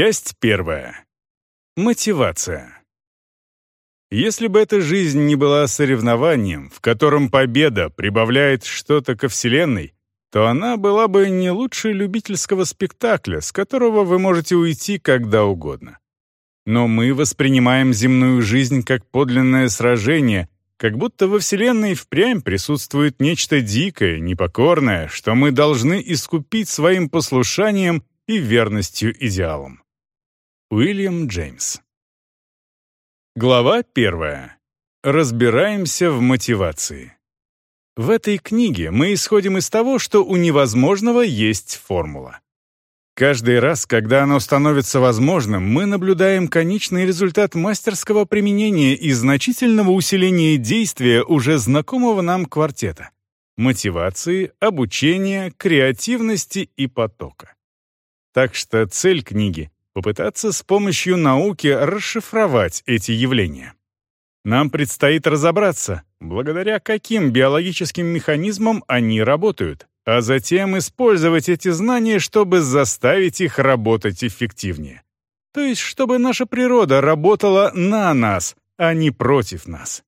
Часть первая. Мотивация. Если бы эта жизнь не была соревнованием, в котором победа прибавляет что-то ко Вселенной, то она была бы не лучше любительского спектакля, с которого вы можете уйти когда угодно. Но мы воспринимаем земную жизнь как подлинное сражение, как будто во Вселенной впрямь присутствует нечто дикое, непокорное, что мы должны искупить своим послушанием и верностью идеалам. Уильям Джеймс Глава первая. Разбираемся в мотивации. В этой книге мы исходим из того, что у невозможного есть формула. Каждый раз, когда оно становится возможным, мы наблюдаем конечный результат мастерского применения и значительного усиления действия уже знакомого нам квартета — мотивации, обучения, креативности и потока. Так что цель книги — попытаться с помощью науки расшифровать эти явления. Нам предстоит разобраться, благодаря каким биологическим механизмам они работают, а затем использовать эти знания, чтобы заставить их работать эффективнее. То есть, чтобы наша природа работала на нас, а не против нас.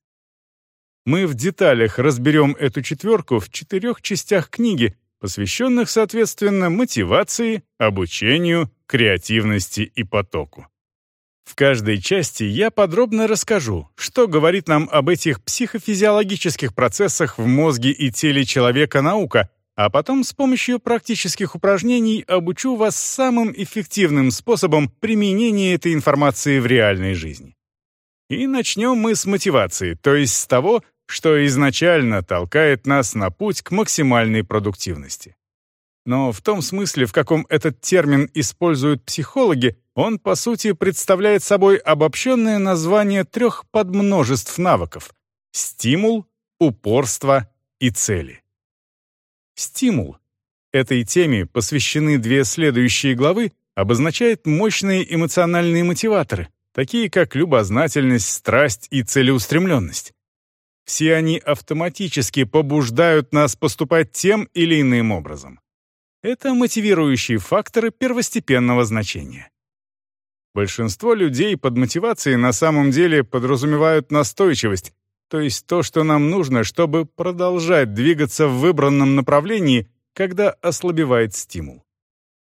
Мы в деталях разберем эту четверку в четырех частях книги, посвященных, соответственно, мотивации, обучению, креативности и потоку. В каждой части я подробно расскажу, что говорит нам об этих психофизиологических процессах в мозге и теле человека наука, а потом с помощью практических упражнений обучу вас самым эффективным способом применения этой информации в реальной жизни. И начнем мы с мотивации, то есть с того, что изначально толкает нас на путь к максимальной продуктивности. Но в том смысле, в каком этот термин используют психологи, он, по сути, представляет собой обобщенное название трех подмножеств навыков — стимул, упорство и цели. Стимул. Этой теме посвящены две следующие главы, обозначает мощные эмоциональные мотиваторы, такие как любознательность, страсть и целеустремленность. Все они автоматически побуждают нас поступать тем или иным образом. Это мотивирующие факторы первостепенного значения. Большинство людей под мотивацией на самом деле подразумевают настойчивость, то есть то, что нам нужно, чтобы продолжать двигаться в выбранном направлении, когда ослабевает стимул.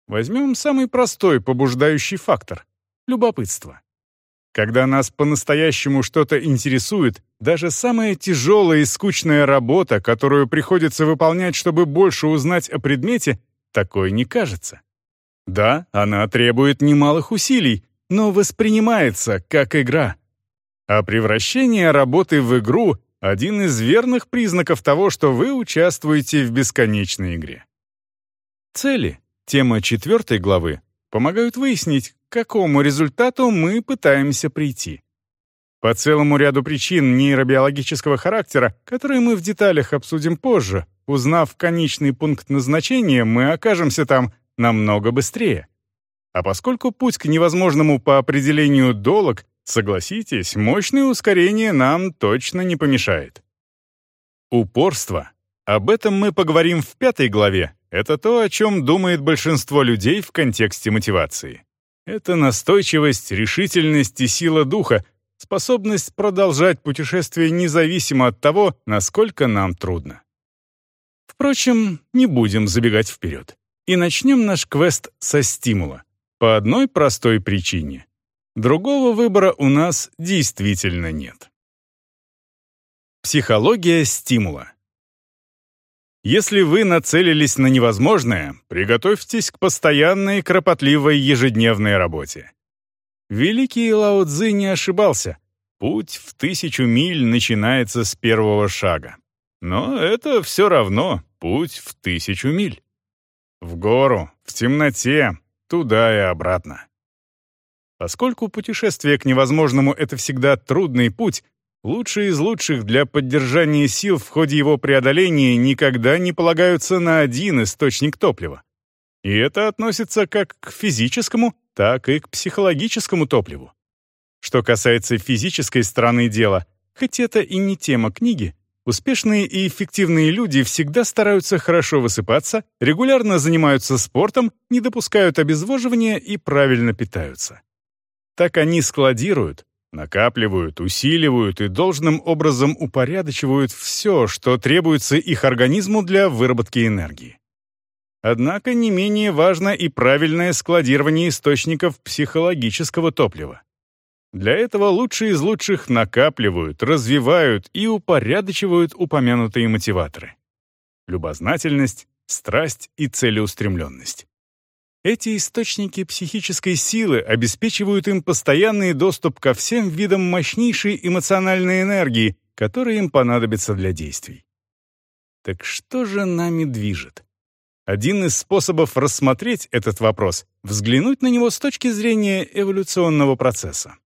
Возьмем самый простой побуждающий фактор — любопытство. Когда нас по-настоящему что-то интересует, даже самая тяжелая и скучная работа, которую приходится выполнять, чтобы больше узнать о предмете, такой не кажется. Да, она требует немалых усилий, но воспринимается как игра — а превращение работы в игру — один из верных признаков того, что вы участвуете в бесконечной игре. Цели, тема четвертой главы, помогают выяснить, к какому результату мы пытаемся прийти. По целому ряду причин нейробиологического характера, которые мы в деталях обсудим позже, узнав конечный пункт назначения, мы окажемся там намного быстрее. А поскольку путь к невозможному по определению долг, Согласитесь, мощное ускорение нам точно не помешает. Упорство. Об этом мы поговорим в пятой главе. Это то, о чем думает большинство людей в контексте мотивации. Это настойчивость, решительность и сила духа, способность продолжать путешествие независимо от того, насколько нам трудно. Впрочем, не будем забегать вперед. И начнем наш квест со стимула. По одной простой причине. Другого выбора у нас действительно нет. Психология стимула. Если вы нацелились на невозможное, приготовьтесь к постоянной кропотливой ежедневной работе. Великий Лао Цзи не ошибался. Путь в тысячу миль начинается с первого шага. Но это все равно путь в тысячу миль. В гору, в темноте, туда и обратно. Поскольку путешествие к невозможному — это всегда трудный путь, лучшие из лучших для поддержания сил в ходе его преодоления никогда не полагаются на один источник топлива. И это относится как к физическому, так и к психологическому топливу. Что касается физической стороны дела, хоть это и не тема книги, успешные и эффективные люди всегда стараются хорошо высыпаться, регулярно занимаются спортом, не допускают обезвоживания и правильно питаются. Так они складируют, накапливают, усиливают и должным образом упорядочивают все, что требуется их организму для выработки энергии. Однако не менее важно и правильное складирование источников психологического топлива. Для этого лучшие из лучших накапливают, развивают и упорядочивают упомянутые мотиваторы. Любознательность, страсть и целеустремленность. Эти источники психической силы обеспечивают им постоянный доступ ко всем видам мощнейшей эмоциональной энергии, которая им понадобится для действий. Так что же нами движет? Один из способов рассмотреть этот вопрос — взглянуть на него с точки зрения эволюционного процесса.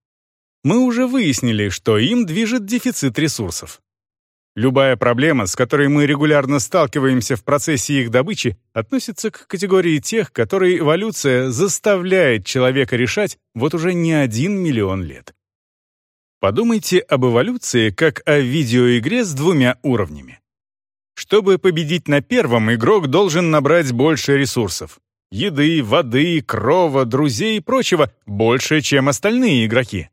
Мы уже выяснили, что им движет дефицит ресурсов. Любая проблема, с которой мы регулярно сталкиваемся в процессе их добычи, относится к категории тех, которые эволюция заставляет человека решать вот уже не один миллион лет. Подумайте об эволюции как о видеоигре с двумя уровнями. Чтобы победить на первом, игрок должен набрать больше ресурсов. Еды, воды, крова, друзей и прочего больше, чем остальные игроки.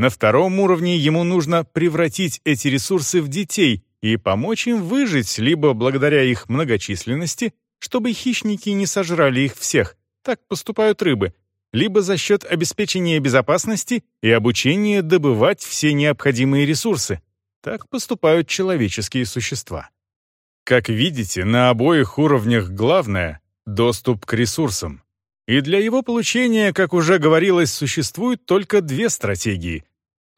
На втором уровне ему нужно превратить эти ресурсы в детей и помочь им выжить либо благодаря их многочисленности, чтобы хищники не сожрали их всех, так поступают рыбы, либо за счет обеспечения безопасности и обучения добывать все необходимые ресурсы, так поступают человеческие существа. Как видите, на обоих уровнях главное — доступ к ресурсам. И для его получения, как уже говорилось, существует только две стратегии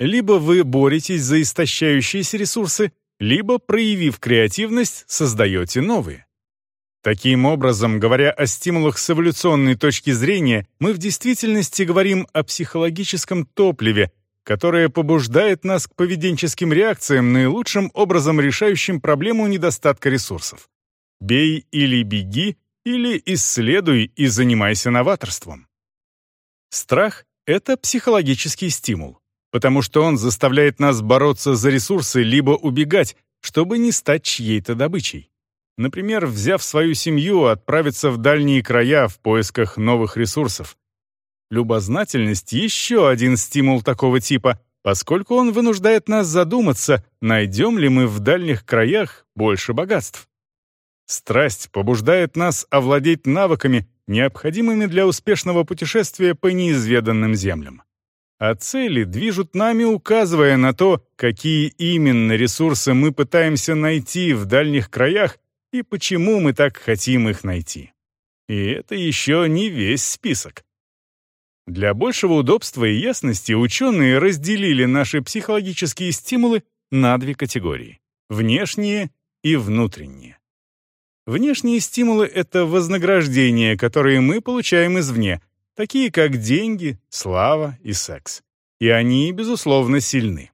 либо вы боретесь за истощающиеся ресурсы, либо, проявив креативность, создаете новые. Таким образом, говоря о стимулах с эволюционной точки зрения, мы в действительности говорим о психологическом топливе, которое побуждает нас к поведенческим реакциям, наилучшим образом решающим проблему недостатка ресурсов. Бей или беги, или исследуй и занимайся новаторством. Страх — это психологический стимул потому что он заставляет нас бороться за ресурсы либо убегать, чтобы не стать чьей-то добычей. Например, взяв свою семью, отправиться в дальние края в поисках новых ресурсов. Любознательность — еще один стимул такого типа, поскольку он вынуждает нас задуматься, найдем ли мы в дальних краях больше богатств. Страсть побуждает нас овладеть навыками, необходимыми для успешного путешествия по неизведанным землям а цели движут нами, указывая на то, какие именно ресурсы мы пытаемся найти в дальних краях и почему мы так хотим их найти. И это еще не весь список. Для большего удобства и ясности ученые разделили наши психологические стимулы на две категории — внешние и внутренние. Внешние стимулы — это вознаграждение, которое мы получаем извне — такие как деньги, слава и секс. И они, безусловно, сильны.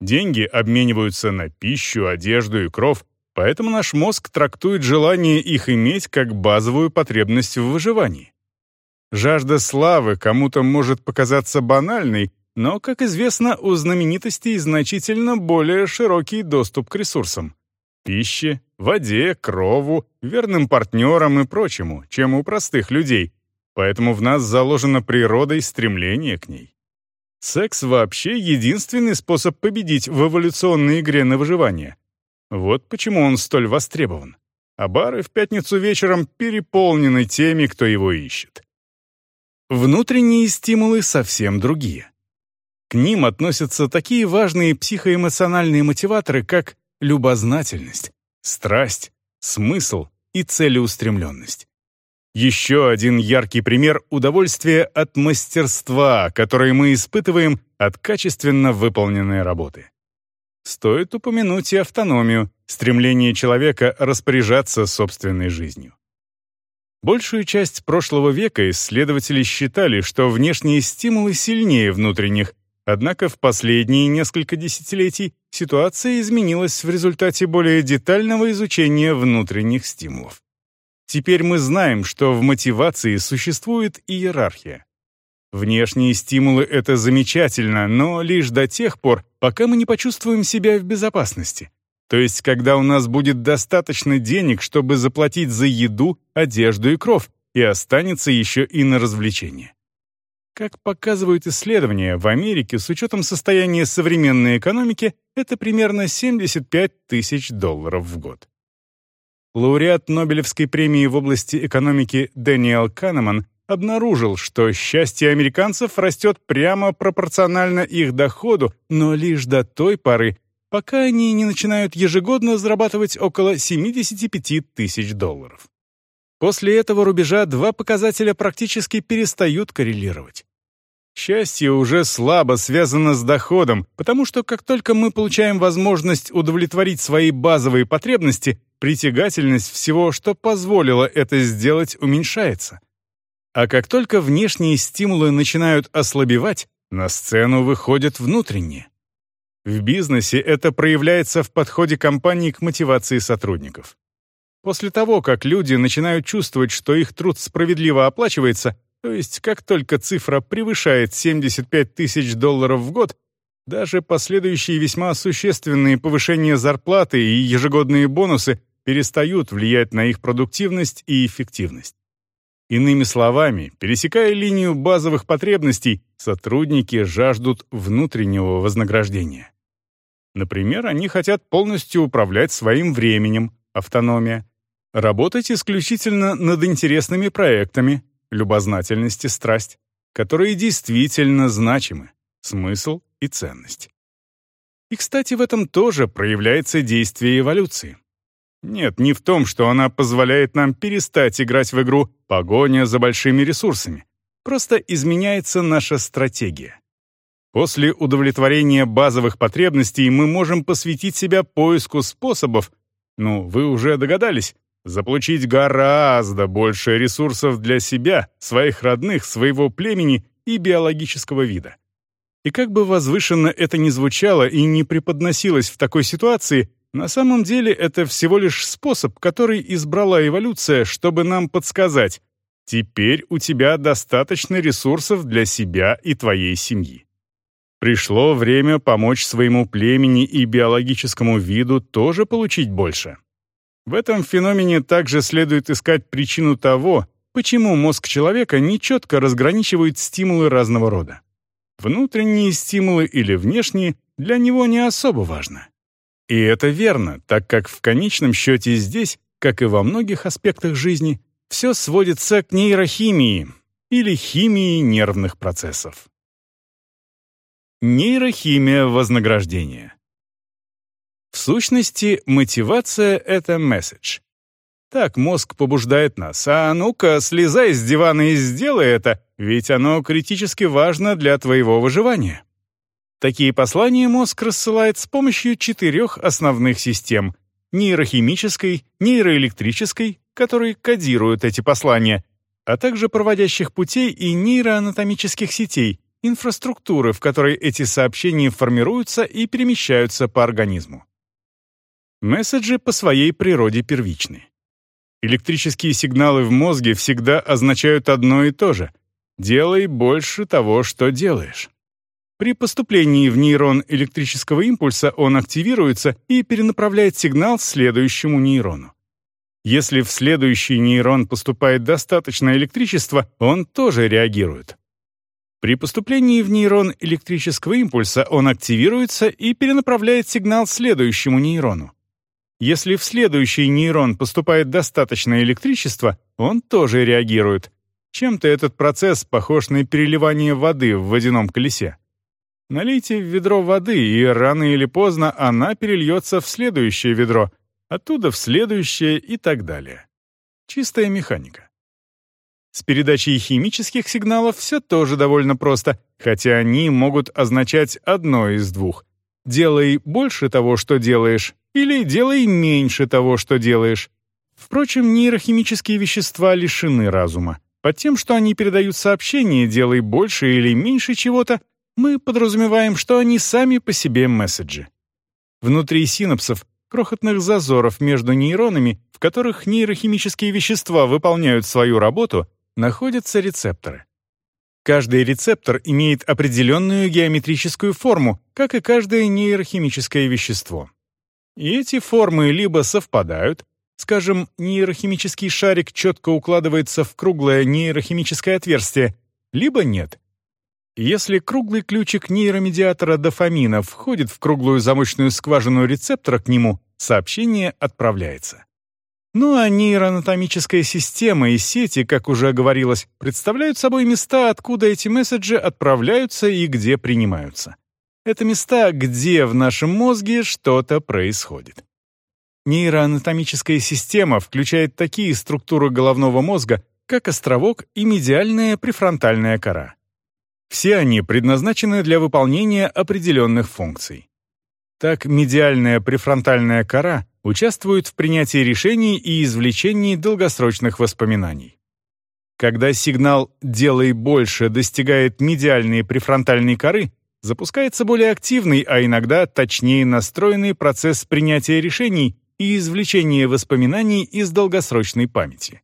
Деньги обмениваются на пищу, одежду и кров, поэтому наш мозг трактует желание их иметь как базовую потребность в выживании. Жажда славы кому-то может показаться банальной, но, как известно, у знаменитостей значительно более широкий доступ к ресурсам — пище, воде, крову, верным партнерам и прочему, чем у простых людей, Поэтому в нас заложено природой стремление к ней. Секс вообще единственный способ победить в эволюционной игре на выживание. Вот почему он столь востребован. А бары в пятницу вечером переполнены теми, кто его ищет. Внутренние стимулы совсем другие. К ним относятся такие важные психоэмоциональные мотиваторы, как любознательность, страсть, смысл и целеустремленность. Еще один яркий пример удовольствия от мастерства, которое мы испытываем от качественно выполненной работы. Стоит упомянуть и автономию, стремление человека распоряжаться собственной жизнью. Большую часть прошлого века исследователи считали, что внешние стимулы сильнее внутренних, однако в последние несколько десятилетий ситуация изменилась в результате более детального изучения внутренних стимулов. Теперь мы знаем, что в мотивации существует иерархия. Внешние стимулы — это замечательно, но лишь до тех пор, пока мы не почувствуем себя в безопасности. То есть, когда у нас будет достаточно денег, чтобы заплатить за еду, одежду и кров, и останется еще и на развлечения. Как показывают исследования, в Америке с учетом состояния современной экономики это примерно 75 тысяч долларов в год. Лауреат Нобелевской премии в области экономики Дэниел Канеман обнаружил, что счастье американцев растет прямо пропорционально их доходу, но лишь до той поры, пока они не начинают ежегодно зарабатывать около 75 тысяч долларов. После этого рубежа два показателя практически перестают коррелировать. Счастье уже слабо связано с доходом, потому что как только мы получаем возможность удовлетворить свои базовые потребности, притягательность всего, что позволило это сделать, уменьшается. А как только внешние стимулы начинают ослабевать, на сцену выходят внутренние. В бизнесе это проявляется в подходе компании к мотивации сотрудников. После того, как люди начинают чувствовать, что их труд справедливо оплачивается, то есть как только цифра превышает 75 тысяч долларов в год, даже последующие весьма существенные повышения зарплаты и ежегодные бонусы перестают влиять на их продуктивность и эффективность. Иными словами, пересекая линию базовых потребностей, сотрудники жаждут внутреннего вознаграждения. Например, они хотят полностью управлять своим временем, автономия, работать исключительно над интересными проектами, любознательность и страсть, которые действительно значимы, смысл и ценность. И, кстати, в этом тоже проявляется действие эволюции. Нет, не в том, что она позволяет нам перестать играть в игру «погоня за большими ресурсами». Просто изменяется наша стратегия. После удовлетворения базовых потребностей мы можем посвятить себя поиску способов, ну, вы уже догадались, заполучить гораздо больше ресурсов для себя, своих родных, своего племени и биологического вида. И как бы возвышенно это ни звучало и не преподносилось в такой ситуации, на самом деле это всего лишь способ, который избрала эволюция, чтобы нам подсказать, теперь у тебя достаточно ресурсов для себя и твоей семьи. Пришло время помочь своему племени и биологическому виду тоже получить больше. В этом феномене также следует искать причину того, почему мозг человека нечетко разграничивает стимулы разного рода. Внутренние стимулы или внешние для него не особо важно. И это верно, так как в конечном счете здесь, как и во многих аспектах жизни, все сводится к нейрохимии или химии нервных процессов. Нейрохимия вознаграждения в сущности, мотивация — это месседж. Так мозг побуждает нас. А ну-ка, слезай с дивана и сделай это, ведь оно критически важно для твоего выживания. Такие послания мозг рассылает с помощью четырех основных систем — нейрохимической, нейроэлектрической, которые кодируют эти послания, а также проводящих путей и нейроанатомических сетей, инфраструктуры, в которой эти сообщения формируются и перемещаются по организму. Месседжи по своей природе первичны. Электрические сигналы в мозге всегда означают одно и то же — делай больше того, что делаешь. При поступлении в нейрон электрического импульса он активируется и перенаправляет сигнал следующему нейрону. Если в следующий нейрон поступает достаточно электричества, он тоже реагирует. При поступлении в нейрон электрического импульса он активируется и перенаправляет сигнал следующему нейрону. Если в следующий нейрон поступает достаточно электричества, он тоже реагирует. Чем-то этот процесс похож на переливание воды в водяном колесе. Налейте в ведро воды, и рано или поздно она перельется в следующее ведро, оттуда в следующее и так далее. Чистая механика. С передачей химических сигналов все тоже довольно просто, хотя они могут означать одно из двух. Делай больше того, что делаешь, или делай меньше того, что делаешь. Впрочем, нейрохимические вещества лишены разума. Под тем, что они передают сообщение «делай больше или меньше чего-то», мы подразумеваем, что они сами по себе месседжи. Внутри синапсов, крохотных зазоров между нейронами, в которых нейрохимические вещества выполняют свою работу, находятся рецепторы. Каждый рецептор имеет определенную геометрическую форму, как и каждое нейрохимическое вещество. И эти формы либо совпадают, скажем, нейрохимический шарик четко укладывается в круглое нейрохимическое отверстие, либо нет. Если круглый ключик нейромедиатора дофамина входит в круглую замочную скважину рецептора к нему, сообщение отправляется. Ну а нейроанатомическая система и сети, как уже говорилось, представляют собой места, откуда эти месседжи отправляются и где принимаются. Это места, где в нашем мозге что-то происходит. Нейроанатомическая система включает такие структуры головного мозга, как островок и медиальная префронтальная кора. Все они предназначены для выполнения определенных функций. Так, медиальная префронтальная кора участвует в принятии решений и извлечении долгосрочных воспоминаний. Когда сигнал «делай больше» достигает медиальной префронтальной коры, запускается более активный, а иногда точнее настроенный процесс принятия решений и извлечения воспоминаний из долгосрочной памяти.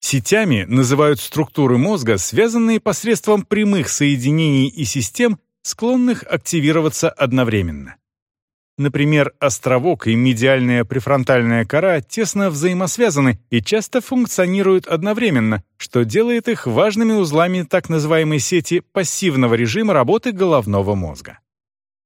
Сетями называют структуры мозга, связанные посредством прямых соединений и систем, склонных активироваться одновременно. Например, островок и медиальная префронтальная кора тесно взаимосвязаны и часто функционируют одновременно, что делает их важными узлами так называемой сети пассивного режима работы головного мозга.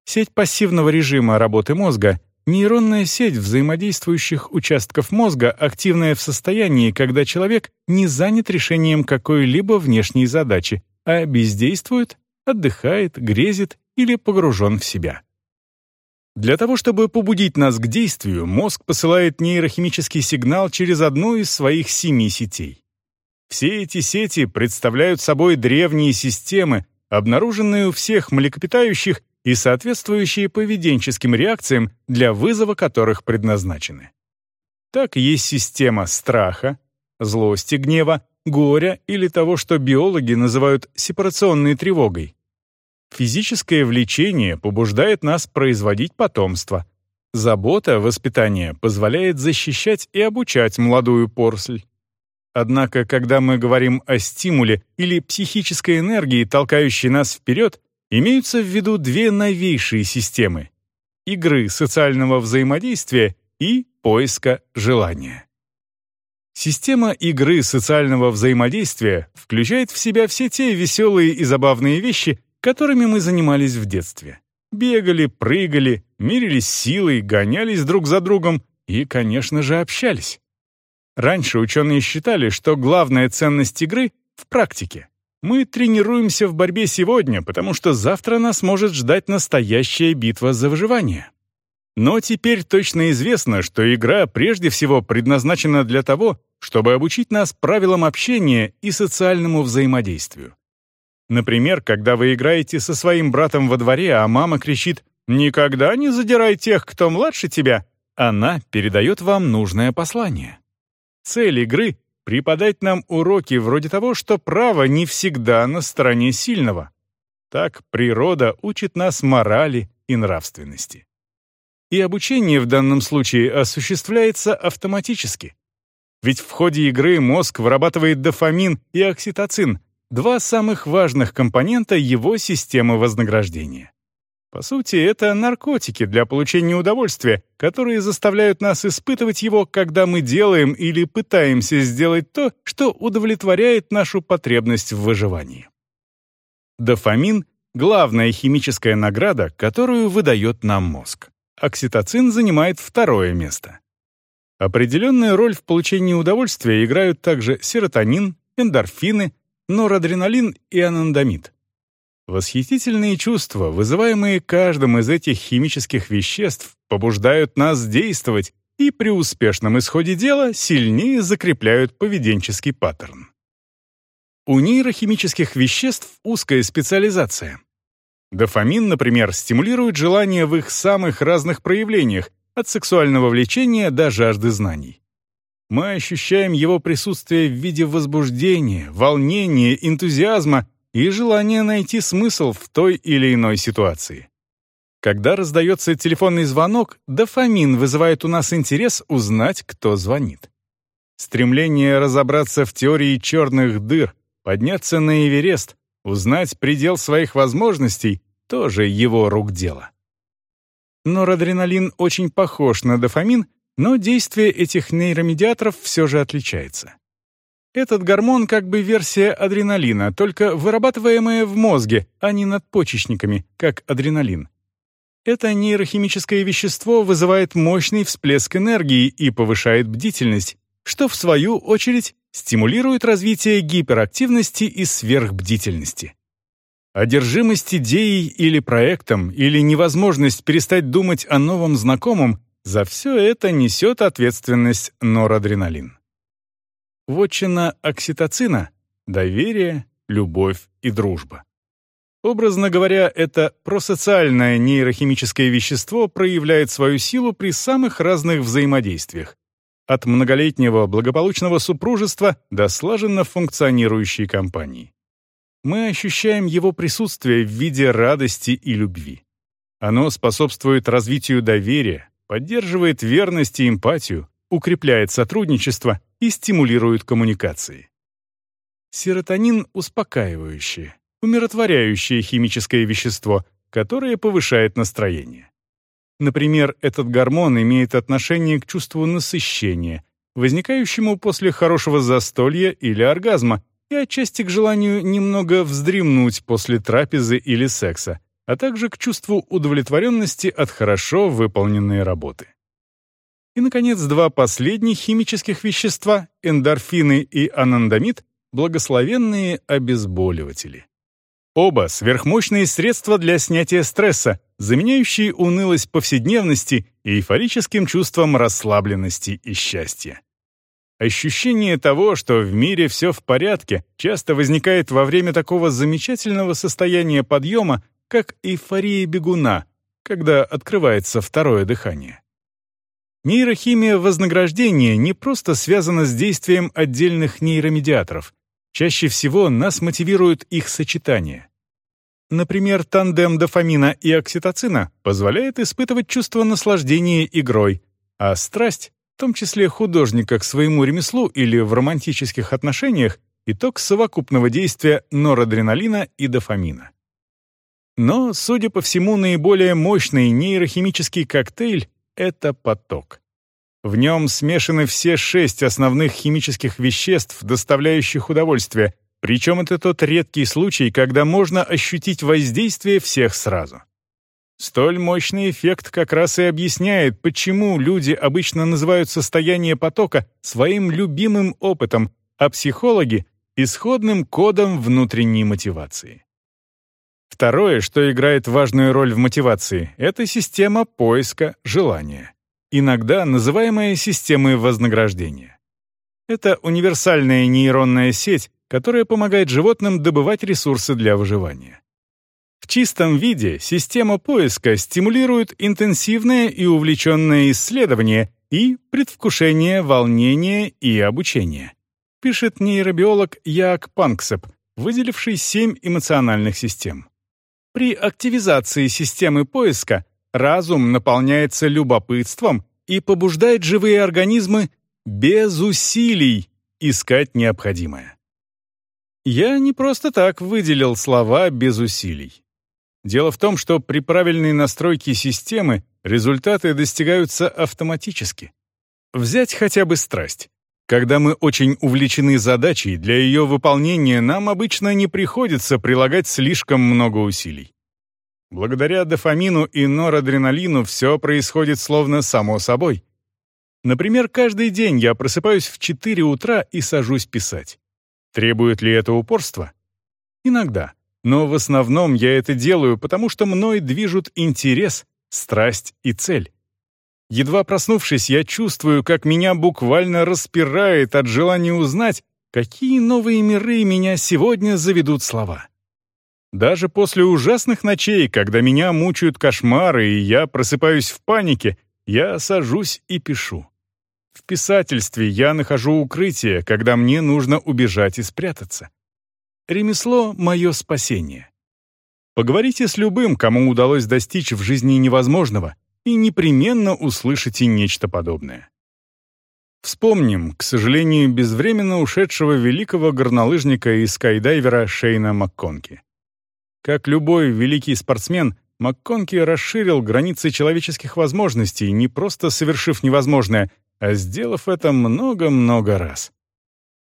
Сеть пассивного режима работы мозга — нейронная сеть взаимодействующих участков мозга, активная в состоянии, когда человек не занят решением какой-либо внешней задачи, а бездействует, отдыхает, грезит или погружен в себя. Для того, чтобы побудить нас к действию, мозг посылает нейрохимический сигнал через одну из своих семи сетей. Все эти сети представляют собой древние системы, обнаруженные у всех млекопитающих и соответствующие поведенческим реакциям, для вызова которых предназначены. Так есть система страха, злости, гнева, горя или того, что биологи называют сепарационной тревогой, Физическое влечение побуждает нас производить потомство. Забота, воспитание позволяет защищать и обучать молодую поросль. Однако, когда мы говорим о стимуле или психической энергии, толкающей нас вперед, имеются в виду две новейшие системы — игры социального взаимодействия и поиска желания. Система игры социального взаимодействия включает в себя все те веселые и забавные вещи, которыми мы занимались в детстве. Бегали, прыгали, мерились силой, гонялись друг за другом и, конечно же, общались. Раньше ученые считали, что главная ценность игры — в практике. Мы тренируемся в борьбе сегодня, потому что завтра нас может ждать настоящая битва за выживание. Но теперь точно известно, что игра прежде всего предназначена для того, чтобы обучить нас правилам общения и социальному взаимодействию. Например, когда вы играете со своим братом во дворе, а мама кричит «Никогда не задирай тех, кто младше тебя», она передает вам нужное послание. Цель игры — преподать нам уроки вроде того, что право не всегда на стороне сильного. Так природа учит нас морали и нравственности. И обучение в данном случае осуществляется автоматически. Ведь в ходе игры мозг вырабатывает дофамин и окситоцин, два самых важных компонента его системы вознаграждения. По сути, это наркотики для получения удовольствия, которые заставляют нас испытывать его, когда мы делаем или пытаемся сделать то, что удовлетворяет нашу потребность в выживании. Дофамин — главная химическая награда, которую выдает нам мозг. Окситоцин занимает второе место. Определенную роль в получении удовольствия играют также серотонин, эндорфины, норадреналин и анандамид. Восхитительные чувства, вызываемые каждым из этих химических веществ, побуждают нас действовать и при успешном исходе дела сильнее закрепляют поведенческий паттерн. У нейрохимических веществ узкая специализация. Дофамин, например, стимулирует желание в их самых разных проявлениях, от сексуального влечения до жажды знаний мы ощущаем его присутствие в виде возбуждения, волнения, энтузиазма и желания найти смысл в той или иной ситуации. Когда раздается телефонный звонок, дофамин вызывает у нас интерес узнать, кто звонит. Стремление разобраться в теории черных дыр, подняться на Эверест, узнать предел своих возможностей — тоже его рук дело. Норадреналин очень похож на дофамин, но действие этих нейромедиаторов все же отличается. Этот гормон как бы версия адреналина, только вырабатываемая в мозге, а не надпочечниками, как адреналин. Это нейрохимическое вещество вызывает мощный всплеск энергии и повышает бдительность, что, в свою очередь, стимулирует развитие гиперактивности и сверхбдительности. Одержимость идеей или проектом, или невозможность перестать думать о новом знакомом за все это несет ответственность норадреналин. Вотчина окситоцина — доверие, любовь и дружба. Образно говоря, это просоциальное нейрохимическое вещество проявляет свою силу при самых разных взаимодействиях. От многолетнего благополучного супружества до слаженно функционирующей компании мы ощущаем его присутствие в виде радости и любви. Оно способствует развитию доверия, поддерживает верность и эмпатию, укрепляет сотрудничество и стимулирует коммуникации. Серотонин — успокаивающее, умиротворяющее химическое вещество, которое повышает настроение. Например, этот гормон имеет отношение к чувству насыщения, возникающему после хорошего застолья или оргазма, и отчасти к желанию немного вздремнуть после трапезы или секса, а также к чувству удовлетворенности от хорошо выполненной работы. И, наконец, два последних химических вещества — эндорфины и анандамид — благословенные обезболиватели. Оба — сверхмощные средства для снятия стресса, заменяющие унылость повседневности и эйфорическим чувством расслабленности и счастья. Ощущение того, что в мире все в порядке, часто возникает во время такого замечательного состояния подъема, как эйфория бегуна, когда открывается второе дыхание. Нейрохимия вознаграждения не просто связана с действием отдельных нейромедиаторов. Чаще всего нас мотивирует их сочетание. Например, тандем дофамина и окситоцина позволяет испытывать чувство наслаждения игрой, а страсть в том числе художника к своему ремеслу или в романтических отношениях, итог совокупного действия норадреналина и дофамина. Но, судя по всему, наиболее мощный нейрохимический коктейль — это поток. В нем смешаны все шесть основных химических веществ, доставляющих удовольствие, причем это тот редкий случай, когда можно ощутить воздействие всех сразу. Столь мощный эффект как раз и объясняет, почему люди обычно называют состояние потока своим любимым опытом, а психологи — исходным кодом внутренней мотивации. Второе, что играет важную роль в мотивации, это система поиска желания, иногда называемая системой вознаграждения. Это универсальная нейронная сеть, которая помогает животным добывать ресурсы для выживания. В чистом виде система поиска стимулирует интенсивное и увлеченное исследование и предвкушение волнения и обучения, пишет нейробиолог Як Панксеп, выделивший семь эмоциональных систем. При активизации системы поиска разум наполняется любопытством и побуждает живые организмы без усилий искать необходимое. Я не просто так выделил слова «без усилий». Дело в том, что при правильной настройке системы результаты достигаются автоматически. Взять хотя бы страсть. Когда мы очень увлечены задачей, для ее выполнения нам обычно не приходится прилагать слишком много усилий. Благодаря дофамину и норадреналину все происходит словно само собой. Например, каждый день я просыпаюсь в 4 утра и сажусь писать. Требует ли это упорства? Иногда. Но в основном я это делаю, потому что мной движут интерес, страсть и цель. Едва проснувшись, я чувствую, как меня буквально распирает от желания узнать, какие новые миры меня сегодня заведут слова. Даже после ужасных ночей, когда меня мучают кошмары и я просыпаюсь в панике, я сажусь и пишу. В писательстве я нахожу укрытие, когда мне нужно убежать и спрятаться. Ремесло — мое спасение. Поговорите с любым, кому удалось достичь в жизни невозможного, и непременно услышите нечто подобное. Вспомним, к сожалению, безвременно ушедшего великого горнолыжника и скайдайвера Шейна МакКонки. Как любой великий спортсмен, МакКонки расширил границы человеческих возможностей, не просто совершив невозможное, а сделав это много-много раз.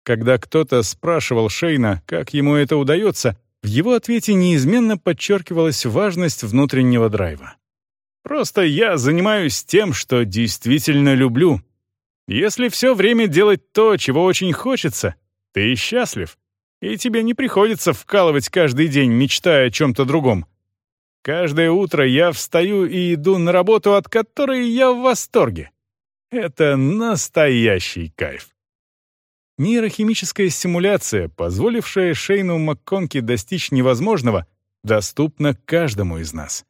Когда кто-то спрашивал Шейна, как ему это удается, в его ответе неизменно подчеркивалась важность внутреннего драйва. «Просто я занимаюсь тем, что действительно люблю. Если все время делать то, чего очень хочется, ты счастлив, и тебе не приходится вкалывать каждый день, мечтая о чем-то другом. Каждое утро я встаю и иду на работу, от которой я в восторге. Это настоящий кайф. Нейрохимическая стимуляция, позволившая Шейну МакКонки достичь невозможного, доступна каждому из нас.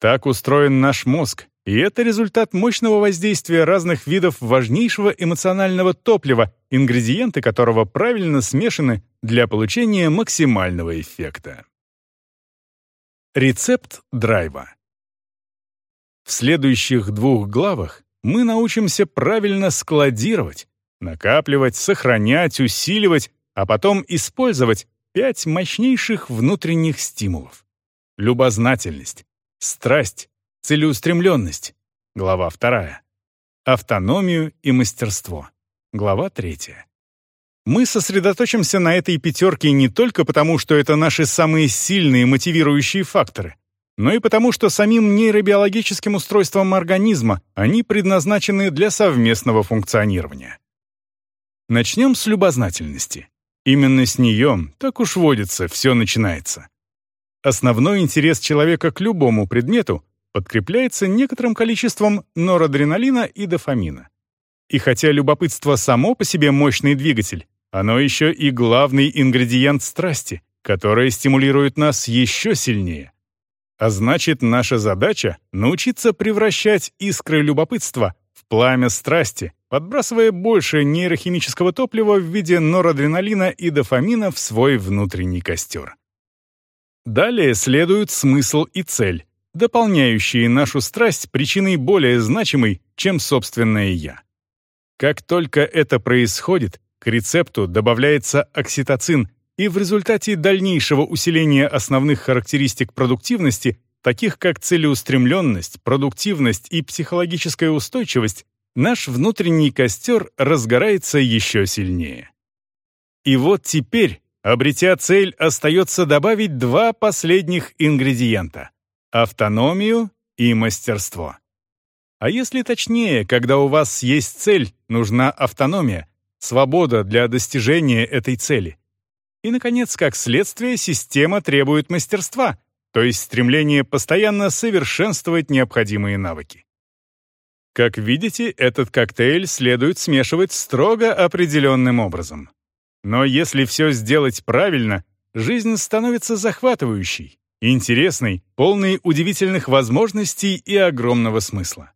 Так устроен наш мозг, и это результат мощного воздействия разных видов важнейшего эмоционального топлива, ингредиенты которого правильно смешаны для получения максимального эффекта. Рецепт драйва. В следующих двух главах мы научимся правильно складировать, накапливать, сохранять, усиливать, а потом использовать пять мощнейших внутренних стимулов. Любознательность, страсть, целеустремленность, глава вторая, автономию и мастерство, глава третья. Мы сосредоточимся на этой пятерке не только потому, что это наши самые сильные мотивирующие факторы, но и потому, что самим нейробиологическим устройством организма они предназначены для совместного функционирования. Начнем с любознательности. Именно с нее, так уж водится, все начинается. Основной интерес человека к любому предмету подкрепляется некоторым количеством норадреналина и дофамина. И хотя любопытство само по себе мощный двигатель, оно еще и главный ингредиент страсти, которая стимулирует нас еще сильнее. А значит, наша задача — научиться превращать искры любопытства в пламя страсти, подбрасывая больше нейрохимического топлива в виде норадреналина и дофамина в свой внутренний костер. Далее следуют смысл и цель, дополняющие нашу страсть причиной более значимой, чем собственное «я». Как только это происходит, к рецепту добавляется окситоцин, и в результате дальнейшего усиления основных характеристик продуктивности, таких как целеустремленность, продуктивность и психологическая устойчивость, наш внутренний костер разгорается еще сильнее. И вот теперь, обретя цель, остается добавить два последних ингредиента — автономию и мастерство. А если точнее, когда у вас есть цель, нужна автономия, свобода для достижения этой цели. И, наконец, как следствие, система требует мастерства, то есть стремление постоянно совершенствовать необходимые навыки. Как видите, этот коктейль следует смешивать строго определенным образом. Но если все сделать правильно, жизнь становится захватывающей, интересной, полной удивительных возможностей и огромного смысла.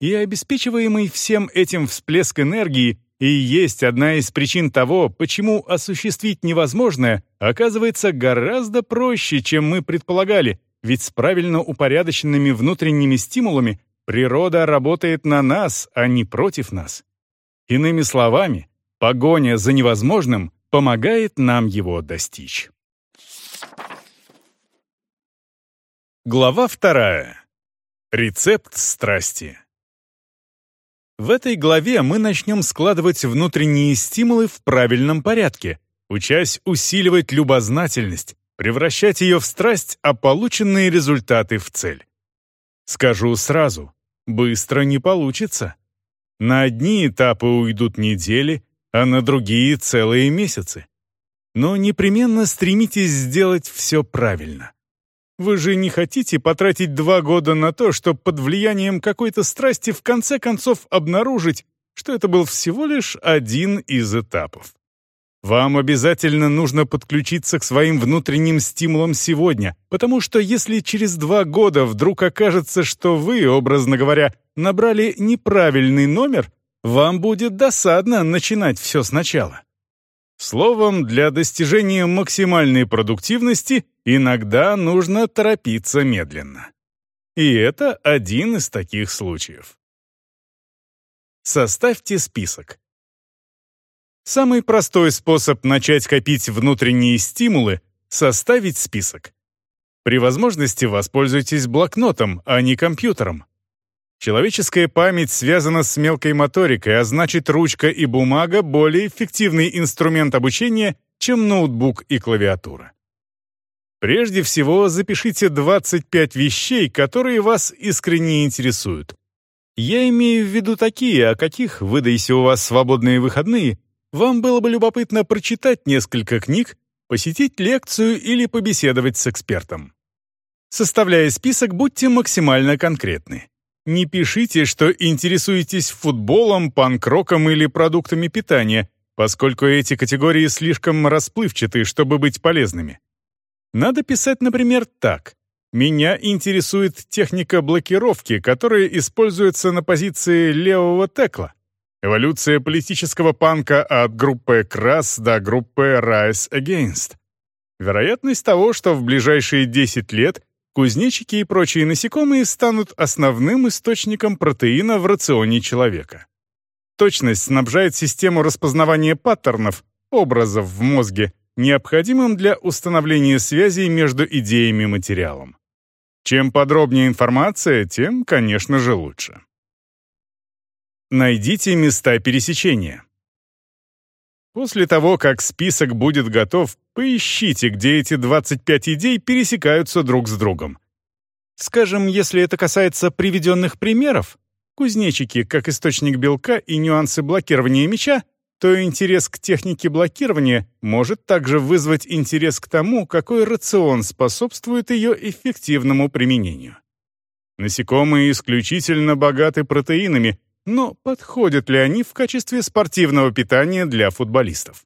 И обеспечиваемый всем этим всплеск энергии и есть одна из причин того, почему осуществить невозможное оказывается гораздо проще, чем мы предполагали, ведь с правильно упорядоченными внутренними стимулами природа работает на нас, а не против нас. Иными словами, погоня за невозможным помогает нам его достичь. Глава вторая. Рецепт страсти. В этой главе мы начнем складывать внутренние стимулы в правильном порядке, учась усиливать любознательность, превращать ее в страсть, а полученные результаты в цель. Скажу сразу, быстро не получится. На одни этапы уйдут недели, а на другие — целые месяцы. Но непременно стремитесь сделать все правильно. Вы же не хотите потратить два года на то, чтобы под влиянием какой-то страсти в конце концов обнаружить, что это был всего лишь один из этапов. Вам обязательно нужно подключиться к своим внутренним стимулам сегодня, потому что если через два года вдруг окажется, что вы, образно говоря, набрали неправильный номер, вам будет досадно начинать все сначала. Словом, для достижения максимальной продуктивности иногда нужно торопиться медленно. И это один из таких случаев. Составьте список. Самый простой способ начать копить внутренние стимулы — составить список. При возможности воспользуйтесь блокнотом, а не компьютером. Человеческая память связана с мелкой моторикой, а значит ручка и бумага — более эффективный инструмент обучения, чем ноутбук и клавиатура. Прежде всего, запишите 25 вещей, которые вас искренне интересуют. Я имею в виду такие, о каких, выдайся у вас свободные выходные, вам было бы любопытно прочитать несколько книг, посетить лекцию или побеседовать с экспертом. Составляя список, будьте максимально конкретны. Не пишите, что интересуетесь футболом, панк-роком или продуктами питания, поскольку эти категории слишком расплывчаты, чтобы быть полезными. Надо писать, например, так. «Меня интересует техника блокировки, которая используется на позиции левого текла. Эволюция политического панка от группы Крас до группы Rise Against. Вероятность того, что в ближайшие 10 лет кузнечики и прочие насекомые станут основным источником протеина в рационе человека. Точность снабжает систему распознавания паттернов, образов в мозге, необходимым для установления связей между идеями и материалом. Чем подробнее информация, тем, конечно же, лучше. Найдите места пересечения. После того, как список будет готов, поищите, где эти 25 идей пересекаются друг с другом. Скажем, если это касается приведенных примеров, кузнечики как источник белка и нюансы блокирования меча, то интерес к технике блокирования может также вызвать интерес к тому, какой рацион способствует ее эффективному применению. Насекомые исключительно богаты протеинами, но подходят ли они в качестве спортивного питания для футболистов?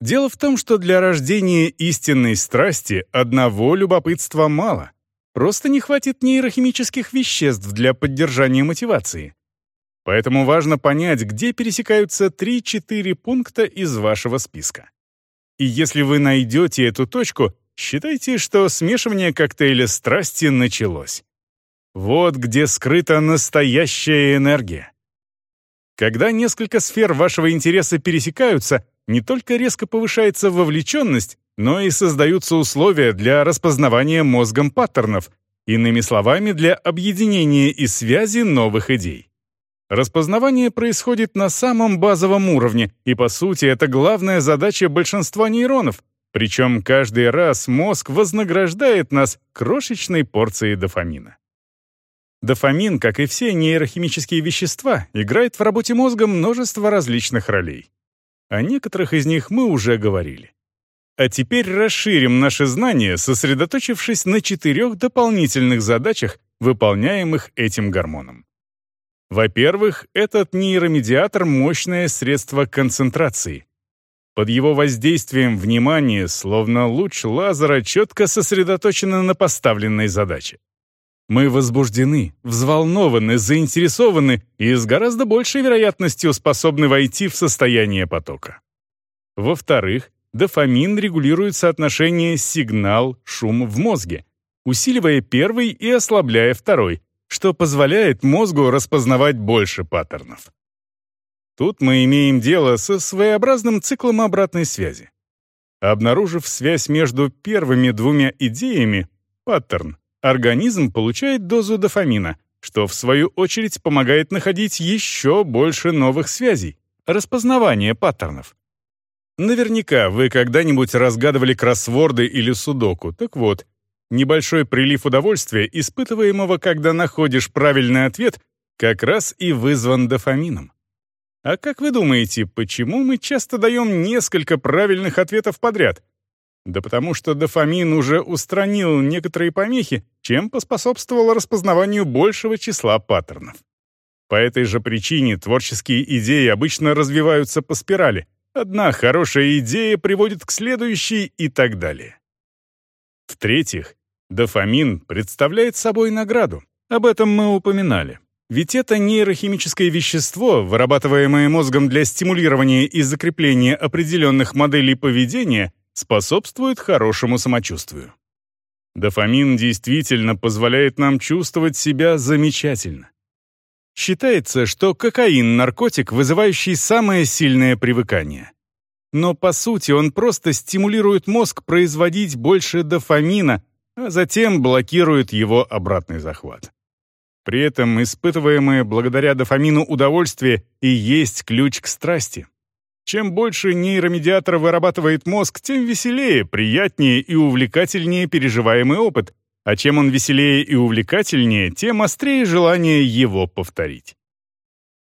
Дело в том, что для рождения истинной страсти одного любопытства мало. Просто не хватит нейрохимических веществ для поддержания мотивации. Поэтому важно понять, где пересекаются 3-4 пункта из вашего списка. И если вы найдете эту точку, считайте, что смешивание коктейля страсти началось. Вот где скрыта настоящая энергия. Когда несколько сфер вашего интереса пересекаются, не только резко повышается вовлеченность, но и создаются условия для распознавания мозгом паттернов, иными словами, для объединения и связи новых идей. Распознавание происходит на самом базовом уровне, и по сути это главная задача большинства нейронов, причем каждый раз мозг вознаграждает нас крошечной порцией дофамина. Дофамин, как и все нейрохимические вещества, играет в работе мозга множество различных ролей. О некоторых из них мы уже говорили. А теперь расширим наши знания, сосредоточившись на четырех дополнительных задачах, выполняемых этим гормоном. Во-первых, этот нейромедиатор — мощное средство концентрации. Под его воздействием внимание, словно луч лазера, четко сосредоточено на поставленной задаче. Мы возбуждены, взволнованы, заинтересованы и с гораздо большей вероятностью способны войти в состояние потока. Во-вторых, дофамин регулирует соотношение сигнал-шум в мозге, усиливая первый и ослабляя второй, что позволяет мозгу распознавать больше паттернов. Тут мы имеем дело со своеобразным циклом обратной связи. Обнаружив связь между первыми двумя идеями, паттерн, организм получает дозу дофамина, что в свою очередь помогает находить еще больше новых связей, распознавание паттернов. Наверняка вы когда-нибудь разгадывали кроссворды или судоку. Так вот, небольшой прилив удовольствия, испытываемого, когда находишь правильный ответ, как раз и вызван дофамином. А как вы думаете, почему мы часто даем несколько правильных ответов подряд? Да потому что дофамин уже устранил некоторые помехи, чем поспособствовало распознаванию большего числа паттернов. По этой же причине творческие идеи обычно развиваются по спирали. Одна хорошая идея приводит к следующей и так далее. В-третьих, дофамин представляет собой награду. Об этом мы упоминали. Ведь это нейрохимическое вещество, вырабатываемое мозгом для стимулирования и закрепления определенных моделей поведения, способствует хорошему самочувствию. Дофамин действительно позволяет нам чувствовать себя замечательно. Считается, что кокаин — наркотик, вызывающий самое сильное привыкание. Но по сути он просто стимулирует мозг производить больше дофамина, а затем блокирует его обратный захват. При этом испытываемое благодаря дофамину удовольствие и есть ключ к страсти. Чем больше нейромедиатора вырабатывает мозг, тем веселее, приятнее и увлекательнее переживаемый опыт, а чем он веселее и увлекательнее, тем острее желание его повторить.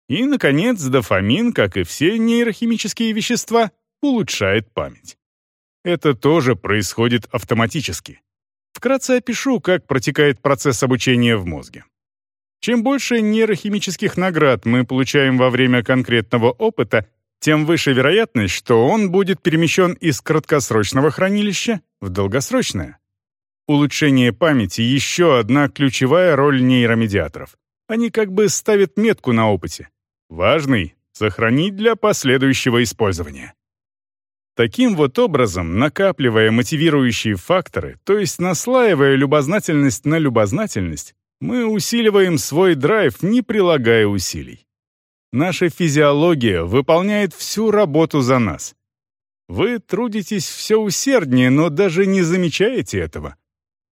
И, наконец, дофамин, как и все нейрохимические вещества, улучшает память. Это тоже происходит автоматически. Вкратце опишу, как протекает процесс обучения в мозге. Чем больше нейрохимических наград мы получаем во время конкретного опыта, тем выше вероятность, что он будет перемещен из краткосрочного хранилища в долгосрочное. Улучшение памяти — еще одна ключевая роль нейромедиаторов. Они как бы ставят метку на опыте. Важный — сохранить для последующего использования. Таким вот образом, накапливая мотивирующие факторы, то есть наслаивая любознательность на любознательность, мы усиливаем свой драйв, не прилагая усилий. Наша физиология выполняет всю работу за нас. Вы трудитесь все усерднее, но даже не замечаете этого.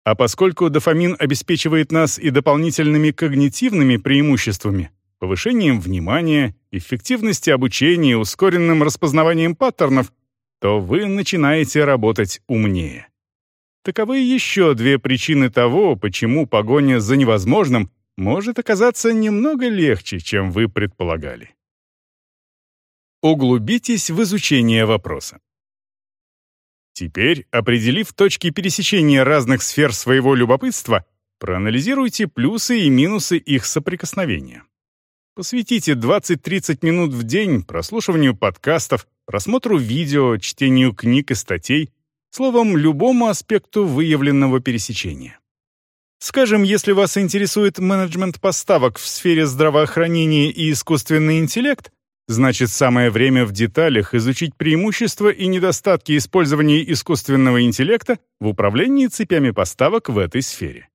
А поскольку дофамин обеспечивает нас и дополнительными когнитивными преимуществами, повышением внимания, эффективности обучения, ускоренным распознаванием паттернов, то вы начинаете работать умнее. Таковы еще две причины того, почему погоня за невозможным может оказаться немного легче, чем вы предполагали. Углубитесь в изучение вопроса. Теперь, определив точки пересечения разных сфер своего любопытства, проанализируйте плюсы и минусы их соприкосновения. Посвятите 20-30 минут в день прослушиванию подкастов, просмотру видео, чтению книг и статей, словом, любому аспекту выявленного пересечения. Скажем, если вас интересует менеджмент поставок в сфере здравоохранения и искусственный интеллект, значит самое время в деталях изучить преимущества и недостатки использования искусственного интеллекта в управлении цепями поставок в этой сфере.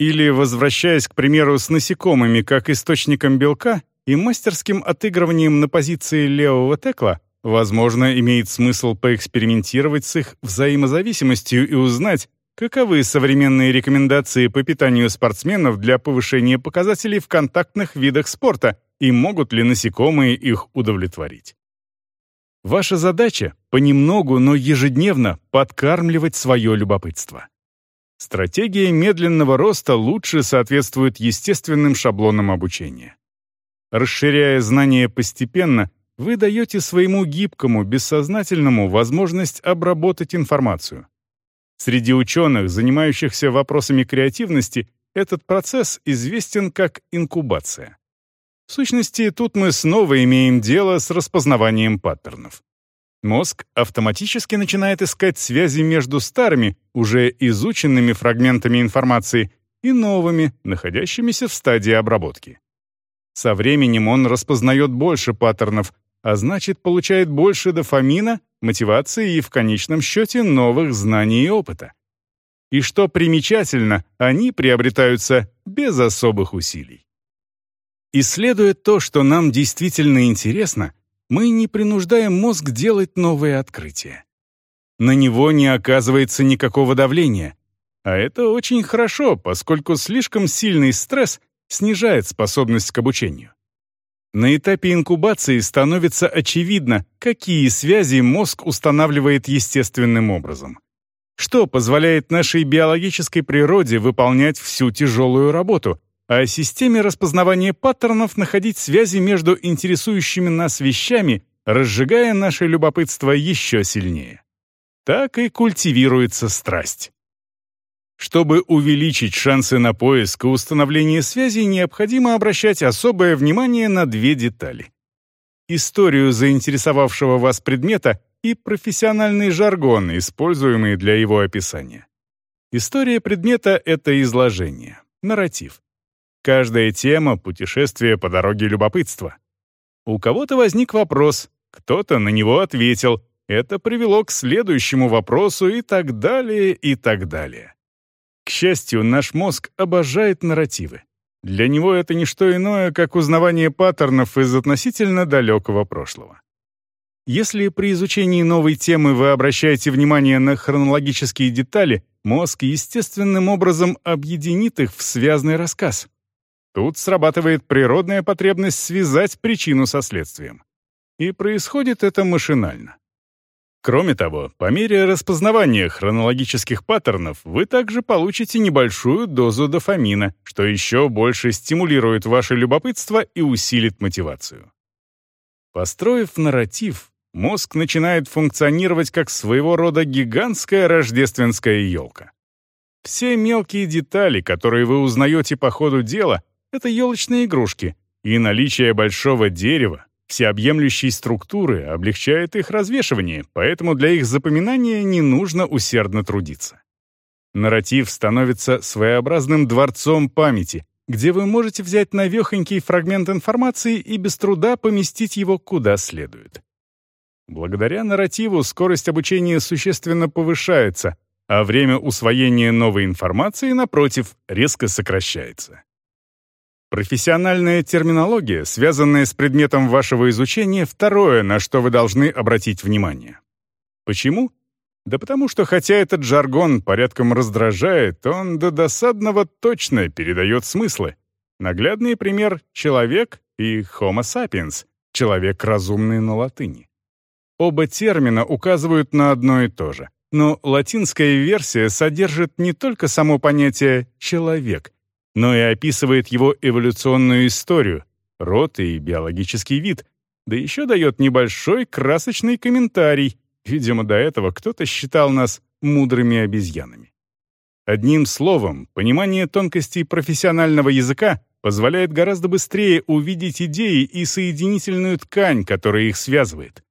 Или, возвращаясь, к примеру, с насекомыми как источником белка и мастерским отыгрыванием на позиции левого текла, возможно, имеет смысл поэкспериментировать с их взаимозависимостью и узнать, каковы современные рекомендации по питанию спортсменов для повышения показателей в контактных видах спорта и могут ли насекомые их удовлетворить. Ваша задача — понемногу, но ежедневно подкармливать свое любопытство. Стратегия медленного роста лучше соответствует естественным шаблонам обучения. Расширяя знания постепенно, вы даете своему гибкому, бессознательному возможность обработать информацию. Среди ученых, занимающихся вопросами креативности, этот процесс известен как инкубация. В сущности, тут мы снова имеем дело с распознаванием паттернов. Мозг автоматически начинает искать связи между старыми, уже изученными фрагментами информации и новыми, находящимися в стадии обработки. Со временем он распознает больше паттернов, а значит, получает больше дофамина, мотивации и, в конечном счете, новых знаний и опыта. И что примечательно, они приобретаются без особых усилий. Исследуя то, что нам действительно интересно, мы не принуждаем мозг делать новые открытия. На него не оказывается никакого давления. А это очень хорошо, поскольку слишком сильный стресс снижает способность к обучению. На этапе инкубации становится очевидно, какие связи мозг устанавливает естественным образом. Что позволяет нашей биологической природе выполнять всю тяжелую работу, а системе распознавания паттернов находить связи между интересующими нас вещами, разжигая наше любопытство еще сильнее. Так и культивируется страсть. Чтобы увеличить шансы на поиск и установление связи, необходимо обращать особое внимание на две детали. Историю заинтересовавшего вас предмета и профессиональный жаргон, используемый для его описания. История предмета — это изложение, нарратив. Каждая тема — путешествие по дороге любопытства. У кого-то возник вопрос, кто-то на него ответил. Это привело к следующему вопросу и так далее, и так далее. К счастью, наш мозг обожает нарративы. Для него это не что иное, как узнавание паттернов из относительно далекого прошлого. Если при изучении новой темы вы обращаете внимание на хронологические детали, мозг естественным образом объединит их в связный рассказ. Тут срабатывает природная потребность связать причину со следствием. И происходит это машинально. Кроме того, по мере распознавания хронологических паттернов вы также получите небольшую дозу дофамина, что еще больше стимулирует ваше любопытство и усилит мотивацию. Построив нарратив, мозг начинает функционировать как своего рода гигантская рождественская елка. Все мелкие детали, которые вы узнаете по ходу дела, это елочные игрушки, и наличие большого дерева, всеобъемлющей структуры облегчает их развешивание, поэтому для их запоминания не нужно усердно трудиться. Нарратив становится своеобразным дворцом памяти, где вы можете взять навехонький фрагмент информации и без труда поместить его куда следует. Благодаря нарративу скорость обучения существенно повышается, а время усвоения новой информации, напротив, резко сокращается. Профессиональная терминология, связанная с предметом вашего изучения, второе, на что вы должны обратить внимание. Почему? Да потому что хотя этот жаргон порядком раздражает, он до досадного точно передает смыслы. Наглядный пример — человек и Homo sapiens, человек разумный на латыни. Оба термина указывают на одно и то же. Но латинская версия содержит не только само понятие «человек», но и описывает его эволюционную историю, род и биологический вид, да еще дает небольшой красочный комментарий. Видимо, до этого кто-то считал нас мудрыми обезьянами. Одним словом, понимание тонкостей профессионального языка позволяет гораздо быстрее увидеть идеи и соединительную ткань, которая их связывает.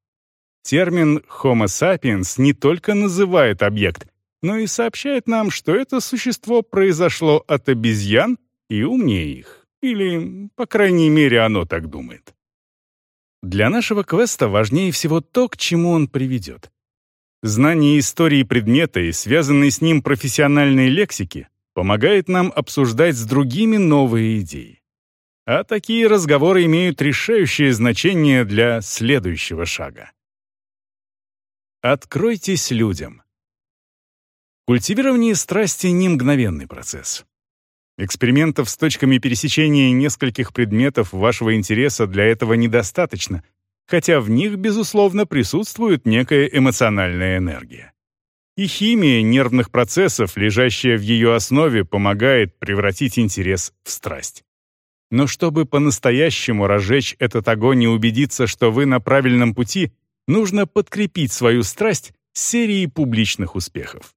Термин «Homo sapiens» не только называет объект, но и сообщает нам, что это существо произошло от обезьян и умнее их. Или, по крайней мере, оно так думает. Для нашего квеста важнее всего то, к чему он приведет. Знание истории предмета и связанной с ним профессиональной лексики помогает нам обсуждать с другими новые идеи. А такие разговоры имеют решающее значение для следующего шага. Откройтесь людям. Культивирование страсти — не мгновенный процесс. Экспериментов с точками пересечения нескольких предметов вашего интереса для этого недостаточно, хотя в них, безусловно, присутствует некая эмоциональная энергия. И химия нервных процессов, лежащая в ее основе, помогает превратить интерес в страсть. Но чтобы по-настоящему разжечь этот огонь и убедиться, что вы на правильном пути — нужно подкрепить свою страсть серией публичных успехов.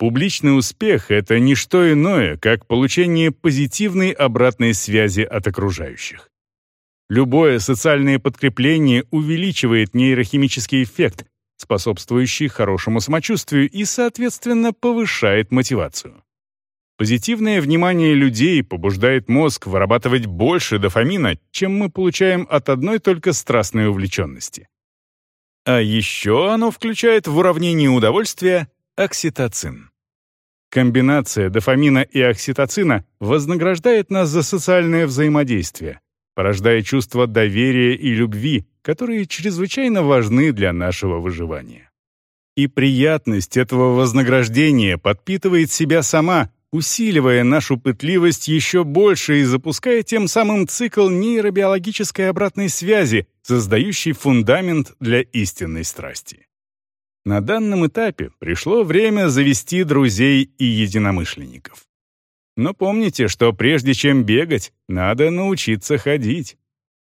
Публичный успех — это не что иное, как получение позитивной обратной связи от окружающих. Любое социальное подкрепление увеличивает нейрохимический эффект, способствующий хорошему самочувствию и, соответственно, повышает мотивацию. Позитивное внимание людей побуждает мозг вырабатывать больше дофамина, чем мы получаем от одной только страстной увлеченности. А еще оно включает в уравнение удовольствия окситоцин. Комбинация дофамина и окситоцина вознаграждает нас за социальное взаимодействие, порождая чувство доверия и любви, которые чрезвычайно важны для нашего выживания. И приятность этого вознаграждения подпитывает себя сама, усиливая нашу пытливость еще больше и запуская тем самым цикл нейробиологической обратной связи, создающий фундамент для истинной страсти. На данном этапе пришло время завести друзей и единомышленников. Но помните, что прежде чем бегать, надо научиться ходить.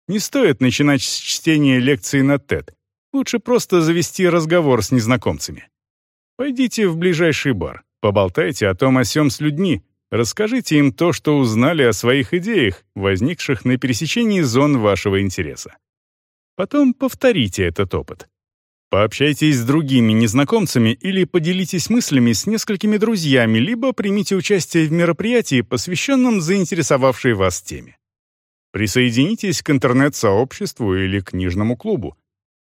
Не стоит начинать с чтения лекции на TED. Лучше просто завести разговор с незнакомцами. Пойдите в ближайший бар. Поболтайте о том о сём с людьми, расскажите им то, что узнали о своих идеях, возникших на пересечении зон вашего интереса. Потом повторите этот опыт. Пообщайтесь с другими незнакомцами или поделитесь мыслями с несколькими друзьями, либо примите участие в мероприятии, посвященном заинтересовавшей вас теме. Присоединитесь к интернет-сообществу или книжному клубу.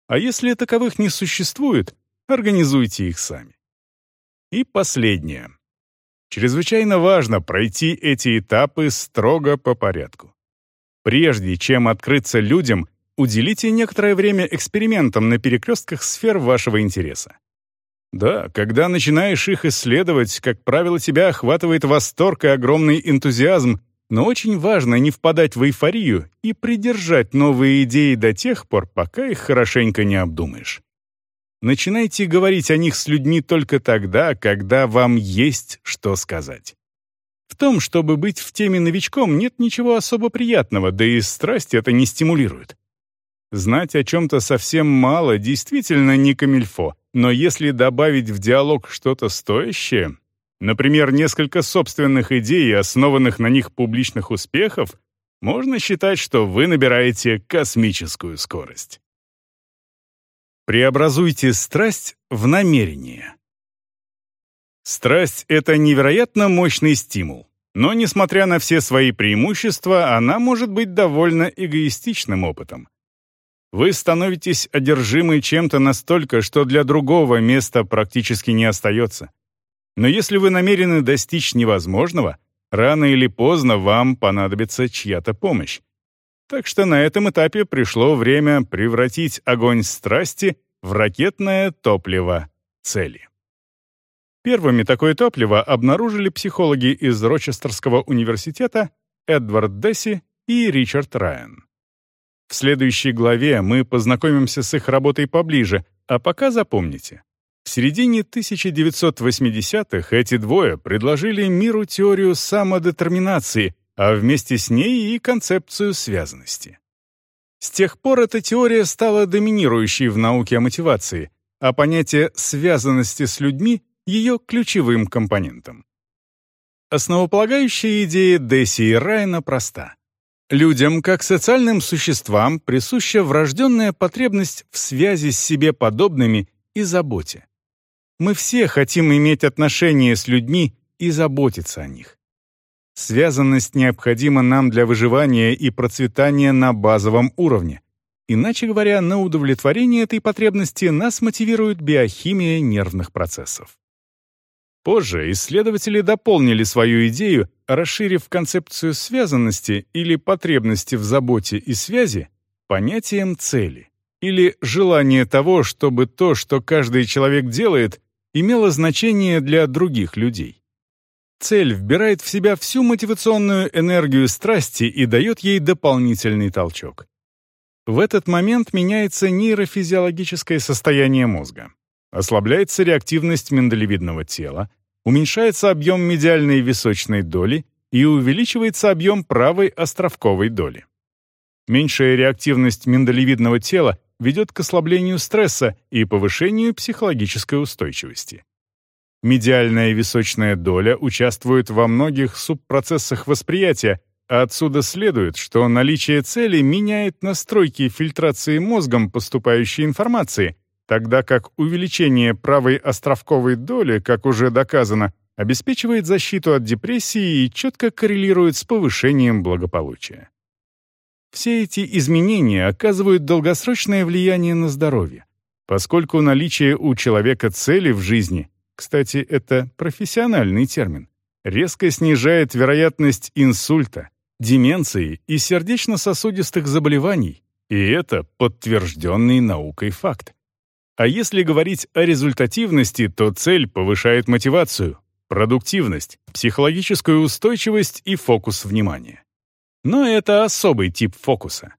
А если таковых не существует, организуйте их сами. И последнее. Чрезвычайно важно пройти эти этапы строго по порядку. Прежде чем открыться людям, уделите некоторое время экспериментам на перекрестках сфер вашего интереса. Да, когда начинаешь их исследовать, как правило, тебя охватывает восторг и огромный энтузиазм, но очень важно не впадать в эйфорию и придержать новые идеи до тех пор, пока их хорошенько не обдумаешь. Начинайте говорить о них с людьми только тогда, когда вам есть что сказать. В том, чтобы быть в теме новичком, нет ничего особо приятного, да и страсть это не стимулирует. Знать о чем-то совсем мало действительно не камильфо, но если добавить в диалог что-то стоящее, например, несколько собственных идей, основанных на них публичных успехов, можно считать, что вы набираете космическую скорость. Преобразуйте страсть в намерение. Страсть — это невероятно мощный стимул, но, несмотря на все свои преимущества, она может быть довольно эгоистичным опытом. Вы становитесь одержимы чем-то настолько, что для другого места практически не остается. Но если вы намерены достичь невозможного, рано или поздно вам понадобится чья-то помощь. Так что на этом этапе пришло время превратить огонь страсти в ракетное топливо цели. Первыми такое топливо обнаружили психологи из Рочестерского университета Эдвард Десси и Ричард Райан. В следующей главе мы познакомимся с их работой поближе, а пока запомните. В середине 1980-х эти двое предложили миру теорию самодетерминации, а вместе с ней и концепцию связанности. С тех пор эта теория стала доминирующей в науке о мотивации, а понятие связанности с людьми — ее ключевым компонентом. Основополагающая идея Десси и Райна проста. Людям, как социальным существам, присуща врожденная потребность в связи с себе подобными и заботе. Мы все хотим иметь отношения с людьми и заботиться о них. Связанность необходима нам для выживания и процветания на базовом уровне. Иначе говоря, на удовлетворение этой потребности нас мотивирует биохимия нервных процессов. Позже исследователи дополнили свою идею, расширив концепцию связанности или потребности в заботе и связи понятием цели или желание того, чтобы то, что каждый человек делает, имело значение для других людей. Цель вбирает в себя всю мотивационную энергию страсти и дает ей дополнительный толчок. В этот момент меняется нейрофизиологическое состояние мозга ослабляется реактивность миндалевидного тела, уменьшается объем медиальной височной доли и увеличивается объем правой островковой доли. Меньшая реактивность миндалевидного тела ведет к ослаблению стресса и повышению психологической устойчивости. Медиальная височная доля участвует во многих субпроцессах восприятия, а отсюда следует, что наличие цели меняет настройки фильтрации мозгом поступающей информации, тогда как увеличение правой островковой доли, как уже доказано, обеспечивает защиту от депрессии и четко коррелирует с повышением благополучия. Все эти изменения оказывают долгосрочное влияние на здоровье, поскольку наличие у человека цели в жизни, кстати, это профессиональный термин, резко снижает вероятность инсульта, деменции и сердечно-сосудистых заболеваний, и это подтвержденный наукой факт. А если говорить о результативности, то цель повышает мотивацию, продуктивность, психологическую устойчивость и фокус внимания. Но это особый тип фокуса.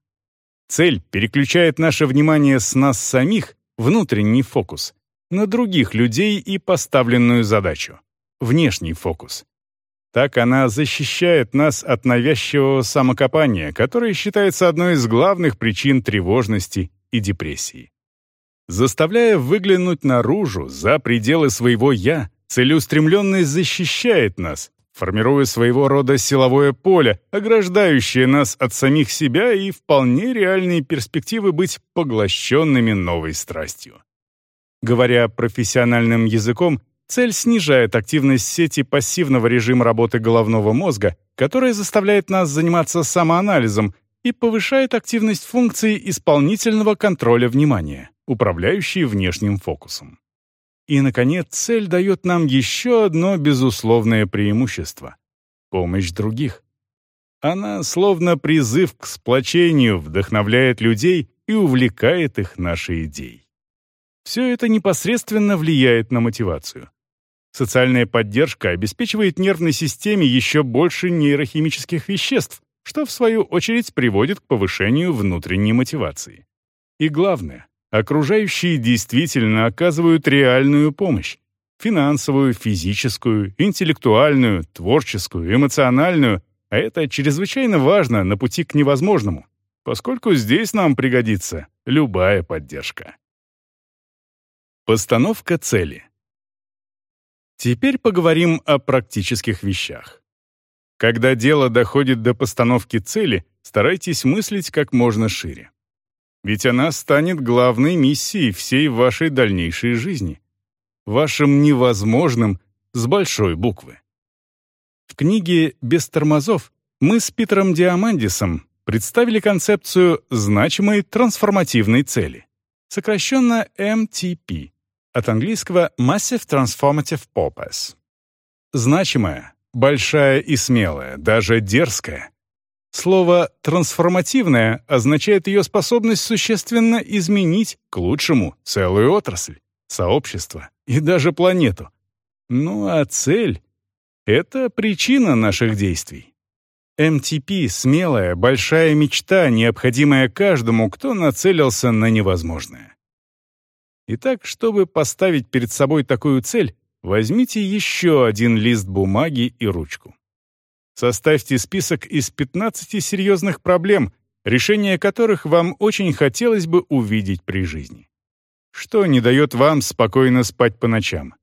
Цель переключает наше внимание с нас самих, внутренний фокус, на других людей и поставленную задачу, внешний фокус. Так она защищает нас от навязчивого самокопания, которое считается одной из главных причин тревожности и депрессии. Заставляя выглянуть наружу, за пределы своего «я», целеустремленность защищает нас, формируя своего рода силовое поле, ограждающее нас от самих себя и вполне реальные перспективы быть поглощенными новой страстью. Говоря профессиональным языком, цель снижает активность сети пассивного режима работы головного мозга, которая заставляет нас заниматься самоанализом и повышает активность функции исполнительного контроля внимания управляющие внешним фокусом. И, наконец, цель дает нам еще одно безусловное преимущество — помощь других. Она, словно призыв к сплочению, вдохновляет людей и увлекает их нашей идеей. Все это непосредственно влияет на мотивацию. Социальная поддержка обеспечивает нервной системе еще больше нейрохимических веществ, что в свою очередь приводит к повышению внутренней мотивации. И главное, окружающие действительно оказывают реальную помощь, финансовую, физическую, интеллектуальную, творческую, эмоциональную, а это чрезвычайно важно на пути к невозможному, поскольку здесь нам пригодится любая поддержка. Постановка цели. Теперь поговорим о практических вещах. Когда дело доходит до постановки цели, старайтесь мыслить как можно шире. Ведь она станет главной миссией всей вашей дальнейшей жизни. Вашим невозможным с большой буквы. В книге «Без тормозов» мы с Питером Диамандисом представили концепцию значимой трансформативной цели, сокращенно MTP, от английского Massive Transformative Purpose. Значимая, большая и смелая, даже дерзкая. Слово «трансформативная» означает ее способность существенно изменить к лучшему целую отрасль, сообщество и даже планету. Ну а цель — это причина наших действий. МТП — смелая, большая мечта, необходимая каждому, кто нацелился на невозможное. Итак, чтобы поставить перед собой такую цель, возьмите еще один лист бумаги и ручку. Составьте список из 15 серьезных проблем, решение которых вам очень хотелось бы увидеть при жизни. Что не дает вам спокойно спать по ночам?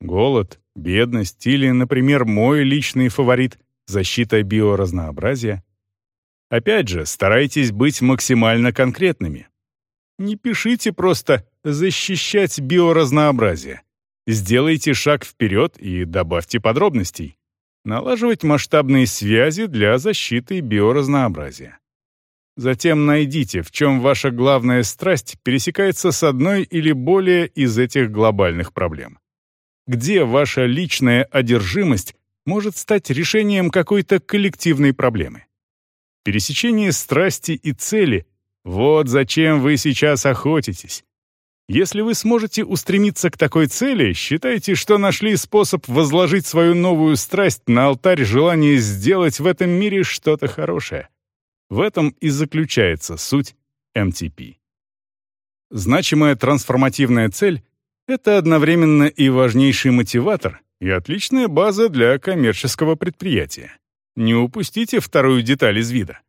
Голод, бедность или, например, мой личный фаворит — защита биоразнообразия? Опять же, старайтесь быть максимально конкретными. Не пишите просто «защищать биоразнообразие». Сделайте шаг вперед и добавьте подробностей. Налаживать масштабные связи для защиты биоразнообразия. Затем найдите, в чем ваша главная страсть пересекается с одной или более из этих глобальных проблем. Где ваша личная одержимость может стать решением какой-то коллективной проблемы. Пересечение страсти и цели вот зачем вы сейчас охотитесь. Если вы сможете устремиться к такой цели, считайте, что нашли способ возложить свою новую страсть на алтарь желания сделать в этом мире что-то хорошее. В этом и заключается суть МТП. Значимая трансформативная цель — это одновременно и важнейший мотиватор, и отличная база для коммерческого предприятия. Не упустите вторую деталь из вида.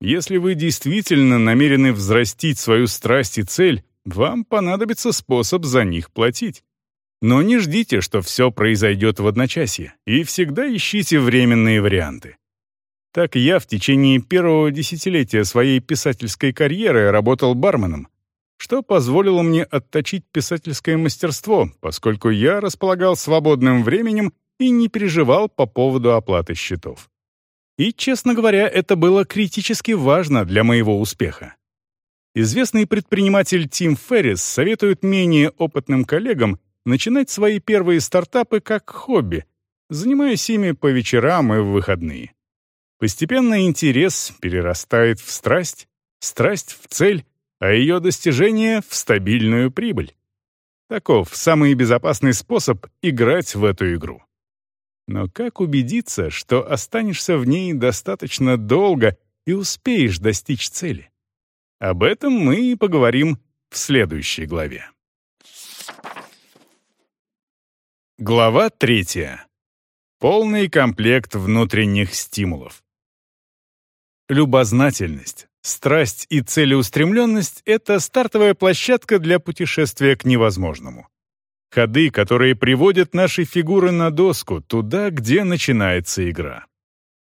Если вы действительно намерены взрастить свою страсть и цель, вам понадобится способ за них платить. Но не ждите, что все произойдет в одночасье, и всегда ищите временные варианты. Так я в течение первого десятилетия своей писательской карьеры работал барменом, что позволило мне отточить писательское мастерство, поскольку я располагал свободным временем и не переживал по поводу оплаты счетов. И, честно говоря, это было критически важно для моего успеха. Известный предприниматель Тим Феррис советует менее опытным коллегам начинать свои первые стартапы как хобби, занимаясь ими по вечерам и в выходные. Постепенно интерес перерастает в страсть, страсть в цель, а ее достижение — в стабильную прибыль. Таков самый безопасный способ играть в эту игру. Но как убедиться, что останешься в ней достаточно долго и успеешь достичь цели? Об этом мы и поговорим в следующей главе. Глава третья. Полный комплект внутренних стимулов. Любознательность, страсть и целеустремленность — это стартовая площадка для путешествия к невозможному. Ходы, которые приводят наши фигуры на доску, туда, где начинается игра.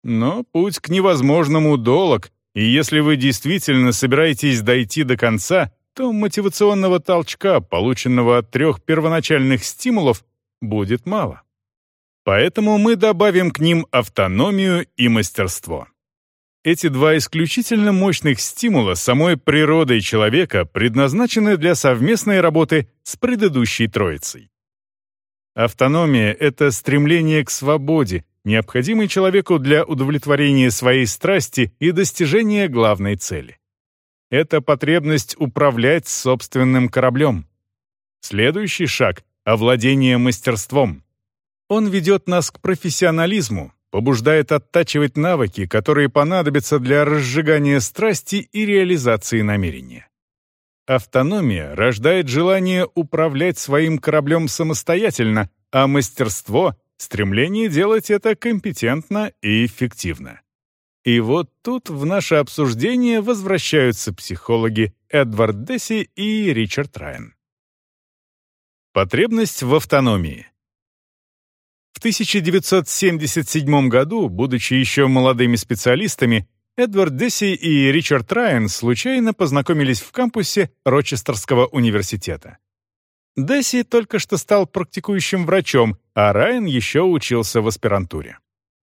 Но путь к невозможному долг, и если вы действительно собираетесь дойти до конца, то мотивационного толчка, полученного от трех первоначальных стимулов, будет мало. Поэтому мы добавим к ним автономию и мастерство. Эти два исключительно мощных стимула самой природой человека предназначены для совместной работы с предыдущей троицей. Автономия — это стремление к свободе, необходимый человеку для удовлетворения своей страсти и достижения главной цели. это потребность управлять собственным кораблем. Следующий шаг — овладение мастерством. Он ведет нас к профессионализму, побуждает оттачивать навыки, которые понадобятся для разжигания страсти и реализации намерения. Автономия рождает желание управлять своим кораблем самостоятельно, а мастерство — стремление делать это компетентно и эффективно. И вот тут в наше обсуждение возвращаются психологи Эдвард Десси и Ричард Райан. Потребность в автономии. В 1977 году, будучи еще молодыми специалистами, Эдвард Десси и Ричард Райан случайно познакомились в кампусе Рочестерского университета. Десси только что стал практикующим врачом, а Райан еще учился в аспирантуре.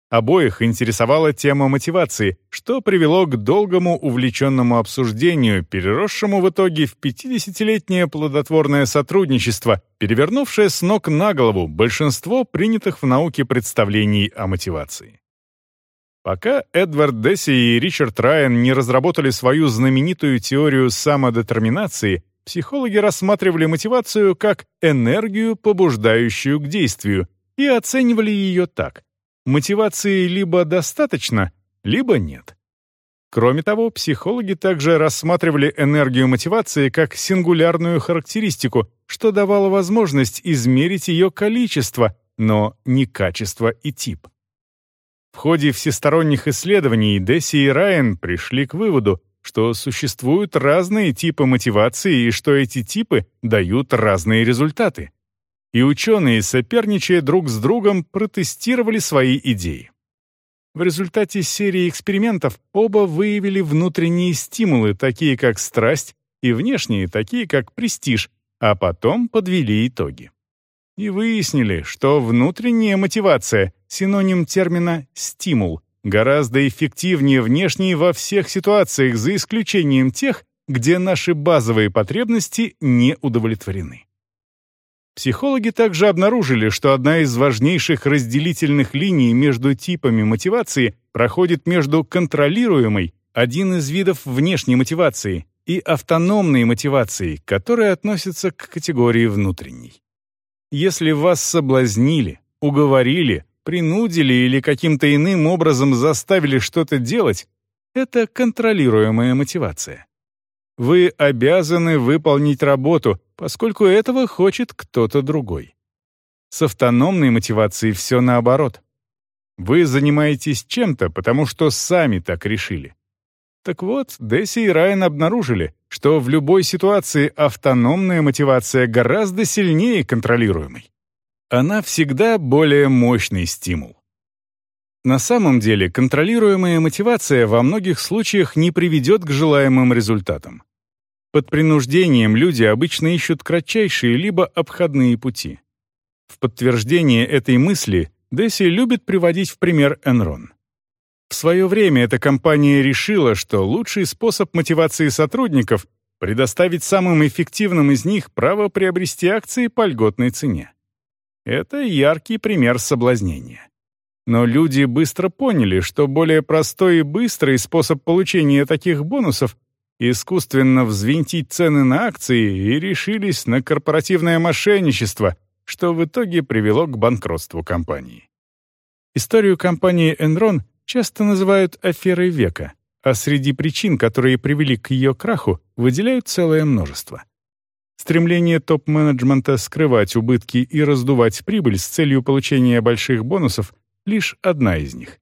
Обоих интересовала тема мотивации, что привело к долгому увлеченному обсуждению, переросшему в итоге в 50-летнее плодотворное сотрудничество, перевернувшее с ног на голову большинство принятых в науке представлений о мотивации. Пока Эдвард Десси и Ричард Райан не разработали свою знаменитую теорию самодетерминации, психологи рассматривали мотивацию как энергию, побуждающую к действию, и оценивали ее так — мотивации либо достаточно, либо нет. Кроме того, психологи также рассматривали энергию мотивации как сингулярную характеристику, что давало возможность измерить ее количество, но не качество и тип. В ходе всесторонних исследований Десси и Райан пришли к выводу, что существуют разные типы мотивации и что эти типы дают разные результаты и ученые, соперничая друг с другом, протестировали свои идеи. В результате серии экспериментов оба выявили внутренние стимулы, такие как страсть, и внешние, такие как престиж, а потом подвели итоги. И выяснили, что внутренняя мотивация — синоним термина «стимул», гораздо эффективнее внешней во всех ситуациях, за исключением тех, где наши базовые потребности не удовлетворены. Психологи также обнаружили, что одна из важнейших разделительных линий между типами мотивации проходит между контролируемой, один из видов внешней мотивации, и автономной мотивацией, которая относится к категории внутренней. Если вас соблазнили, уговорили, принудили или каким-то иным образом заставили что-то делать, это контролируемая мотивация. Вы обязаны выполнить работу, поскольку этого хочет кто-то другой. С автономной мотивацией все наоборот. Вы занимаетесь чем-то, потому что сами так решили. Так вот, Десси и Райан обнаружили, что в любой ситуации автономная мотивация гораздо сильнее контролируемой. Она всегда более мощный стимул. На самом деле, контролируемая мотивация во многих случаях не приведет к желаемым результатам. Под принуждением люди обычно ищут кратчайшие либо обходные пути. В подтверждение этой мысли Десси любит приводить в пример Enron. В свое время эта компания решила, что лучший способ мотивации сотрудников — предоставить самым эффективным из них право приобрести акции по льготной цене. Это яркий пример соблазнения. Но люди быстро поняли, что более простой и быстрый способ получения таких бонусов искусственно взвинтить цены на акции и решились на корпоративное мошенничество, что в итоге привело к банкротству компании. Историю компании Enron часто называют аферой века, а среди причин, которые привели к ее краху, выделяют целое множество. Стремление топ-менеджмента скрывать убытки и раздувать прибыль с целью получения больших бонусов — лишь одна из них.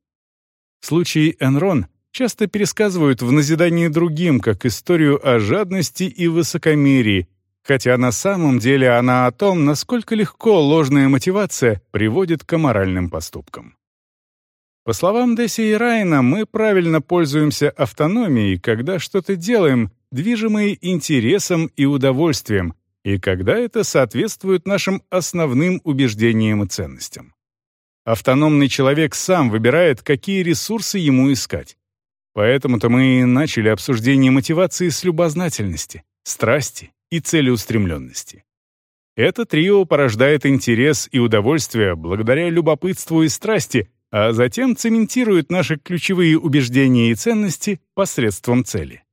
В случае Enron часто пересказывают в назидании другим как историю о жадности и высокомерии, хотя на самом деле она о том, насколько легко ложная мотивация приводит к аморальным поступкам. По словам Десси и Райна, мы правильно пользуемся автономией, когда что-то делаем, движимые интересом и удовольствием, и когда это соответствует нашим основным убеждениям и ценностям. Автономный человек сам выбирает, какие ресурсы ему искать. Поэтому-то мы и начали обсуждение мотивации с любознательности, страсти и целеустремленности. Это трио порождает интерес и удовольствие благодаря любопытству и страсти, а затем цементирует наши ключевые убеждения и ценности посредством цели.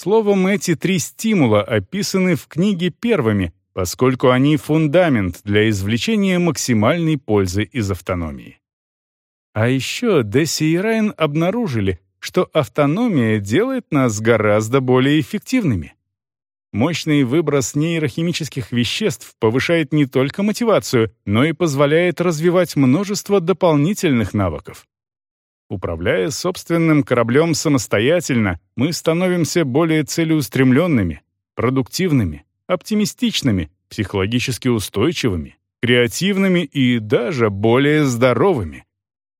Словом, эти три стимула описаны в книге первыми, поскольку они фундамент для извлечения максимальной пользы из автономии. А еще Десси и Райан обнаружили, что автономия делает нас гораздо более эффективными. Мощный выброс нейрохимических веществ повышает не только мотивацию, но и позволяет развивать множество дополнительных навыков. Управляя собственным кораблем самостоятельно, мы становимся более целеустремленными, продуктивными, оптимистичными, психологически устойчивыми, креативными и даже более здоровыми.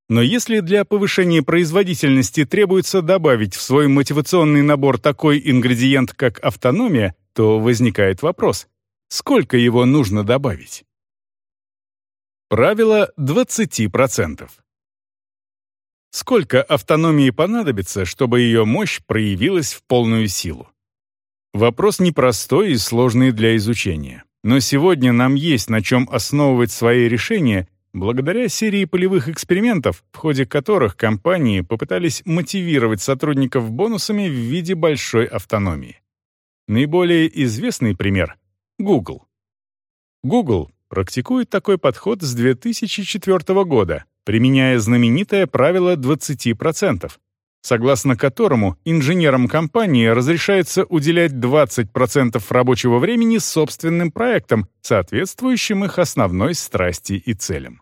Но если для повышения производительности требуется добавить в свой мотивационный набор такой ингредиент, как автономия, то возникает вопрос, сколько его нужно добавить? Правило 20%. Сколько автономии понадобится, чтобы ее мощь проявилась в полную силу? Вопрос непростой и сложный для изучения. Но сегодня нам есть на чем основывать свои решения благодаря серии полевых экспериментов, в ходе которых компании попытались мотивировать сотрудников бонусами в виде большой автономии. Наиболее известный пример — Google. Google практикует такой подход с 2004 года, применяя знаменитое правило 20%, согласно которому инженерам компании разрешается уделять 20% рабочего времени собственным проектам, соответствующим их основной страсти и целям.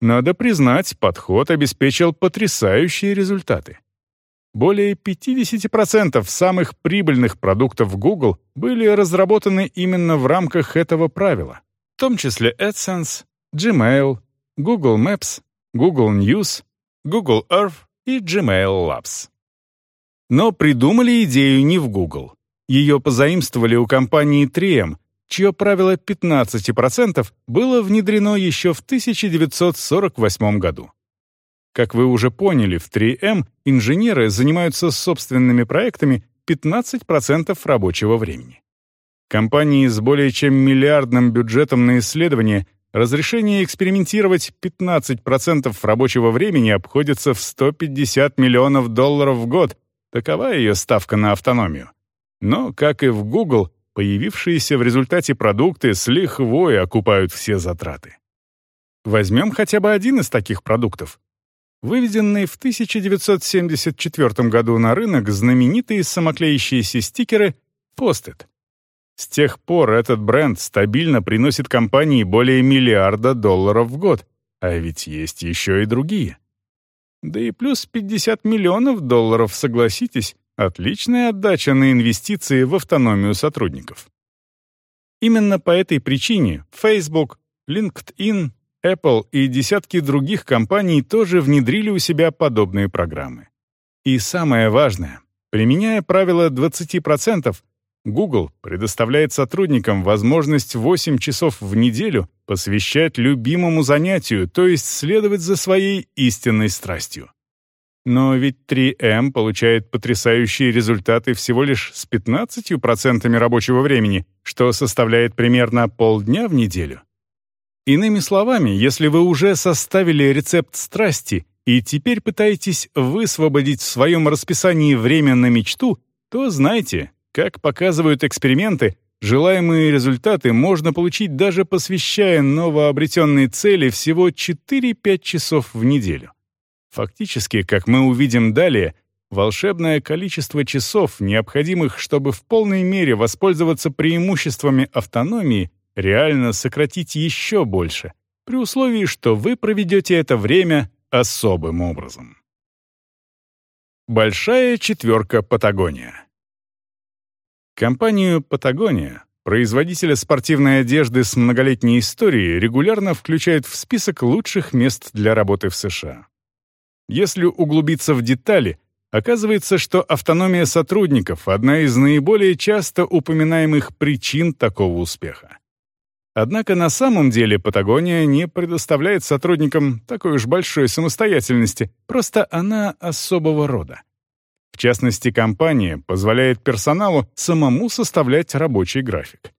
Надо признать, подход обеспечил потрясающие результаты. Более 50% самых прибыльных продуктов Google были разработаны именно в рамках этого правила, в том числе AdSense, Gmail, Google Maps, Google News, Google Earth и Gmail Labs. Но придумали идею не в Google. Ее позаимствовали у компании 3M, чье правило 15% было внедрено еще в 1948 году. Как вы уже поняли, в 3M инженеры занимаются собственными проектами 15% рабочего времени. Компании с более чем миллиардным бюджетом на исследования разрешение экспериментировать 15% рабочего времени обходится в 150 миллионов долларов в год. Такова ее ставка на автономию. Но, как и в Google, появившиеся в результате продукты с лихвой окупают все затраты. Возьмем хотя бы один из таких продуктов выведенные в 1974 году на рынок знаменитые самоклеящиеся стикеры Post-it. С тех пор этот бренд стабильно приносит компании более миллиарда долларов в год, а ведь есть еще и другие. Да и плюс 50 миллионов долларов, согласитесь, отличная отдача на инвестиции в автономию сотрудников. Именно по этой причине Facebook, LinkedIn, Apple и десятки других компаний тоже внедрили у себя подобные программы. И самое важное, применяя правило 20%, Google предоставляет сотрудникам возможность 8 часов в неделю посвящать любимому занятию, то есть следовать за своей истинной страстью. Но ведь 3M получает потрясающие результаты всего лишь с 15% рабочего времени, что составляет примерно полдня в неделю. Иными словами, если вы уже составили рецепт страсти и теперь пытаетесь высвободить в своем расписании время на мечту, то знайте, как показывают эксперименты, желаемые результаты можно получить даже посвящая новообретенной цели всего 4-5 часов в неделю. Фактически, как мы увидим далее, волшебное количество часов, необходимых, чтобы в полной мере воспользоваться преимуществами автономии, реально сократить еще больше, при условии, что вы проведете это время особым образом. Большая четверка Патагония Компанию «Патагония», производителя спортивной одежды с многолетней историей, регулярно включают в список лучших мест для работы в США. Если углубиться в детали, оказывается, что автономия сотрудников — одна из наиболее часто упоминаемых причин такого успеха. Однако на самом деле Патагония не предоставляет сотрудникам такой уж большой самостоятельности, просто она особого рода. В частности, компания позволяет персоналу самому составлять рабочий график.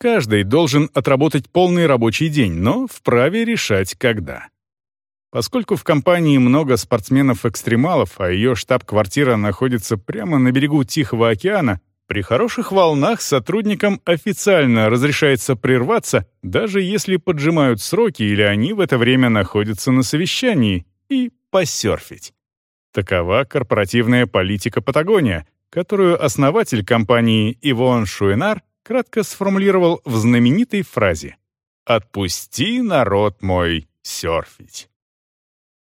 Каждый должен отработать полный рабочий день, но вправе решать, когда. Поскольку в компании много спортсменов-экстремалов, а ее штаб-квартира находится прямо на берегу Тихого океана, при хороших волнах сотрудникам официально разрешается прерваться, даже если поджимают сроки или они в это время находятся на совещании, и посерфить. Такова корпоративная политика Патагония, которую основатель компании Ивон Шуинар кратко сформулировал в знаменитой фразе «Отпусти, народ мой, серфить».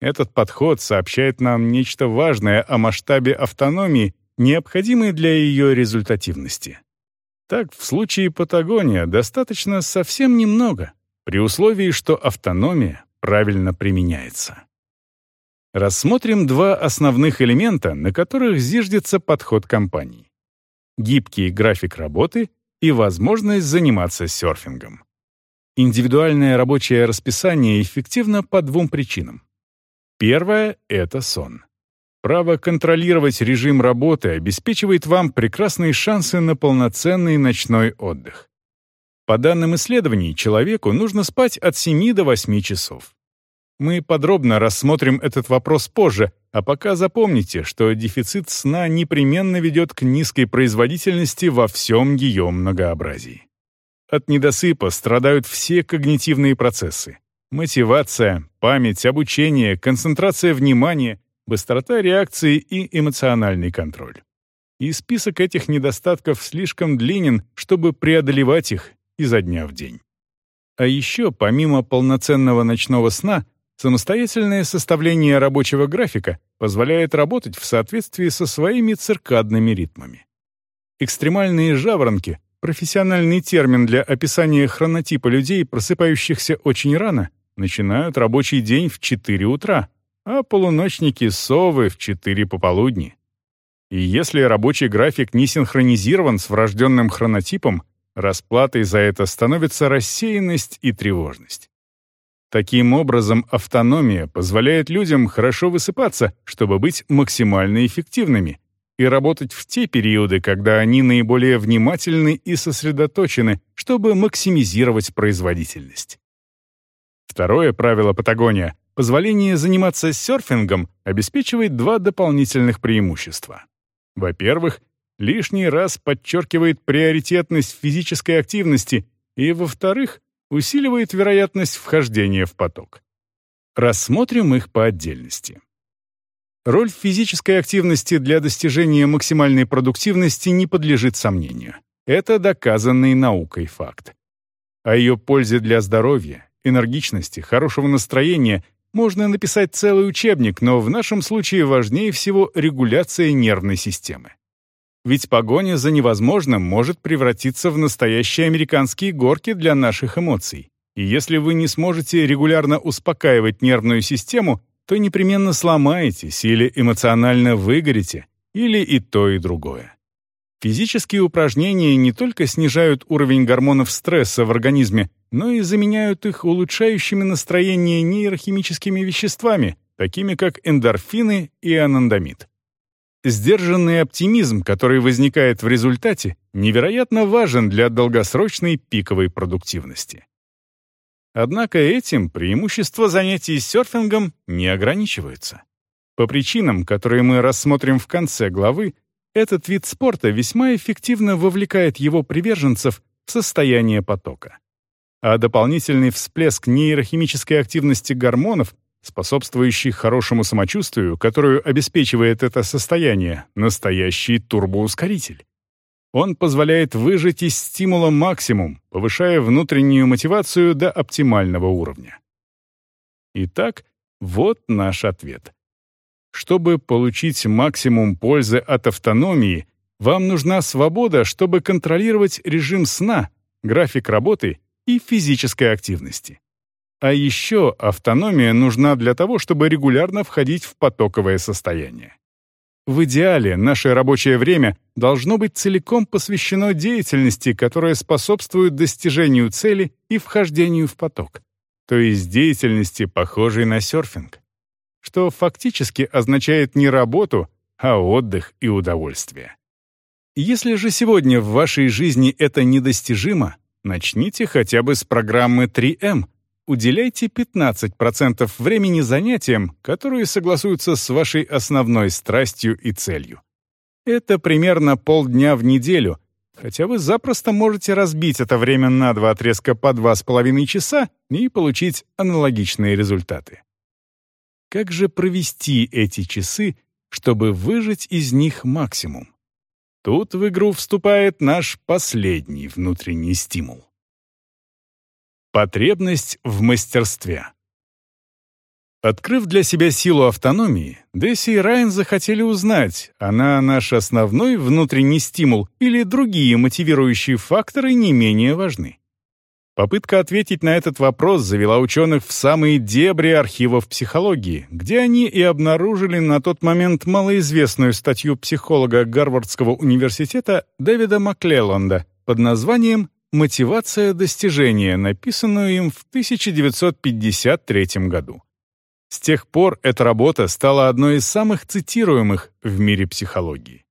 Этот подход сообщает нам нечто важное о масштабе автономии, необходимой для ее результативности. Так, в случае Патагония достаточно совсем немного, при условии, что автономия правильно применяется. Рассмотрим два основных элемента, на которых зиждется подход компании. Гибкий график работы и возможность заниматься серфингом. Индивидуальное рабочее расписание эффективно по двум причинам. Первое — это сон. Право контролировать режим работы обеспечивает вам прекрасные шансы на полноценный ночной отдых. По данным исследований, человеку нужно спать от 7 до 8 часов. Мы подробно рассмотрим этот вопрос позже, а пока запомните, что дефицит сна непременно ведет к низкой производительности во всем ее многообразии. От недосыпа страдают все когнитивные процессы. Мотивация, память, обучение, концентрация внимания, быстрота реакции и эмоциональный контроль. И список этих недостатков слишком длинен, чтобы преодолевать их изо дня в день. А еще, помимо полноценного ночного сна, Самостоятельное составление рабочего графика позволяет работать в соответствии со своими циркадными ритмами. Экстремальные жаворонки — профессиональный термин для описания хронотипа людей, просыпающихся очень рано, начинают рабочий день в 4 утра, а полуночники — совы в 4 пополудни. И если рабочий график не синхронизирован с врожденным хронотипом, расплатой за это становится рассеянность и тревожность. Таким образом, автономия позволяет людям хорошо высыпаться, чтобы быть максимально эффективными, и работать в те периоды, когда они наиболее внимательны и сосредоточены, чтобы максимизировать производительность. Второе правило Патагония — позволение заниматься серфингом обеспечивает два дополнительных преимущества. Во-первых, лишний раз подчеркивает приоритетность физической активности, и, во-вторых, усиливает вероятность вхождения в поток. Рассмотрим их по отдельности. Роль физической активности для достижения максимальной продуктивности не подлежит сомнению. Это доказанный наукой факт. О ее пользе для здоровья, энергичности, хорошего настроения можно написать целый учебник, но в нашем случае важнее всего регуляция нервной системы. Ведь погоня за невозможным может превратиться в настоящие американские горки для наших эмоций. И если вы не сможете регулярно успокаивать нервную систему, то непременно сломаетесь или эмоционально выгорите, или и то, и другое. Физические упражнения не только снижают уровень гормонов стресса в организме, но и заменяют их улучшающими настроение нейрохимическими веществами, такими как эндорфины и анандамид. Сдержанный оптимизм, который возникает в результате, невероятно важен для долгосрочной пиковой продуктивности. Однако этим преимущества занятий серфингом не ограничиваются. По причинам, которые мы рассмотрим в конце главы, этот вид спорта весьма эффективно вовлекает его приверженцев в состояние потока. А дополнительный всплеск нейрохимической активности гормонов способствующий хорошему самочувствию, которую обеспечивает это состояние, настоящий турбоускоритель. Он позволяет выжать из стимула максимум, повышая внутреннюю мотивацию до оптимального уровня. Итак, вот наш ответ. Чтобы получить максимум пользы от автономии, вам нужна свобода, чтобы контролировать режим сна, график работы и физической активности. А еще автономия нужна для того, чтобы регулярно входить в потоковое состояние. В идеале наше рабочее время должно быть целиком посвящено деятельности, которая способствует достижению цели и вхождению в поток, то есть деятельности, похожей на серфинг, что фактически означает не работу, а отдых и удовольствие. Если же сегодня в вашей жизни это недостижимо, начните хотя бы с программы 3М, уделяйте 15% времени занятиям, которые согласуются с вашей основной страстью и целью. Это примерно полдня в неделю, хотя вы запросто можете разбить это время на два отрезка по 2,5 часа и получить аналогичные результаты. Как же провести эти часы, чтобы выжать из них максимум? Тут в игру вступает наш последний внутренний стимул. Потребность в мастерстве. Открыв для себя силу автономии, Десси и Райан захотели узнать, она наш основной внутренний стимул или другие мотивирующие факторы не менее важны. Попытка ответить на этот вопрос завела ученых в самые дебри архивов психологии, где они и обнаружили на тот момент малоизвестную статью психолога Гарвардского университета Дэвида Маклелланда под названием «Мотивация достижения», написанную им в 1953 году. С тех пор эта работа стала одной из самых цитируемых в мире психологии.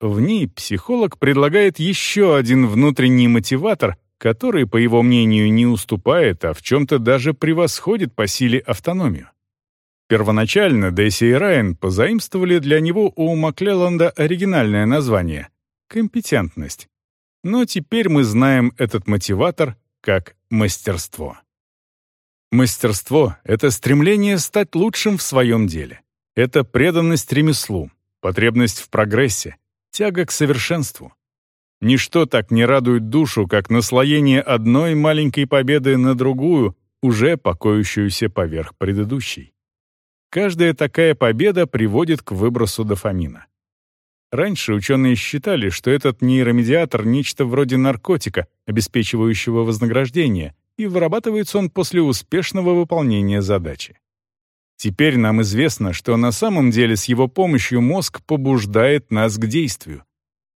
В ней психолог предлагает еще один внутренний мотиватор, который, по его мнению, не уступает, а в чем-то даже превосходит по силе автономию. Первоначально Дэсси и Райан позаимствовали для него у Маклелланда оригинальное название — компетентность. Но теперь мы знаем этот мотиватор как мастерство. Мастерство — это стремление стать лучшим в своем деле. Это преданность ремеслу, потребность в прогрессе, тяга к совершенству. Ничто так не радует душу, как наслоение одной маленькой победы на другую, уже покоящуюся поверх предыдущей. Каждая такая победа приводит к выбросу дофамина. Раньше ученые считали, что этот нейромедиатор — нечто вроде наркотика, обеспечивающего вознаграждение, и вырабатывается он после успешного выполнения задачи. Теперь нам известно, что на самом деле с его помощью мозг побуждает нас к действию.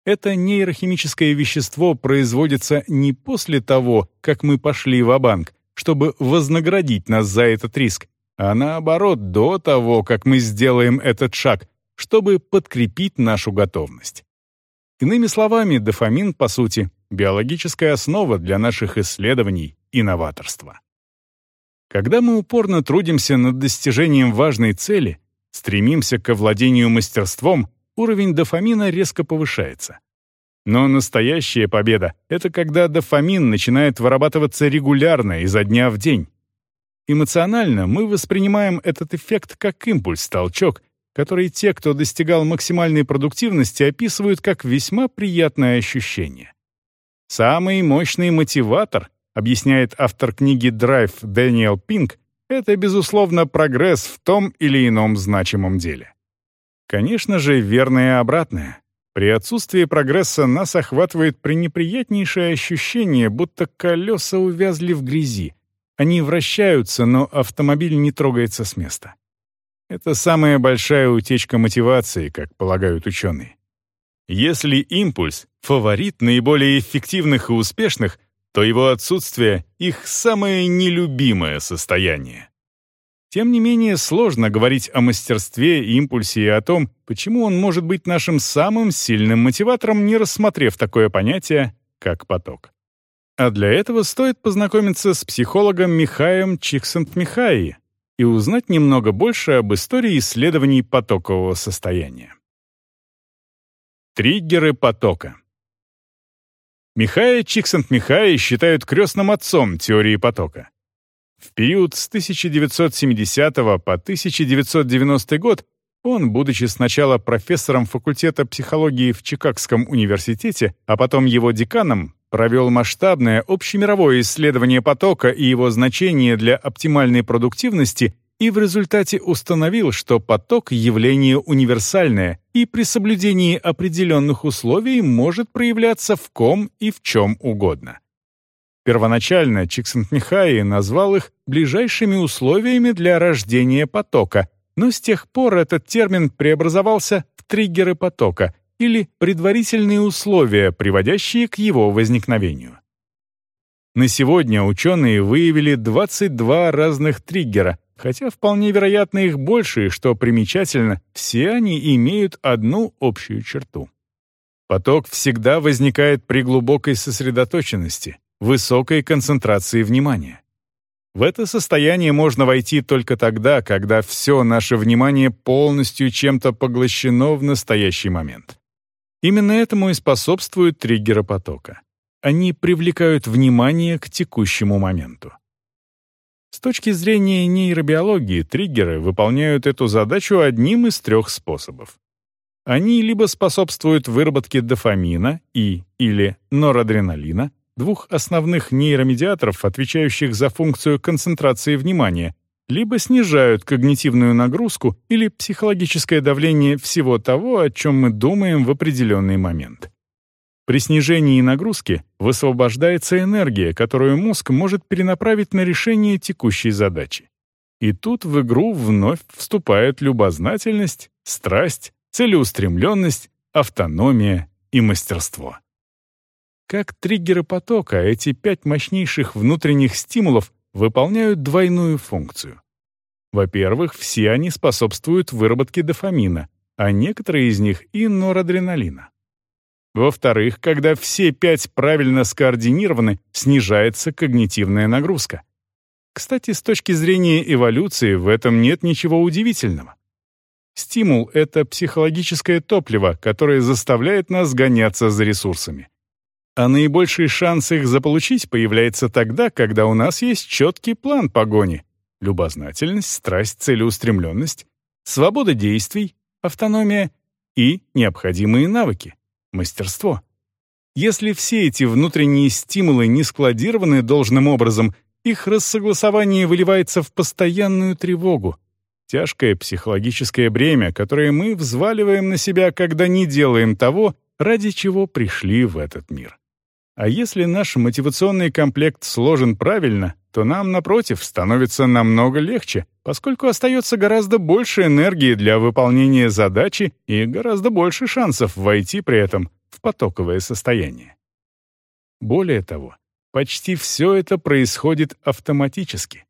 Это нейрохимическое вещество производится не после того, как мы пошли в банк чтобы вознаградить нас за этот риск, а наоборот, до того, как мы сделаем этот шаг, чтобы подкрепить нашу готовность. Иными словами, дофамин, по сути, биологическая основа для наших исследований и новаторства. Когда мы упорно трудимся над достижением важной цели, стремимся к овладению мастерством, уровень дофамина резко повышается. Но настоящая победа — это когда дофамин начинает вырабатываться регулярно изо дня в день. Эмоционально мы воспринимаем этот эффект как импульс-толчок, который те, кто достигал максимальной продуктивности, описывают как весьма приятное ощущение. Самый мощный мотиватор, объясняет автор книги «Драйв» Дэниел Пинк, это, безусловно, прогресс в том или ином значимом деле. Конечно же, верное обратное. При отсутствии прогресса нас охватывает пренеприятнейшее ощущение, будто колеса увязли в грязи. Они вращаются, но автомобиль не трогается с места. Это самая большая утечка мотивации, как полагают ученые. Если импульс — фаворит наиболее эффективных и успешных, то его отсутствие — их самое нелюбимое состояние. Тем не менее, сложно говорить о мастерстве, импульсе и о том, почему он может быть нашим самым сильным мотиватором, не рассмотрев такое понятие, как поток. А для этого стоит познакомиться с психологом Михаем Чиксент-Михаи, и узнать немного больше об истории исследований потокового состояния. Триггеры потока Михая Чиксент-Михая считают крестным отцом теории потока. В период с 1970 по 1990 год он, будучи сначала профессором факультета психологии в Чикагском университете, а потом его деканом, провел масштабное общемировое исследование потока и его значение для оптимальной продуктивности и в результате установил, что поток — явление универсальное и при соблюдении определенных условий может проявляться в ком и в чем угодно. Первоначально Чиксент-Михай назвал их ближайшими условиями для рождения потока, но с тех пор этот термин преобразовался в триггеры потока — или предварительные условия, приводящие к его возникновению. На сегодня ученые выявили 22 разных триггера, хотя вполне вероятно их больше, и, что примечательно, все они имеют одну общую черту. Поток всегда возникает при глубокой сосредоточенности, высокой концентрации внимания. В это состояние можно войти только тогда, когда все наше внимание полностью чем-то поглощено в настоящий момент. Именно этому и способствуют триггеры потока. Они привлекают внимание к текущему моменту. С точки зрения нейробиологии, триггеры выполняют эту задачу одним из трех способов. Они либо способствуют выработке дофамина и или норадреналина, двух основных нейромедиаторов, отвечающих за функцию концентрации внимания, либо снижают когнитивную нагрузку или психологическое давление всего того, о чем мы думаем в определенный момент. При снижении нагрузки высвобождается энергия, которую мозг может перенаправить на решение текущей задачи. И тут в игру вновь вступают любознательность, страсть, целеустремленность, автономия и мастерство. Как триггеры потока, эти пять мощнейших внутренних стимулов выполняют двойную функцию. Во-первых, все они способствуют выработке дофамина, а некоторые из них — и норадреналина. Во-вторых, когда все пять правильно скоординированы, снижается когнитивная нагрузка. Кстати, с точки зрения эволюции в этом нет ничего удивительного. Стимул — это психологическое топливо, которое заставляет нас гоняться за ресурсами. А наибольший шанс их заполучить появляется тогда, когда у нас есть четкий план погони. Любознательность, страсть, целеустремленность, свобода действий, автономия и необходимые навыки, мастерство. Если все эти внутренние стимулы не складированы должным образом, их рассогласование выливается в постоянную тревогу, Тяжкое психологическое бремя, которое мы взваливаем на себя, когда не делаем того, ради чего пришли в этот мир. А если наш мотивационный комплект сложен правильно, то нам, напротив, становится намного легче, поскольку остается гораздо больше энергии для выполнения задачи и гораздо больше шансов войти при этом в потоковое состояние. Более того, почти все это происходит автоматически.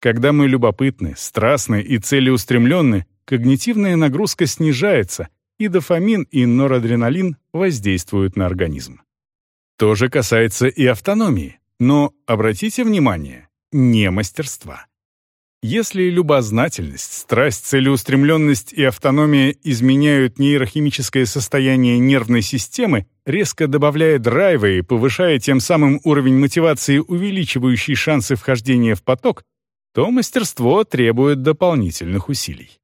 Когда мы любопытны, страстны и целеустремленны, когнитивная нагрузка снижается, и дофамин и норадреналин воздействуют на организм. То же касается и автономии, но, обратите внимание, не мастерства. Если любознательность, страсть, целеустремленность и автономия изменяют нейрохимическое состояние нервной системы, резко добавляя драйва и повышая тем самым уровень мотивации, увеличивающий шансы вхождения в поток, то мастерство требует дополнительных усилий.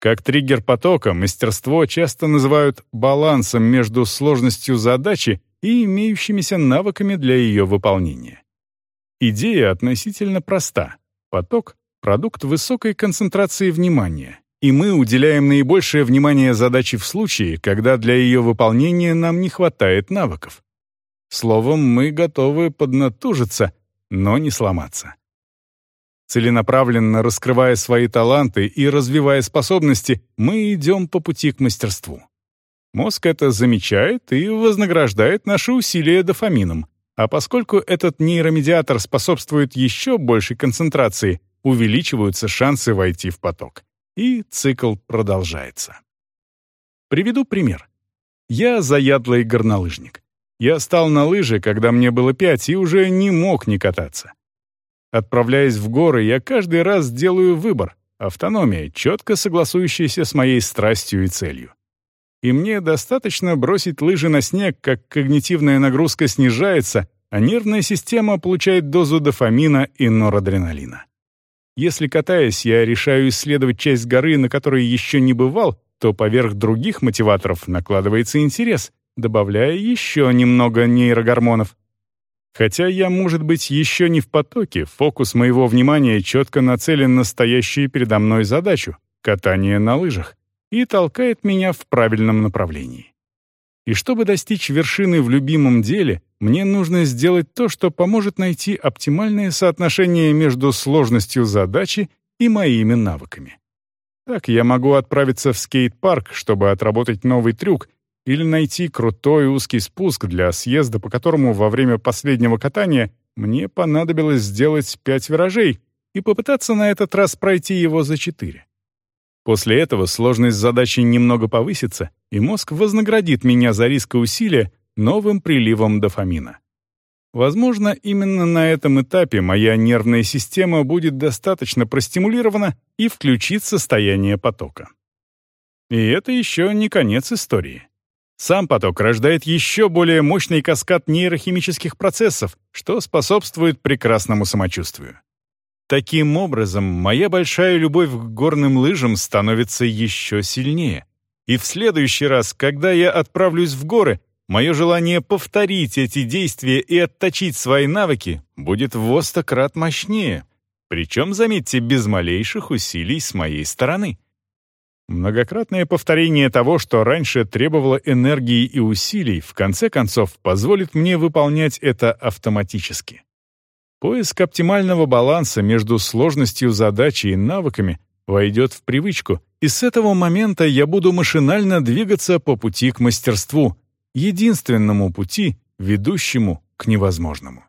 Как триггер потока, мастерство часто называют балансом между сложностью задачи и имеющимися навыками для ее выполнения. Идея относительно проста. Поток — продукт высокой концентрации внимания, и мы уделяем наибольшее внимание задаче в случае, когда для ее выполнения нам не хватает навыков. Словом, мы готовы поднатужиться, но не сломаться. Целенаправленно раскрывая свои таланты и развивая способности, мы идем по пути к мастерству. Мозг это замечает и вознаграждает наши усилия дофамином. А поскольку этот нейромедиатор способствует еще большей концентрации, увеличиваются шансы войти в поток. И цикл продолжается. Приведу пример. Я заядлый горнолыжник. Я стал на лыжи, когда мне было пять, и уже не мог не кататься. Отправляясь в горы, я каждый раз делаю выбор — автономия, четко согласующаяся с моей страстью и целью. И мне достаточно бросить лыжи на снег, как когнитивная нагрузка снижается, а нервная система получает дозу дофамина и норадреналина. Если катаясь, я решаю исследовать часть горы, на которой еще не бывал, то поверх других мотиваторов накладывается интерес, добавляя еще немного нейрогормонов. Хотя я, может быть, еще не в потоке, фокус моего внимания четко нацелен на стоящую передо мной задачу — катание на лыжах, и толкает меня в правильном направлении. И чтобы достичь вершины в любимом деле, мне нужно сделать то, что поможет найти оптимальное соотношение между сложностью задачи и моими навыками. Так я могу отправиться в скейт-парк, чтобы отработать новый трюк, или найти крутой узкий спуск для съезда, по которому во время последнего катания мне понадобилось сделать пять виражей и попытаться на этот раз пройти его за четыре. После этого сложность задачи немного повысится, и мозг вознаградит меня за риск и усилия новым приливом дофамина. Возможно, именно на этом этапе моя нервная система будет достаточно простимулирована и включит состояние потока. И это еще не конец истории. Сам поток рождает еще более мощный каскад нейрохимических процессов, что способствует прекрасному самочувствию. Таким образом, моя большая любовь к горным лыжам становится еще сильнее. И в следующий раз, когда я отправлюсь в горы, мое желание повторить эти действия и отточить свои навыки будет в крат мощнее. Причем, заметьте, без малейших усилий с моей стороны. Многократное повторение того, что раньше требовало энергии и усилий, в конце концов позволит мне выполнять это автоматически. Поиск оптимального баланса между сложностью задачи и навыками войдет в привычку, и с этого момента я буду машинально двигаться по пути к мастерству, единственному пути, ведущему к невозможному.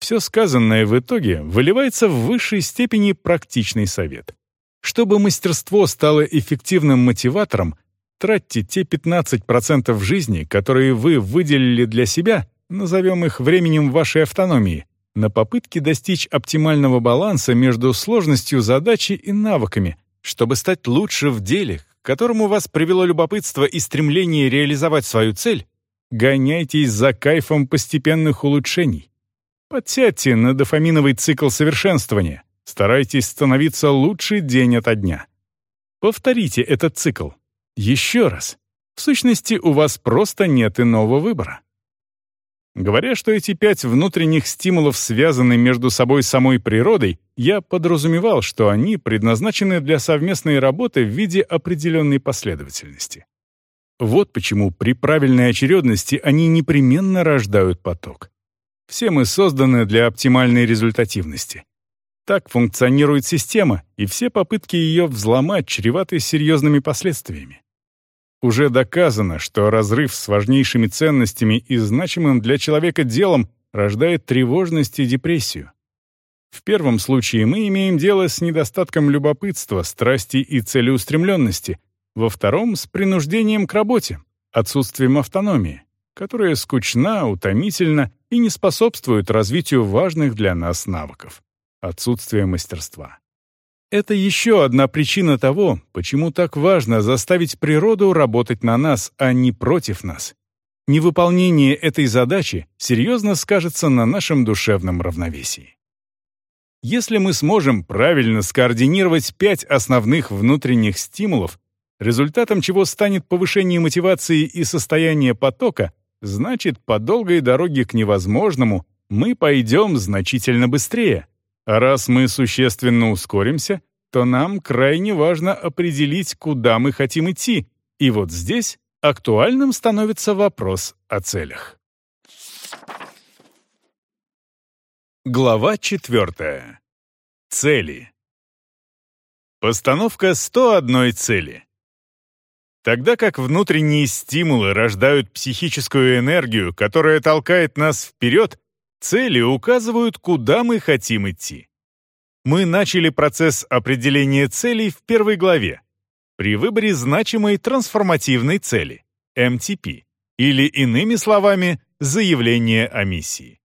Все сказанное в итоге выливается в высшей степени практичный совет. Чтобы мастерство стало эффективным мотиватором, тратьте те 15% жизни, которые вы выделили для себя, назовем их временем вашей автономии, на попытки достичь оптимального баланса между сложностью задачи и навыками, чтобы стать лучше в деле, к которому вас привело любопытство и стремление реализовать свою цель, гоняйтесь за кайфом постепенных улучшений. Подсядьте на дофаминовый цикл совершенствования, Старайтесь становиться лучше день ото дня. Повторите этот цикл. Еще раз. В сущности, у вас просто нет иного выбора. Говоря, что эти пять внутренних стимулов связаны между собой самой природой, я подразумевал, что они предназначены для совместной работы в виде определенной последовательности. Вот почему при правильной очередности они непременно рождают поток. Все мы созданы для оптимальной результативности. Так функционирует система, и все попытки ее взломать чреваты серьезными последствиями. Уже доказано, что разрыв с важнейшими ценностями и значимым для человека делом рождает тревожность и депрессию. В первом случае мы имеем дело с недостатком любопытства, страсти и целеустремленности, во втором — с принуждением к работе, отсутствием автономии, которая скучна, утомительна и не способствует развитию важных для нас навыков отсутствие мастерства. Это еще одна причина того, почему так важно заставить природу работать на нас, а не против нас. Невыполнение этой задачи серьезно скажется на нашем душевном равновесии. Если мы сможем правильно скоординировать пять основных внутренних стимулов, результатом чего станет повышение мотивации и состояние потока, значит, по долгой дороге к невозможному мы пойдем значительно быстрее, а раз мы существенно ускоримся, то нам крайне важно определить, куда мы хотим идти. И вот здесь актуальным становится вопрос о целях. Глава четвертая. Цели. Постановка 101 цели. Тогда как внутренние стимулы рождают психическую энергию, которая толкает нас вперед, Цели указывают, куда мы хотим идти. Мы начали процесс определения целей в первой главе при выборе значимой трансформативной цели – МТП, или иными словами, заявление о миссии.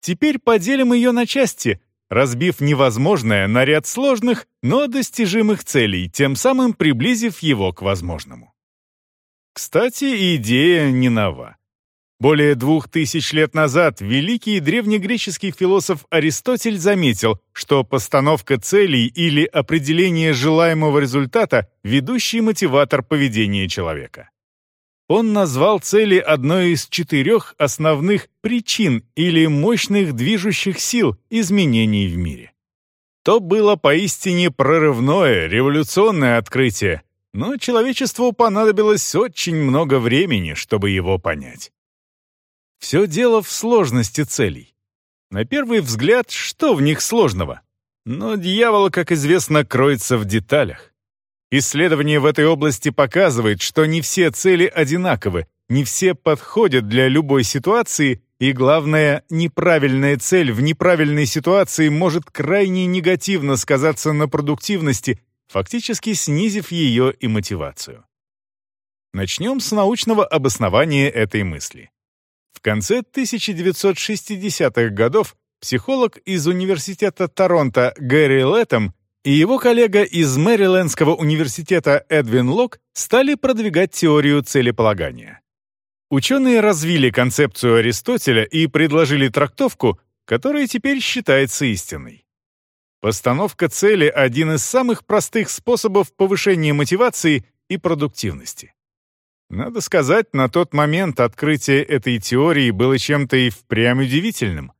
Теперь поделим ее на части, разбив невозможное на ряд сложных, но достижимых целей, тем самым приблизив его к возможному. Кстати, идея не нова. Более двух тысяч лет назад великий древнегреческий философ Аристотель заметил, что постановка целей или определение желаемого результата – ведущий мотиватор поведения человека. Он назвал цели одной из четырех основных причин или мощных движущих сил изменений в мире. То было поистине прорывное, революционное открытие, но человечеству понадобилось очень много времени, чтобы его понять. Все дело в сложности целей. На первый взгляд, что в них сложного? Но дьявол, как известно, кроется в деталях. Исследование в этой области показывает, что не все цели одинаковы, не все подходят для любой ситуации, и главное, неправильная цель в неправильной ситуации может крайне негативно сказаться на продуктивности, фактически снизив ее и мотивацию. Начнем с научного обоснования этой мысли. В конце 1960-х годов психолог из Университета Торонто Гэри Лэттем и его коллега из Мэрилендского университета Эдвин Лок стали продвигать теорию целеполагания. Ученые развили концепцию Аристотеля и предложили трактовку, которая теперь считается истинной. Постановка цели — один из самых простых способов повышения мотивации и продуктивности. Надо сказать, на тот момент открытие этой теории было чем-то и впрямь удивительным.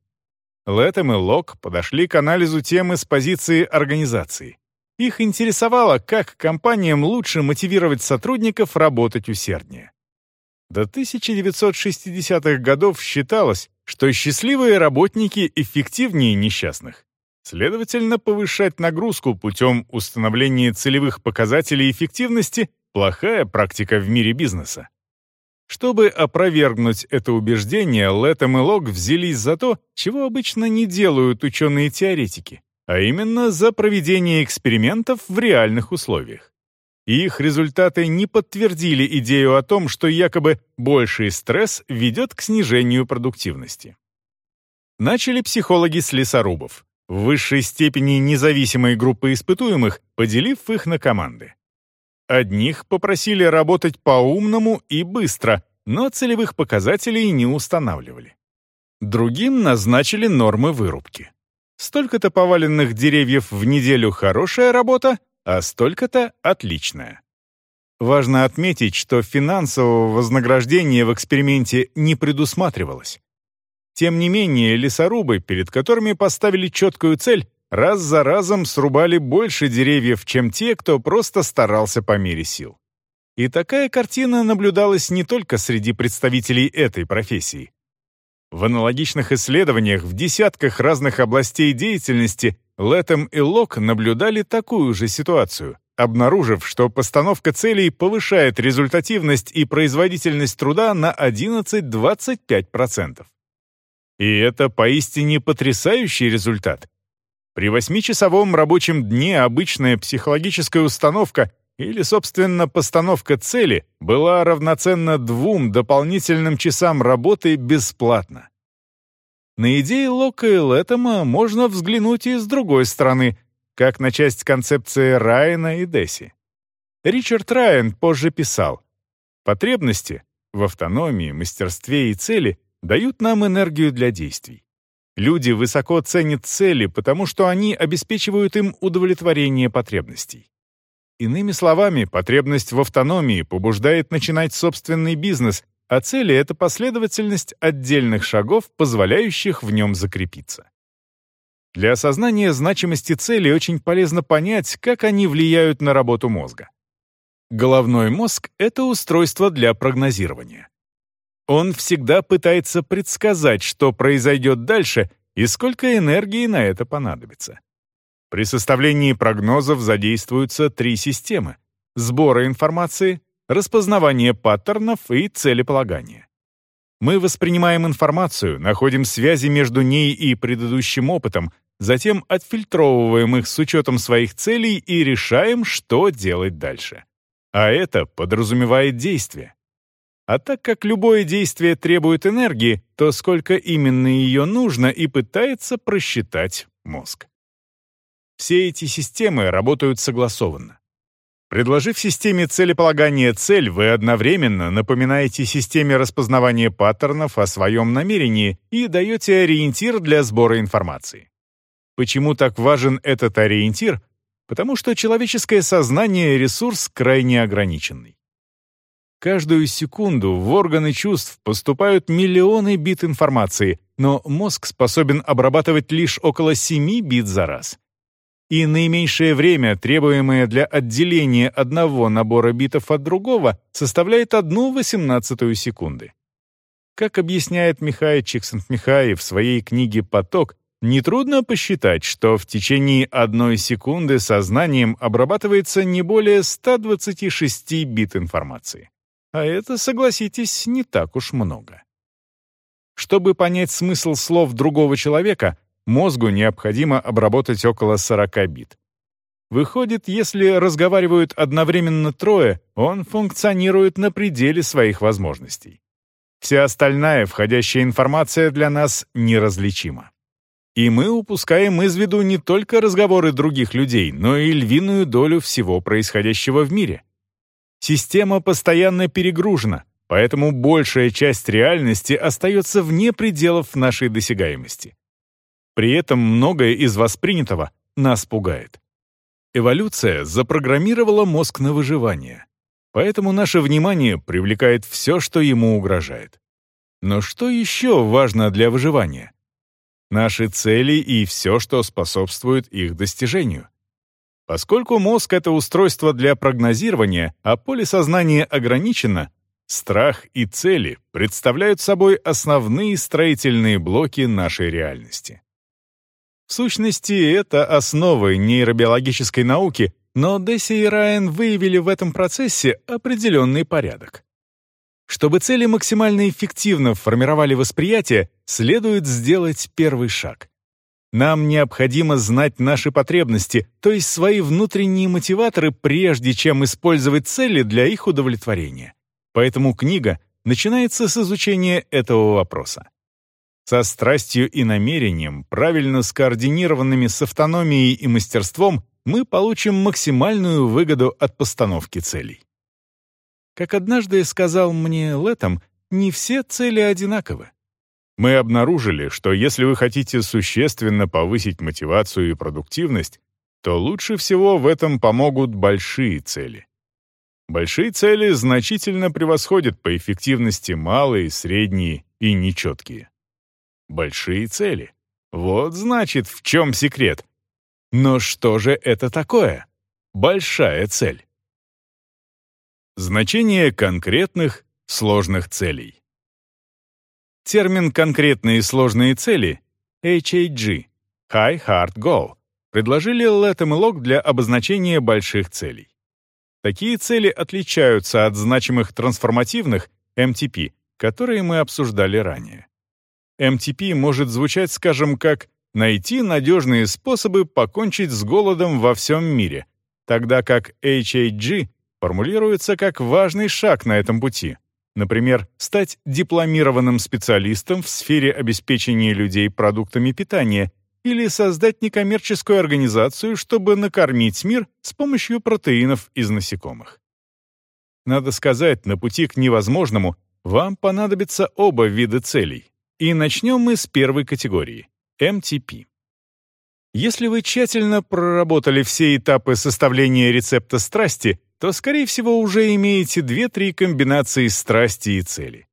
Лэттем и Лок подошли к анализу темы с позиции организации. Их интересовало, как компаниям лучше мотивировать сотрудников работать усерднее. До 1960-х годов считалось, что счастливые работники эффективнее несчастных. Следовательно, повышать нагрузку путем установления целевых показателей эффективности – плохая практика в мире бизнеса. Чтобы опровергнуть это убеждение, Лэттем и Лог взялись за то, чего обычно не делают ученые-теоретики, а именно за проведение экспериментов в реальных условиях. Их результаты не подтвердили идею о том, что якобы больший стресс ведет к снижению продуктивности. Начали психологи с лесорубов, в высшей степени независимой группы испытуемых, поделив их на команды. Одних попросили работать по-умному и быстро, но целевых показателей не устанавливали. Другим назначили нормы вырубки. Столько-то поваленных деревьев в неделю хорошая работа, а столько-то отличная. Важно отметить, что финансового вознаграждения в эксперименте не предусматривалось. Тем не менее, лесорубы, перед которыми поставили четкую цель, раз за разом срубали больше деревьев, чем те, кто просто старался по мере сил. И такая картина наблюдалась не только среди представителей этой профессии. В аналогичных исследованиях в десятках разных областей деятельности Лэттем и Лок наблюдали такую же ситуацию, обнаружив, что постановка целей повышает результативность и производительность труда на 11-25%. И это поистине потрясающий результат, при восьмичасовом рабочем дне обычная психологическая установка или, собственно, постановка цели была равноценна двум дополнительным часам работы бесплатно. На идеи Лока и Лэттема можно взглянуть и с другой стороны, как на часть концепции Райана и Десси. Ричард Райан позже писал, «Потребности в автономии, мастерстве и цели дают нам энергию для действий. Люди высоко ценят цели, потому что они обеспечивают им удовлетворение потребностей. Иными словами, потребность в автономии побуждает начинать собственный бизнес, а цели — это последовательность отдельных шагов, позволяющих в нем закрепиться. Для осознания значимости цели очень полезно понять, как они влияют на работу мозга. Головной мозг — это устройство для прогнозирования. Он всегда пытается предсказать, что произойдет дальше и сколько энергии на это понадобится. При составлении прогнозов задействуются три системы — сбора информации, распознавание паттернов и целеполагание. Мы воспринимаем информацию, находим связи между ней и предыдущим опытом, затем отфильтровываем их с учетом своих целей и решаем, что делать дальше. А это подразумевает действие. А так как любое действие требует энергии, то сколько именно ее нужно и пытается просчитать мозг. Все эти системы работают согласованно. Предложив системе целеполагания цель, вы одновременно напоминаете системе распознавания паттернов о своем намерении и даете ориентир для сбора информации. Почему так важен этот ориентир? Потому что человеческое сознание — ресурс крайне ограниченный. Каждую секунду в органы чувств поступают миллионы бит информации, но мозг способен обрабатывать лишь около 7 бит за раз. И наименьшее время, требуемое для отделения одного набора битов от другого, составляет одну восемнадцатую секунды. Как объясняет Михай Чиксент-Михай в своей книге «Поток», нетрудно посчитать, что в течение одной секунды сознанием обрабатывается не более 126 бит информации. А это, согласитесь, не так уж много. Чтобы понять смысл слов другого человека, мозгу необходимо обработать около 40 бит. Выходит, если разговаривают одновременно трое, он функционирует на пределе своих возможностей. Вся остальная входящая информация для нас неразличима. И мы упускаем из виду не только разговоры других людей, но и львиную долю всего происходящего в мире. Система постоянно перегружена, поэтому большая часть реальности остается вне пределов нашей досягаемости. При этом многое из воспринятого нас пугает. Эволюция запрограммировала мозг на выживание, поэтому наше внимание привлекает все, что ему угрожает. Но что еще важно для выживания? Наши цели и все, что способствует их достижению. Поскольку мозг — это устройство для прогнозирования, а поле сознания ограничено, страх и цели представляют собой основные строительные блоки нашей реальности. В сущности, это основы нейробиологической науки, но Десси и Райан выявили в этом процессе определенный порядок. Чтобы цели максимально эффективно формировали восприятие, следует сделать первый шаг. Нам необходимо знать наши потребности, то есть свои внутренние мотиваторы, прежде чем использовать цели для их удовлетворения. Поэтому книга начинается с изучения этого вопроса. Со страстью и намерением, правильно скоординированными с автономией и мастерством, мы получим максимальную выгоду от постановки целей. Как однажды сказал мне Летом, не все цели одинаковы. Мы обнаружили, что если вы хотите существенно повысить мотивацию и продуктивность, то лучше всего в этом помогут большие цели. Большие цели значительно превосходят по эффективности малые, средние и нечеткие. Большие цели. Вот значит, в чем секрет. Но что же это такое? Большая цель. Значение конкретных, сложных целей. Термин «конкретные сложные цели» HAG — High Hard Goal предложили Лэттем и Лок для обозначения больших целей. Такие цели отличаются от значимых трансформативных MTP, которые мы обсуждали ранее. MTP может звучать, скажем, как «найти надежные способы покончить с голодом во всем мире», тогда как HAG формулируется как важный шаг на этом пути. Например, стать дипломированным специалистом в сфере обеспечения людей продуктами питания или создать некоммерческую организацию, чтобы накормить мир с помощью протеинов из насекомых. Надо сказать, на пути к невозможному вам понадобятся оба вида целей и начнем мы с первой категории — MTP. Если вы тщательно проработали все этапы составления рецепта страсти, то, скорее всего, уже имеете две-три комбинации страсти и цели.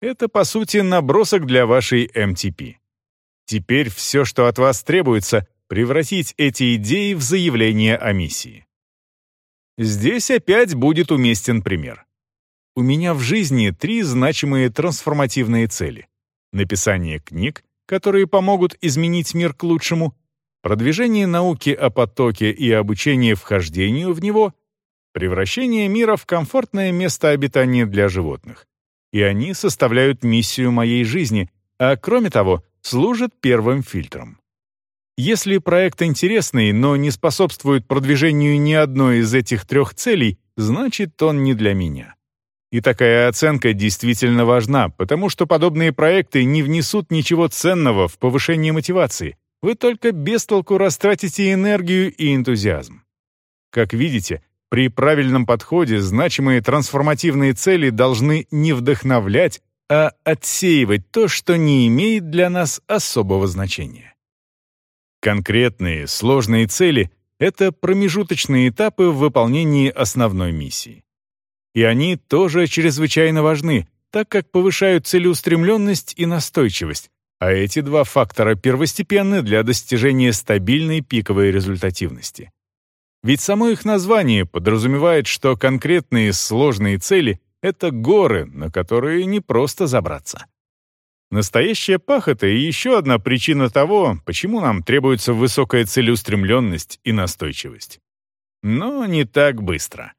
Это, по сути, набросок для вашей MTP. Теперь все, что от вас требуется, превратить эти идеи в заявление о миссии. Здесь опять будет уместен пример. У меня в жизни три значимые трансформативные цели написание книг, которые помогут изменить мир к лучшему, продвижение науки о потоке и обучение вхождению в него, превращение мира в комфортное место обитания для животных. И они составляют миссию моей жизни, а кроме того, служат первым фильтром. Если проект интересный, но не способствует продвижению ни одной из этих трех целей, значит, он не для меня. И такая оценка действительно важна, потому что подобные проекты не внесут ничего ценного в повышение мотивации. Вы только без толку растратите энергию и энтузиазм. Как видите, при правильном подходе значимые трансформативные цели должны не вдохновлять, а отсеивать то, что не имеет для нас особого значения. Конкретные, сложные цели — это промежуточные этапы в выполнении основной миссии. И они тоже чрезвычайно важны, так как повышают целеустремленность и настойчивость, а эти два фактора первостепенны для достижения стабильной пиковой результативности. Ведь само их название подразумевает, что конкретные сложные цели — это горы, на которые не просто забраться. Настоящая пахота и еще одна причина того, почему нам требуется высокая целеустремленность и настойчивость. Но не так быстро.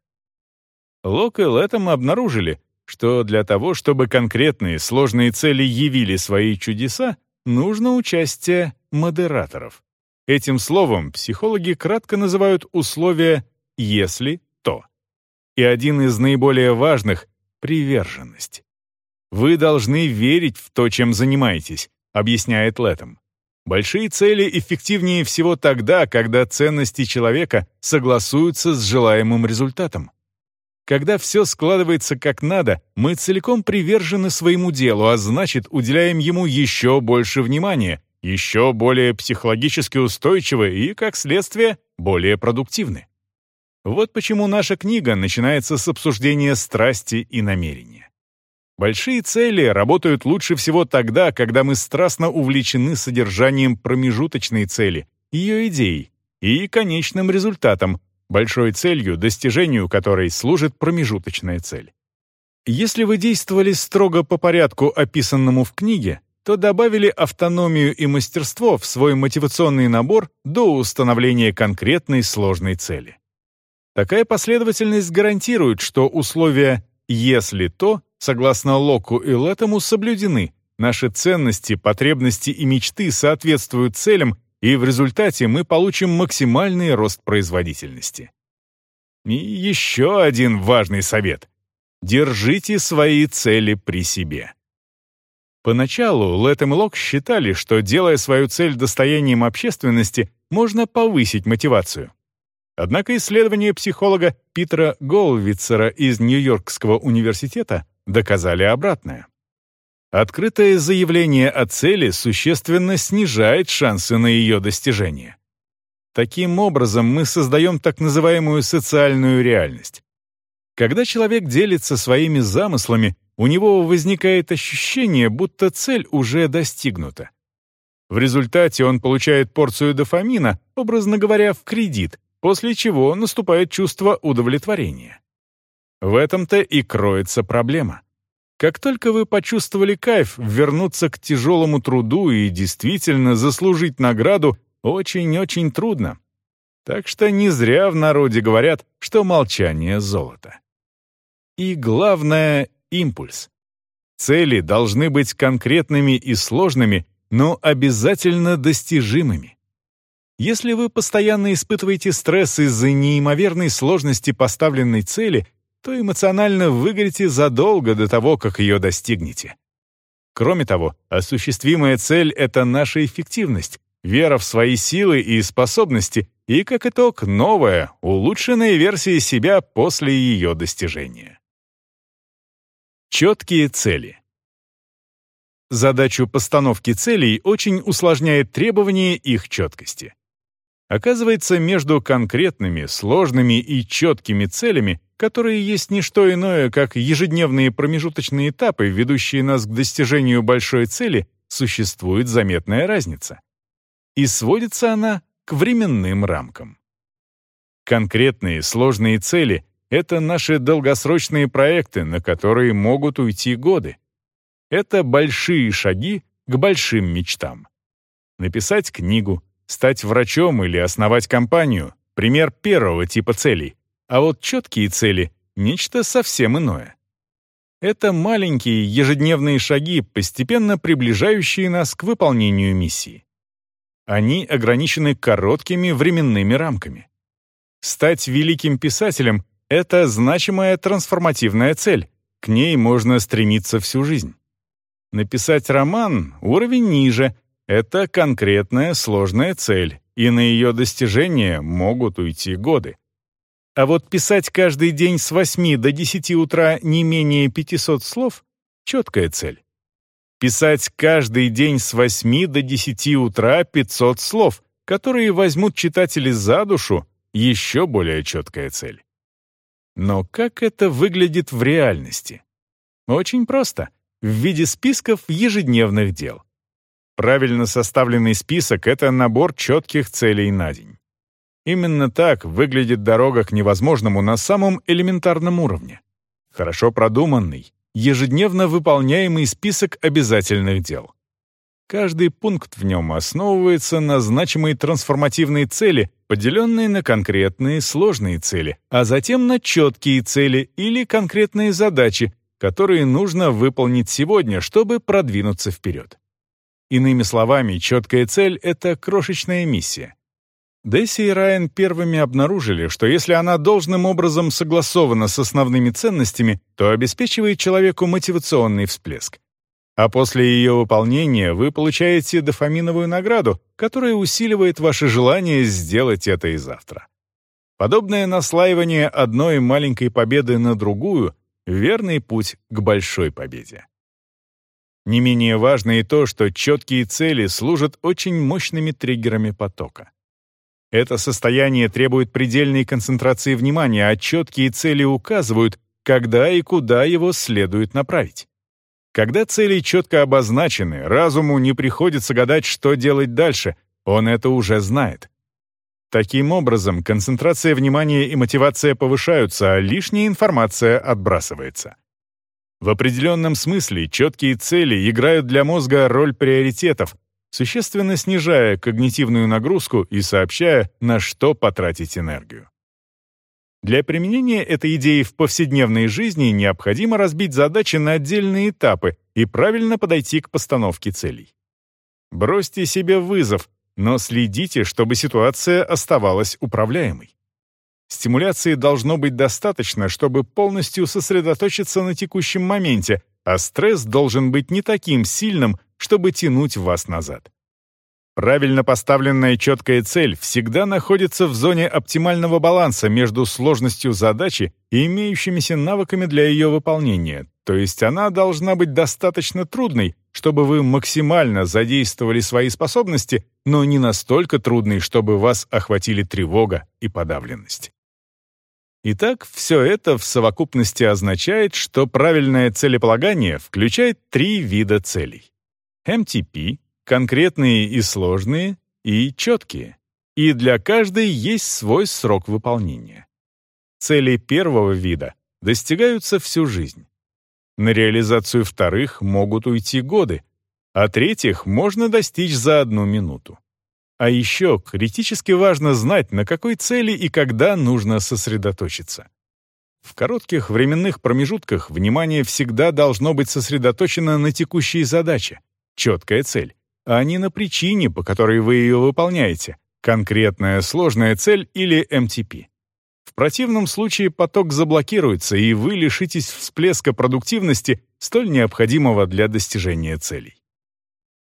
Лок и Лэттем обнаружили, что для того, чтобы конкретные сложные цели явили свои чудеса, нужно участие модераторов. Этим словом психологи кратко называют условия «если то». И один из наиболее важных — приверженность. Вы должны верить в то, чем занимаетесь, объясняет Лэттем. Большие цели эффективнее всего тогда, когда ценности человека согласуются с желаемым результатом. Когда все складывается как надо, мы целиком привержены своему делу, а значит, уделяем ему еще больше внимания, еще более психологически устойчивы и, как следствие, более продуктивны. Вот почему наша книга начинается с обсуждения страсти и намерения. Большие цели работают лучше всего тогда, когда мы страстно увлечены содержанием промежуточной цели, ее идеей и конечным результатом, большой целью, достижению которой служит промежуточная цель. Если вы действовали строго по порядку, описанному в книге, то добавили автономию и мастерство в свой мотивационный набор до установления конкретной сложной цели. Такая последовательность гарантирует, что условия «если то», согласно Локу и Леттему, соблюдены, наши ценности, потребности и мечты соответствуют целям, и в результате мы получим максимальный рост производительности. И еще один важный совет. Держите свои цели при себе. Поначалу Лэттем Лок считали, что, делая свою цель достоянием общественности, можно повысить мотивацию. Однако исследования психолога Питера Голвицера из Нью-Йоркского университета доказали обратное. Открытое заявление о цели существенно снижает шансы на ее достижение. Таким образом, мы создаем так называемую социальную реальность. Когда человек делится своими замыслами, у него возникает ощущение, будто цель уже достигнута. В результате он получает порцию дофамина, образно говоря, в кредит, после чего наступает чувство удовлетворения. В этом-то и кроется проблема. Как только вы почувствовали кайф, вернуться к тяжелому труду и действительно заслужить награду очень-очень трудно. Так что не зря в народе говорят, что молчание — золото. И главное — импульс. Цели должны быть конкретными и сложными, но обязательно достижимыми. Если вы постоянно испытываете стресс из-за неимоверной сложности поставленной цели — то эмоционально выгорите задолго до того, как ее достигнете. Кроме того, осуществимая цель — это наша эффективность, вера в свои силы и способности и, как итог, новая, улучшенная версия себя после ее достижения. Четкие цели. Задачу постановки целей очень усложняет требование их четкости. Оказывается, между конкретными, сложными и четкими целями которые есть не что иное, как ежедневные промежуточные этапы, ведущие нас к достижению большой цели, существует заметная разница. И сводится она к временным рамкам. Конкретные сложные цели — это наши долгосрочные проекты, на которые могут уйти годы. Это большие шаги к большим мечтам. Написать книгу, стать врачом или основать компанию — пример первого типа целей. А вот четкие цели — нечто совсем иное. Это маленькие ежедневные шаги, постепенно приближающие нас к выполнению миссии. Они ограничены короткими временными рамками. Стать великим писателем — это значимая трансформативная цель, к ней можно стремиться всю жизнь. Написать роман — уровень ниже, это конкретная сложная цель, и на ее достижение могут уйти годы. А вот писать каждый день с 8 до 10 утра не менее 500 слов — четкая цель. Писать каждый день с 8 до 10 утра 500 слов, которые возьмут читатели за душу — еще более четкая цель. Но как это выглядит в реальности? Очень просто. В виде списков ежедневных дел. Правильно составленный список — это набор четких целей на день. Именно так выглядит дорога к невозможному на самом элементарном уровне. Хорошо продуманный, ежедневно выполняемый список обязательных дел. Каждый пункт в нем основывается на значимой трансформативной цели, поделенной на конкретные сложные цели, а затем на четкие цели или конкретные задачи, которые нужно выполнить сегодня, чтобы продвинуться вперед. Иными словами, четкая цель — это крошечная миссия. Десси и Райан первыми обнаружили, что если она должным образом согласована с основными ценностями, то обеспечивает человеку мотивационный всплеск. А после ее выполнения вы получаете дофаминовую награду, которая усиливает ваше желание сделать это и завтра. Подобное наслаивание одной маленькой победы на другую — верный путь к большой победе. Не менее важно и то, что четкие цели служат очень мощными триггерами потока. Это состояние требует предельной концентрации внимания, а четкие цели указывают, когда и куда его следует направить. Когда цели четко обозначены, разуму не приходится гадать, что делать дальше, он это уже знает. Таким образом, концентрация внимания и мотивация повышаются, а лишняя информация отбрасывается. В определенном смысле четкие цели играют для мозга роль приоритетов, существенно снижая когнитивную нагрузку и сообщая, на что потратить энергию. Для применения этой идеи в повседневной жизни необходимо разбить задачи на отдельные этапы и правильно подойти к постановке целей. Бросьте себе вызов, но следите, чтобы ситуация оставалась управляемой. Стимуляции должно быть достаточно, чтобы полностью сосредоточиться на текущем моменте, а стресс должен быть не таким сильным, чтобы тянуть вас назад. Правильно поставленная четкая цель всегда находится в зоне оптимального баланса между сложностью задачи и имеющимися навыками для ее выполнения, то есть она должна быть достаточно трудной, чтобы вы максимально задействовали свои способности, но не настолько трудной, чтобы вас охватили тревога и подавленность. Итак, все это в совокупности означает, что правильное целеполагание включает три вида целей. MTP, конкретные и сложные, и четкие. И для каждой есть свой срок выполнения. Цели первого вида достигаются всю жизнь. На реализацию вторых могут уйти годы, а третьих можно достичь за одну минуту. А еще критически важно знать, на какой цели и когда нужно сосредоточиться. В коротких временных промежутках внимание всегда должно быть сосредоточено на текущей задаче, четкая цель, а не на причине, по которой вы ее выполняете, конкретная сложная цель или МТП. В противном случае поток заблокируется, и вы лишитесь всплеска продуктивности, столь необходимого для достижения целей.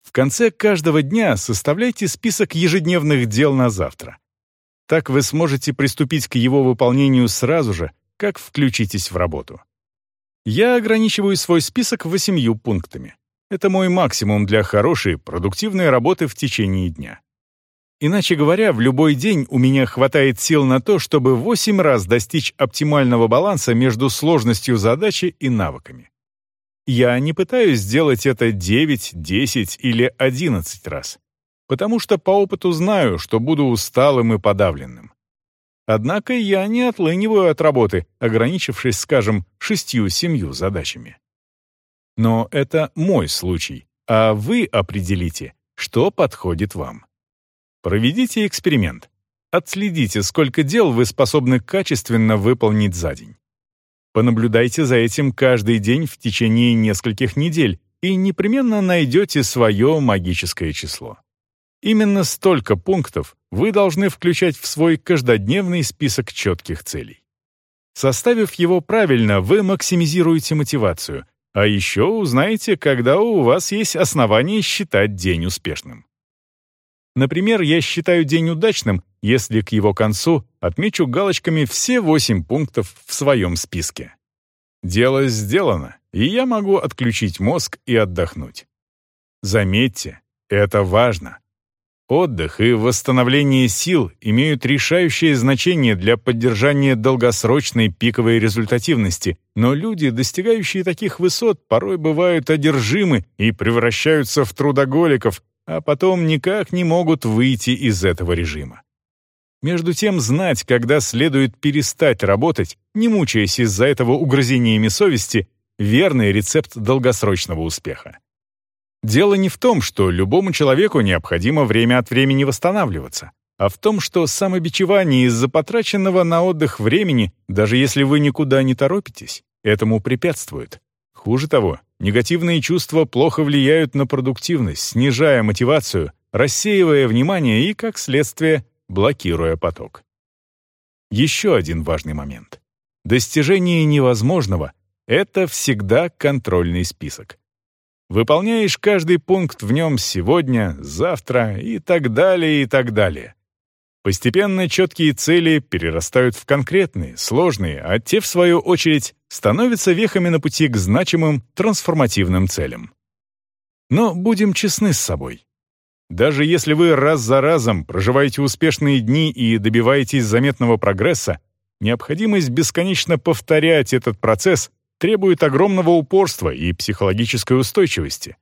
В конце каждого дня составляйте список ежедневных дел на завтра. Так вы сможете приступить к его выполнению сразу же, как включитесь в работу. Я ограничиваю свой список восемью пунктами. Это мой максимум для хорошей, продуктивной работы в течение дня. Иначе говоря, в любой день у меня хватает сил на то, чтобы 8 раз достичь оптимального баланса между сложностью задачи и навыками. Я не пытаюсь сделать это 9, 10 или 11 раз, потому что по опыту знаю, что буду усталым и подавленным. Однако я не отлыниваю от работы, ограничившись, скажем, шестью-семью задачами. Но это мой случай, а вы определите, что подходит вам. Проведите эксперимент. Отследите, сколько дел вы способны качественно выполнить за день. Понаблюдайте за этим каждый день в течение нескольких недель и непременно найдете свое магическое число. Именно столько пунктов вы должны включать в свой каждодневный список четких целей. Составив его правильно, вы максимизируете мотивацию, а еще узнаете, когда у вас есть основания считать день успешным. Например, я считаю день удачным, если к его концу отмечу галочками все восемь пунктов в своем списке. Дело сделано, и я могу отключить мозг и отдохнуть. Заметьте, это важно. Отдых и восстановление сил имеют решающее значение для поддержания долгосрочной пиковой результативности, но люди, достигающие таких высот, порой бывают одержимы и превращаются в трудоголиков, а потом никак не могут выйти из этого режима. Между тем, знать, когда следует перестать работать, не мучаясь из-за этого угрызениями совести, верный рецепт долгосрочного успеха. Дело не в том, что любому человеку необходимо время от времени восстанавливаться, а в том, что самобичевание из-за потраченного на отдых времени, даже если вы никуда не торопитесь, этому препятствует. Хуже того, негативные чувства плохо влияют на продуктивность, снижая мотивацию, рассеивая внимание и, как следствие, блокируя поток. Еще один важный момент. Достижение невозможного — это всегда контрольный список. Выполняешь каждый пункт в нем сегодня, завтра и так далее, и так далее. Постепенно четкие цели перерастают в конкретные, сложные, а те, в свою очередь, становятся вехами на пути к значимым трансформативным целям. Но будем честны с собой. Даже если вы раз за разом проживаете успешные дни и добиваетесь заметного прогресса, необходимость бесконечно повторять этот процесс требует огромного упорства и психологической устойчивости.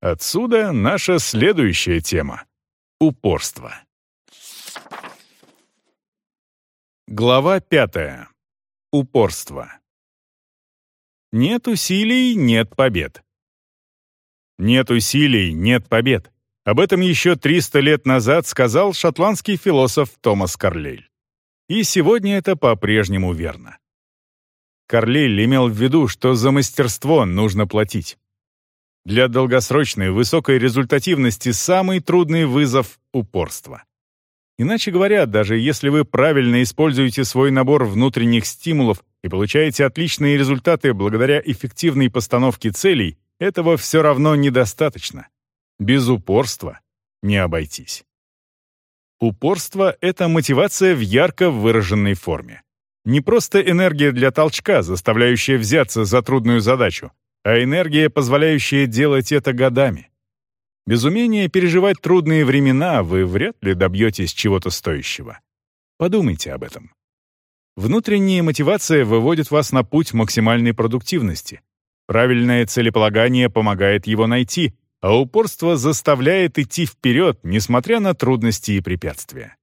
Отсюда наша следующая тема — упорство. Глава пятая. Упорство. Нет усилий — нет побед. Нет усилий — нет побед. Об этом еще 300 лет назад сказал шотландский философ Томас Карлейль. И сегодня это по-прежнему верно. Карлейль имел в виду, что за мастерство нужно платить. Для долгосрочной высокой результативности самый трудный вызов — упорство. Иначе говоря, даже если вы правильно используете свой набор внутренних стимулов и получаете отличные результаты благодаря эффективной постановке целей, этого все равно недостаточно. Без упорства не обойтись. Упорство — это мотивация в ярко выраженной форме. Не просто энергия для толчка, заставляющая взяться за трудную задачу, а энергия, позволяющая делать это годами. Без умения переживать трудные времена вы вряд ли добьетесь чего-то стоящего. Подумайте об этом. Внутренняя мотивация выводит вас на путь максимальной продуктивности. Правильное целеполагание помогает его найти, а упорство заставляет идти вперед, несмотря на трудности и препятствия.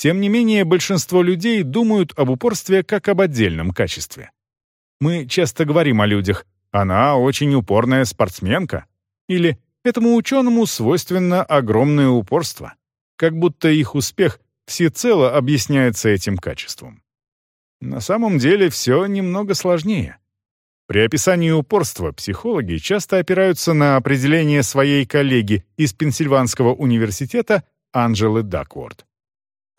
Тем не менее, большинство людей думают об упорстве как об отдельном качестве. Мы часто говорим о людях «она очень упорная спортсменка» или «этому ученому свойственно огромное упорство», как будто их успех всецело объясняется этим качеством. На самом деле все немного сложнее. При описании упорства психологи часто опираются на определение своей коллеги из Пенсильванского университета Анджелы Дакворд.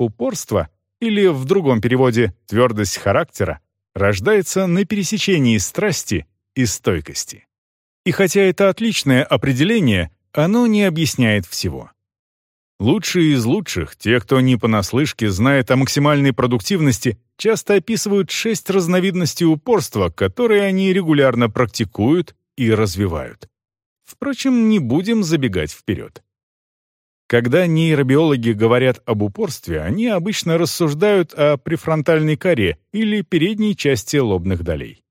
Упорство, или в другом переводе «твердость характера», рождается на пересечении страсти и стойкости. И хотя это отличное определение, оно не объясняет всего. Лучшие из лучших, те, кто не понаслышке знает о максимальной продуктивности, часто описывают шесть разновидностей упорства, которые они регулярно практикуют и развивают. Впрочем, не будем забегать вперед. Когда нейробиологи говорят об упорстве, они обычно рассуждают о префронтальной коре или передней части лобных долей.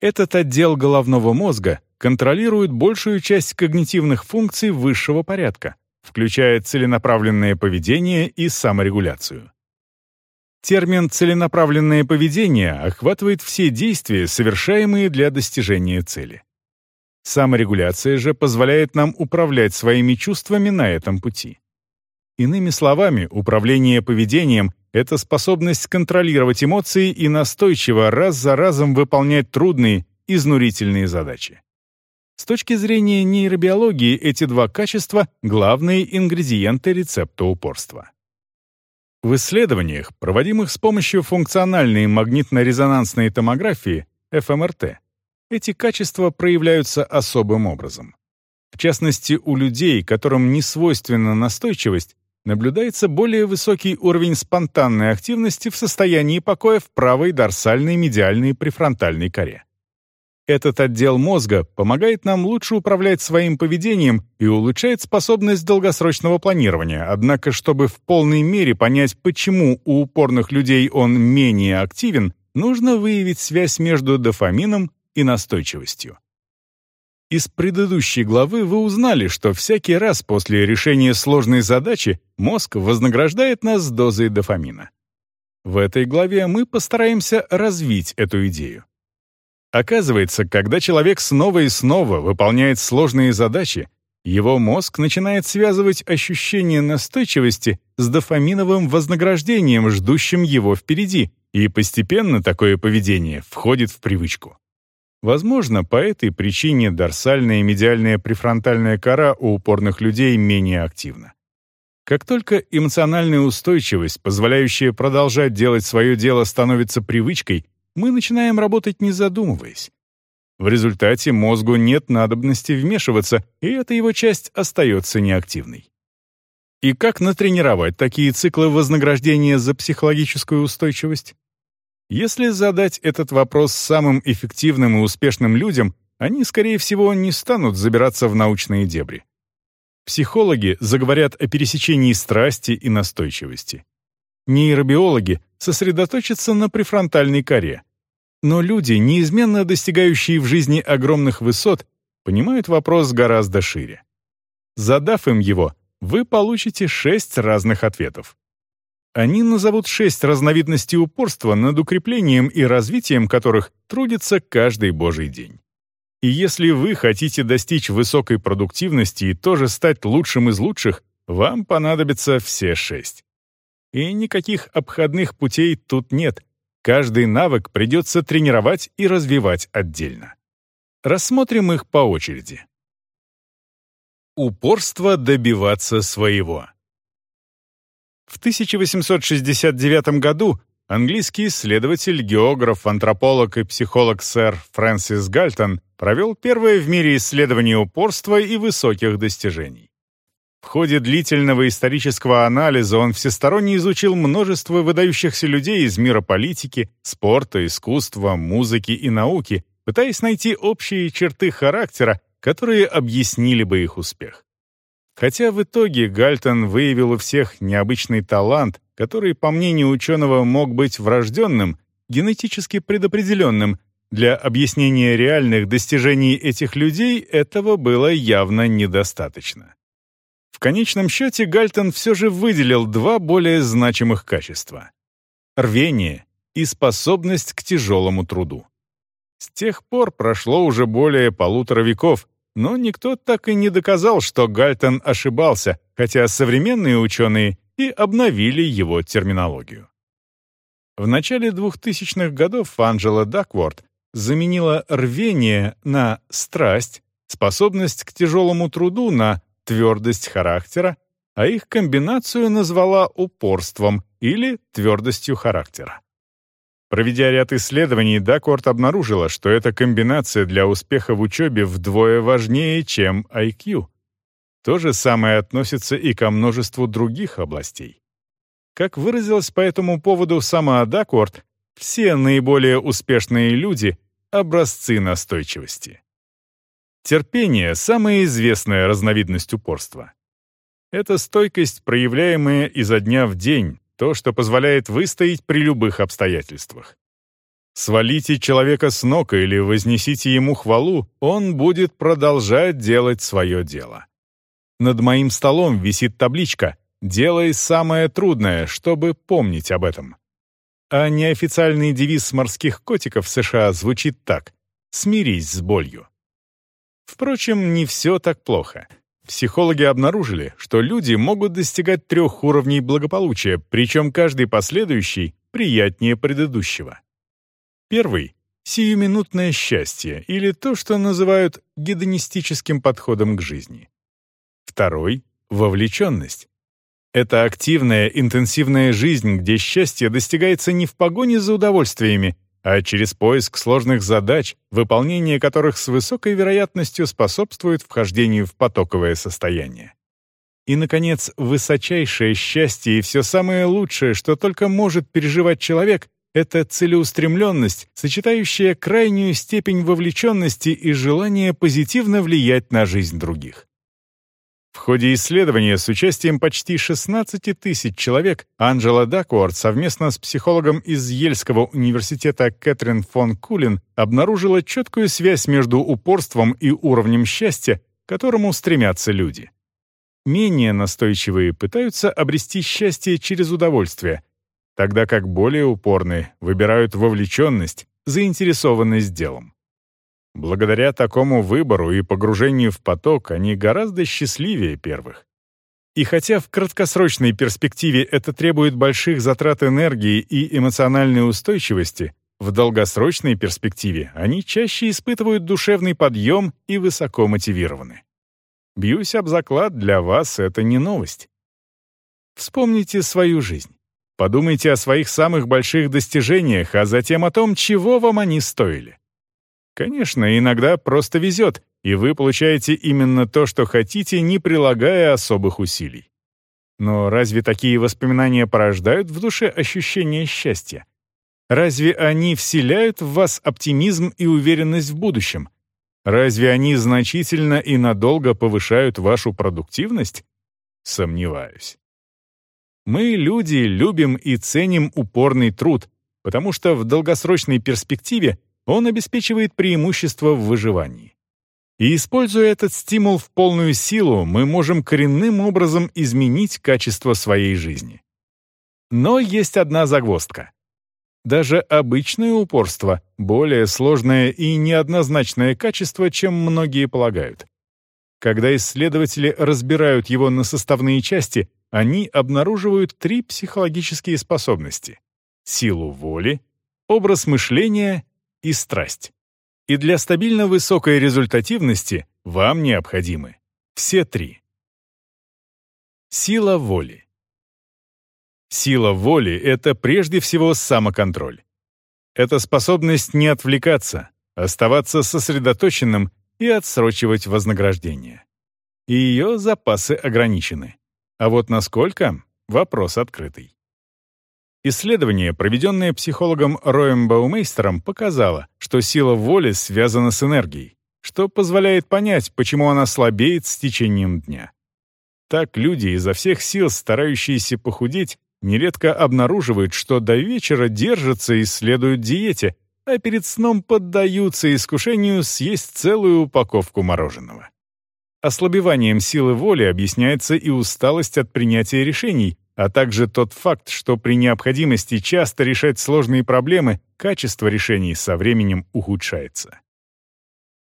Этот отдел головного мозга контролирует большую часть когнитивных функций высшего порядка, включая целенаправленное поведение и саморегуляцию. Термин «целенаправленное поведение» охватывает все действия, совершаемые для достижения цели. Саморегуляция же позволяет нам управлять своими чувствами на этом пути. Иными словами, управление поведением — это способность контролировать эмоции и настойчиво раз за разом выполнять трудные, изнурительные задачи. С точки зрения нейробиологии эти два качества — главные ингредиенты рецепта упорства. В исследованиях, проводимых с помощью функциональной магнитно-резонансной томографии, ФМРТ, эти качества проявляются особым образом. В частности, у людей, которым не свойственна настойчивость, наблюдается более высокий уровень спонтанной активности в состоянии покоя в правой дорсальной медиальной префронтальной коре. Этот отдел мозга помогает нам лучше управлять своим поведением и улучшает способность долгосрочного планирования, однако чтобы в полной мере понять, почему у упорных людей он менее активен, нужно выявить связь между дофамином и настойчивостью. Из предыдущей главы вы узнали, что всякий раз после решения сложной задачи мозг вознаграждает нас дозой дофамина. В этой главе мы постараемся развить эту идею. Оказывается, когда человек снова и снова выполняет сложные задачи, его мозг начинает связывать ощущение настойчивости с дофаминовым вознаграждением, ждущим его впереди, и постепенно такое поведение входит в привычку. Возможно, по этой причине дорсальная и медиальная префронтальная кора у упорных людей менее активна. Как только эмоциональная устойчивость, позволяющая продолжать делать свое дело, становится привычкой, мы начинаем работать не задумываясь. В результате мозгу нет надобности вмешиваться, и эта его часть остается неактивной. И как натренировать такие циклы вознаграждения за психологическую устойчивость? Если задать этот вопрос самым эффективным и успешным людям, они, скорее всего, не станут забираться в научные дебри. Психологи заговорят о пересечении страсти и настойчивости. Нейробиологи сосредоточатся на префронтальной коре. Но люди, неизменно достигающие в жизни огромных высот, понимают вопрос гораздо шире. Задав им его, вы получите шесть разных ответов. Они назовут шесть разновидностей упорства, над укреплением и развитием которых трудится каждый божий день. И если вы хотите достичь высокой продуктивности и тоже стать лучшим из лучших, вам понадобятся все шесть. И никаких обходных путей тут нет. Каждый навык придется тренировать и развивать отдельно. Рассмотрим их по очереди. Упорство добиваться своего. В 1869 году английский исследователь, географ, антрополог и психолог сэр Фрэнсис Гальтон провел первое в мире исследование упорства и высоких достижений. В ходе длительного исторического анализа он всесторонне изучил множество выдающихся людей из мира политики, спорта, искусства, музыки и науки, пытаясь найти общие черты характера, которые объяснили бы их успех. Хотя в итоге Гальтон выявил у всех необычный талант, который, по мнению ученого, мог быть врожденным, генетически предопределенным, для объяснения реальных достижений этих людей этого было явно недостаточно. В конечном счете Гальтон все же выделил два более значимых качества — рвение и способность к тяжелому труду. С тех пор прошло уже более полутора веков, но никто так и не доказал, что Гальтон ошибался, хотя современные ученые и обновили его терминологию. В начале 2000-х годов Анджела Дакворд заменила рвение на страсть, способность к тяжелому труду на твердость характера, а их комбинацию назвала упорством или твердостью характера. Проведя ряд исследований, Дакворт обнаружила, что эта комбинация для успеха в учебе вдвое важнее, чем IQ. То же самое относится и ко множеству других областей. Как выразилась по этому поводу сама Дакворт, все наиболее успешные люди — образцы настойчивости. Терпение — самая известная разновидность упорства. Это стойкость, проявляемая изо дня в день, то, что позволяет выстоять при любых обстоятельствах. Свалите человека с ног или вознесите ему хвалу, он будет продолжать делать свое дело. Над моим столом висит табличка «Делай самое трудное, чтобы помнить об этом» а неофициальный девиз морских котиков США звучит так «Смирись с болью». Впрочем, не все так плохо. Психологи обнаружили, что люди могут достигать трех уровней благополучия, причем каждый последующий приятнее предыдущего. Первый — сиюминутное счастье, или то, что называют гедонистическим подходом к жизни. Второй — вовлеченность. Это активная, интенсивная жизнь, где счастье достигается не в погоне за удовольствиями, а через поиск сложных задач, выполнение которых с высокой вероятностью способствует вхождению в потоковое состояние. И, наконец, высочайшее счастье и все самое лучшее, что только может переживать человек, это целеустремленность, сочетающая крайнюю степень вовлеченности и желание позитивно влиять на жизнь других. В ходе исследования с участием почти 16 тысяч человек Анджела Дакуарт совместно с психологом из Ельского университета Кэтрин фон Кулин обнаружила четкую связь между упорством и уровнем счастья, к которому стремятся люди. Менее настойчивые пытаются обрести счастье через удовольствие, тогда как более упорные выбирают вовлеченность, заинтересованность делом. Благодаря такому выбору и погружению в поток они гораздо счастливее первых. И хотя в краткосрочной перспективе это требует больших затрат энергии и эмоциональной устойчивости, в долгосрочной перспективе они чаще испытывают душевный подъем и высоко мотивированы. Бьюсь об заклад, для вас это не новость. Вспомните свою жизнь. Подумайте о своих самых больших достижениях, а затем о том, чего вам они стоили. Конечно, иногда просто везет, и вы получаете именно то, что хотите, не прилагая особых усилий. Но разве такие воспоминания порождают в душе ощущение счастья? Разве они вселяют в вас оптимизм и уверенность в будущем? Разве они значительно и надолго повышают вашу продуктивность? Сомневаюсь. Мы, люди, любим и ценим упорный труд, потому что в долгосрочной перспективе он обеспечивает преимущество в выживании. И используя этот стимул в полную силу, мы можем коренным образом изменить качество своей жизни. Но есть одна загвоздка. Даже обычное упорство — более сложное и неоднозначное качество, чем многие полагают. Когда исследователи разбирают его на составные части, они обнаруживают три психологические способности — силу воли, образ мышления и страсть. И для стабильно высокой результативности вам необходимы все три. Сила воли. Сила воли — это прежде всего самоконтроль. Это способность не отвлекаться, оставаться сосредоточенным и отсрочивать вознаграждение. И ее запасы ограничены. А вот насколько — вопрос открытый. Исследование, проведенное психологом Роем Баумейстером, показало, что сила воли связана с энергией, что позволяет понять, почему она слабеет с течением дня. Так люди, изо всех сил старающиеся похудеть, нередко обнаруживают, что до вечера держатся и следуют диете, а перед сном поддаются искушению съесть целую упаковку мороженого. Ослабеванием силы воли объясняется и усталость от принятия решений, а также тот факт, что при необходимости часто решать сложные проблемы, качество решений со временем ухудшается.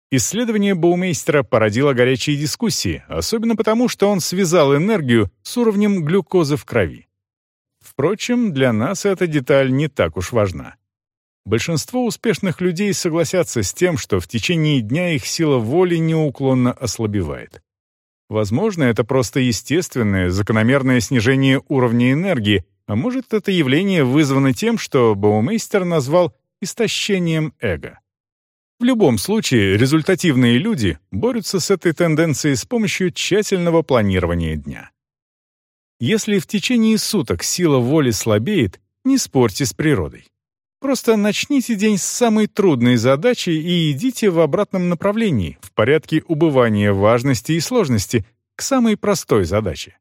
Исследование Боумейстера породило горячие дискуссии, особенно потому, что он связал энергию с уровнем глюкозы в крови. Впрочем, для нас эта деталь не так уж важна. Большинство успешных людей согласятся с тем, что в течение дня их сила воли неуклонно ослабевает. Возможно, это просто естественное, закономерное снижение уровня энергии, а может, это явление вызвано тем, что Баумейстер назвал истощением эго. В любом случае, результативные люди борются с этой тенденцией с помощью тщательного планирования дня. Если в течение суток сила воли слабеет, не спорьте с природой. Просто начните день с самой трудной задачи и идите в обратном направлении, в порядке убывания важности и сложности, к самой простой задаче.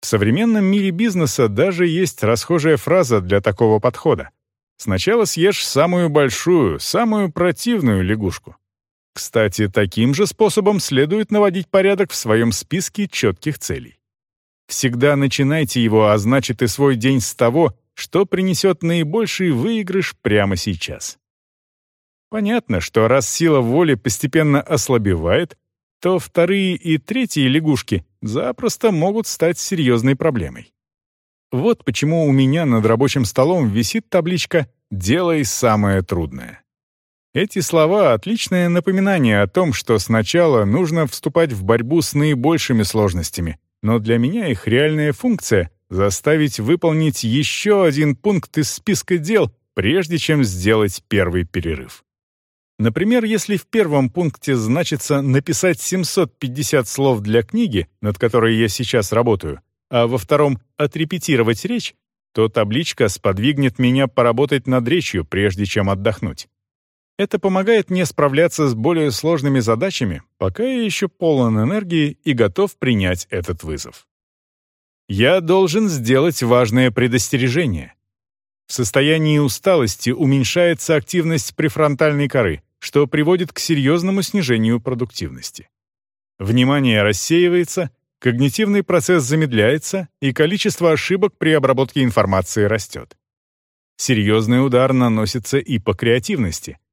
В современном мире бизнеса даже есть расхожая фраза для такого подхода. Сначала съешь самую большую, самую противную лягушку. Кстати, таким же способом следует наводить порядок в своем списке четких целей. Всегда начинайте его, а значит и свой день с того, что принесет наибольший выигрыш прямо сейчас. Понятно, что раз сила воли постепенно ослабевает, то вторые и третьи лягушки запросто могут стать серьезной проблемой. Вот почему у меня над рабочим столом висит табличка «Делай самое трудное». Эти слова — отличное напоминание о том, что сначала нужно вступать в борьбу с наибольшими сложностями, но для меня их реальная функция — заставить выполнить еще один пункт из списка дел, прежде чем сделать первый перерыв. Например, если в первом пункте значится написать 750 слов для книги, над которой я сейчас работаю, а во втором — отрепетировать речь, то табличка сподвигнет меня поработать над речью, прежде чем отдохнуть. Это помогает мне справляться с более сложными задачами, пока я еще полон энергии и готов принять этот вызов. Я должен сделать важное предостережение. В состоянии усталости уменьшается активность префронтальной коры, что приводит к серьезному снижению продуктивности. Внимание рассеивается, когнитивный процесс замедляется, и количество ошибок при обработке информации растет. Серьезный удар наносится и по креативности —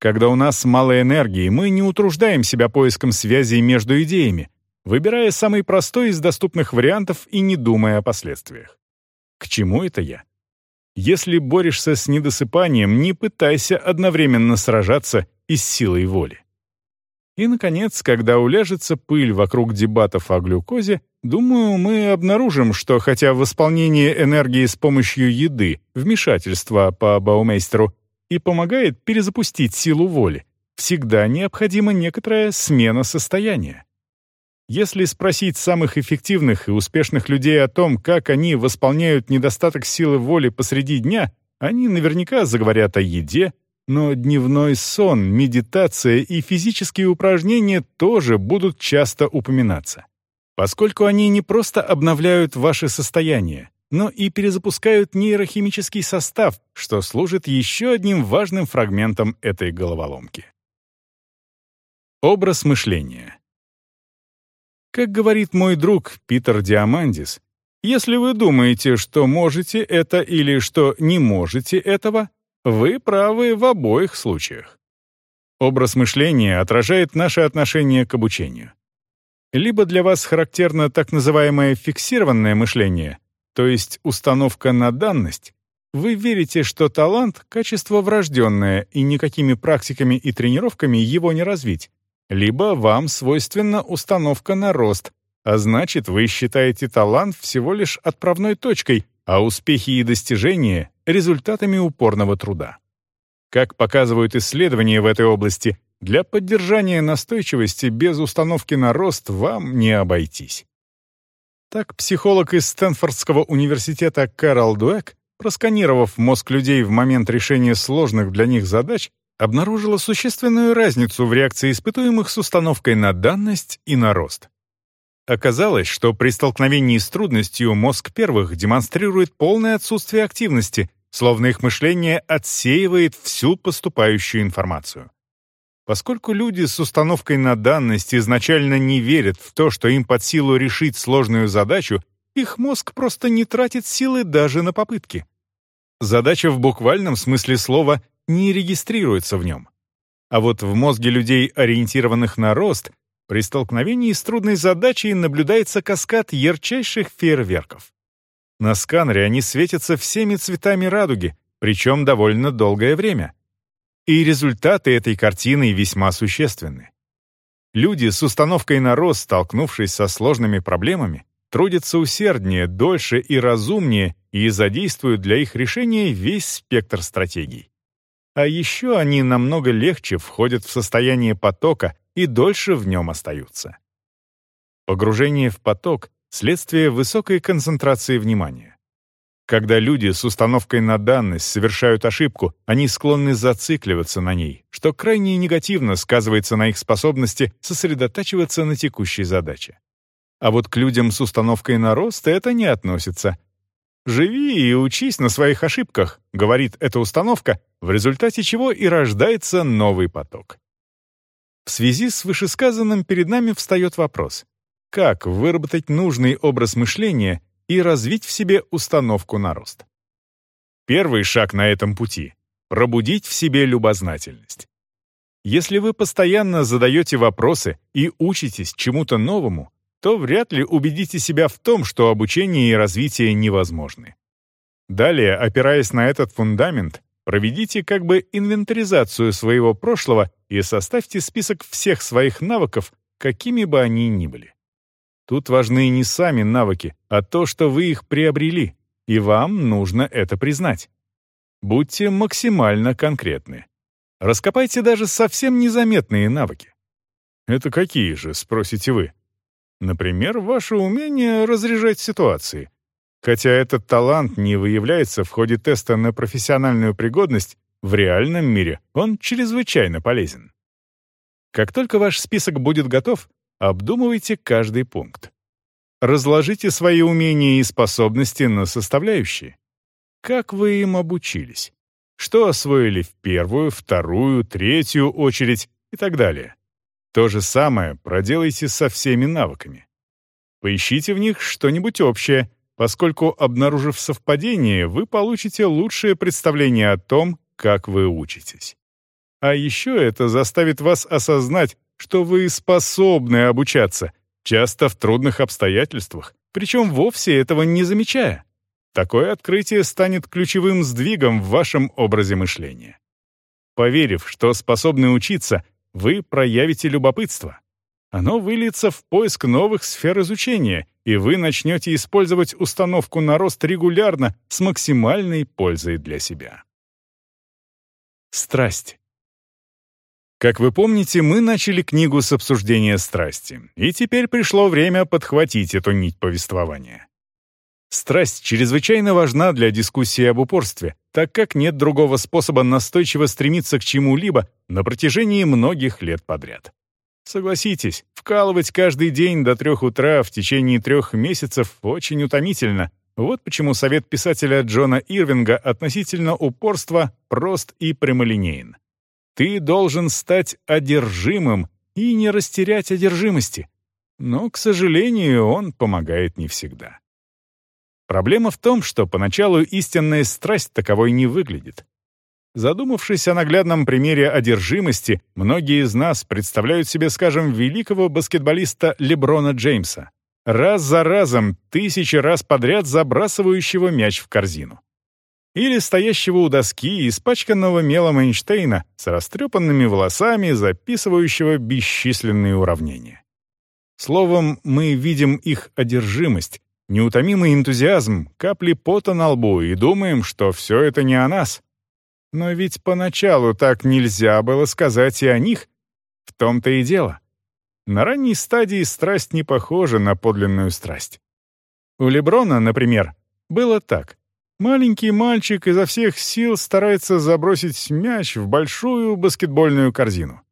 когда у нас мало энергии, мы не утруждаем себя поиском связей между идеями, выбирая самый простой из доступных вариантов и не думая о последствиях. К чему это я? Если борешься с недосыпанием, не пытайся одновременно сражаться и с силой воли. И, наконец, когда уляжется пыль вокруг дебатов о глюкозе, думаю, мы обнаружим, что хотя восполнение энергии с помощью еды, вмешательство по Баумейстеру, и помогает перезапустить силу воли, всегда необходима некоторая смена состояния. Если спросить самых эффективных и успешных людей о том, как они восполняют недостаток силы воли посреди дня, они наверняка заговорят о еде, но дневной сон, медитация и физические упражнения тоже будут часто упоминаться, поскольку они не просто обновляют ваше состояние, но и перезапускают нейрохимический состав, что служит еще одним важным фрагментом этой головоломки. Образ мышления. Как говорит мой друг Питер Диамандис, если вы думаете, что можете это или что не можете этого, вы правы в обоих случаях. Образ мышления отражает наше отношение к обучению. Либо для вас характерно так называемое фиксированное мышление, то есть установка на данность, вы верите, что талант — качество врожденное, и никакими практиками и тренировками его не развить, либо вам свойственна установка на рост, а значит, вы считаете талант всего лишь отправной точкой, а успехи и достижения — результатами упорного труда. Как показывают исследования в этой области, для поддержания настойчивости без установки на рост вам не обойтись. Так психолог из Стэнфордского университета Кэрол Дуэк, просканировав мозг людей в момент решения сложных для них задач, обнаружила существенную разницу в реакции испытуемых с установкой на данность и на рост. Оказалось, что при столкновении с трудностью мозг первых демонстрирует полное отсутствие активности, словно их мышление отсеивает всю поступающую информацию. Поскольку люди с установкой на данность изначально не верят в то, что им под силу решить сложную задачу, их мозг просто не тратит силы даже на попытки. Задача в буквальном смысле слова не регистрируется в нем. А вот в мозге людей, ориентированных на рост, при столкновении с трудной задачей наблюдается каскад ярчайших фейерверков. На сканере они светятся всеми цветами радуги, причем довольно долгое время. И результаты этой картины весьма существенны. Люди с установкой на рост, столкнувшись со сложными проблемами, трудятся усерднее, дольше и разумнее и задействуют для их решения весь спектр стратегий. А еще они намного легче входят в состояние потока и дольше в нем остаются. Погружение в поток — следствие высокой концентрации внимания. Когда люди с установкой на данность совершают ошибку, они склонны зацикливаться на ней, что крайне негативно сказывается на их способности сосредотачиваться на текущей задаче. А вот к людям с установкой на рост это не относится — «Живи и учись на своих ошибках», — говорит эта установка, в результате чего и рождается новый поток. В связи с вышесказанным перед нами встает вопрос, как выработать нужный образ мышления и развить в себе установку на рост. Первый шаг на этом пути — пробудить в себе любознательность. Если вы постоянно задаете вопросы и учитесь чему-то новому, то вряд ли убедите себя в том, что обучение и развитие невозможны. Далее, опираясь на этот фундамент, проведите как бы инвентаризацию своего прошлого и составьте список всех своих навыков, какими бы они ни были. Тут важны не сами навыки, а то, что вы их приобрели, и вам нужно это признать. Будьте максимально конкретны. Раскопайте даже совсем незаметные навыки. «Это какие же?» — спросите вы. Например, ваше умение разряжать ситуации. Хотя этот талант не выявляется в ходе теста на профессиональную пригодность, в реальном мире он чрезвычайно полезен. Как только ваш список будет готов, обдумывайте каждый пункт. Разложите свои умения и способности на составляющие. Как вы им обучились? Что освоили в первую, вторую, третью очередь и так далее? То же самое проделайте со всеми навыками. Поищите в них что-нибудь общее, поскольку, обнаружив совпадение, вы получите лучшее представление о том, как вы учитесь. А еще это заставит вас осознать, что вы способны обучаться, часто в трудных обстоятельствах, причем вовсе этого не замечая. Такое открытие станет ключевым сдвигом в вашем образе мышления. Поверив, что способны учиться, вы проявите любопытство. Оно выльется в поиск новых сфер изучения, и вы начнете использовать установку на рост регулярно с максимальной пользой для себя. Страсть. Как вы помните, мы начали книгу с обсуждения страсти, и теперь пришло время подхватить эту нить повествования. Страсть чрезвычайно важна для дискуссии об упорстве, так как нет другого способа настойчиво стремиться к чему-либо на протяжении многих лет подряд. Согласитесь, вкалывать каждый день до трех утра в течение трех месяцев очень утомительно. Вот почему совет писателя Джона Ирвинга относительно упорства прост и прямолинеен. Ты должен стать одержимым и не растерять одержимости. Но, к сожалению, он помогает не всегда. Проблема в том, что поначалу истинная страсть таковой не выглядит. Задумавшись о наглядном примере одержимости, многие из нас представляют себе, скажем, великого баскетболиста Леброна Джеймса, раз за разом, тысячи раз подряд забрасывающего мяч в корзину. Или стоящего у доски, испачканного мелом Эйнштейна, с растрепанными волосами, записывающего бесчисленные уравнения. Словом, мы видим их одержимость, неутомимый энтузиазм, капли пота на лбу и думаем, что все это не о нас. Но ведь поначалу так нельзя было сказать и о них. В том-то и дело. На ранней стадии страсть не похожа на подлинную страсть. У Леброна, например, было так. Маленький мальчик изо всех сил старается забросить мяч в большую баскетбольную корзину.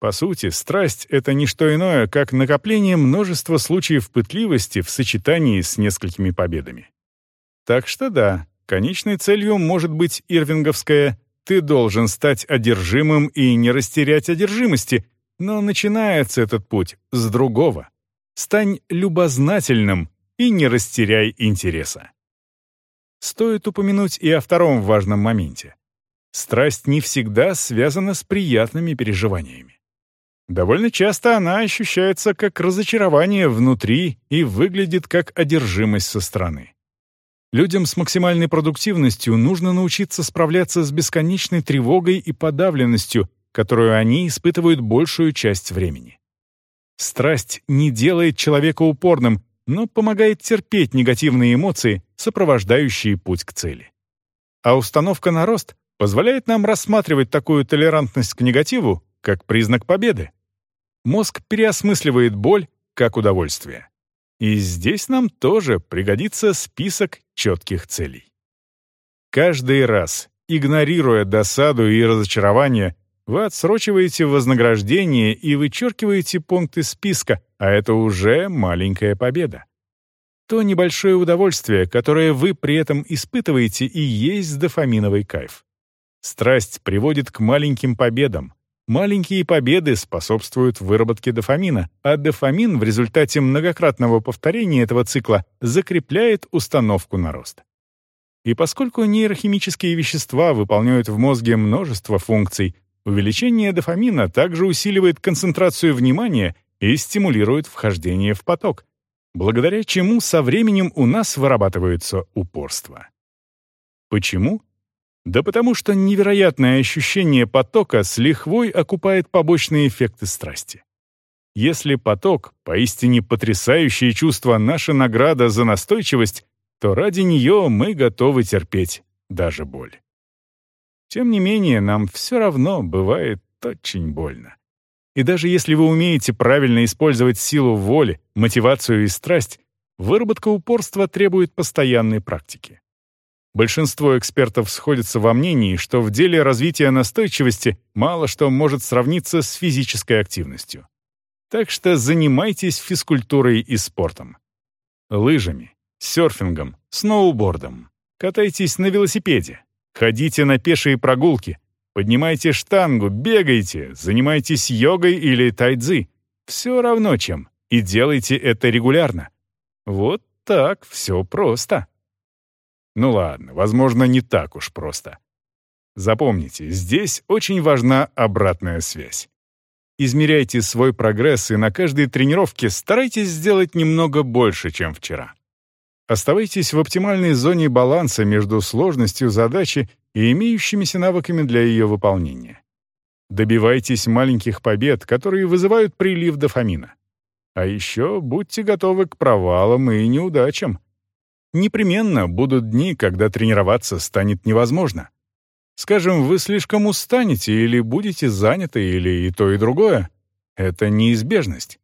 По сути, страсть — это не что иное, как накопление множества случаев пытливости в сочетании с несколькими победами. Так что да, конечной целью может быть ирвинговская «ты должен стать одержимым и не растерять одержимости», но начинается этот путь с другого. Стань любознательным и не растеряй интереса. Стоит упомянуть и о втором важном моменте. Страсть не всегда связана с приятными переживаниями. Довольно часто она ощущается как разочарование внутри и выглядит как одержимость со стороны. Людям с максимальной продуктивностью нужно научиться справляться с бесконечной тревогой и подавленностью, которую они испытывают большую часть времени. Страсть не делает человека упорным, но помогает терпеть негативные эмоции, сопровождающие путь к цели. А установка на рост позволяет нам рассматривать такую толерантность к негативу как признак победы. Мозг переосмысливает боль как удовольствие. И здесь нам тоже пригодится список четких целей. Каждый раз, игнорируя досаду и разочарование, вы отсрочиваете вознаграждение и вычеркиваете пункты списка, а это уже маленькая победа. То небольшое удовольствие, которое вы при этом испытываете, и есть дофаминовый кайф. Страсть приводит к маленьким победам, Маленькие победы способствуют выработке дофамина, а дофамин в результате многократного повторения этого цикла закрепляет установку на рост. И поскольку нейрохимические вещества выполняют в мозге множество функций, увеличение дофамина также усиливает концентрацию внимания и стимулирует вхождение в поток, благодаря чему со временем у нас вырабатывается упорство. Почему? Да потому что невероятное ощущение потока с лихвой окупает побочные эффекты страсти. Если поток, поистине потрясающее чувство, наша награда за настойчивость, то ради нее мы готовы терпеть даже боль. Тем не менее, нам все равно бывает очень больно. И даже если вы умеете правильно использовать силу воли, мотивацию и страсть, выработка упорства требует постоянной практики. Большинство экспертов сходятся во мнении, что в деле развития настойчивости мало что может сравниться с физической активностью. Так что занимайтесь физкультурой и спортом. Лыжами, серфингом, сноубордом. Катайтесь на велосипеде. Ходите на пешие прогулки. Поднимайте штангу, бегайте, занимайтесь йогой или тайцзи. Все равно чем. И делайте это регулярно. Вот так все просто. Ну ладно, возможно, не так уж просто. Запомните, здесь очень важна обратная связь. Измеряйте свой прогресс и на каждой тренировке старайтесь сделать немного больше, чем вчера. Оставайтесь в оптимальной зоне баланса между сложностью задачи и имеющимися навыками для ее выполнения. Добивайтесь маленьких побед, которые вызывают прилив дофамина. А еще будьте готовы к провалам и неудачам. Непременно будут дни, когда тренироваться станет невозможно. Скажем, вы слишком устанете или будете заняты, или и то, и другое. Это неизбежность.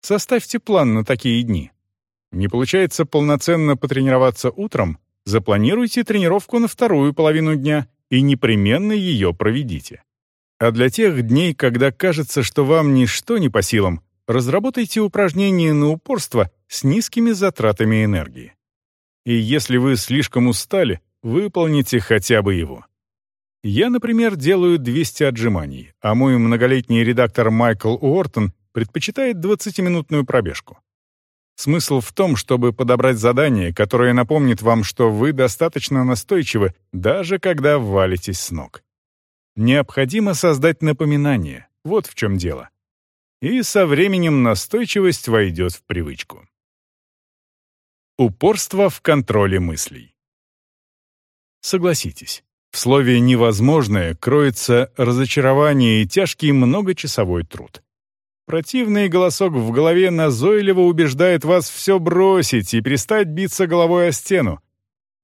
Составьте план на такие дни. Не получается полноценно потренироваться утром? Запланируйте тренировку на вторую половину дня и непременно ее проведите. А для тех дней, когда кажется, что вам ничто не по силам, разработайте упражнение на упорство с низкими затратами энергии. И если вы слишком устали, выполните хотя бы его. Я, например, делаю 200 отжиманий, а мой многолетний редактор Майкл Уортон предпочитает 20-минутную пробежку. Смысл в том, чтобы подобрать задание, которое напомнит вам, что вы достаточно настойчивы, даже когда валитесь с ног. Необходимо создать напоминание, вот в чем дело. И со временем настойчивость войдет в привычку. Упорство в контроле мыслей. Согласитесь, в слове «невозможное» кроется разочарование и тяжкий многочасовой труд. Противный голосок в голове назойливо убеждает вас все бросить и перестать биться головой о стену.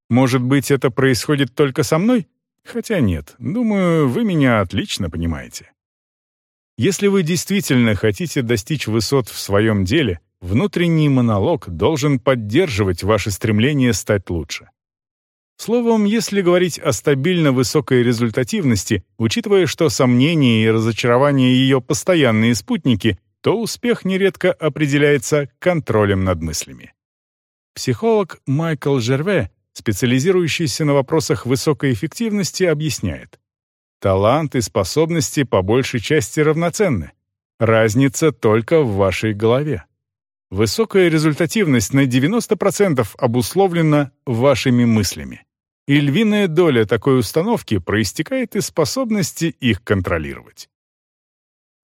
Может быть, это происходит только со мной? Хотя нет, думаю, вы меня отлично понимаете. Если вы действительно хотите достичь высот в своем деле, внутренний монолог должен поддерживать ваше стремление стать лучше. Словом, если говорить о стабильно высокой результативности, учитывая, что сомнения и разочарования ее постоянные спутники, то успех нередко определяется контролем над мыслями. Психолог Майкл Жерве, специализирующийся на вопросах высокой эффективности, объясняет. Талант и способности по большей части равноценны. Разница только в вашей голове. Высокая результативность на 90% обусловлена вашими мыслями. И львиная доля такой установки проистекает из способности их контролировать.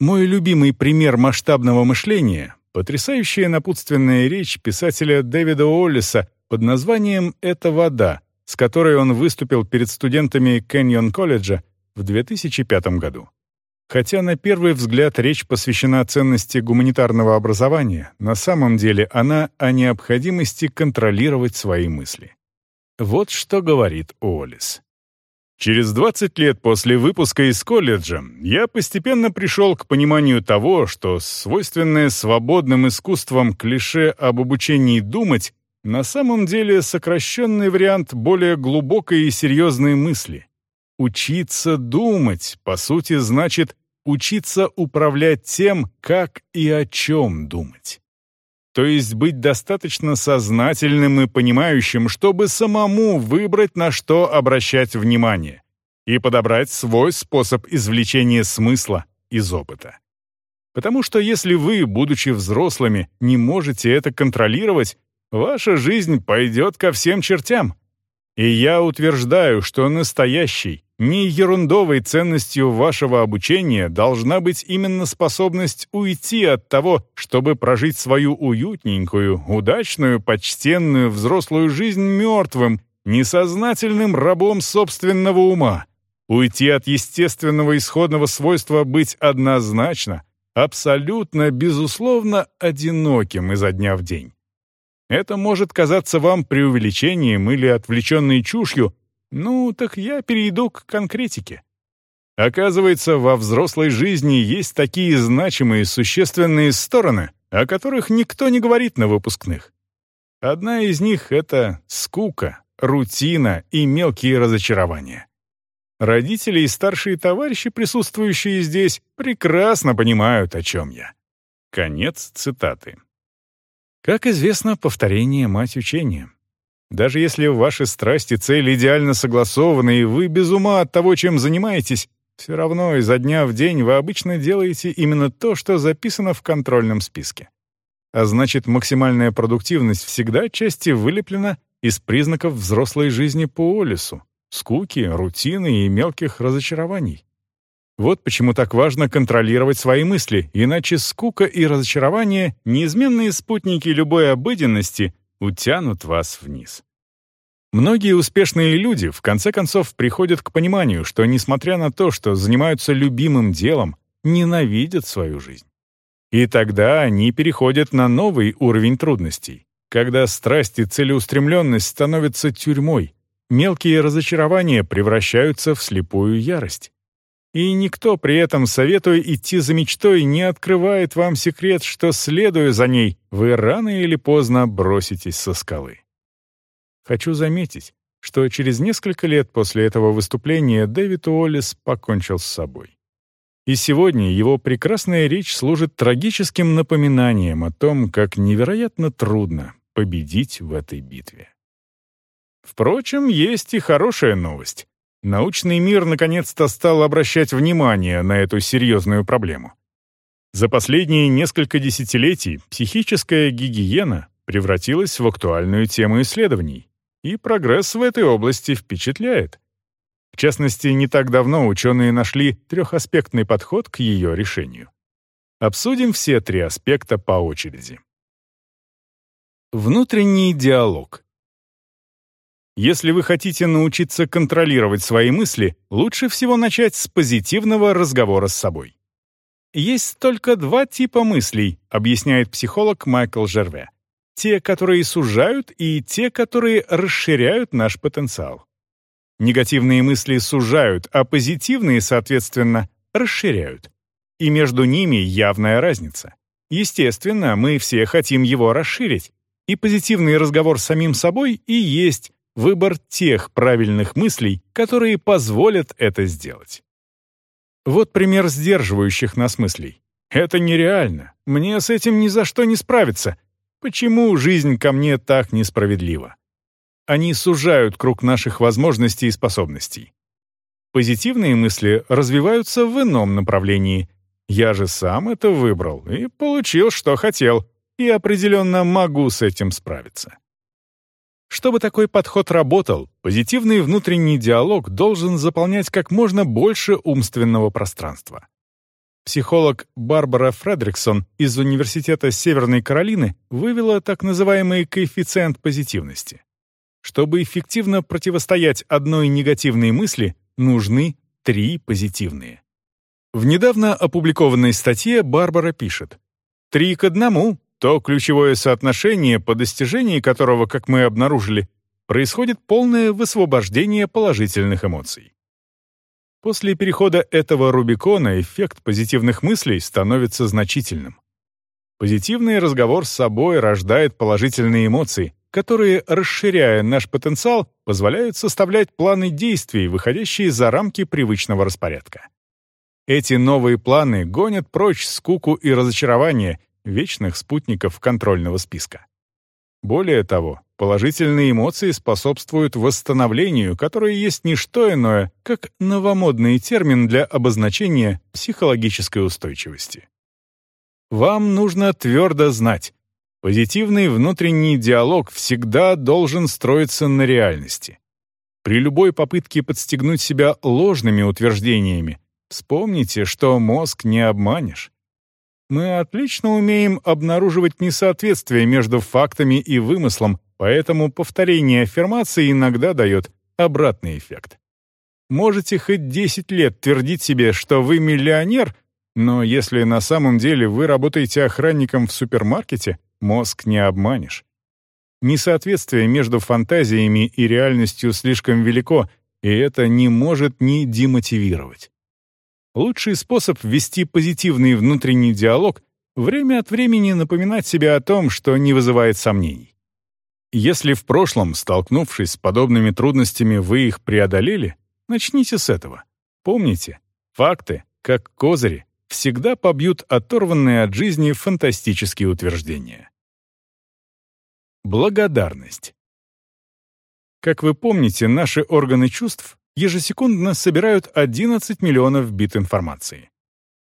Мой любимый пример масштабного мышления — потрясающая напутственная речь писателя Дэвида Уоллеса под названием «Это вода», с которой он выступил перед студентами Кэньон-колледжа в 2005 году. Хотя на первый взгляд речь посвящена ценности гуманитарного образования, на самом деле она о необходимости контролировать свои мысли. Вот что говорит Уоллес. Через 20 лет после выпуска из колледжа я постепенно пришел к пониманию того, что свойственное свободным искусством клише об обучении думать на самом деле сокращенный вариант более глубокой и серьезной мысли. Учиться думать, по сути, значит учиться управлять тем, как и о чем думать то есть быть достаточно сознательным и понимающим, чтобы самому выбрать, на что обращать внимание, и подобрать свой способ извлечения смысла из опыта. Потому что если вы, будучи взрослыми, не можете это контролировать, ваша жизнь пойдет ко всем чертям. И я утверждаю, что настоящий, не ерундовой ценностью вашего обучения должна быть именно способность уйти от того, чтобы прожить свою уютненькую, удачную, почтенную взрослую жизнь мертвым, несознательным рабом собственного ума. Уйти от естественного исходного свойства быть однозначно, абсолютно, безусловно, одиноким изо дня в день. Это может казаться вам преувеличением или отвлеченной чушью, ну, так я перейду к конкретике. Оказывается, во взрослой жизни есть такие значимые существенные стороны, о которых никто не говорит на выпускных. Одна из них — это скука, рутина и мелкие разочарования. Родители и старшие товарищи, присутствующие здесь, прекрасно понимают, о чем я. Конец цитаты. Как известно, повторение — мать учения. Даже если ваши страсти цели идеально согласованы, и вы без ума от того, чем занимаетесь, все равно изо дня в день вы обычно делаете именно то, что записано в контрольном списке. А значит, максимальная продуктивность всегда отчасти вылеплена из признаков взрослой жизни по Олесу, скуки, рутины и мелких разочарований. Вот почему так важно контролировать свои мысли, иначе скука и разочарование, неизменные спутники любой обыденности, утянут вас вниз. Многие успешные люди в конце концов приходят к пониманию, что, несмотря на то, что занимаются любимым делом, ненавидят свою жизнь. И тогда они переходят на новый уровень трудностей, когда страсть и целеустремленность становятся тюрьмой, мелкие разочарования превращаются в слепую ярость. И никто при этом, советуя идти за мечтой, не открывает вам секрет, что, следуя за ней, вы рано или поздно броситесь со скалы. Хочу заметить, что через несколько лет после этого выступления Дэвид Уоллес покончил с собой. И сегодня его прекрасная речь служит трагическим напоминанием о том, как невероятно трудно победить в этой битве. Впрочем, есть и хорошая новость. Научный мир наконец-то стал обращать внимание на эту серьезную проблему. За последние несколько десятилетий психическая гигиена превратилась в актуальную тему исследований, и прогресс в этой области впечатляет. В частности, не так давно ученые нашли трехаспектный подход к ее решению. Обсудим все три аспекта по очереди. Внутренний диалог. Если вы хотите научиться контролировать свои мысли, лучше всего начать с позитивного разговора с собой. Есть только два типа мыслей, объясняет психолог Майкл Жерве. Те, которые сужают, и те, которые расширяют наш потенциал. Негативные мысли сужают, а позитивные, соответственно, расширяют. И между ними явная разница. Естественно, мы все хотим его расширить. И позитивный разговор с самим собой и есть выбор тех правильных мыслей, которые позволят это сделать. Вот пример сдерживающих нас мыслей. Это нереально. Мне с этим ни за что не справиться. Почему жизнь ко мне так несправедлива? Они сужают круг наших возможностей и способностей. Позитивные мысли развиваются в ином направлении. Я же сам это выбрал и получил, что хотел, и определенно могу с этим справиться. Чтобы такой подход работал, позитивный внутренний диалог должен заполнять как можно больше умственного пространства. Психолог Барбара Фредриксон из Университета Северной Каролины вывела так называемый коэффициент позитивности. Чтобы эффективно противостоять одной негативной мысли, нужны три позитивные. В недавно опубликованной статье Барбара пишет «Три к одному — то ключевое соотношение, по достижении которого, как мы обнаружили, происходит полное высвобождение положительных эмоций. После перехода этого Рубикона эффект позитивных мыслей становится значительным. Позитивный разговор с собой рождает положительные эмоции, которые, расширяя наш потенциал, позволяют составлять планы действий, выходящие за рамки привычного распорядка. Эти новые планы гонят прочь скуку и разочарование вечных спутников контрольного списка. Более того, положительные эмоции способствуют восстановлению, которое есть не что иное, как новомодный термин для обозначения психологической устойчивости. Вам нужно твердо знать, Позитивный внутренний диалог всегда должен строиться на реальности. При любой попытке подстегнуть себя ложными утверждениями, вспомните, что мозг не обманешь. Мы отлично умеем обнаруживать несоответствие между фактами и вымыслом, поэтому повторение аффирмации иногда дает обратный эффект. Можете хоть 10 лет твердить себе, что вы миллионер, но если на самом деле вы работаете охранником в супермаркете, Мозг не обманешь. Несоответствие между фантазиями и реальностью слишком велико, и это не может не демотивировать. Лучший способ ввести позитивный внутренний диалог — время от времени напоминать себе о том, что не вызывает сомнений. Если в прошлом, столкнувшись с подобными трудностями, вы их преодолели, начните с этого. Помните, факты, как козыри, всегда побьют оторванные от жизни фантастические утверждения. Благодарность. Как вы помните, наши органы чувств ежесекундно собирают 11 миллионов бит информации.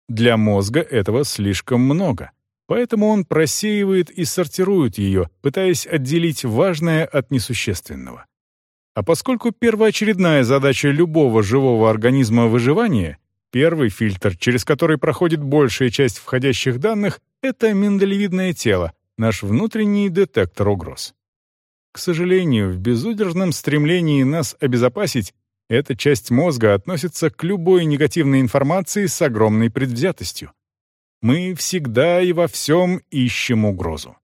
Для мозга этого слишком много, поэтому он просеивает и сортирует ее, пытаясь отделить важное от несущественного. А поскольку первоочередная задача любого живого организма — выживание, первый фильтр, через который проходит большая часть входящих данных, — это миндалевидное тело, наш внутренний детектор угроз. К сожалению, в безудержном стремлении нас обезопасить эта часть мозга относится к любой негативной информации с огромной предвзятостью. Мы всегда и во всем ищем угрозу.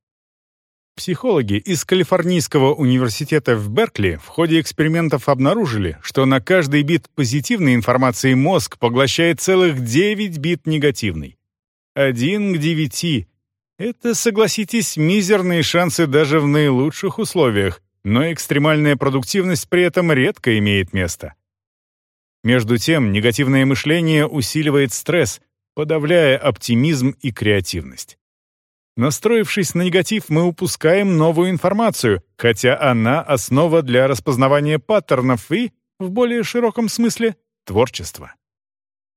Психологи из Калифорнийского университета в Беркли в ходе экспериментов обнаружили, что на каждый бит позитивной информации мозг поглощает целых 9 бит негативной. Один к девяти. Это, согласитесь, мизерные шансы даже в наилучших условиях, но экстремальная продуктивность при этом редко имеет место. Между тем, негативное мышление усиливает стресс, подавляя оптимизм и креативность. Настроившись на негатив, мы упускаем новую информацию, хотя она основа для распознавания паттернов и, в более широком смысле, творчества.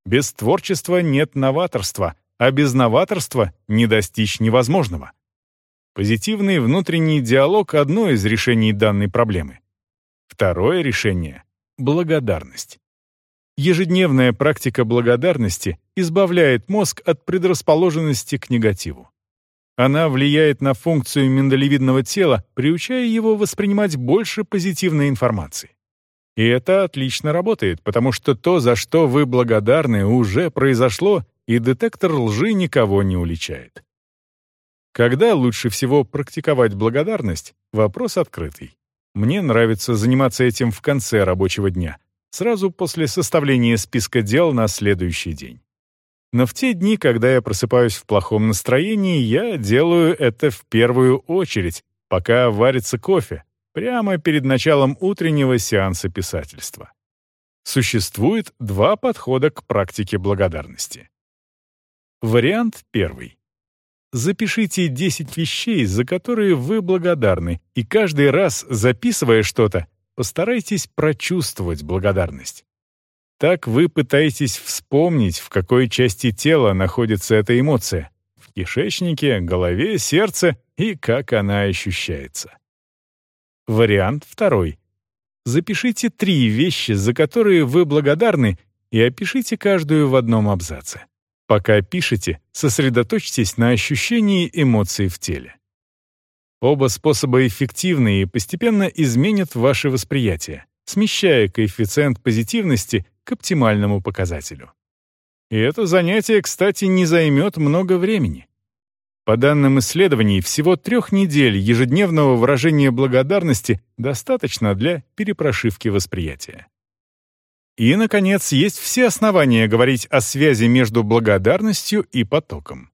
Без творчества нет новаторства, а без новаторства не достичь невозможного. Позитивный внутренний диалог — одно из решений данной проблемы. Второе решение — благодарность. Ежедневная практика благодарности избавляет мозг от предрасположенности к негативу. Она влияет на функцию миндалевидного тела, приучая его воспринимать больше позитивной информации. И это отлично работает, потому что то, за что вы благодарны, уже произошло, и детектор лжи никого не уличает. Когда лучше всего практиковать благодарность? Вопрос открытый. Мне нравится заниматься этим в конце рабочего дня, сразу после составления списка дел на следующий день. Но в те дни, когда я просыпаюсь в плохом настроении, я делаю это в первую очередь, пока варится кофе, прямо перед началом утреннего сеанса писательства. Существует два подхода к практике благодарности. Вариант первый. Запишите 10 вещей, за которые вы благодарны, и каждый раз, записывая что-то, постарайтесь прочувствовать благодарность. Так вы пытаетесь вспомнить, в какой части тела находится эта эмоция — в кишечнике, голове, сердце и как она ощущается. Вариант второй. Запишите три вещи, за которые вы благодарны, и опишите каждую в одном абзаце. Пока пишете, сосредоточьтесь на ощущении эмоций в теле. Оба способа эффективны и постепенно изменят ваше восприятие, смещая коэффициент позитивности к оптимальному показателю. И это занятие, кстати, не займет много времени. По данным исследований, всего трех недель ежедневного выражения благодарности достаточно для перепрошивки восприятия. И, наконец, есть все основания говорить о связи между благодарностью и потоком.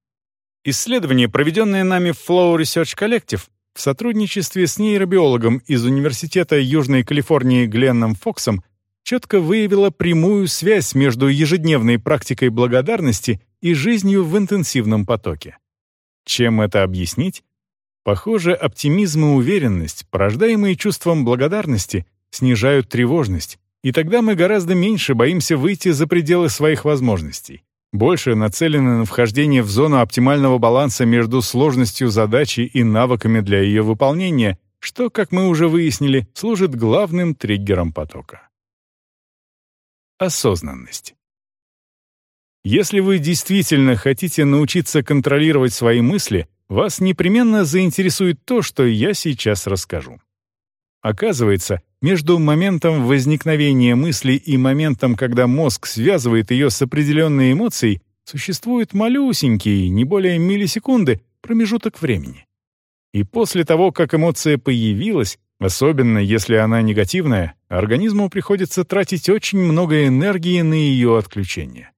Исследование, проведенное нами в Flow Research Collective в сотрудничестве с нейробиологом из Университета Южной Калифорнии Гленном Фоксом, четко выявила прямую связь между ежедневной практикой благодарности и жизнью в интенсивном потоке. Чем это объяснить? Похоже, оптимизм и уверенность, порождаемые чувством благодарности, снижают тревожность, и тогда мы гораздо меньше боимся выйти за пределы своих возможностей. Больше нацелены на вхождение в зону оптимального баланса между сложностью задачи и навыками для ее выполнения, что, как мы уже выяснили, служит главным триггером потока. Осознанность. Если вы действительно хотите научиться контролировать свои мысли, вас непременно заинтересует то, что я сейчас расскажу. Оказывается, между моментом возникновения мысли и моментом, когда мозг связывает ее с определенной эмоцией, существует малюсенький, не более миллисекунды, промежуток времени. И после того, как эмоция появилась, Особенно если она негативная, организму приходится тратить очень много энергии на ее отключение.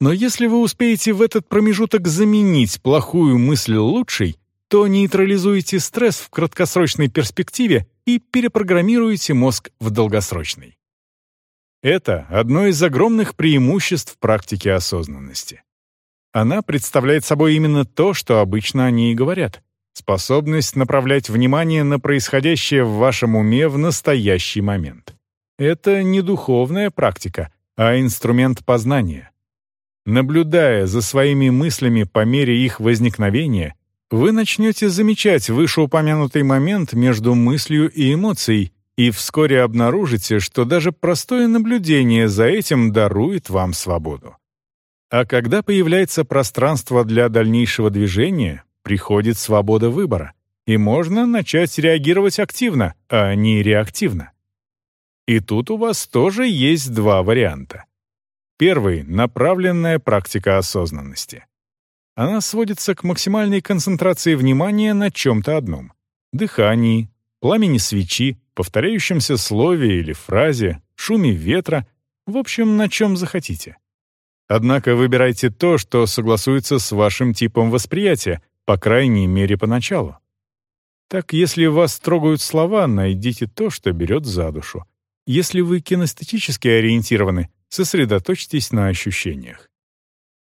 Но если вы успеете в этот промежуток заменить плохую мысль лучшей, то нейтрализуете стресс в краткосрочной перспективе и перепрограммируете мозг в долгосрочной. Это одно из огромных преимуществ практики осознанности. Она представляет собой именно то, что обычно они и говорят способность направлять внимание на происходящее в вашем уме в настоящий момент. Это не духовная практика, а инструмент познания. Наблюдая за своими мыслями по мере их возникновения, вы начнете замечать вышеупомянутый момент между мыслью и эмоцией и вскоре обнаружите, что даже простое наблюдение за этим дарует вам свободу. А когда появляется пространство для дальнейшего движения, приходит свобода выбора, и можно начать реагировать активно, а не реактивно. И тут у вас тоже есть два варианта. Первый — направленная практика осознанности. Она сводится к максимальной концентрации внимания на чем-то одном — дыхании, пламени свечи, повторяющемся слове или фразе, шуме ветра, в общем, на чем захотите. Однако выбирайте то, что согласуется с вашим типом восприятия, по крайней мере, поначалу. Так, если вас трогают слова, найдите то, что берет за душу. Если вы кинестетически ориентированы, сосредоточьтесь на ощущениях.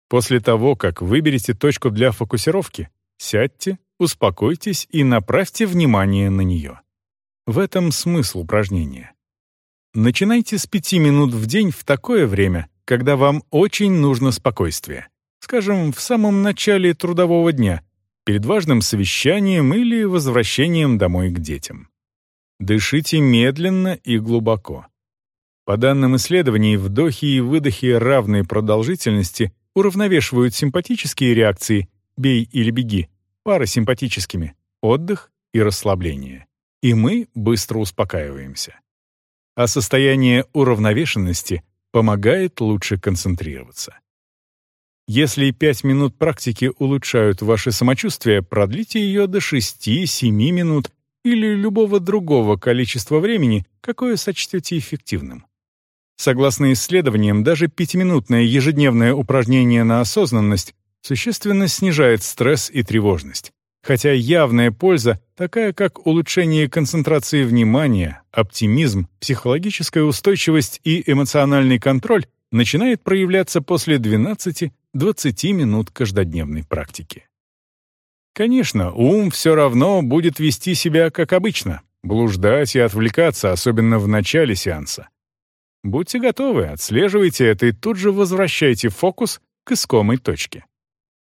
После того, как выберете точку для фокусировки, сядьте, успокойтесь и направьте внимание на нее. В этом смысл упражнения. Начинайте с пяти минут в день в такое время, когда вам очень нужно спокойствие. Скажем, в самом начале трудового дня, перед важным совещанием или возвращением домой к детям. Дышите медленно и глубоко. По данным исследований, вдохи и выдохи равной продолжительности уравновешивают симпатические реакции «бей или беги» парасимпатическими «отдых» и расслабление. И мы быстро успокаиваемся. А состояние уравновешенности помогает лучше концентрироваться. Если 5 минут практики улучшают ваше самочувствие, продлите ее до 6-7 минут или любого другого количества времени, какое сочтете эффективным. Согласно исследованиям, даже пятиминутное ежедневное упражнение на осознанность существенно снижает стресс и тревожность. Хотя явная польза, такая как улучшение концентрации внимания, оптимизм, психологическая устойчивость и эмоциональный контроль, начинает проявляться после 12-20 минут каждодневной практики. Конечно, ум все равно будет вести себя как обычно, блуждать и отвлекаться, особенно в начале сеанса. Будьте готовы, отслеживайте это и тут же возвращайте фокус к искомой точке.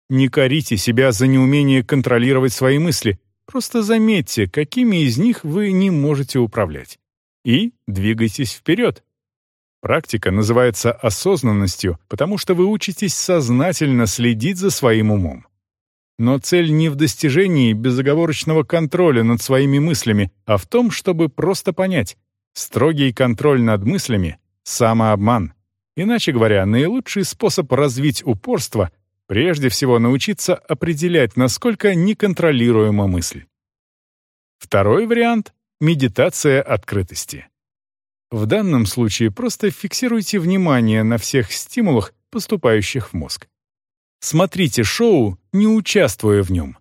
Не корите себя за неумение контролировать свои мысли, просто заметьте, какими из них вы не можете управлять. И двигайтесь вперед. Практика называется осознанностью, потому что вы учитесь сознательно следить за своим умом. Но цель не в достижении безоговорочного контроля над своими мыслями, а в том, чтобы просто понять, строгий контроль над мыслями самообман. Иначе говоря, наилучший способ развить упорство — прежде всего научиться определять, насколько неконтролируема мысль. Второй вариант — медитация открытости. В данном случае просто фиксируйте внимание на всех стимулах, поступающих в мозг. Смотрите шоу, не участвуя в нем.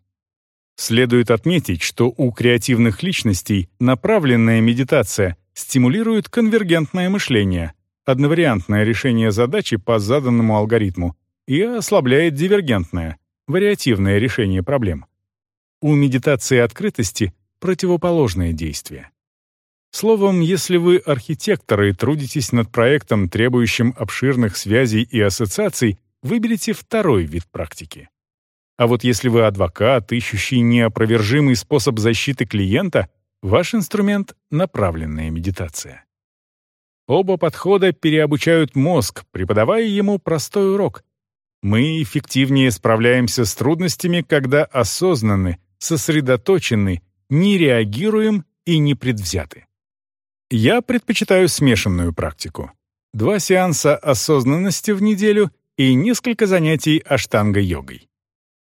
Следует отметить, что у креативных личностей направленная медитация стимулирует конвергентное мышление, одновариантное решение задачи по заданному алгоритму, и ослабляет дивергентное, вариативное решение проблем. У медитации открытости противоположное действие. Словом, если вы архитектор и трудитесь над проектом, требующим обширных связей и ассоциаций, выберите второй вид практики. А вот если вы адвокат, ищущий неопровержимый способ защиты клиента, Ваш инструмент — направленная медитация. Оба подхода переобучают мозг, преподавая ему простой урок. Мы эффективнее справляемся с трудностями, когда осознанны, сосредоточены, не реагируем и не предвзяты. Я предпочитаю смешанную практику. Два сеанса осознанности в неделю и несколько занятий аштанга-йогой.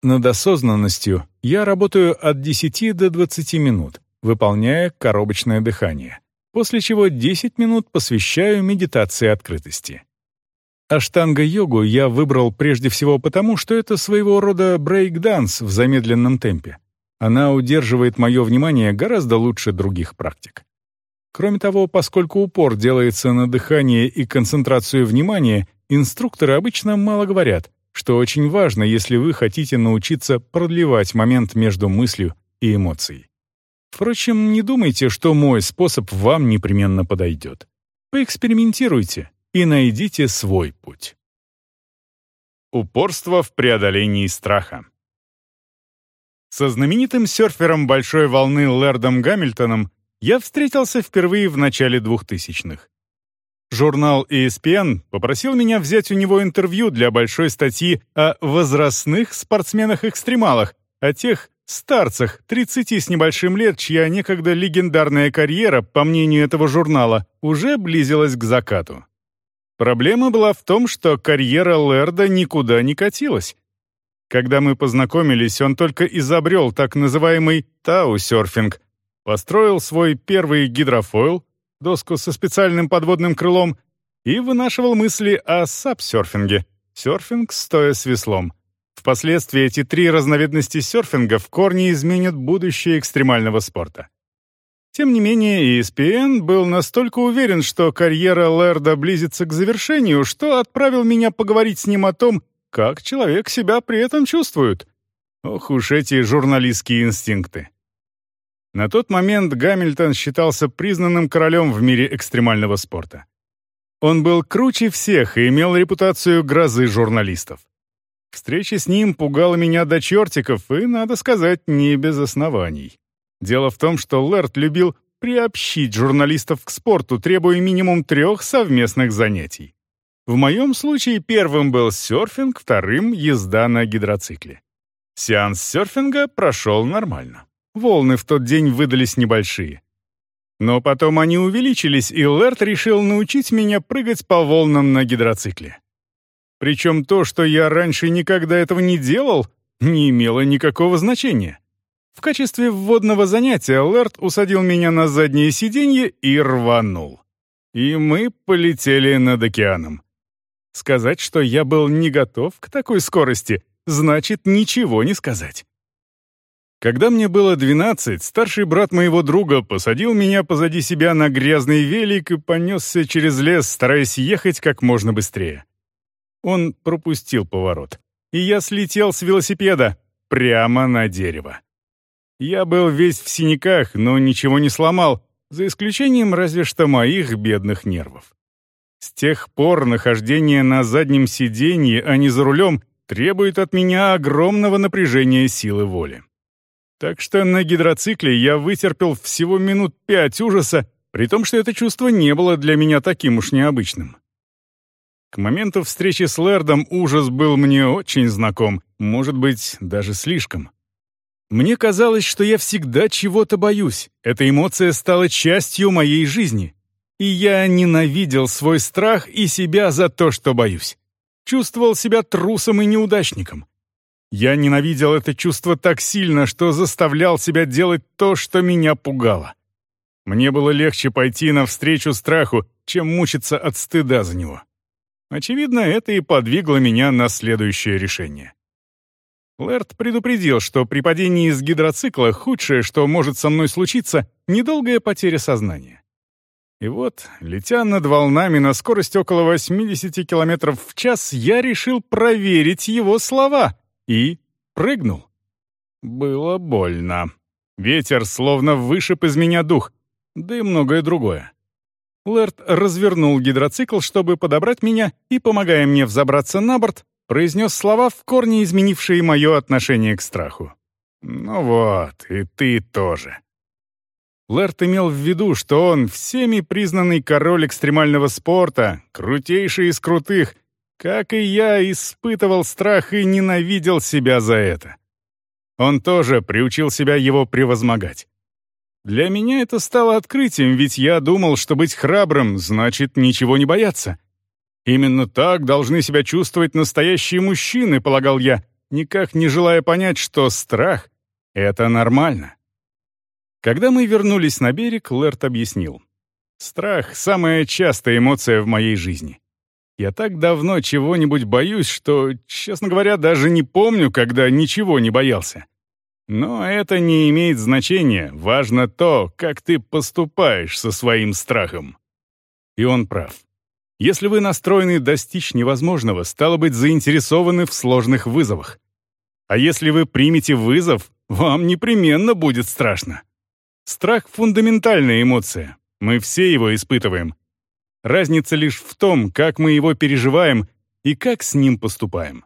Над осознанностью я работаю от 10 до 20 минут, выполняя коробочное дыхание, после чего 10 минут посвящаю медитации открытости. Аштанга-йогу я выбрал прежде всего потому, что это своего рода брейк-данс в замедленном темпе. Она удерживает мое внимание гораздо лучше других практик. Кроме того, поскольку упор делается на дыхание и концентрацию внимания, инструкторы обычно мало говорят, что очень важно, если вы хотите научиться продлевать момент между мыслью и эмоцией. Впрочем, не думайте, что мой способ вам непременно подойдет. Поэкспериментируйте и найдите свой путь. Упорство в преодолении страха. Со знаменитым серфером большой волны Лэрдом Гамильтоном я встретился впервые в начале 2000-х. Журнал ESPN попросил меня взять у него интервью для большой статьи о возрастных спортсменах-экстремалах, о тех, старцах, 30 с небольшим лет, чья некогда легендарная карьера, по мнению этого журнала, уже близилась к закату. Проблема была в том, что карьера Лерда никуда не катилась. Когда мы познакомились, он только изобрел так называемый тау-серфинг, построил свой первый гидрофойл, доску со специальным подводным крылом, и вынашивал мысли о сапсерфинге, серфинг стоя с веслом. Впоследствии эти три разновидности серфинга в корне изменят будущее экстремального спорта. Тем не менее, ESPN был настолько уверен, что карьера Лерда близится к завершению, что отправил меня поговорить с ним о том, как человек себя при этом чувствует. Ох уж эти журналистские инстинкты. На тот момент Гамильтон считался признанным королем в мире экстремального спорта. Он был круче всех и имел репутацию грозы журналистов. Встреча с ним пугала меня до чертиков, и, надо сказать, не без оснований. Дело в том, что Лэрд любил приобщить журналистов к спорту, требуя минимум трех совместных занятий. В моем случае первым был серфинг, вторым — езда на гидроцикле. Сеанс серфинга прошел нормально. Волны в тот день выдались небольшие. Но потом они увеличились, и Лэрт решил научить меня прыгать по волнам на гидроцикле. Причем то, что я раньше никогда этого не делал, не имело никакого значения. В качестве вводного занятия Лэрт усадил меня на заднее сиденье и рванул. И мы полетели над океаном. Сказать, что я был не готов к такой скорости, значит ничего не сказать. Когда мне было 12, старший брат моего друга посадил меня позади себя на грязный велик и понесся через лес, стараясь ехать как можно быстрее. Он пропустил поворот, и я слетел с велосипеда прямо на дерево. Я был весь в синяках, но ничего не сломал, за исключением разве что моих бедных нервов. С тех пор нахождение на заднем сиденье, а не за рулем, требует от меня огромного напряжения силы воли. Так что на гидроцикле я вытерпел всего минут пять ужаса, при том, что это чувство не было для меня таким уж необычным. К моменту встречи с Лэрдом ужас был мне очень знаком, может быть, даже слишком. Мне казалось, что я всегда чего-то боюсь. Эта эмоция стала частью моей жизни. И я ненавидел свой страх и себя за то, что боюсь. Чувствовал себя трусом и неудачником. Я ненавидел это чувство так сильно, что заставлял себя делать то, что меня пугало. Мне было легче пойти навстречу страху, чем мучиться от стыда за него. Очевидно, это и подвигло меня на следующее решение. Лэрд предупредил, что при падении из гидроцикла худшее, что может со мной случиться, недолгая потеря сознания. И вот, летя над волнами на скорость около 80 км в час, я решил проверить его слова и прыгнул. Было больно. Ветер словно вышиб из меня дух, да и многое другое. Лэрд развернул гидроцикл, чтобы подобрать меня, и, помогая мне взобраться на борт, произнес слова, в корне изменившие мое отношение к страху. «Ну вот, и ты тоже». Лэрт имел в виду, что он всеми признанный король экстремального спорта, крутейший из крутых, как и я, испытывал страх и ненавидел себя за это. Он тоже приучил себя его превозмогать. Для меня это стало открытием, ведь я думал, что быть храбрым значит ничего не бояться. Именно так должны себя чувствовать настоящие мужчины, полагал я, никак не желая понять, что страх — это нормально. Когда мы вернулись на берег, Лэрт объяснил. Страх — самая частая эмоция в моей жизни. Я так давно чего-нибудь боюсь, что, честно говоря, даже не помню, когда ничего не боялся. Но это не имеет значения, важно то, как ты поступаешь со своим страхом. И он прав. Если вы настроены достичь невозможного, стало быть, заинтересованы в сложных вызовах. А если вы примете вызов, вам непременно будет страшно. Страх — фундаментальная эмоция. Мы все его испытываем. Разница лишь в том, как мы его переживаем и как с ним поступаем.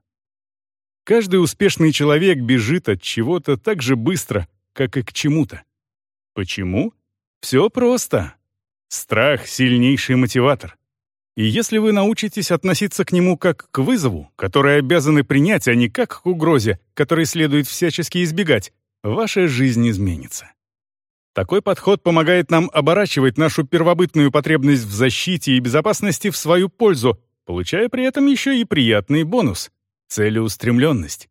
Каждый успешный человек бежит от чего-то так же быстро, как и к чему-то. Почему? Все просто. Страх — сильнейший мотиватор. И если вы научитесь относиться к нему как к вызову, который обязаны принять, а не как к угрозе, которой следует всячески избегать, ваша жизнь изменится. Такой подход помогает нам оборачивать нашу первобытную потребность в защите и безопасности в свою пользу, получая при этом еще и приятный бонус — целеустремленность.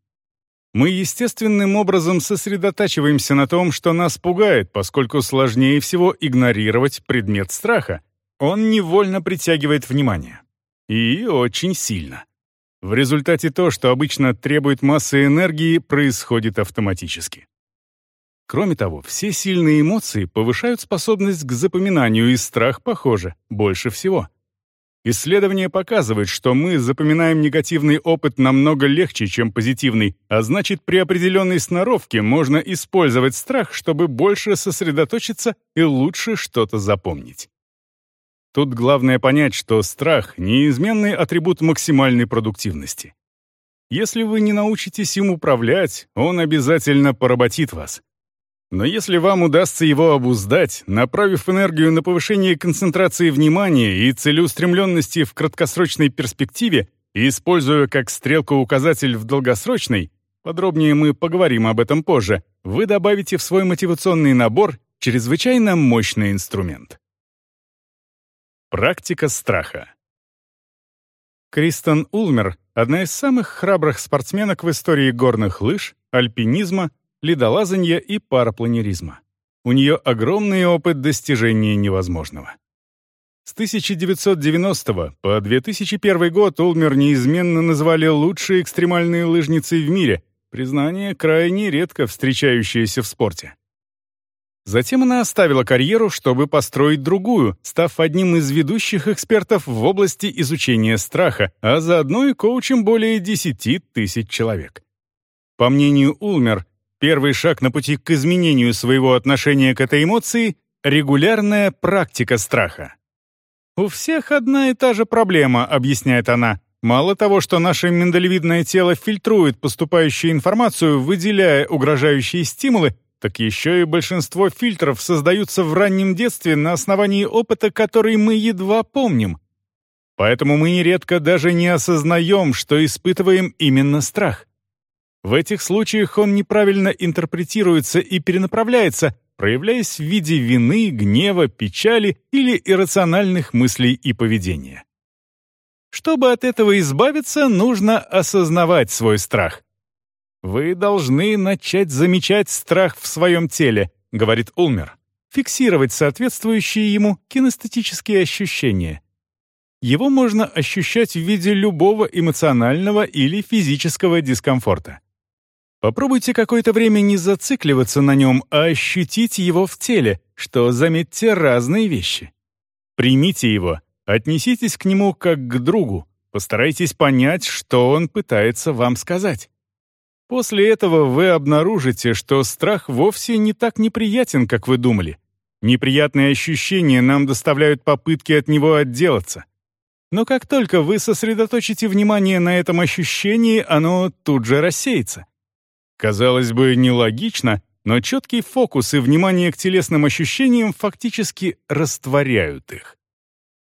Мы естественным образом сосредотачиваемся на том, что нас пугает, поскольку сложнее всего игнорировать предмет страха. Он невольно притягивает внимание. И очень сильно. В результате то, что обычно требует массы энергии, происходит автоматически. Кроме того, все сильные эмоции повышают способность к запоминанию, и страх, похоже, больше всего. Исследования показывают, что мы запоминаем негативный опыт намного легче, чем позитивный, а значит, при определенной сноровке можно использовать страх, чтобы больше сосредоточиться и лучше что-то запомнить. Тут главное понять, что страх — неизменный атрибут максимальной продуктивности. Если вы не научитесь им управлять, он обязательно поработит вас. Но если вам удастся его обуздать, направив энергию на повышение концентрации внимания и целеустремленности в краткосрочной перспективе используя как стрелку-указатель в долгосрочной, подробнее мы поговорим об этом позже, вы добавите в свой мотивационный набор чрезвычайно мощный инструмент. Практика страха. Кристен Улмер — одна из самых храбрых спортсменок в истории горных лыж, альпинизма ледолазанья и парапланеризма. У нее огромный опыт достижения невозможного. С 1990 по 2001 год Улмер неизменно называли лучшие экстремальные лыжницы в мире, признание крайне редко встречающееся в спорте. Затем она оставила карьеру, чтобы построить другую, став одним из ведущих экспертов в области изучения страха, а заодно и коучем более 10 тысяч человек. По мнению Улмер, Первый шаг на пути к изменению своего отношения к этой эмоции — регулярная практика страха. «У всех одна и та же проблема», — объясняет она. «Мало того, что наше миндалевидное тело фильтрует поступающую информацию, выделяя угрожающие стимулы, так еще и большинство фильтров создаются в раннем детстве на основании опыта, который мы едва помним. Поэтому мы нередко даже не осознаем, что испытываем именно страх. В этих случаях он неправильно интерпретируется и перенаправляется, проявляясь в виде вины, гнева, печали или иррациональных мыслей и поведения. Чтобы от этого избавиться, нужно осознавать свой страх. «Вы должны начать замечать страх в своем теле», — говорит Улмер, фиксировать соответствующие ему кинестетические ощущения. Его можно ощущать в виде любого эмоционального или физического дискомфорта. Попробуйте какое-то время не зацикливаться на нем, а ощутить его в теле, что, заметьте, разные вещи. Примите его, отнеситесь к нему как к другу, постарайтесь понять, что он пытается вам сказать. После этого вы обнаружите, что страх вовсе не так неприятен, как вы думали. Неприятные ощущения нам доставляют попытки от него отделаться. Но как только вы сосредоточите внимание на этом ощущении, оно тут же рассеется. Казалось бы, нелогично, но четкий фокус и внимание к телесным ощущениям фактически растворяют их.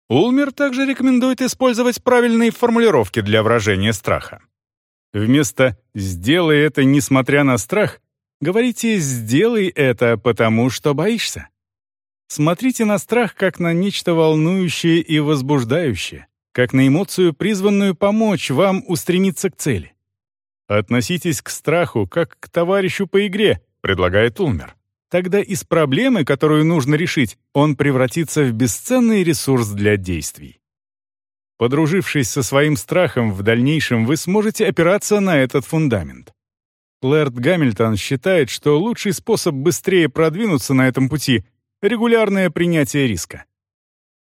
Улмер также рекомендует использовать правильные формулировки для выражения страха. Вместо «сделай это, несмотря на страх» говорите «сделай это, потому что боишься». Смотрите на страх как на нечто волнующее и возбуждающее, как на эмоцию, призванную помочь вам устремиться к цели. Относитесь к страху как к товарищу по игре, предлагает Улмер. Тогда из проблемы, которую нужно решить, он превратится в бесценный ресурс для действий. Подружившись со своим страхом, в дальнейшем вы сможете опираться на этот фундамент. Лэрд Гамильтон считает, что лучший способ быстрее продвинуться на этом пути — регулярное принятие риска.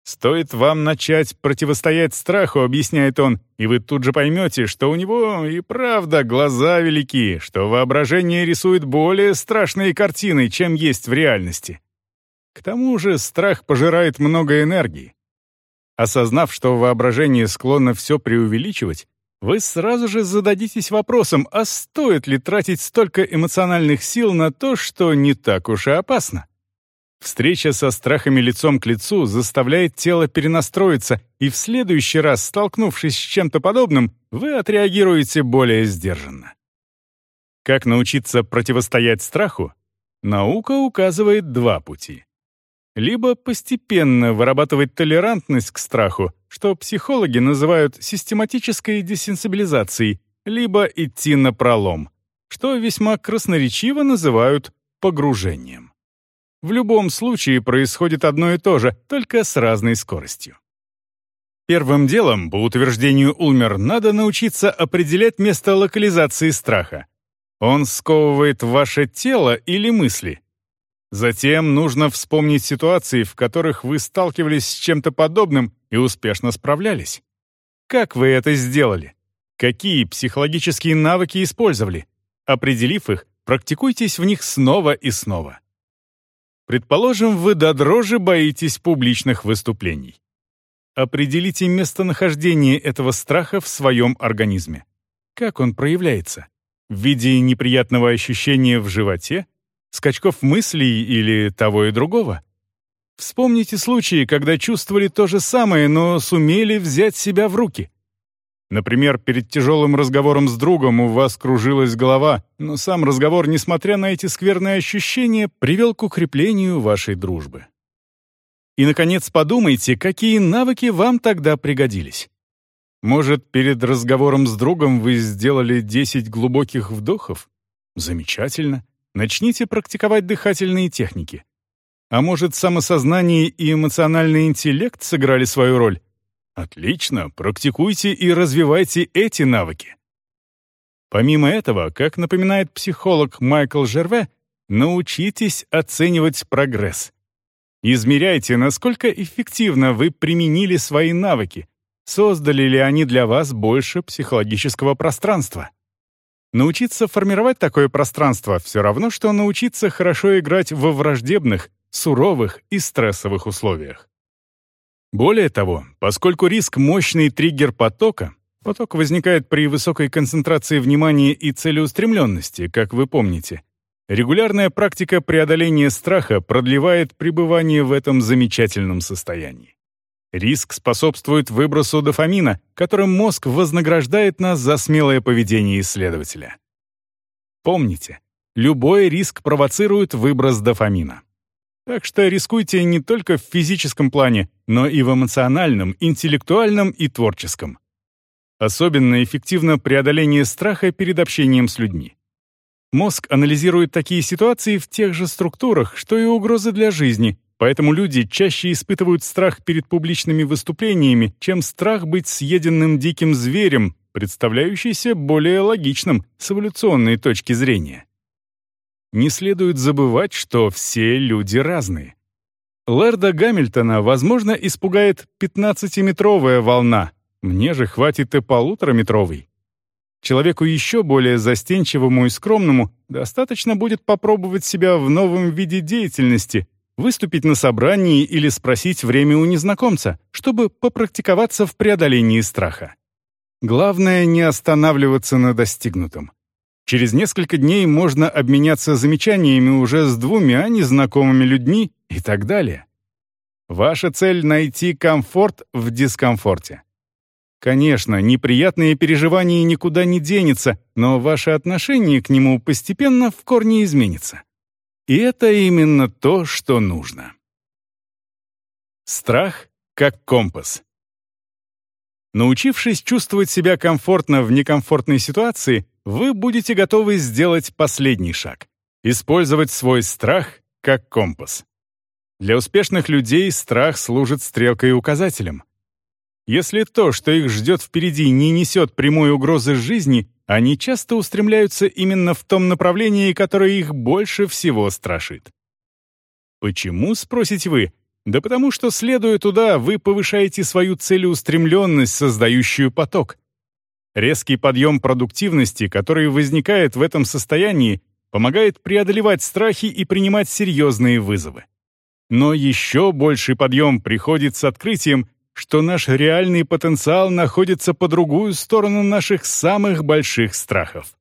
Стоит вам начать противостоять страху, объясняет он, и вы тут же поймете, что у него и правда глаза велики, что воображение рисует более страшные картины, чем есть в реальности. К тому же страх пожирает много энергии. Осознав, что воображение склонно все преувеличивать, вы сразу же зададитесь вопросом, а стоит ли тратить столько эмоциональных сил на то, что не так уж и опасно? Встреча со страхами лицом к лицу заставляет тело перенастроиться, и в следующий раз, столкнувшись с чем-то подобным, вы отреагируете более сдержанно. Как научиться противостоять страху? Наука указывает два пути. Либо постепенно вырабатывать толерантность к страху, что психологи называют систематической десенсибилизацией, либо идти на пролом, что весьма красноречиво называют погружением. В любом случае происходит одно и то же, только с разной скоростью. Первым делом, по утверждению Улмер, надо научиться определять место локализации страха. Он сковывает ваше тело или мысли. Затем нужно вспомнить ситуации, в которых вы сталкивались с чем-то подобным и успешно справлялись. Как вы это сделали? Какие психологические навыки использовали? Определив их, практикуйтесь в них снова и снова. Предположим, вы до дрожи боитесь публичных выступлений. Определите местонахождение этого страха в своем организме. Как он проявляется? В виде неприятного ощущения в животе, скачков мыслей или того и другого? Вспомните случаи, когда чувствовали то же самое, но сумели взять себя в руки. Например, перед тяжелым разговором с другом у вас кружилась голова, но сам разговор, несмотря на эти скверные ощущения, привел к укреплению вашей дружбы. И, наконец, подумайте, какие навыки вам тогда пригодились. Может, перед разговором с другом вы сделали 10 глубоких вдохов? Замечательно. Начните практиковать дыхательные техники. А может, самосознание и эмоциональный интеллект сыграли свою роль? Отлично, практикуйте и развивайте эти навыки. Помимо этого, как напоминает психолог Майкл Жерве, научитесь оценивать прогресс. Измеряйте, насколько эффективно вы применили свои навыки, создали ли они для вас больше психологического пространства. Научиться формировать такое пространство все равно, что научиться хорошо играть во враждебных, суровых и стрессовых условиях. Более того, поскольку риск мощный триггер потока, поток возникает при высокой концентрации внимания и целеустремленности, как вы помните, регулярная практика преодоления страха продлевает пребывание в этом замечательном состоянии. Риск способствует выбросу дофамина, которым мозг вознаграждает нас за смелое поведение исследователя. Помните, любой риск провоцирует выброс дофамина. Так что рискуйте не только в физическом плане, но и в эмоциональном, интеллектуальном и творческом. Особенно эффективно преодоление страха перед общением с людьми. Мозг анализирует такие ситуации в тех же структурах, что и угрозы для жизни, поэтому люди чаще испытывают страх перед публичными выступлениями, чем страх быть съеденным диким зверем, представляющийся более логичным с эволюционной точки зрения не следует забывать, что все люди разные. Лэрда Гамильтона, возможно, испугает 15-метровая волна, мне же хватит и полутораметровой. Человеку еще более застенчивому и скромному достаточно будет попробовать себя в новом виде деятельности, выступить на собрании или спросить время у незнакомца, чтобы попрактиковаться в преодолении страха. Главное не останавливаться на достигнутом. Через несколько дней можно обменяться замечаниями уже с двумя незнакомыми людьми и так далее. Ваша цель — найти комфорт в дискомфорте. Конечно, неприятные переживания никуда не денется, но ваше отношение к нему постепенно в корне изменится. И это именно то, что нужно. Страх как компас. Научившись чувствовать себя комфортно в некомфортной ситуации, вы будете готовы сделать последний шаг — использовать свой страх как компас. Для успешных людей страх служит стрелкой и указателем. Если то, что их ждет впереди, не несет прямой угрозы жизни, они часто устремляются именно в том направлении, которое их больше всего страшит. Почему, спросите вы? Да потому что, следуя туда, вы повышаете свою целеустремленность, создающую поток. Резкий подъем продуктивности, который возникает в этом состоянии, помогает преодолевать страхи и принимать серьезные вызовы. Но еще больший подъем приходит с открытием, что наш реальный потенциал находится по другую сторону наших самых больших страхов.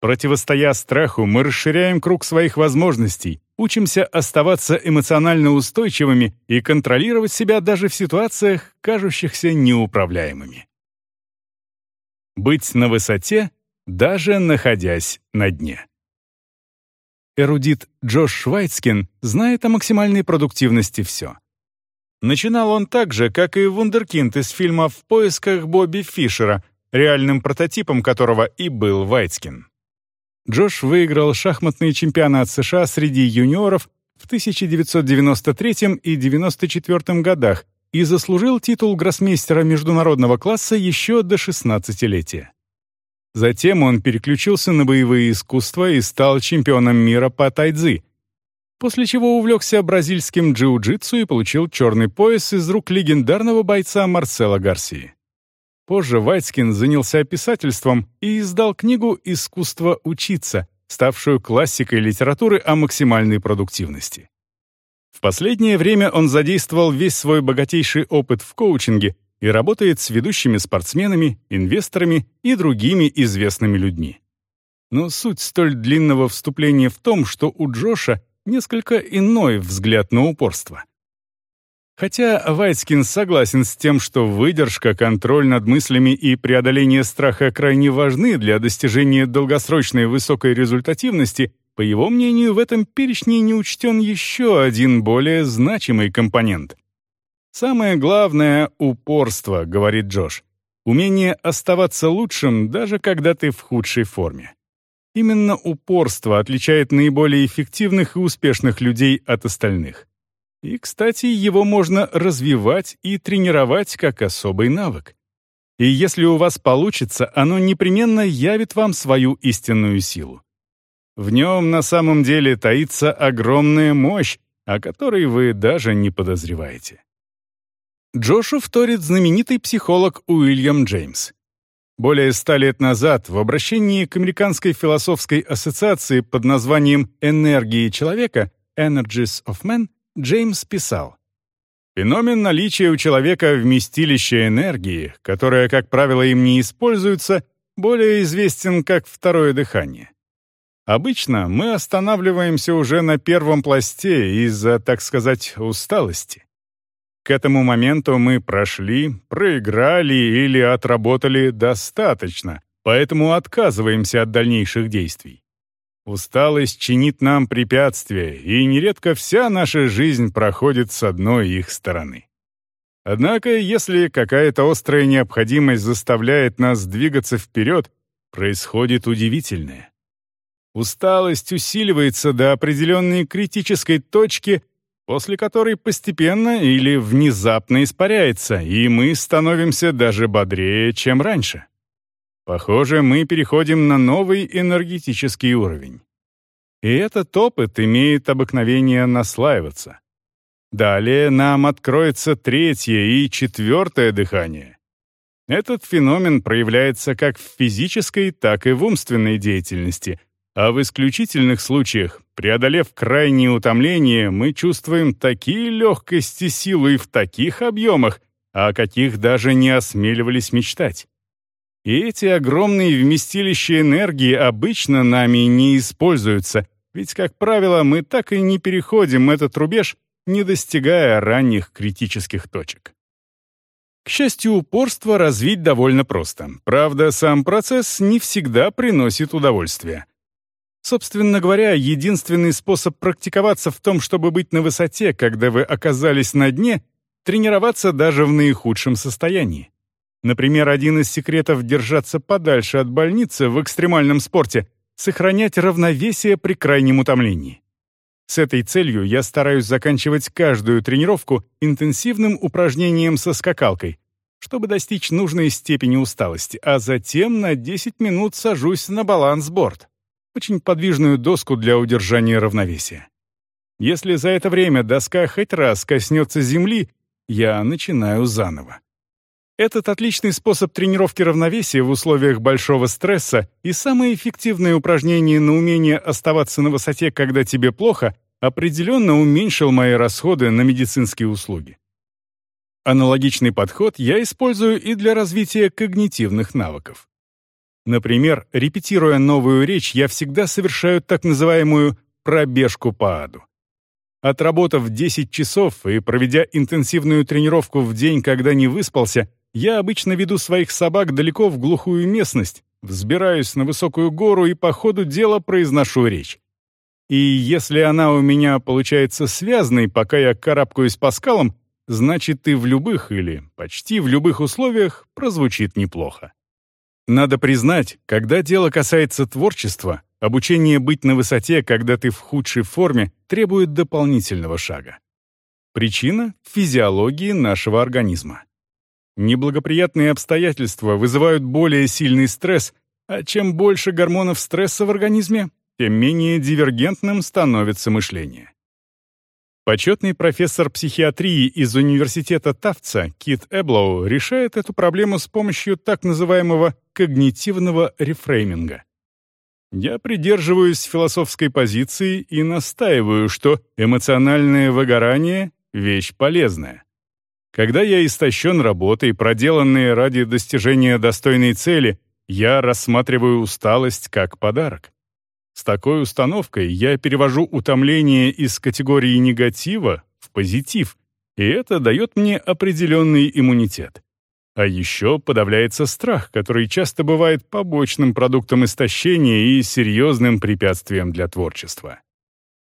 Противостоя страху, мы расширяем круг своих возможностей, учимся оставаться эмоционально устойчивыми и контролировать себя даже в ситуациях, кажущихся неуправляемыми быть на высоте, даже находясь на дне. Эрудит Джош Швайцкин знает о максимальной продуктивности все. Начинал он так же, как и вундеркинд из фильма «В поисках Бобби Фишера», реальным прототипом которого и был Вайцкин. Джош выиграл шахматный чемпионат США среди юниоров в 1993 и 1994 годах и заслужил титул гроссмейстера международного класса еще до 16-летия. Затем он переключился на боевые искусства и стал чемпионом мира по тайцзи, после чего увлекся бразильским джиу-джитсу и получил черный пояс из рук легендарного бойца Марсела Гарсии. Позже Вайцкин занялся писательством и издал книгу «Искусство учиться», ставшую классикой литературы о максимальной продуктивности. В последнее время он задействовал весь свой богатейший опыт в коучинге и работает с ведущими спортсменами, инвесторами и другими известными людьми. Но суть столь длинного вступления в том, что у Джоша несколько иной взгляд на упорство. Хотя Вайцкин согласен с тем, что выдержка, контроль над мыслями и преодоление страха крайне важны для достижения долгосрочной высокой результативности, по его мнению, в этом перечне не учтен еще один более значимый компонент. «Самое главное — упорство», — говорит Джош. «Умение оставаться лучшим, даже когда ты в худшей форме». Именно упорство отличает наиболее эффективных и успешных людей от остальных. И, кстати, его можно развивать и тренировать как особый навык. И если у вас получится, оно непременно явит вам свою истинную силу. В нем на самом деле таится огромная мощь, о которой вы даже не подозреваете. Джошу вторит знаменитый психолог Уильям Джеймс. Более ста лет назад в обращении к Американской философской ассоциации под названием «Энергии человека» Energies of Man Джеймс писал «Феномен наличия у человека вместилища энергии, которое, как правило, им не используется, более известен как второе дыхание. Обычно мы останавливаемся уже на первом пласте из-за, так сказать, усталости. К этому моменту мы прошли, проиграли или отработали достаточно, поэтому отказываемся от дальнейших действий. Усталость чинит нам препятствия, и нередко вся наша жизнь проходит с одной их стороны. Однако, если какая-то острая необходимость заставляет нас двигаться вперед, происходит удивительное. Усталость усиливается до определенной критической точки — после которой постепенно или внезапно испаряется, и мы становимся даже бодрее, чем раньше. Похоже, мы переходим на новый энергетический уровень. И этот опыт имеет обыкновение наслаиваться. Далее нам откроется третье и четвертое дыхание. Этот феномен проявляется как в физической, так и в умственной деятельности, а в исключительных случаях, преодолев крайнее утомление, мы чувствуем такие легкости силы в таких объемах, о каких даже не осмеливались мечтать. И эти огромные вместилища энергии обычно нами не используются, ведь, как правило, мы так и не переходим этот рубеж, не достигая ранних критических точек. К счастью, упорство развить довольно просто. Правда, сам процесс не всегда приносит удовольствие. Собственно говоря, единственный способ практиковаться в том, чтобы быть на высоте, когда вы оказались на дне, тренироваться даже в наихудшем состоянии. Например, один из секретов держаться подальше от больницы в экстремальном спорте — сохранять равновесие при крайнем утомлении. С этой целью я стараюсь заканчивать каждую тренировку интенсивным упражнением со скакалкой, чтобы достичь нужной степени усталости, а затем на 10 минут сажусь на балансборд очень подвижную доску для удержания равновесия. Если за это время доска хоть раз коснется земли, я начинаю заново. Этот отличный способ тренировки равновесия в условиях большого стресса и самое эффективное упражнение на умение оставаться на высоте, когда тебе плохо, определенно уменьшил мои расходы на медицинские услуги. Аналогичный подход я использую и для развития когнитивных навыков. Например, репетируя новую речь, я всегда совершаю так называемую «пробежку по аду». Отработав 10 часов и проведя интенсивную тренировку в день, когда не выспался, я обычно веду своих собак далеко в глухую местность, взбираюсь на высокую гору и по ходу дела произношу речь. И если она у меня получается связанной, пока я карабкаюсь по скалам, значит и в любых или почти в любых условиях прозвучит неплохо. Надо признать, когда дело касается творчества, обучение быть на высоте, когда ты в худшей форме, требует дополнительного шага. Причина — в физиологии нашего организма. Неблагоприятные обстоятельства вызывают более сильный стресс, а чем больше гормонов стресса в организме, тем менее дивергентным становится мышление. Почетный профессор психиатрии из университета Тафтса Кит Эблоу решает эту проблему с помощью так называемого когнитивного рефрейминга. Я придерживаюсь философской позиции и настаиваю, что эмоциональное выгорание — вещь полезная. Когда я истощен работой, проделанной ради достижения достойной цели, я рассматриваю усталость как подарок. С такой установкой я перевожу утомление из категории негатива в позитив, и это дает мне определенный иммунитет. А еще подавляется страх, который часто бывает побочным продуктом истощения и серьезным препятствием для творчества.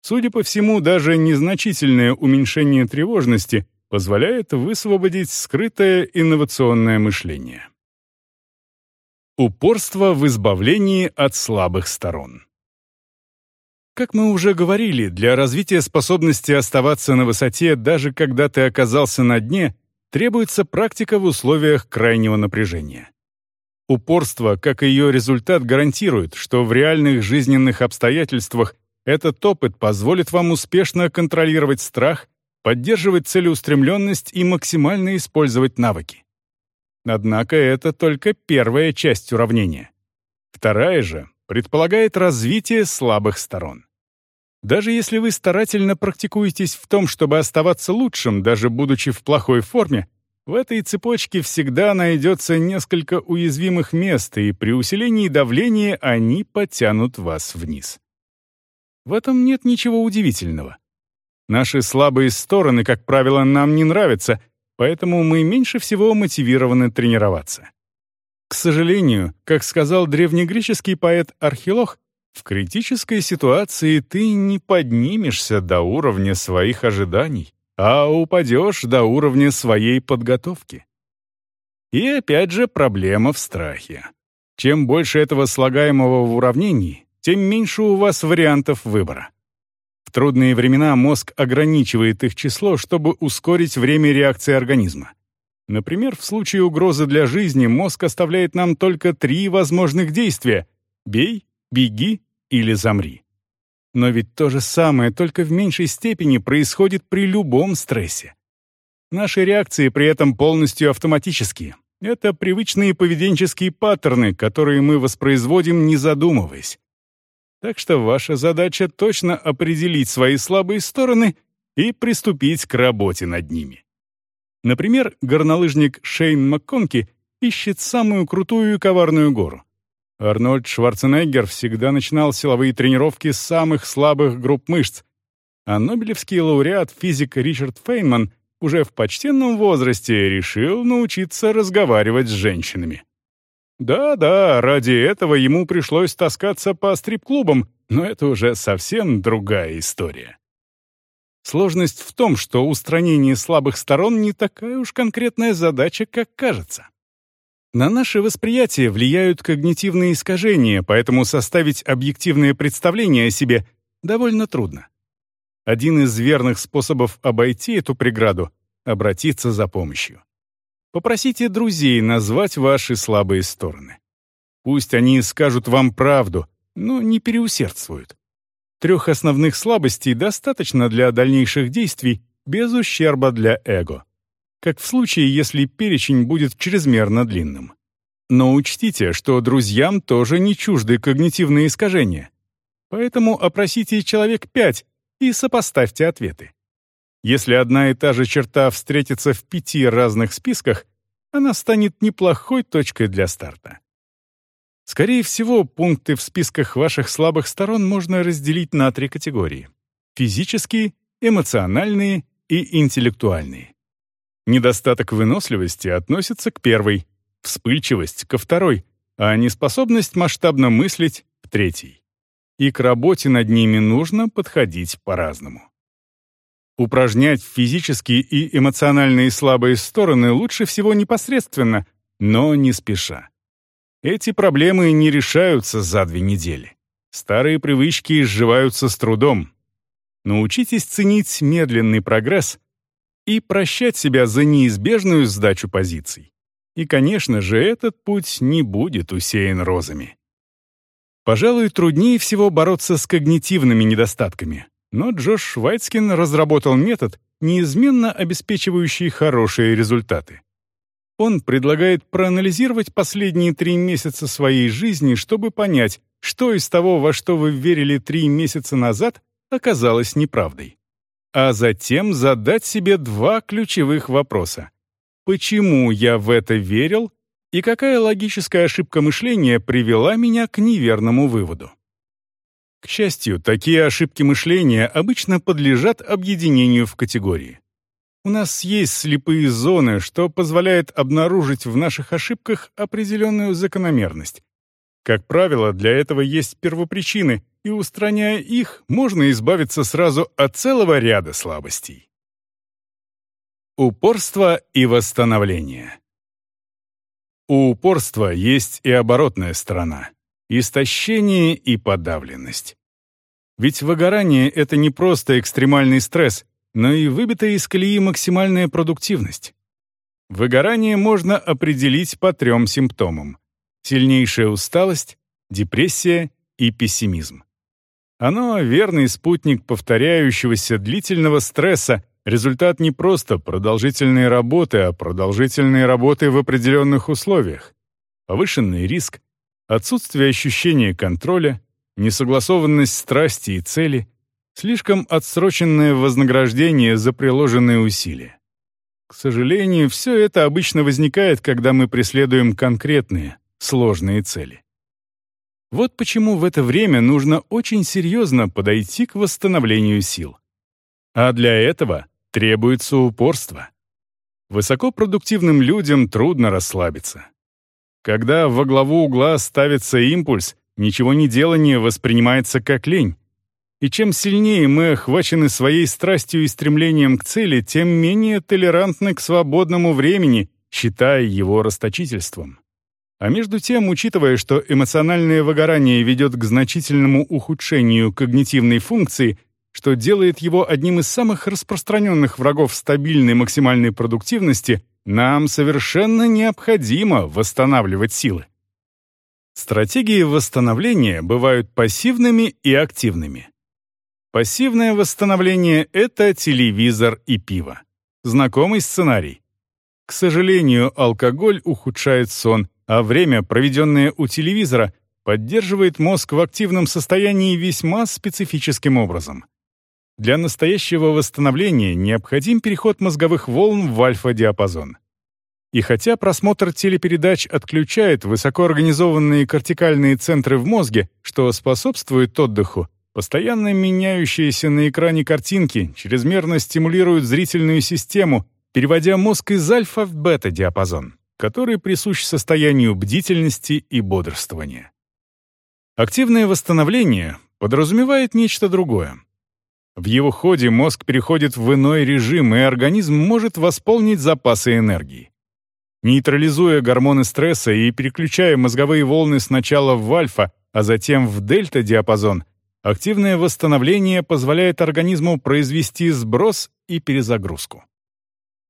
Судя по всему, даже незначительное уменьшение тревожности позволяет высвободить скрытое инновационное мышление. Упорство в избавлении от слабых сторон. Как мы уже говорили, для развития способности оставаться на высоте, даже когда ты оказался на дне, требуется практика в условиях крайнего напряжения. Упорство, как и ее результат, гарантирует, что в реальных жизненных обстоятельствах этот опыт позволит вам успешно контролировать страх, поддерживать целеустремленность и максимально использовать навыки. Однако это только первая часть уравнения. Вторая же предполагает развитие слабых сторон. Даже если вы старательно практикуетесь в том, чтобы оставаться лучшим, даже будучи в плохой форме, в этой цепочке всегда найдется несколько уязвимых мест, и при усилении давления они потянут вас вниз. В этом нет ничего удивительного. Наши слабые стороны, как правило, нам не нравятся, поэтому мы меньше всего мотивированы тренироваться. К сожалению, как сказал древнегреческий поэт Архилох, в критической ситуации ты не поднимешься до уровня своих ожиданий, а упадешь до уровня своей подготовки. И опять же проблема в страхе. Чем больше этого слагаемого в уравнении, тем меньше у вас вариантов выбора. В трудные времена мозг ограничивает их число, чтобы ускорить время реакции организма. Например, в случае угрозы для жизни мозг оставляет нам только три возможных действия — бей, беги или замри. Но ведь то же самое, только в меньшей степени, происходит при любом стрессе. Наши реакции при этом полностью автоматические. Это привычные поведенческие паттерны, которые мы воспроизводим, не задумываясь. Так что ваша задача точно определить свои слабые стороны и приступить к работе над ними. Например, горнолыжник Шейн МакКонки ищет самую крутую и коварную гору. Арнольд Шварценеггер всегда начинал силовые тренировки с самых слабых групп мышц, а нобелевский лауреат физик Ричард Фейнман уже в почтенном возрасте решил научиться разговаривать с женщинами. Да-да, ради этого ему пришлось таскаться по стрип-клубам, но это уже совсем другая история. Сложность в том, что устранение слабых сторон не такая уж конкретная задача, как кажется. На наше восприятие влияют когнитивные искажения, поэтому составить объективное представление о себе довольно трудно. Один из верных способов обойти эту преграду — обратиться за помощью. Попросите друзей назвать ваши слабые стороны. Пусть они скажут вам правду, но не переусердствуют. Трех основных слабостей достаточно для дальнейших действий без ущерба для эго как в случае, если перечень будет чрезмерно длинным. Но учтите, что друзьям тоже не чужды когнитивные искажения. Поэтому опросите человек пять и сопоставьте ответы. Если одна и та же черта встретится в пяти разных списках, она станет неплохой точкой для старта. Скорее всего, пункты в списках ваших слабых сторон можно разделить на три категории — физические, эмоциональные и интеллектуальные. Недостаток выносливости относится к первой, вспыльчивость — ко второй, а неспособность масштабно мыслить — к третьей. И к работе над ними нужно подходить по-разному. Упражнять физические и эмоциональные слабые стороны лучше всего непосредственно, но не спеша. Эти проблемы не решаются за две недели. Старые привычки изживаются с трудом. Научитесь ценить медленный прогресс и прощать себя за неизбежную сдачу позиций. И, конечно же, этот путь не будет усеян розами. Пожалуй, труднее всего бороться с когнитивными недостатками, но Джош Швайцкин разработал метод, неизменно обеспечивающий хорошие результаты. Он предлагает проанализировать последние три месяца своей жизни, чтобы понять, что из того, во что вы верили три месяца назад, оказалось неправдой. А затем задать себе два ключевых вопроса. Почему я в это верил и какая логическая ошибка мышления привела меня к неверному выводу. К счастью, такие ошибки мышления обычно подлежат объединению в категории. У нас есть слепые зоны, что позволяет обнаружить в наших ошибках определенную закономерность. Как правило, для этого есть первопричины, и устраняя их, можно избавиться сразу от целого ряда слабостей. Упорство и восстановление. У упорства есть и оборотная сторона — истощение и подавленность. Ведь выгорание — это не просто экстремальный стресс, но и выбитая из колеи максимальная продуктивность. Выгорание можно определить по трем симптомам — сильнейшая усталость, депрессия и пессимизм. Оно — верный спутник повторяющегося длительного стресса, Результат не просто продолжительной работы, а продолжительной работы в определенных условиях. Повышенный риск, отсутствие ощущения контроля, несогласованность страсти и цели, слишком отсроченное вознаграждение за приложенные усилия. К сожалению, все это обычно возникает, когда мы преследуем конкретные, сложные цели. Вот почему в это время нужно очень серьезно подойти к восстановлению сил. А для этого требуется упорство. Высокопродуктивным людям трудно расслабиться. Когда во главу угла ставится импульс, ничего не делание воспринимается как лень. И чем сильнее мы охвачены своей страстью и стремлением к цели, тем менее толерантны к свободному времени, считая его расточительством. А между тем, учитывая, что эмоциональное выгорание ведет к значительному ухудшению когнитивной функции, что делает его одним из самых распространенных врагов стабильной максимальной продуктивности, нам совершенно необходимо восстанавливать силы. Стратегии восстановления бывают пассивными и активными. Пассивное восстановление — это телевизор и пиво. Знакомый сценарий. К сожалению, алкоголь ухудшает сон, а время, проведенное у телевизора, поддерживает мозг в активном состоянии весьма специфическим образом. Для настоящего восстановления необходим переход мозговых волн в альфа-диапазон. И хотя просмотр телепередач отключает высокоорганизованные кортикальные центры в мозге, что способствует отдыху, постоянно меняющиеся на экране картинки чрезмерно стимулируют зрительную систему, переводя мозг из альфа в бета-диапазон, который присущ состоянию бдительности и бодрствования. Активное восстановление подразумевает нечто другое. В его ходе мозг переходит в иной режим, и организм может восполнить запасы энергии. Нейтрализуя гормоны стресса и переключая мозговые волны сначала в альфа, а затем в дельта-диапазон, активное восстановление позволяет организму произвести сброс и перезагрузку.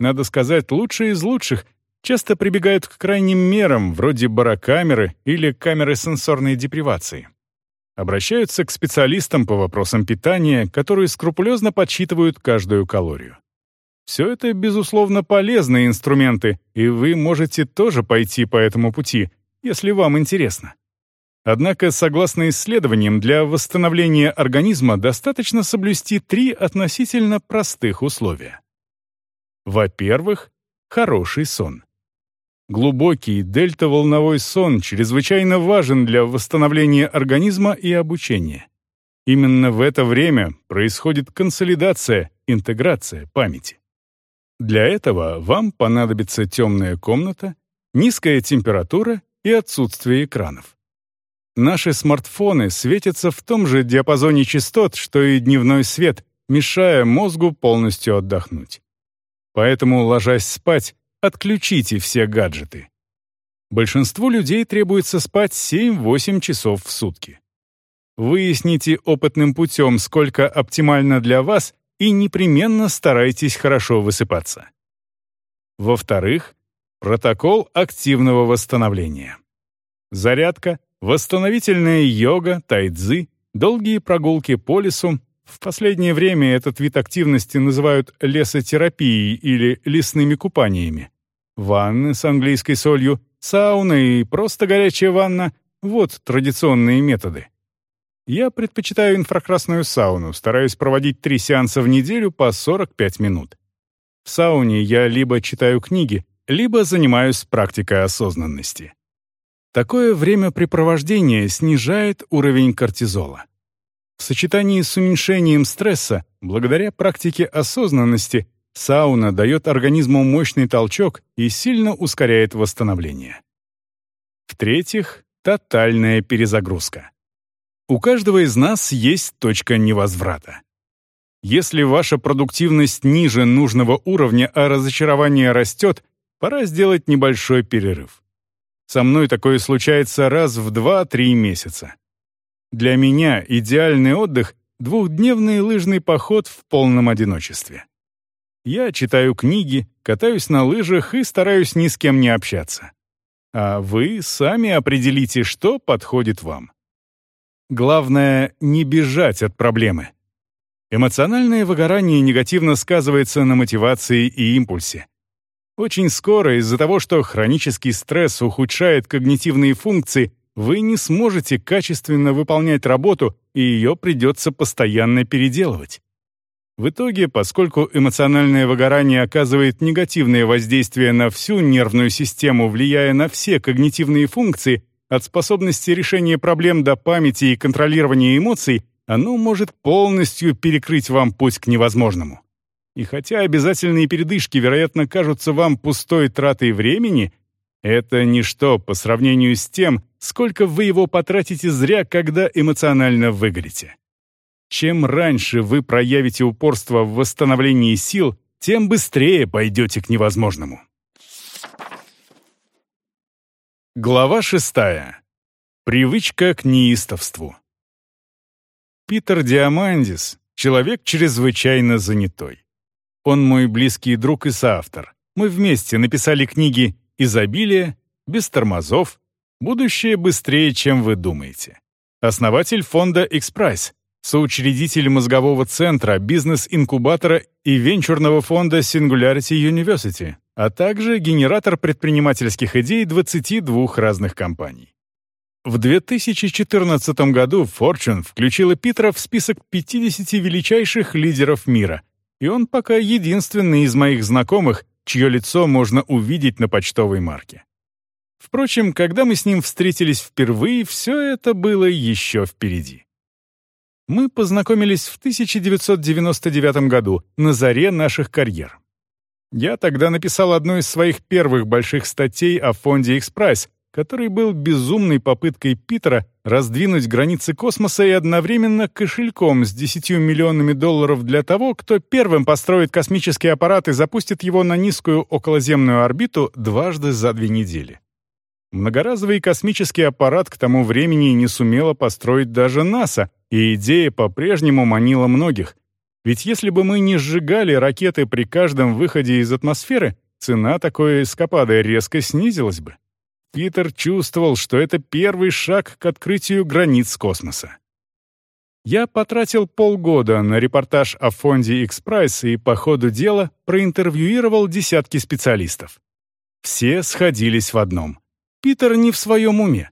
Надо сказать, лучшие из лучших часто прибегают к крайним мерам, вроде барокамеры или камеры сенсорной депривации обращаются к специалистам по вопросам питания, которые скрупулезно подсчитывают каждую калорию. Все это, безусловно, полезные инструменты, и вы можете тоже пойти по этому пути, если вам интересно. Однако, согласно исследованиям, для восстановления организма достаточно соблюсти три относительно простых условия. Во-первых, хороший сон. Глубокий дельта-волновой сон чрезвычайно важен для восстановления организма и обучения. Именно в это время происходит консолидация, интеграция памяти. Для этого вам понадобится темная комната, низкая температура и отсутствие экранов. Наши смартфоны светятся в том же диапазоне частот, что и дневной свет, мешая мозгу полностью отдохнуть. Поэтому, ложась спать, Отключите все гаджеты. Большинству людей требуется спать 7-8 часов в сутки. выясните опытным путем, сколько оптимально для вас, и непременно старайтесь хорошо высыпаться. Во-вторых, протокол активного восстановления. Зарядка, восстановительная йога, тайцзи, долгие прогулки по лесу. В последнее время этот вид активности называют лесотерапией или лесными купаниями. Ванны с английской солью, сауна и просто горячая ванна — вот традиционные методы. Я предпочитаю инфракрасную сауну, стараюсь проводить три сеанса в неделю по 45 минут. В сауне я либо читаю книги, либо занимаюсь практикой осознанности. Такое времяпрепровождение снижает уровень кортизола. В сочетании с уменьшением стресса, благодаря практике осознанности, сауна дает организму мощный толчок и сильно ускоряет восстановление. В-третьих, тотальная перезагрузка. У каждого из нас есть точка невозврата. Если ваша продуктивность ниже нужного уровня, а разочарование растет, пора сделать небольшой перерыв. Со мной такое случается раз в 2-3 месяца. Для меня идеальный отдых — двухдневный лыжный поход в полном одиночестве. Я читаю книги, катаюсь на лыжах и стараюсь ни с кем не общаться. А вы сами определите, что подходит вам. Главное — не бежать от проблемы. Эмоциональное выгорание негативно сказывается на мотивации и импульсе. Очень скоро из-за того, что хронический стресс ухудшает когнитивные функции, вы не сможете качественно выполнять работу, и ее придется постоянно переделывать. В итоге, поскольку эмоциональное выгорание оказывает негативное воздействие на всю нервную систему, влияя на все когнитивные функции, от способности решения проблем до памяти и контролирования эмоций, оно может полностью перекрыть вам путь к невозможному. И хотя обязательные передышки, вероятно, кажутся вам пустой тратой времени, это ничто по сравнению с тем, сколько вы его потратите зря, когда эмоционально выгорите. Чем раньше вы проявите упорство в восстановлении сил, тем быстрее пойдете к невозможному. Глава шестая. Привычка к неистовству. Питер Диамандис — человек чрезвычайно занятой. Он мой близкий друг и соавтор. Мы вместе написали книги «Изобилие», «Без тормозов», «Будущее быстрее, чем вы думаете». Основатель фонда «XPRIZE», соучредитель мозгового центра, бизнес-инкубатора и венчурного фонда Singularity University, а также генератор предпринимательских идей 22 разных компаний. В 2014 году Fortune включила Питера в список 50 величайших лидеров мира, и он пока единственный из моих знакомых, чье лицо можно увидеть на почтовой марке. Впрочем, когда мы с ним встретились впервые, все это было еще впереди. Мы познакомились в 1999 году, на заре наших карьер. Я тогда написал одну из своих первых больших статей о фонде «Экспресс», который был безумной попыткой Питера раздвинуть границы космоса и одновременно кошельком с 10 миллионами долларов для того, кто первым построит космический аппарат и запустит его на низкую околоземную орбиту дважды за две недели. Многоразовый космический аппарат к тому времени не сумела построить даже НАСА, и идея по-прежнему манила многих. Ведь если бы мы не сжигали ракеты при каждом выходе из атмосферы, цена такой эскапады резко снизилась бы. Питер чувствовал, что это первый шаг к открытию границ космоса. Я потратил полгода на репортаж о фонде X-Prize и по ходу дела проинтервьюировал десятки специалистов. Все сходились в одном. Питер не в своем уме.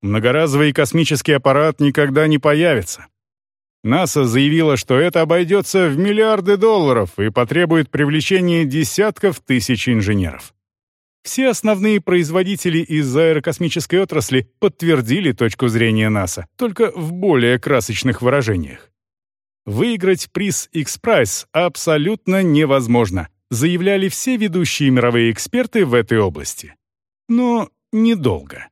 Многоразовый космический аппарат никогда не появится. НАСА заявила, что это обойдется в миллиарды долларов и потребует привлечения десятков тысяч инженеров. Все основные производители из аэрокосмической отрасли подтвердили точку зрения НАСА, только в более красочных выражениях. Выиграть приз X-Prize абсолютно невозможно, заявляли все ведущие мировые эксперты в этой области. Но недолго.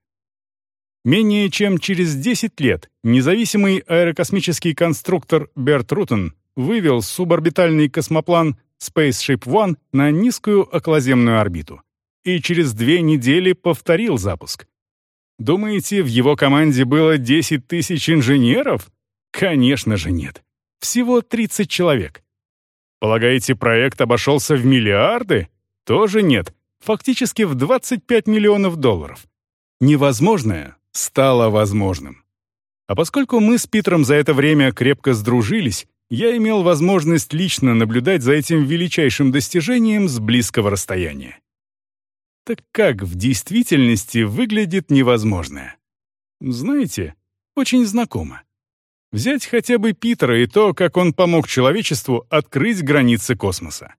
Менее чем через 10 лет независимый аэрокосмический конструктор Берт Рутен вывел суборбитальный космоплан Spaceship One на низкую околоземную орбиту и через две недели повторил запуск. Думаете, в его команде было 10 тысяч инженеров? Конечно же нет. Всего 30 человек. Полагаете, проект обошелся в миллиарды? Тоже нет. Фактически в 25 миллионов долларов. Невозможное стало возможным. А поскольку мы с Питером за это время крепко сдружились, я имел возможность лично наблюдать за этим величайшим достижением с близкого расстояния. Так как в действительности выглядит невозможное? Знаете, очень знакомо. Взять хотя бы Питера и то, как он помог человечеству открыть границы космоса.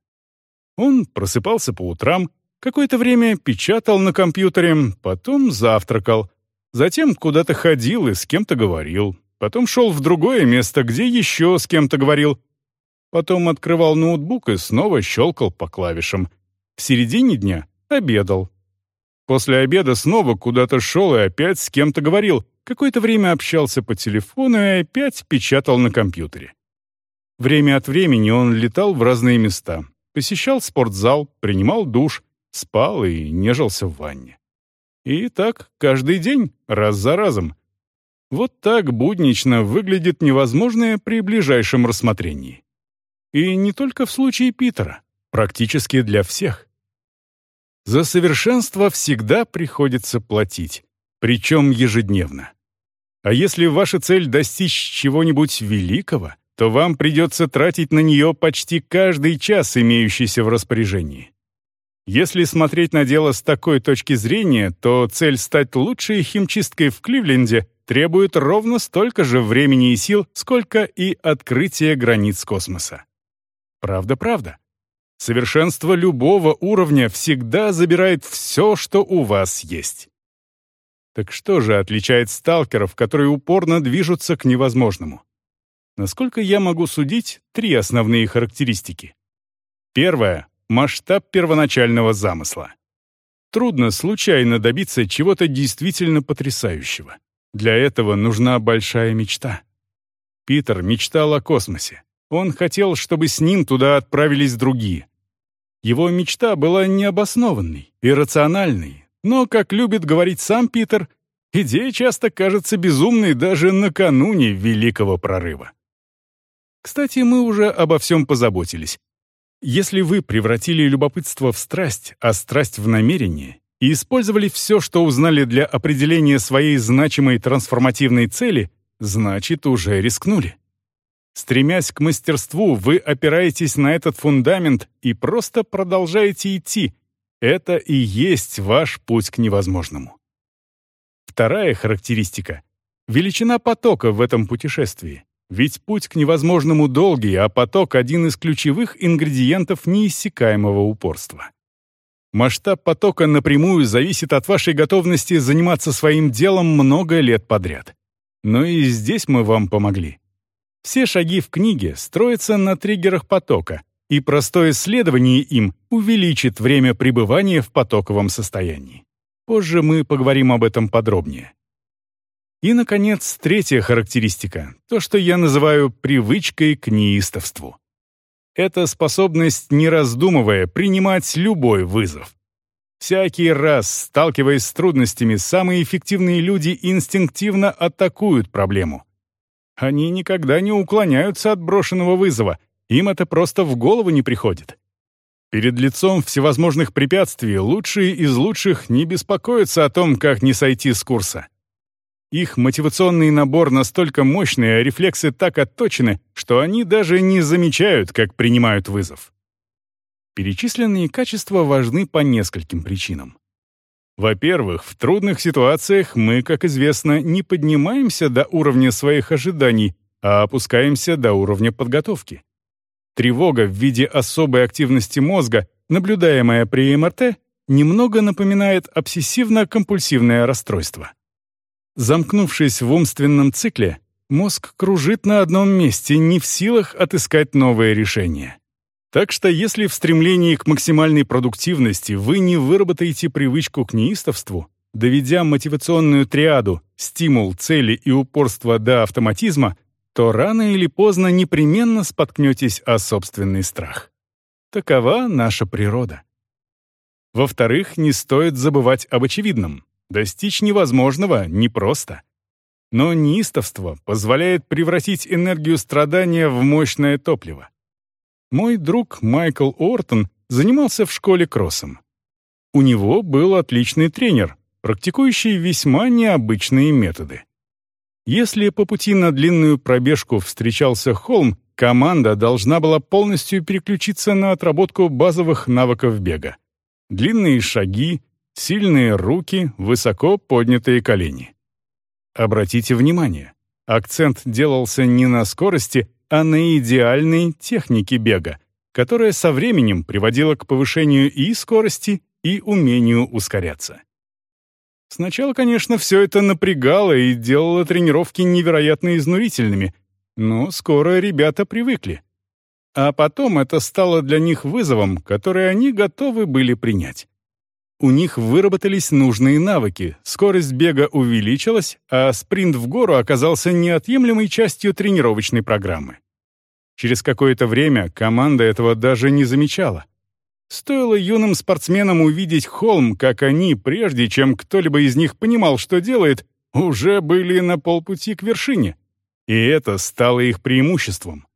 Он просыпался по утрам, какое-то время печатал на компьютере, потом завтракал, затем куда-то ходил и с кем-то говорил, потом шел в другое место, где еще с кем-то говорил, потом открывал ноутбук и снова щелкал по клавишам. В середине дня обедал. После обеда снова куда-то шел и опять с кем-то говорил, какое-то время общался по телефону и опять печатал на компьютере. Время от времени он летал в разные места, посещал спортзал, принимал душ, спал и нежился в ванне. И так каждый день, раз за разом. Вот так буднично выглядит невозможное при ближайшем рассмотрении. И не только в случае Питера, практически для всех. За совершенство всегда приходится платить, причем ежедневно. А если ваша цель достичь чего-нибудь великого, то вам придется тратить на нее почти каждый час, имеющийся в распоряжении. Если смотреть на дело с такой точки зрения, то цель стать лучшей химчисткой в Кливленде требует ровно столько же времени и сил, сколько и открытие границ космоса. Правда-правда. Совершенство любого уровня всегда забирает все, что у вас есть. Так что же отличает сталкеров, которые упорно движутся к невозможному? Насколько я могу судить, три основные характеристики. Первое — масштаб первоначального замысла. Трудно случайно добиться чего-то действительно потрясающего. Для этого нужна большая мечта. Питер мечтал о космосе. Он хотел, чтобы с ним туда отправились другие. Его мечта была необоснованной, иррациональной, но, как любит говорить сам Питер, идея часто кажется безумной даже накануне великого прорыва. Кстати, мы уже обо всем позаботились. Если вы превратили любопытство в страсть, а страсть в намерение, и использовали все, что узнали для определения своей значимой трансформативной цели, значит, уже рискнули. Стремясь к мастерству, вы опираетесь на этот фундамент и просто продолжаете идти. Это и есть ваш путь к невозможному. Вторая характеристика — величина потока в этом путешествии. Ведь путь к невозможному долгий, а поток — один из ключевых ингредиентов неиссякаемого упорства. Масштаб потока напрямую зависит от вашей готовности заниматься своим делом много лет подряд. Но и здесь мы вам помогли. Все шаги в книге строятся на триггерах потока, и простое следование им увеличит время пребывания в потоковом состоянии. Позже мы поговорим об этом подробнее. И, наконец, третья характеристика — то, что я называю привычкой к неистовству. Это способность, не раздумывая, принимать любой вызов. Всякий раз, сталкиваясь с трудностями, самые эффективные люди инстинктивно атакуют проблему, они никогда не уклоняются от брошенного вызова, им это просто в голову не приходит. Перед лицом всевозможных препятствий лучшие из лучших не беспокоятся о том, как не сойти с курса. Их мотивационный набор настолько мощный, а рефлексы так отточены, что они даже не замечают, как принимают вызов. Перечисленные качества важны по нескольким причинам. Во-первых, в трудных ситуациях мы, как известно, не поднимаемся до уровня своих ожиданий, а опускаемся до уровня подготовки. Тревога в виде особой активности мозга, наблюдаемая при МРТ, немного напоминает обсессивно-компульсивное расстройство. Замкнувшись в умственном цикле, мозг кружит на одном месте, не в силах отыскать новое решение. Так что если в стремлении к максимальной продуктивности вы не выработаете привычку к неистовству, доведя мотивационную триаду «стимул, цели и упорство» до автоматизма, то рано или поздно непременно споткнетесь о собственный страх. Такова наша природа. Во-вторых, не стоит забывать об очевидном. Достичь невозможного непросто. но неистовство позволяет превратить энергию страдания в мощное топливо. Мой друг Майкл Ортон занимался в школе кроссом. У него был отличный тренер, практикующий весьма необычные методы. Если по пути на длинную пробежку встречался холм, команда должна была полностью переключиться на отработку базовых навыков бега. Длинные шаги, сильные руки, высоко поднятые колени. Обратите внимание, акцент делался не на скорости, а на идеальной технике бега, которая со временем приводила к повышению и скорости, и умению ускоряться. Сначала, конечно, все это напрягало и делало тренировки невероятно изнурительными, но скоро ребята привыкли. А потом это стало для них вызовом, который они готовы были принять. У них выработались нужные навыки, скорость бега увеличилась, а спринт в гору оказался неотъемлемой частью тренировочной программы. Через какое-то время команда этого даже не замечала — Стоило юным спортсменам увидеть холм, как они, прежде чем кто-либо из них понимал, что делает, уже были на полпути к вершине. И это стало их преимуществом.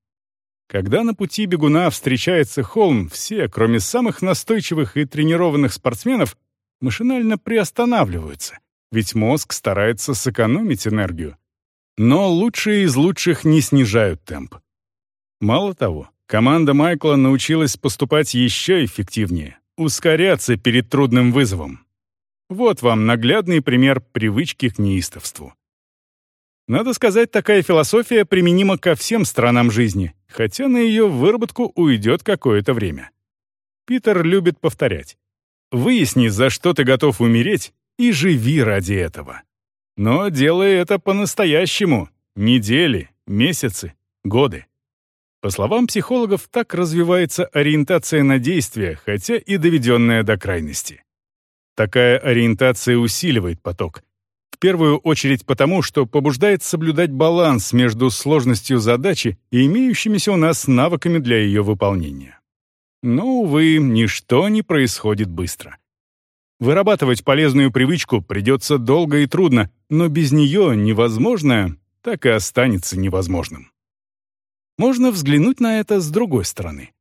Когда на пути бегуна встречается холм, все, кроме самых настойчивых и тренированных спортсменов, машинально приостанавливаются, ведь мозг старается сэкономить энергию. Но лучшие из лучших не снижают темп. Мало того, Команда Майкла научилась поступать еще эффективнее, ускоряться перед трудным вызовом. Вот вам наглядный пример привычки к неистовству. Надо сказать, такая философия применима ко всем странам жизни, хотя на ее выработку уйдет какое-то время. Питер любит повторять. «Выясни, за что ты готов умереть, и живи ради этого». Но делай это по-настоящему. Недели, месяцы, годы. По словам психологов, так развивается ориентация на действие, хотя и доведенная до крайности. Такая ориентация усиливает поток. Первую очередь потому, что побуждает соблюдать баланс между сложностью задачи и имеющимися у нас навыками для ее выполнения. Но, увы, ничто не происходит быстро. Вырабатывать полезную привычку придется долго и трудно, но без нее невозможное так и останется невозможным. Можно взглянуть на это с другой стороны.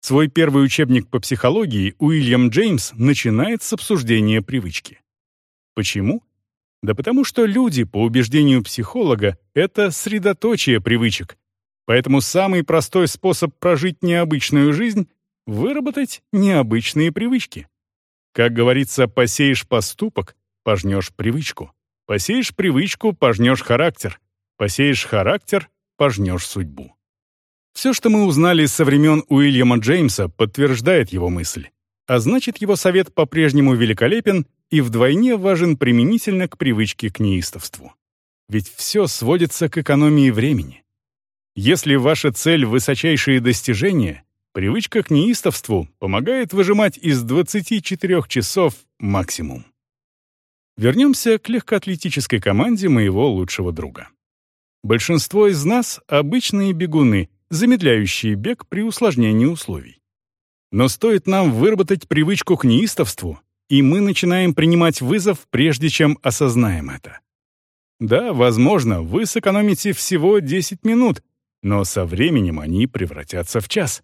Свой первый учебник по психологии Уильям Джеймс начинает с обсуждения привычки. Почему? Да потому что люди, по убеждению психолога, это средоточие привычек. Поэтому самый простой способ прожить необычную жизнь — выработать необычные привычки. Как говорится, посеешь поступок — пожнешь привычку. Посеешь привычку — пожнешь характер. Посеешь характер — пожнешь судьбу. Все, что мы узнали со времен Уильяма Джеймса, подтверждает его мысль. А значит, его совет по-прежнему великолепен и вдвойне важен применительно к привычке к неистовству. Ведь все сводится к экономии времени. Если ваша цель — высочайшие достижения, привычка к неистовству помогает выжимать из 24 часов максимум. Вернемся к легкоатлетической команде моего лучшего друга. Большинство из нас — обычные бегуны, замедляющие бег при усложнении условий. Но стоит нам выработать привычку к неистовству, и мы начинаем принимать вызов, прежде чем осознаем это. Да, возможно, вы сэкономите всего 10 минут, но со временем они превратятся в час.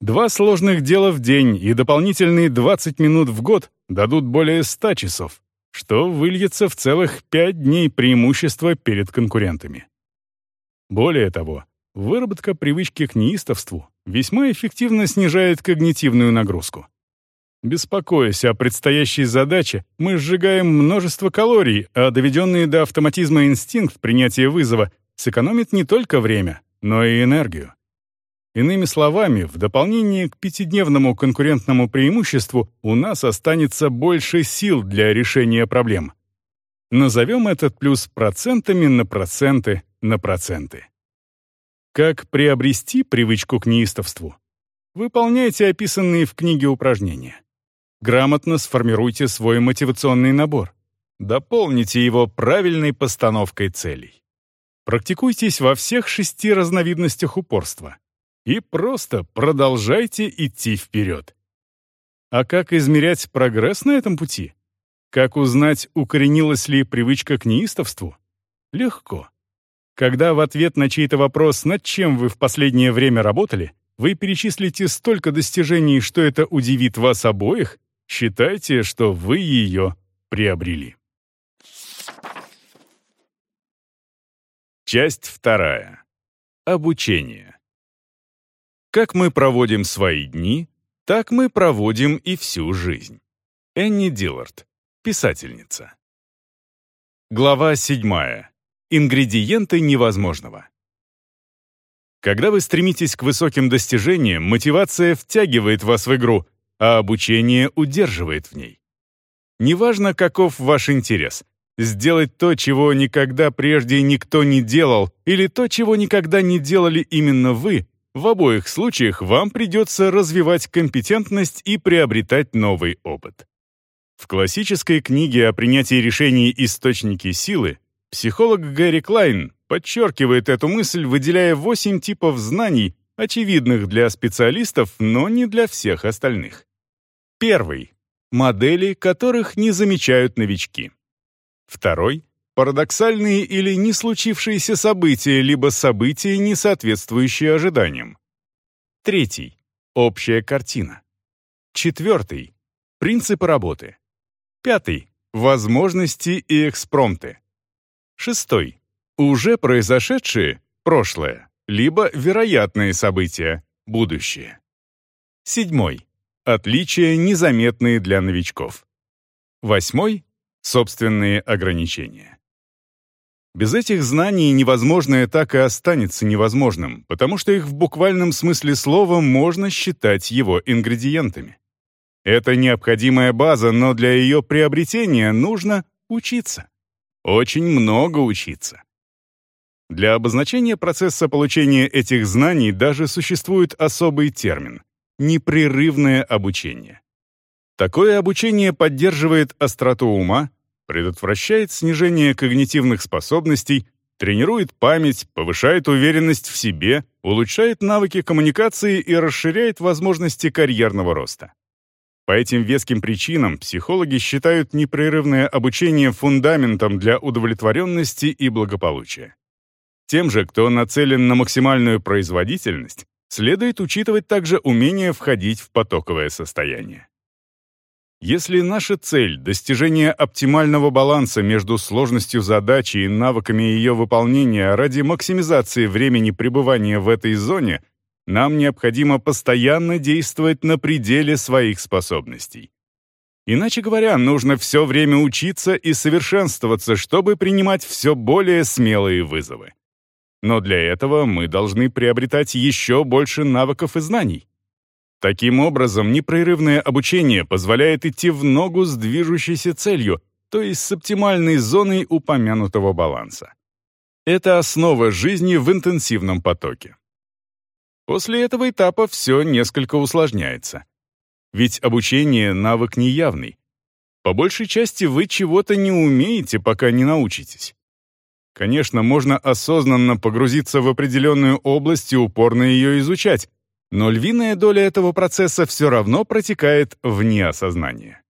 Два сложных дела в день и дополнительные 20 минут в год дадут более 100 часов, что выльется в целых 5 дней преимущества перед конкурентами. Более того, Выработка привычки к неистовству весьма эффективно снижает когнитивную нагрузку. Беспокоясь о предстоящей задаче, мы сжигаем множество калорий, а доведенный до автоматизма инстинкт принятия вызова сэкономит не только время, но и энергию. Иными словами, в дополнение к пятидневному конкурентному преимуществу у нас останется больше сил для решения проблем. Назовем этот плюс процентами на проценты на проценты. Как приобрести привычку к неистовству? Выполняйте описанные в книге упражнения. Грамотно сформируйте свой мотивационный набор. Дополните его правильной постановкой целей. Практикуйтесь во всех шести разновидностях упорства. И просто продолжайте идти вперед. А как измерять прогресс на этом пути? Как узнать, укоренилась ли привычка к неистовству? Легко. Когда в ответ на чей-то вопрос, над чем вы в последнее время работали, вы перечислите столько достижений, что это удивит вас обоих, считайте, что вы ее приобрели. Часть вторая. Обучение. Как мы проводим свои дни, так мы проводим и всю жизнь. Энни Диллард, писательница. Глава 7. Ингредиенты невозможного. Когда вы стремитесь к высоким достижениям, мотивация втягивает вас в игру, а обучение удерживает в ней. Неважно, каков ваш интерес — сделать то, чего никогда прежде никто не делал, или то, чего никогда не делали именно вы, в обоих случаях вам придется развивать компетентность и приобретать новый опыт. В классической книге о принятии решений «Источники силы» психолог Гэри Клайн подчеркивает эту мысль, выделяя восемь типов знаний, очевидных для специалистов, но не для всех остальных. Первый — модели, которых не замечают новички. Второй — парадоксальные или не случившиеся события, либо события, не соответствующие ожиданиям. Третий — общая картина. Четвертый — принципы работы. Пятый — возможности и экспромты. Шестой — уже произошедшие, прошлое, либо вероятные события, будущее. Седьмой — отличия, незаметные для новичков. Восьмой — собственные ограничения. Без этих знаний невозможное так и останется невозможным, потому что их в буквальном смысле слова можно считать его ингредиентами. Это необходимая база, но для ее приобретения нужно учиться. Очень много учиться. Для обозначения процесса получения этих знаний даже существует особый термин — непрерывное обучение. Такое обучение поддерживает остроту ума, предотвращает снижение когнитивных способностей, тренирует память, повышает уверенность в себе, улучшает навыки коммуникации и расширяет возможности карьерного роста. По этим веским причинам психологи считают непрерывное обучение фундаментом для удовлетворенности и благополучия. Тем же, кто нацелен на максимальную производительность, следует учитывать также умение входить в потоковое состояние. Если наша цель — достижение оптимального баланса между сложностью задачи и навыками ее выполнения ради максимизации времени пребывания в этой зоне, нам необходимо постоянно действовать на пределе своих способностей. Иначе говоря, нужно все время учиться и совершенствоваться, чтобы принимать все более смелые вызовы. Но для этого мы должны приобретать еще больше навыков и знаний. Таким образом, непрерывное обучение позволяет идти в ногу с движущейся целью, то есть с оптимальной зоной упомянутого баланса. Это основа жизни в интенсивном потоке. После этого этапа все несколько усложняется. Ведь обучение — навык неявный. По большей части вы чего-то не умеете, пока не научитесь. Конечно, можно осознанно погрузиться в определенную область и упорно ее изучать, но львиная доля этого процесса все равно протекает вне осознания.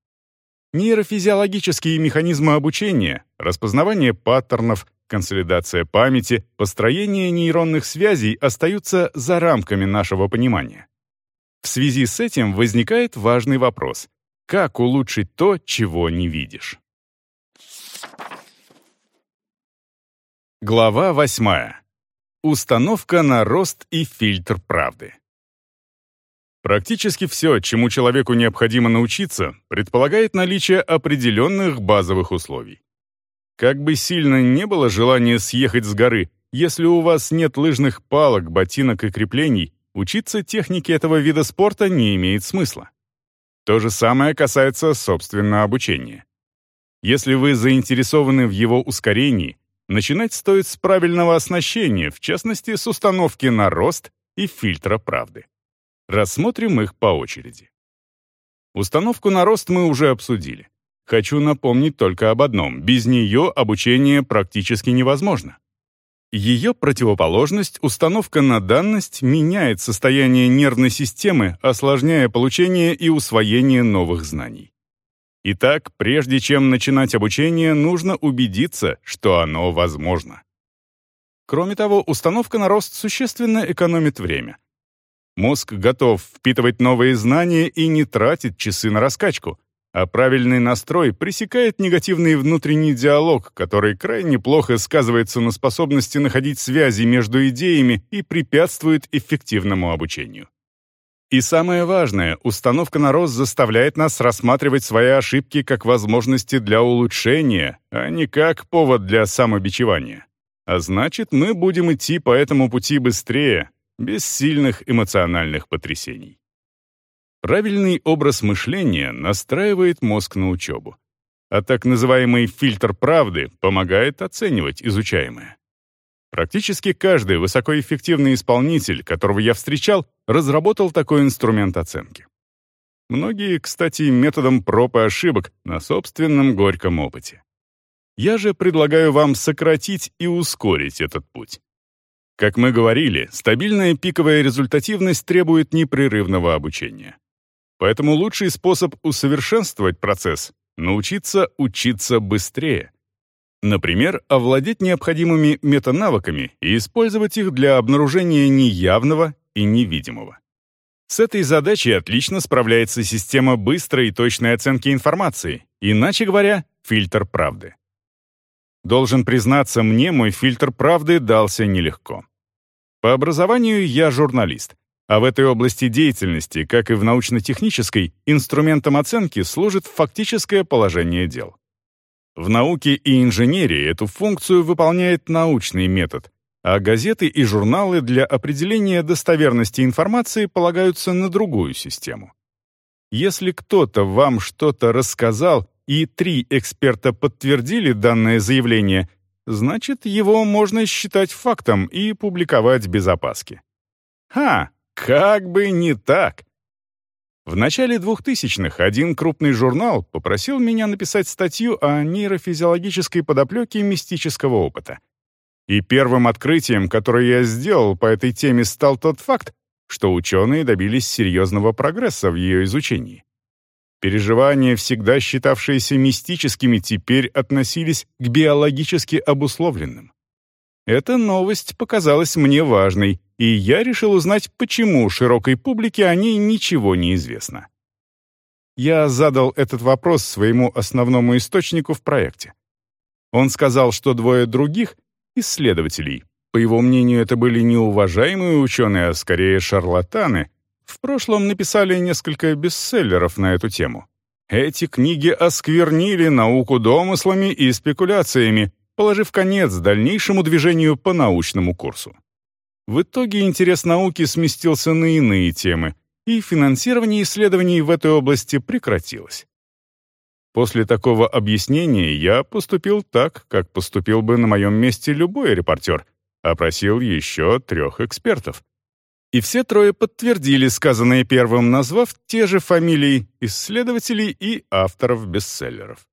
Нейрофизиологические механизмы обучения, распознавание паттернов, консолидация памяти, построение нейронных связей остаются за рамками нашего понимания. В связи с этим возникает важный вопрос — как улучшить то, чего не видишь? Глава восьмая. Установка на рост и фильтр правды. Практически все, чему человеку необходимо научиться, предполагает наличие определенных базовых условий. Как бы сильно не было желания съехать с горы, если у вас нет лыжных палок, ботинок и креплений, учиться технике этого вида спорта не имеет смысла. То же самое касается, собственно, обучения. Если вы заинтересованы в его ускорении, начинать стоит с правильного оснащения, в частности, с установки на рост и фильтра правды. Рассмотрим их по очереди. Установку на рост мы уже обсудили. Хочу напомнить только об одном. Без нее обучение практически невозможно. Ее противоположность, установка на данность, меняет состояние нервной системы, осложняя получение и усвоение новых знаний. Итак, прежде чем начинать обучение, нужно убедиться, что оно возможно. Кроме того, установка на рост существенно экономит время. Мозг готов впитывать новые знания и не тратит часы на раскачку, а правильный настрой пресекает негативный внутренний диалог, который крайне плохо сказывается на способности находить связи между идеями и препятствует эффективному обучению. И самое важное, установка на рост заставляет нас рассматривать свои ошибки как возможности для улучшения, а не как повод для самобичевания. А значит, мы будем идти по этому пути быстрее, без сильных эмоциональных потрясений. Правильный образ мышления настраивает мозг на учебу, а так называемый фильтр правды помогает оценивать изучаемое. Практически каждый высокоэффективный исполнитель, которого я встречал, разработал такой инструмент оценки. Многие, кстати, методом проб и ошибок на собственном горьком опыте. Я же предлагаю вам сократить и ускорить этот путь. Как мы говорили, стабильная пиковая результативность требует непрерывного обучения. Поэтому лучший способ усовершенствовать процесс — научиться учиться быстрее. Например, овладеть необходимыми метанавыками и использовать их для обнаружения неявного и невидимого. С этой задачей отлично справляется система быстрой и точной оценки информации, иначе говоря, фильтр правды. Должен признаться, мне мой фильтр правды дался нелегко. По образованию я журналист, а в этой области деятельности, как и в научно-технической, инструментом оценки служит фактическое положение дел. В науке и инженерии эту функцию выполняет научный метод, а газеты и журналы для определения достоверности информации полагаются на другую систему. Если кто-то вам что-то рассказал, и три эксперта подтвердили данное заявление, значит, его можно считать фактом и публиковать без опаски. Ха, как бы не так! В начале 2000-х один крупный журнал попросил меня написать статью о нейрофизиологической подоплеке мистического опыта. И первым открытием, которое я сделал по этой теме, стал тот факт, что ученые добились серьезного прогресса в ее изучении. Переживания, всегда считавшиеся мистическими, теперь относились к биологически обусловленным. Эта новость показалась мне важной, и я решил узнать, почему широкой публике о ней ничего не известно. Я задал этот вопрос своему основному источнику в проекте. Он сказал, что двое других, исследователей, по его мнению, это были не уважаемые ученые, а скорее шарлатаны, в прошлом написали несколько бестселлеров на эту тему. Эти книги осквернили науку домыслами и спекуляциями, положив конец дальнейшему движению по научному курсу. В итоге интерес науки сместился на иные темы, и финансирование исследований в этой области прекратилось. После такого объяснения я поступил так, как поступил бы на моем месте любой репортер, опросил еще трех экспертов — и все трое подтвердили сказанное первым, назвав те же фамилии исследователей и авторов бестселлеров.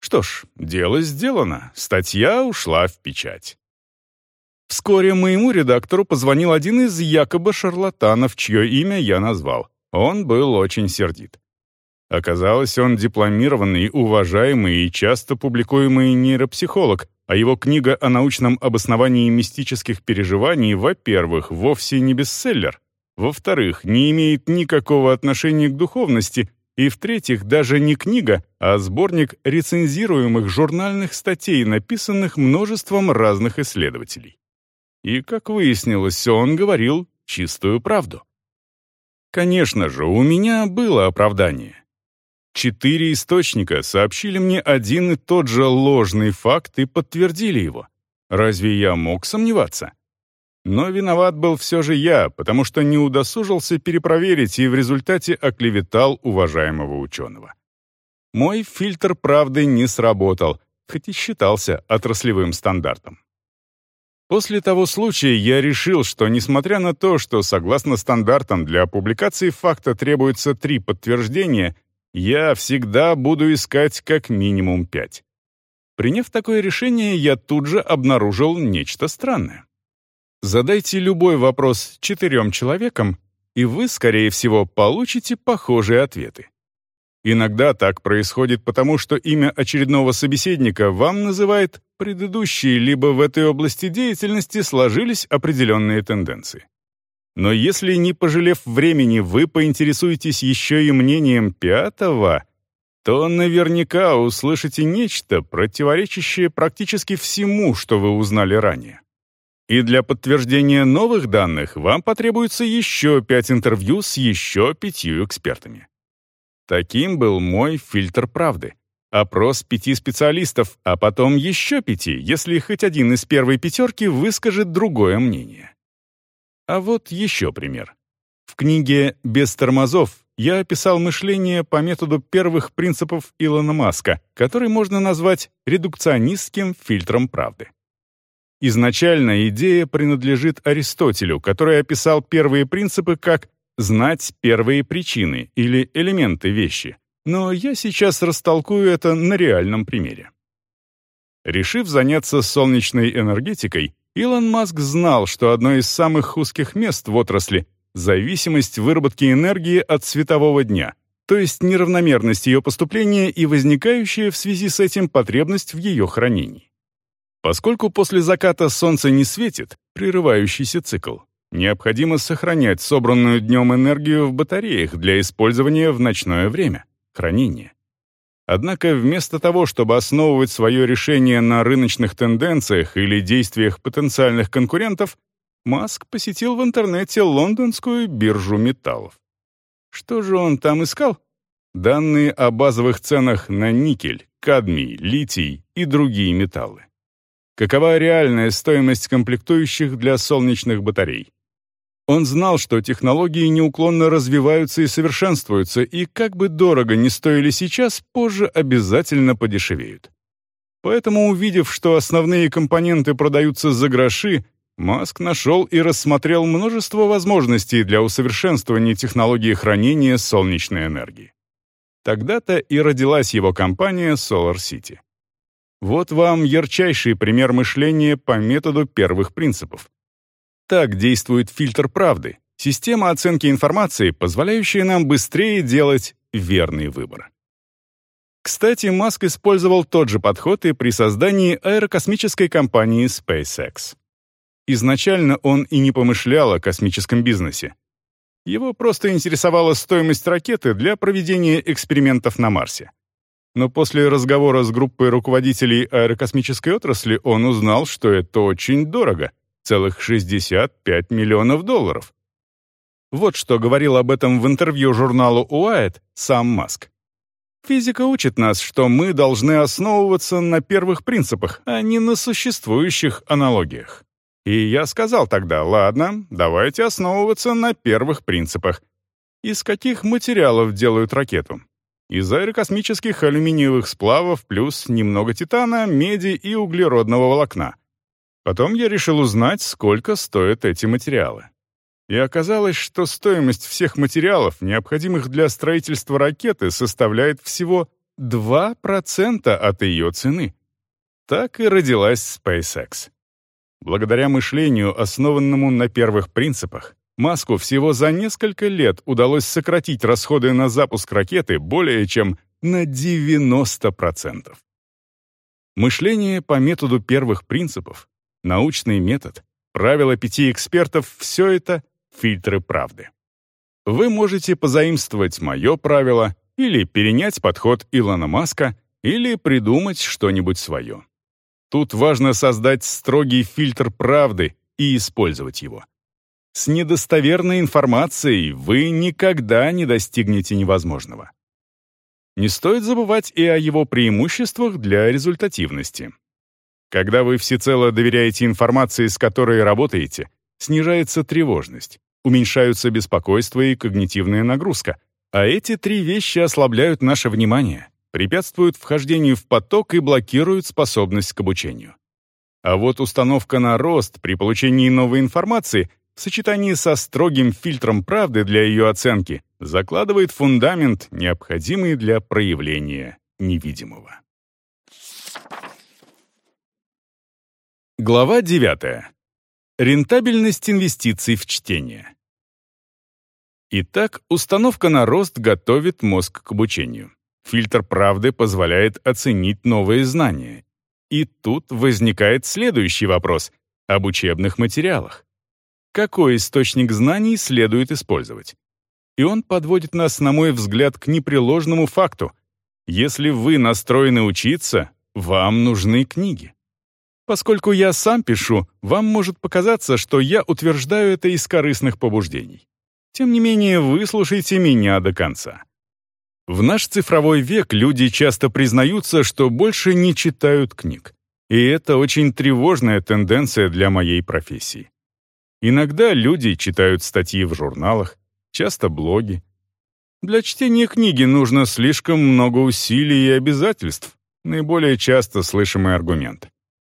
Что ж, дело сделано, статья ушла в печать. Вскоре моему редактору позвонил один из якобы шарлатанов, чье имя я назвал. Он был очень сердит. Оказалось, он дипломированный, уважаемый и часто публикуемый нейропсихолог, а его книга о научном обосновании мистических переживаний, во-первых, вовсе не бестселлер, во-вторых, не имеет никакого отношения к духовности, и, в-третьих, даже не книга, а сборник рецензируемых журнальных статей, написанных множеством разных исследователей. И, как выяснилось, он говорил чистую правду. Конечно же, у меня было оправдание. Четыре источника сообщили мне один и тот же ложный факт и подтвердили его. Разве я мог сомневаться? Но виноват был все же я, потому что не удосужился перепроверить и в результате оклеветал уважаемого ученого. Мой фильтр правды не сработал, хоть и считался отраслевым стандартом. После того случая я решил, что несмотря на то, что согласно стандартам для публикации факта требуется три подтверждения, я всегда буду искать как минимум пять. Приняв такое решение, я тут же обнаружил нечто странное. Задайте любой вопрос четырем человекам, и вы, скорее всего, получите похожие ответы. Иногда так происходит потому, что имя очередного собеседника вам называет предыдущие, либо в этой области деятельности сложились определенные тенденции. Но если, не пожалев времени, вы поинтересуетесь еще и мнением пятого, то наверняка услышите нечто, противоречащее практически всему, что вы узнали ранее. И для подтверждения новых данных вам потребуется еще пять интервью с еще пятью экспертами. Таким был мой фильтр правды. Опрос пяти специалистов, а потом еще пяти, если хоть один из первой пятерки выскажет другое мнение. А вот еще пример. В книге «Без тормозов» я описал мышление по методу первых принципов Илона Маска, который можно назвать редукционистским фильтром правды. Изначально идея принадлежит Аристотелю, который описал первые принципы как знать первые причины или элементы вещи, но я сейчас растолкую это на реальном примере. Решив заняться солнечной энергетикой, Илон Маск знал, что одно из самых узких мест в отрасли — зависимость выработки энергии от светового дня, то есть неравномерность ее поступления и возникающая в связи с этим потребность в ее хранении. Поскольку после заката солнце не светит, прерывающийся цикл, Необходимо сохранять собранную днем энергию в батареях для использования в ночное время, хранения. Однако вместо того, чтобы основывать свое решение на рыночных тенденциях или действиях потенциальных конкурентов, Маск посетил в интернете лондонскую биржу металлов. Что же он там искал? Данные о базовых ценах на никель, кадмий, литий и другие металлы. Какова реальная стоимость комплектующих для солнечных батарей? Он знал, что технологии неуклонно развиваются и совершенствуются, и как бы дорого ни стоили сейчас, позже обязательно подешевеют. Поэтому, увидев, что основные компоненты продаются за гроши, Маск нашел и рассмотрел множество возможностей для усовершенствования технологии хранения солнечной энергии. Тогда-то и родилась его компания Solar City. Вот вам ярчайший пример мышления по методу первых принципов. Так действует фильтр правды, система оценки информации, позволяющая нам быстрее делать верный выбор. Кстати, Маск использовал тот же подход и при создании аэрокосмической компании SpaceX. Изначально он и не помышлял о космическом бизнесе. Его просто интересовала стоимость ракеты для проведения экспериментов на Марсе. Но после разговора с группой руководителей аэрокосмической отрасли он узнал, что это очень дорого — целых 65 миллионов долларов. Вот что говорил об этом в интервью журналу Уайт сам Маск. Физика учит нас, что мы должны основываться на первых принципах, а не на существующих аналогиях. И я сказал тогда, ладно, давайте основываться на первых принципах. Из каких материалов делают ракету? Из аэрокосмических алюминиевых сплавов плюс немного титана, меди и углеродного волокна. Потом я решил узнать, сколько стоят эти материалы. И оказалось, что стоимость всех материалов, необходимых для строительства ракеты, составляет всего 2% от ее цены. Так и родилась SpaceX. Благодаря мышлению, основанному на первых принципах, Маску всего за несколько лет удалось сократить расходы на запуск ракеты более чем на 90%. Мышление по методу первых принципов научный метод, правила пяти экспертов — все это фильтры правды. Вы можете позаимствовать мое правило или перенять подход Илона Маска, или придумать что-нибудь свое. Тут важно создать строгий фильтр правды и использовать его. С недостоверной информацией вы никогда не достигнете невозможного. Не стоит забывать и о его преимуществах для результативности. Когда вы всецело доверяете информации, с которой работаете, снижается тревожность, уменьшаются беспокойство и когнитивная нагрузка, а эти три вещи ослабляют наше внимание, препятствуют вхождению в поток и блокируют способность к обучению. А вот установка на рост при получении новой информации в сочетании со строгим фильтром правды для ее оценки закладывает фундамент, необходимый для проявления невидимого. Глава 9. Рентабельность инвестиций в чтение. Итак, установка на рост готовит мозг к обучению. Фильтр правды позволяет оценить новые знания. И тут возникает следующий вопрос об учебных материалах. Какой источник знаний следует использовать? И он подводит нас, на мой взгляд, к непреложному факту. Если вы настроены учиться, вам нужны книги. Поскольку я сам пишу, вам может показаться, что я утверждаю это из корыстных побуждений. Тем не менее, выслушайте меня до конца. В наш цифровой век люди часто признаются, что больше не читают книг. И это очень тревожная тенденция для моей профессии. Иногда люди читают статьи в журналах, часто блоги. Для чтения книги нужно слишком много усилий и обязательств, наиболее часто слышимый аргумент.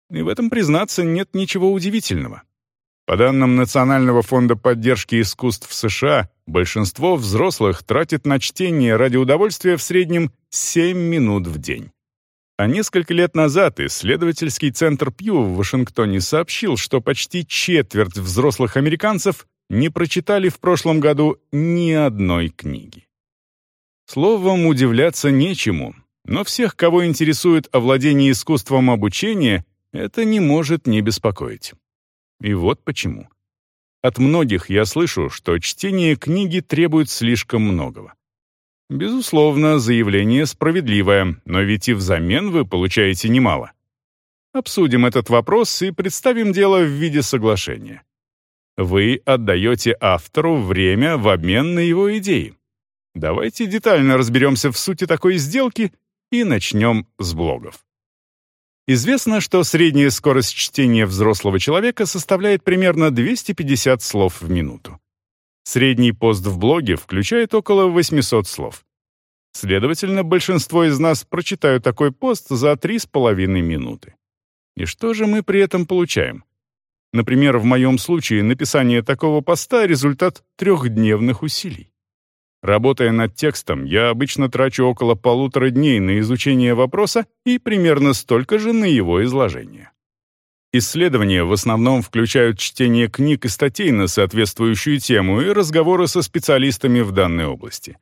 И в этом, признаться, нет ничего удивительного. По данным Национального фонда поддержки искусств США, большинство взрослых тратит на чтение ради удовольствия в среднем 7 минут в день. А несколько лет назад исследовательский центр Пью в Вашингтоне сообщил, что почти четверть взрослых американцев не прочитали в прошлом году ни одной книги. Словом, удивляться нечему, но всех, кого интересует овладение искусством обучения, это не может не беспокоить. И вот почему. От многих я слышу, что чтение книги требует слишком многого. Безусловно, заявление справедливое, но ведь и взамен вы получаете немало. Обсудим этот вопрос и представим дело в виде соглашения. Вы отдаете автору время в обмен на его идеи. Давайте детально разберемся в сути такой сделки и начнем с блогов. Известно, что средняя скорость чтения взрослого человека составляет примерно 250 слов в минуту. Средний пост в блоге включает около 800 слов. Следовательно, большинство из нас прочитают такой пост за 3,5 минуты. И что же мы при этом получаем? Например, в моем случае написание такого поста — результат трехдневных усилий. Работая над текстом, я обычно трачу около полутора дней на изучение вопроса и примерно столько же на его изложение. Исследования в основном включают чтение книг и статей на соответствующую тему и разговоры со специалистами в данной области.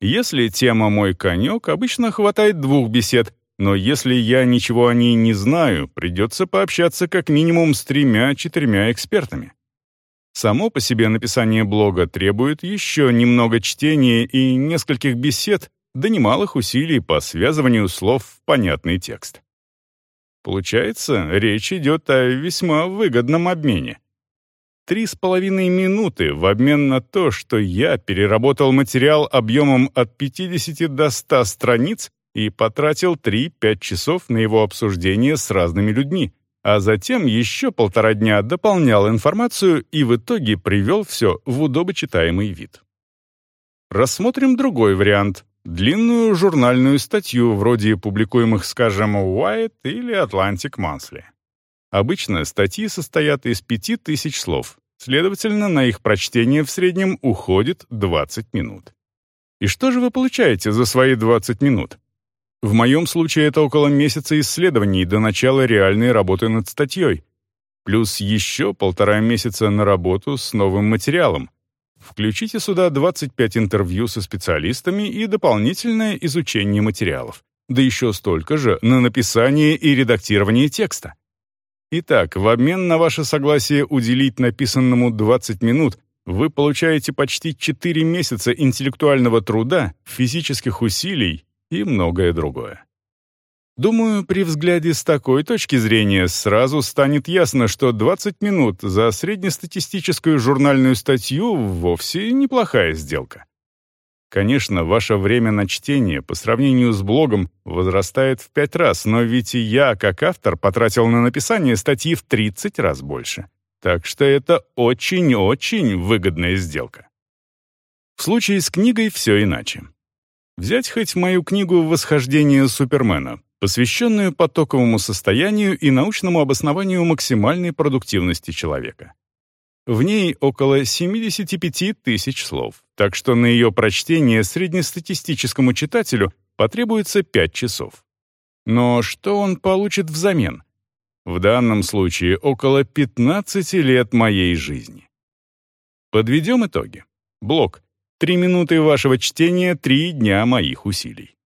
Если тема «мой конек», обычно хватает двух бесед, но если я ничего о ней не знаю, придется пообщаться как минимум с тремя-четырьмя экспертами. Само по себе написание блога требует еще немного чтения и нескольких бесед, да немалых усилий по связыванию слов в понятный текст. Получается, речь идет о весьма выгодном обмене. Три с половиной минуты в обмен на то, что я переработал материал объемом от 50 до 100 страниц и потратил 3-5 часов на его обсуждение с разными людьми, а затем еще полтора дня дополнял информацию и в итоге привел все в удобочитаемый вид. Рассмотрим другой вариант — длинную журнальную статью вроде публикуемых, скажем, Wired или Atlantic Monthly. Обычно статьи состоят из пяти тысяч слов, следовательно, на их прочтение в среднем уходит 20 минут. И что же вы получаете за свои 20 минут? В моем случае это около месяца исследований до начала реальной работы над статьей, плюс еще полтора месяца на работу с новым материалом. Включите сюда 25 интервью со специалистами и дополнительное изучение материалов, да еще столько же на написание и редактирование текста. Итак, в обмен на ваше согласие уделить написанному 20 минут, вы получаете почти 4 месяца интеллектуального труда, физических усилий и многое другое. Думаю, при взгляде с такой точки зрения сразу станет ясно, что 20 минут за среднестатистическую журнальную статью вовсе неплохая сделка. Конечно, ваше время на чтение по сравнению с блогом возрастает в 5 раз, но ведь и я, как автор, потратил на написание статьи в 30 раз больше. Так что это очень-очень выгодная сделка. В случае с книгой все иначе. Взять хоть мою книгу «Восхождение Супермена», посвященную потоковому состоянию и научному обоснованию максимальной продуктивности человека. В ней около 75 тысяч слов, так что на ее прочтение среднестатистическому читателю потребуется 5 часов. Но что он получит взамен? В данном случае около 15 лет моей жизни. Подведем итоги. Блок Три минуты вашего чтения — три дня моих усилий.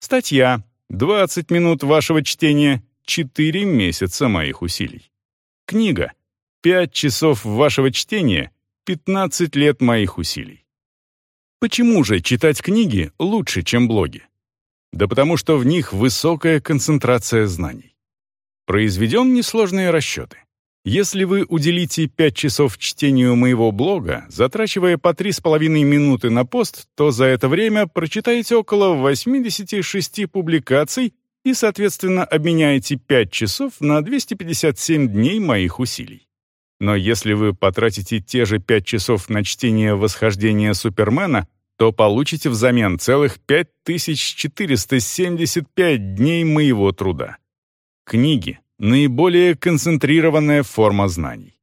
Статья. 20 минут вашего чтения. 4 месяца моих усилий. Книга. 5 часов вашего чтения. 15 лет моих усилий. Почему же читать книги лучше, чем блоги? Да потому что в них высокая концентрация знаний. Произведем несложные расчеты. Если вы уделите 5 часов чтению моего блога, затрачивая по 3,5 минуты на пост, то за это время прочитаете около 86 публикаций и, соответственно, обменяете 5 часов на 257 дней моих усилий. Но если вы потратите те же 5 часов на чтение «Восхождения Супермена», то получите взамен целых 5475 дней моего труда. Книги — наиболее концентрированная форма знаний.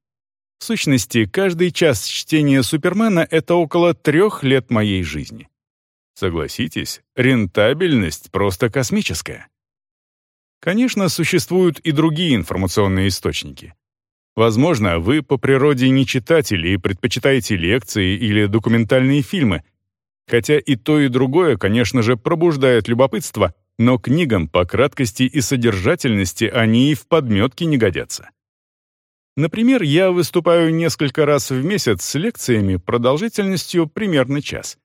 В сущности, каждый час чтения Супермена — это около трех лет моей жизни. Согласитесь, рентабельность просто космическая. Конечно, существуют и другие информационные источники. Возможно, вы по природе не читатель и предпочитаете лекции или документальные фильмы, хотя и то, и другое, конечно же, пробуждает любопытство — но книгам по краткости и содержательности они и в подметке не годятся. Например, я выступаю несколько раз в месяц с лекциями продолжительностью примерно час.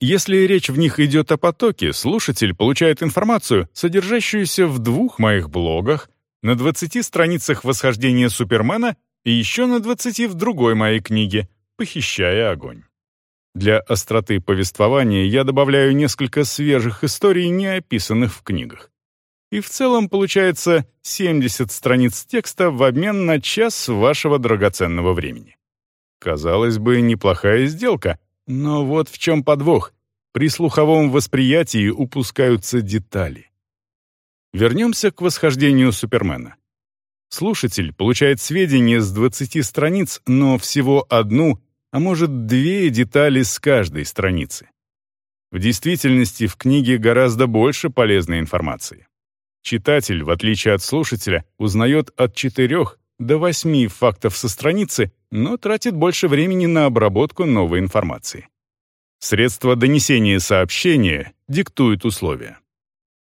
Если речь в них идет о потоке, слушатель получает информацию, содержащуюся в двух моих блогах, на 20 страницах «Восхождения Супермена» и еще на 20 в другой моей книге «Похищая огонь». Для остроты повествования я добавляю несколько свежих историй, не описанных в книгах. И в целом получается 70 страниц текста в обмен на час вашего драгоценного времени. Казалось бы, неплохая сделка, но вот в чем подвох. При слуховом восприятии упускаются детали. Вернемся к восхождению Супермена. Слушатель получает сведения с 20 страниц, но всего одну а может две детали с каждой страницы. В действительности в книге гораздо больше полезной информации. Читатель, в отличие от слушателя, узнает от четырех до восьми фактов со страницы, но тратит больше времени на обработку новой информации. Средства донесения сообщения диктуют условия.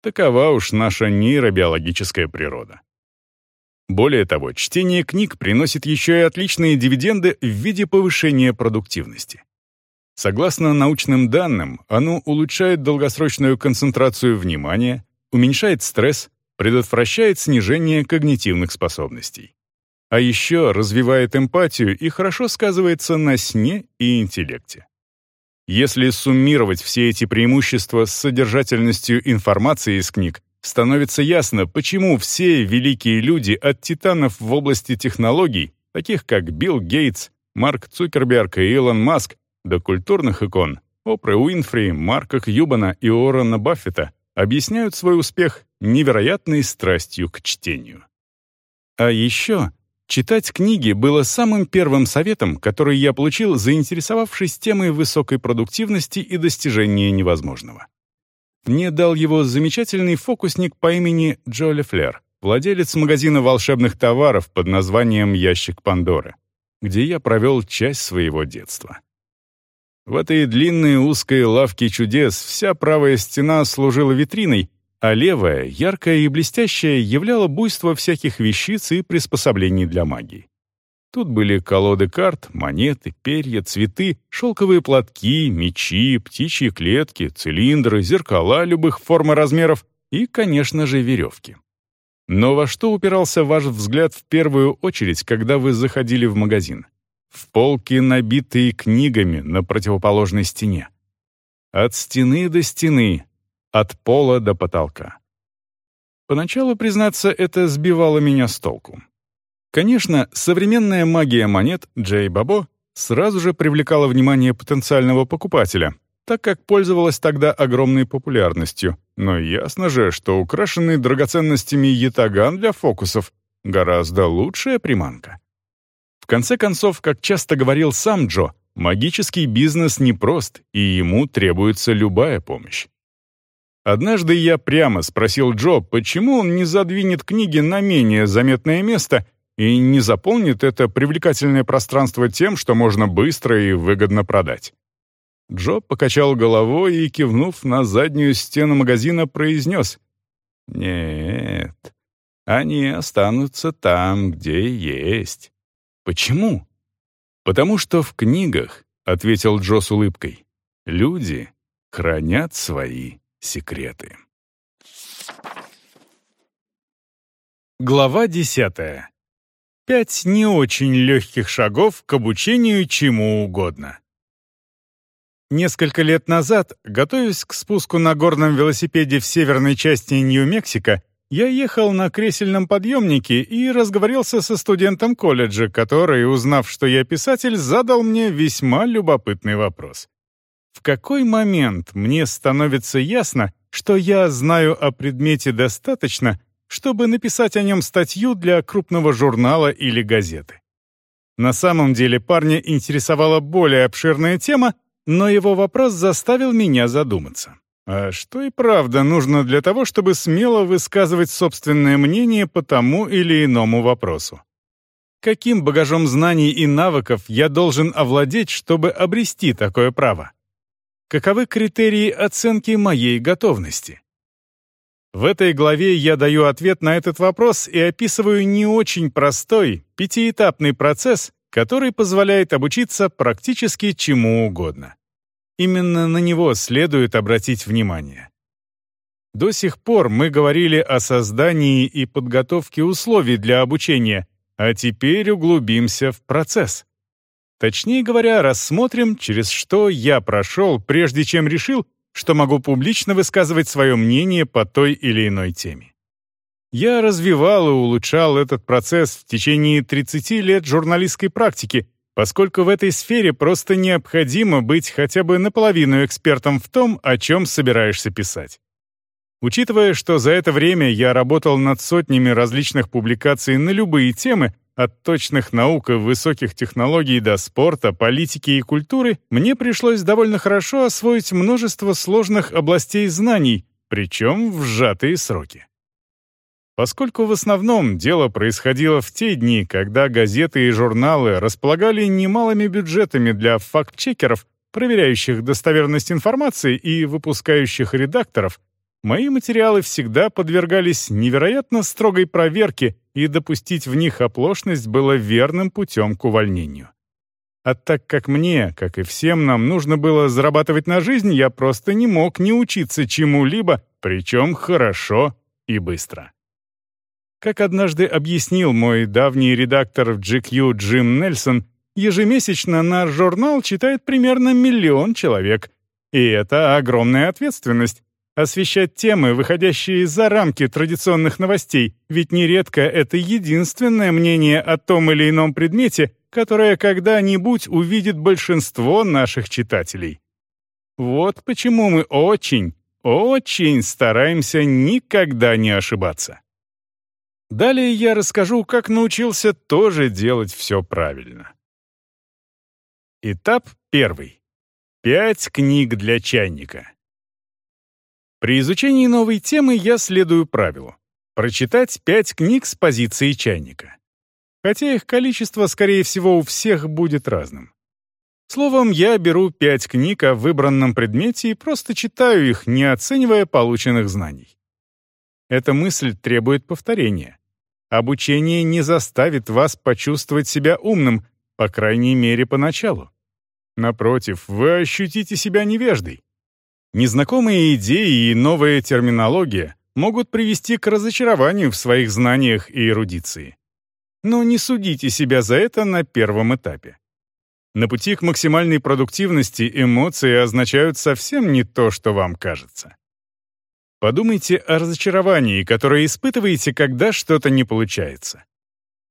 Такова уж наша нейробиологическая природа. Более того, чтение книг приносит еще и отличные дивиденды в виде повышения продуктивности. Согласно научным данным, оно улучшает долгосрочную концентрацию внимания, уменьшает стресс, предотвращает снижение когнитивных способностей. А еще развивает эмпатию и хорошо сказывается на сне и интеллекте. Если суммировать все эти преимущества с содержательностью информации из книг, становится ясно, почему все великие люди от титанов в области технологий, таких как Билл Гейтс, Марк Цукерберг и Илон Маск, до культурных икон Опры Уинфри, Марка Кьюбана и Уоррена Баффета, объясняют свой успех невероятной страстью к чтению. А еще читать книги было самым первым советом, который я получил, заинтересовавшись темой высокой продуктивности и достижения невозможного. Мне дал его замечательный фокусник по имени Джоли Флер, владелец магазина волшебных товаров под названием «Ящик Пандоры», где я провел часть своего детства. В этой длинной узкой лавке чудес вся правая стена служила витриной, а левая, яркая и блестящая, являла буйство всяких вещиц и приспособлений для магии. Тут были колоды карт, монеты, перья, цветы, шелковые платки, мечи, птичьи клетки, цилиндры, зеркала любых форм и размеров и, конечно же, веревки. Но во что упирался ваш взгляд в первую очередь, когда вы заходили в магазин? В полки, набитые книгами на противоположной стене. От стены до стены, от пола до потолка. Поначалу, признаться, это сбивало меня с толку. Конечно, современная магия монет Джей Бабо сразу же привлекала внимание потенциального покупателя, так как пользовалась тогда огромной популярностью. Но ясно же, что украшенный драгоценностями ятаган для фокусов гораздо лучшая приманка. В конце концов, как часто говорил сам Джо, магический бизнес непрост, и ему требуется любая помощь. Однажды я прямо спросил Джо, почему он не задвинет книги на менее заметное место и не заполнит это привлекательное пространство тем, что можно быстро и выгодно продать. Джо покачал головой и, кивнув на заднюю стену магазина, произнес «Нет, они останутся там, где есть». «Почему?» «Потому что в книгах», — ответил Джо с улыбкой, «люди хранят свои секреты». Глава десятая. Пять не очень легких шагов к обучению чему угодно. Несколько лет назад, готовясь к спуску на горном велосипеде в северной части Нью-Мексико, я ехал на кресельном подъемнике и разговорился со студентом колледжа, который, узнав, что я писатель, задал мне весьма любопытный вопрос. В какой момент мне становится ясно, что я знаю о предмете достаточно, чтобы написать о нем статью для крупного журнала или газеты? На самом деле парня интересовала более обширная тема, но его вопрос заставил меня задуматься. А что и правда нужно для того, чтобы смело высказывать собственное мнение по тому или иному вопросу? Каким багажом знаний и навыков я должен овладеть, чтобы обрести такое право? Каковы критерии оценки моей готовности? В этой главе я даю ответ на этот вопрос и описываю не очень простой, пятиэтапный процесс, который позволяет обучиться практически чему угодно. Именно на него следует обратить внимание. До сих пор мы говорили о создании и подготовке условий для обучения, а теперь углубимся в процесс. Точнее говоря, рассмотрим, через что я прошел, прежде чем решил, что могу публично высказывать свое мнение по той или иной теме. Я развивал и улучшал этот процесс в течение 30 лет журналистской практики, поскольку в этой сфере просто необходимо быть хотя бы наполовину экспертом в том, о чем собираешься писать. Учитывая, что за это время я работал над сотнями различных публикаций на любые темы, от точных наук и высоких технологий до спорта, политики и культуры, мне пришлось довольно хорошо освоить множество сложных областей знаний, причем в сжатые сроки. Поскольку в основном дело происходило в те дни, когда газеты и журналы располагали немалыми бюджетами для факт-чекеров, проверяющих достоверность информации и выпускающих редакторов, мои материалы всегда подвергались невероятно строгой проверке, и допустить в них оплошность было верным путем к увольнению. А так как мне, как и всем нам, нужно было зарабатывать на жизнь, я просто не мог не учиться чему-либо, причем хорошо и быстро. Как однажды объяснил мой давний редактор в GQ Джим Нельсон, ежемесячно наш журнал читает примерно миллион человек. И это огромная ответственность — освещать темы, выходящие за рамки традиционных новостей, ведь нередко это единственное мнение о том или ином предмете, которое когда-нибудь увидит большинство наших читателей. Вот почему мы очень, очень стараемся никогда не ошибаться. Далее я расскажу, как научился тоже делать все правильно. Этап первый. Пять книг для чайника. При изучении новой темы я следую правилу. Прочитать пять книг с позиции чайника. Хотя их количество, скорее всего, у всех будет разным. Словом, я беру пять книг о выбранном предмете и просто читаю их, не оценивая полученных знаний. Эта мысль требует повторения. Обучение не заставит вас почувствовать себя умным, по крайней мере, поначалу. Напротив, вы ощутите себя невеждой. Незнакомые идеи и новая терминология могут привести к разочарованию в своих знаниях и эрудиции. Но не судите себя за это на первом этапе. На пути к максимальной продуктивности эмоции означают совсем не то, что вам кажется. Подумайте о разочаровании, которое испытываете, когда что-то не получается.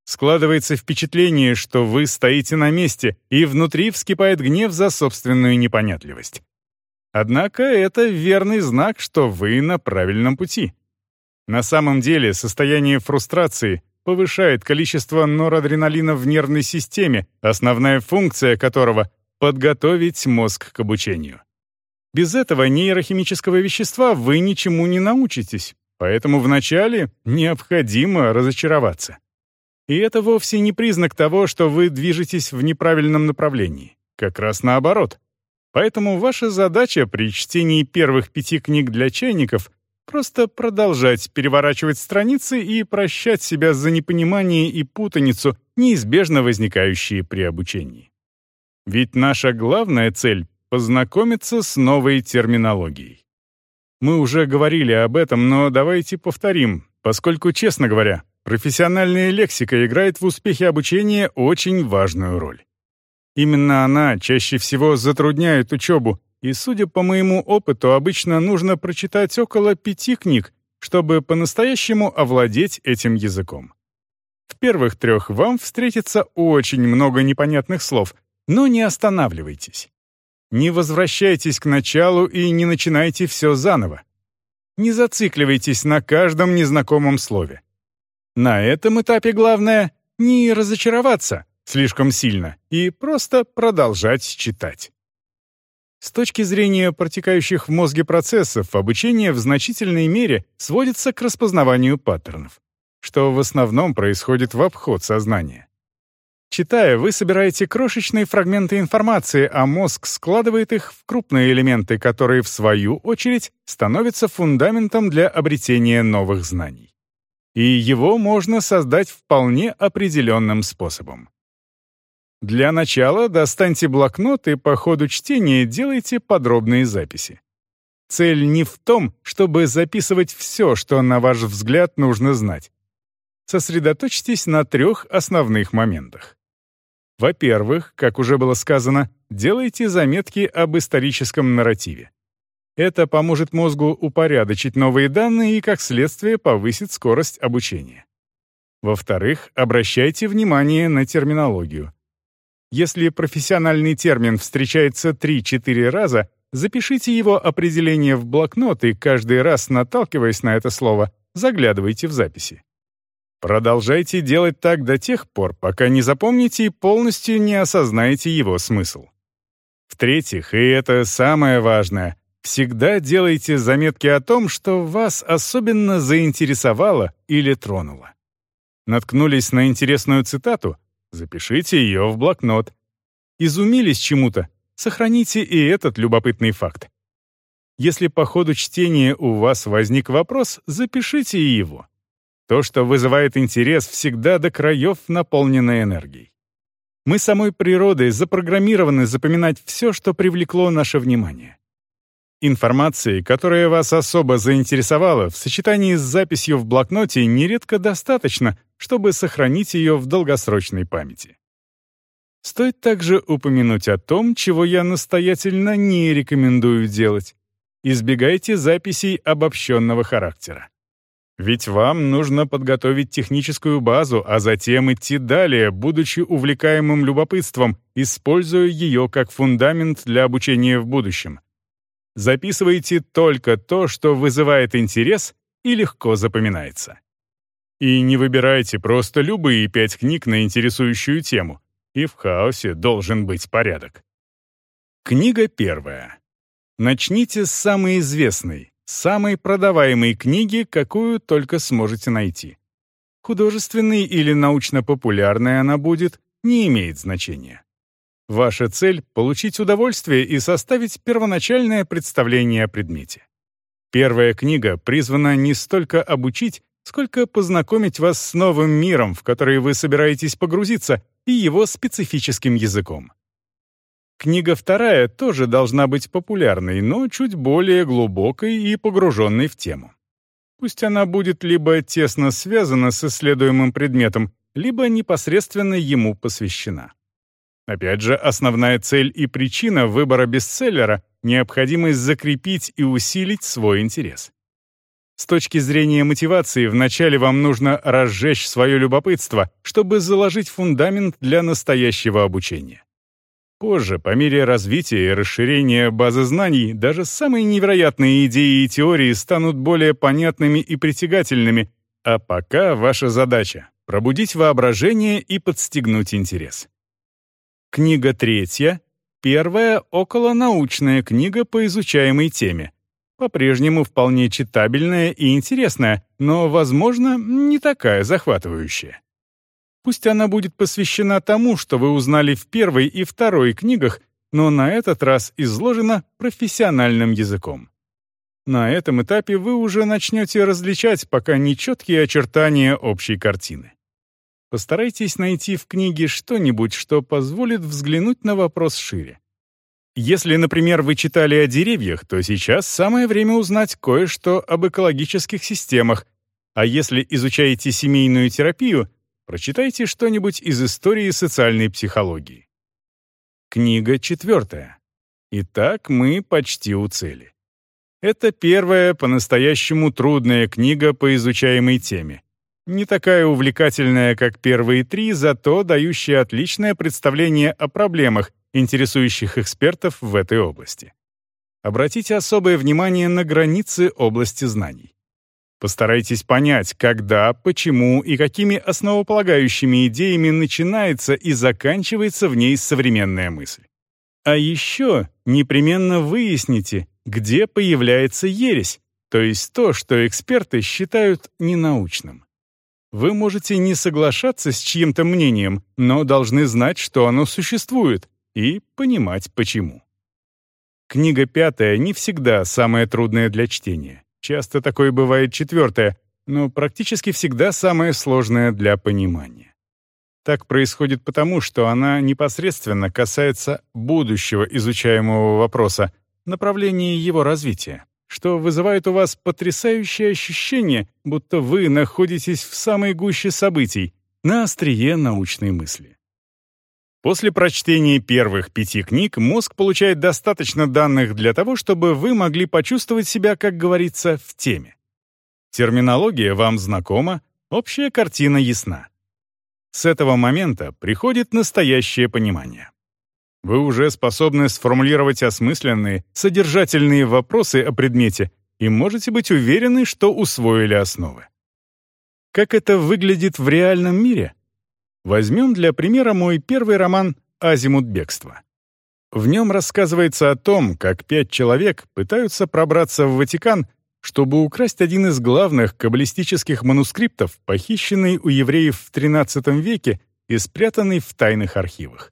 Складывается впечатление, что вы стоите на месте, и внутри вскипает гнев за собственную непонятливость. Однако это верный знак, что вы на правильном пути. На самом деле состояние фрустрации повышает количество норадреналина в нервной системе, основная функция которого — подготовить мозг к обучению. Без этого нейрохимического вещества вы ничему не научитесь, поэтому вначале необходимо разочароваться. И это вовсе не признак того, что вы движетесь в неправильном направлении. Как раз наоборот. Поэтому ваша задача при чтении первых пяти книг для чайников просто продолжать переворачивать страницы и прощать себя за непонимание и путаницу, неизбежно возникающие при обучении. Ведь наша главная цель — познакомиться с новой терминологией. Мы уже говорили об этом, но давайте повторим, поскольку, честно говоря, профессиональная лексика играет в успехе обучения очень важную роль. Именно она чаще всего затрудняет учебу, и, судя по моему опыту, обычно нужно прочитать около пяти книг, чтобы по-настоящему овладеть этим языком. В первых трех вам встретится очень много непонятных слов, но не останавливайтесь. Не возвращайтесь к началу и не начинайте все заново. Не зацикливайтесь на каждом незнакомом слове. На этом этапе главное — не разочароваться слишком сильно и просто продолжать читать. С точки зрения протекающих в мозге процессов, обучение в значительной мере сводится к распознаванию паттернов, что в основном происходит в обход сознания. Читая, вы собираете крошечные фрагменты информации, а мозг складывает их в крупные элементы, которые, в свою очередь, становятся фундаментом для обретения новых знаний. И его можно создать вполне определенным способом. Для начала достаньте блокнот и по ходу чтения делайте подробные записи. Цель не в том, чтобы записывать все, что, на ваш взгляд, нужно знать. Сосредоточьтесь на трех основных моментах. Во-первых, как уже было сказано, делайте заметки об историческом нарративе. Это поможет мозгу упорядочить новые данные и, как следствие, повысит скорость обучения. Во-вторых, обращайте внимание на терминологию. Если профессиональный термин встречается 3-4 раза, запишите его определение в блокнот и каждый раз, наталкиваясь на это слово, заглядывайте в записи. Продолжайте делать так до тех пор, пока не запомните и полностью не осознаете его смысл. В-третьих, и это самое важное, всегда делайте заметки о том, что вас особенно заинтересовало или тронуло. Наткнулись на интересную цитату? Запишите ее в блокнот. Изумились чему-то? Сохраните и этот любопытный факт. Если по ходу чтения у вас возник вопрос, запишите его. То, что вызывает интерес, всегда до краев наполнено энергией. Мы самой природой запрограммированы запоминать все, что привлекло наше внимание. Информации, которая вас особо заинтересовала, в сочетании с записью в блокноте нередко достаточно, чтобы сохранить ее в долгосрочной памяти. Стоит также упомянуть о том, чего я настоятельно не рекомендую делать. Избегайте записей обобщенного характера. Ведь вам нужно подготовить техническую базу, а затем идти далее, будучи увлекаемым любопытством, используя ее как фундамент для обучения в будущем. Записывайте только то, что вызывает интерес и легко запоминается. И не выбирайте просто любые пять книг на интересующую тему. И в хаосе должен быть порядок. Книга первая. Начните с самой известной, самой продаваемой книги, какую только сможете найти. Художественной или научно-популярной она будет, не имеет значения. Ваша цель — получить удовольствие и составить первоначальное представление о предмете. Первая книга призвана не столько обучить, сколько познакомить вас с новым миром, в который вы собираетесь погрузиться, и его специфическим языком. Книга вторая тоже должна быть популярной, но чуть более глубокой и погруженной в тему. Пусть она будет либо тесно связана с исследуемым предметом, либо непосредственно ему посвящена. Опять же, основная цель и причина выбора бестселлера — необходимость закрепить и усилить свой интерес. С точки зрения мотивации, вначале вам нужно разжечь свое любопытство, чтобы заложить фундамент для настоящего обучения. Позже, по мере развития и расширения базы знаний, даже самые невероятные идеи и теории станут более понятными и притягательными, а пока ваша задача — пробудить воображение и подстегнуть интерес. Книга третья — первая околонаучная книга по изучаемой теме. По-прежнему вполне читабельная и интересная, но, возможно, не такая захватывающая. Пусть она будет посвящена тому, что вы узнали в первой и второй книгах, но на этот раз изложено профессиональным языком. На этом этапе вы уже начнете различать пока нечеткие очертания общей картины. Постарайтесь найти в книге что-нибудь, что позволит взглянуть на вопрос шире. Если, например, вы читали о деревьях, то сейчас самое время узнать кое-что об экологических системах, а если изучаете семейную терапию, прочитайте что-нибудь из истории социальной психологии. Книга четвертая. Итак, мы почти у цели. Это первая по-настоящему трудная книга по изучаемой теме. Не такая увлекательная, как первые три, зато дающая отличное представление о проблемах, интересующих экспертов в этой области. Обратите особое внимание на границы области знаний. Постарайтесь понять, когда, почему и какими основополагающими идеями начинается и заканчивается в ней современная мысль. А еще непременно выясните, где появляется ересь, то есть то, что эксперты считают ненаучным. Вы можете не соглашаться с чьим-то мнением, но должны знать, что оно существует, и понимать почему. Книга пятая не всегда самая трудная для чтения. Часто такое бывает четвертая, но практически всегда самая сложная для понимания. Так происходит потому, что она непосредственно касается будущего изучаемого вопроса, направления его развития, что вызывает у вас потрясающее ощущение, будто вы находитесь в самой гуще событий, на острие научной мысли. После прочтения первых пяти книг мозг получает достаточно данных для того, чтобы вы могли почувствовать себя, как говорится, в теме. Терминология вам знакома, общая картина ясна. С этого момента приходит настоящее понимание. Вы уже способны сформулировать осмысленные, содержательные вопросы о предмете и можете быть уверены, что усвоили основы. Как это выглядит в реальном мире? Возьмем для примера мой первый роман «Азимут бегства». В нем рассказывается о том, как пять человек пытаются пробраться в Ватикан, чтобы украсть один из главных каббалистических манускриптов, похищенный у евреев в XIII веке и спрятанный в тайных архивах.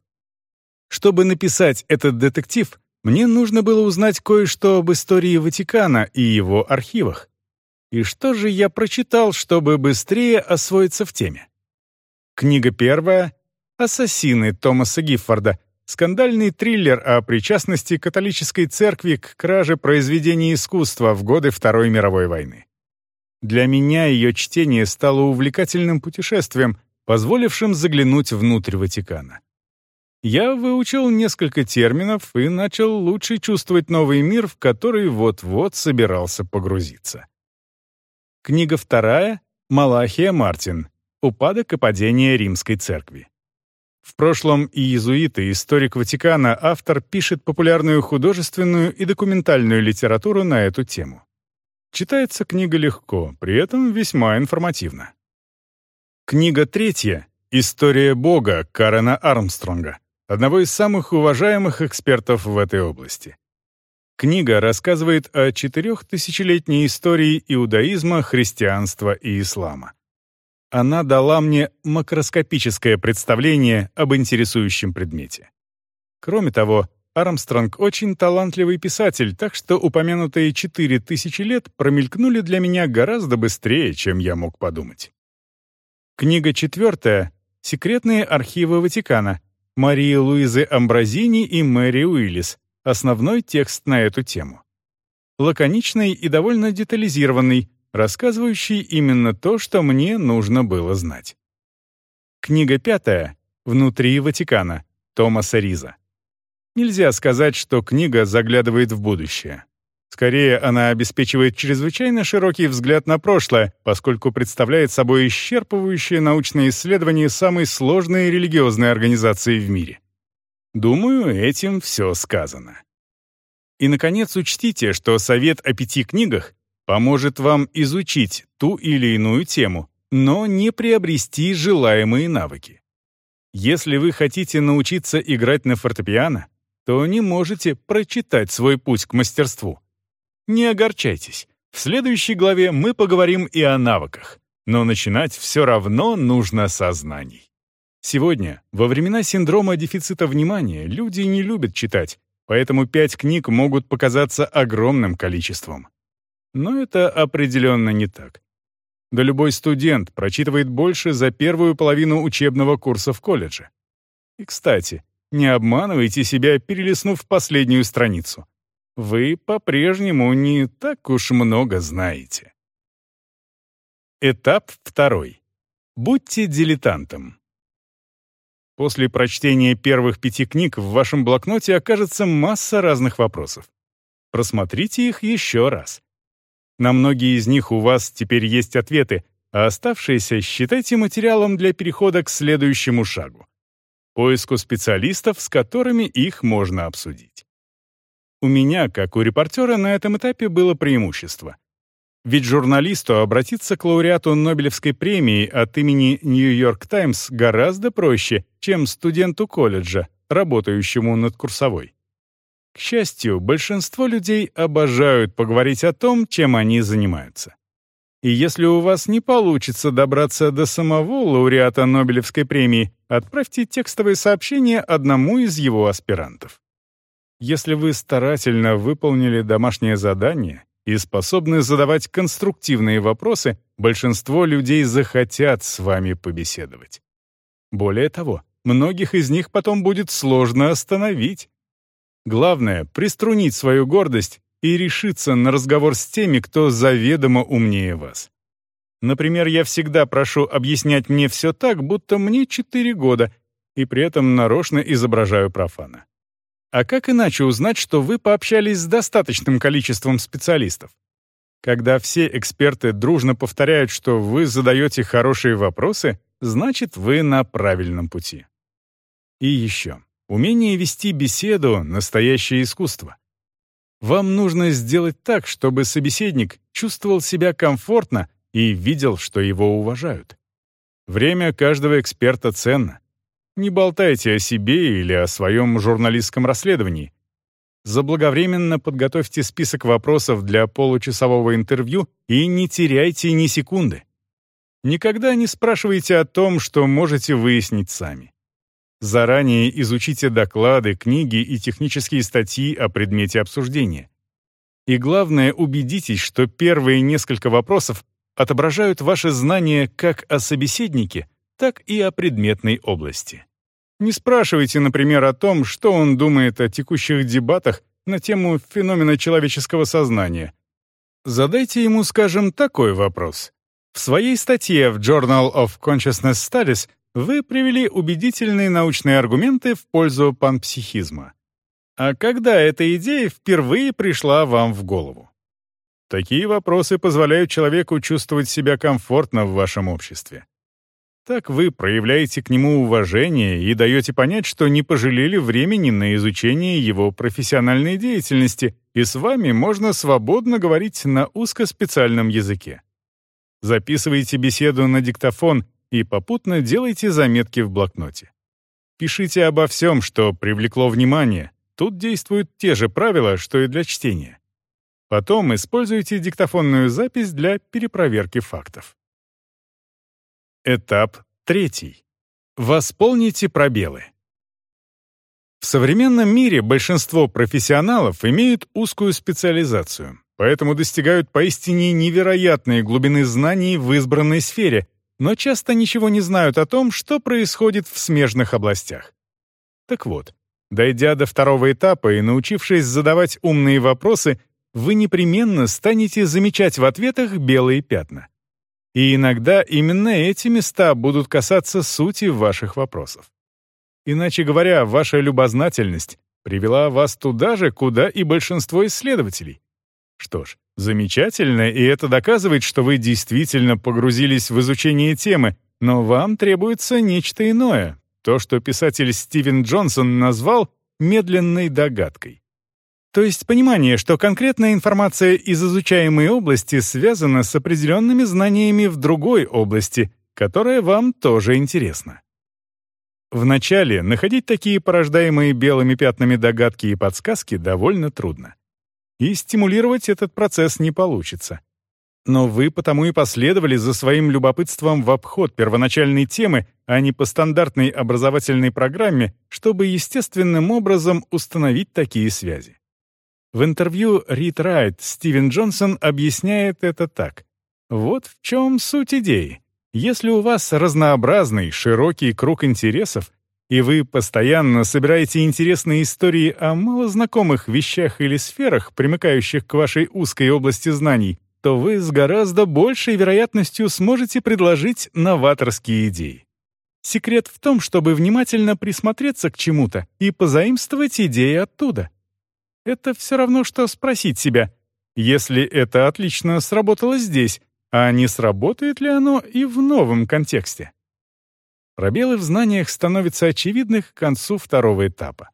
Чтобы написать этот детектив, мне нужно было узнать кое-что об истории Ватикана и его архивах. И что же я прочитал, чтобы быстрее освоиться в теме? Книга первая «Ассасины» Томаса Гиффорда, скандальный триллер о причастности католической церкви к краже произведений искусства в годы Второй мировой войны. Для меня ее чтение стало увлекательным путешествием, позволившим заглянуть внутрь Ватикана. Я выучил несколько терминов и начал лучше чувствовать новый мир, в который вот-вот собирался погрузиться. Книга вторая «Малахия Мартин. Упадок и падение Римской Церкви. В прошлом и иезуиты, историк Ватикана, автор пишет популярную художественную и документальную литературу на эту тему. Читается книга легко, при этом весьма информативно. Книга третья «История Бога» Карена Армстронга, одного из самых уважаемых экспертов в этой области. Книга рассказывает о четырехтысячелетней истории иудаизма, христианства и ислама она дала мне макроскопическое представление об интересующем предмете. Кроме того, Армстронг очень талантливый писатель, так что упомянутые четыре тысячи лет промелькнули для меня гораздо быстрее, чем я мог подумать. Книга четвертая «Секретные архивы Ватикана» Марии Луизы Амбразини и Мэри Уиллис, основной текст на эту тему. Лаконичный и довольно детализированный, рассказывающий именно то, что мне нужно было знать. Книга пятая «Внутри Ватикана» Томаса Риза. Нельзя сказать, что книга заглядывает в будущее. Скорее, она обеспечивает чрезвычайно широкий взгляд на прошлое, поскольку представляет собой исчерпывающее научное исследование самой сложной религиозной организации в мире. Думаю, этим все сказано. И, наконец, учтите, что совет о пяти книгах поможет вам изучить ту или иную тему, но не приобрести желаемые навыки. Если вы хотите научиться играть на фортепиано, то не можете прочитать свой путь к мастерству. Не огорчайтесь. В следующей главе мы поговорим и о навыках, но начинать все равно нужно со знаний. Сегодня, во времена синдрома дефицита внимания, люди не любят читать, поэтому пять книг могут показаться огромным количеством. Но это определенно не так. Да любой студент прочитывает больше за первую половину учебного курса в колледже. И, кстати, не обманывайте себя, перелистнув последнюю страницу. Вы по-прежнему не так уж много знаете. Этап второй. Будьте дилетантом. После прочтения первых пяти книг в вашем блокноте окажется масса разных вопросов. Просмотрите их еще раз. На многие из них у вас теперь есть ответы, а оставшиеся считайте материалом для перехода к следующему шагу — поиску специалистов, с которыми их можно обсудить. У меня, как у репортера, на этом этапе было преимущество. Ведь журналисту обратиться к лауреату Нобелевской премии от имени «Нью-Йорк Таймс» гораздо проще, чем студенту колледжа, работающему над курсовой. К счастью, большинство людей обожают поговорить о том, чем они занимаются. И если у вас не получится добраться до самого лауреата Нобелевской премии, отправьте текстовое сообщение одному из его аспирантов. Если вы старательно выполнили домашнее задание и способны задавать конструктивные вопросы, большинство людей захотят с вами побеседовать. Более того, многих из них потом будет сложно остановить. Главное — приструнить свою гордость и решиться на разговор с теми, кто заведомо умнее вас. Например, я всегда прошу объяснять мне все так, будто мне 4 года, и при этом нарочно изображаю профана. А как иначе узнать, что вы пообщались с достаточным количеством специалистов? Когда все эксперты дружно повторяют, что вы задаете хорошие вопросы, значит, вы на правильном пути. И еще. Умение вести беседу — настоящее искусство. Вам нужно сделать так, чтобы собеседник чувствовал себя комфортно и видел, что его уважают. Время каждого эксперта ценно. Не болтайте о себе или о своем журналистском расследовании. Заблаговременно подготовьте список вопросов для получасового интервью и не теряйте ни секунды. Никогда не спрашивайте о том, что можете выяснить сами. Заранее изучите доклады, книги и технические статьи о предмете обсуждения. И главное, убедитесь, что первые несколько вопросов отображают ваши знания как о собеседнике, так и о предметной области. Не спрашивайте, например, о том, что он думает о текущих дебатах на тему феномена человеческого сознания. Задайте ему, скажем, такой вопрос. В своей статье в Journal of Consciousness Studies вы привели убедительные научные аргументы в пользу панпсихизма. А когда эта идея впервые пришла вам в голову? Такие вопросы позволяют человеку чувствовать себя комфортно в вашем обществе. Так вы проявляете к нему уважение и даете понять, что не пожалели времени на изучение его профессиональной деятельности, и с вами можно свободно говорить на узкоспециальном языке. Записывайте беседу на диктофон и попутно делайте заметки в блокноте. Пишите обо всем, что привлекло внимание. Тут действуют те же правила, что и для чтения. Потом используйте диктофонную запись для перепроверки фактов. Этап третий. Восполните пробелы. В современном мире большинство профессионалов имеют узкую специализацию, поэтому достигают поистине невероятной глубины знаний в избранной сфере, но часто ничего не знают о том, что происходит в смежных областях. Так вот, дойдя до второго этапа и научившись задавать умные вопросы, вы непременно станете замечать в ответах белые пятна. И иногда именно эти места будут касаться сути ваших вопросов. Иначе говоря, ваша любознательность привела вас туда же, куда и большинство исследователей. Что ж, замечательно, и это доказывает, что вы действительно погрузились в изучение темы, но вам требуется нечто иное, то, что писатель Стивен Джонсон назвал «медленной догадкой». То есть понимание, что конкретная информация из изучаемой области связана с определенными знаниями в другой области, которая вам тоже интересна. Вначале находить такие порождаемые белыми пятнами догадки и подсказки довольно трудно. И стимулировать этот процесс не получится. Но вы потому и последовали за своим любопытством в обход первоначальной темы, а не по стандартной образовательной программе, чтобы естественным образом установить такие связи. В интервью Рид Райт Стивен Джонсон объясняет это так. Вот в чем суть идеи. Если у вас разнообразный, широкий круг интересов, и вы постоянно собираете интересные истории о малознакомых вещах или сферах, примыкающих к вашей узкой области знаний, то вы с гораздо большей вероятностью сможете предложить новаторские идеи. Секрет в том, чтобы внимательно присмотреться к чему-то и позаимствовать идеи оттуда. Это все равно, что спросить себя, если это отлично сработало здесь, а не сработает ли оно и в новом контексте? Пробелы в знаниях становятся очевидны к концу второго этапа.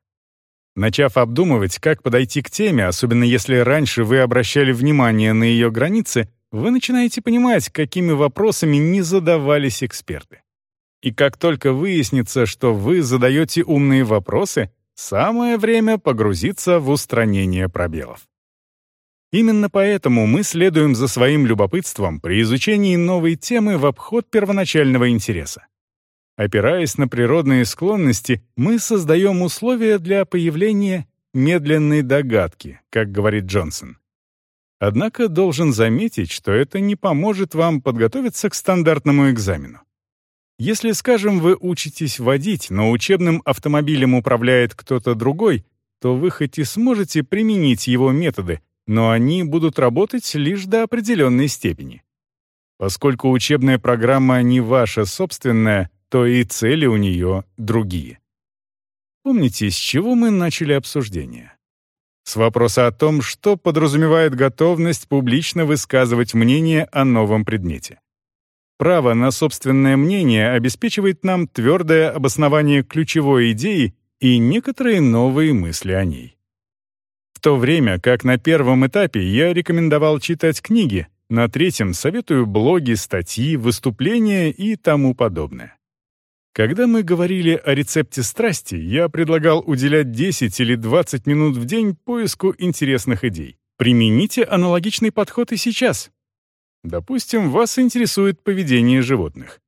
Начав обдумывать, как подойти к теме, особенно если раньше вы обращали внимание на ее границы, вы начинаете понимать, какими вопросами не задавались эксперты. И как только выяснится, что вы задаете умные вопросы, самое время погрузиться в устранение пробелов. Именно поэтому мы следуем за своим любопытством при изучении новой темы в обход первоначального интереса. Опираясь на природные склонности, мы создаем условия для появления медленной догадки, как говорит Джонсон. Однако должен заметить, что это не поможет вам подготовиться к стандартному экзамену. Если, скажем, вы учитесь водить, но учебным автомобилем управляет кто-то другой, то вы хоть и сможете применить его методы, но они будут работать лишь до определенной степени. Поскольку учебная программа не ваша собственная, то и цели у нее другие. Помните, с чего мы начали обсуждение? С вопроса о том, что подразумевает готовность публично высказывать мнение о новом предмете. Право на собственное мнение обеспечивает нам твердое обоснование ключевой идеи и некоторые новые мысли о ней. В то время как на первом этапе я рекомендовал читать книги, на третьем советую блоги, статьи, выступления и тому подобное. Когда мы говорили о рецепте страсти, я предлагал уделять 10 или 20 минут в день поиску интересных идей. Примените аналогичный подход и сейчас. Допустим, вас интересует поведение животных.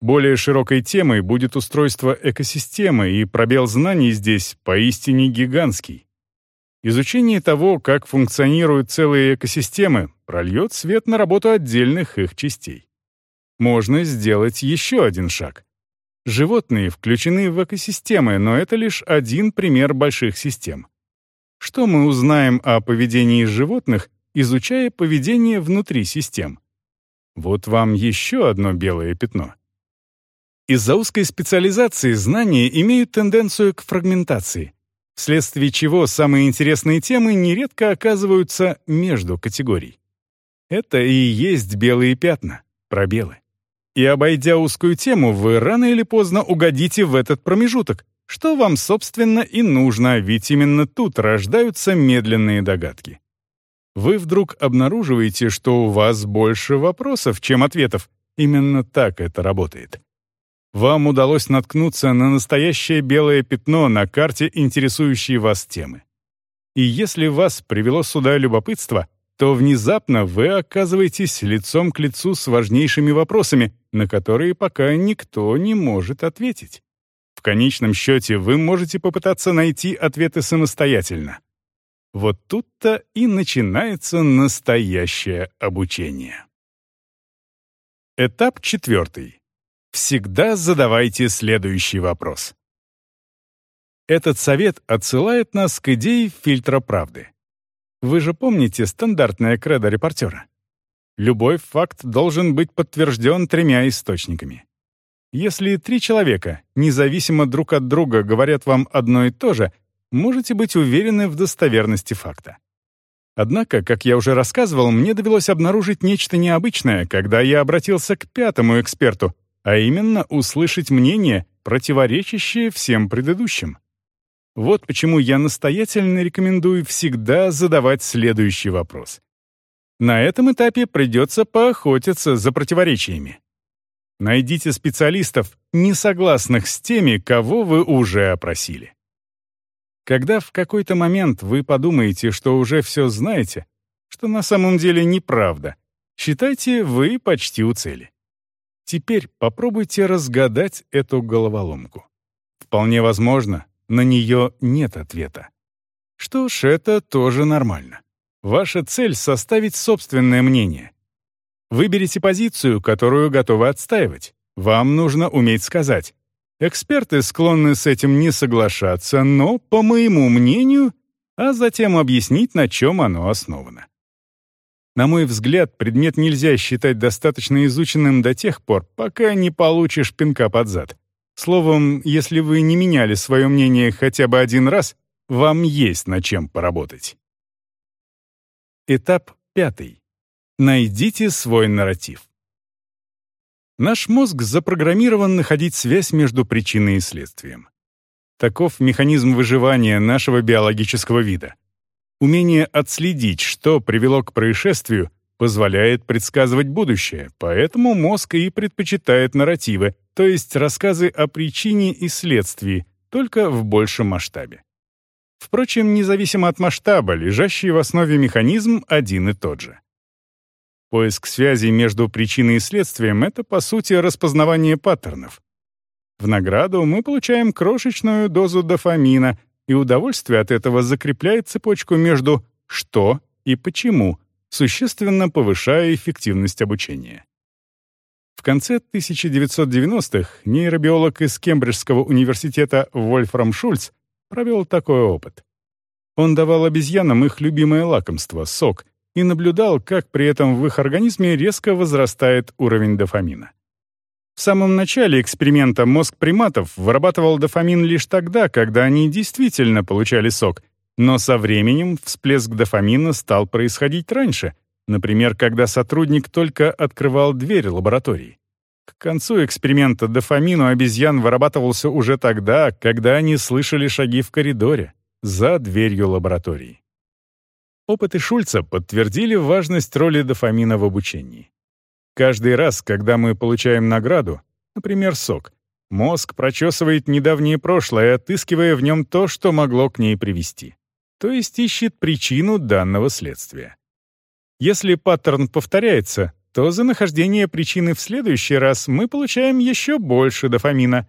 Более широкой темой будет устройство экосистемы, и пробел знаний здесь поистине гигантский. Изучение того, как функционируют целые экосистемы, прольет свет на работу отдельных их частей. Можно сделать еще один шаг. Животные включены в экосистемы, но это лишь один пример больших систем. Что мы узнаем о поведении животных, изучая поведение внутри систем? Вот вам еще одно белое пятно. Из-за узкой специализации знания имеют тенденцию к фрагментации вследствие чего самые интересные темы нередко оказываются между категорий. Это и есть белые пятна, пробелы. И обойдя узкую тему, вы рано или поздно угодите в этот промежуток, что вам, собственно, и нужно, ведь именно тут рождаются медленные догадки. Вы вдруг обнаруживаете, что у вас больше вопросов, чем ответов. Именно так это работает вам удалось наткнуться на настоящее белое пятно на карте интересующей вас темы. И если вас привело сюда любопытство, то внезапно вы оказываетесь лицом к лицу с важнейшими вопросами, на которые пока никто не может ответить. В конечном счете вы можете попытаться найти ответы самостоятельно. Вот тут-то и начинается настоящее обучение. Этап четвертый. Всегда задавайте следующий вопрос. Этот совет отсылает нас к идее фильтра правды. Вы же помните стандартное кредо репортера? Любой факт должен быть подтвержден тремя источниками. Если три человека, независимо друг от друга, говорят вам одно и то же, можете быть уверены в достоверности факта. Однако, как я уже рассказывал, мне довелось обнаружить нечто необычное, когда я обратился к пятому эксперту, а именно услышать мнение, противоречащее всем предыдущим. Вот почему я настоятельно рекомендую всегда задавать следующий вопрос. На этом этапе придется поохотиться за противоречиями. Найдите специалистов, не согласных с теми, кого вы уже опросили. Когда в какой-то момент вы подумаете, что уже все знаете, что на самом деле неправда, Считайте, вы почти у цели. Теперь попробуйте разгадать эту головоломку. Вполне возможно, на нее нет ответа. Что ж, это тоже нормально. Ваша цель — составить собственное мнение. Выберите позицию, которую готовы отстаивать. Вам нужно уметь сказать. Эксперты склонны с этим не соглашаться, но, по моему мнению, а затем объяснить, на чем оно основано. На мой взгляд, предмет нельзя считать достаточно изученным до тех пор, пока не получишь пинка под зад. Словом, если вы не меняли свое мнение хотя бы один раз, вам есть над чем поработать. Этап пятый. Найдите свой нарратив. Наш мозг запрограммирован находить связь между причиной и следствием. Таков механизм выживания нашего биологического вида. Умение отследить, что привело к происшествию, позволяет предсказывать будущее, поэтому мозг и предпочитает нарративы, то есть рассказы о причине и следствии, только в большем масштабе. Впрочем, независимо от масштаба, лежащий в основе механизм один и тот же. Поиск связей между причиной и следствием — это, по сути, распознавание паттернов. В награду мы получаем крошечную дозу дофамина, и удовольствие от этого закрепляет цепочку между «что» и «почему», существенно повышая эффективность обучения. В конце 1990-х нейробиолог из Кембриджского университета Вольфрам Шульц провел такой опыт. Он давал обезьянам их любимое лакомство — сок, и наблюдал, как при этом в их организме резко возрастает уровень дофамина. В самом начале эксперимента мозг приматов вырабатывал дофамин лишь тогда, когда они действительно получали сок, но со временем всплеск дофамина стал происходить раньше, например, когда сотрудник только открывал дверь лаборатории. К концу эксперимента дофамин у обезьян вырабатывался уже тогда, когда они слышали шаги в коридоре, за дверью лаборатории. Опыты Шульца подтвердили важность роли дофамина в обучении. Каждый раз, когда мы получаем награду, например, сок, мозг прочесывает недавнее прошлое, отыскивая в нем то, что могло к ней привести. То есть ищет причину данного следствия. Если паттерн повторяется, то за нахождение причины в следующий раз мы получаем еще больше дофамина.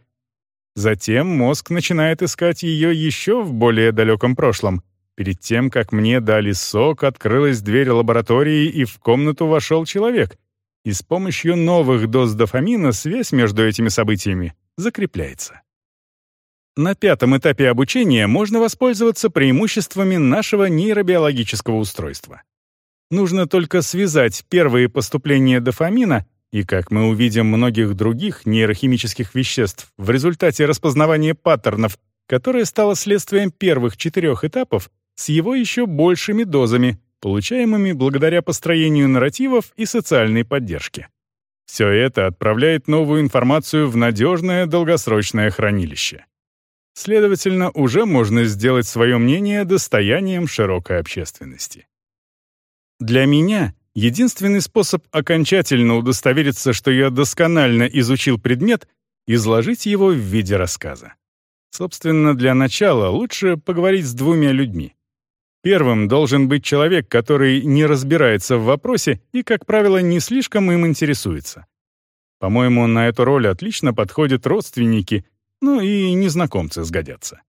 Затем мозг начинает искать ее еще в более далеком прошлом. Перед тем, как мне дали сок, открылась дверь лаборатории, и в комнату вошел человек. И с помощью новых доз дофамина связь между этими событиями закрепляется. На пятом этапе обучения можно воспользоваться преимуществами нашего нейробиологического устройства. Нужно только связать первые поступления дофамина и, как мы увидим, многих других нейрохимических веществ в результате распознавания паттернов, которое стало следствием первых четырех этапов, с его еще большими дозами, получаемыми благодаря построению нарративов и социальной поддержке. Все это отправляет новую информацию в надежное долгосрочное хранилище. Следовательно, уже можно сделать свое мнение достоянием широкой общественности. Для меня единственный способ окончательно удостовериться, что я досконально изучил предмет, изложить его в виде рассказа. Собственно, для начала лучше поговорить с двумя людьми. Первым должен быть человек, который не разбирается в вопросе и, как правило, не слишком им интересуется. По-моему, на эту роль отлично подходят родственники, ну и незнакомцы сгодятся.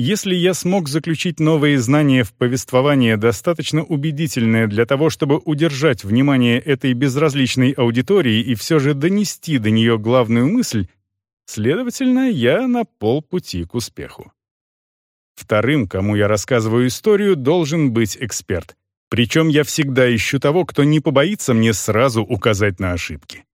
Если я смог заключить новые знания в повествование достаточно убедительное для того, чтобы удержать внимание этой безразличной аудитории и все же донести до нее главную мысль, следовательно, я на полпути к успеху. Вторым, кому я рассказываю историю, должен быть эксперт. Причем я всегда ищу того, кто не побоится мне сразу указать на ошибки.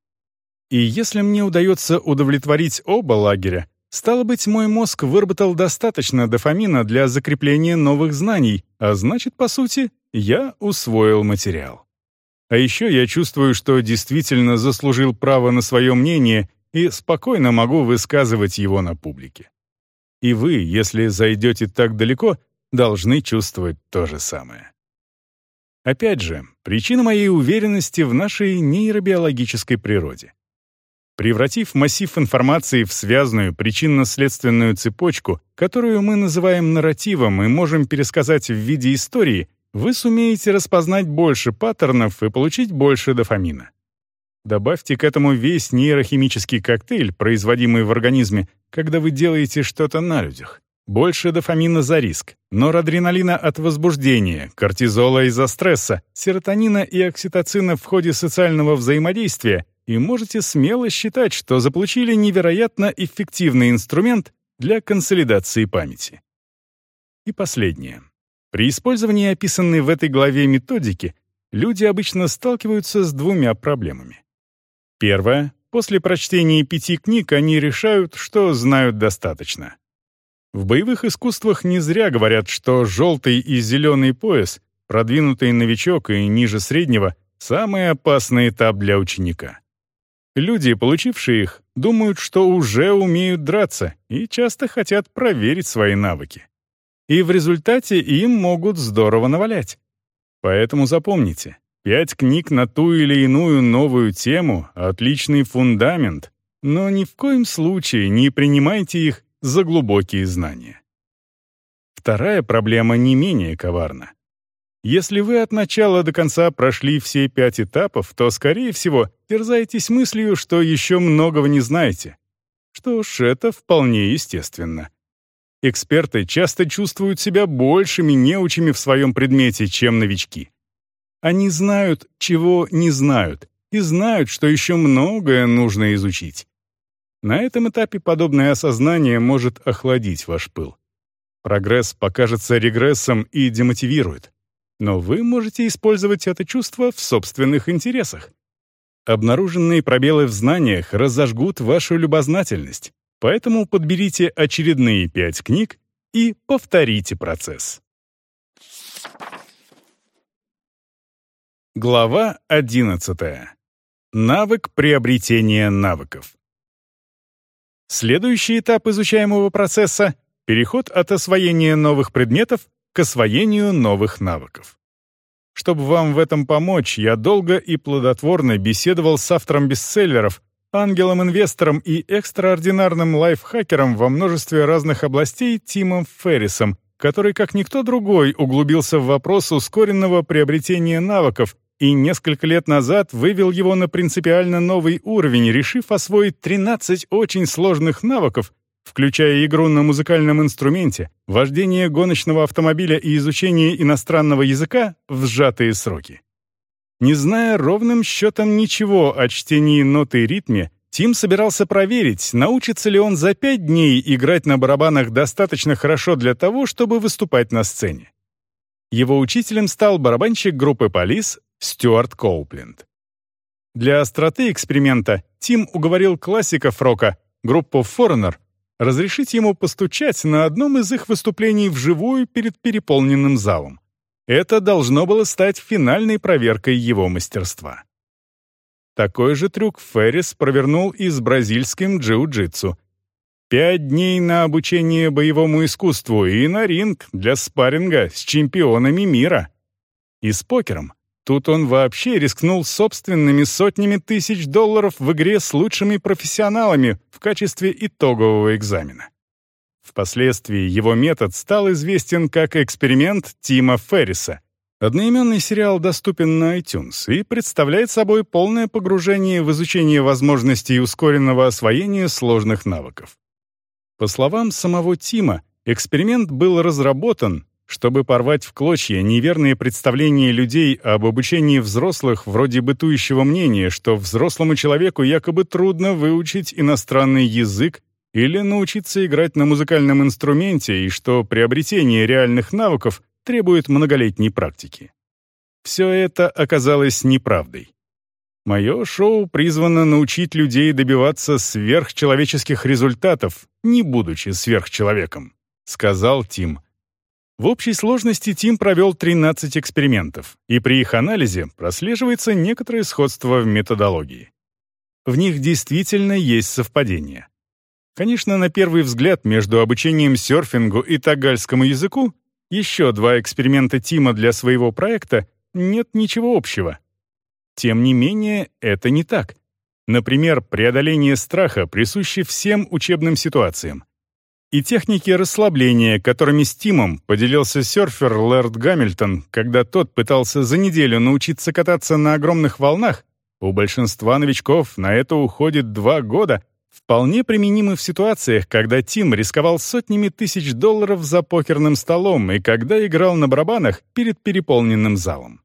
И если мне удается удовлетворить оба лагеря, Стало быть, мой мозг выработал достаточно дофамина для закрепления новых знаний, а значит, по сути, я усвоил материал. А еще я чувствую, что действительно заслужил право на свое мнение и спокойно могу высказывать его на публике. И вы, если зайдете так далеко, должны чувствовать то же самое. Опять же, причина моей уверенности в нашей нейробиологической природе. Превратив массив информации в связанную причинно-следственную цепочку, которую мы называем нарративом и можем пересказать в виде истории, вы сумеете распознать больше паттернов и получить больше дофамина. Добавьте к этому весь нейрохимический коктейль, производимый в организме, когда вы делаете что-то на людях. Больше дофамина за риск, норадреналина от возбуждения, кортизола из-за стресса, серотонина и окситоцина в ходе социального взаимодействия, и можете смело считать, что заполучили невероятно эффективный инструмент для консолидации памяти. И последнее. При использовании описанной в этой главе методики люди обычно сталкиваются с двумя проблемами. Первое. После прочтения пяти книг они решают, что знают достаточно. В боевых искусствах не зря говорят, что желтый и зеленый пояс, продвинутый новичок и ниже среднего, самый опасный этап для ученика. Люди, получившие их, думают, что уже умеют драться и часто хотят проверить свои навыки. И в результате им могут здорово навалять. Поэтому запомните, Пять книг на ту или иную новую тему — отличный фундамент, но ни в коем случае не принимайте их за глубокие знания. Вторая проблема не менее коварна. Если вы от начала до конца прошли все пять этапов, то, скорее всего, терзаетесь мыслью, что еще многого не знаете. Что ж, это вполне естественно. Эксперты часто чувствуют себя большими неучами в своем предмете, чем новички. Они знают, чего не знают, и знают, что еще многое нужно изучить. На этом этапе подобное осознание может охладить ваш пыл. Прогресс покажется регрессом и демотивирует. Но вы можете использовать это чувство в собственных интересах. Обнаруженные пробелы в знаниях разожгут вашу любознательность, поэтому подберите очередные пять книг и повторите процесс. Глава 11. Навык приобретения навыков. Следующий этап изучаемого процесса — переход от освоения новых предметов к освоению новых навыков. Чтобы вам в этом помочь, я долго и плодотворно беседовал с автором бестселлеров, ангелом-инвестором и экстраординарным лайфхакером во множестве разных областей Тимом Феррисом, который, как никто другой, углубился в вопрос ускоренного приобретения навыков и несколько лет назад вывел его на принципиально новый уровень, решив освоить 13 очень сложных навыков, включая игру на музыкальном инструменте, вождение гоночного автомобиля и изучение иностранного языка в сжатые сроки. Не зная ровным счетом ничего о чтении ноты и ритме, Тим собирался проверить, научится ли он за пять дней играть на барабанах достаточно хорошо для того, чтобы выступать на сцене. Его учителем стал барабанщик группы «Полис» Стюарт Коупленд. Для остроты эксперимента Тим уговорил классиков рока, группу Foreigner, разрешить ему постучать на одном из их выступлений вживую перед переполненным залом. Это должно было стать финальной проверкой его мастерства. Такой же трюк Феррис провернул и с бразильским джиу-джитсу. Пять дней на обучение боевому искусству и на ринг для спарринга с чемпионами мира. И с покером. Тут он вообще рискнул собственными сотнями тысяч долларов в игре с лучшими профессионалами в качестве итогового экзамена. Впоследствии его метод стал известен как эксперимент Тима Ферриса. Одноименный сериал доступен на iTunes и представляет собой полное погружение в изучение возможностей ускоренного освоения сложных навыков. По словам самого Тима, эксперимент был разработан, чтобы порвать в клочья неверные представления людей об обучении взрослых вроде бытующего мнения, что взрослому человеку якобы трудно выучить иностранный язык или научиться играть на музыкальном инструменте и что приобретение реальных навыков требует многолетней практики. Все это оказалось неправдой. Мое шоу призвано научить людей добиваться сверхчеловеческих результатов, не будучи сверхчеловеком, сказал Тим. В общей сложности Тим провел 13 экспериментов, и при их анализе прослеживается некоторое сходство в методологии. В них действительно есть совпадение. Конечно, на первый взгляд между обучением серфингу и тагальскому языку еще два эксперимента Тима для своего проекта нет ничего общего. Тем не менее, это не так. Например, преодоление страха присуще всем учебным ситуациям. И техники расслабления, которыми с Тимом поделился серфер Лэрд Гамильтон, когда тот пытался за неделю научиться кататься на огромных волнах, у большинства новичков на это уходит два года, вполне применимы в ситуациях, когда Тим рисковал сотнями тысяч долларов за покерным столом и когда играл на барабанах перед переполненным залом.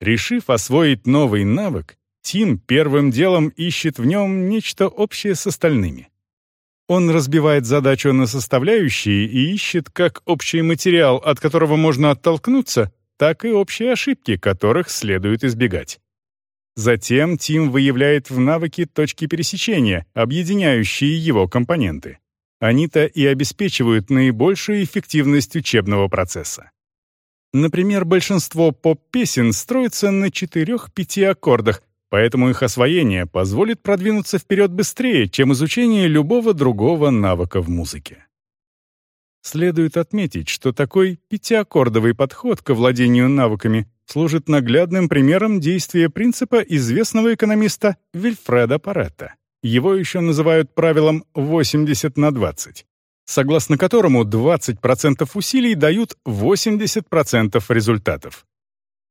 Решив освоить новый навык, Тим первым делом ищет в нем нечто общее с остальными. Он разбивает задачу на составляющие и ищет как общий материал, от которого можно оттолкнуться, так и общие ошибки, которых следует избегать. Затем Тим выявляет в навыке точки пересечения, объединяющие его компоненты. Они-то и обеспечивают наибольшую эффективность учебного процесса. Например, большинство поп-песен строится на четырех-пяти аккордах, поэтому их освоение позволит продвинуться вперед быстрее, чем изучение любого другого навыка в музыке. Следует отметить, что такой пятиаккордовый подход к владению навыками служит наглядным примером действия принципа известного экономиста Вильфреда Паретта. Его еще называют правилом 80 на 20, согласно которому 20% усилий дают 80% результатов.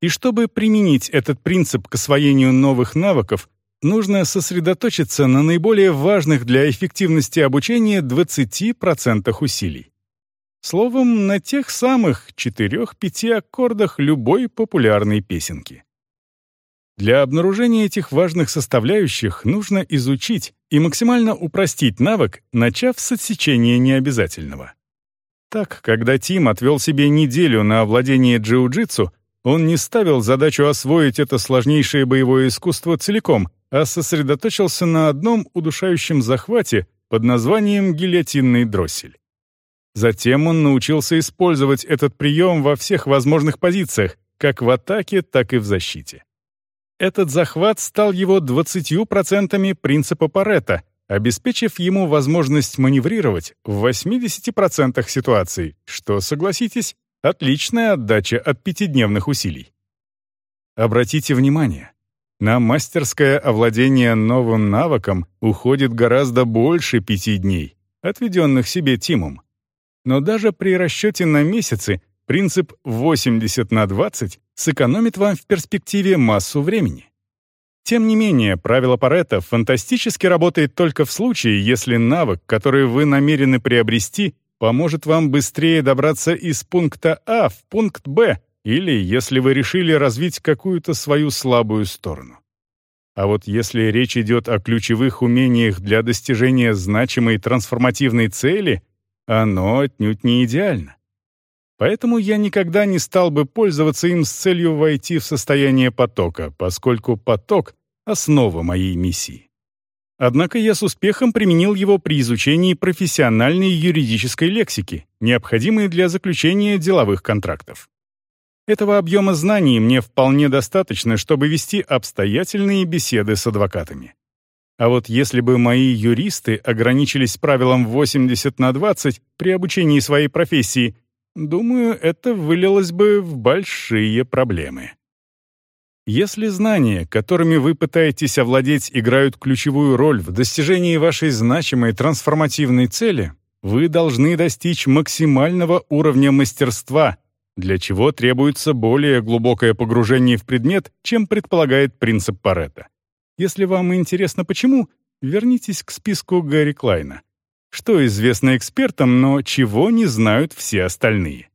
И чтобы применить этот принцип к освоению новых навыков, нужно сосредоточиться на наиболее важных для эффективности обучения 20% усилий. Словом, на тех самых 4-5 аккордах любой популярной песенки. Для обнаружения этих важных составляющих нужно изучить и максимально упростить навык, начав с отсечения необязательного. Так, когда Тим отвел себе неделю на овладение джиу-джитсу, он не ставил задачу освоить это сложнейшее боевое искусство целиком, а сосредоточился на одном удушающем захвате под названием гильотинный дроссель. Затем он научился использовать этот прием во всех возможных позициях, как в атаке, так и в защите. Этот захват стал его 20% принципа Паретта, обеспечив ему возможность маневрировать в 80% ситуаций, что, согласитесь, Отличная отдача от пятидневных усилий. Обратите внимание, на мастерское овладение новым навыком уходит гораздо больше пяти дней, отведенных себе Тимом. Но даже при расчете на месяцы принцип 80 на 20 сэкономит вам в перспективе массу времени. Тем не менее, правило Паретта фантастически работает только в случае, если навык, который вы намерены приобрести, поможет вам быстрее добраться из пункта А в пункт Б, или если вы решили развить какую-то свою слабую сторону. А вот если речь идет о ключевых умениях для достижения значимой трансформативной цели, оно отнюдь не идеально. Поэтому я никогда не стал бы пользоваться им с целью войти в состояние потока, поскольку поток — основа моей миссии. Однако я с успехом применил его при изучении профессиональной юридической лексики, необходимой для заключения деловых контрактов. Этого объема знаний мне вполне достаточно, чтобы вести обстоятельные беседы с адвокатами. А вот если бы мои юристы ограничились правилом 80 на 20 при обучении своей профессии, думаю, это вылилось бы в большие проблемы. Если знания, которыми вы пытаетесь овладеть, играют ключевую роль в достижении вашей значимой трансформативной цели, вы должны достичь максимального уровня мастерства, для чего требуется более глубокое погружение в предмет, чем предполагает принцип Паретта. Если вам интересно почему, вернитесь к списку Гарри Клайна. Что известно экспертам, но чего не знают все остальные.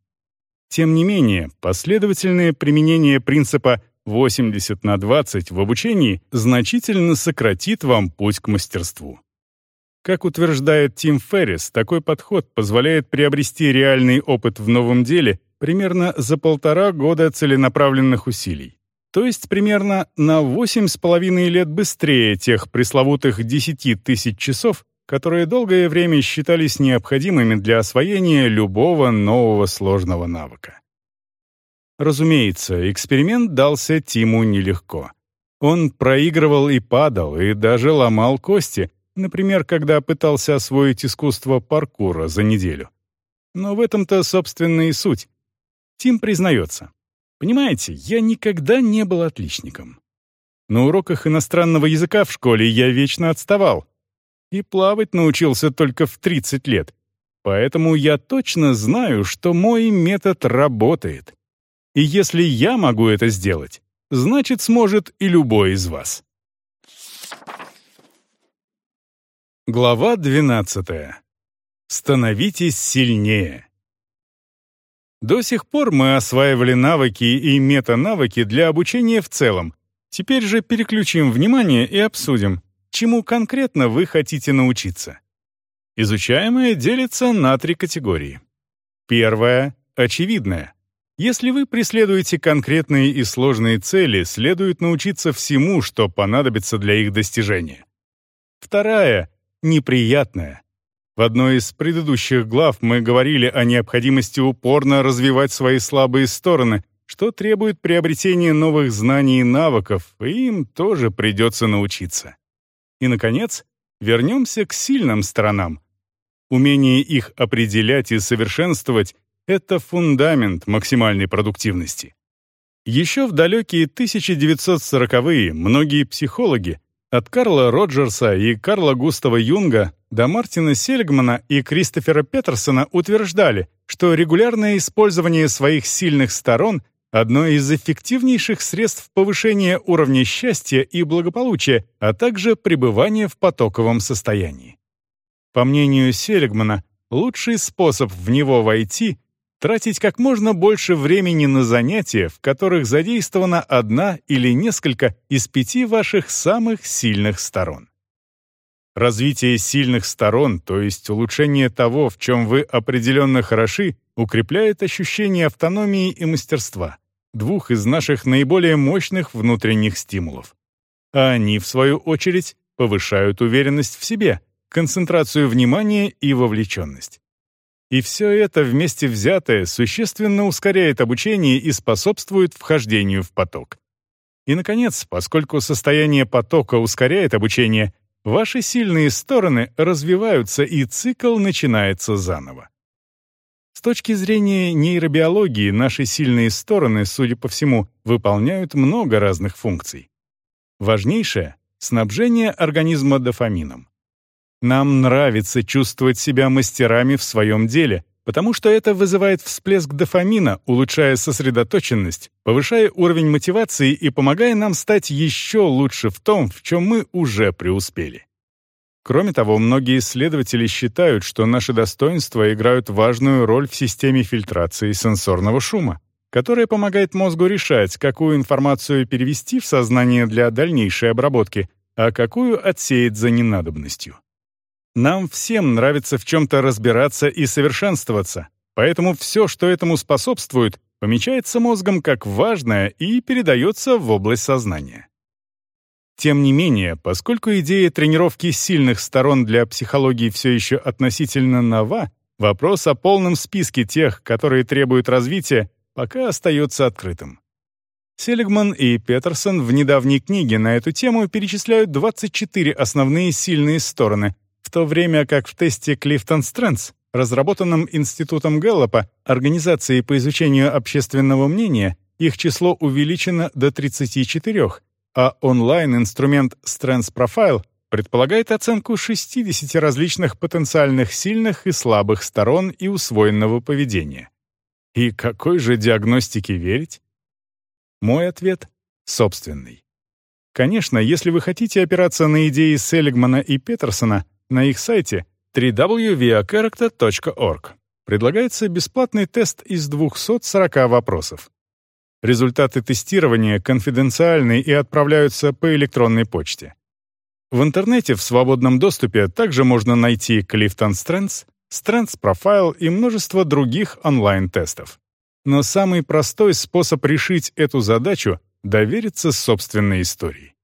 Тем не менее, последовательное применение принципа 80 на 20 в обучении значительно сократит вам путь к мастерству. Как утверждает Тим Феррис, такой подход позволяет приобрести реальный опыт в новом деле примерно за полтора года целенаправленных усилий. То есть примерно на 8,5 лет быстрее тех пресловутых 10 тысяч часов, которые долгое время считались необходимыми для освоения любого нового сложного навыка. Разумеется, эксперимент дался Тиму нелегко. Он проигрывал и падал, и даже ломал кости, например, когда пытался освоить искусство паркура за неделю. Но в этом-то, собственно, и суть. Тим признается. «Понимаете, я никогда не был отличником. На уроках иностранного языка в школе я вечно отставал. И плавать научился только в 30 лет. Поэтому я точно знаю, что мой метод работает. И если я могу это сделать, значит, сможет и любой из вас. Глава 12. Становитесь сильнее. До сих пор мы осваивали навыки и мета-навыки для обучения в целом. Теперь же переключим внимание и обсудим, чему конкретно вы хотите научиться. Изучаемое делится на три категории. Первая — очевидная. Если вы преследуете конкретные и сложные цели, следует научиться всему, что понадобится для их достижения. Вторая — неприятная. В одной из предыдущих глав мы говорили о необходимости упорно развивать свои слабые стороны, что требует приобретения новых знаний и навыков, и им тоже придется научиться. И, наконец, вернемся к сильным сторонам. Умение их определять и совершенствовать — это фундамент максимальной продуктивности. Еще в далекие 1940-е многие психологи, от Карла Роджерса и Карла Густава Юнга до Мартина Сельгмана и Кристофера Петерсона утверждали, что регулярное использование своих сильных сторон — одно из эффективнейших средств повышения уровня счастья и благополучия, а также пребывания в потоковом состоянии. По мнению Сельгмана, лучший способ в него войти тратить как можно больше времени на занятия, в которых задействована одна или несколько из пяти ваших самых сильных сторон. Развитие сильных сторон, то есть улучшение того, в чем вы определенно хороши, укрепляет ощущение автономии и мастерства, двух из наших наиболее мощных внутренних стимулов. А они, в свою очередь, повышают уверенность в себе, концентрацию внимания и вовлеченность. И все это вместе взятое существенно ускоряет обучение и способствует вхождению в поток. И, наконец, поскольку состояние потока ускоряет обучение, ваши сильные стороны развиваются, и цикл начинается заново. С точки зрения нейробиологии, наши сильные стороны, судя по всему, выполняют много разных функций. Важнейшее — снабжение организма дофамином. Нам нравится чувствовать себя мастерами в своем деле, потому что это вызывает всплеск дофамина, улучшая сосредоточенность, повышая уровень мотивации и помогая нам стать еще лучше в том, в чем мы уже преуспели. Кроме того, многие исследователи считают, что наши достоинства играют важную роль в системе фильтрации сенсорного шума, которая помогает мозгу решать, какую информацию перевести в сознание для дальнейшей обработки, а какую отсеять за ненадобностью. Нам всем нравится в чем-то разбираться и совершенствоваться, поэтому все, что этому способствует, помечается мозгом как важное и передается в область сознания. Тем не менее, поскольку идея тренировки сильных сторон для психологии все еще относительно нова, вопрос о полном списке тех, которые требуют развития, пока остается открытым. Селигман и Петерсон в недавней книге на эту тему перечисляют 24 основные сильные стороны, в то время как в тесте Clifton Strengths, разработанном Институтом Гэллопа, организацией по изучению общественного мнения, их число увеличено до 34, а онлайн-инструмент Strengths Profile предполагает оценку 60 различных потенциальных сильных и слабых сторон и усвоенного поведения. И какой же диагностике верить? Мой ответ — собственный. Конечно, если вы хотите опираться на идеи Селигмана и Петерсона, на их сайте www.viacharacter.org предлагается бесплатный тест из 240 вопросов. Результаты тестирования конфиденциальны и отправляются по электронной почте. В интернете в свободном доступе также можно найти Clifton Strengths, Strengths Profile и множество других онлайн-тестов. Но самый простой способ решить эту задачу — довериться собственной истории.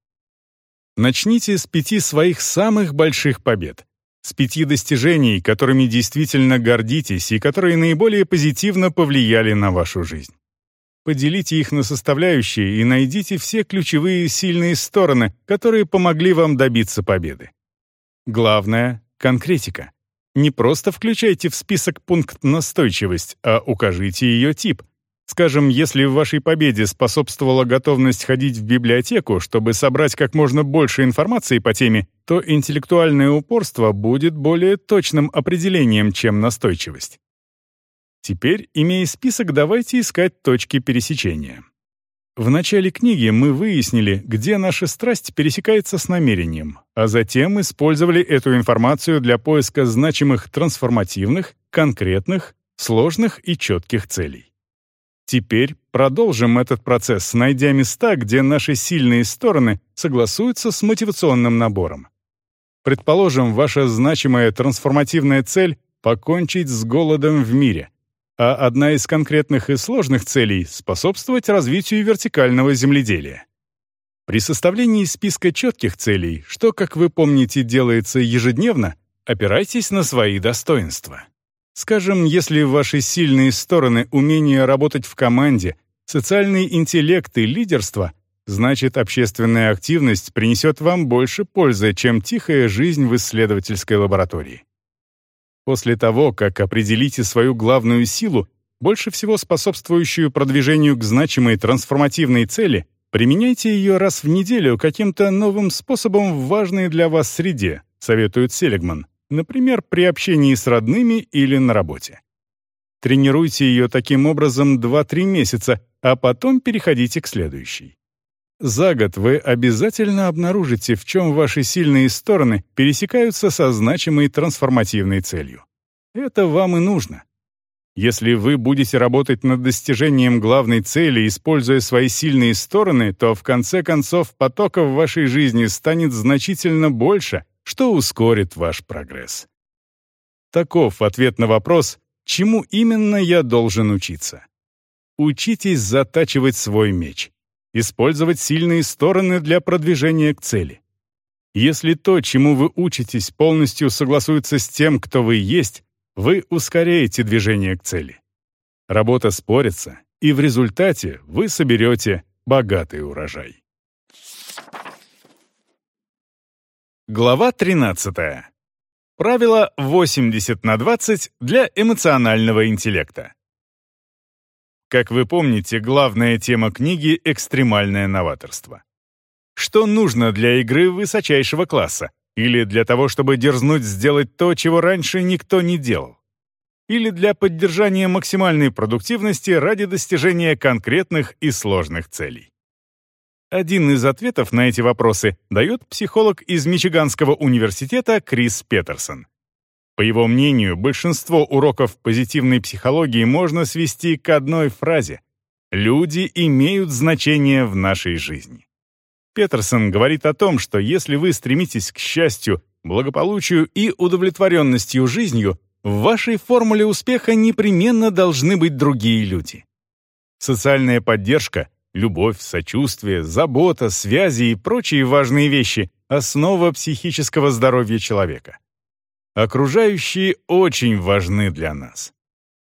Начните с пяти своих самых больших побед. С пяти достижений, которыми действительно гордитесь и которые наиболее позитивно повлияли на вашу жизнь. Поделите их на составляющие и найдите все ключевые сильные стороны, которые помогли вам добиться победы. Главное — конкретика. Не просто включайте в список пункт «настойчивость», а укажите ее тип. Скажем, если в вашей победе способствовала готовность ходить в библиотеку, чтобы собрать как можно больше информации по теме, то интеллектуальное упорство будет более точным определением, чем настойчивость. Теперь, имея список, давайте искать точки пересечения. В начале книги мы выяснили, где наша страсть пересекается с намерением, а затем использовали эту информацию для поиска значимых трансформативных, конкретных, сложных и четких целей. Теперь продолжим этот процесс, найдя места, где наши сильные стороны согласуются с мотивационным набором. Предположим, ваша значимая трансформативная цель — покончить с голодом в мире — а одна из конкретных и сложных целей — способствовать развитию вертикального земледелия. При составлении списка четких целей, что, как вы помните, делается ежедневно, опирайтесь на свои достоинства. Скажем, если ваши сильные стороны — умение работать в команде, социальный интеллект и лидерство, значит, общественная активность принесет вам больше пользы, чем тихая жизнь в исследовательской лаборатории. После того, как определите свою главную силу, больше всего способствующую продвижению к значимой трансформативной цели, применяйте ее раз в неделю каким-то новым способом в важной для вас среде, советует Селигман, например, при общении с родными или на работе. Тренируйте ее таким образом 2-3 месяца, а потом переходите к следующей. За год вы обязательно обнаружите, в чем ваши сильные стороны пересекаются со значимой трансформативной целью. Это вам и нужно. Если вы будете работать над достижением главной цели, используя свои сильные стороны, то в конце концов потока в вашей жизни станет значительно больше, что ускорит ваш прогресс. Таков ответ на вопрос, чему именно я должен учиться. Учитесь затачивать свой меч использовать сильные стороны для продвижения к цели. Если то, чему вы учитесь, полностью согласуется с тем, кто вы есть, вы ускоряете движение к цели. Работа спорится, и в результате вы соберете богатый урожай. Глава 13. Правило 80 на 20 для эмоционального интеллекта. Как вы помните, главная тема книги — экстремальное новаторство. Что нужно для игры высочайшего класса? Или для того, чтобы дерзнуть сделать то, чего раньше никто не делал? Или для поддержания максимальной продуктивности ради достижения конкретных и сложных целей? Один из ответов на эти вопросы дает психолог из Мичиганского университета Крис Петерсон. По его мнению, большинство уроков позитивной психологии можно свести к одной фразе «Люди имеют значение в нашей жизни». Петерсон говорит о том, что если вы стремитесь к счастью, благополучию и удовлетворенностью жизнью, в вашей формуле успеха непременно должны быть другие люди. Социальная поддержка, любовь, сочувствие, забота, связи и прочие важные вещи — основа психического здоровья человека. Окружающие очень важны для нас.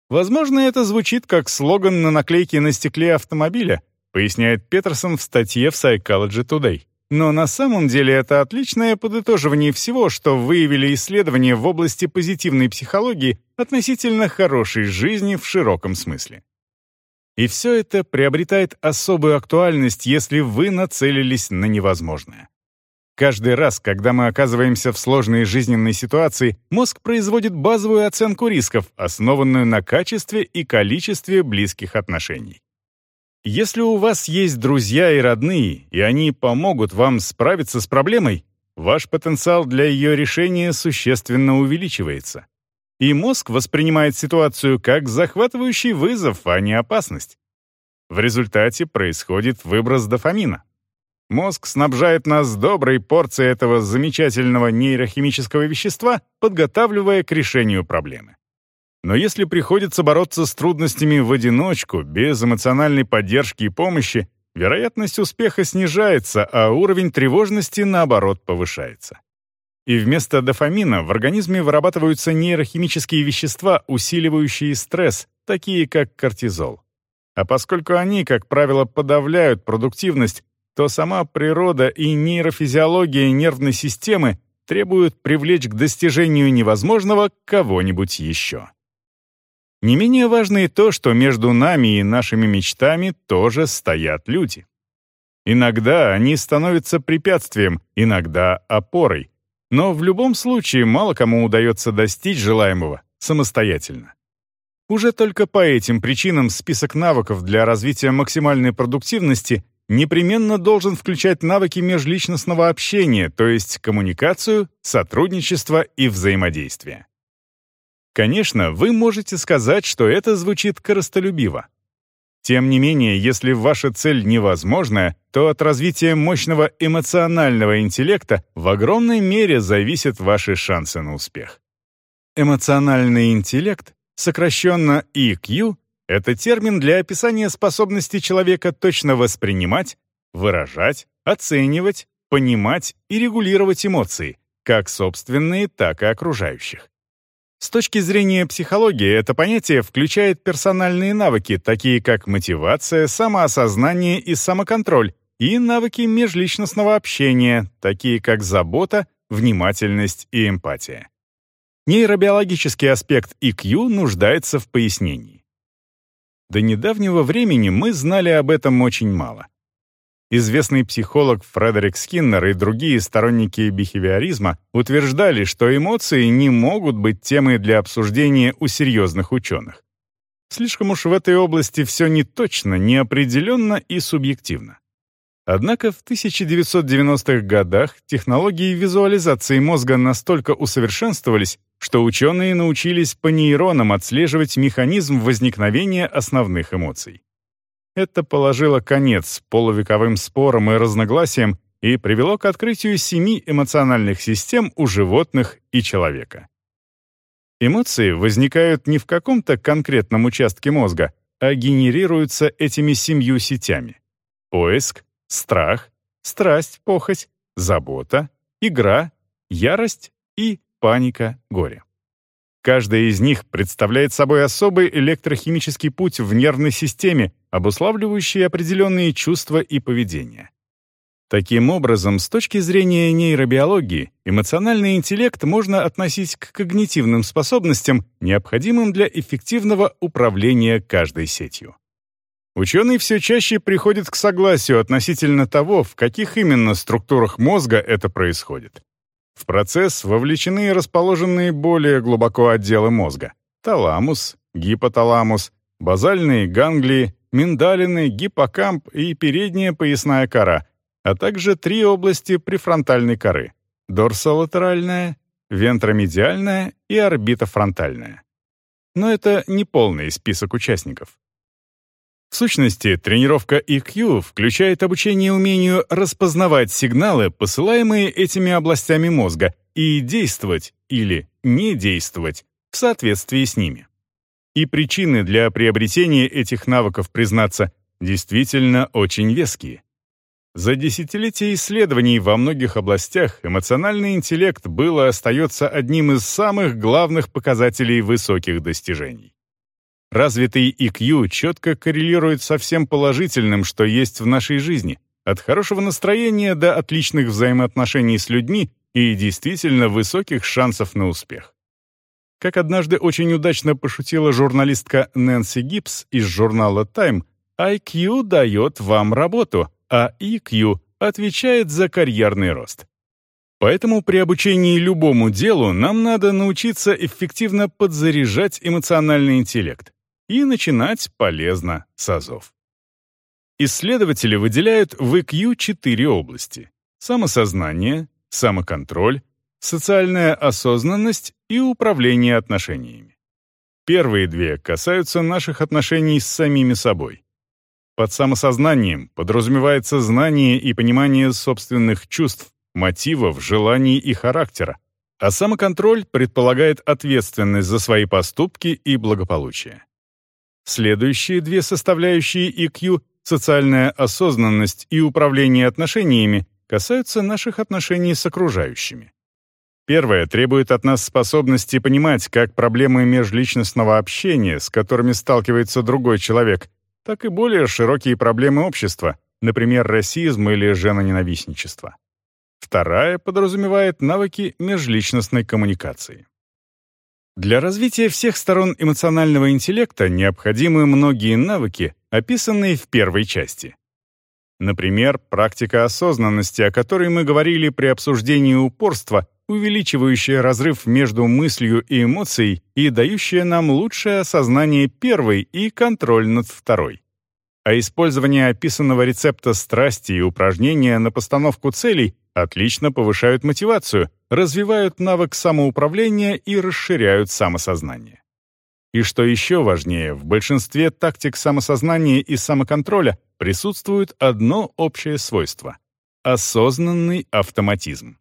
Возможно, это звучит как слоган на наклейке на стекле автомобиля, поясняет Петерсон в статье в Psychology Today. Но на самом деле это отличное подытоживание всего, что выявили исследования в области позитивной психологии относительно хорошей жизни в широком смысле. И все это приобретает особую актуальность, если вы нацелились на невозможное. Каждый раз, когда мы оказываемся в сложной жизненной ситуации, мозг производит базовую оценку рисков, основанную на качестве и количестве близких отношений. Если у вас есть друзья и родные, и они помогут вам справиться с проблемой, ваш потенциал для ее решения существенно увеличивается. И мозг воспринимает ситуацию как захватывающий вызов, а не опасность. В результате происходит выброс дофамина, Мозг снабжает нас доброй порцией этого замечательного нейрохимического вещества, подготавливая к решению проблемы. Но если приходится бороться с трудностями в одиночку, без эмоциональной поддержки и помощи, вероятность успеха снижается, а уровень тревожности, наоборот, повышается. И вместо дофамина в организме вырабатываются нейрохимические вещества, усиливающие стресс, такие как кортизол. А поскольку они, как правило, подавляют продуктивность, то сама природа и нейрофизиология нервной системы требуют привлечь к достижению невозможного кого-нибудь еще. Не менее важно и то, что между нами и нашими мечтами тоже стоят люди. Иногда они становятся препятствием, иногда опорой. Но в любом случае мало кому удается достичь желаемого самостоятельно. Уже только по этим причинам список навыков для развития максимальной продуктивности непременно должен включать навыки межличностного общения, то есть коммуникацию, сотрудничество и взаимодействие. Конечно, вы можете сказать, что это звучит коростолюбиво. Тем не менее, если ваша цель невозможная, то от развития мощного эмоционального интеллекта в огромной мере зависят ваши шансы на успех. Эмоциональный интеллект, сокращенно EQ, это термин для описания способности человека точно воспринимать, выражать, оценивать, понимать и регулировать эмоции, как собственные, так и окружающих. С точки зрения психологии, это понятие включает персональные навыки, такие как мотивация, самоосознание и самоконтроль, и навыки межличностного общения, такие как забота, внимательность и эмпатия. Нейробиологический аспект EQ нуждается в пояснении. До недавнего времени мы знали об этом очень мало. Известный психолог Фредерик Скиннер и другие сторонники бихевиоризма утверждали, что эмоции не могут быть темой для обсуждения у серьезных ученых. Слишком уж в этой области все неточно, неопределенно и субъективно. Однако в 1990-х годах технологии визуализации мозга настолько усовершенствовались, что ученые научились по нейронам отслеживать механизм возникновения основных эмоций. Это положило конец полувековым спорам и разногласиям и привело к открытию семи эмоциональных систем у животных и человека. Эмоции возникают не в каком-то конкретном участке мозга, а генерируются этими семью сетями. Поиск, страх, страсть, похоть, забота, игра, ярость и паника, горе. Каждая из них представляет собой особый электрохимический путь в нервной системе, обуславливающий определенные чувства и поведение. Таким образом, с точки зрения нейробиологии, эмоциональный интеллект можно относить к когнитивным способностям, необходимым для эффективного управления каждой сетью. Ученые все чаще приходят к согласию относительно того, в каких именно структурах мозга это происходит. В процесс вовлечены расположенные более глубоко отделы мозга — таламус, гипоталамус, базальные ганглии, миндалины, гиппокамп и передняя поясная кора, а также три области префронтальной коры — дорсолатеральная, вентромедиальная и орбитофронтальная. Но это не полный список участников. В сущности, тренировка EQ включает обучение умению распознавать сигналы, посылаемые этими областями мозга, и действовать или не действовать в соответствии с ними. И причины для приобретения этих навыков, признаться, действительно очень веские. За десятилетия исследований во многих областях эмоциональный интеллект был и остается одним из самых главных показателей высоких достижений. Развитый IQ четко коррелирует со всем положительным, что есть в нашей жизни, от хорошего настроения до отличных взаимоотношений с людьми и действительно высоких шансов на успех. Как однажды очень удачно пошутила журналистка Нэнси Гибс из журнала Time, IQ дает вам работу, а EQ отвечает за карьерный рост. Поэтому при обучении любому делу нам надо научиться эффективно подзаряжать эмоциональный интеллект и начинать полезно с азов. Исследователи выделяют в IQ четыре области — самосознание, самоконтроль, социальная осознанность и управление отношениями. Первые две касаются наших отношений с самими собой. Под самосознанием подразумевается знание и понимание собственных чувств, мотивов, желаний и характера, а самоконтроль предполагает ответственность за свои поступки и благополучие. Следующие две составляющие EQ — социальная осознанность и управление отношениями — касаются наших отношений с окружающими. Первое требует от нас способности понимать как проблемы межличностного общения, с которыми сталкивается другой человек, так и более широкие проблемы общества, например, расизм или женоненавистничество. Вторая подразумевает навыки межличностной коммуникации. Для развития всех сторон эмоционального интеллекта необходимы многие навыки, описанные в первой части. Например, практика осознанности, о которой мы говорили при обсуждении упорства, увеличивающая разрыв между мыслью и эмоцией и дающая нам лучшее осознание первой и контроль над второй. А использование описанного рецепта страсти и упражнения на постановку целей отлично повышают мотивацию, развивают навык самоуправления и расширяют самосознание. И что еще важнее, в большинстве тактик самосознания и самоконтроля присутствует одно общее свойство — осознанный автоматизм.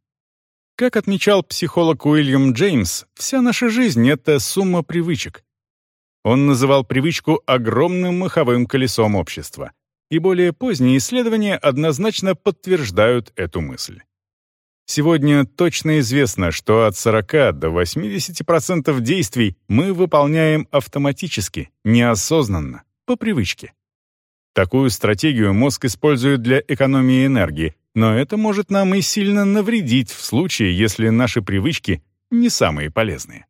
Как отмечал психолог Уильям Джеймс, вся наша жизнь — это сумма привычек. Он называл привычку огромным маховым колесом общества — и более поздние исследования однозначно подтверждают эту мысль. Сегодня точно известно, что от 40 до 80% действий мы выполняем автоматически, неосознанно, по привычке. Такую стратегию мозг использует для экономии энергии, но это может нам и сильно навредить в случае, если наши привычки не самые полезные.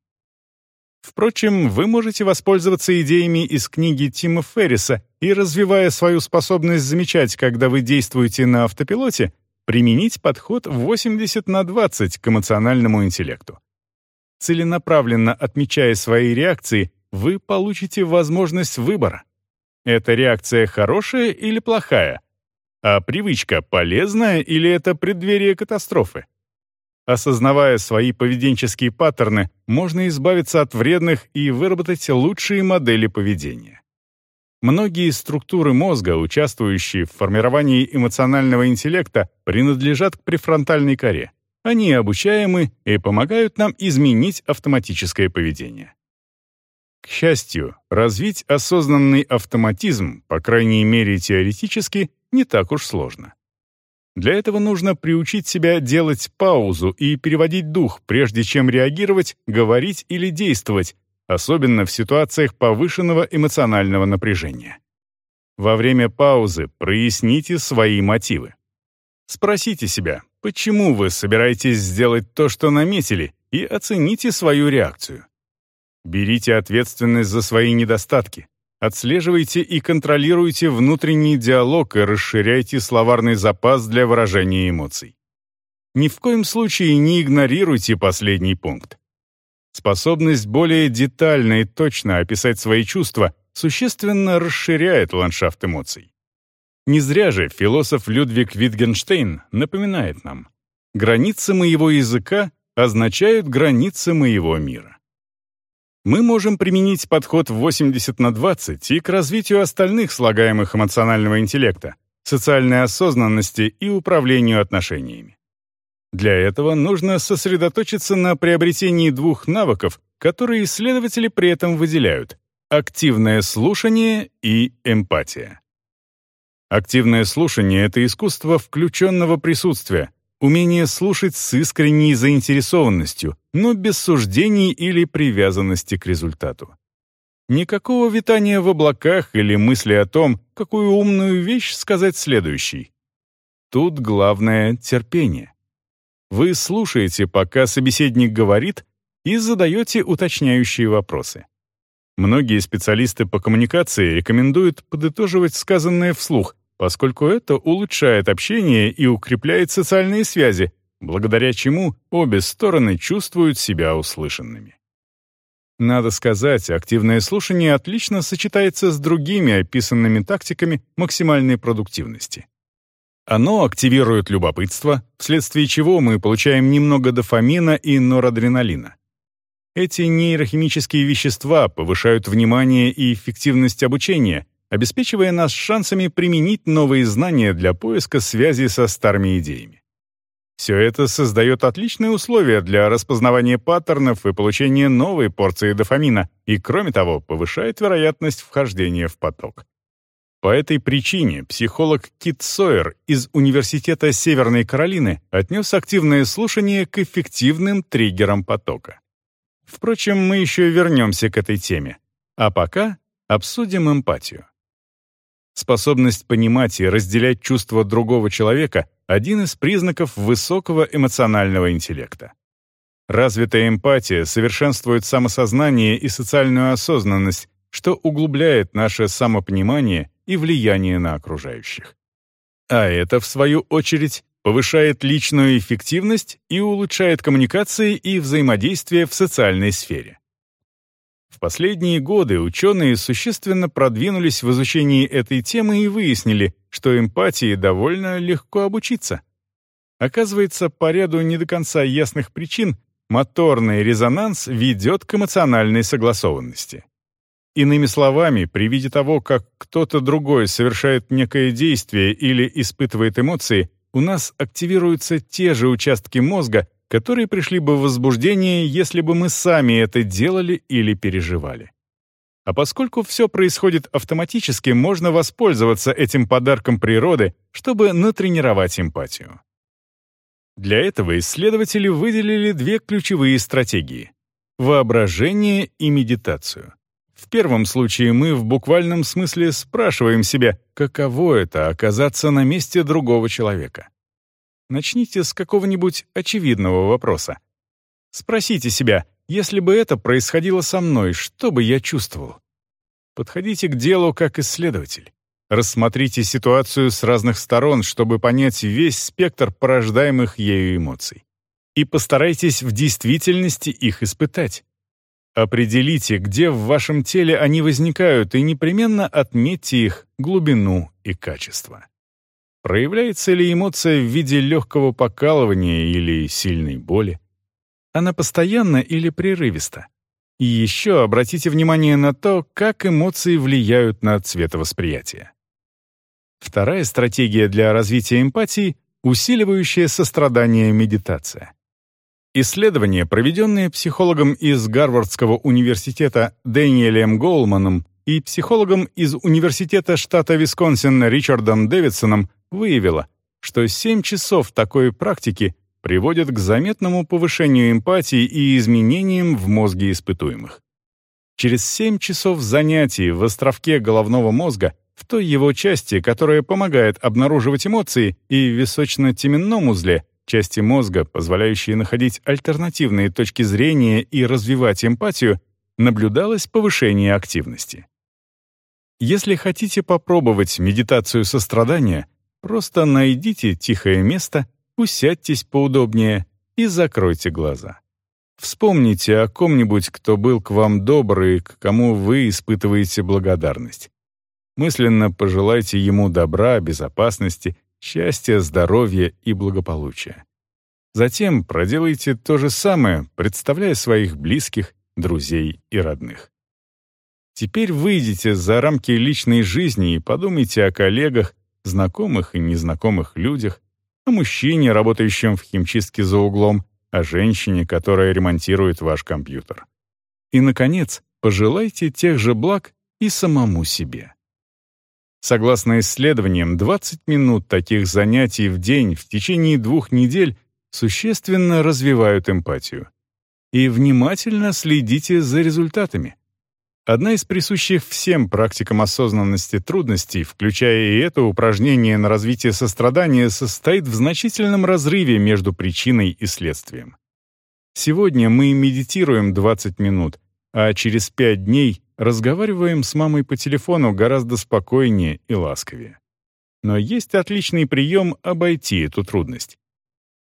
Впрочем, вы можете воспользоваться идеями из книги Тима Ферриса и, развивая свою способность замечать, когда вы действуете на автопилоте, применить подход 80 на 20 к эмоциональному интеллекту. Целенаправленно отмечая свои реакции, вы получите возможность выбора. Эта реакция хорошая или плохая? А привычка полезная или это преддверие катастрофы? Осознавая свои поведенческие паттерны, можно избавиться от вредных и выработать лучшие модели поведения. Многие структуры мозга, участвующие в формировании эмоционального интеллекта, принадлежат к префронтальной коре. Они обучаемы и помогают нам изменить автоматическое поведение. К счастью, развить осознанный автоматизм, по крайней мере теоретически, не так уж сложно. Для этого нужно приучить себя делать паузу и переводить дух, прежде чем реагировать, говорить или действовать, особенно в ситуациях повышенного эмоционального напряжения. Во время паузы проясните свои мотивы. Спросите себя, почему вы собираетесь сделать то, что наметили, и оцените свою реакцию. Берите ответственность за свои недостатки, Отслеживайте и контролируйте внутренний диалог и расширяйте словарный запас для выражения эмоций. Ни в коем случае не игнорируйте последний пункт. Способность более детально и точно описать свои чувства существенно расширяет ландшафт эмоций. Не зря же философ Людвиг Витгенштейн напоминает нам, границы моего языка означают границы моего мира мы можем применить подход в 80 на 20 и к развитию остальных слагаемых эмоционального интеллекта, социальной осознанности и управлению отношениями. Для этого нужно сосредоточиться на приобретении двух навыков, которые исследователи при этом выделяют — активное слушание и эмпатия. Активное слушание — это искусство включенного присутствия, умение слушать с искренней заинтересованностью, но без суждений или привязанности к результату. Никакого витания в облаках или мысли о том, какую умную вещь сказать следующей. Тут главное — терпение. Вы слушаете, пока собеседник говорит, и задаете уточняющие вопросы. Многие специалисты по коммуникации рекомендуют подытоживать сказанное вслух, поскольку это улучшает общение и укрепляет социальные связи, благодаря чему обе стороны чувствуют себя услышанными. Надо сказать, активное слушание отлично сочетается с другими описанными тактиками максимальной продуктивности. Оно активирует любопытство, вследствие чего мы получаем немного дофамина и норадреналина. Эти нейрохимические вещества повышают внимание и эффективность обучения, обеспечивая нас шансами применить новые знания для поиска связи со старыми идеями. Все это создает отличные условия для распознавания паттернов и получения новой порции дофамина и, кроме того, повышает вероятность вхождения в поток. По этой причине психолог Кит Сойер из Университета Северной Каролины отнес активное слушание к эффективным триггерам потока. Впрочем, мы еще вернемся к этой теме. А пока обсудим эмпатию. Способность понимать и разделять чувства другого человека — один из признаков высокого эмоционального интеллекта. Развитая эмпатия совершенствует самосознание и социальную осознанность, что углубляет наше самопонимание и влияние на окружающих. А это, в свою очередь, повышает личную эффективность и улучшает коммуникации и взаимодействие в социальной сфере. В последние годы ученые существенно продвинулись в изучении этой темы и выяснили, что эмпатии довольно легко обучиться. Оказывается, по ряду не до конца ясных причин моторный резонанс ведет к эмоциональной согласованности. Иными словами, при виде того, как кто-то другой совершает некое действие или испытывает эмоции, у нас активируются те же участки мозга, которые пришли бы в возбуждение, если бы мы сами это делали или переживали. А поскольку все происходит автоматически, можно воспользоваться этим подарком природы, чтобы натренировать эмпатию. Для этого исследователи выделили две ключевые стратегии — воображение и медитацию. В первом случае мы в буквальном смысле спрашиваем себя, каково это — оказаться на месте другого человека. Начните с какого-нибудь очевидного вопроса. Спросите себя, если бы это происходило со мной, что бы я чувствовал? Подходите к делу как исследователь. Рассмотрите ситуацию с разных сторон, чтобы понять весь спектр порождаемых ею эмоций. И постарайтесь в действительности их испытать. Определите, где в вашем теле они возникают, и непременно отметьте их глубину и качество. Проявляется ли эмоция в виде легкого покалывания или сильной боли? Она постоянна или прерывиста? И еще обратите внимание на то, как эмоции влияют на цветовосприятие. Вторая стратегия для развития эмпатии — усиливающая сострадание медитация. Исследование, проведенное психологом из Гарвардского университета Дэниелем Голманом и психологом из Университета штата Висконсин Ричардом Дэвидсоном, выявило, что 7 часов такой практики приводят к заметному повышению эмпатии и изменениям в мозге испытуемых. Через 7 часов занятий в островке головного мозга в той его части, которая помогает обнаруживать эмоции, и в височно-теменном узле, части мозга, позволяющие находить альтернативные точки зрения и развивать эмпатию, наблюдалось повышение активности. Если хотите попробовать медитацию сострадания, просто найдите тихое место, усядьтесь поудобнее и закройте глаза. Вспомните о ком-нибудь, кто был к вам добрый, к кому вы испытываете благодарность. Мысленно пожелайте ему добра, безопасности, счастья, здоровья и благополучия. Затем проделайте то же самое, представляя своих близких, друзей и родных. Теперь выйдите за рамки личной жизни и подумайте о коллегах, знакомых и незнакомых людях, о мужчине, работающем в химчистке за углом, о женщине, которая ремонтирует ваш компьютер. И, наконец, пожелайте тех же благ и самому себе. Согласно исследованиям, 20 минут таких занятий в день в течение двух недель существенно развивают эмпатию. И внимательно следите за результатами. Одна из присущих всем практикам осознанности трудностей, включая и это упражнение на развитие сострадания, состоит в значительном разрыве между причиной и следствием. Сегодня мы медитируем 20 минут, а через 5 дней разговариваем с мамой по телефону гораздо спокойнее и ласковее. Но есть отличный прием обойти эту трудность.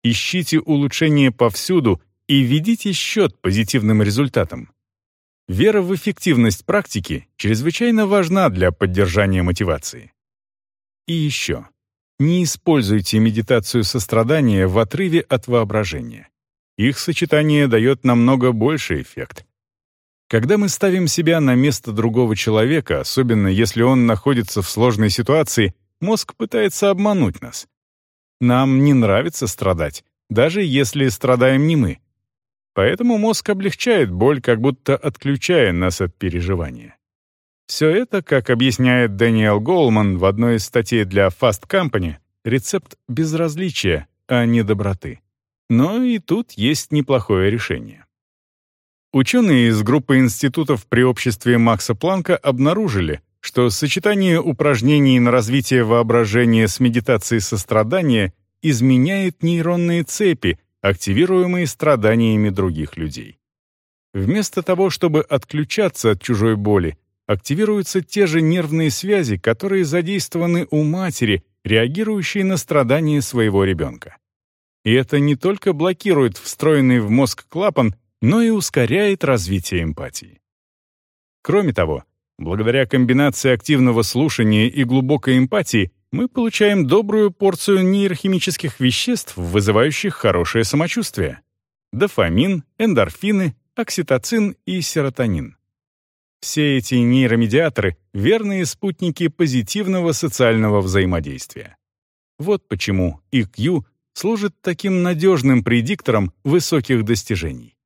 Ищите улучшения повсюду и ведите счет позитивным результатам. Вера в эффективность практики чрезвычайно важна для поддержания мотивации. И еще. Не используйте медитацию сострадания в отрыве от воображения. Их сочетание дает намного больший эффект. Когда мы ставим себя на место другого человека, особенно если он находится в сложной ситуации, мозг пытается обмануть нас. Нам не нравится страдать, даже если страдаем не мы. Поэтому мозг облегчает боль, как будто отключая нас от переживания. Все это, как объясняет Дэниел Голман в одной из статей для Fast Company, рецепт безразличия, а не доброты. Но и тут есть неплохое решение. Ученые из группы институтов при обществе Макса Планка обнаружили, что сочетание упражнений на развитие воображения с медитацией сострадания изменяет нейронные цепи, активируемые страданиями других людей. Вместо того, чтобы отключаться от чужой боли, активируются те же нервные связи, которые задействованы у матери, реагирующей на страдания своего ребенка. И это не только блокирует встроенный в мозг клапан, но и ускоряет развитие эмпатии. Кроме того, благодаря комбинации активного слушания и глубокой эмпатии мы получаем добрую порцию нейрохимических веществ, вызывающих хорошее самочувствие. Дофамин, эндорфины, окситоцин и серотонин. Все эти нейромедиаторы — верные спутники позитивного социального взаимодействия. Вот почему EQ служит таким надежным предиктором высоких достижений.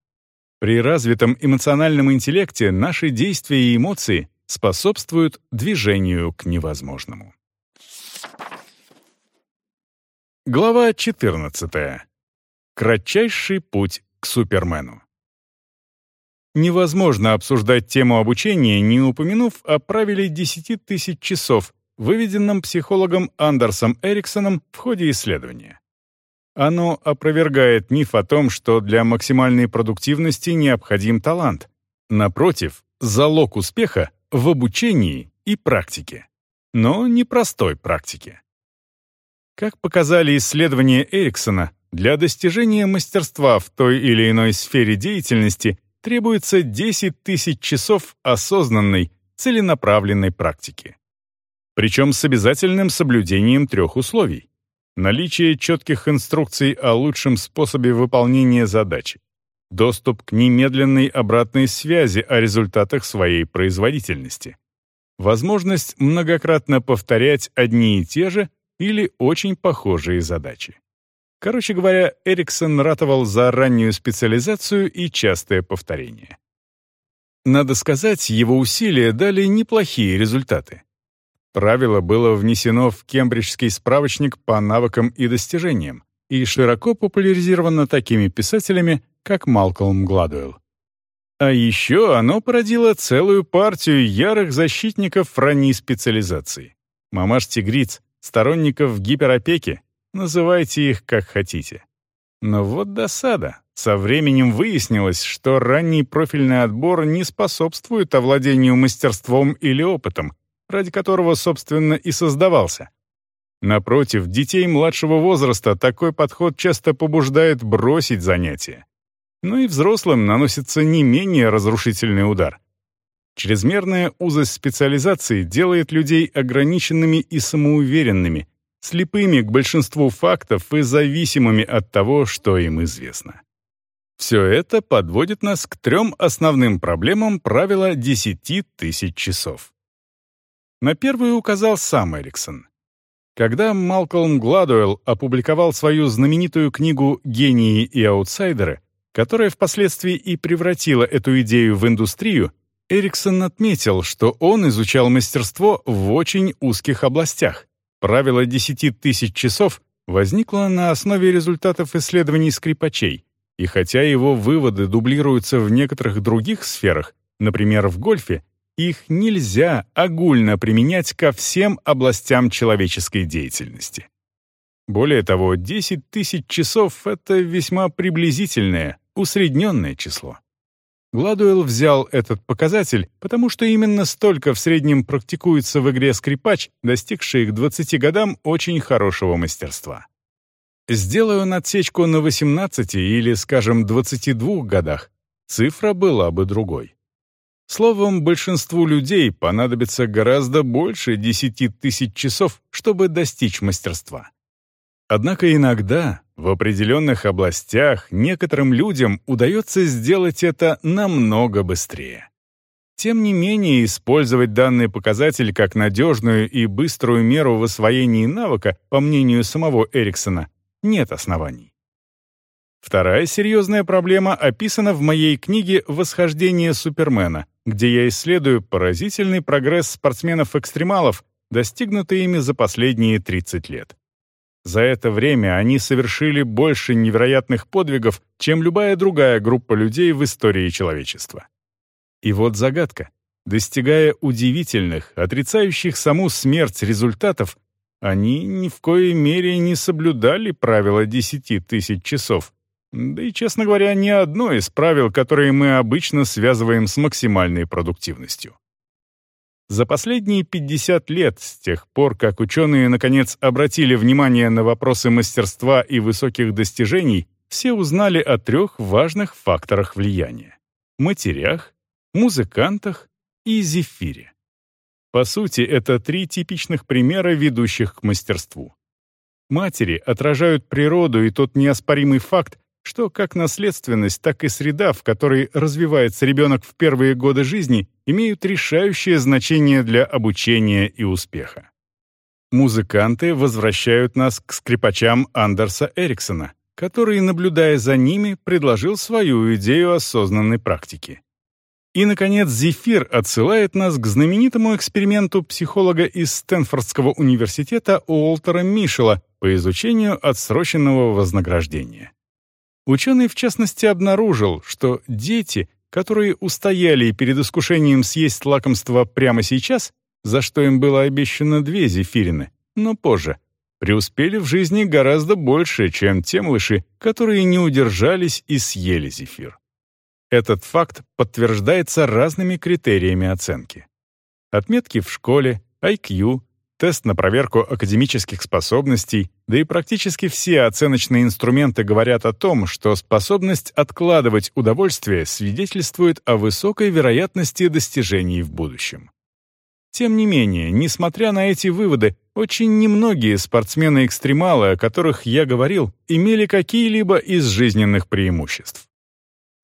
При развитом эмоциональном интеллекте наши действия и эмоции способствуют движению к невозможному. Глава 14. Кратчайший путь к Супермену. Невозможно обсуждать тему обучения, не упомянув о правиле 10 тысяч часов, выведенном психологом Андерсом Эриксоном в ходе исследования. Оно опровергает миф о том, что для максимальной продуктивности необходим талант. Напротив, залог успеха в обучении и практике. Но не простой практике. Как показали исследования Эриксона, для достижения мастерства в той или иной сфере деятельности требуется 10 тысяч часов осознанной, целенаправленной практики. Причем с обязательным соблюдением трех условий. Наличие четких инструкций о лучшем способе выполнения задачи. Доступ к немедленной обратной связи о результатах своей производительности. Возможность многократно повторять одни и те же или очень похожие задачи. Короче говоря, Эриксон ратовал за раннюю специализацию и частое повторение. Надо сказать, его усилия дали неплохие результаты. Правило было внесено в Кембриджский справочник по навыкам и достижениям и широко популяризировано такими писателями, как Малкольм Гладуэлл. А еще оно породило целую партию ярых защитников ранней специализации. Мамаш Тигриц, сторонников гиперопеки, Называйте их как хотите. Но вот досада. Со временем выяснилось, что ранний профильный отбор не способствует овладению мастерством или опытом, ради которого, собственно, и создавался. Напротив, детей младшего возраста такой подход часто побуждает бросить занятия. Но и взрослым наносится не менее разрушительный удар. Чрезмерная узость специализации делает людей ограниченными и самоуверенными, слепыми к большинству фактов и зависимыми от того, что им известно. Все это подводит нас к трем основным проблемам правила 10 тысяч часов. На первую указал сам Эриксон. Когда Малкольм Гладуэлл опубликовал свою знаменитую книгу «Гении и аутсайдеры», которая впоследствии и превратила эту идею в индустрию, Эриксон отметил, что он изучал мастерство в очень узких областях, Правило 10 тысяч часов возникло на основе результатов исследований скрипачей, и хотя его выводы дублируются в некоторых других сферах, например, в гольфе, их нельзя огульно применять ко всем областям человеческой деятельности. Более того, 10 тысяч часов — это весьма приблизительное, усредненное число. Гладуэлл взял этот показатель, потому что именно столько в среднем практикуется в игре скрипач, достигший к 20 годам очень хорошего мастерства. Сделаю надсечку на 18 или, скажем, 22 годах, цифра была бы другой. Словом, большинству людей понадобится гораздо больше 10 тысяч часов, чтобы достичь мастерства. Однако иногда в определенных областях некоторым людям удается сделать это намного быстрее. Тем не менее, использовать данный показатель как надежную и быструю меру в освоении навыка, по мнению самого Эриксона, нет оснований. Вторая серьезная проблема описана в моей книге «Восхождение Супермена», где я исследую поразительный прогресс спортсменов-экстремалов, достигнутый ими за последние 30 лет. За это время они совершили больше невероятных подвигов, чем любая другая группа людей в истории человечества. И вот загадка. Достигая удивительных, отрицающих саму смерть результатов, они ни в коей мере не соблюдали правила 10 тысяч часов, да и, честно говоря, не одно из правил, которые мы обычно связываем с максимальной продуктивностью. За последние 50 лет, с тех пор, как ученые наконец обратили внимание на вопросы мастерства и высоких достижений, все узнали о трех важных факторах влияния — матерях, музыкантах и зефире. По сути, это три типичных примера, ведущих к мастерству. Матери отражают природу и тот неоспоримый факт, что как наследственность, так и среда, в которой развивается ребенок в первые годы жизни, имеют решающее значение для обучения и успеха. Музыканты возвращают нас к скрипачам Андерса Эриксона, который, наблюдая за ними, предложил свою идею осознанной практики. И, наконец, Зефир отсылает нас к знаменитому эксперименту психолога из Стэнфордского университета Уолтера Мишела по изучению отсроченного вознаграждения. Ученый, в частности, обнаружил, что дети, которые устояли перед искушением съесть лакомство прямо сейчас, за что им было обещано две зефирины, но позже, преуспели в жизни гораздо больше, чем те малыши, которые не удержались и съели зефир. Этот факт подтверждается разными критериями оценки. Отметки в школе, IQ, тест на проверку академических способностей, да и практически все оценочные инструменты говорят о том, что способность откладывать удовольствие свидетельствует о высокой вероятности достижений в будущем. Тем не менее, несмотря на эти выводы, очень немногие спортсмены-экстремалы, о которых я говорил, имели какие-либо из жизненных преимуществ.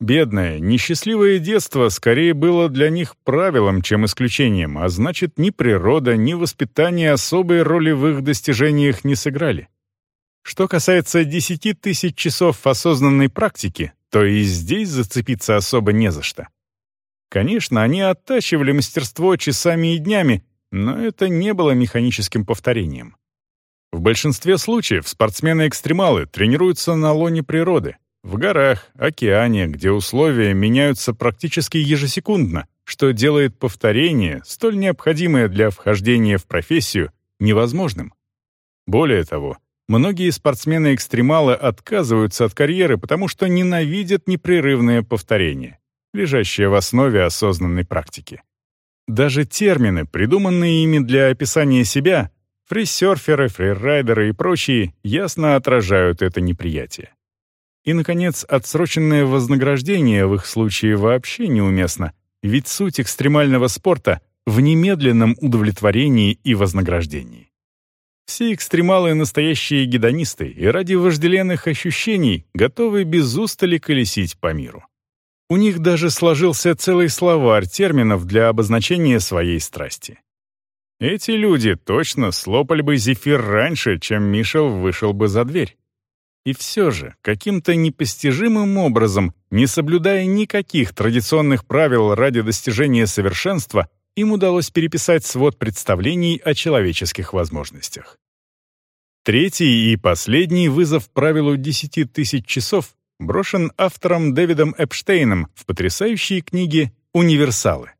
Бедное, несчастливое детство скорее было для них правилом, чем исключением, а значит, ни природа, ни воспитание особой роли в их достижениях не сыграли. Что касается 10 тысяч часов осознанной практики, то и здесь зацепиться особо не за что. Конечно, они оттачивали мастерство часами и днями, но это не было механическим повторением. В большинстве случаев спортсмены-экстремалы тренируются на лоне природы, в горах, океане, где условия меняются практически ежесекундно, что делает повторение, столь необходимое для вхождения в профессию, невозможным. Более того, многие спортсмены-экстремалы отказываются от карьеры, потому что ненавидят непрерывное повторение, лежащее в основе осознанной практики. Даже термины, придуманные ими для описания себя, фрисерферы, фрирайдеры и прочие, ясно отражают это неприятие. И, наконец, отсроченное вознаграждение в их случае вообще неуместно, ведь суть экстремального спорта в немедленном удовлетворении и вознаграждении. Все экстремалы — настоящие гедонисты и ради вожделенных ощущений готовы без устали колесить по миру. У них даже сложился целый словарь терминов для обозначения своей страсти. Эти люди точно слопали бы зефир раньше, чем Мишел вышел бы за дверь. И все же, каким-то непостижимым образом, не соблюдая никаких традиционных правил ради достижения совершенства, им удалось переписать свод представлений о человеческих возможностях. Третий и последний вызов правилу 10 тысяч часов брошен автором Дэвидом Эпштейном в потрясающей книге «Универсалы».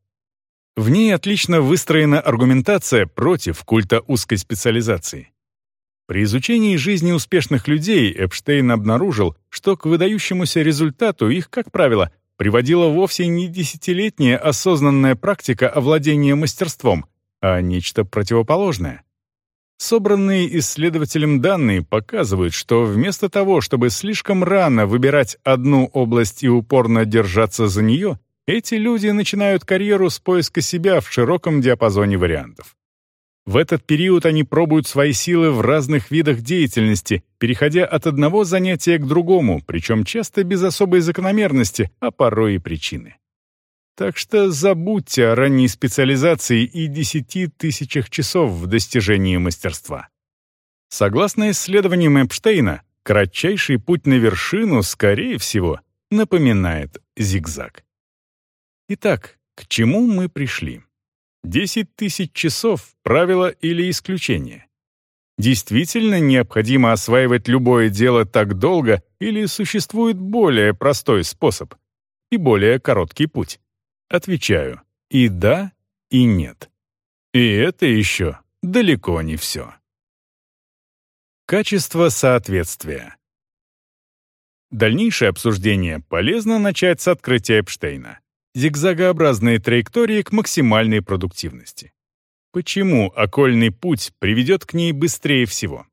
В ней отлично выстроена аргументация против культа узкой специализации. При изучении жизни успешных людей Эпштейн обнаружил, что к выдающемуся результату их, как правило, приводила вовсе не десятилетняя осознанная практика овладения мастерством, а нечто противоположное. Собранные исследователем данные показывают, что вместо того, чтобы слишком рано выбирать одну область и упорно держаться за нее, эти люди начинают карьеру с поиска себя в широком диапазоне вариантов. В этот период они пробуют свои силы в разных видах деятельности, переходя от одного занятия к другому, причем часто без особой закономерности, а порой и причины. Так что забудьте о ранней специализации и десяти тысячах часов в достижении мастерства. Согласно исследованиям Эпштейна, кратчайший путь на вершину, скорее всего, напоминает зигзаг. Итак, к чему мы пришли? Десять тысяч часов — правило или исключение? Действительно необходимо осваивать любое дело так долго или существует более простой способ и более короткий путь? Отвечаю и да, и нет. И это еще далеко не все. Качество соответствия. Дальнейшее обсуждение полезно начать с открытия Эпштейна. Зигзагообразные траектории к максимальной продуктивности. Почему окольный путь приведет к ней быстрее всего?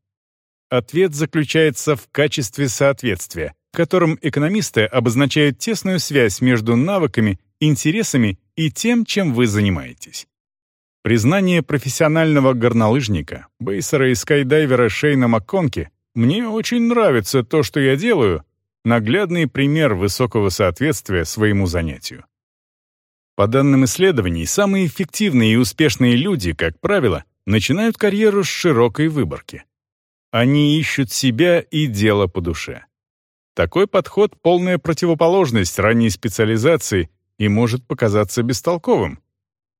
Ответ заключается в качестве соответствия, которым экономисты обозначают тесную связь между навыками, интересами и тем, чем вы занимаетесь. Признание профессионального горнолыжника, бейсера и скайдайвера Шейна МакКонки «Мне очень нравится то, что я делаю» — наглядный пример высокого соответствия своему занятию. По данным исследований, самые эффективные и успешные люди, как правило, начинают карьеру с широкой выборки. Они ищут себя и дело по душе. Такой подход — полная противоположность ранней специализации и может показаться бестолковым.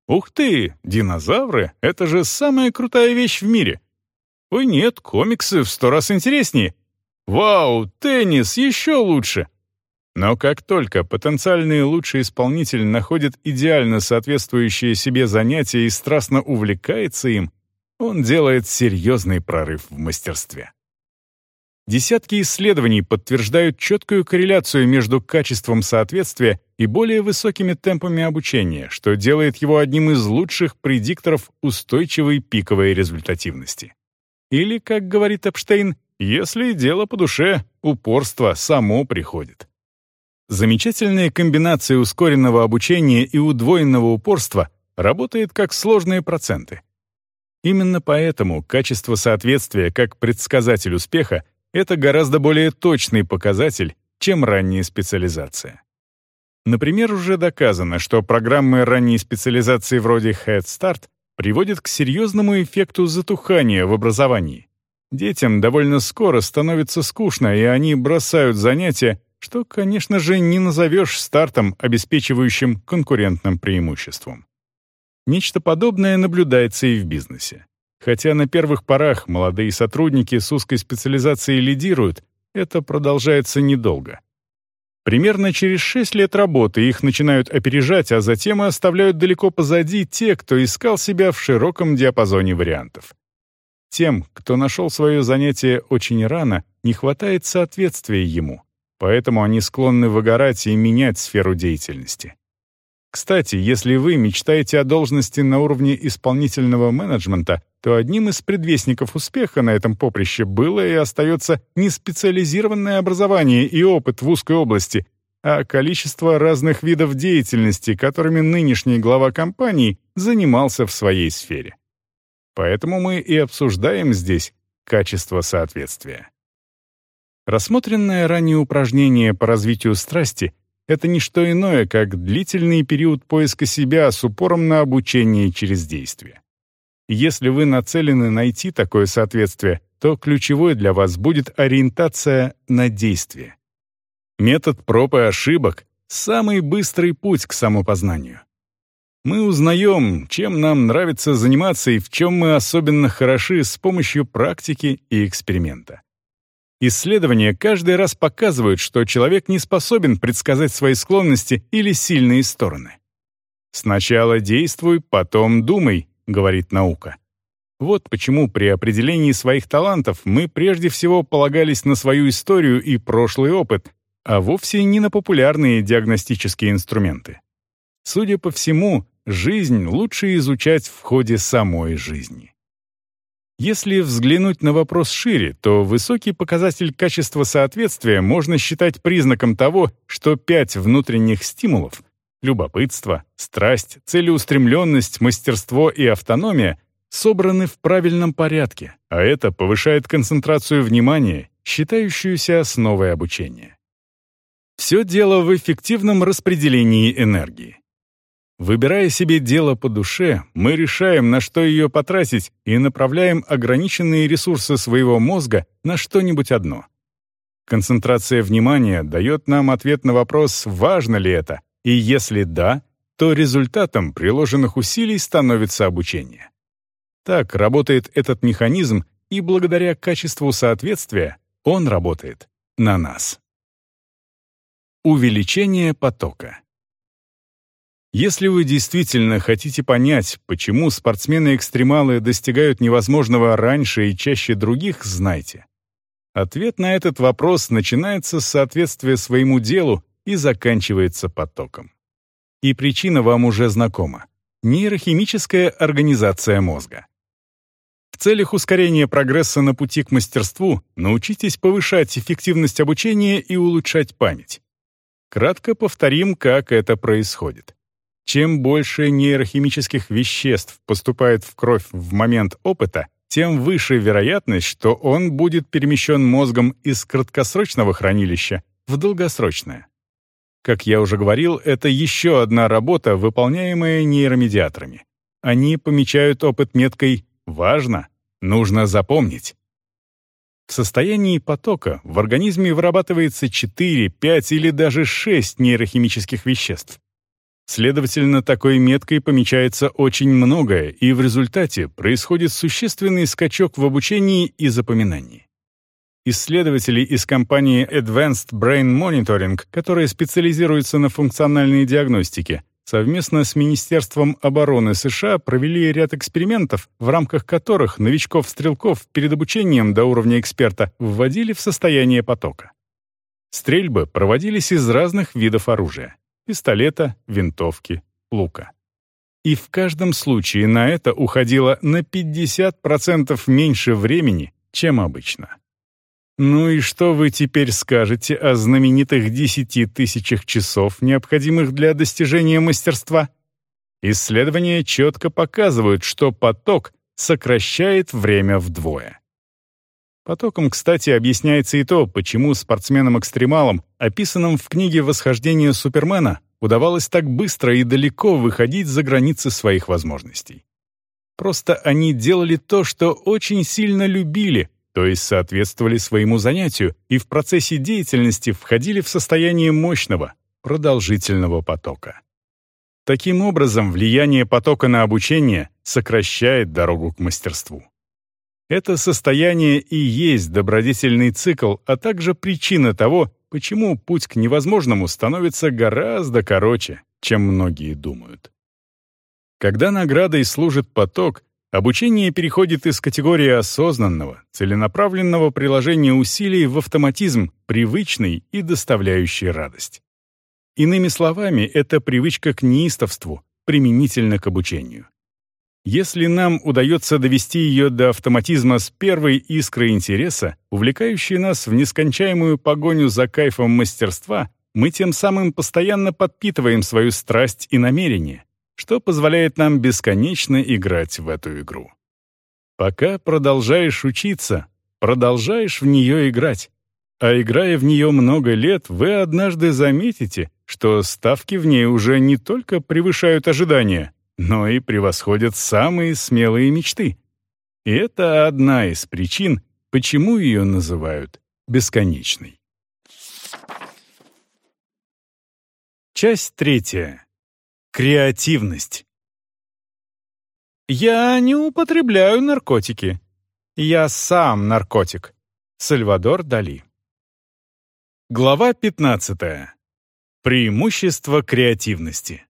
Ух ты, динозавры — это же самая крутая вещь в мире. Ой, нет, комиксы в сто раз интереснее. Вау, теннис еще лучше. Но как только потенциальный лучший исполнитель находит идеально соответствующее себе занятие и страстно увлекается им, он делает серьезный прорыв в мастерстве. Десятки исследований подтверждают четкую корреляцию между качеством соответствия и более высокими темпами обучения, что делает его одним из лучших предикторов устойчивой пиковой результативности. Или, как говорит Эпштейн, если дело по душе, упорство само приходит. Замечательная комбинация ускоренного обучения и удвоенного упорства работает как сложные проценты. Именно поэтому качество соответствия как предсказатель успеха — это гораздо более точный показатель, чем ранняя специализация. Например, уже доказано, что программы ранней специализации вроде Head Start приводят к серьезному эффекту затухания в образовании. Детям довольно скоро становится скучно, и они бросают занятия, что, конечно же, не назовешь стартом, обеспечивающим конкурентным преимуществом. Нечто подобное наблюдается и в бизнесе. Хотя на первых порах молодые сотрудники с узкой специализацией лидируют, это продолжается недолго. Примерно через 6 лет работы их начинают опережать, а затем и оставляют далеко позади те, кто искал себя в широком диапазоне вариантов. Тем, кто нашел свое занятие очень рано, не хватает соответствия ему поэтому они склонны выгорать и менять сферу деятельности. Кстати, если вы мечтаете о должности на уровне исполнительного менеджмента, то одним из предвестников успеха на этом поприще было и остается не специализированное образование и опыт в узкой области, а количество разных видов деятельности, которыми нынешний глава компании занимался в своей сфере. Поэтому мы и обсуждаем здесь качество соответствия. Рассмотренное ранее упражнение по развитию страсти — это не что иное, как длительный период поиска себя с упором на обучение через действие. Если вы нацелены найти такое соответствие, то ключевой для вас будет ориентация на действие. Метод проб и ошибок — самый быстрый путь к самопознанию. Мы узнаем, чем нам нравится заниматься и в чем мы особенно хороши с помощью практики и эксперимента. Исследования каждый раз показывают, что человек не способен предсказать свои склонности или сильные стороны. «Сначала действуй, потом думай», — говорит наука. Вот почему при определении своих талантов мы прежде всего полагались на свою историю и прошлый опыт, а вовсе не на популярные диагностические инструменты. Судя по всему, жизнь лучше изучать в ходе самой жизни. Если взглянуть на вопрос шире, то высокий показатель качества соответствия можно считать признаком того, что пять внутренних стимулов — любопытство, страсть, целеустремленность, мастерство и автономия — собраны в правильном порядке, а это повышает концентрацию внимания, считающуюся основой обучения. Все дело в эффективном распределении энергии. Выбирая себе дело по душе, мы решаем, на что ее потратить, и направляем ограниченные ресурсы своего мозга на что-нибудь одно. Концентрация внимания дает нам ответ на вопрос, важно ли это, и если да, то результатом приложенных усилий становится обучение. Так работает этот механизм, и благодаря качеству соответствия он работает на нас. Увеличение потока. Если вы действительно хотите понять, почему спортсмены-экстремалы достигают невозможного раньше и чаще других, знайте. Ответ на этот вопрос начинается с соответствия своему делу и заканчивается потоком. И причина вам уже знакома — нейрохимическая организация мозга. В целях ускорения прогресса на пути к мастерству научитесь повышать эффективность обучения и улучшать память. Кратко повторим, как это происходит. Чем больше нейрохимических веществ поступает в кровь в момент опыта, тем выше вероятность, что он будет перемещен мозгом из краткосрочного хранилища в долгосрочное. Как я уже говорил, это еще одна работа, выполняемая нейромедиаторами. Они помечают опыт меткой «важно», «нужно запомнить». В состоянии потока в организме вырабатывается 4, 5 или даже 6 нейрохимических веществ. Следовательно, такой меткой помечается очень многое, и в результате происходит существенный скачок в обучении и запоминании. Исследователи из компании Advanced Brain Monitoring, которая специализируется на функциональной диагностике, совместно с Министерством обороны США провели ряд экспериментов, в рамках которых новичков-стрелков перед обучением до уровня эксперта вводили в состояние потока. Стрельбы проводились из разных видов оружия — пистолета, винтовки, лука. И в каждом случае на это уходило на 50% меньше времени, чем обычно. Ну и что вы теперь скажете о знаменитых десяти тысячах часов, необходимых для достижения мастерства? Исследования четко показывают, что поток сокращает время вдвое. Потоком, кстати, объясняется и то, почему спортсменам-экстремалам, описанным в книге «Восхождение Супермена», удавалось так быстро и далеко выходить за границы своих возможностей. Просто они делали то, что очень сильно любили, то есть соответствовали своему занятию и в процессе деятельности входили в состояние мощного, продолжительного потока. Таким образом, влияние потока на обучение сокращает дорогу к мастерству. Это состояние и есть добродетельный цикл, а также причина того, почему путь к невозможному становится гораздо короче, чем многие думают. Когда наградой служит поток, Обучение переходит из категории осознанного, целенаправленного приложения усилий в автоматизм, привычный и доставляющий радость. Иными словами, это привычка к неистовству, применительно к обучению. Если нам удается довести ее до автоматизма с первой искры интереса, увлекающей нас в нескончаемую погоню за кайфом мастерства, мы тем самым постоянно подпитываем свою страсть и намерение, что позволяет нам бесконечно играть в эту игру. Пока продолжаешь учиться, продолжаешь в нее играть. А играя в нее много лет, вы однажды заметите, что ставки в ней уже не только превышают ожидания, но и превосходят самые смелые мечты. И это одна из причин, почему ее называют бесконечной. Часть третья. Креативность. Я не употребляю наркотики. Я сам наркотик. Сальвадор Дали. Глава 15. Преимущество креативности.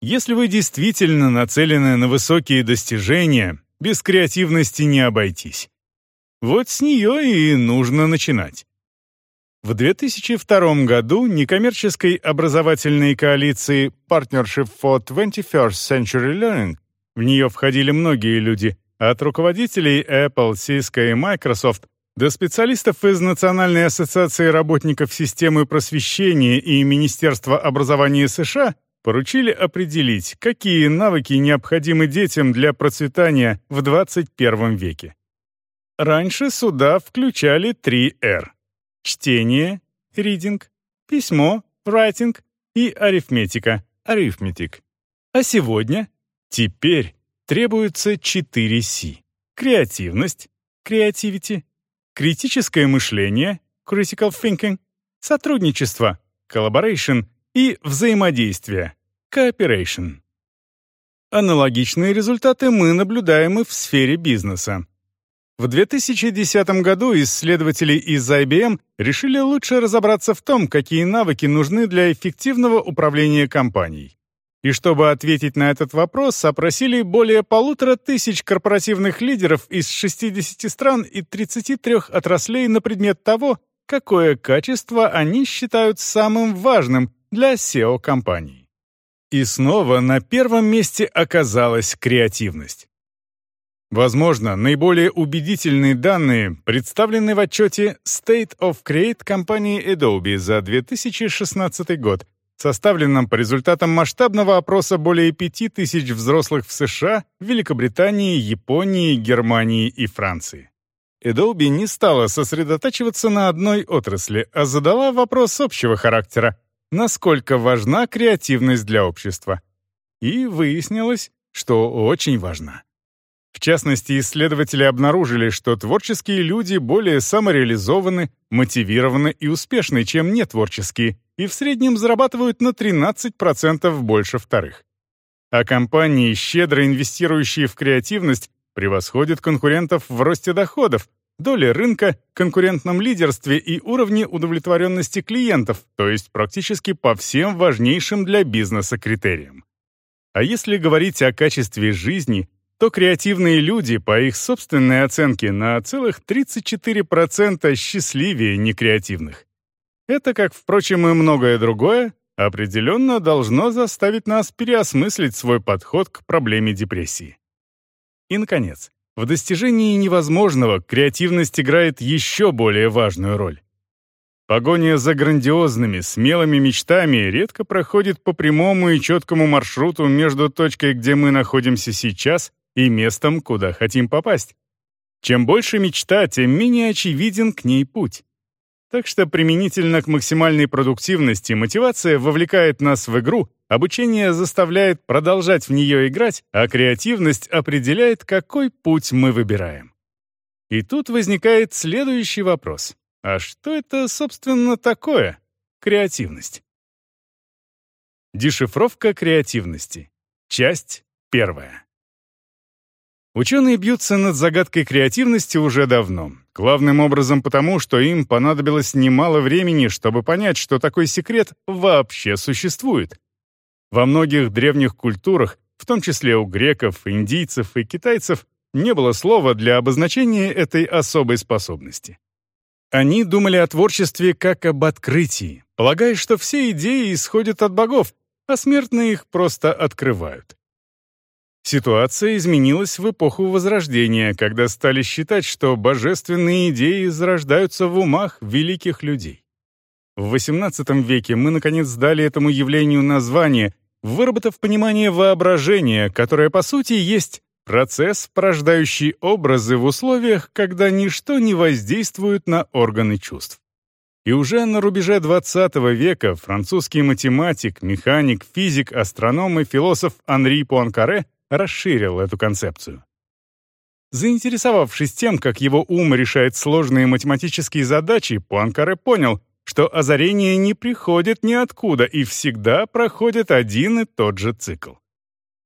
Если вы действительно нацелены на высокие достижения, без креативности не обойтись. Вот с нее и нужно начинать. В 2002 году некоммерческой образовательной коалиции Partnership for 21st Century Learning в нее входили многие люди, от руководителей Apple, Cisco и Microsoft до специалистов из Национальной ассоциации работников системы просвещения и Министерства образования США поручили определить, какие навыки необходимы детям для процветания в 21 веке. Раньше сюда включали три R чтение, reading, письмо, writing и арифметика, arithmetic. А сегодня, теперь, требуется 4 C. Креативность, creativity, критическое мышление, critical thinking, сотрудничество, collaboration и взаимодействие, cooperation. Аналогичные результаты мы наблюдаем и в сфере бизнеса. В 2010 году исследователи из IBM решили лучше разобраться в том, какие навыки нужны для эффективного управления компанией. И чтобы ответить на этот вопрос, опросили более полутора тысяч корпоративных лидеров из 60 стран и 33 отраслей на предмет того, какое качество они считают самым важным для SEO-компаний. И снова на первом месте оказалась креативность. Возможно, наиболее убедительные данные представлены в отчете State of Create компании Adobe за 2016 год, составленном по результатам масштабного опроса более 5000 взрослых в США, Великобритании, Японии, Германии и Франции. Adobe не стала сосредотачиваться на одной отрасли, а задала вопрос общего характера насколько важна креативность для общества. И выяснилось, что очень важна. В частности, исследователи обнаружили, что творческие люди более самореализованы, мотивированы и успешны, чем нетворческие, и в среднем зарабатывают на 13% больше вторых. А компании, щедро инвестирующие в креативность, превосходят конкурентов в росте доходов, доле рынка, конкурентном лидерстве и уровне удовлетворенности клиентов, то есть практически по всем важнейшим для бизнеса критериям. А если говорить о качестве жизни, то креативные люди, по их собственной оценке, на целых 34% счастливее некреативных. Это, как, впрочем, и многое другое, определенно должно заставить нас переосмыслить свой подход к проблеме депрессии. И, наконец, в достижении невозможного креативность играет еще более важную роль. Погоня за грандиозными, смелыми мечтами редко проходит по прямому и четкому маршруту между точкой, где мы находимся сейчас, и местом, куда хотим попасть. Чем больше мечта, тем менее очевиден к ней путь. Так что применительно к максимальной продуктивности мотивация вовлекает нас в игру, обучение заставляет продолжать в нее играть, а креативность определяет, какой путь мы выбираем. И тут возникает следующий вопрос. А что это, собственно, такое креативность? Дешифровка креативности. Часть первая. Ученые бьются над загадкой креативности уже давно. Главным образом потому, что им понадобилось немало времени, чтобы понять, что такой секрет вообще существует. Во многих древних культурах, в том числе у греков, индийцев и китайцев, не было слова для обозначения этой особой способности. Они думали о творчестве как об открытии, полагая, что все идеи исходят от богов, а смертные их просто открывают. Ситуация изменилась в эпоху Возрождения, когда стали считать, что божественные идеи зарождаются в умах великих людей. В XVIII веке мы, наконец, дали этому явлению название, выработав понимание воображения, которое, по сути, есть процесс, порождающий образы в условиях, когда ничто не воздействует на органы чувств. И уже на рубеже XX века французский математик, механик, физик, астроном и философ Анри Пуанкаре расширил эту концепцию. Заинтересовавшись тем, как его ум решает сложные математические задачи, Пуанкаре понял, что озарение не приходит ниоткуда и всегда проходит один и тот же цикл.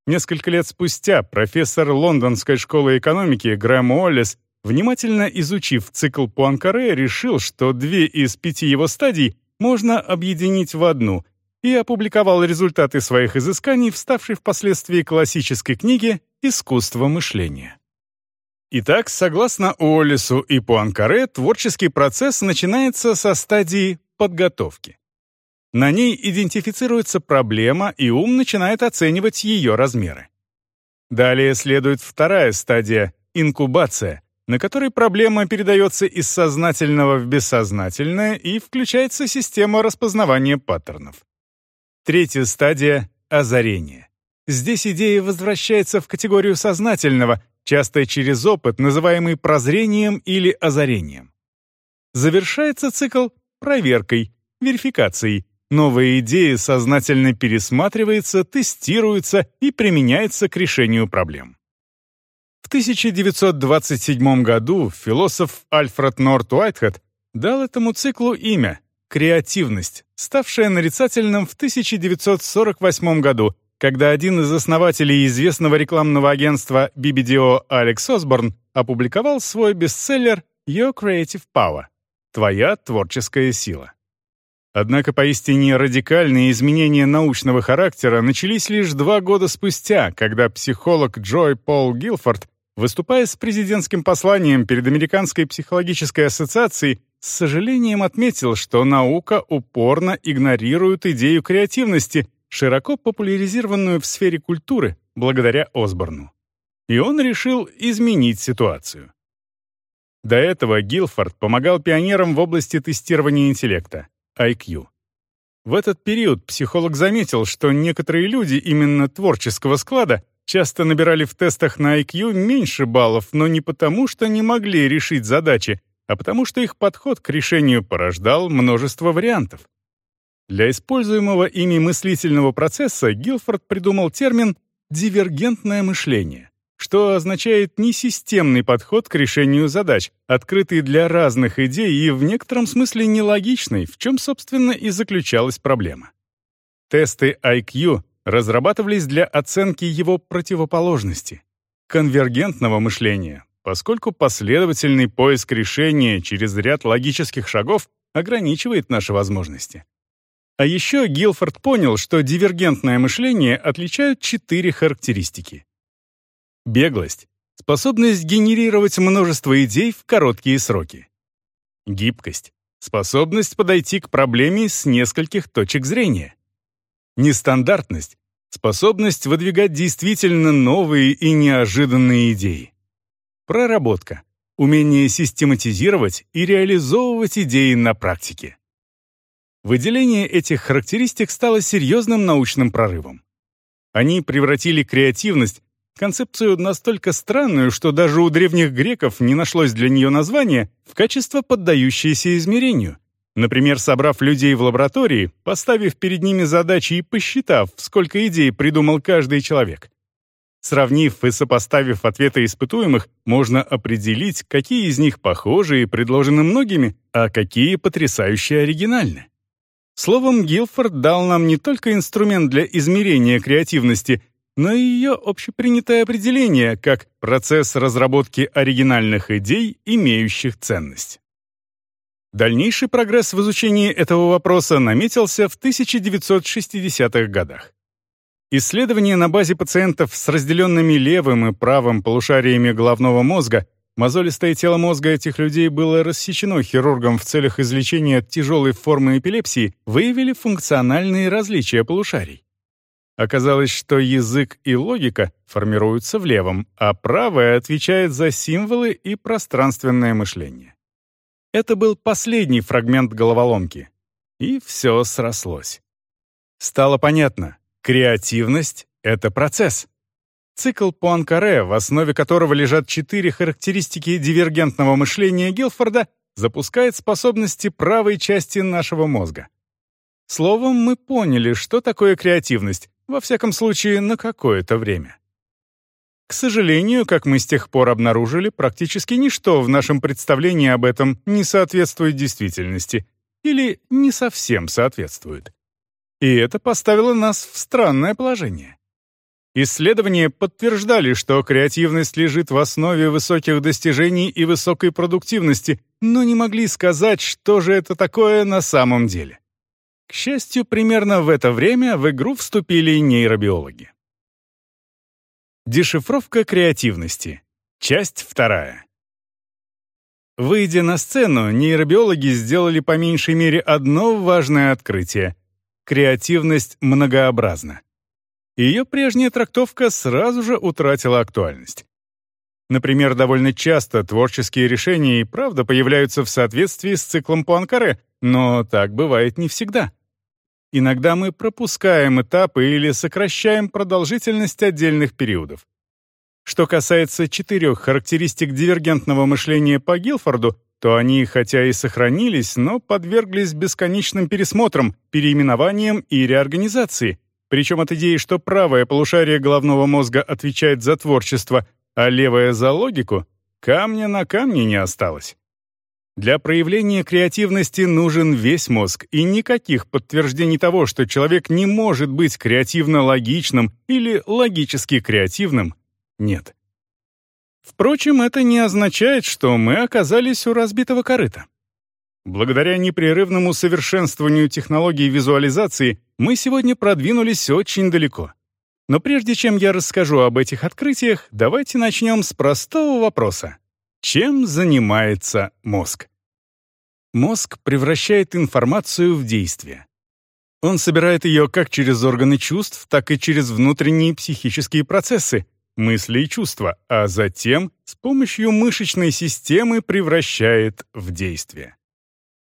Несколько лет спустя профессор Лондонской школы экономики Грэм Уоллес, внимательно изучив цикл Пуанкаре, решил, что две из пяти его стадий можно объединить в одну и опубликовал результаты своих изысканий, вставшей впоследствии классической книге «Искусство мышления». Итак, согласно Уоллесу и Пуанкаре, творческий процесс начинается со стадии подготовки. На ней идентифицируется проблема, и ум начинает оценивать ее размеры. Далее следует вторая стадия — инкубация, на которой проблема передается из сознательного в бессознательное и включается система распознавания паттернов. Третья стадия — озарение. Здесь идея возвращается в категорию сознательного, часто через опыт, называемый прозрением или озарением. Завершается цикл проверкой, верификацией. Новая идея сознательно пересматривается, тестируется и применяется к решению проблем. В 1927 году философ Альфред Норт Уайтхед дал этому циклу имя креативность, ставшая нарицательным в 1948 году, когда один из основателей известного рекламного агентства BBDO Алекс Осборн опубликовал свой бестселлер «Your Creative Power» — «Твоя творческая сила». Однако поистине радикальные изменения научного характера начались лишь два года спустя, когда психолог Джой Пол Гилфорд, выступая с президентским посланием перед Американской психологической ассоциацией, с сожалением отметил, что наука упорно игнорирует идею креативности, широко популяризированную в сфере культуры благодаря Осборну. И он решил изменить ситуацию. До этого Гилфорд помогал пионерам в области тестирования интеллекта. IQ. В этот период психолог заметил, что некоторые люди именно творческого склада часто набирали в тестах на IQ меньше баллов, но не потому, что не могли решить задачи, а потому что их подход к решению порождал множество вариантов. Для используемого ими мыслительного процесса Гилфорд придумал термин «дивергентное мышление» что означает несистемный подход к решению задач, открытый для разных идей и в некотором смысле нелогичный, в чем, собственно, и заключалась проблема. Тесты IQ разрабатывались для оценки его противоположности — конвергентного мышления, поскольку последовательный поиск решения через ряд логических шагов ограничивает наши возможности. А еще Гилфорд понял, что дивергентное мышление отличают четыре характеристики. Беглость — способность генерировать множество идей в короткие сроки. Гибкость — способность подойти к проблеме с нескольких точек зрения. Нестандартность — способность выдвигать действительно новые и неожиданные идеи. Проработка — умение систематизировать и реализовывать идеи на практике. Выделение этих характеристик стало серьезным научным прорывом. Они превратили креативность концепцию настолько странную, что даже у древних греков не нашлось для нее названия в качество поддающееся измерению. Например, собрав людей в лаборатории, поставив перед ними задачи и посчитав, сколько идей придумал каждый человек. Сравнив и сопоставив ответы испытуемых, можно определить, какие из них похожи и предложены многими, а какие потрясающе оригинальны. Словом, Гилфорд дал нам не только инструмент для измерения креативности, но и ее общепринятое определение как процесс разработки оригинальных идей, имеющих ценность. Дальнейший прогресс в изучении этого вопроса наметился в 1960-х годах. Исследования на базе пациентов с разделенными левым и правым полушариями головного мозга Мозолистое тело мозга этих людей было рассечено хирургом в целях излечения тяжелой формы эпилепсии, выявили функциональные различия полушарий. Оказалось, что язык и логика формируются в левом, а правое отвечает за символы и пространственное мышление. Это был последний фрагмент головоломки. И все срослось. Стало понятно, креативность — это процесс. Цикл Пуанкаре, в основе которого лежат четыре характеристики дивергентного мышления Гилфорда, запускает способности правой части нашего мозга. Словом, мы поняли, что такое креативность, во всяком случае, на какое-то время. К сожалению, как мы с тех пор обнаружили, практически ничто в нашем представлении об этом не соответствует действительности или не совсем соответствует. И это поставило нас в странное положение. Исследования подтверждали, что креативность лежит в основе высоких достижений и высокой продуктивности, но не могли сказать, что же это такое на самом деле. К счастью, примерно в это время в игру вступили нейробиологи. Дешифровка креативности. Часть вторая. Выйдя на сцену, нейробиологи сделали по меньшей мере одно важное открытие. Креативность многообразна. Ее прежняя трактовка сразу же утратила актуальность. Например, довольно часто творческие решения и правда появляются в соответствии с циклом Пуанкаре, но так бывает не всегда. Иногда мы пропускаем этапы или сокращаем продолжительность отдельных периодов. Что касается четырех характеристик дивергентного мышления по Гилфорду, то они, хотя и сохранились, но подверглись бесконечным пересмотрам, переименованиям и реорганизации. Причем от идеи, что правое полушарие головного мозга отвечает за творчество, а левое — за логику, камня на камне не осталось. Для проявления креативности нужен весь мозг, и никаких подтверждений того, что человек не может быть креативно-логичным или логически креативным, нет. Впрочем, это не означает, что мы оказались у разбитого корыта. благодаря непрерывному совершенствованию технологий визуализации, мы сегодня продвинулись очень далеко. Но прежде чем я расскажу об этих открытиях, давайте начнем с простого вопроса. Чем занимается мозг? Мозг превращает информацию в действие. Он собирает ее как через органы чувств, так и через внутренние психические процессы, мысли и чувства, а затем с помощью мышечной системы превращает в действие.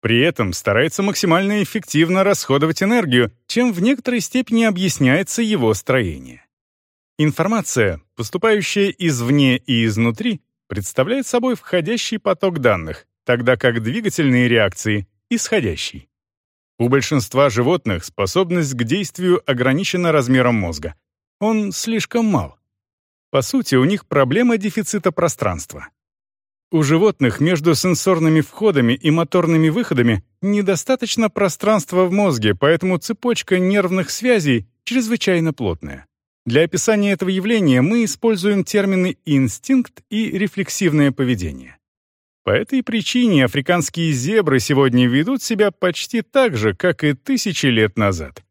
При этом старается максимально эффективно расходовать энергию, чем в некоторой степени объясняется его строение. Информация, поступающая извне и изнутри, представляет собой входящий поток данных, тогда как двигательные реакции — исходящий. У большинства животных способность к действию ограничена размером мозга. Он слишком мал. По сути, у них проблема дефицита пространства. У животных между сенсорными входами и моторными выходами недостаточно пространства в мозге, поэтому цепочка нервных связей чрезвычайно плотная. Для описания этого явления мы используем термины «инстинкт» и «рефлексивное поведение». По этой причине африканские зебры сегодня ведут себя почти так же, как и тысячи лет назад.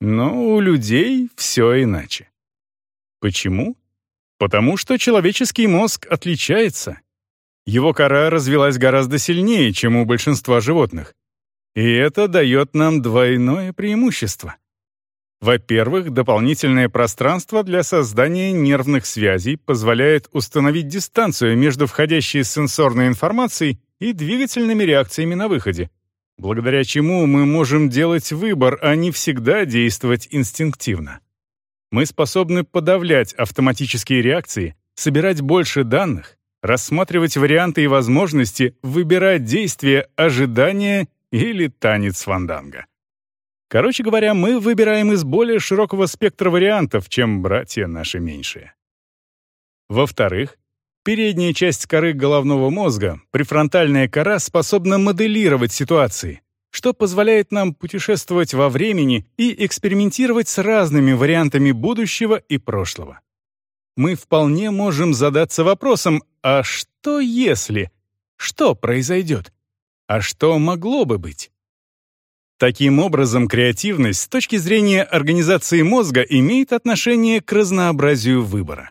Но у людей все иначе. Почему? Потому что человеческий мозг отличается. Его кора развилась гораздо сильнее, чем у большинства животных. И это дает нам двойное преимущество. Во-первых, дополнительное пространство для создания нервных связей позволяет установить дистанцию между входящей сенсорной информацией и двигательными реакциями на выходе, благодаря чему мы можем делать выбор, а не всегда действовать инстинктивно. Мы способны подавлять автоматические реакции, собирать больше данных, рассматривать варианты и возможности, выбирать действия, ожидания или танец фанданга. Короче говоря, мы выбираем из более широкого спектра вариантов, чем братья наши меньшие. Во-вторых, передняя часть коры головного мозга, префронтальная кора, способна моделировать ситуации, что позволяет нам путешествовать во времени и экспериментировать с разными вариантами будущего и прошлого. Мы вполне можем задаться вопросом, а что если? Что произойдет? А что могло бы быть? Таким образом, креативность с точки зрения организации мозга имеет отношение к разнообразию выбора.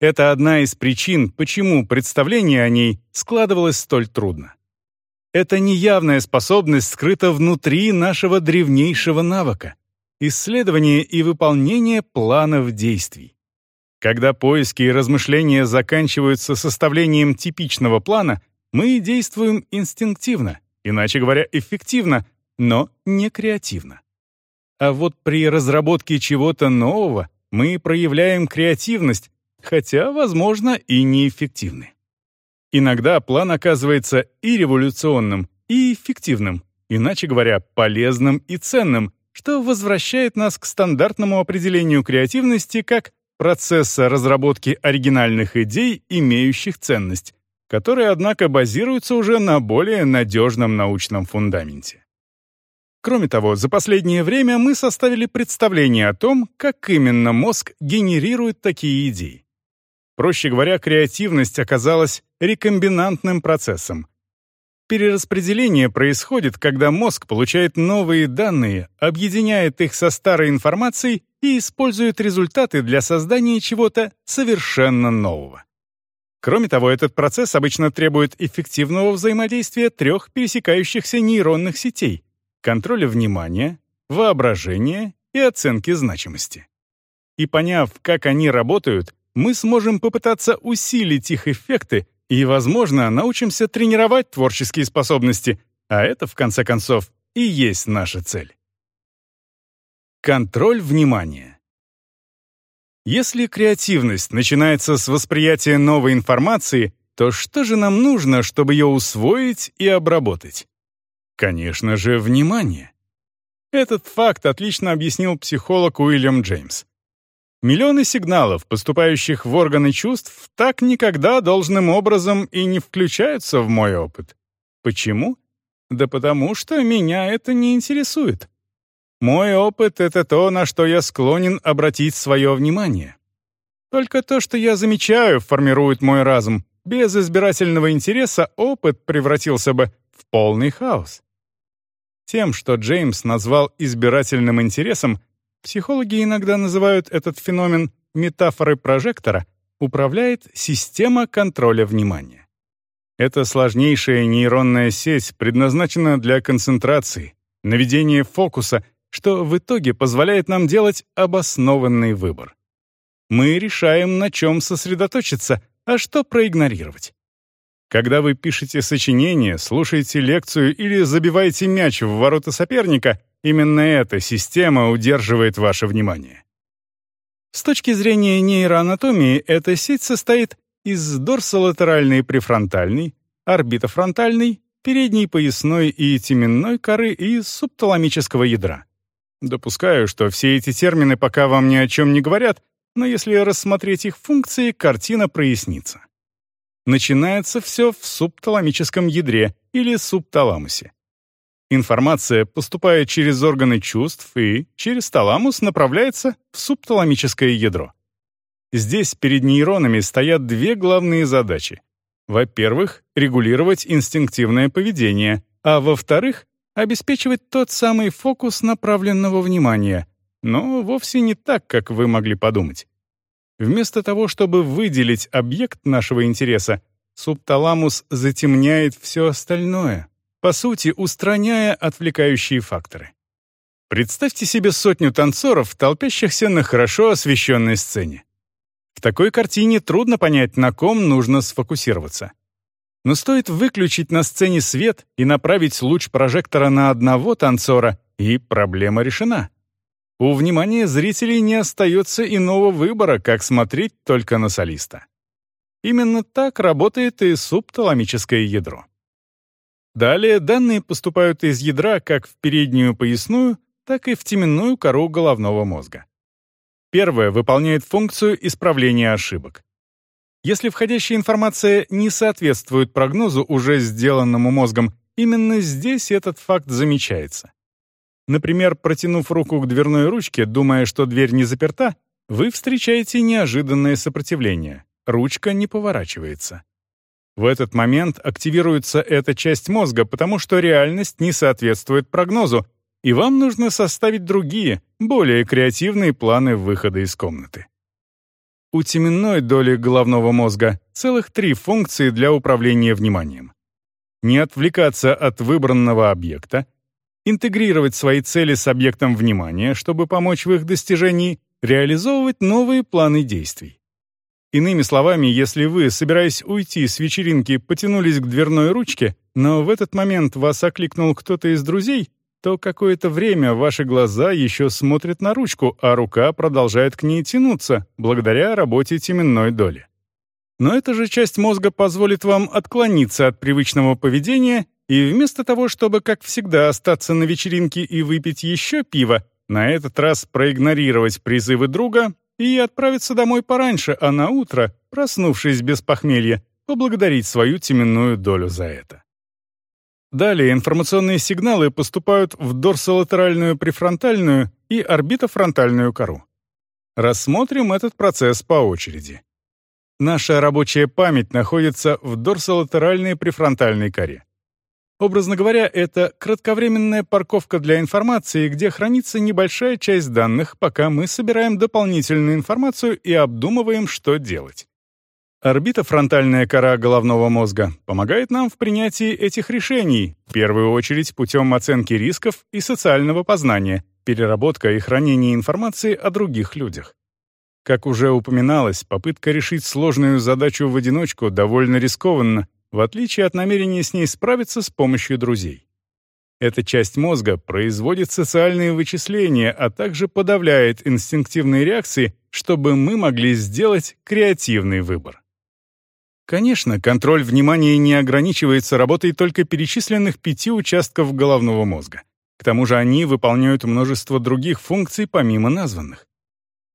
Это одна из причин, почему представление о ней складывалось столь трудно. Эта неявная способность скрыта внутри нашего древнейшего навыка — исследование и выполнение планов действий. Когда поиски и размышления заканчиваются составлением типичного плана, мы действуем инстинктивно, иначе говоря, эффективно, но не креативно. А вот при разработке чего-то нового мы проявляем креативность, хотя, возможно, и неэффективны. Иногда план оказывается и революционным, и эффективным, иначе говоря, полезным и ценным, что возвращает нас к стандартному определению креативности как процесса разработки оригинальных идей, имеющих ценность, которые, однако, базируются уже на более надежном научном фундаменте. Кроме того, за последнее время мы составили представление о том, как именно мозг генерирует такие идеи. Проще говоря, креативность оказалась рекомбинантным процессом. Перераспределение происходит, когда мозг получает новые данные, объединяет их со старой информацией и использует результаты для создания чего-то совершенно нового. Кроме того, этот процесс обычно требует эффективного взаимодействия трех пересекающихся нейронных сетей, контроля внимания, воображения и оценки значимости. И поняв, как они работают, мы сможем попытаться усилить их эффекты и, возможно, научимся тренировать творческие способности, а это, в конце концов, и есть наша цель. Контроль внимания. Если креативность начинается с восприятия новой информации, то что же нам нужно, чтобы ее усвоить и обработать? Конечно же, внимание. Этот факт отлично объяснил психолог Уильям Джеймс. Миллионы сигналов, поступающих в органы чувств, так никогда должным образом и не включаются в мой опыт. Почему? Да потому что меня это не интересует. Мой опыт — это то, на что я склонен обратить свое внимание. Только то, что я замечаю, формирует мой разум. Без избирательного интереса опыт превратился бы полный хаос. Тем, что Джеймс назвал избирательным интересом, психологи иногда называют этот феномен метафорой прожектора, управляет система контроля внимания. Эта сложнейшая нейронная сеть предназначена для концентрации, наведения фокуса, что в итоге позволяет нам делать обоснованный выбор. Мы решаем, на чем сосредоточиться, а что проигнорировать. Когда вы пишете сочинение, слушаете лекцию или забиваете мяч в ворота соперника, именно эта система удерживает ваше внимание. С точки зрения нейроанатомии, эта сеть состоит из дорсолатеральной префронтальной, орбитофронтальной, передней поясной и теменной коры и субталамического ядра. Допускаю, что все эти термины пока вам ни о чем не говорят, но если рассмотреть их функции, картина прояснится. Начинается все в субталамическом ядре или субталамусе. Информация поступает через органы чувств и через таламус направляется в субталамическое ядро. Здесь перед нейронами стоят две главные задачи. Во-первых, регулировать инстинктивное поведение, а во-вторых, обеспечивать тот самый фокус направленного внимания, но вовсе не так, как вы могли подумать. Вместо того, чтобы выделить объект нашего интереса, субталамус затемняет все остальное, по сути, устраняя отвлекающие факторы. Представьте себе сотню танцоров, толпящихся на хорошо освещенной сцене. В такой картине трудно понять, на ком нужно сфокусироваться. Но стоит выключить на сцене свет и направить луч прожектора на одного танцора, и проблема решена. У внимания зрителей не остается иного выбора, как смотреть только на солиста. Именно так работает и субталамическое ядро. Далее данные поступают из ядра как в переднюю поясную, так и в теменную кору головного мозга. Первое выполняет функцию исправления ошибок. Если входящая информация не соответствует прогнозу, уже сделанному мозгом, именно здесь этот факт замечается. Например, протянув руку к дверной ручке, думая, что дверь не заперта, вы встречаете неожиданное сопротивление. Ручка не поворачивается. В этот момент активируется эта часть мозга, потому что реальность не соответствует прогнозу, и вам нужно составить другие, более креативные планы выхода из комнаты. У теменной доли головного мозга целых три функции для управления вниманием. Не отвлекаться от выбранного объекта, интегрировать свои цели с объектом внимания, чтобы помочь в их достижении, реализовывать новые планы действий. Иными словами, если вы, собираясь уйти с вечеринки, потянулись к дверной ручке, но в этот момент вас окликнул кто-то из друзей, то какое-то время ваши глаза еще смотрят на ручку, а рука продолжает к ней тянуться, благодаря работе теменной доли. Но эта же часть мозга позволит вам отклониться от привычного поведения и вместо того, чтобы, как всегда, остаться на вечеринке и выпить еще пиво, на этот раз проигнорировать призывы друга и отправиться домой пораньше, а на утро, проснувшись без похмелья, поблагодарить свою теменную долю за это. Далее информационные сигналы поступают в дорсолатеральную префронтальную и орбитофронтальную кору. Рассмотрим этот процесс по очереди. Наша рабочая память находится в дорсолатеральной префронтальной коре. Образно говоря, это кратковременная парковка для информации, где хранится небольшая часть данных, пока мы собираем дополнительную информацию и обдумываем, что делать. Орбитофронтальная кора головного мозга помогает нам в принятии этих решений, в первую очередь путем оценки рисков и социального познания, переработка и хранение информации о других людях. Как уже упоминалось, попытка решить сложную задачу в одиночку довольно рискованна, в отличие от намерения с ней справиться с помощью друзей. Эта часть мозга производит социальные вычисления, а также подавляет инстинктивные реакции, чтобы мы могли сделать креативный выбор. Конечно, контроль внимания не ограничивается работой только перечисленных пяти участков головного мозга. К тому же они выполняют множество других функций помимо названных.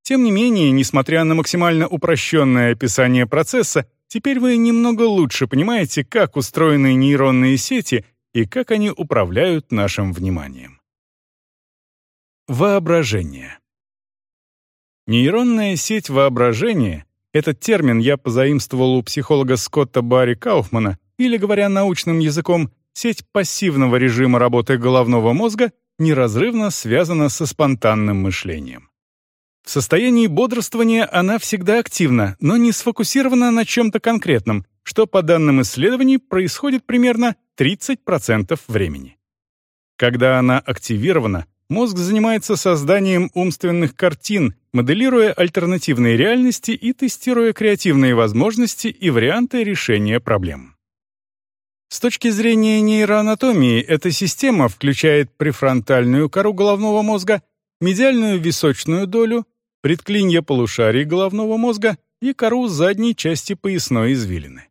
Тем не менее, несмотря на максимально упрощенное описание процесса, Теперь вы немного лучше понимаете, как устроены нейронные сети и как они управляют нашим вниманием. Воображение. Нейронная сеть воображения — этот термин я позаимствовал у психолога Скотта Барри Кауфмана, или, говоря научным языком, сеть пассивного режима работы головного мозга неразрывно связана со спонтанным мышлением. В состоянии бодрствования она всегда активна, но не сфокусирована на чем-то конкретном, что по данным исследований происходит примерно 30% времени. Когда она активирована, мозг занимается созданием умственных картин, моделируя альтернативные реальности и тестируя креативные возможности и варианты решения проблем. С точки зрения нейроанатомии, эта система включает префронтальную кору головного мозга, медиальную височную долю, предклинье полушарий головного мозга и кору задней части поясной извилины.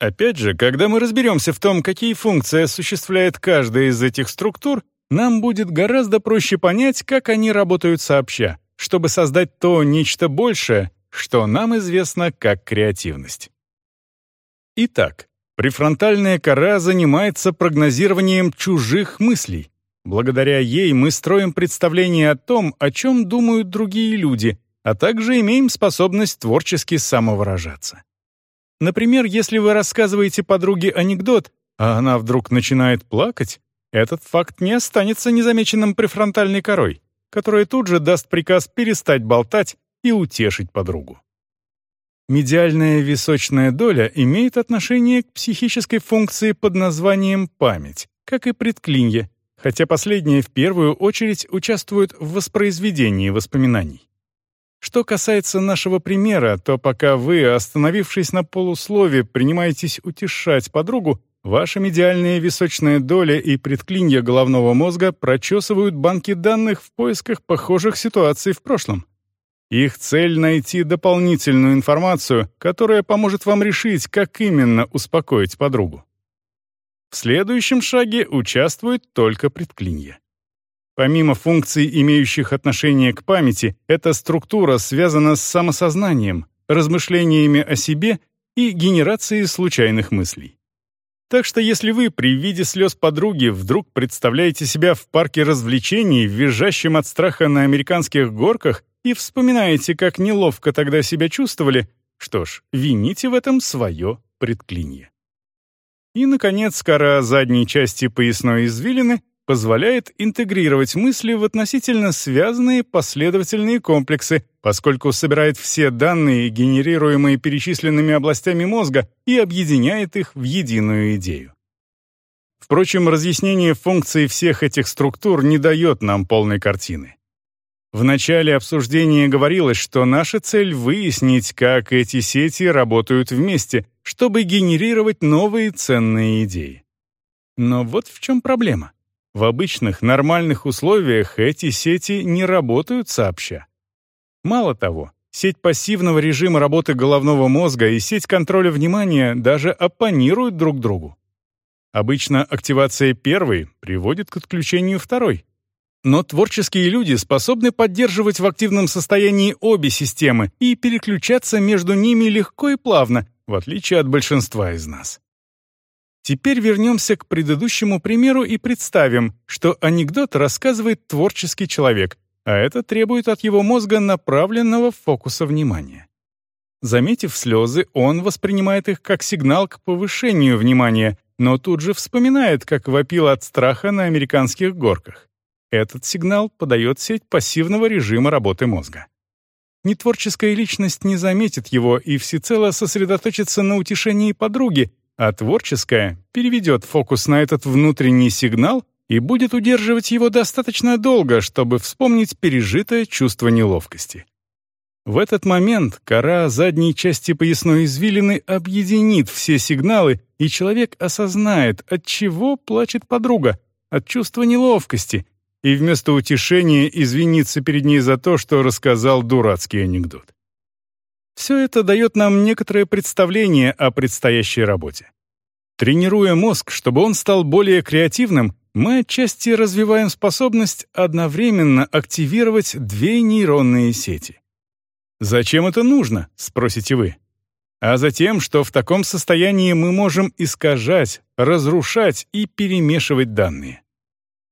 Опять же, когда мы разберемся в том, какие функции осуществляет каждая из этих структур, нам будет гораздо проще понять, как они работают сообща, чтобы создать то нечто большее, что нам известно как креативность. Итак, префронтальная кора занимается прогнозированием чужих мыслей, Благодаря ей мы строим представление о том, о чем думают другие люди, а также имеем способность творчески самовыражаться. Например, если вы рассказываете подруге анекдот, а она вдруг начинает плакать, этот факт не останется незамеченным префронтальной корой, которая тут же даст приказ перестать болтать и утешить подругу. Медиальная височная доля имеет отношение к психической функции под названием память, как и предклинье, хотя последние в первую очередь участвуют в воспроизведении воспоминаний. Что касается нашего примера, то пока вы, остановившись на полуслове, принимаетесь утешать подругу, ваша медиальная височная доля и предклинья головного мозга прочесывают банки данных в поисках похожих ситуаций в прошлом. Их цель — найти дополнительную информацию, которая поможет вам решить, как именно успокоить подругу. В следующем шаге участвует только предклинье. Помимо функций, имеющих отношение к памяти, эта структура связана с самосознанием, размышлениями о себе и генерацией случайных мыслей. Так что если вы при виде слез подруги вдруг представляете себя в парке развлечений, визжащем от страха на американских горках, и вспоминаете, как неловко тогда себя чувствовали, что ж, вините в этом свое предклинье. И, наконец, кора задней части поясной извилины позволяет интегрировать мысли в относительно связанные последовательные комплексы, поскольку собирает все данные, генерируемые перечисленными областями мозга, и объединяет их в единую идею. Впрочем, разъяснение функций всех этих структур не дает нам полной картины. В начале обсуждения говорилось, что наша цель — выяснить, как эти сети работают вместе, чтобы генерировать новые ценные идеи. Но вот в чем проблема. В обычных нормальных условиях эти сети не работают сообща. Мало того, сеть пассивного режима работы головного мозга и сеть контроля внимания даже оппонируют друг другу. Обычно активация первой приводит к отключению второй. Но творческие люди способны поддерживать в активном состоянии обе системы и переключаться между ними легко и плавно, в отличие от большинства из нас. Теперь вернемся к предыдущему примеру и представим, что анекдот рассказывает творческий человек, а это требует от его мозга направленного фокуса внимания. Заметив слезы, он воспринимает их как сигнал к повышению внимания, но тут же вспоминает, как вопил от страха на американских горках. Этот сигнал подает сеть пассивного режима работы мозга. Нетворческая личность не заметит его и всецело сосредоточится на утешении подруги, а творческая переведет фокус на этот внутренний сигнал и будет удерживать его достаточно долго, чтобы вспомнить пережитое чувство неловкости. В этот момент кора задней части поясной извилины объединит все сигналы, и человек осознает, от чего плачет подруга, от чувства неловкости, и вместо утешения извиниться перед ней за то, что рассказал дурацкий анекдот. Все это дает нам некоторое представление о предстоящей работе. Тренируя мозг, чтобы он стал более креативным, мы отчасти развиваем способность одновременно активировать две нейронные сети. «Зачем это нужно?» — спросите вы. А затем, что в таком состоянии мы можем искажать, разрушать и перемешивать данные.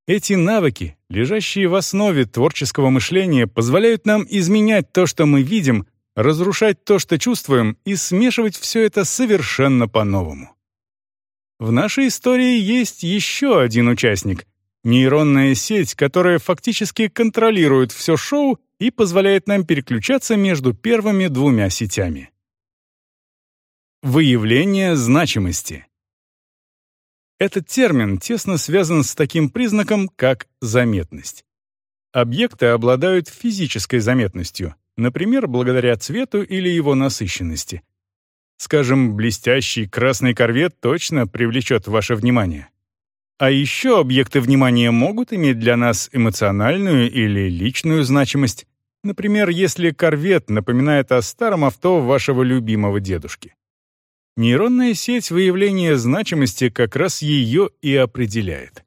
Эти навыки, лежащие в основе творческого мышления, позволяют нам изменять то, что мы видим, разрушать то, что чувствуем, и смешивать все это совершенно по-новому. в нашей истории есть еще один участник — нейронная сеть, которая фактически контролирует все шоу и позволяет нам переключаться между первыми двумя сетями. Выявление значимости. Этот термин тесно связан с таким признаком, как заметность. Объекты обладают физической заметностью, например, благодаря цвету или его насыщенности. Скажем, блестящий красный корвет точно привлечет ваше внимание. А еще объекты внимания могут иметь для нас эмоциональную или личную значимость, например, если корвет напоминает о старом авто вашего любимого дедушки. Нейронная сеть выявления значимости как раз ее и определяет.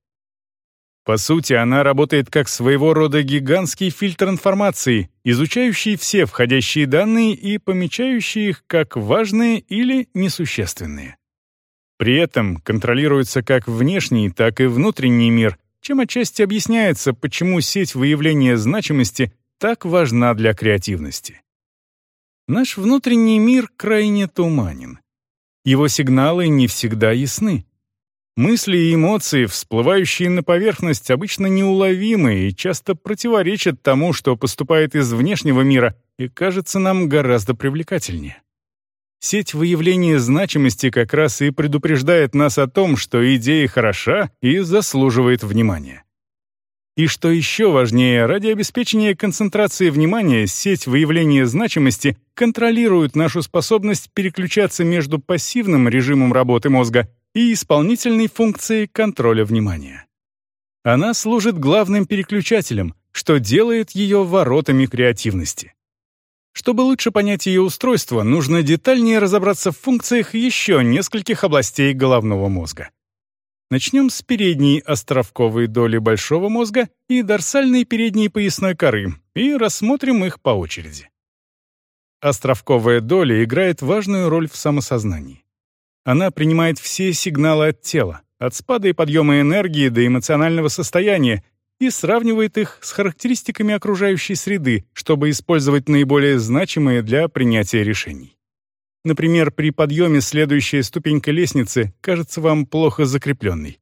По сути, она работает как своего рода гигантский фильтр информации, изучающий все входящие данные и помечающий их как важные или несущественные. При этом контролируется как внешний, так и внутренний мир, чем отчасти объясняется, почему сеть выявления значимости так важна для креативности. Наш внутренний мир крайне туманен. Его сигналы не всегда ясны. Мысли и эмоции, всплывающие на поверхность, обычно неуловимы и часто противоречат тому, что поступает из внешнего мира и кажется нам гораздо привлекательнее. Сеть выявления значимости как раз и предупреждает нас о том, что идея хороша и заслуживает внимания. И что еще важнее, ради обеспечения концентрации внимания сеть выявления значимости контролирует нашу способность переключаться между пассивным режимом работы мозга и исполнительной функцией контроля внимания. Она служит главным переключателем, что делает ее воротами креативности. Чтобы лучше понять ее устройство, нужно детальнее разобраться в функциях еще нескольких областей головного мозга. Начнем с передней островковой доли большого мозга и дорсальной передней поясной коры и рассмотрим их по очереди. Островковая доля играет важную роль в самосознании. Она принимает все сигналы от тела, от спада и подъема энергии до эмоционального состояния, и сравнивает их с характеристиками окружающей среды, чтобы использовать наиболее значимые для принятия решений. Например, при подъеме следующая ступенька лестницы кажется вам плохо закрепленной.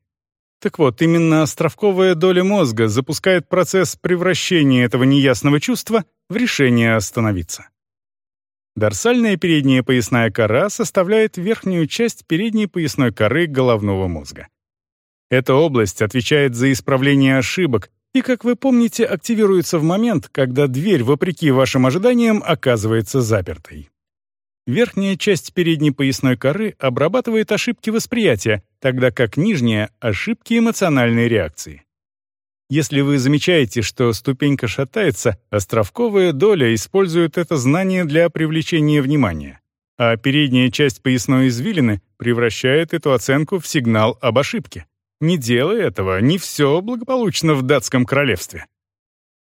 Так вот, именно островковая доля мозга запускает процесс превращения этого неясного чувства в решение остановиться. Дорсальная передняя поясная кора составляет верхнюю часть передней поясной коры головного мозга. Эта область отвечает за исправление ошибок и, как вы помните, активируется в момент, когда дверь, вопреки вашим ожиданиям, оказывается запертой. Верхняя часть передней поясной коры обрабатывает ошибки восприятия, тогда как нижняя — ошибки эмоциональной реакции. Если вы замечаете, что ступенька шатается, островковая доля использует это знание для привлечения внимания, а передняя часть поясной извилины превращает эту оценку в сигнал об ошибке. Не делай этого, не все благополучно в датском королевстве.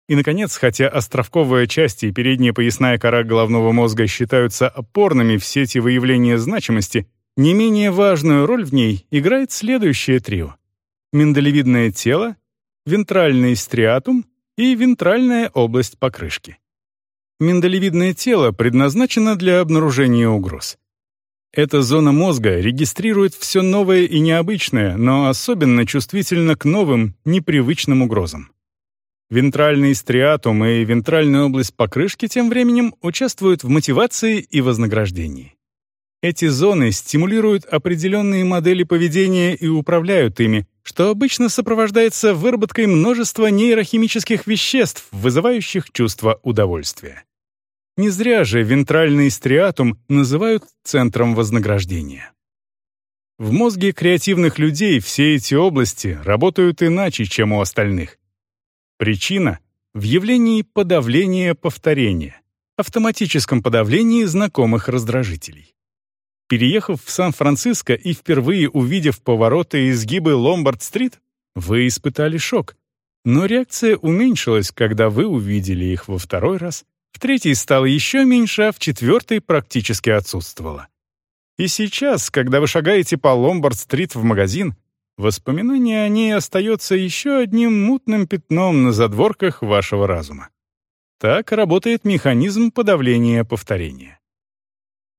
И, наконец, хотя островковая часть и передняя поясная кора головного мозга считаются опорными в сети выявления значимости, не менее важную роль в ней играет следующее трио. Миндалевидное тело, вентральный стриатум и вентральная область покрышки. Миндалевидное тело предназначено для обнаружения угроз. Эта зона мозга регистрирует все новое и необычное, но особенно чувствительна к новым, непривычным угрозам. Вентральный стриатум и вентральная область покрышки тем временем участвуют в мотивации и вознаграждении. Эти зоны стимулируют определенные модели поведения и управляют ими, что обычно сопровождается выработкой множества нейрохимических веществ, вызывающих чувство удовольствия. Не зря же вентральный стриатум называют центром вознаграждения. В мозге креативных людей все эти области работают иначе, чем у остальных. Причина — в явлении подавления повторения, автоматическом подавлении знакомых раздражителей. Переехав в Сан-Франциско и впервые увидев повороты и изгибы Ломбард-стрит, вы испытали шок. Но реакция уменьшилась, когда вы увидели их во второй раз, в третий стало еще меньше, а в четвертый практически отсутствовала. И сейчас, когда вы шагаете по Ломбард-стрит в магазин, Воспоминание о ней остается еще одним мутным пятном на задворках вашего разума. Так работает механизм подавления повторения.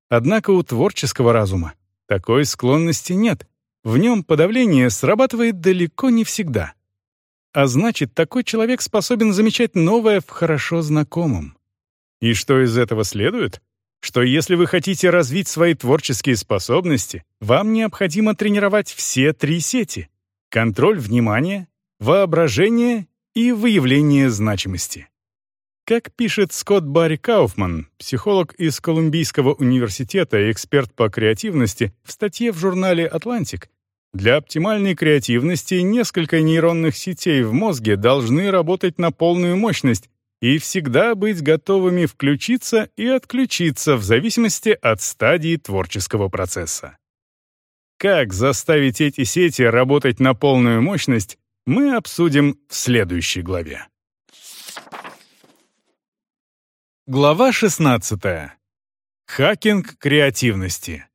Однако у творческого разума такой склонности нет, В нем подавление срабатывает далеко не всегда. А значит, такой человек способен замечать новое в хорошо знакомом. И что из этого следует? Что если вы хотите развить свои творческие способности, вам необходимо тренировать все три сети — контроль внимания, воображение и выявление значимости. Как пишет Скотт Барри Кауфман, психолог из Колумбийского университета и эксперт по креативности, в статье в журнале «Атлантик», для оптимальной креативности несколько нейронных сетей в мозге должны работать на полную мощность и всегда быть готовыми включиться и отключиться в зависимости от стадии творческого процесса. Как заставить эти сети работать на полную мощность, мы обсудим в следующей главе. Глава 16. Хакинг креативности.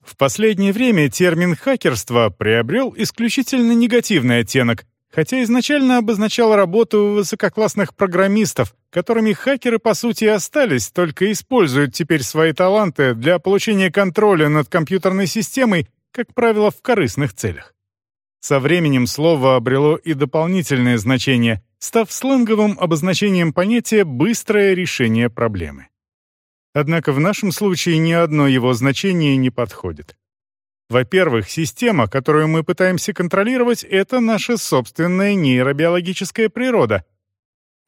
В последнее время термин «хакерство» приобрел исключительно негативный оттенок, хотя изначально обозначал работу высококлассных программистов, которыми хакеры по сути остались, только используют теперь свои таланты для получения контроля над компьютерной системой, как правило, в корыстных целях. Со временем слово обрело и дополнительное значение, став сленговым обозначением понятия «быстрое решение проблемы». Однако в нашем случае ни одно его значение не подходит. Во-первых, система, которую мы пытаемся контролировать, это наша собственная нейробиологическая природа.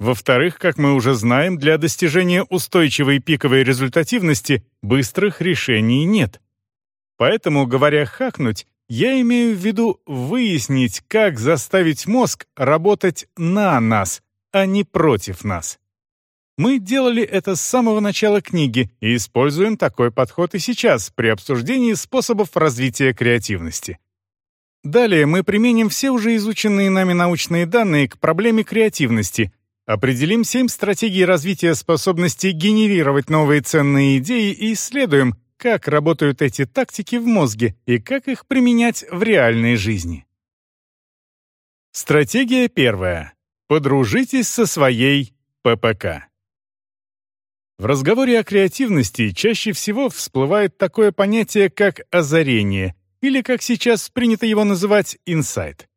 Во-вторых, как мы уже знаем, для достижения устойчивой пиковой результативности быстрых решений нет. Поэтому, говоря «хакнуть», я имею в виду выяснить, как заставить мозг работать на нас, а не против нас. Мы делали это с самого начала книги и используем такой подход и сейчас при обсуждении способов развития креативности. Далее мы применим все уже изученные нами научные данные к проблеме креативности, определим семь стратегий развития способности генерировать новые ценные идеи и исследуем, как работают эти тактики в мозге и как их применять в реальной жизни. Стратегия первая. Подружитесь со своей ППК. В разговоре о креативности чаще всего всплывает такое понятие, как озарение, или, как сейчас принято его называть, инсайт.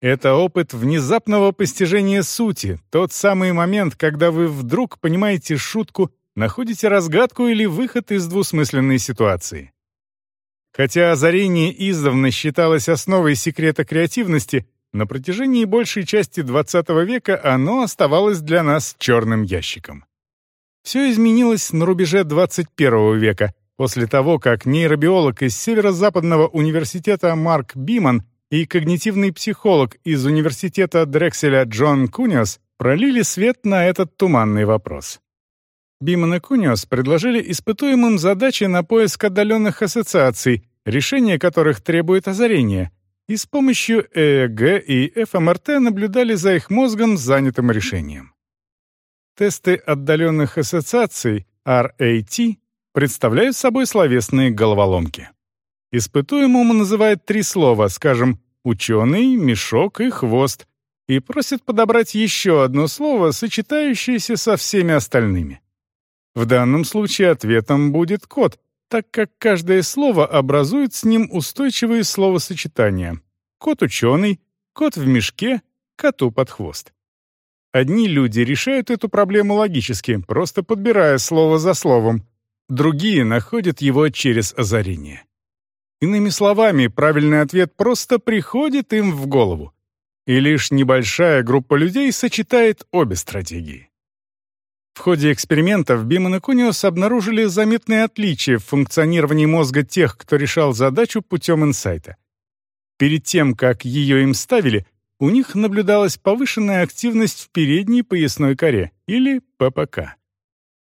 Это опыт внезапного постижения сути, тот самый момент, когда вы вдруг понимаете шутку находите разгадку или выход из двусмысленной ситуации. Хотя озарение издавна считалось основой секрета креативности, на протяжении большей части XX века оно оставалось для нас черным ящиком. Все изменилось на рубеже 21 века, после того, как нейробиолог из Северо-Западного университета Марк Биман и когнитивный психолог из университета Дрекселя Джон Куниос пролили свет на этот туманный вопрос. Биман и Куниос предложили испытуемым задачи на поиск отдаленных ассоциаций, решение которых требует озарения, и с помощью ЭЭГ и ФМРТ наблюдали за их мозгом занятым решением. Тесты отдаленных ассоциаций, RAT, представляют собой словесные головоломки. Испытуемому называют три слова, скажем, «ученый», «мешок» и «хвост», и просят подобрать еще одно слово, сочетающееся со всеми остальными. В данном случае ответом будет код, так как каждое слово образует с ним устойчивые словосочетания. Кот-ученый, кот в мешке, коту под хвост. Одни люди решают эту проблему логически, просто подбирая слово за словом. Другие находят его через озарение. Иными словами, правильный ответ просто приходит им в голову. И лишь небольшая группа людей сочетает обе стратегии. В ходе экспериментов Биман и Куниус обнаружили заметные отличия в функционировании мозга тех, кто решал задачу путем инсайта. Перед тем, как ее им ставили, у них наблюдалась повышенная активность в передней поясной коре, или ППК.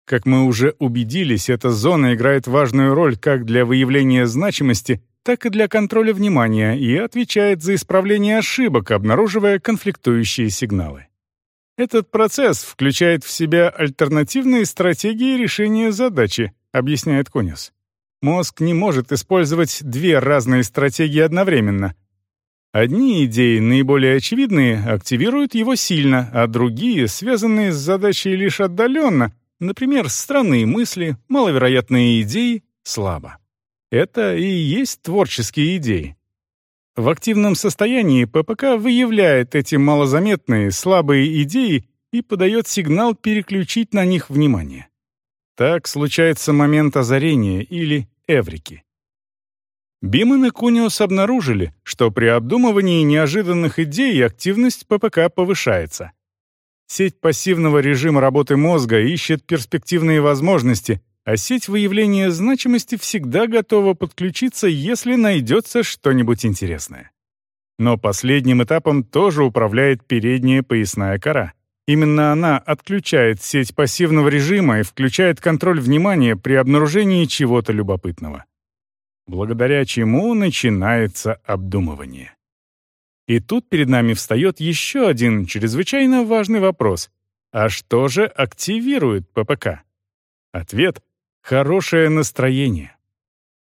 Как мы уже убедились, эта зона играет важную роль как для выявления значимости, так и для контроля внимания и отвечает за исправление ошибок, обнаруживая конфликтующие сигналы. Этот процесс включает в себя альтернативные стратегии решения задачи, объясняет Конис. Мозг не может использовать две разные стратегии одновременно. Одни идеи, наиболее очевидные, активируют его сильно, а другие, связанные с задачей лишь отдаленно, например, странные мысли, маловероятные идеи, слабо. Это и есть творческие идеи. В активном состоянии ППК выявляет эти малозаметные, слабые идеи и подает сигнал переключить на них внимание. Так случается момент озарения или эврики. Биман и Куниус обнаружили, что при обдумывании неожиданных идей активность ППК повышается. Сеть пассивного режима работы мозга ищет перспективные возможности, а сеть выявления значимости всегда готова подключиться, если найдется что-нибудь интересное. Но последним этапом тоже управляет передняя поясная кора. Именно она отключает сеть пассивного режима и включает контроль внимания при обнаружении чего-то любопытного. Благодаря чему начинается обдумывание. И тут перед нами встает еще один чрезвычайно важный вопрос. А что же активирует ППК? Ответ — хорошее настроение.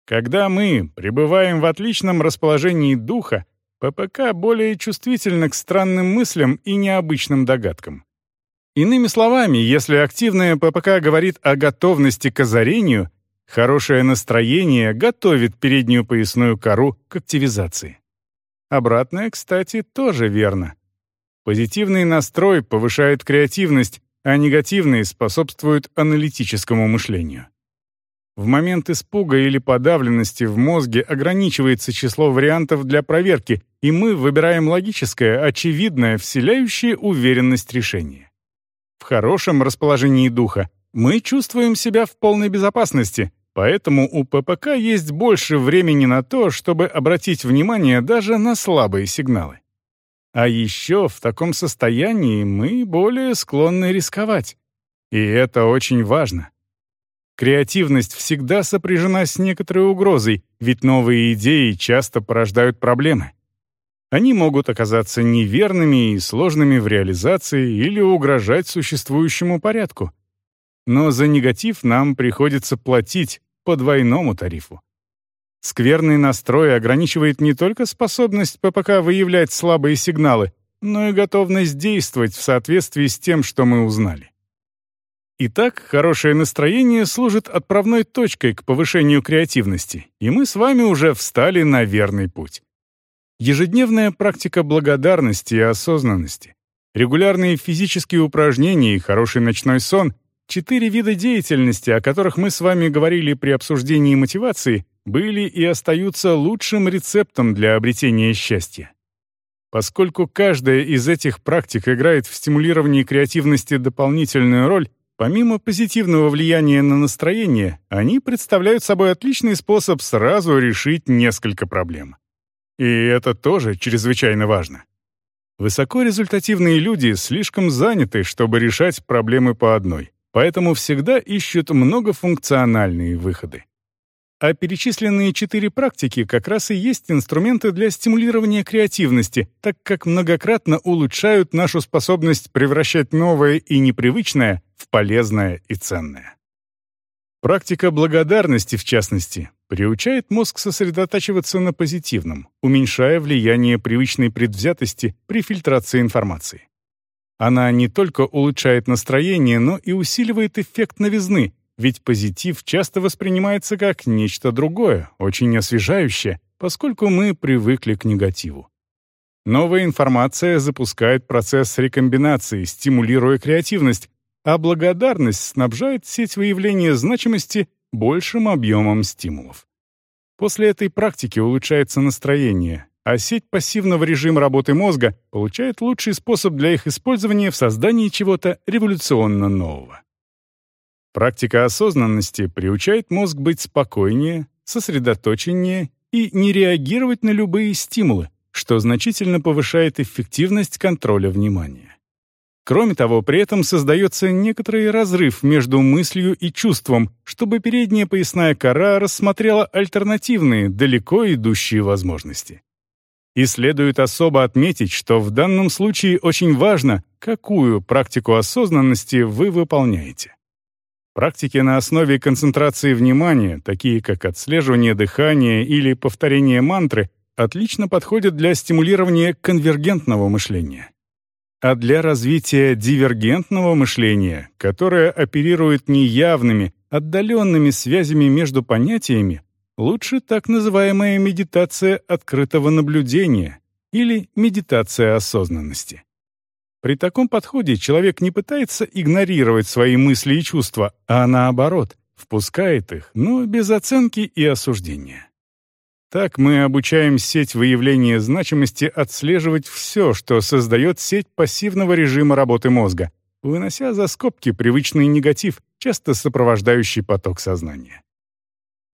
Когда мы пребываем в отличном расположении духа, ППК более чувствительна к странным мыслям и необычным догадкам. Иными словами, если активная ППК говорит о готовности к озарению, хорошее настроение готовит переднюю поясную кору к активизации. Обратное, кстати, тоже верно. Позитивный настрой повышает креативность, а негативный способствует аналитическому мышлению. В момент испуга или подавленности в мозге ограничивается число вариантов для проверки, и мы выбираем логическое, очевидное, вселяющее уверенность решение. В хорошем расположении духа мы чувствуем себя в полной безопасности, поэтому у ППК есть больше времени на то, чтобы обратить внимание даже на слабые сигналы. А еще в таком состоянии мы более склонны рисковать. И это очень важно. Креативность всегда сопряжена с некоторой угрозой, ведь новые идеи часто порождают проблемы. Они могут оказаться неверными и сложными в реализации или угрожать существующему порядку. Но за негатив нам приходится платить по двойному тарифу. Скверный настрой ограничивает не только способность ППК выявлять слабые сигналы, но и готовность действовать в соответствии с тем, что мы узнали. Итак, хорошее настроение служит отправной точкой к повышению креативности, и мы с вами уже встали на верный путь. Ежедневная практика благодарности и осознанности, регулярные физические упражнения и хороший ночной сон — четыре вида деятельности, о которых мы с вами говорили при обсуждении мотивации, были и остаются лучшим рецептом для обретения счастья. Поскольку каждая из этих практик играет в стимулировании креативности дополнительную роль, помимо позитивного влияния на настроение, они представляют собой отличный способ сразу решить несколько проблем. И это тоже чрезвычайно важно. Высокорезультативные люди слишком заняты, чтобы решать проблемы по одной, поэтому всегда ищут многофункциональные выходы. А перечисленные четыре практики как раз и есть инструменты для стимулирования креативности, так как многократно улучшают нашу способность превращать новое и непривычное в полезное и ценное. Практика благодарности, в частности, приучает мозг сосредотачиваться на позитивном, уменьшая влияние привычной предвзятости при фильтрации информации. Она не только улучшает настроение, но и усиливает эффект новизны, ведь позитив часто воспринимается как нечто другое, очень освежающее, поскольку мы привыкли к негативу. Новая информация запускает процесс рекомбинации, стимулируя креативность, а благодарность снабжает сеть выявления значимости большим объемом стимулов. После этой практики улучшается настроение, а сеть пассивного режима работы мозга получает лучший способ для их использования в создании чего-то революционно нового. Практика осознанности приучает мозг быть спокойнее, сосредоточеннее и не реагировать на любые стимулы, что значительно повышает эффективность контроля внимания. Кроме того, при этом создается некоторый разрыв между мыслью и чувством, чтобы передняя поясная кора рассмотрела альтернативные, далеко идущие возможности. И следует особо отметить, что в данном случае очень важно, какую практику осознанности вы выполняете. Практики на основе концентрации внимания, такие как отслеживание дыхания или повторение мантры, отлично подходят для стимулирования конвергентного мышления а для развития дивергентного мышления, которое оперирует неявными, отдаленными связями между понятиями, лучше так называемая медитация открытого наблюдения или медитация осознанности. При таком подходе человек не пытается игнорировать свои мысли и чувства, а наоборот, впускает их, но без оценки и осуждения. Так мы обучаем сеть выявления значимости отслеживать все, что создает сеть пассивного режима работы мозга, вынося за скобки привычный негатив, часто сопровождающий поток сознания.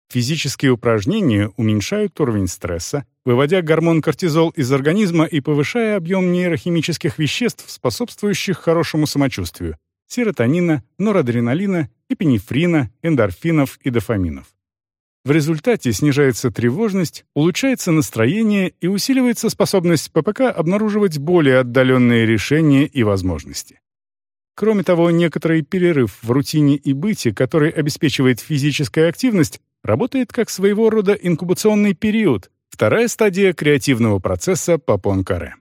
Физические упражнения уменьшают уровень стресса, выводя гормон кортизол из организма и повышая объем нейрохимических веществ, способствующих хорошему самочувствию — серотонина, норадреналина, эпинефрина, эндорфинов и дофаминов. В результате снижается тревожность, улучшается настроение и усиливается способность ППК обнаруживать более отдаленные решения и возможности. Кроме того, некоторый перерыв в рутине и быте, который обеспечивает физическая активность, работает как своего рода инкубационный период, вторая стадия креативного процесса по Понкаре.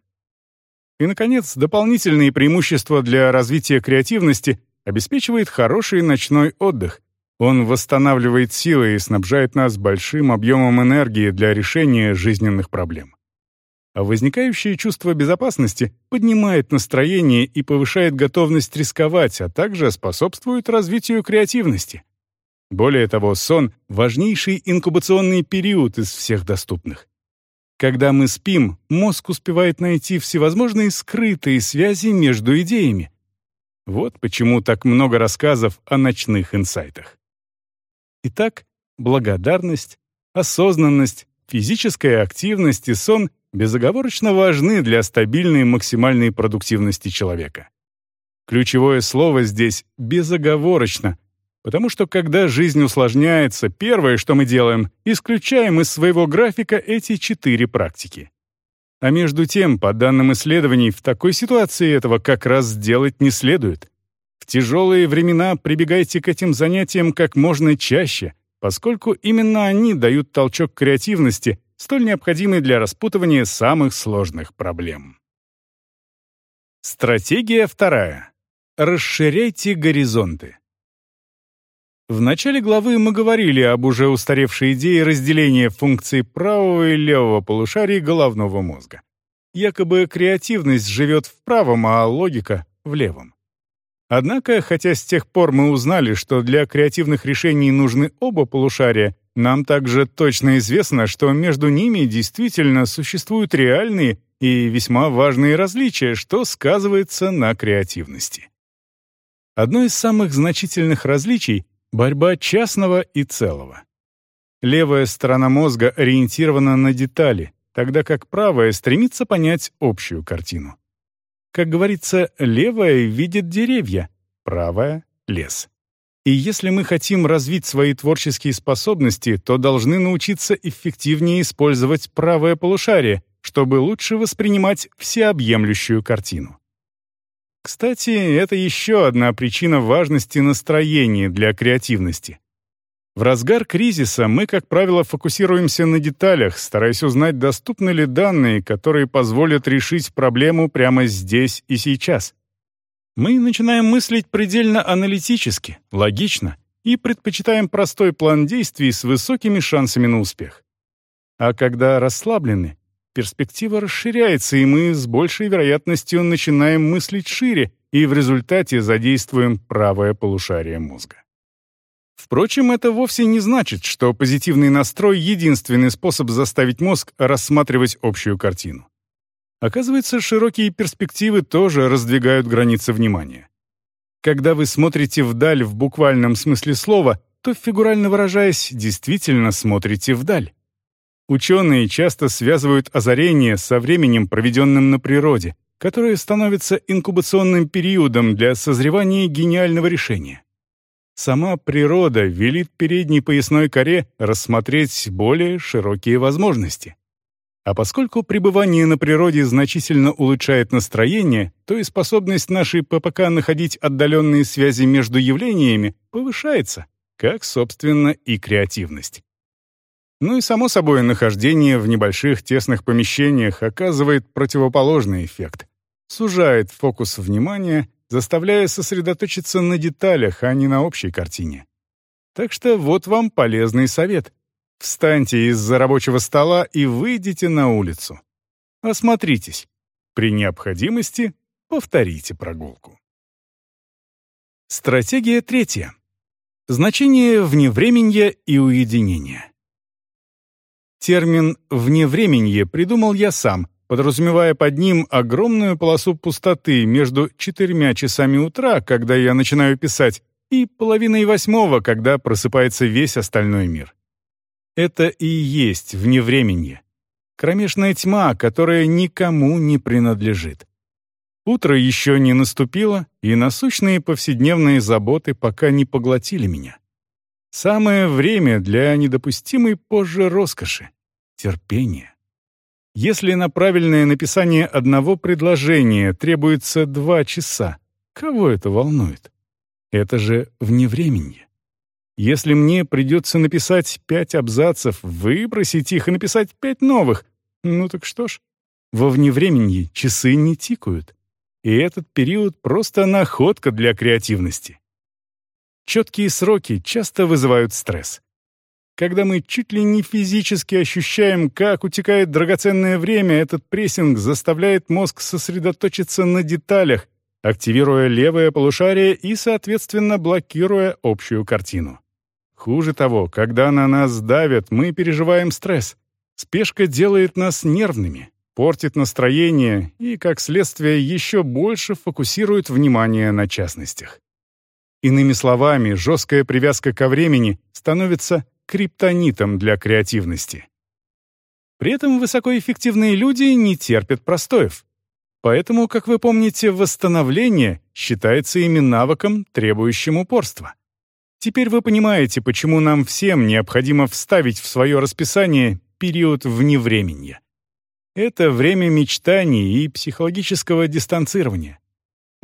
И, наконец, дополнительные преимущества для развития креативности обеспечивает хороший ночной отдых. Он восстанавливает силы и снабжает нас большим объемом энергии для решения жизненных проблем а возникающее чувство безопасности поднимает настроение и повышает готовность рисковать, а также способствует развитию креативности. Более того, сон — важнейший инкубационный период из всех доступных. Когда мы спим, мозг успевает найти всевозможные скрытые связи между идеями. Вот почему так много рассказов о ночных инсайтах. Итак, благодарность, осознанность, физическая активность и сон безоговорочно важны для стабильной максимальной продуктивности человека. Ключевое слово здесь «безоговорочно», потому что когда жизнь усложняется, первое, что мы делаем, исключаем из своего графика эти четыре практики. А между тем, по данным исследований, в такой ситуации этого как раз делать не следует. В тяжелые времена прибегайте к этим занятиям как можно чаще, поскольку именно они дают толчок креативности столь необходимый для распутывания самых сложных проблем. Стратегия вторая. Расширяйте горизонты. В начале главы мы говорили об уже устаревшей идее разделения функций правого и левого полушарий головного мозга. Якобы креативность живет в правом, а логика — в левом. Однако, хотя с тех пор мы узнали, что для креативных решений нужны оба полушария, нам также точно известно, что между ними действительно существуют реальные и весьма важные различия, что сказывается на креативности. Одно из самых значительных различий — борьба частного и целого. Левая сторона мозга ориентирована на детали, тогда как правая стремится понять общую картину. Как говорится, левая видит деревья, правая — лес. И если мы хотим развить свои творческие способности, то должны научиться эффективнее использовать правое полушарие, чтобы лучше воспринимать всеобъемлющую картину. Кстати, это еще одна причина важности настроения для креативности. В разгар кризиса мы, как правило, фокусируемся на деталях, стараясь узнать, доступны ли данные, которые позволят решить проблему прямо здесь и сейчас мы начинаем мыслить предельно аналитически, логично и предпочитаем простой план действий с высокими шансами на успех. А когда расслаблены, перспектива расширяется, и мы с большей вероятностью начинаем мыслить шире и в результате задействуем правое полушарие мозга. Впрочем, это вовсе не значит, что позитивный настрой — единственный способ заставить мозг рассматривать общую картину. Оказывается, широкие перспективы тоже раздвигают границы внимания. Когда вы смотрите вдаль в буквальном смысле слова, то, фигурально выражаясь, действительно смотрите вдаль. Ученые часто связывают озарение со временем, проведенным на природе, которое становится инкубационным периодом для созревания гениального решения. Сама природа велит передней поясной коре рассмотреть более широкие возможности. А поскольку пребывание на природе значительно улучшает настроение, то и способность нашей ППК находить отдаленные связи между явлениями повышается, как, собственно, и креативность. Ну и, само собой, нахождение в небольших тесных помещениях оказывает противоположный эффект. Сужает фокус внимания, заставляя сосредоточиться на деталях, а не на общей картине. Так что вот вам полезный совет. Встаньте из-за рабочего стола и выйдите на улицу. Осмотритесь. При необходимости повторите прогулку. Стратегия третья. Значение вневременья и уединения. Термин «вневременье» придумал я сам, подразумевая под ним огромную полосу пустоты между четырьмя часами утра, когда я начинаю писать, и половиной восьмого, когда просыпается весь остальной мир. Это и есть вневременье. Кромешная тьма, которая никому не принадлежит. Утро еще не наступило, и насущные повседневные заботы пока не поглотили меня. Самое время для недопустимой позже роскоши — терпения. Если на правильное написание одного предложения требуется два часа, кого это волнует? Это же вневременье. Если мне придется написать пять абзацев, выбросить их и написать пять новых, ну так что ж, во вневременье часы не тикают и этот период просто находка для креативности. Четкие сроки часто вызывают стресс. Когда мы чуть ли не физически ощущаем, как утекает драгоценное время, этот прессинг заставляет мозг сосредоточиться на деталях, активируя левое полушарие и, соответственно, блокируя общую картину. Хуже того, когда на нас давят, мы переживаем стресс. Спешка делает нас нервными, портит настроение и, как следствие, еще больше фокусирует внимание на частностях. Иными словами, жесткая привязка ко времени становится криптонитом для креативности. При этом высокоэффективные люди не терпят простоев. Поэтому, как вы помните, восстановление считается ими навыком, требующим упорства. Теперь вы понимаете, почему нам всем необходимо вставить в свое расписание период вневременья. Это время мечтаний и психологического дистанцирования.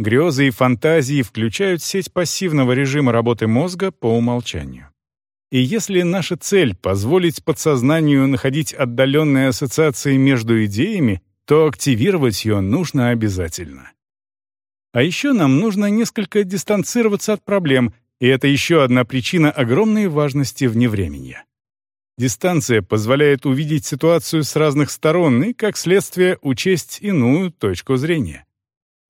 Грезы и фантазии включают сеть пассивного режима работы мозга по умолчанию. И если наша цель — позволить подсознанию находить отдаленные ассоциации между идеями, то активировать ее нужно обязательно. А еще нам нужно несколько дистанцироваться от проблем, и это еще одна причина огромной важности вневременья. Дистанция позволяет увидеть ситуацию с разных сторон и, как следствие, учесть иную точку зрения.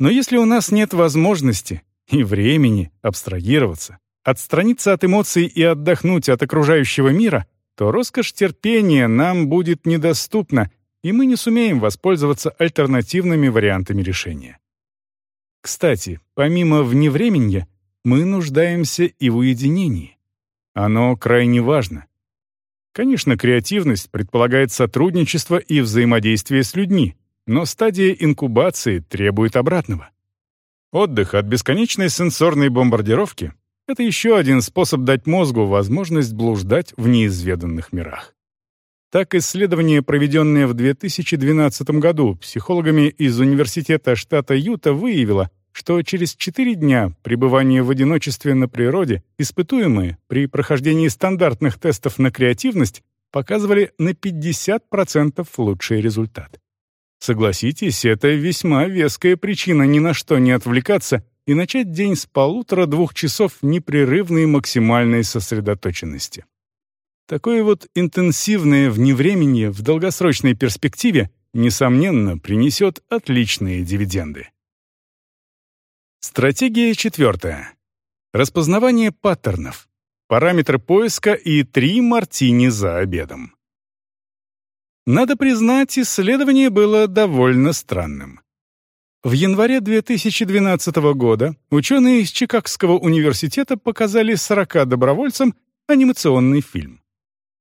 Но если у нас нет возможности и времени абстрагироваться, отстраниться от эмоций и отдохнуть от окружающего мира, то роскошь терпения нам будет недоступна, и мы не сумеем воспользоваться альтернативными вариантами решения. Кстати, помимо вневременья, мы нуждаемся и в уединении. Оно крайне важно. Конечно, креативность предполагает сотрудничество и взаимодействие с людьми, но стадия инкубации требует обратного. Отдых от бесконечной сенсорной бомбардировки — это еще один способ дать мозгу возможность блуждать в неизведанных мирах. Так, исследование, проведенное в 2012 году психологами из Университета штата Юта, выявило, что через 4 дня пребывания в одиночестве на природе испытуемые при прохождении стандартных тестов на креативность показывали на 50% лучший результат. Согласитесь, это весьма веская причина ни на что не отвлекаться и начать день с полутора-двух часов непрерывной максимальной сосредоточенности. Такое вот интенсивное вневременье в долгосрочной перспективе, несомненно, принесет отличные дивиденды. Стратегия четвертая. Распознавание паттернов. Параметры поиска и три мартини за обедом. Надо признать, исследование было довольно странным. В январе 2012 года ученые из Чикагского университета показали 40 добровольцам анимационный фильм.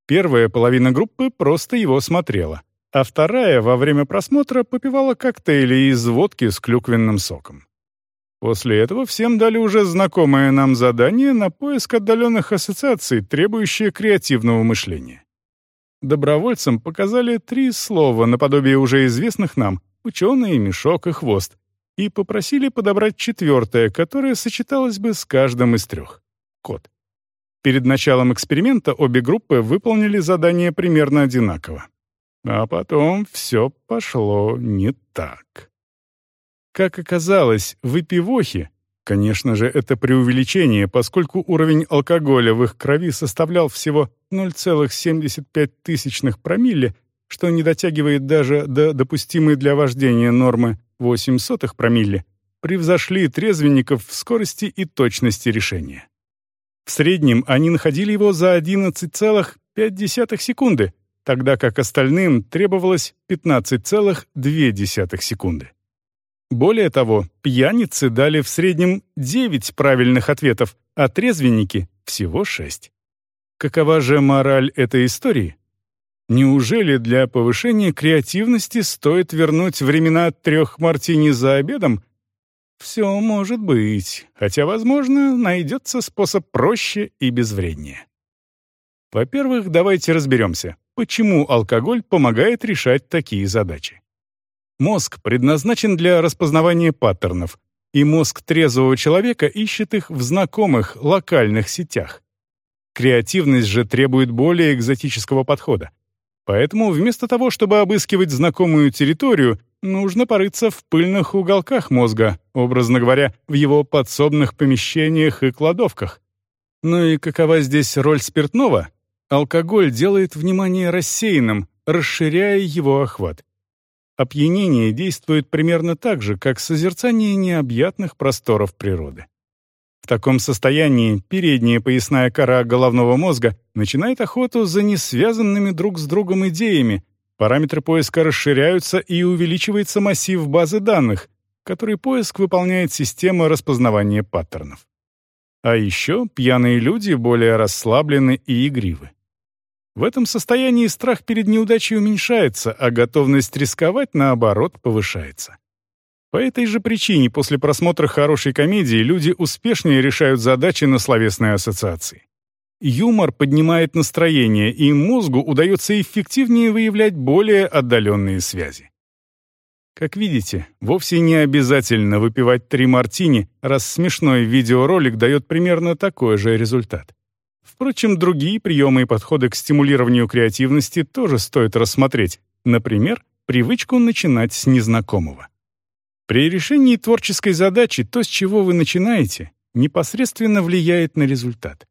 Первая половина группы просто его смотрела, а вторая во время просмотра попивала коктейли из водки с клюквенным соком. После этого всем дали уже знакомое нам задание на поиск отдаленных ассоциаций, требующие креативного мышления. Добровольцам показали три слова наподобие уже известных нам «ученый», «мешок» и «хвост», и попросили подобрать четвертое, которое сочеталось бы с каждым из трех — кот. Перед началом эксперимента обе группы выполнили задание примерно одинаково. А потом все пошло не так. Как оказалось, выпивохи, Конечно же, это преувеличение, поскольку уровень алкоголя в их крови составлял всего 0,75 промилле, что не дотягивает даже до допустимой для вождения нормы 0,08 промилле, превзошли трезвенников в скорости и точности решения. В среднем они находили его за 11,5 секунды, тогда как остальным требовалось 15,2 секунды. Более того, пьяницы дали в среднем 9 правильных ответов, а трезвенники — всего 6. Какова же мораль этой истории? Неужели для повышения креативности стоит вернуть времена трех мартини за обедом? Все может быть, хотя, возможно, найдется способ проще и безвреднее. Во-первых, давайте разберемся, почему алкоголь помогает решать такие задачи. Мозг предназначен для распознавания паттернов, и мозг трезвого человека ищет их в знакомых локальных сетях. Креативность же требует более экзотического подхода. Поэтому вместо того, чтобы обыскивать знакомую территорию, нужно порыться в пыльных уголках мозга, образно говоря, в его подсобных помещениях и кладовках. Ну и какова здесь роль спиртного? Алкоголь делает внимание рассеянным, расширяя его охват. Опьянение действует примерно так же, как созерцание необъятных просторов природы. В таком состоянии передняя поясная кора головного мозга начинает охоту за несвязанными друг с другом идеями, параметры поиска расширяются и увеличивается массив базы данных, который поиск выполняет система распознавания паттернов. А еще пьяные люди более расслаблены и игривы. В этом состоянии страх перед неудачей уменьшается, а готовность рисковать, наоборот, повышается. По этой же причине после просмотра хорошей комедии люди успешнее решают задачи на словесной ассоциации. Юмор поднимает настроение, и мозгу удается эффективнее выявлять более отдаленные связи. Как видите, вовсе не обязательно выпивать три мартини, раз смешной видеоролик дает примерно такой же результат. Впрочем, другие приемы и подходы к стимулированию креативности тоже стоит рассмотреть. Например, привычку начинать с незнакомого. При решении творческой задачи то, с чего вы начинаете, непосредственно влияет на результат.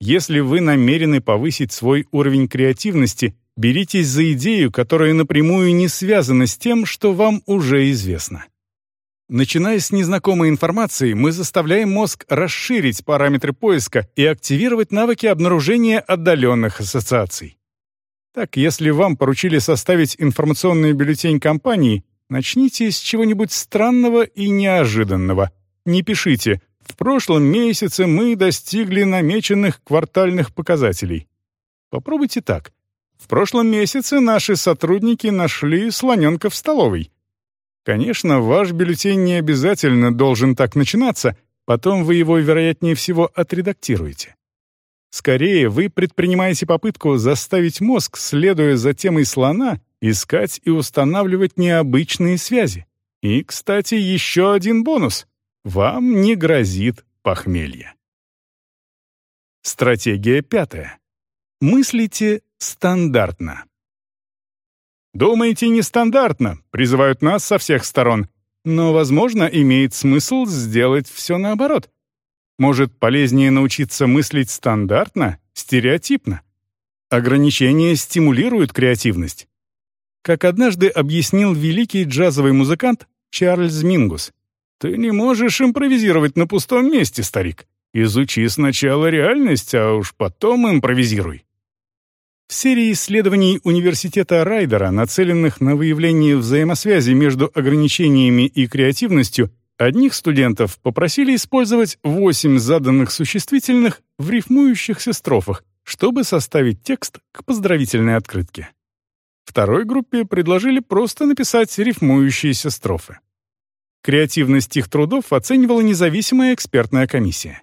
Если вы намерены повысить свой уровень креативности, беритесь за идею, которая напрямую не связана с тем, что вам уже известно. Начиная с незнакомой информации, мы заставляем мозг расширить параметры поиска и активировать навыки обнаружения отдаленных ассоциаций. Так, если вам поручили составить информационный бюллетень компании, начните с чего-нибудь странного и неожиданного. Не пишите «В прошлом месяце мы достигли намеченных квартальных показателей». Попробуйте так. «В прошлом месяце наши сотрудники нашли слоненка в столовой». Конечно, ваш бюллетень не обязательно должен так начинаться, потом вы его, вероятнее всего, отредактируете. Скорее, вы предпринимаете попытку заставить мозг, следуя за темой слона, искать и устанавливать необычные связи. И, кстати, еще один бонус. Вам не грозит похмелье. Стратегия пятая. Мыслите стандартно. «Думаете нестандартно», — призывают нас со всех сторон. Но, возможно, имеет смысл сделать все наоборот. Может, полезнее научиться мыслить стандартно, стереотипно. Ограничения стимулируют креативность. Как однажды объяснил великий джазовый музыкант Чарльз Мингус, «Ты не можешь импровизировать на пустом месте, старик. Изучи сначала реальность, а уж потом импровизируй». В серии исследований Университета Райдера, нацеленных на выявление взаимосвязи между ограничениями и креативностью, одних студентов попросили использовать восемь заданных существительных в рифмующихся строфах, чтобы составить текст к поздравительной открытке. Второй группе предложили просто написать рифмующиеся строфы. Креативность их трудов оценивала независимая экспертная комиссия.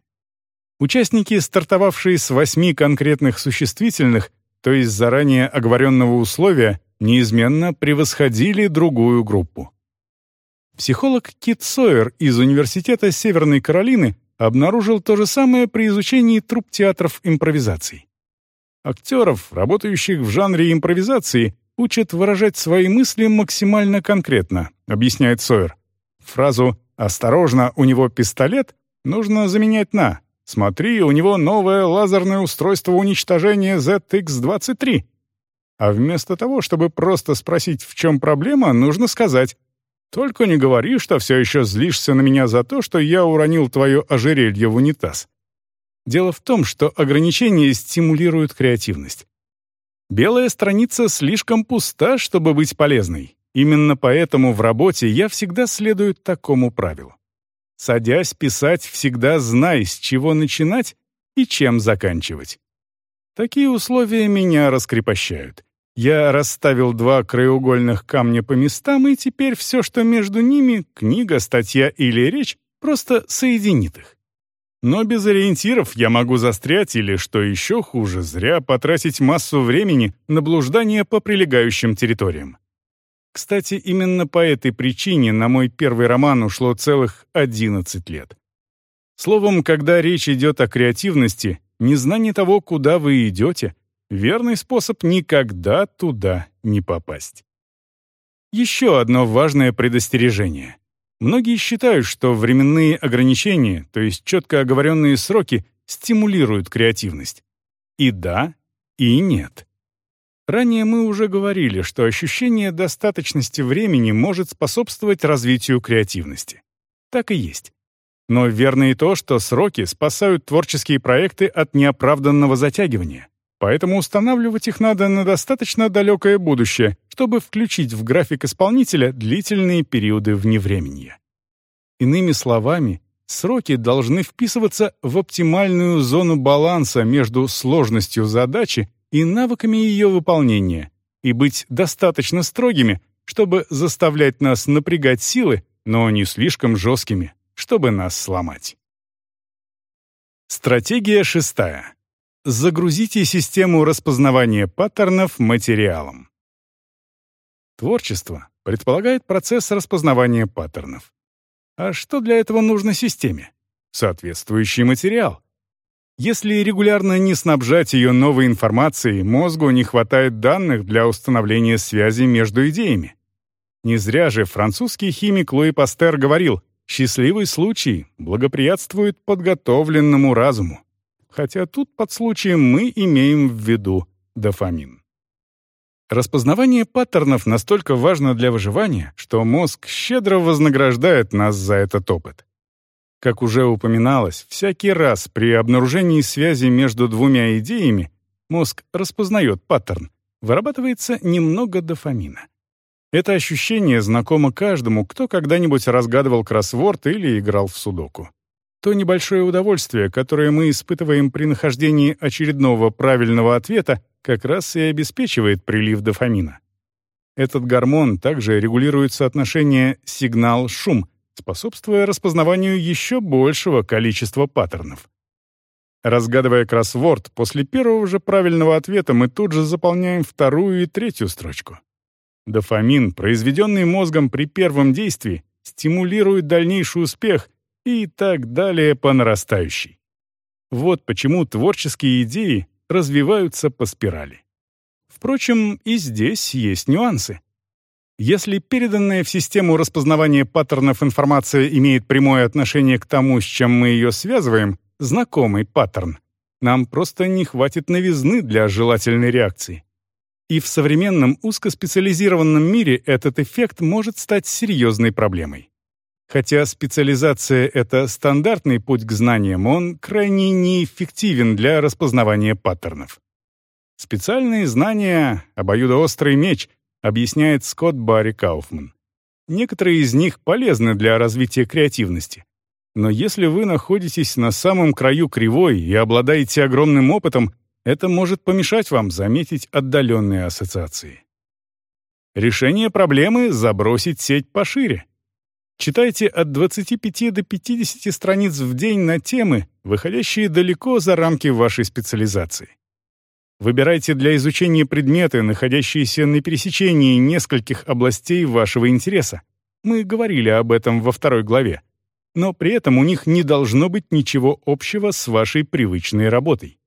Участники, стартовавшие с восьми конкретных существительных, то есть заранее оговоренного условия, неизменно превосходили другую группу. Психолог Кит Сойер из Университета Северной Каролины обнаружил то же самое при изучении труп театров импровизаций. Актеров, работающих в жанре импровизации, учат выражать свои мысли максимально конкретно, объясняет Сойер. Фразу «Осторожно, у него пистолет» нужно заменять на «Смотри, у него новое лазерное устройство уничтожения ZX-23». А вместо того, чтобы просто спросить, в чем проблема, нужно сказать «Только не говори, что все еще злишься на меня за то, что я уронил твое ожерелье в унитаз». Дело в том, что ограничения стимулируют креативность. Белая страница слишком пуста, чтобы быть полезной. Именно поэтому в работе я всегда следую такому правилу. Садясь писать, всегда знай, с чего начинать и чем заканчивать. Такие условия меня раскрепощают. Я расставил два краеугольных камня по местам, и теперь все, что между ними, книга, статья или речь, просто соединит их. Но без ориентиров я могу застрять или, что еще хуже, зря потратить массу времени на блуждание по прилегающим территориям. Кстати, именно по этой причине на мой первый роман ушло целых 11 лет. Словом, когда речь идет о креативности, незнание того, куда вы идете, верный способ никогда туда не попасть. Еще одно важное предостережение. Многие считают, что временные ограничения, то есть четко оговоренные сроки, стимулируют креативность. И да, и нет. Ранее мы уже говорили, что ощущение достаточности времени может способствовать развитию креативности. Так и есть. Но верно и то, что сроки спасают творческие проекты от неоправданного затягивания. Поэтому устанавливать их надо на достаточно далекое будущее, чтобы включить в график исполнителя длительные периоды вневременья. Иными словами, сроки должны вписываться в оптимальную зону баланса между сложностью задачи и навыками ее выполнения и быть достаточно строгими, чтобы заставлять нас напрягать силы, но не слишком жесткими, чтобы нас сломать. Стратегия шестая. Загрузите систему распознавания паттернов материалом. Творчество предполагает процесс распознавания паттернов. А что для этого нужно системе? Соответствующий материал. Если регулярно не снабжать ее новой информацией, мозгу не хватает данных для установления связи между идеями. Не зря же французский химик Луи Пастер говорил, «Счастливый случай благоприятствует подготовленному разуму» хотя тут под случаем мы имеем в виду дофамин. Распознавание паттернов настолько важно для выживания, что мозг щедро вознаграждает нас за этот опыт. Как уже упоминалось, всякий раз при обнаружении связи между двумя идеями мозг распознает паттерн, вырабатывается немного дофамина. Это ощущение знакомо каждому, кто когда-нибудь разгадывал кроссворд или играл в судоку то небольшое удовольствие, которое мы испытываем при нахождении очередного правильного ответа, как раз и обеспечивает прилив дофамина. Этот гормон также регулирует соотношение сигнал-шум, способствуя распознаванию еще большего количества паттернов. Разгадывая кроссворд, после первого же правильного ответа мы тут же заполняем вторую и третью строчку. Дофамин, произведенный мозгом при первом действии, стимулирует дальнейший успех и так далее по нарастающей. Вот почему творческие идеи развиваются по спирали. Впрочем, и здесь есть нюансы. Если переданная в систему распознавания паттернов информация имеет прямое отношение к тому, с чем мы ее связываем, знакомый паттерн, нам просто не хватит новизны для желательной реакции. И в современном узкоспециализированном мире этот эффект может стать серьезной проблемой. Хотя специализация — это стандартный путь к знаниям, он крайне неэффективен для распознавания паттернов. Специальные знания — обоюдоострый меч, объясняет Скотт Барри Кауфман. Некоторые из них полезны для развития креативности. Но если вы находитесь на самом краю кривой и обладаете огромным опытом, это может помешать вам заметить отдаленные ассоциации. Решение проблемы — забросить сеть пошире. Читайте от 25 до 50 страниц в день на темы, выходящие далеко за рамки вашей специализации. Выбирайте для изучения предметы, находящиеся на пересечении нескольких областей вашего интереса. Мы говорили об этом во второй главе. Но при этом у них не должно быть ничего общего с вашей привычной работой.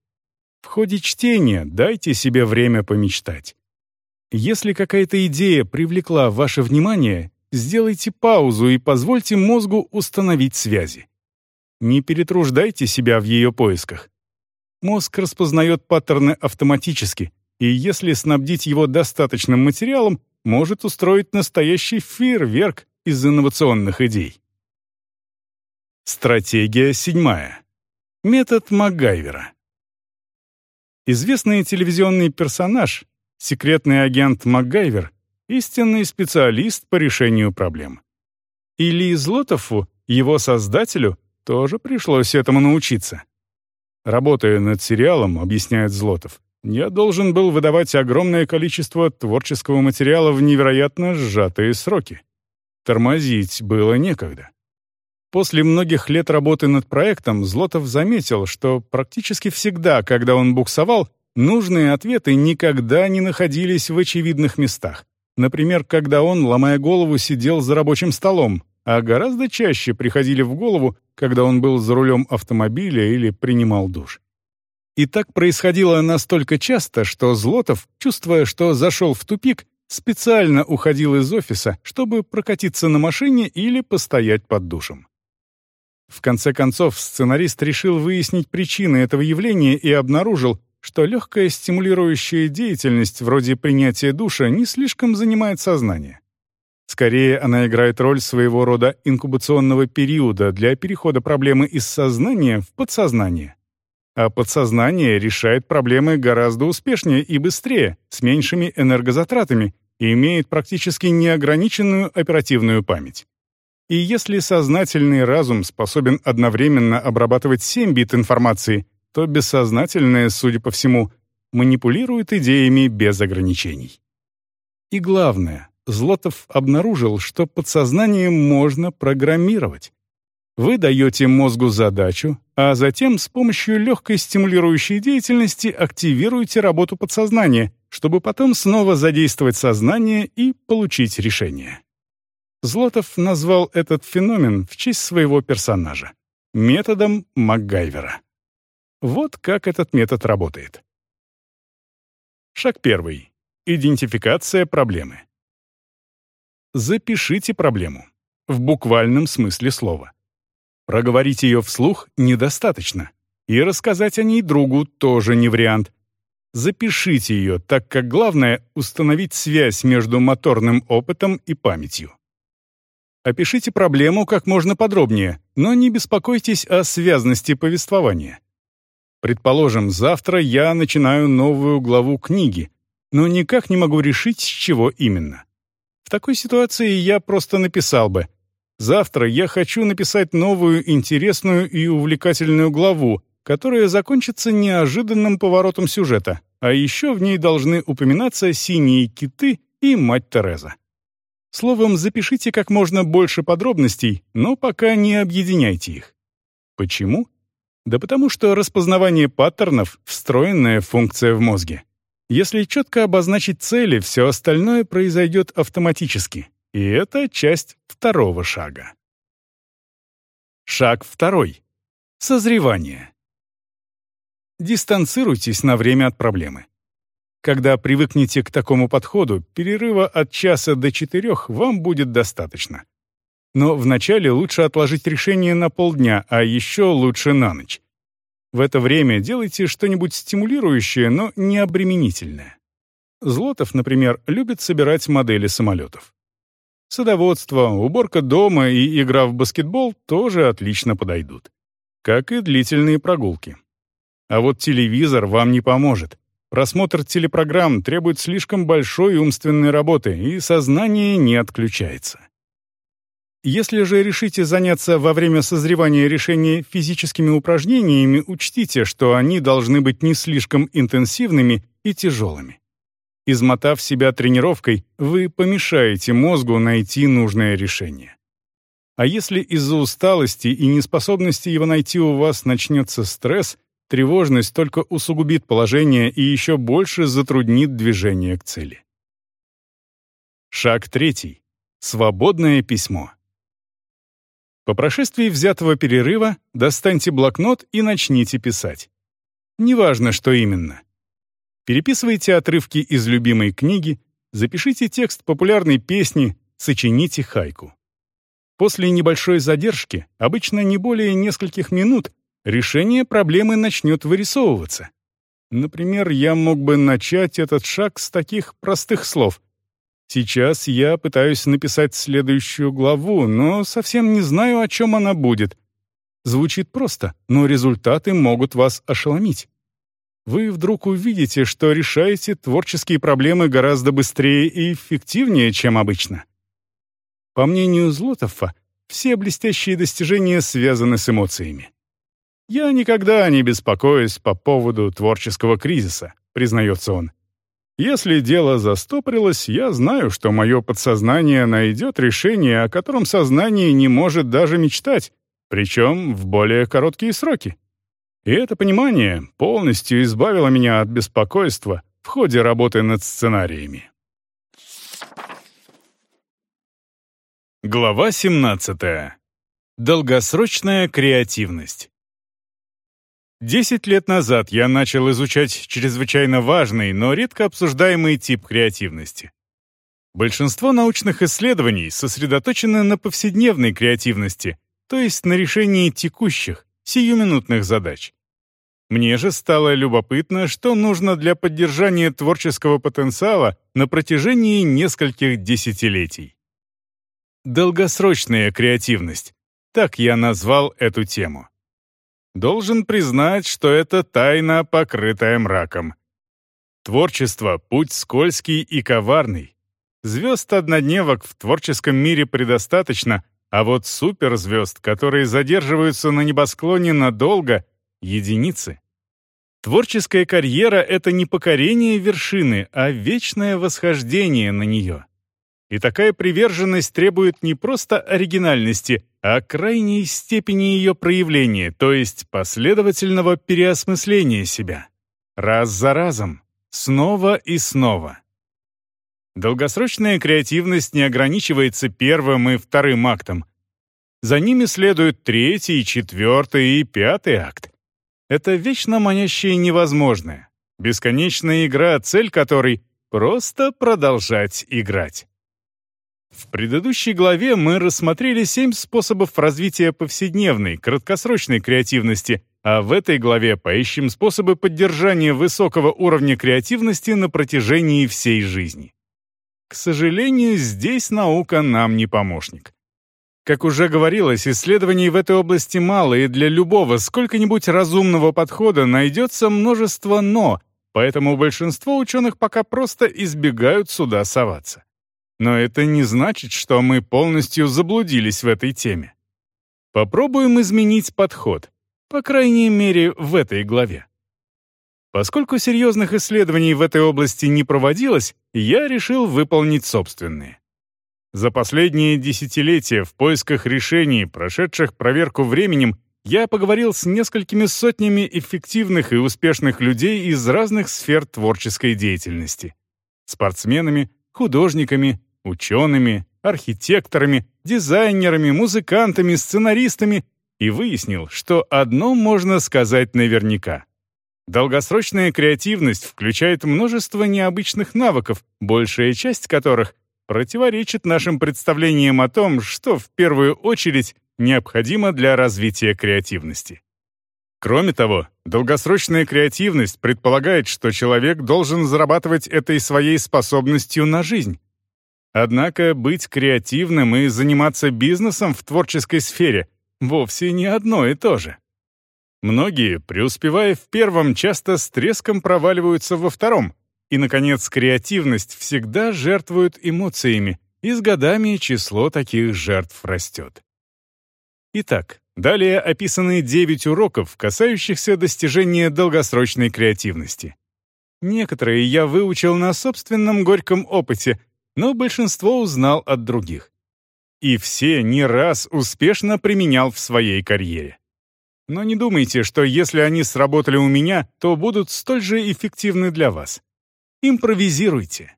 В ходе чтения дайте себе время помечтать. Если какая-то идея привлекла ваше внимание, сделайте паузу и позвольте мозгу установить связи. Не перетруждайте себя в ее поисках. Мозг распознает паттерны автоматически, и если снабдить его достаточным материалом, может устроить настоящий фейерверк из инновационных идей. Стратегия седьмая. Метод МакГайвера. Известный телевизионный персонаж, секретный агент МакГайвер, истинный специалист по решению проблем. И Ли Злотову, его создателю, тоже пришлось этому научиться. Работая над сериалом, объясняет Злотов, я должен был выдавать огромное количество творческого материала в невероятно сжатые сроки. Тормозить было некогда. После многих лет работы над проектом Злотов заметил, что практически всегда, когда он буксовал, нужные ответы никогда не находились в очевидных местах. Например, когда он, ломая голову, сидел за рабочим столом, а гораздо чаще приходили в голову, когда он был за рулем автомобиля или принимал душ. И так происходило настолько часто, что Злотов, чувствуя, что зашел в тупик, специально уходил из офиса, чтобы прокатиться на машине или постоять под душем. В конце концов, сценарист решил выяснить причины этого явления и обнаружил, что легкая стимулирующая деятельность вроде принятия душа не слишком занимает сознание. Скорее, она играет роль своего рода инкубационного периода для перехода проблемы из сознания в подсознание а подсознание решает проблемы гораздо успешнее и быстрее, с меньшими энергозатратами и имеет практически неограниченную оперативную память. И если сознательный разум способен одновременно обрабатывать 7 бит информации, то бессознательное, судя по всему, манипулирует идеями без ограничений. И главное, Злотов обнаружил, что подсознание можно программировать. Вы даете мозгу задачу, а затем с помощью легкой стимулирующей деятельности активируете работу подсознания, чтобы потом снова задействовать сознание и получить решение. Злотов назвал этот феномен в честь своего персонажа — методом МакГайвера. Вот как этот метод работает. Шаг первый. Идентификация проблемы. Запишите проблему. В буквальном смысле слова. Проговорить ее вслух недостаточно. И рассказать о ней другу тоже не вариант. Запишите ее, так как главное — установить связь между моторным опытом и памятью. Опишите проблему как можно подробнее, но не беспокойтесь о связности повествования. Предположим, завтра я начинаю новую главу книги, но никак не могу решить, с чего именно. В такой ситуации я просто написал бы Завтра я хочу написать новую интересную и увлекательную главу, которая закончится неожиданным поворотом сюжета, а еще в ней должны упоминаться синие киты и мать Тереза. Словом, запишите как можно больше подробностей, но пока не объединяйте их. Почему? Да потому что распознавание паттернов — встроенная функция в мозге. Если четко обозначить цели, все остальное произойдет автоматически. И это часть второго шага. Шаг второй. Созревание. Дистанцируйтесь на время от проблемы. Когда привыкнете к такому подходу, перерыва от часа до четырех вам будет достаточно. Но вначале лучше отложить решение на полдня, а еще лучше на ночь. В это время делайте что-нибудь стимулирующее, но не обременительное. Злотов, например, любит собирать модели самолетов. Садоводство, уборка дома и игра в баскетбол тоже отлично подойдут. Как и длительные прогулки. А вот телевизор вам не поможет. Просмотр телепрограмм требует слишком большой умственной работы, и сознание не отключается. Если же решите заняться во время созревания решения физическими упражнениями, учтите, что они должны быть не слишком интенсивными и тяжелыми. Измотав себя тренировкой, вы помешаете мозгу найти нужное решение. А если из-за усталости и неспособности его найти у вас начнется стресс, тревожность только усугубит положение и еще больше затруднит движение к цели. Шаг третий. Свободное письмо. По прошествии взятого перерыва достаньте блокнот и начните писать. Неважно, что именно. Переписывайте отрывки из любимой книги, запишите текст популярной песни, сочините хайку. После небольшой задержки, обычно не более нескольких минут, решение проблемы начнет вырисовываться. Например, я мог бы начать этот шаг с таких простых слов. Сейчас я пытаюсь написать следующую главу, но совсем не знаю, о чем она будет. Звучит просто, но результаты могут вас ошеломить. Вы вдруг увидите, что решаете творческие проблемы гораздо быстрее и эффективнее, чем обычно. По мнению Злотова, все блестящие достижения связаны с эмоциями. «Я никогда не беспокоюсь по поводу творческого кризиса», — признается он. «Если дело застопорилось, я знаю, что мое подсознание найдет решение, о котором сознание не может даже мечтать, причем в более короткие сроки. И это понимание полностью избавило меня от беспокойства в ходе работы над сценариями. Глава 17. Долгосрочная креативность. Десять лет назад я начал изучать чрезвычайно важный, но редко обсуждаемый тип креативности. Большинство научных исследований сосредоточены на повседневной креативности, то есть на решении текущих, сиюминутных задач. Мне же стало любопытно, что нужно для поддержания творческого потенциала на протяжении нескольких десятилетий. Долгосрочная креативность. Так я назвал эту тему. Должен признать, что это тайна, покрытая мраком. Творчество — путь скользкий и коварный. Звезд-однодневок в творческом мире предостаточно, а вот суперзвезд, которые задерживаются на небосклоне надолго — единицы. Творческая карьера — это не покорение вершины, а вечное восхождение на нее. И такая приверженность требует не просто оригинальности, а крайней степени ее проявления, то есть последовательного переосмысления себя. Раз за разом, снова и снова. Долгосрочная креативность не ограничивается первым и вторым актом. За ними следует третий, четвертый и пятый акт. Это вечно манящее невозможное. Бесконечная игра, цель которой — просто продолжать играть. В предыдущей главе мы рассмотрели семь способов развития повседневной, краткосрочной креативности, а в этой главе поищем способы поддержания высокого уровня креативности на протяжении всей жизни. К сожалению, здесь наука нам не помощник. Как уже говорилось, исследований в этой области мало, и для любого сколько-нибудь разумного подхода найдется множество «но», поэтому большинство ученых пока просто избегают сюда соваться. Но это не значит, что мы полностью заблудились в этой теме. Попробуем изменить подход, по крайней мере, в этой главе. Поскольку серьезных исследований в этой области не проводилось, я решил выполнить собственные. За последние десятилетия в поисках решений, прошедших проверку временем, я поговорил с несколькими сотнями эффективных и успешных людей из разных сфер творческой деятельности. Спортсменами, художниками, учеными, архитекторами, дизайнерами, музыкантами, сценаристами и выяснил, что одно можно сказать наверняка. Долгосрочная креативность включает множество необычных навыков, большая часть которых противоречит нашим представлениям о том, что в первую очередь необходимо для развития креативности. Кроме того, долгосрочная креативность предполагает, что человек должен зарабатывать этой своей способностью на жизнь, Однако быть креативным и заниматься бизнесом в творческой сфере вовсе не одно и то же. Многие, преуспевая в первом, часто с треском проваливаются во втором. И, наконец, креативность всегда жертвует эмоциями, и с годами число таких жертв растет. Итак, далее описаны 9 уроков, касающихся достижения долгосрочной креативности. Некоторые я выучил на собственном горьком опыте, но большинство узнал от других. И все не раз успешно применял в своей карьере. Но не думайте, что если они сработали у меня, то будут столь же эффективны для вас. Импровизируйте.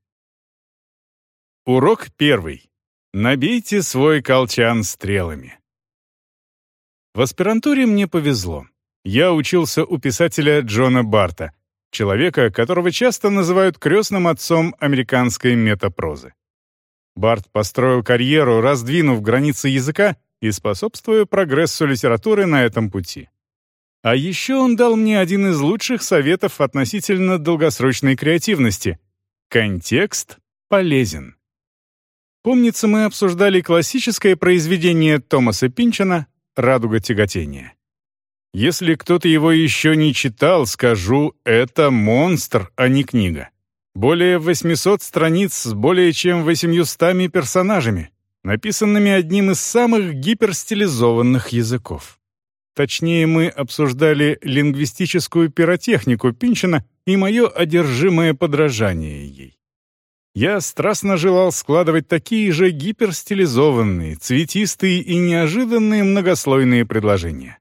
Урок первый. Набейте свой колчан стрелами. В аспирантуре мне повезло. Я учился у писателя Джона Барта, человека, которого часто называют крестным отцом американской метапрозы. Барт построил карьеру, раздвинув границы языка и способствуя прогрессу литературы на этом пути. А еще он дал мне один из лучших советов относительно долгосрочной креативности. Контекст полезен. Помнится, мы обсуждали классическое произведение Томаса Пинчина «Радуга тяготения». Если кто-то его еще не читал, скажу, это монстр, а не книга. Более 800 страниц с более чем 800 персонажами, написанными одним из самых гиперстилизованных языков. Точнее, мы обсуждали лингвистическую пиротехнику Пинчина и мое одержимое подражание ей. Я страстно желал складывать такие же гиперстилизованные, цветистые и неожиданные многослойные предложения.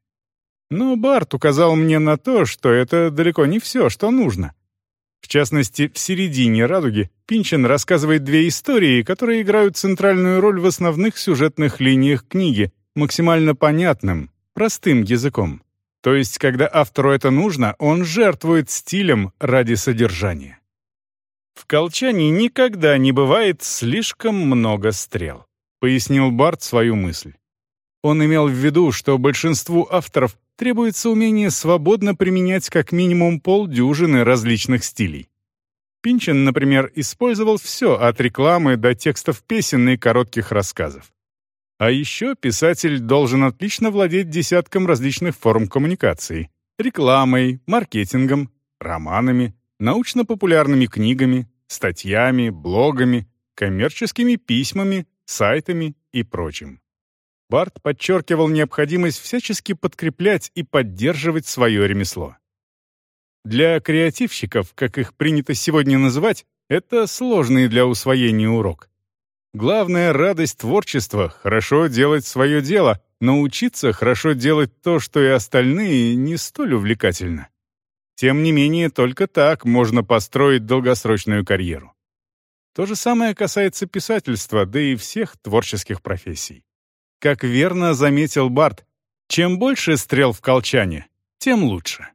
Но Барт указал мне на то, что это далеко не все, что нужно. В частности, в середине «Радуги» Пинчен рассказывает две истории, которые играют центральную роль в основных сюжетных линиях книги, максимально понятным, простым языком. То есть, когда автору это нужно, он жертвует стилем ради содержания. В колчане никогда не бывает слишком много стрел, пояснил Барт свою мысль. Он имел в виду, что большинству авторов требуется умение свободно применять как минимум полдюжины различных стилей. Пинчен, например, использовал все от рекламы до текстов песен и коротких рассказов. А еще писатель должен отлично владеть десятком различных форм коммуникации — рекламой, маркетингом, романами, научно-популярными книгами, статьями, блогами, коммерческими письмами, сайтами и прочим. Барт подчеркивал необходимость всячески подкреплять и поддерживать свое ремесло. Для креативщиков, как их принято сегодня называть, это сложный для усвоения урок. Главная радость творчества — хорошо делать свое дело, научиться хорошо делать то, что и остальные, не столь увлекательно. Тем не менее, только так можно построить долгосрочную карьеру. То же самое касается писательства, да и всех творческих профессий. Как верно заметил Барт, чем больше стрел в колчане, тем лучше.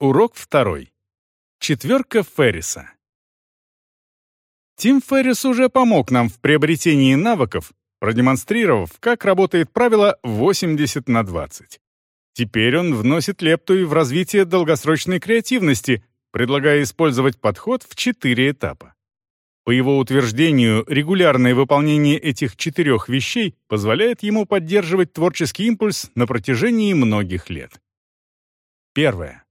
Урок второй. Четверка Ферриса. Тим Феррис уже помог нам в приобретении навыков, продемонстрировав, как работает правило 80 на 20. Теперь он вносит лепту и в развитие долгосрочной креативности, предлагая использовать подход в четыре этапа. По его утверждению, регулярное выполнение этих четырех вещей позволяет ему поддерживать творческий импульс на протяжении многих лет. Первое.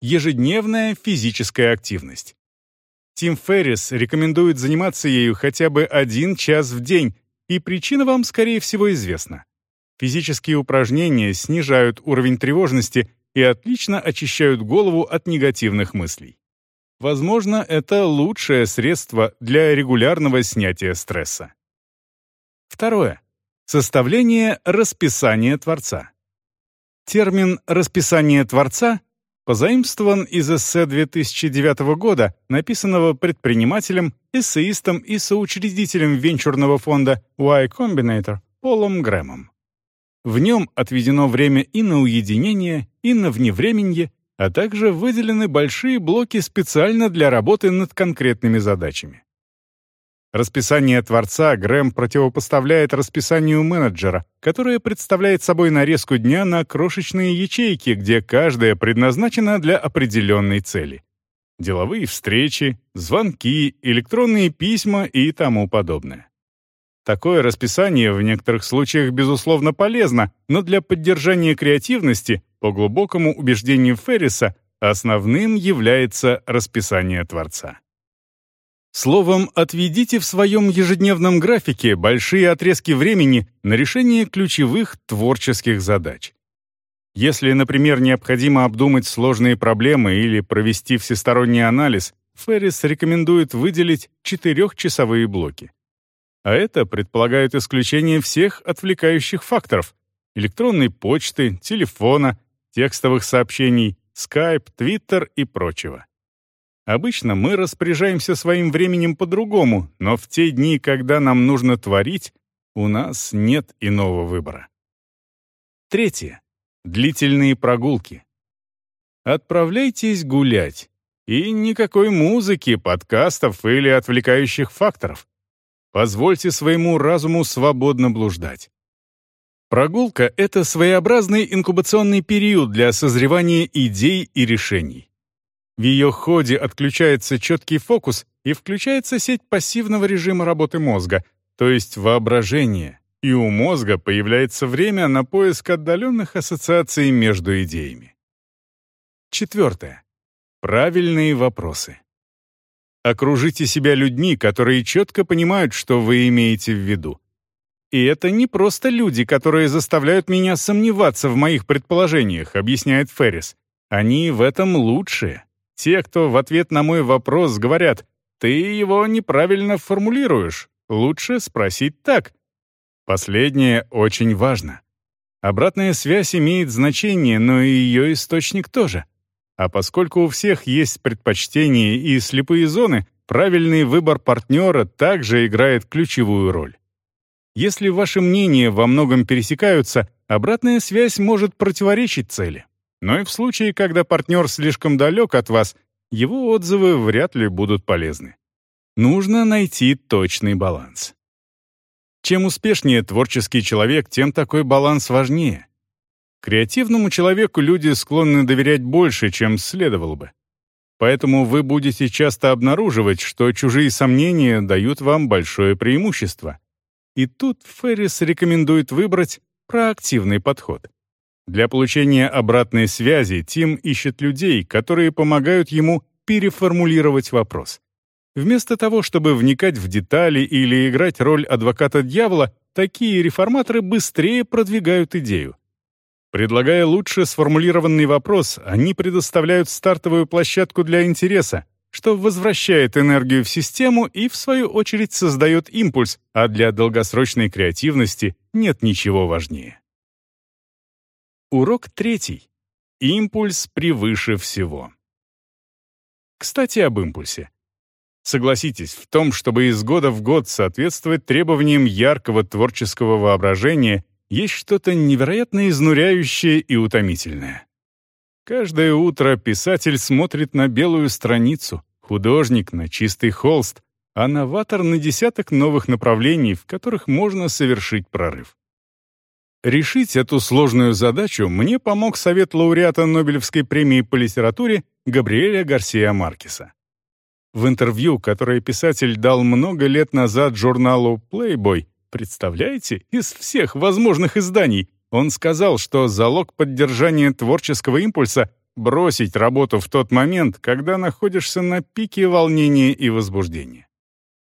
Ежедневная физическая активность. Тим Феррис рекомендует заниматься ею хотя бы один час в день, и причина вам, скорее всего, известна. Физические упражнения снижают уровень тревожности и отлично очищают голову от негативных мыслей. Возможно, это лучшее средство для регулярного снятия стресса. Второе. Составление расписания Творца. Термин «расписание Творца» позаимствован из эссе 2009 года, написанного предпринимателем, эссеистом и соучредителем венчурного фонда Y Combinator Полом Грэмом. В нем отведено время и на уединение, и на вневременье, а также выделены большие блоки специально для работы над конкретными задачами. Расписание Творца Грэм противопоставляет расписанию менеджера, которое представляет собой нарезку дня на крошечные ячейки, где каждая предназначена для определенной цели. Деловые встречи, звонки, электронные письма и тому подобное. Такое расписание в некоторых случаях, безусловно, полезно, но для поддержания креативности по глубокому убеждению Ферриса, основным является расписание Творца. Словом, отведите в своем ежедневном графике большие отрезки времени на решение ключевых творческих задач. Если, например, необходимо обдумать сложные проблемы или провести всесторонний анализ, Феррис рекомендует выделить четырехчасовые блоки. А это предполагает исключение всех отвлекающих факторов — электронной почты, телефона, текстовых сообщений, Skype, Twitter и прочего. Обычно мы распоряжаемся своим временем по-другому, но в те дни, когда нам нужно творить, у нас нет иного выбора. Третье. Длительные прогулки. Отправляйтесь гулять. И никакой музыки, подкастов или отвлекающих факторов. Позвольте своему разуму свободно блуждать. Прогулка — это своеобразный инкубационный период для созревания идей и решений. В ее ходе отключается четкий фокус и включается сеть пассивного режима работы мозга, то есть воображение, и у мозга появляется время на поиск отдаленных ассоциаций между идеями. Четвертое. Правильные вопросы. Окружите себя людьми, которые четко понимают, что вы имеете в виду. И это не просто люди, которые заставляют меня сомневаться в моих предположениях, объясняет Феррис. Они в этом лучшие. Те, кто в ответ на мой вопрос говорят, ты его неправильно формулируешь, лучше спросить так. Последнее очень важно. Обратная связь имеет значение, но и ее источник тоже. А поскольку у всех есть предпочтения и слепые зоны, правильный выбор партнера также играет ключевую роль. Если ваши мнения во многом пересекаются, обратная связь может противоречить цели. Но и в случае, когда партнер слишком далек от вас, его отзывы вряд ли будут полезны. Нужно найти точный баланс. Чем успешнее творческий человек, тем такой баланс важнее. Креативному человеку люди склонны доверять больше, чем следовало бы. Поэтому вы будете часто обнаруживать, что чужие сомнения дают вам большое преимущество. И тут Феррис рекомендует выбрать проактивный подход. Для получения обратной связи Тим ищет людей, которые помогают ему переформулировать вопрос. Вместо того, чтобы вникать в детали или играть роль адвоката дьявола, такие реформаторы быстрее продвигают идею. Предлагая лучше сформулированный вопрос, они предоставляют стартовую площадку для интереса, что возвращает энергию в систему и, в свою очередь, создает импульс, а для долгосрочной креативности нет ничего важнее. Урок третий. Импульс превыше всего. Кстати, об импульсе. Согласитесь, в том, чтобы из года в год соответствовать требованиям яркого творческого воображения, есть что-то невероятно изнуряющее и утомительное. Каждое утро писатель смотрит на белую страницу, художник — на чистый холст, а новатор — на десяток новых направлений, в которых можно совершить прорыв. Решить эту сложную задачу мне помог совет лауреата Нобелевской премии по литературе Габриэля Гарсия Маркеса. В интервью, которое писатель дал много лет назад журналу Playboy, представляете, из всех возможных изданий, он сказал, что залог поддержания творческого импульса — бросить работу в тот момент, когда находишься на пике волнения и возбуждения.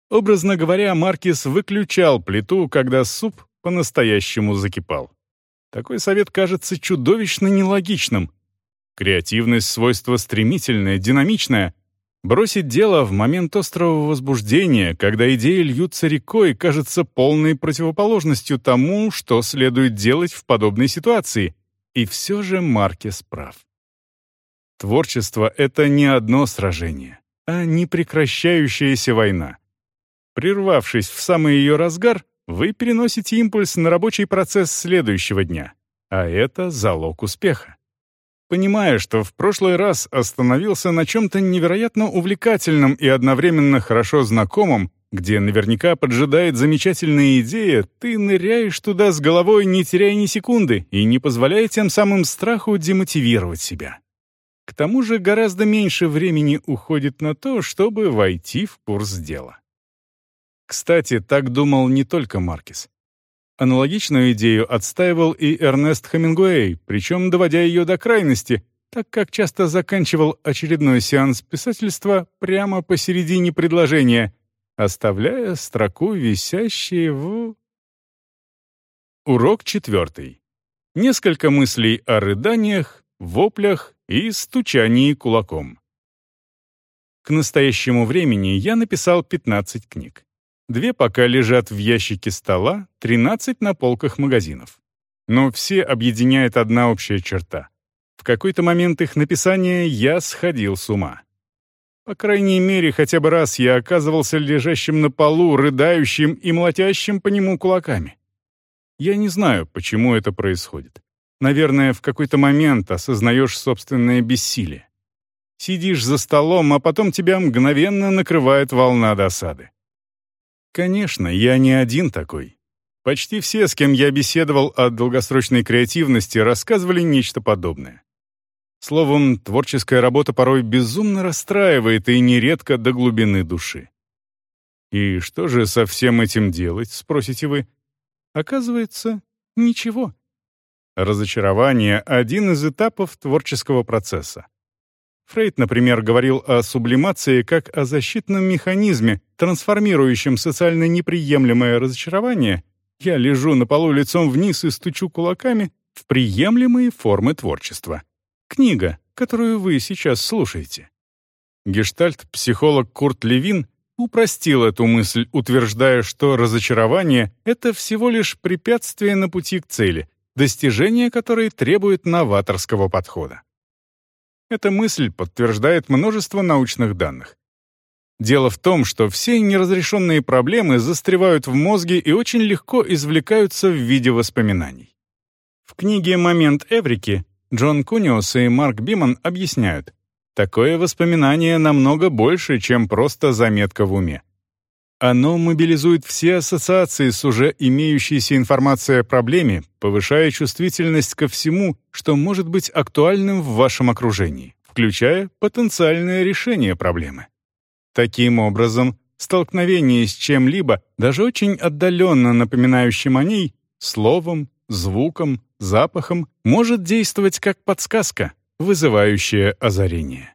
Образно говоря, Маркис выключал плиту, когда суп по-настоящему закипал. Такой совет кажется чудовищно нелогичным. Креативность — свойство стремительное, динамичное — Бросить дело в момент острого возбуждения, когда идеи льются рекой, кажется полной противоположностью тому, что следует делать в подобной ситуации. И все же Маркес прав. Творчество — это не одно сражение, а непрекращающаяся война. Прервавшись в самый ее разгар, вы переносите импульс на рабочий процесс следующего дня, а это залог успеха понимая, что в прошлый раз остановился на чем-то невероятно увлекательном и одновременно хорошо знакомом, где наверняка поджидает замечательная идея, ты ныряешь туда с головой, не теряя ни секунды, и не позволяя тем самым страху демотивировать себя. К тому же гораздо меньше времени уходит на то, чтобы войти в курс дела. Кстати, так думал не только Маркис. Аналогичную идею отстаивал и Эрнест Хемингуэй, причем доводя ее до крайности, так как часто заканчивал очередной сеанс писательства прямо посередине предложения, оставляя строку, висящей в... Урок четвертый. Несколько мыслей о рыданиях, воплях и стучании кулаком. К настоящему времени я написал 15 книг. Две пока лежат в ящике стола, 13 на полках магазинов. Но все объединяет одна общая черта. В какой-то момент их написания я сходил с ума. По крайней мере, хотя бы раз я оказывался лежащим на полу, рыдающим и молотящим по нему кулаками. Я не знаю, почему это происходит. Наверное, в какой-то момент осознаешь собственное бессилие. Сидишь за столом, а потом тебя мгновенно накрывает волна досады. Конечно, я не один такой. Почти все, с кем я беседовал о долгосрочной креативности, рассказывали нечто подобное. Словом, творческая работа порой безумно расстраивает и нередко до глубины души. И что же со всем этим делать, спросите вы? Оказывается, ничего. Разочарование — один из этапов творческого процесса. Фрейд, например, говорил о сублимации как о защитном механизме, трансформирующем социально неприемлемое разочарование «я лежу на полу лицом вниз и стучу кулаками» в приемлемые формы творчества. Книга, которую вы сейчас слушаете. Гештальт-психолог Курт Левин упростил эту мысль, утверждая, что разочарование — это всего лишь препятствие на пути к цели, достижение которой требует новаторского подхода. Эта мысль подтверждает множество научных данных. Дело в том, что все неразрешенные проблемы застревают в мозге и очень легко извлекаются в виде воспоминаний. В книге «Момент Эврики» Джон Куниус и Марк Биман объясняют, такое воспоминание намного больше, чем просто заметка в уме. Оно мобилизует все ассоциации с уже имеющейся информацией о проблеме, повышая чувствительность ко всему, что может быть актуальным в вашем окружении, включая потенциальное решение проблемы. Таким образом, столкновение с чем-либо, даже очень отдаленно напоминающим о ней, словом, звуком, запахом, может действовать как подсказка, вызывающая озарение.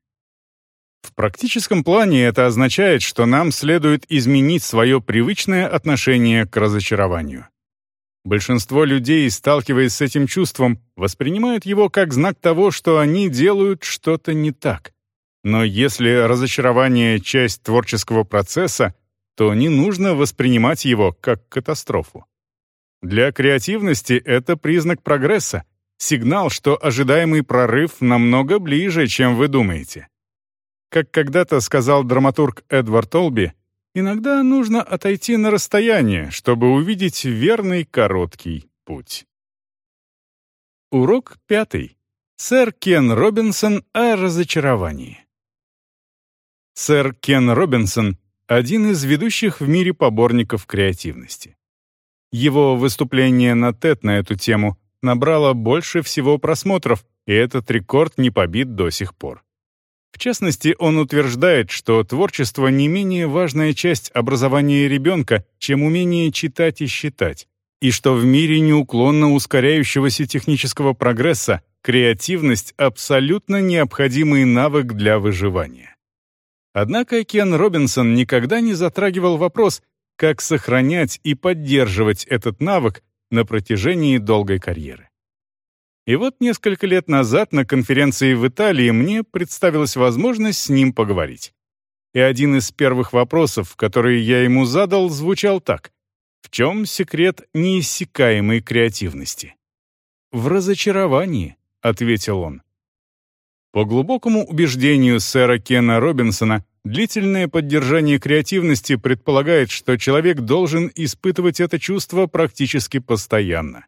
В практическом плане это означает, что нам следует изменить свое привычное отношение к разочарованию. Большинство людей, сталкиваясь с этим чувством, воспринимают его как знак того, что они делают что-то не так. Но если разочарование — часть творческого процесса, то не нужно воспринимать его как катастрофу. Для креативности это признак прогресса, сигнал, что ожидаемый прорыв намного ближе, чем вы думаете. Как когда-то сказал драматург Эдвард Олби, иногда нужно отойти на расстояние, чтобы увидеть верный короткий путь. Урок пятый. Сэр Кен Робинсон о разочаровании. Сэр Кен Робинсон — один из ведущих в мире поборников креативности. Его выступление на TED на эту тему набрало больше всего просмотров, и этот рекорд не побит до сих пор. В частности, он утверждает, что творчество не менее важная часть образования ребенка, чем умение читать и считать, и что в мире неуклонно ускоряющегося технического прогресса креативность — абсолютно необходимый навык для выживания. Однако Кен Робинсон никогда не затрагивал вопрос, как сохранять и поддерживать этот навык на протяжении долгой карьеры. И вот несколько лет назад на конференции в Италии мне представилась возможность с ним поговорить. И один из первых вопросов, которые я ему задал, звучал так. В чем секрет неиссякаемой креативности? «В разочаровании», — ответил он. По глубокому убеждению сэра Кена Робинсона, длительное поддержание креативности предполагает, что человек должен испытывать это чувство практически постоянно.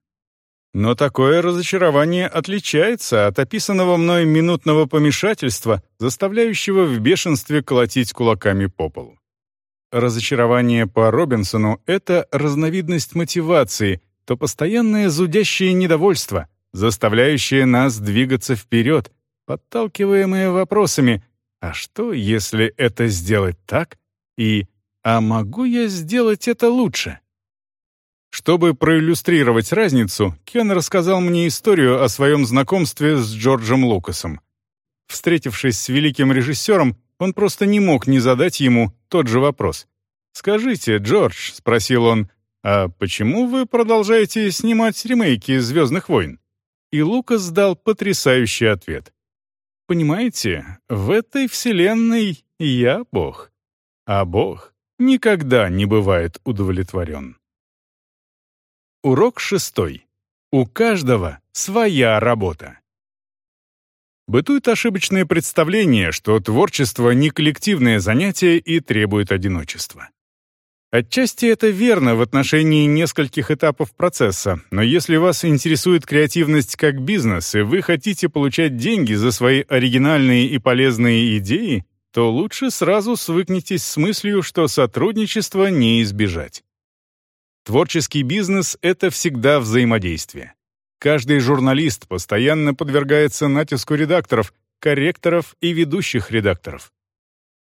Но такое разочарование отличается от описанного мной минутного помешательства, заставляющего в бешенстве колотить кулаками по полу. Разочарование по Робинсону — это разновидность мотивации, то постоянное зудящее недовольство, заставляющее нас двигаться вперед, подталкиваемое вопросами «А что, если это сделать так?» и «А могу я сделать это лучше?» Чтобы проиллюстрировать разницу, Кен рассказал мне историю о своем знакомстве с Джорджем Лукасом. Встретившись с великим режиссером, он просто не мог не задать ему тот же вопрос. «Скажите, Джордж», — спросил он, — «а почему вы продолжаете снимать ремейки «Звездных войн»?» И Лукас дал потрясающий ответ. «Понимаете, в этой вселенной я Бог, а Бог никогда не бывает удовлетворен». Урок шестой. У каждого своя работа. Бытует ошибочное представление, что творчество не коллективное занятие и требует одиночества. Отчасти это верно в отношении нескольких этапов процесса, но если вас интересует креативность как бизнес, и вы хотите получать деньги за свои оригинальные и полезные идеи, то лучше сразу свыкнитесь с мыслью, что сотрудничество не избежать. Творческий бизнес — это всегда взаимодействие. Каждый журналист постоянно подвергается натиску редакторов, корректоров и ведущих редакторов.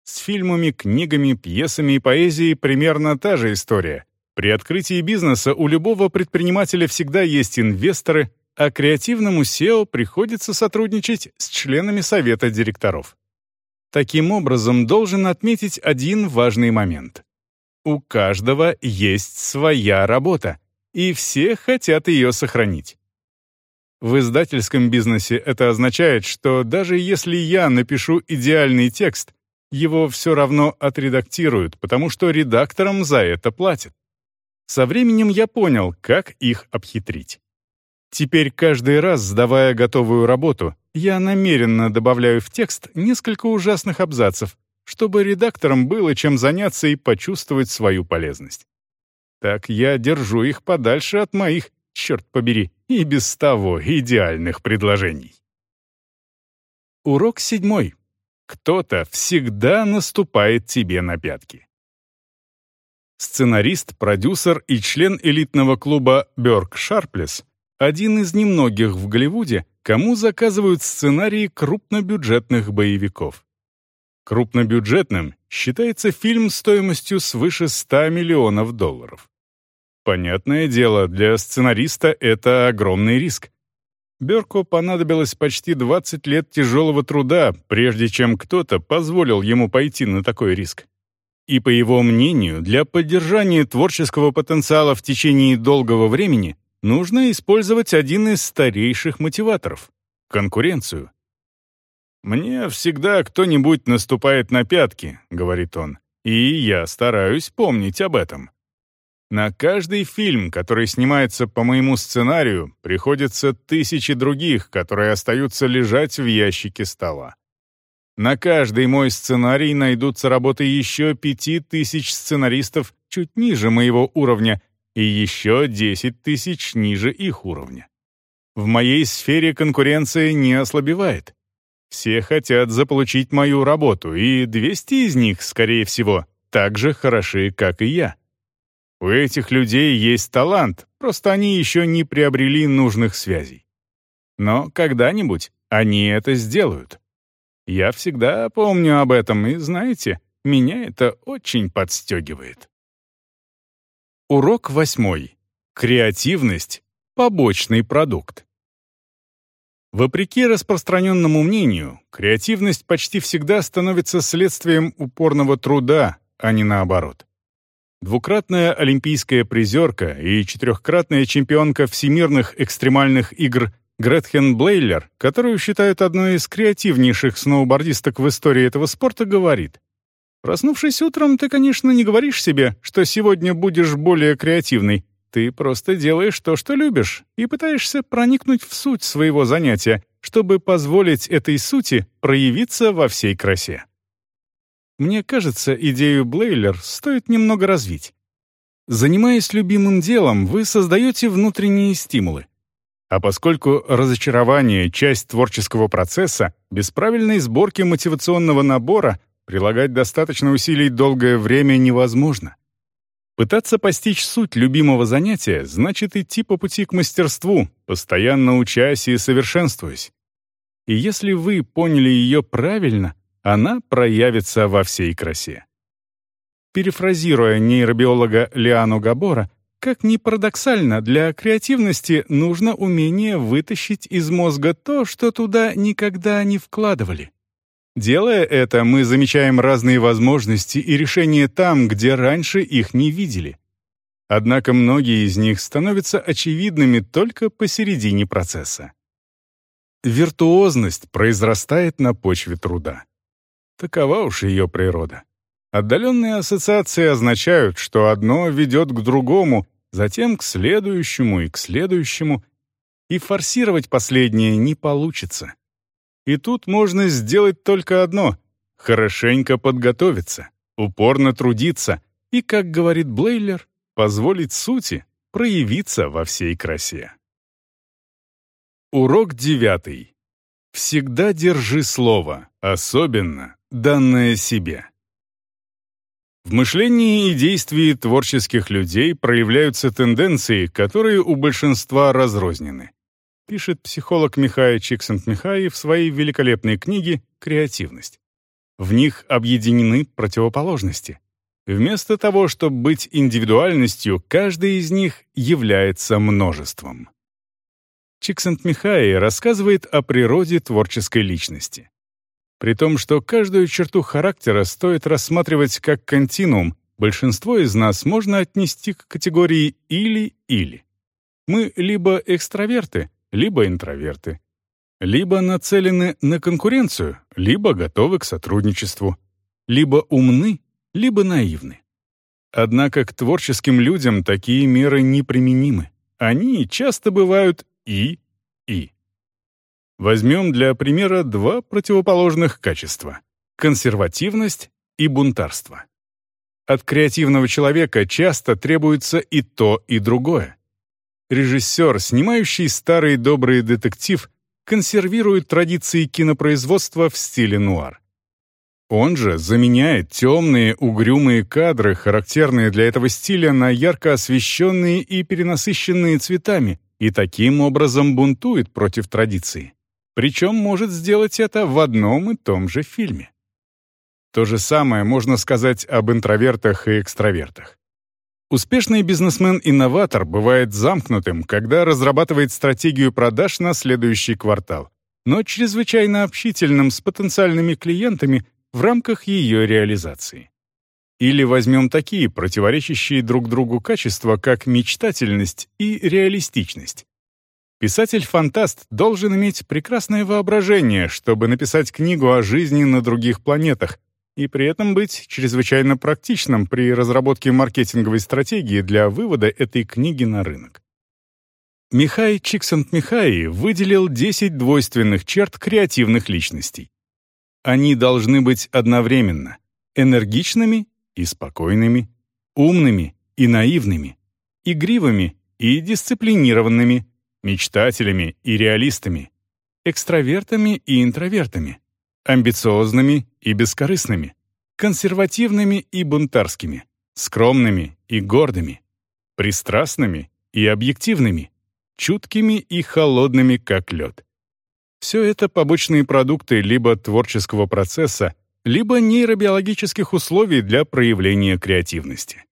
С фильмами, книгами, пьесами и поэзией примерно та же история. При открытии бизнеса у любого предпринимателя всегда есть инвесторы, а креативному SEO приходится сотрудничать с членами совета директоров. Таким образом, должен отметить один важный момент. У каждого есть своя работа, и все хотят ее сохранить. В издательском бизнесе это означает, что даже если я напишу идеальный текст, его все равно отредактируют, потому что редакторам за это платят. Со временем я понял, как их обхитрить. Теперь каждый раз, сдавая готовую работу, я намеренно добавляю в текст несколько ужасных абзацев, чтобы редакторам было чем заняться и почувствовать свою полезность. Так я держу их подальше от моих, черт побери, и без того идеальных предложений. Урок седьмой. Кто-то всегда наступает тебе на пятки. Сценарист, продюсер и член элитного клуба Бёрк Шарплес один из немногих в Голливуде, кому заказывают сценарии крупнобюджетных боевиков. Крупнобюджетным считается фильм стоимостью свыше 100 миллионов долларов. Понятное дело, для сценариста это огромный риск. Берку понадобилось почти 20 лет тяжелого труда, прежде чем кто-то позволил ему пойти на такой риск. И по его мнению, для поддержания творческого потенциала в течение долгого времени нужно использовать один из старейших мотиваторов — конкуренцию. «Мне всегда кто-нибудь наступает на пятки», — говорит он, «и я стараюсь помнить об этом». На каждый фильм, который снимается по моему сценарию, приходится тысячи других, которые остаются лежать в ящике стола. На каждый мой сценарий найдутся работы еще пяти тысяч сценаристов чуть ниже моего уровня, и еще 10 тысяч ниже их уровня. В моей сфере конкуренция не ослабевает. Все хотят заполучить мою работу, и 200 из них, скорее всего, так же хороши, как и я. У этих людей есть талант, просто они еще не приобрели нужных связей. Но когда-нибудь они это сделают. Я всегда помню об этом, и, знаете, меня это очень подстегивает. Урок восьмой. Креативность — побочный продукт. Вопреки распространенному мнению, креативность почти всегда становится следствием упорного труда, а не наоборот. Двукратная олимпийская призерка и четырехкратная чемпионка всемирных экстремальных игр Гретхен Блейлер, которую считают одной из креативнейших сноубордисток в истории этого спорта, говорит, Проснувшись утром, ты, конечно, не говоришь себе, что сегодня будешь более креативный. Ты просто делаешь то, что любишь, и пытаешься проникнуть в суть своего занятия, чтобы позволить этой сути проявиться во всей красе. Мне кажется, идею Блейлер стоит немного развить. Занимаясь любимым делом, вы создаете внутренние стимулы. А поскольку разочарование — часть творческого процесса, без правильной сборки мотивационного набора Прилагать достаточно усилий долгое время невозможно. Пытаться постичь суть любимого занятия значит идти по пути к мастерству, постоянно учась и совершенствуясь. И если вы поняли ее правильно, она проявится во всей красе. Перефразируя нейробиолога Лиану Габора, как ни парадоксально, для креативности нужно умение вытащить из мозга то, что туда никогда не вкладывали. Делая это, мы замечаем разные возможности и решения там, где раньше их не видели. Однако многие из них становятся очевидными только посередине процесса. Виртуозность произрастает на почве труда. Такова уж ее природа. Отдаленные ассоциации означают, что одно ведет к другому, затем к следующему и к следующему, и форсировать последнее не получится. И тут можно сделать только одно — хорошенько подготовиться, упорно трудиться и, как говорит Блейлер, позволить сути проявиться во всей красе. Урок девятый. Всегда держи слово, особенно данное себе. В мышлении и действии творческих людей проявляются тенденции, которые у большинства разрознены, пишет психолог Михай Чиксент-Михай в своей великолепной книге «Креативность». В них объединены противоположности. Вместо того, чтобы быть индивидуальностью, каждый из них является множеством. Чиксент-Михай рассказывает о природе творческой личности. При том, что каждую черту характера стоит рассматривать как континуум, большинство из нас можно отнести к категории «или-или». Мы либо экстраверты, либо интроверты. Либо нацелены на конкуренцию, либо готовы к сотрудничеству. Либо умны, либо наивны. Однако к творческим людям такие меры неприменимы. Они часто бывают и-и. Возьмем для примера два противоположных качества — консервативность и бунтарство. От креативного человека часто требуется и то, и другое. Режиссер, снимающий старый добрый детектив, консервирует традиции кинопроизводства в стиле нуар. Он же заменяет темные, угрюмые кадры, характерные для этого стиля, на ярко освещенные и перенасыщенные цветами, и таким образом бунтует против традиции. Причем может сделать это в одном и том же фильме. То же самое можно сказать об интровертах и экстравертах. Успешный бизнесмен-инноватор бывает замкнутым, когда разрабатывает стратегию продаж на следующий квартал, но чрезвычайно общительным с потенциальными клиентами в рамках ее реализации. Или возьмем такие противоречащие друг другу качества, как мечтательность и реалистичность. Писатель-фантаст должен иметь прекрасное воображение, чтобы написать книгу о жизни на других планетах, и при этом быть чрезвычайно практичным при разработке маркетинговой стратегии для вывода этой книги на рынок. Михай Чиксент-Михай выделил 10 двойственных черт креативных личностей. Они должны быть одновременно энергичными и спокойными, умными и наивными, игривыми и дисциплинированными, мечтателями и реалистами, экстравертами и интровертами, амбициозными и бескорыстными, консервативными и бунтарскими, скромными и гордыми, пристрастными и объективными, чуткими и холодными, как лед. Все это побочные продукты либо творческого процесса, либо нейробиологических условий для проявления креативности.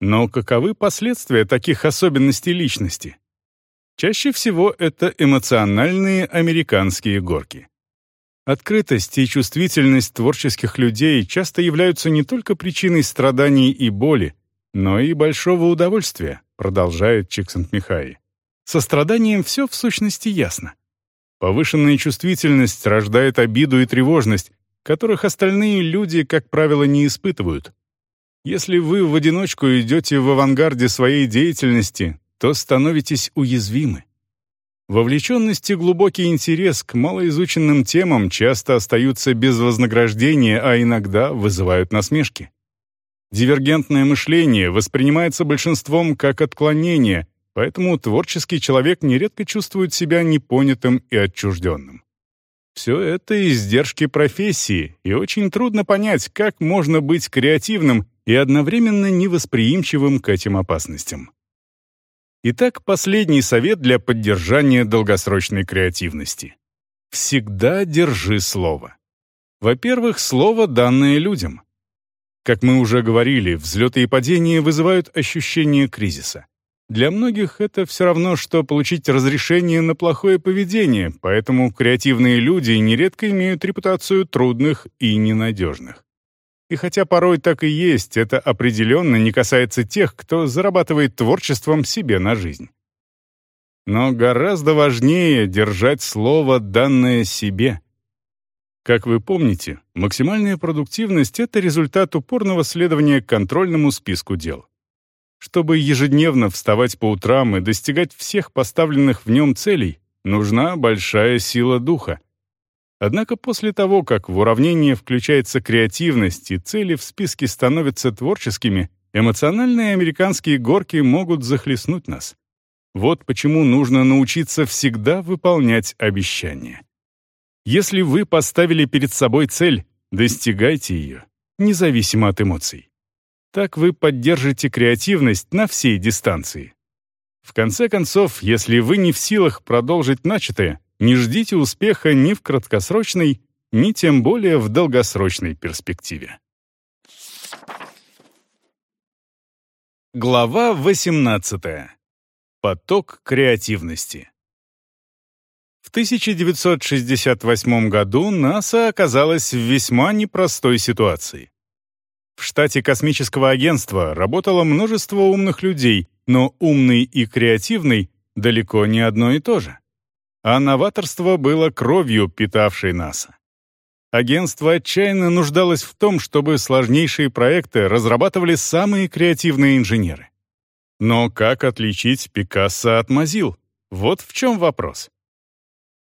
Но каковы последствия таких особенностей личности? Чаще всего это эмоциональные американские горки. Открытость и чувствительность творческих людей часто являются не только причиной страданий и боли, но и большого удовольствия, продолжает Чиксент-Михай. Со страданием все в сущности ясно. Повышенная чувствительность рождает обиду и тревожность, которых остальные люди, как правило, не испытывают. Если вы в одиночку идете в авангарде своей деятельности, то становитесь уязвимы. Вовлеченность и глубокий интерес к малоизученным темам часто остаются без вознаграждения, а иногда вызывают насмешки. Дивергентное мышление воспринимается большинством как отклонение, поэтому творческий человек нередко чувствует себя непонятым и отчужденным. Все это издержки профессии, и очень трудно понять, как можно быть креативным и одновременно невосприимчивым к этим опасностям. Итак, последний совет для поддержания долгосрочной креативности. Всегда держи слово. Во-первых, слово, данное людям. Как мы уже говорили, взлеты и падения вызывают ощущение кризиса. Для многих это все равно, что получить разрешение на плохое поведение, поэтому креативные люди нередко имеют репутацию трудных и ненадежных. И хотя порой так и есть, это определенно не касается тех, кто зарабатывает творчеством себе на жизнь. Но гораздо важнее держать слово, данное себе. Как вы помните, максимальная продуктивность — это результат упорного следования контрольному списку дел. Чтобы ежедневно вставать по утрам и достигать всех поставленных в нем целей, нужна большая сила духа, Однако после того, как в уравнение включается креативность и цели в списке становятся творческими, эмоциональные американские горки могут захлестнуть нас. Вот почему нужно научиться всегда выполнять обещания. Если вы поставили перед собой цель Достигайте ее, независимо от эмоций. Так вы поддержите креативность на всей дистанции. В конце концов, если вы не в силах продолжить начатое, не ждите успеха ни в краткосрочной, ни тем более в долгосрочной перспективе. Глава 18. Поток креативности. В 1968 году НАСА оказалась в весьма непростой ситуации. В штате космического агентства работало множество умных людей, но умный и креативный далеко не одно и то же. А новаторство было кровью, питавшей НАСА. Агентство отчаянно нуждалось в том, чтобы сложнейшие проекты разрабатывали самые креативные инженеры. Но как отличить Пикассо от Мазил? Вот в чем вопрос.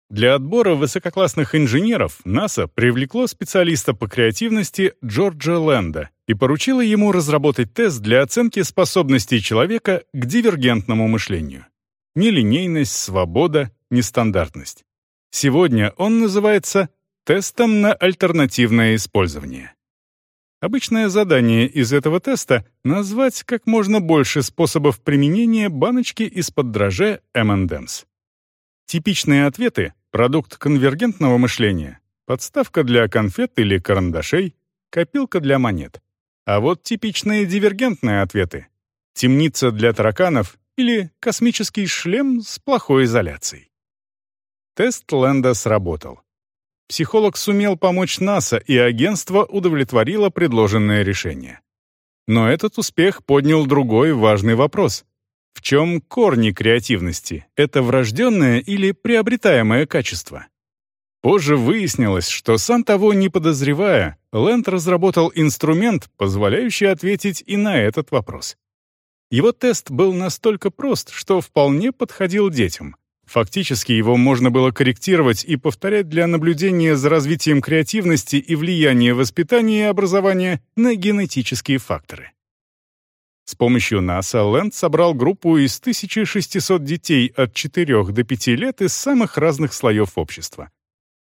Для отбора высококлассных инженеров НАСА привлекло специалиста по креативности Джорджа Лэнда и поручило ему разработать тест для оценки способностей человека к дивергентному мышлению. Нелинейность, свобода, нестандартность. Сегодня он называется тестом на альтернативное использование. Обычное задание из этого теста — назвать как можно больше способов применения баночки из-под дрожжа M&M's. Типичные ответы — продукт конвергентного мышления, подставка для конфет или карандашей, копилка для монет. А вот типичные дивергентные ответы — темница для тараканов или космический шлем с плохой изоляцией. Тест Лэнда сработал. Психолог сумел помочь НАСА, и агентство удовлетворило предложенное решение. Но этот успех поднял другой важный вопрос. В чем корни креативности? Это врожденное или приобретаемое качество? Позже выяснилось, что сам того не подозревая, Лэнд разработал инструмент, позволяющий ответить и на этот вопрос. Его тест был настолько прост, что вполне подходил детям. Фактически его можно было корректировать и повторять для наблюдения за развитием креативности и влияния воспитания и образования на генетические факторы. С помощью НАСА Лэнд собрал группу из 1600 детей от 4 до 5 лет из самых разных слоев общества.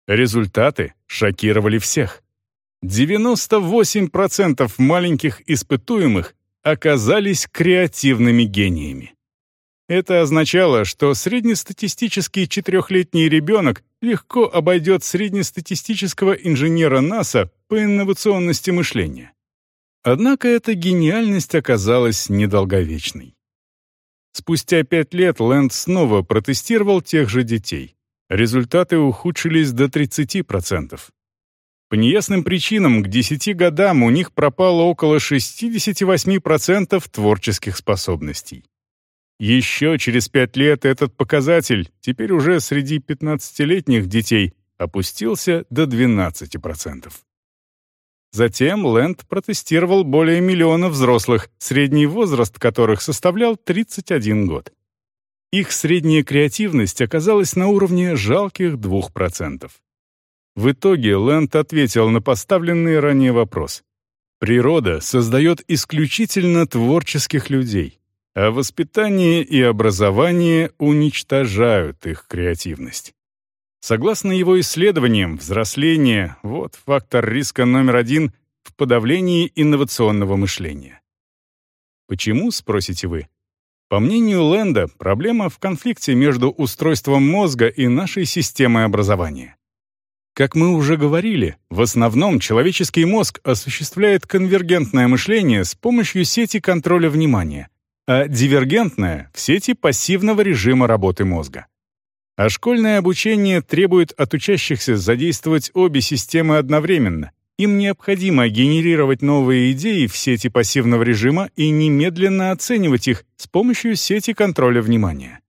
Результаты шокировали всех. 98% маленьких испытуемых оказались креативными гениями. Это означало, что среднестатистический четырехлетний ребенок легко обойдет среднестатистического инженера НАСА по инновационности мышления. Однако эта гениальность оказалась недолговечной. Спустя пять лет Лэнд снова протестировал тех же детей. Результаты ухудшились до 30%. По неясным причинам к 10 годам у них пропало около 68% творческих способностей. Еще через пять лет этот показатель, теперь уже среди 15-летних детей, опустился до 12%. Затем Лэнд протестировал более миллиона взрослых, средний возраст которых составлял 31 год. Их средняя креативность оказалась на уровне жалких 2%. В итоге Лэнд ответил на поставленный ранее вопрос. Природа создает исключительно творческих людей, а воспитание и образование уничтожают их креативность. Согласно его исследованиям, взросление — вот фактор риска номер один в подавлении инновационного мышления. Почему, спросите вы? По мнению Лэнда, проблема в конфликте между устройством мозга и нашей системой образования. Как мы уже говорили, в основном человеческий мозг осуществляет конвергентное мышление с помощью сети контроля внимания, а дивергентное — в сети пассивного режима работы мозга. А школьное обучение требует от учащихся задействовать обе системы одновременно. Им необходимо генерировать новые идеи в сети пассивного режима и немедленно оценивать их с помощью сети контроля внимания.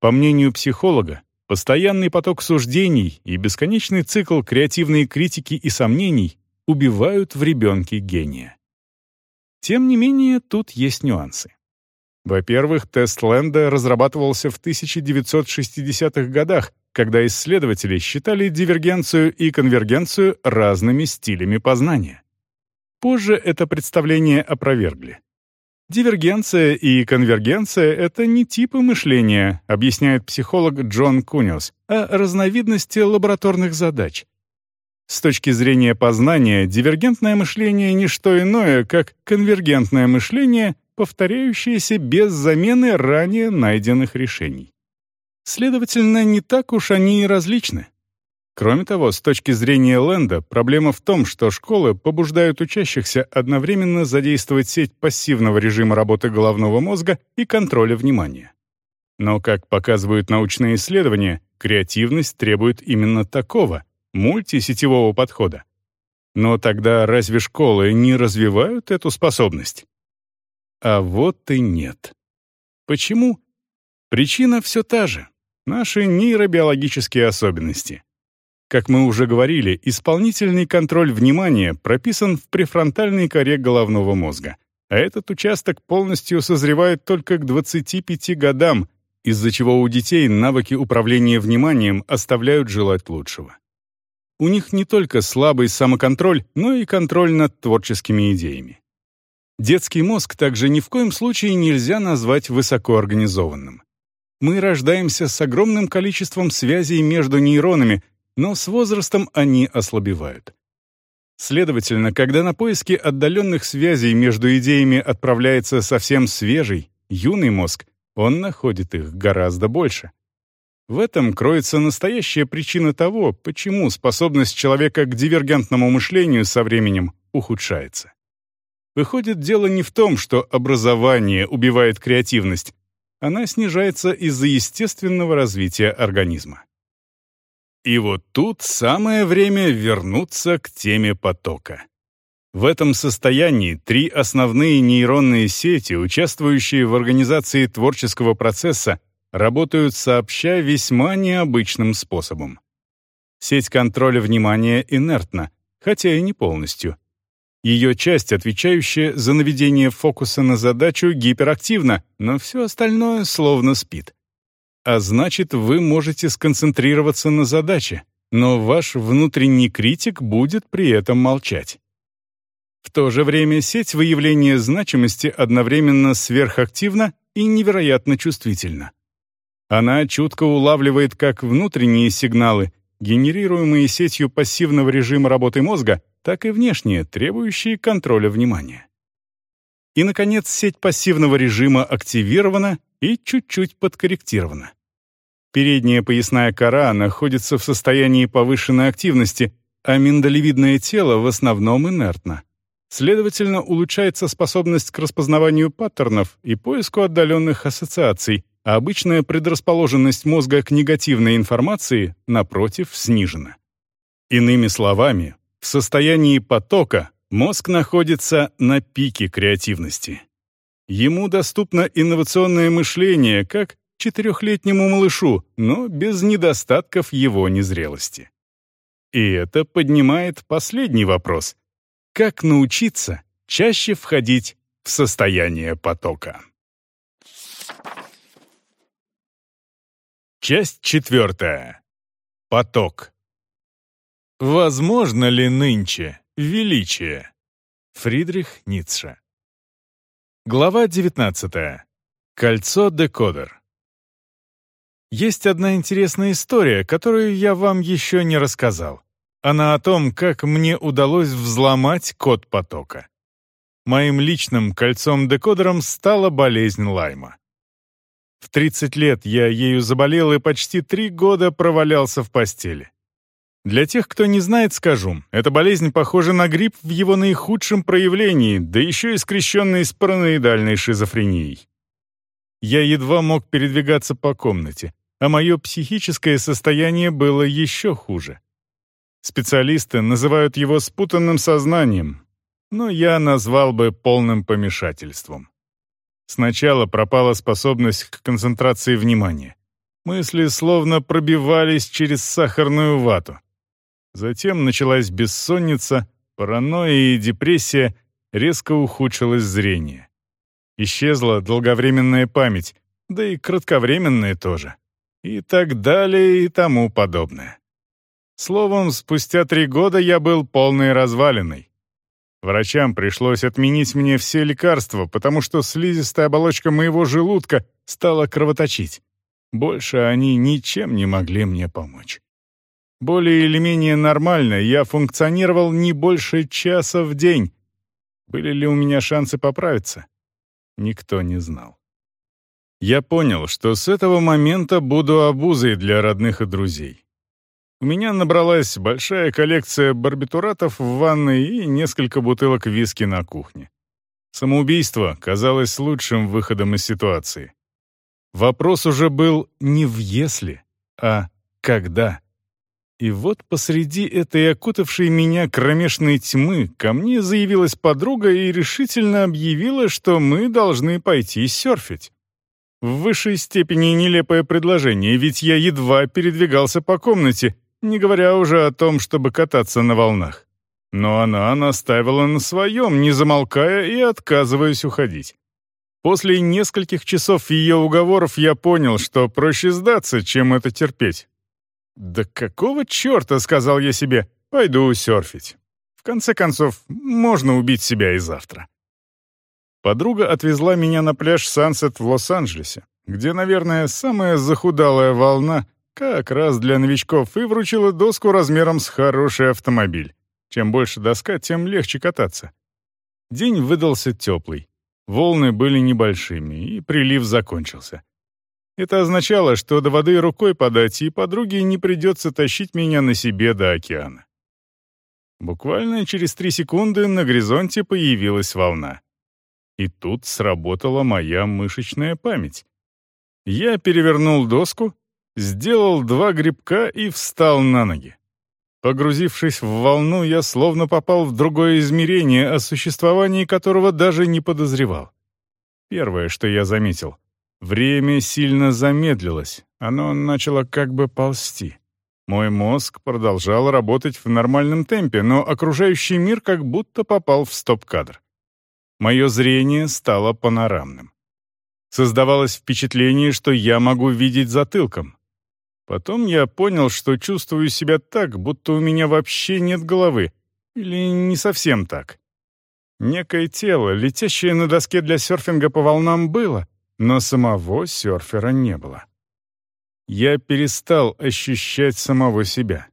По мнению психолога, постоянный поток суждений и бесконечный цикл креативной критики и сомнений убивают в ребенке гения. Тем не менее, тут есть нюансы. Во-первых, тест Лэнда разрабатывался в 1960-х годах, когда исследователи считали дивергенцию и конвергенцию разными стилями познания. Позже это представление опровергли. Дивергенция и конвергенция — это не типы мышления, объясняет психолог Джон Куниос, а разновидности лабораторных задач. С точки зрения познания, дивергентное мышление — не что иное, как конвергентное мышление, повторяющееся без замены ранее найденных решений. Следовательно, не так уж они и различны. Кроме того, с точки зрения Лэнда, проблема в том, что школы побуждают учащихся одновременно задействовать сеть пассивного режима работы головного мозга и контроля внимания. Но, как показывают научные исследования, креативность требует именно такого, мультисетевого подхода. Но тогда разве школы не развивают эту способность? А вот и нет. Почему? Причина все та же — наши нейробиологические особенности. Как мы уже говорили, исполнительный контроль внимания прописан в префронтальной коре головного мозга, а этот участок полностью созревает только к 25 годам, из-за чего у детей навыки управления вниманием оставляют желать лучшего. У них не только слабый самоконтроль, но и контроль над творческими идеями. Детский мозг также ни в коем случае нельзя назвать высокоорганизованным. Мы рождаемся с огромным количеством связей между нейронами, но с возрастом они ослабевают. Следовательно, когда на поиски отдаленных связей между идеями отправляется совсем свежий, юный мозг, он находит их гораздо больше. В этом кроется настоящая причина того, почему способность человека к дивергентному мышлению со временем ухудшается. Выходит, дело не в том, что образование убивает креативность, она снижается из-за естественного развития организма. И вот тут самое время вернуться к теме потока. В этом состоянии три основные нейронные сети, участвующие в организации творческого процесса, работают сообща весьма необычным способом. Сеть контроля внимания инертна, хотя и не полностью. Ее часть, отвечающая за наведение фокуса на задачу, гиперактивна, но все остальное словно спит. А значит, вы можете сконцентрироваться на задаче, но ваш внутренний критик будет при этом молчать. В то же время сеть выявления значимости одновременно сверхактивна и невероятно чувствительна. Она чутко улавливает как внутренние сигналы, генерируемые сетью пассивного режима работы мозга, так и внешние, требующие контроля внимания. И, наконец, сеть пассивного режима активирована и чуть-чуть подкорректирована. Передняя поясная кора находится в состоянии повышенной активности, а миндалевидное тело в основном инертно. Следовательно, улучшается способность к распознаванию паттернов и поиску отдаленных ассоциаций, а обычная предрасположенность мозга к негативной информации, напротив, снижена. Иными словами, в состоянии потока мозг находится на пике креативности. Ему доступно инновационное мышление, как четырехлетнему малышу, но без недостатков его незрелости. И это поднимает последний вопрос. Как научиться чаще входить в состояние потока? Часть четвертая. Поток. Возможно ли нынче величие? Фридрих Ницше. Глава 19. Кольцо-декодер. Есть одна интересная история, которую я вам еще не рассказал. Она о том, как мне удалось взломать код потока. Моим личным кольцом-декодером стала болезнь Лайма. В 30 лет я ею заболел и почти три года провалялся в постели. Для тех, кто не знает, скажу, эта болезнь похожа на грипп в его наихудшем проявлении, да еще и скрещенной с параноидальной шизофренией. Я едва мог передвигаться по комнате, а мое психическое состояние было еще хуже. Специалисты называют его спутанным сознанием, но я назвал бы полным помешательством. Сначала пропала способность к концентрации внимания. Мысли словно пробивались через сахарную вату. Затем началась бессонница, паранойя и депрессия, резко ухудшилось зрение. Исчезла долговременная память, да и кратковременная тоже. И так далее и тому подобное. Словом, спустя три года я был полной развалиной. Врачам пришлось отменить мне все лекарства, потому что слизистая оболочка моего желудка стала кровоточить. Больше они ничем не могли мне помочь. Более или менее нормально я функционировал не больше часа в день. Были ли у меня шансы поправиться? Никто не знал. Я понял, что с этого момента буду обузой для родных и друзей. У меня набралась большая коллекция барбитуратов в ванной и несколько бутылок виски на кухне. Самоубийство казалось лучшим выходом из ситуации. Вопрос уже был не в «если», а «когда». И вот посреди этой окутавшей меня кромешной тьмы ко мне заявилась подруга и решительно объявила, что мы должны пойти серфить. В высшей степени нелепое предложение, ведь я едва передвигался по комнате, не говоря уже о том, чтобы кататься на волнах. Но она наставила на своем, не замолкая и отказываясь уходить. После нескольких часов ее уговоров я понял, что проще сдаться, чем это терпеть. «Да какого черта?» — сказал я себе. «Пойду серфить. В конце концов, можно убить себя и завтра». Подруга отвезла меня на пляж Сансет в Лос-Анджелесе, где, наверное, самая захудалая волна как раз для новичков, и вручила доску размером с хороший автомобиль. Чем больше доска, тем легче кататься. День выдался теплый. Волны были небольшими, и прилив закончился. Это означало, что до воды рукой подать, и подруге не придется тащить меня на себе до океана. Буквально через три секунды на горизонте появилась волна. И тут сработала моя мышечная память. Я перевернул доску, сделал два грибка и встал на ноги. Погрузившись в волну, я словно попал в другое измерение, о существовании которого даже не подозревал. Первое, что я заметил — время сильно замедлилось, оно начало как бы ползти. Мой мозг продолжал работать в нормальном темпе, но окружающий мир как будто попал в стоп-кадр. Мое зрение стало панорамным. Создавалось впечатление, что я могу видеть затылком, Потом я понял, что чувствую себя так, будто у меня вообще нет головы. Или не совсем так. Некое тело, летящее на доске для серфинга по волнам, было, но самого серфера не было. Я перестал ощущать самого себя.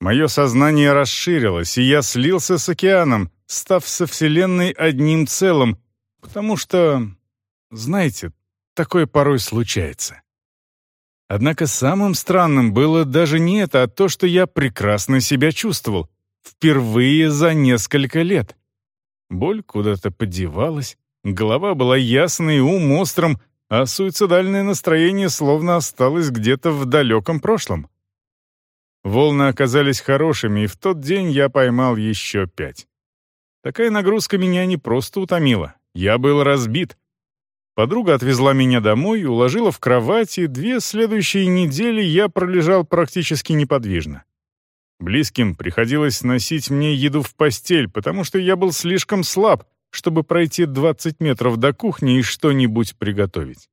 Мое сознание расширилось, и я слился с океаном, став со Вселенной одним целым, потому что, знаете, такое порой случается. Однако самым странным было даже не это, а то, что я прекрасно себя чувствовал. Впервые за несколько лет. Боль куда-то подевалась, голова была ясной, ум острым, а суицидальное настроение словно осталось где-то в далеком прошлом. Волны оказались хорошими, и в тот день я поймал еще пять. Такая нагрузка меня не просто утомила. Я был разбит, Подруга отвезла меня домой, уложила в кровать, и две следующие недели я пролежал практически неподвижно. Близким приходилось носить мне еду в постель, потому что я был слишком слаб, чтобы пройти 20 метров до кухни и что-нибудь приготовить.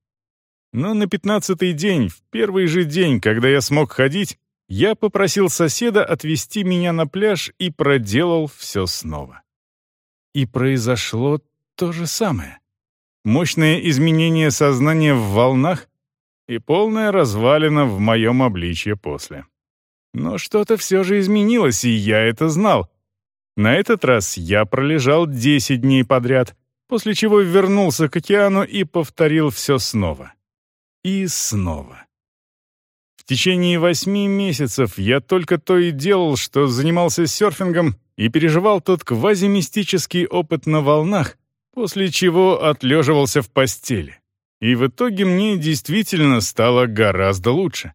Но на пятнадцатый день, в первый же день, когда я смог ходить, я попросил соседа отвезти меня на пляж и проделал все снова. И произошло то же самое мощное изменение сознания в волнах и полная развалина в моем обличье после. Но что-то все же изменилось, и я это знал. На этот раз я пролежал 10 дней подряд, после чего вернулся к океану и повторил все снова. И снова. В течение восьми месяцев я только то и делал, что занимался серфингом и переживал тот квазимистический опыт на волнах, после чего отлеживался в постели. И в итоге мне действительно стало гораздо лучше.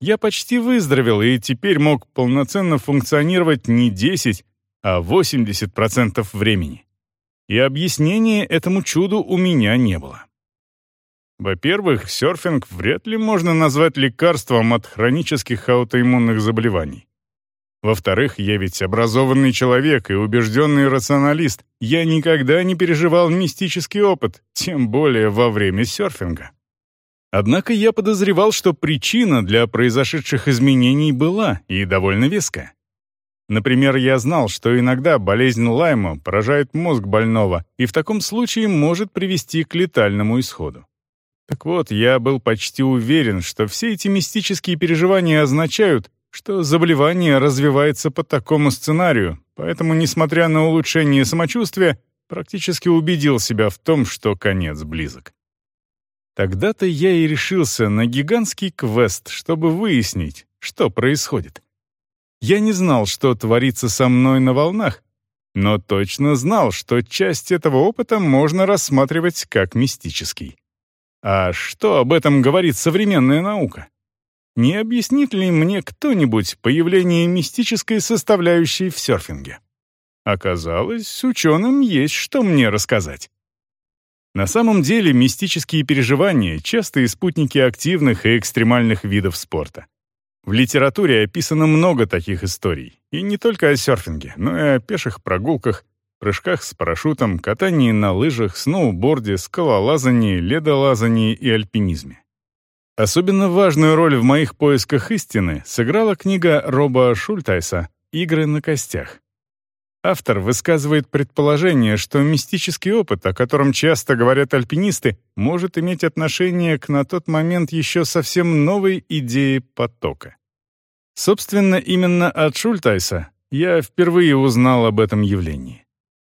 Я почти выздоровел и теперь мог полноценно функционировать не 10, а 80% времени. И объяснения этому чуду у меня не было. Во-первых, серфинг вряд ли можно назвать лекарством от хронических аутоиммунных заболеваний. Во-вторых, я ведь образованный человек и убежденный рационалист. Я никогда не переживал мистический опыт, тем более во время серфинга. Однако я подозревал, что причина для произошедших изменений была и довольно веская. Например, я знал, что иногда болезнь Лайма поражает мозг больного и в таком случае может привести к летальному исходу. Так вот, я был почти уверен, что все эти мистические переживания означают, что заболевание развивается по такому сценарию, поэтому, несмотря на улучшение самочувствия, практически убедил себя в том, что конец близок. Тогда-то я и решился на гигантский квест, чтобы выяснить, что происходит. Я не знал, что творится со мной на волнах, но точно знал, что часть этого опыта можно рассматривать как мистический. А что об этом говорит современная наука? Не объяснит ли мне кто-нибудь появление мистической составляющей в серфинге? Оказалось, ученым есть что мне рассказать. На самом деле мистические переживания — частые спутники активных и экстремальных видов спорта. В литературе описано много таких историй, и не только о серфинге, но и о пеших прогулках, прыжках с парашютом, катании на лыжах, сноуборде, скалолазании, ледолазании и альпинизме. Особенно важную роль в моих поисках истины сыграла книга Роба Шультайса «Игры на костях». Автор высказывает предположение, что мистический опыт, о котором часто говорят альпинисты, может иметь отношение к на тот момент еще совсем новой идее потока. Собственно, именно от Шультайса я впервые узнал об этом явлении.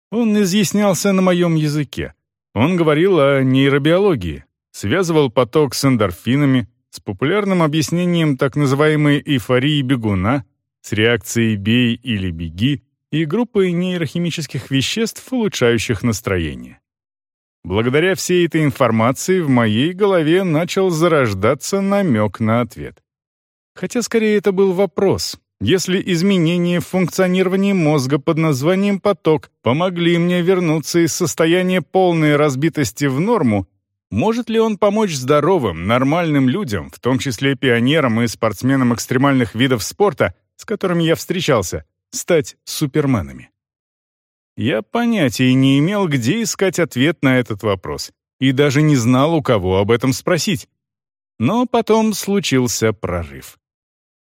Он изъяснялся на моем языке. Он говорил о нейробиологии, связывал поток с эндорфинами, с популярным объяснением так называемой эйфории бегуна, с реакцией «бей» или «беги», и группой нейрохимических веществ, улучшающих настроение. Благодаря всей этой информации в моей голове начал зарождаться намек на ответ. Хотя скорее это был вопрос, если изменения в функционировании мозга под названием поток помогли мне вернуться из состояния полной разбитости в норму, может ли он помочь здоровым, нормальным людям, в том числе пионерам и спортсменам экстремальных видов спорта, с которыми я встречался, стать суперменами? Я понятия не имел, где искать ответ на этот вопрос, и даже не знал, у кого об этом спросить. Но потом случился прорыв.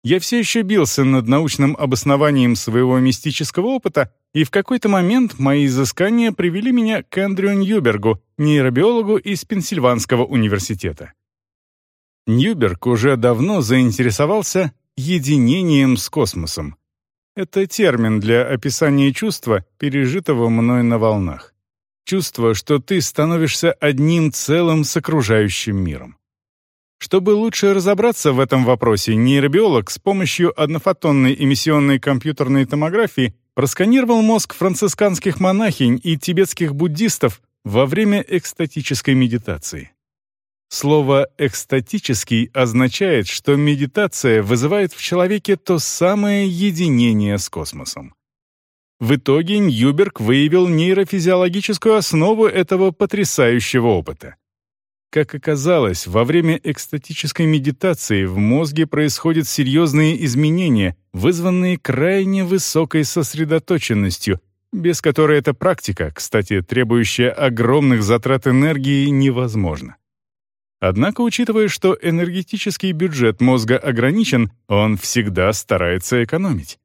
Я все еще бился над научным обоснованием своего мистического опыта, и в какой-то момент мои изыскания привели меня к Эндрю Ньюбергу, нейробиологу из Пенсильванского университета. Ньюберг уже давно заинтересовался единением с космосом. Это термин для описания чувства, пережитого мной на волнах. Чувство, что ты становишься одним целым с окружающим миром. Чтобы лучше разобраться в этом вопросе, нейробиолог с помощью однофотонной эмиссионной компьютерной томографии просканировал мозг францисканских монахинь и тибетских буддистов во время экстатической медитации. Слово «экстатический» означает, что медитация вызывает в человеке то самое единение с космосом. В итоге Ньюберг выявил нейрофизиологическую основу этого потрясающего опыта. Как оказалось, во время экстатической медитации в мозге происходят серьезные изменения, вызванные крайне высокой сосредоточенностью, без которой эта практика, кстати, требующая огромных затрат энергии, невозможна. Однако, учитывая, что энергетический бюджет мозга ограничен, он всегда старается экономить.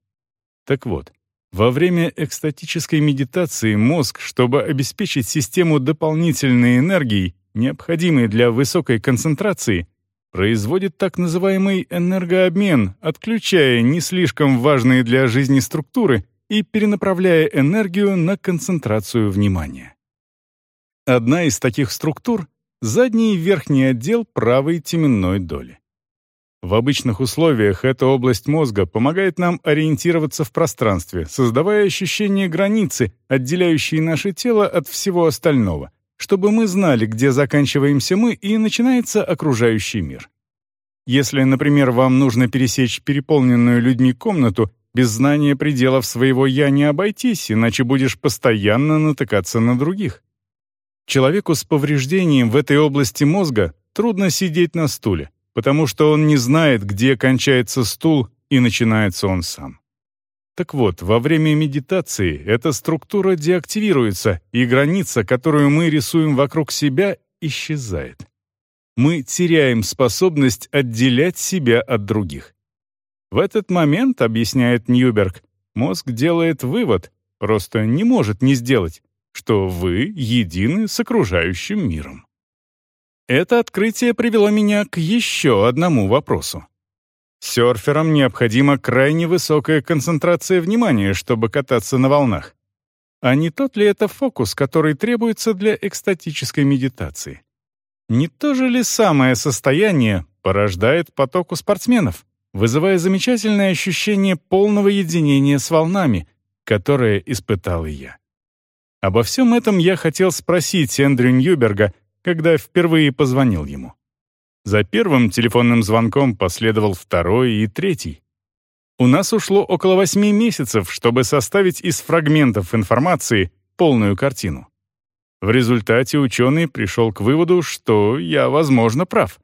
Так вот, во время экстатической медитации мозг, чтобы обеспечить систему дополнительной энергией, необходимый для высокой концентрации, производит так называемый энергообмен, отключая не слишком важные для жизни структуры и перенаправляя энергию на концентрацию внимания. Одна из таких структур — задний и верхний отдел правой теменной доли. В обычных условиях эта область мозга помогает нам ориентироваться в пространстве, создавая ощущение границы, отделяющей наше тело от всего остального, чтобы мы знали, где заканчиваемся мы и начинается окружающий мир. Если, например, вам нужно пересечь переполненную людьми комнату, без знания пределов своего «я» не обойтись, иначе будешь постоянно натыкаться на других. Человеку с повреждением в этой области мозга трудно сидеть на стуле, потому что он не знает, где кончается стул и начинается он сам. Так вот, во время медитации эта структура деактивируется, и граница, которую мы рисуем вокруг себя, исчезает. Мы теряем способность отделять себя от других. В этот момент, объясняет Ньюберг, мозг делает вывод, просто не может не сделать, что вы едины с окружающим миром. Это открытие привело меня к еще одному вопросу. Серферам необходима крайне высокая концентрация внимания, чтобы кататься на волнах. А не тот ли это фокус, который требуется для экстатической медитации? Не то же ли самое состояние порождает поток у спортсменов, вызывая замечательное ощущение полного единения с волнами, которое испытал и я? Обо всем этом я хотел спросить Эндрю Ньюберга, когда впервые позвонил ему. За первым телефонным звонком последовал второй и третий. У нас ушло около восьми месяцев, чтобы составить из фрагментов информации полную картину. В результате ученый пришел к выводу, что я, возможно, прав.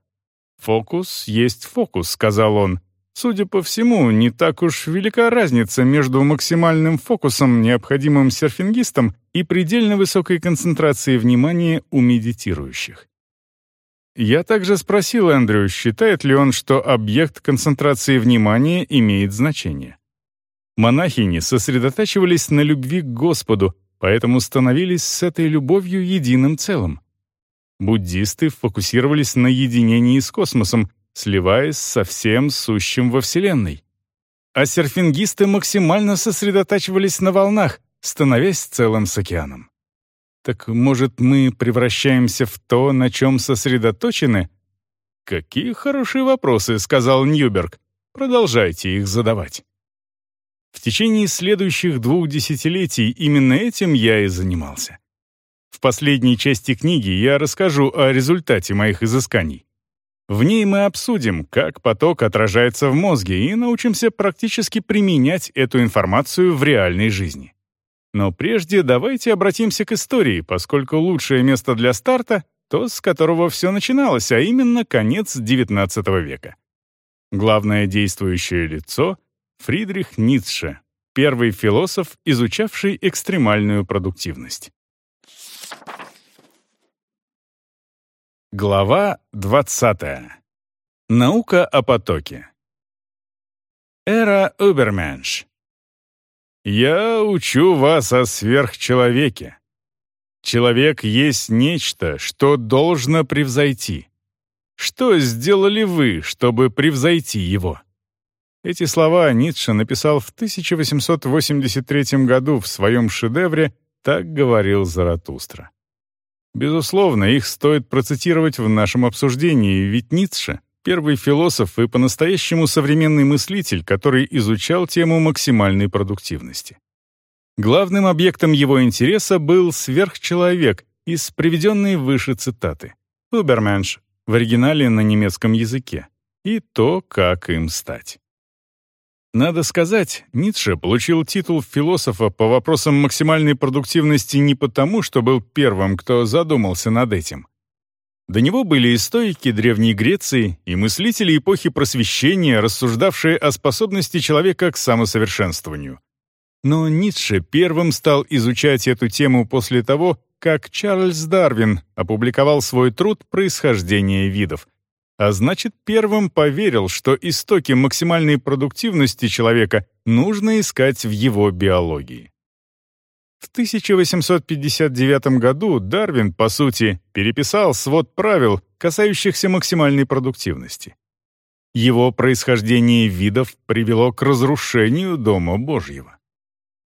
«Фокус есть фокус», — сказал он. Судя по всему, не так уж велика разница между максимальным фокусом, необходимым серфингистам, и предельно высокой концентрацией внимания у медитирующих. Я также спросил Эндрю, считает ли он, что объект концентрации внимания имеет значение. Монахини сосредотачивались на любви к Господу, поэтому становились с этой любовью единым целым. Буддисты фокусировались на единении с космосом, сливаясь со всем сущим во Вселенной. А серфингисты максимально сосредотачивались на волнах, становясь целым с океаном. Так, может, мы превращаемся в то, на чем сосредоточены? «Какие хорошие вопросы», — сказал Ньюберг. «Продолжайте их задавать». В течение следующих двух десятилетий именно этим я и занимался. В последней части книги я расскажу о результате моих изысканий. В ней мы обсудим, как поток отражается в мозге и научимся практически применять эту информацию в реальной жизни. Но прежде давайте обратимся к истории, поскольку лучшее место для старта — то, с которого все начиналось, а именно конец XIX века. Главное действующее лицо — Фридрих Ницше, первый философ, изучавший экстремальную продуктивность. Глава 20. Наука о потоке. Эра Уберменш. Я учу вас о сверхчеловеке. Человек есть нечто, что должно превзойти. Что сделали вы, чтобы превзойти его? Эти слова Ницше написал в 1883 году в своем шедевре «Так говорил Заратустра». Безусловно, их стоит процитировать в нашем обсуждении, ведь Ницше — первый философ и по-настоящему современный мыслитель, который изучал тему максимальной продуктивности. Главным объектом его интереса был сверхчеловек из приведенной выше цитаты «Уберменш» в оригинале на немецком языке и то, как им стать. Надо сказать, Ницше получил титул философа по вопросам максимальной продуктивности не потому, что был первым, кто задумался над этим. До него были и стоики Древней Греции, и мыслители эпохи Просвещения, рассуждавшие о способности человека к самосовершенствованию. Но Ницше первым стал изучать эту тему после того, как Чарльз Дарвин опубликовал свой труд «Происхождение видов», а значит, первым поверил, что истоки максимальной продуктивности человека нужно искать в его биологии. В 1859 году Дарвин, по сути, переписал свод правил, касающихся максимальной продуктивности. Его происхождение видов привело к разрушению Дома Божьего.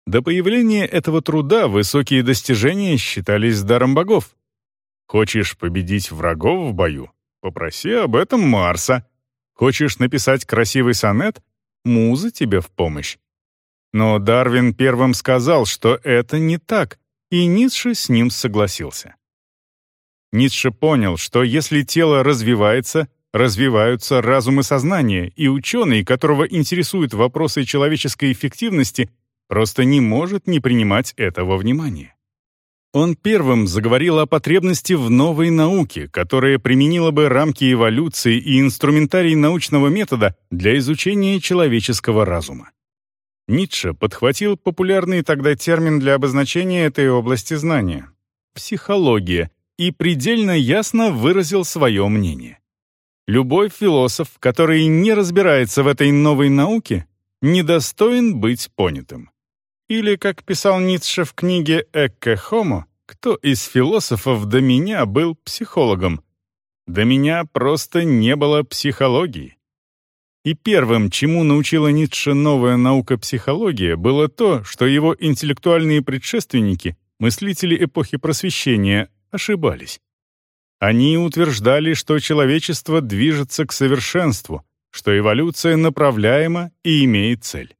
До появления этого труда высокие достижения считались даром богов. Хочешь победить врагов в бою? Попроси об этом Марса. Хочешь написать красивый сонет? Муза тебе в помощь. Но Дарвин первым сказал, что это не так, и Ницше с ним согласился. Ницше понял, что если тело развивается, развиваются разум и сознание, и ученый, которого интересуют вопросы человеческой эффективности, просто не может не принимать этого внимания. Он первым заговорил о потребности в новой науке, которая применила бы рамки эволюции и инструментарий научного метода для изучения человеческого разума. Ницше подхватил популярный тогда термин для обозначения этой области знания — психология, и предельно ясно выразил свое мнение. Любой философ, который не разбирается в этой новой науке, недостоин быть понятым. Или, как писал Ницше в книге «Экке Хомо», кто из философов до меня был психологом? До меня просто не было психологии. И первым, чему научила Ницше новая наука психология, было то, что его интеллектуальные предшественники, мыслители эпохи Просвещения, ошибались. Они утверждали, что человечество движется к совершенству, что эволюция направляема и имеет цель.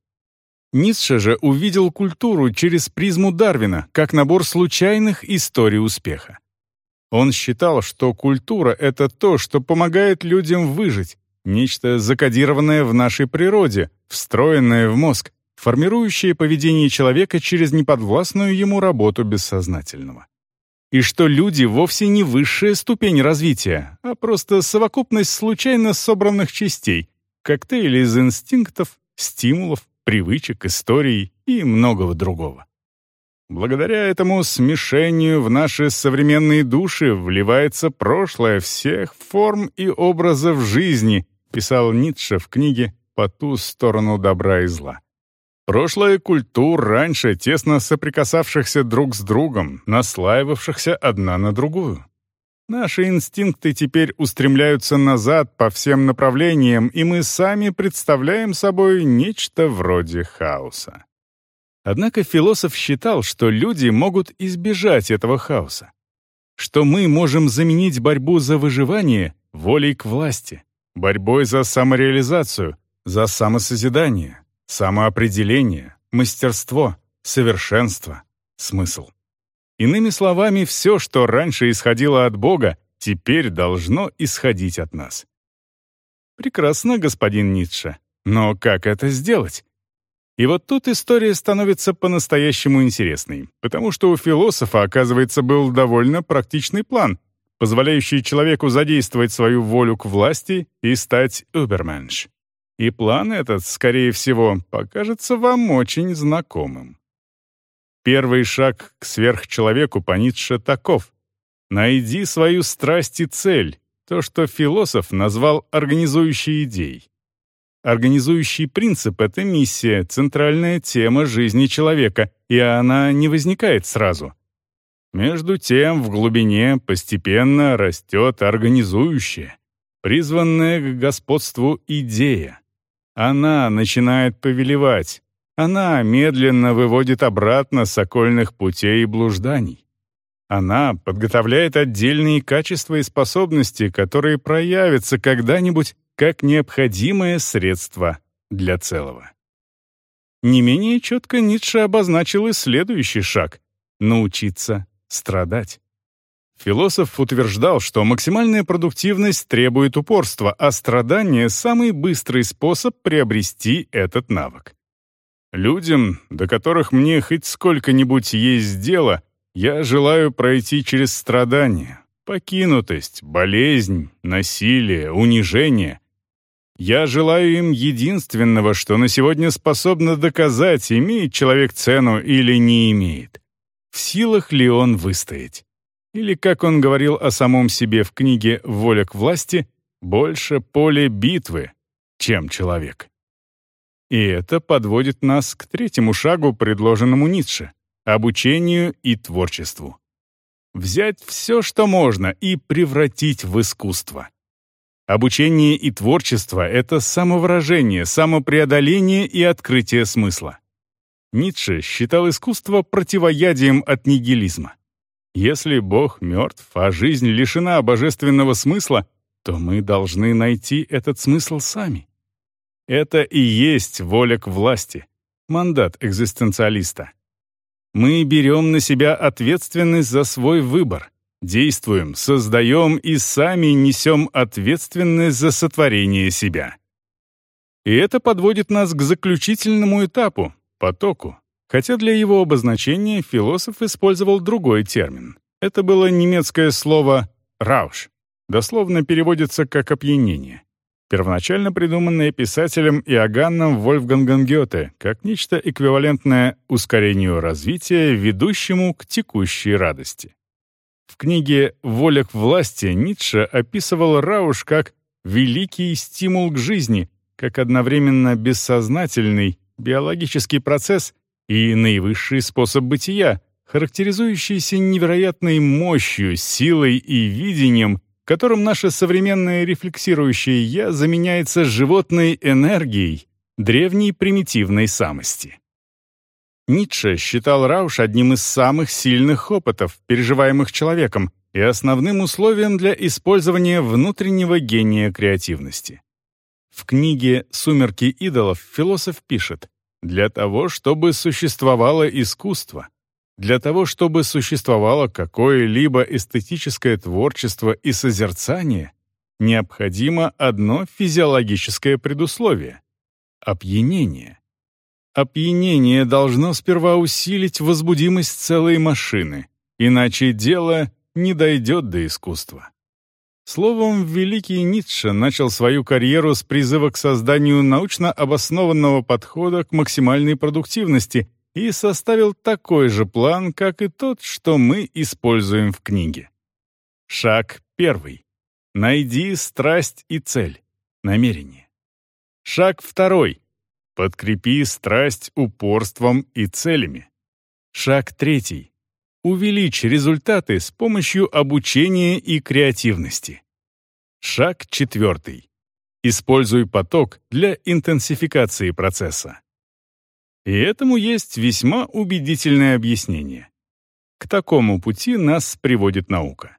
Ницше же увидел культуру через призму Дарвина, как набор случайных историй успеха. Он считал, что культура — это то, что помогает людям выжить, нечто закодированное в нашей природе, встроенное в мозг, формирующее поведение человека через неподвластную ему работу бессознательного. И что люди вовсе не высшая ступень развития, а просто совокупность случайно собранных частей, коктейль из инстинктов, стимулов, привычек, историй и многого другого. Благодаря этому смешению в наши современные души вливается прошлое всех форм и образов жизни, писал Ницше в книге «По ту сторону добра и зла». Прошлое культур, раньше тесно соприкасавшихся друг с другом, наслаивавшихся одна на другую. Наши инстинкты теперь устремляются назад по всем направлениям, и мы сами представляем собой нечто вроде хаоса. Однако философ считал, что люди могут избежать этого хаоса, что мы можем заменить борьбу за выживание волей к власти, борьбой за самореализацию, за самосозидание, самоопределение, мастерство, совершенство, смысл. Иными словами, все, что раньше исходило от Бога, теперь должно исходить от нас. Прекрасно, господин Ницше, но как это сделать? И вот тут история становится по-настоящему интересной, потому что у философа, оказывается, был довольно практичный план, позволяющий человеку задействовать свою волю к власти и стать уберменш. И план этот, скорее всего, покажется вам очень знакомым. Первый шаг к сверхчеловеку по Ницше таков. Найди свою страсть и цель, то, что философ назвал организующей идеей. Организующий принцип — это миссия, центральная тема жизни человека, и она не возникает сразу. Между тем, в глубине постепенно растет организующая, призванная к господству идея. Она начинает повелевать, она медленно выводит обратно с окольных путей и блужданий. Она подготовляет отдельные качества и способности, которые проявятся когда-нибудь как необходимое средство для целого. Не менее четко Ницше обозначил и следующий шаг — научиться страдать. Философ утверждал, что максимальная продуктивность требует упорства, а страдание — самый быстрый способ приобрести этот навык. Людям, до которых мне хоть сколько-нибудь есть дело, я желаю пройти через страдания, покинутость, болезнь, насилие, унижение, я желаю им единственного, что на сегодня способно доказать, имеет человек цену или не имеет. В силах ли он выстоять? Или, как он говорил о самом себе в книге «Воля к власти», больше поле битвы, чем человек. И это подводит нас к третьему шагу, предложенному Ницше — обучению и творчеству. Взять все, что можно, и превратить в искусство. Обучение и творчество — это самовыражение, самопреодоление и открытие смысла. Ницше считал искусство противоядием от нигилизма. Если Бог мертв, а жизнь лишена божественного смысла, то мы должны найти этот смысл сами. Это и есть воля к власти, мандат экзистенциалиста. Мы берем на себя ответственность за свой выбор — Действуем, создаем и сами несем ответственность за сотворение себя. И это подводит нас к заключительному этапу — потоку. Хотя для его обозначения философ использовал другой термин. Это было немецкое слово «рауш», дословно переводится как «опьянение», первоначально придуманное писателем Иоганном Вольфгангом Гёте как нечто эквивалентное ускорению развития, ведущему к текущей радости. В книге «Воля к власти» Ницше описывал Рауш как «великий стимул к жизни», как одновременно бессознательный биологический процесс и наивысший способ бытия, характеризующийся невероятной мощью, силой и видением, котором наше современное рефлексирующее «я» заменяется животной энергией древней примитивной самости. Ницше считал Рауш одним из самых сильных опытов, переживаемых человеком, и основным условием для использования внутреннего гения креативности. В книге «Сумерки идолов» философ пишет «Для того, чтобы существовало искусство, для того, чтобы существовало какое-либо эстетическое творчество и созерцание, необходимо одно физиологическое предусловие — опьянение. Опьянение должно сперва усилить возбудимость целой машины, иначе дело не дойдет до искусства. Словом, великий Ницше начал свою карьеру с призыва к созданию научно обоснованного подхода к максимальной продуктивности и составил такой же план, как и тот, что мы используем в книге. Шаг первый. Найди страсть и цель, намерение. Шаг второй. Подкрепи страсть упорством и целями. Шаг третий. Увеличь результаты с помощью обучения и креативности. Шаг четвертый. Используй поток для интенсификации процесса. И этому есть весьма убедительное объяснение. К такому пути нас приводит наука.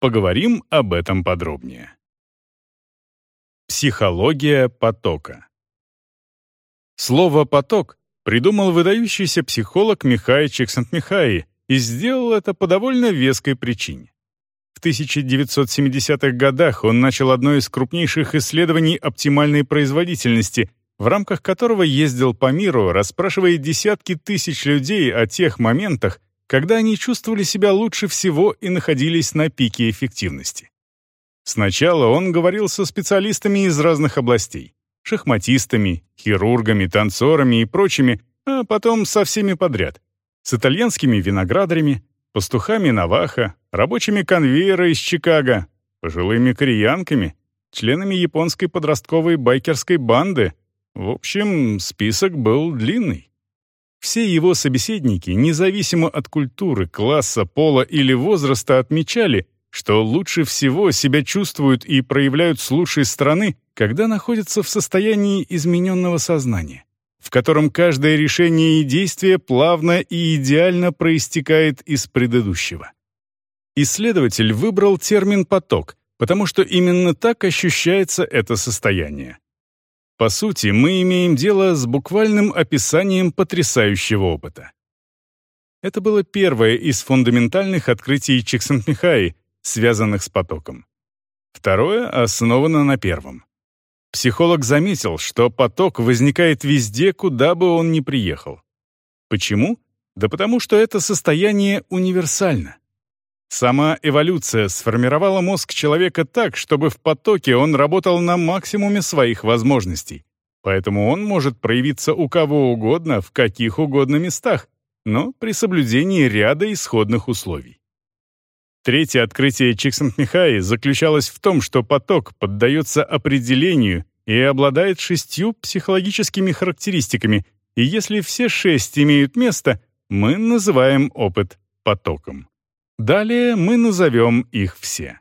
Поговорим об этом подробнее. Психология потока. Слово «поток» придумал выдающийся психолог Михай Чиксент-Михай и сделал это по довольно веской причине. В 1970-х годах он начал одно из крупнейших исследований оптимальной производительности, в рамках которого ездил по миру, расспрашивая десятки тысяч людей о тех моментах, когда они чувствовали себя лучше всего и находились на пике эффективности. Сначала он говорил со специалистами из разных областей шахматистами, хирургами, танцорами и прочими, а потом со всеми подряд. С итальянскими виноградарями, пастухами Наваха, рабочими конвейера из Чикаго, пожилыми кореянками, членами японской подростковой байкерской банды. В общем, список был длинный. Все его собеседники, независимо от культуры, класса, пола или возраста, отмечали, что лучше всего себя чувствуют и проявляют с лучшей стороны, когда находятся в состоянии измененного сознания, в котором каждое решение и действие плавно и идеально проистекает из предыдущего. Исследователь выбрал термин «поток», потому что именно так ощущается это состояние. По сути, мы имеем дело с буквальным описанием потрясающего опыта. Это было первое из фундаментальных открытий Чиксентмихаи, связанных с потоком. Второе основано на первом. Психолог заметил, что поток возникает везде, куда бы он ни приехал. Почему? Да потому что это состояние универсально. Сама эволюция сформировала мозг человека так, чтобы в потоке он работал на максимуме своих возможностей. Поэтому он может проявиться у кого угодно, в каких угодно местах, но при соблюдении ряда исходных условий. Третье открытие Чиксент-Михаи заключалось в том, что поток поддается определению и обладает шестью психологическими характеристиками, и если все шесть имеют место, мы называем опыт потоком. Далее мы назовем их все.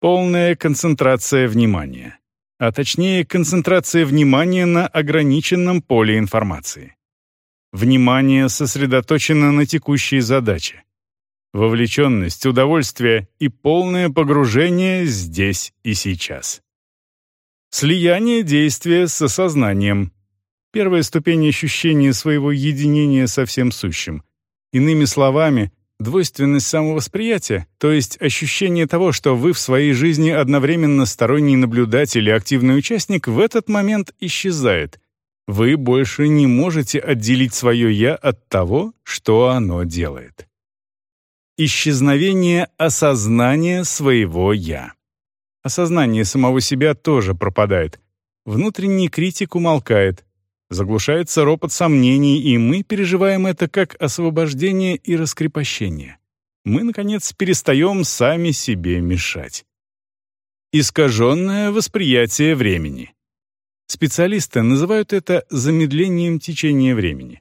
Полная концентрация внимания, а точнее концентрация внимания на ограниченном поле информации. Внимание сосредоточено на текущей задаче вовлеченность, удовольствие и полное погружение здесь и сейчас. Слияние действия с осознанием. Первая ступень ощущения своего единения со всем сущим. Иными словами, двойственность самовосприятия, то есть ощущение того, что вы в своей жизни одновременно сторонний наблюдатель и активный участник, в этот момент исчезает. Вы больше не можете отделить свое «я» от того, что оно делает исчезновение осознания своего «я». Осознание самого себя тоже пропадает. Внутренний критик умолкает. Заглушается ропот сомнений, и мы переживаем это как освобождение и раскрепощение. Мы, наконец, перестаем сами себе мешать. Искаженное восприятие времени. Специалисты называют это замедлением течения времени.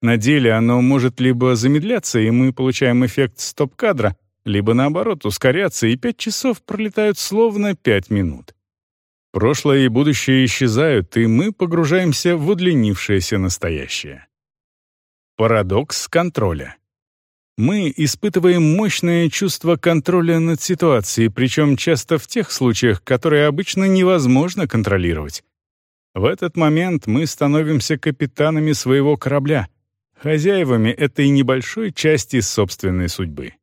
На деле оно может либо замедляться, и мы получаем эффект стоп-кадра, либо наоборот ускоряться, и пять часов пролетают словно пять минут. Прошлое и будущее исчезают, и мы погружаемся в удлинившееся настоящее. Парадокс контроля. Мы испытываем мощное чувство контроля над ситуацией, причем часто в тех случаях, которые обычно невозможно контролировать. В этот момент мы становимся капитанами своего корабля, хозяевами этой небольшой части собственной судьбы.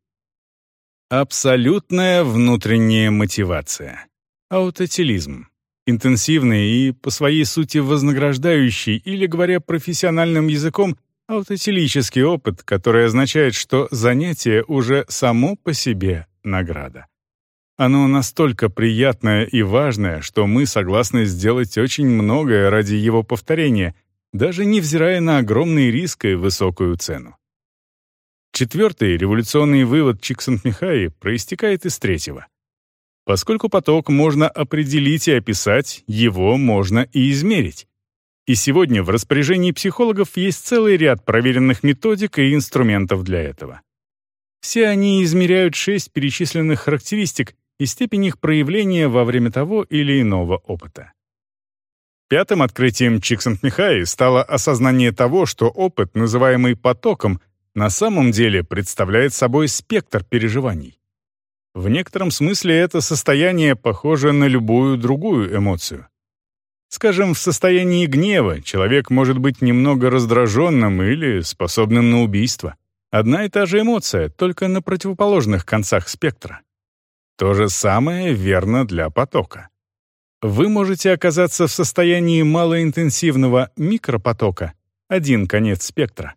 Абсолютная внутренняя мотивация. Аутотилизм. Интенсивный и, по своей сути, вознаграждающий, или, говоря профессиональным языком, аутотелический опыт, который означает, что занятие уже само по себе награда. Оно настолько приятное и важное, что мы согласны сделать очень многое ради его повторения, даже невзирая на огромный риск и высокую цену. Четвертый революционный вывод Чиксент-Михаи проистекает из третьего. Поскольку поток можно определить и описать, его можно и измерить. И сегодня в распоряжении психологов есть целый ряд проверенных методик и инструментов для этого. Все они измеряют шесть перечисленных характеристик и степень их проявления во время того или иного опыта. Пятым открытием Чиксент-Михаи стало осознание того, что опыт, называемый потоком, на самом деле представляет собой спектр переживаний. В некотором смысле это состояние похоже на любую другую эмоцию. Скажем, в состоянии гнева человек может быть немного раздраженным или способным на убийство. Одна и та же эмоция, только на противоположных концах спектра. То же самое верно для потока. Вы можете оказаться в состоянии малоинтенсивного микропотока, один конец спектра,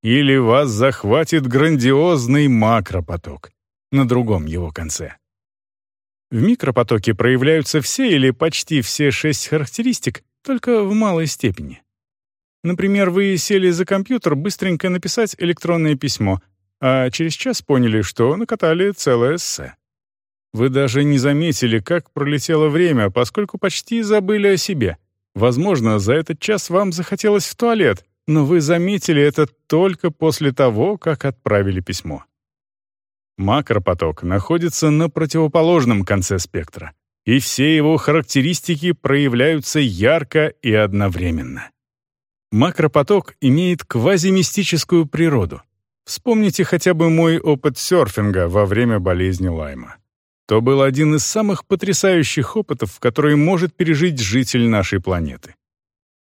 или вас захватит грандиозный макропоток, на другом его конце. В микропотоке проявляются все или почти все шесть характеристик, только в малой степени. Например, вы сели за компьютер быстренько написать электронное письмо, а через час поняли, что накатали целое эссе. Вы даже не заметили, как пролетело время, поскольку почти забыли о себе. Возможно, за этот час вам захотелось в туалет, но вы заметили это только после того, как отправили письмо. Макропоток находится на противоположном конце спектра, и все его характеристики проявляются ярко и одновременно. Макропоток имеет квазимистическую природу. Вспомните хотя бы мой опыт серфинга во время болезни Лайма. То был один из самых потрясающих опытов, который может пережить житель нашей планеты.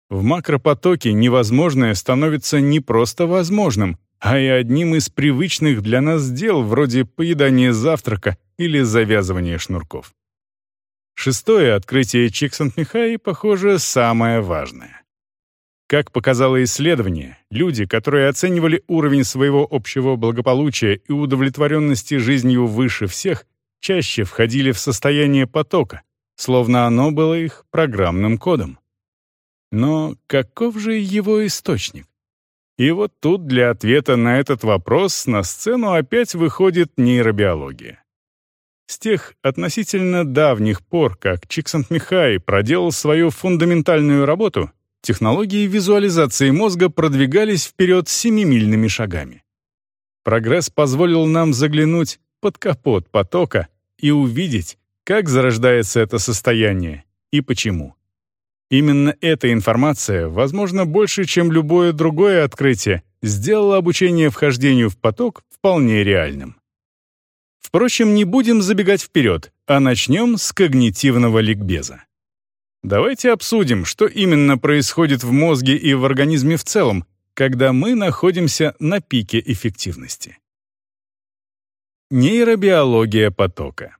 В макропотоке невозможное становится не просто возможным, а и одним из привычных для нас дел вроде поедания завтрака или завязывания шнурков. Шестое открытие Чиксент-Михаи, похоже, самое важное. Как показало исследование, люди, которые оценивали уровень своего общего благополучия и удовлетворенности жизнью выше всех, чаще входили в состояние потока, словно оно было их программным кодом. Но каков же его источник? И вот тут для ответа на этот вопрос на сцену опять выходит нейробиология. С тех относительно давних пор, как Чиксент-Михай проделал свою фундаментальную работу, технологии визуализации мозга продвигались вперед семимильными шагами. Прогресс позволил нам заглянуть под капот потока и увидеть, как зарождается это состояние и почему. Именно эта информация, возможно, больше, чем любое другое открытие, сделала обучение вхождению в поток вполне реальным. Впрочем, не будем забегать вперед, а начнем с когнитивного ликбеза. Давайте обсудим, что именно происходит в мозге и в организме в целом, когда мы находимся на пике эффективности. Нейробиология потока.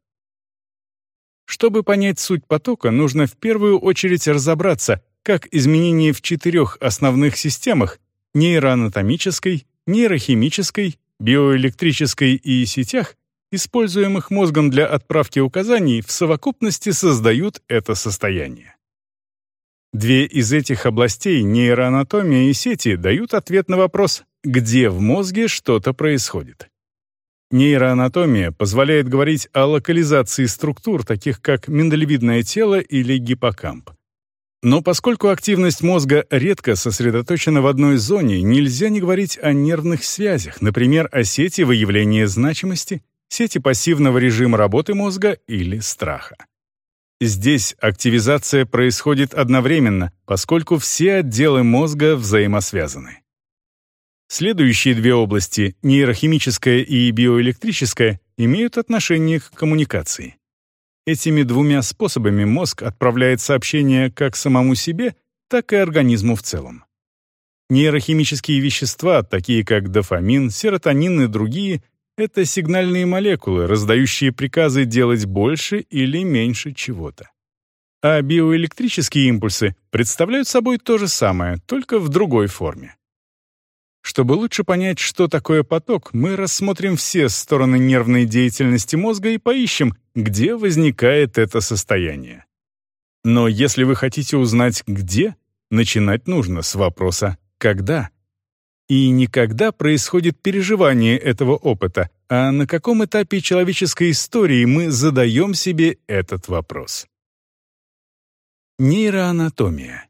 Чтобы понять суть потока, нужно в первую очередь разобраться, как изменения в четырех основных системах — нейроанатомической, нейрохимической, биоэлектрической и сетях, используемых мозгом для отправки указаний, в совокупности создают это состояние. Две из этих областей, нейроанатомия и сети, дают ответ на вопрос, где в мозге что-то происходит. Нейроанатомия позволяет говорить о локализации структур, таких как миндалевидное тело или гиппокамп. Но поскольку активность мозга редко сосредоточена в одной зоне, нельзя не говорить о нервных связях, например, о сети выявления значимости сети пассивного режима работы мозга или страха. Здесь активизация происходит одновременно, поскольку все отделы мозга взаимосвязаны. Следующие две области, нейрохимическая и биоэлектрическая, имеют отношение к коммуникации. Этими двумя способами мозг отправляет сообщения как самому себе, так и организму в целом. Нейрохимические вещества, такие как дофамин, серотонин и другие, это сигнальные молекулы, раздающие приказы делать больше или меньше чего-то. А биоэлектрические импульсы представляют собой то же самое, только в другой форме. Чтобы лучше понять, что такое поток, мы рассмотрим все стороны нервной деятельности мозга и поищем, где возникает это состояние. Но если вы хотите узнать «где», начинать нужно с вопроса «когда?». И не когда происходит переживание этого опыта, а на каком этапе человеческой истории мы задаем себе этот вопрос. Нейроанатомия.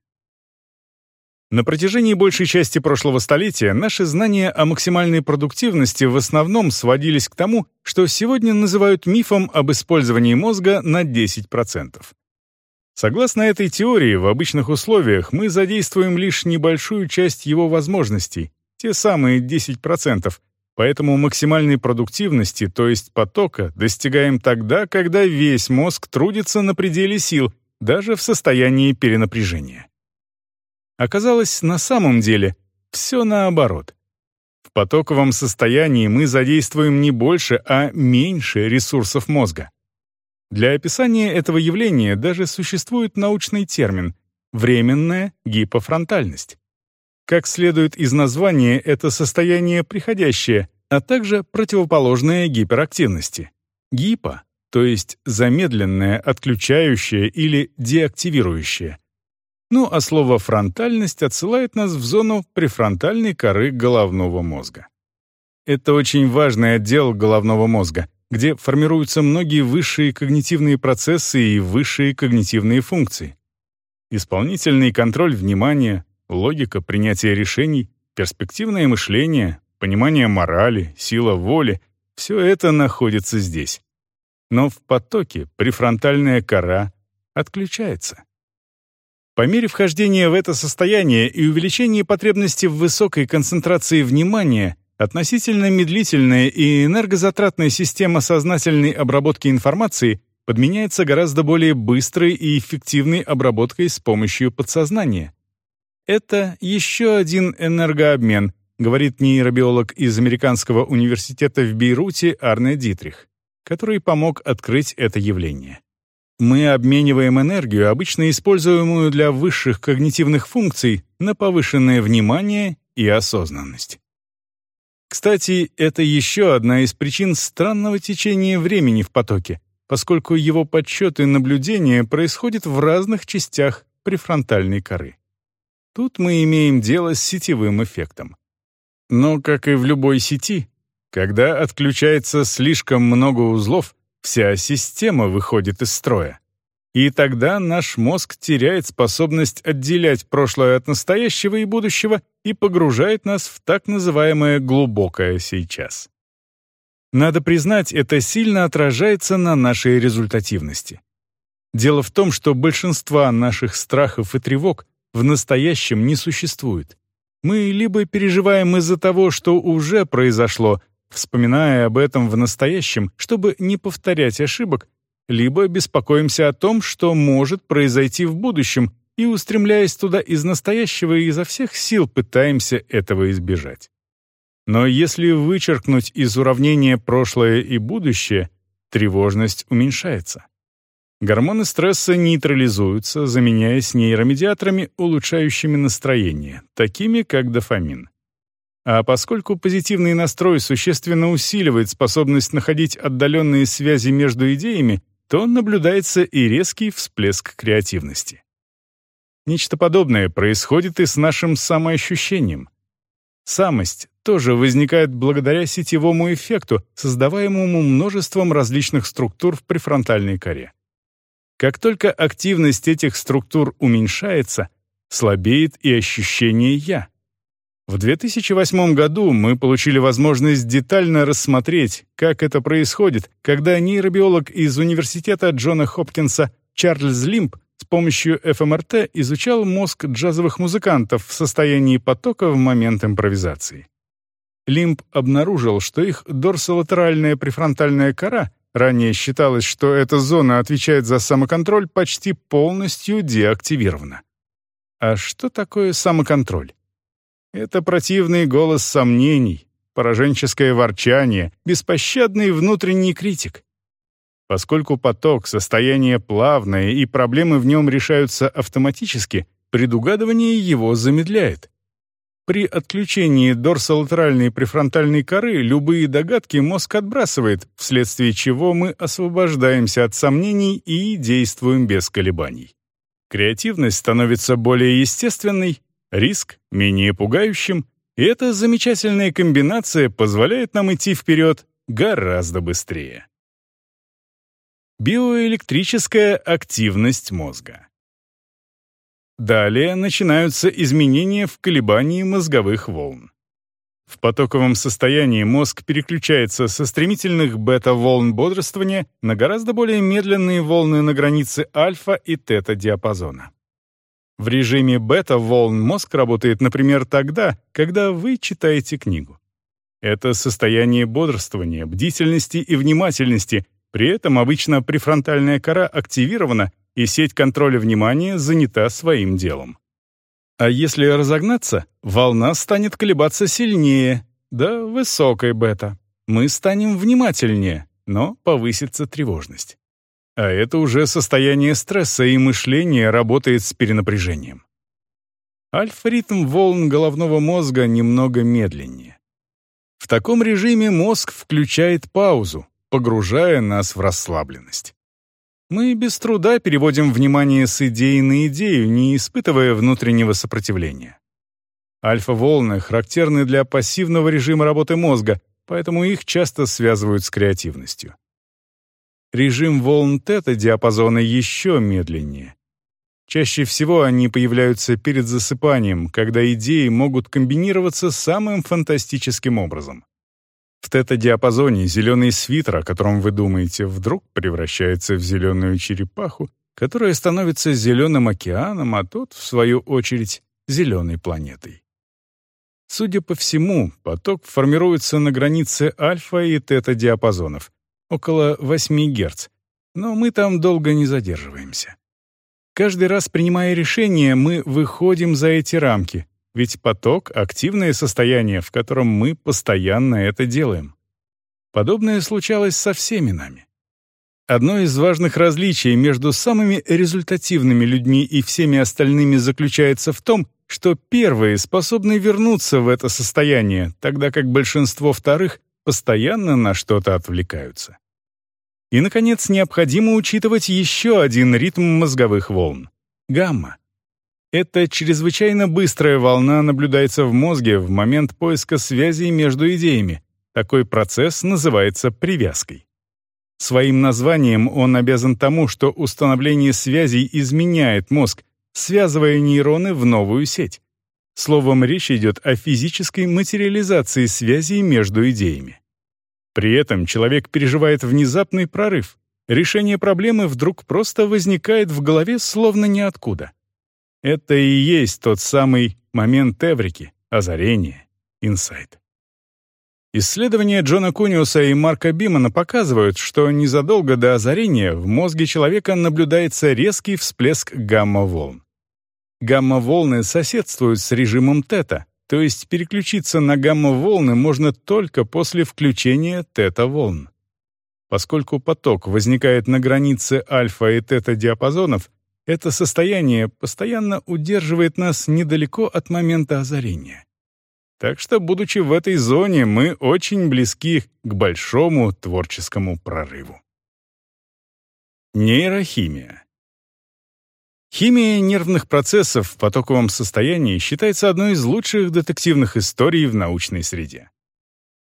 На протяжении большей части прошлого столетия наши знания о максимальной продуктивности в основном сводились к тому, что сегодня называют мифом об использовании мозга на 10%. Согласно этой теории, в обычных условиях мы задействуем лишь небольшую часть его возможностей, те самые 10%, поэтому максимальной продуктивности, то есть потока, достигаем тогда, когда весь мозг трудится на пределе сил, даже в состоянии перенапряжения. Оказалось, на самом деле все наоборот. В потоковом состоянии мы задействуем не больше, а меньше ресурсов мозга. Для описания этого явления даже существует научный термин — временная гипофронтальность. Как следует из названия, это состояние приходящее, а также противоположное гиперактивности. Гипо, то есть замедленное, отключающее или деактивирующее. Ну а слово «фронтальность» отсылает нас в зону префронтальной коры головного мозга. Это очень важный отдел головного мозга, где формируются многие высшие когнитивные процессы и высшие когнитивные функции. Исполнительный контроль внимания, логика принятия решений, перспективное мышление, понимание морали, сила воли — все это находится здесь. Но в потоке префронтальная кора отключается. По мере вхождения в это состояние и увеличения потребности в высокой концентрации внимания относительно медлительная и энергозатратная система сознательной обработки информации подменяется гораздо более быстрой и эффективной обработкой с помощью подсознания. Это еще один энергообмен, говорит нейробиолог из Американского университета в Бейруте Арне Дитрих, который помог открыть это явление. Мы обмениваем энергию, обычно используемую для высших когнитивных функций, на повышенное внимание и осознанность. Кстати, это еще одна из причин странного течения времени в потоке, поскольку его подсчет и наблюдение происходят в разных частях префронтальной коры. Тут мы имеем дело с сетевым эффектом. Но, как и в любой сети, когда отключается слишком много узлов, вся система выходит из строя. И тогда наш мозг теряет способность отделять прошлое от настоящего и будущего и погружает нас в так называемое глубокое сейчас. Надо признать, это сильно отражается на нашей результативности. Дело в том, что большинства наших страхов и тревог в настоящем не существует. Мы либо переживаем из-за того, что уже произошло, вспоминая об этом в настоящем, чтобы не повторять ошибок, либо беспокоимся о том, что может произойти в будущем, и, устремляясь туда из настоящего, изо всех сил пытаемся этого избежать. Но если вычеркнуть из уравнения прошлое и будущее, тревожность уменьшается. Гормоны стресса нейтрализуются, заменяясь нейромедиаторами, улучшающими настроение, такими как дофамин. А поскольку позитивный настрой существенно усиливает способность находить отдаленные связи между идеями, то наблюдается и резкий всплеск креативности. Нечто подобное происходит и с нашим самоощущением. Самость тоже возникает благодаря сетевому эффекту, создаваемому множеством различных структур в префронтальной коре. Как только активность этих структур уменьшается, слабеет и ощущение «я». В 2008 году мы получили возможность детально рассмотреть, как это происходит, когда нейробиолог из университета Джона Хопкинса Чарльз Лимп с помощью ФМРТ изучал мозг джазовых музыкантов в состоянии потока в момент импровизации. Лимп обнаружил, что их дорсолатеральная префронтальная кора, ранее считалось, что эта зона отвечает за самоконтроль, почти полностью деактивирована. А что такое самоконтроль? Это противный голос сомнений, пораженческое ворчание, беспощадный внутренний критик. Поскольку поток — состояние плавное и проблемы в нем решаются автоматически, предугадывание его замедляет. При отключении дорсолатеральной префронтальной коры любые догадки мозг отбрасывает, вследствие чего мы освобождаемся от сомнений и действуем без колебаний. Креативность становится более естественной, риск — менее пугающим, и эта замечательная комбинация позволяет нам идти вперед гораздо быстрее. Биоэлектрическая активность мозга. Далее начинаются изменения в колебании мозговых волн. В потоковом состоянии мозг переключается со стремительных бета-волн бодрствования на гораздо более медленные волны на границе альфа и тета-диапазона. В режиме бета-волн мозг работает, например, тогда, когда вы читаете книгу. Это состояние бодрствования, бдительности и внимательности, при этом обычно префронтальная кора активирована и сеть контроля внимания занята своим делом. А если разогнаться, волна станет колебаться сильнее, да высокой бета. Мы станем внимательнее, но повысится тревожность. А это уже состояние стресса, и мышление работает с перенапряжением. Альфа-ритм волн головного мозга немного медленнее. В таком режиме мозг включает паузу, погружая нас в расслабленность. Мы без труда переводим внимание с идеи на идею, не испытывая внутреннего сопротивления. Альфа-волны характерны для пассивного режима работы мозга, поэтому их часто связывают с креативностью. Режим волн тета-диапазона еще медленнее. Чаще всего они появляются перед засыпанием, когда идеи могут комбинироваться самым фантастическим образом. В тета-диапазоне зеленый свитер, о котором вы думаете, вдруг превращается в зеленую черепаху, которая становится зеленым океаном, а тот, в свою очередь, зеленой планетой. Судя по всему, поток формируется на границе альфа и тета-диапазонов, около 8 Гц, но мы там долго не задерживаемся. Каждый раз принимая решение, мы выходим за эти рамки, ведь поток — активное состояние, в котором мы постоянно это делаем. Подобное случалось со всеми нами. Одно из важных различий между самыми результативными людьми и всеми остальными заключается в том, что первые способны вернуться в это состояние, тогда как большинство вторых постоянно на что-то отвлекаются. И, наконец, необходимо учитывать еще один ритм мозговых волн — гамма. Эта чрезвычайно быстрая волна наблюдается в мозге в момент поиска связей между идеями. Такой процесс называется привязкой. Своим названием он обязан тому, что установление связей изменяет мозг, связывая нейроны в новую сеть. Словом, речь идет о физической материализации связей между идеями. При этом человек переживает внезапный прорыв. Решение проблемы вдруг просто возникает в голове словно ниоткуда. Это и есть тот самый момент эврики, озарение, инсайт. Исследования Джона Куниуса и Марка Бимана показывают, что незадолго до озарения в мозге человека наблюдается резкий всплеск гамма-волн. Гамма-волны соседствуют с режимом тета, то есть переключиться на гамма-волны можно только после включения тета-волн. Поскольку поток возникает на границе альфа и тета-диапазонов, это состояние постоянно удерживает нас недалеко от момента озарения. Так что, будучи в этой зоне, мы очень близки к большому творческому прорыву. Нейрохимия. Химия нервных процессов в потоковом состоянии считается одной из лучших детективных историй в научной среде.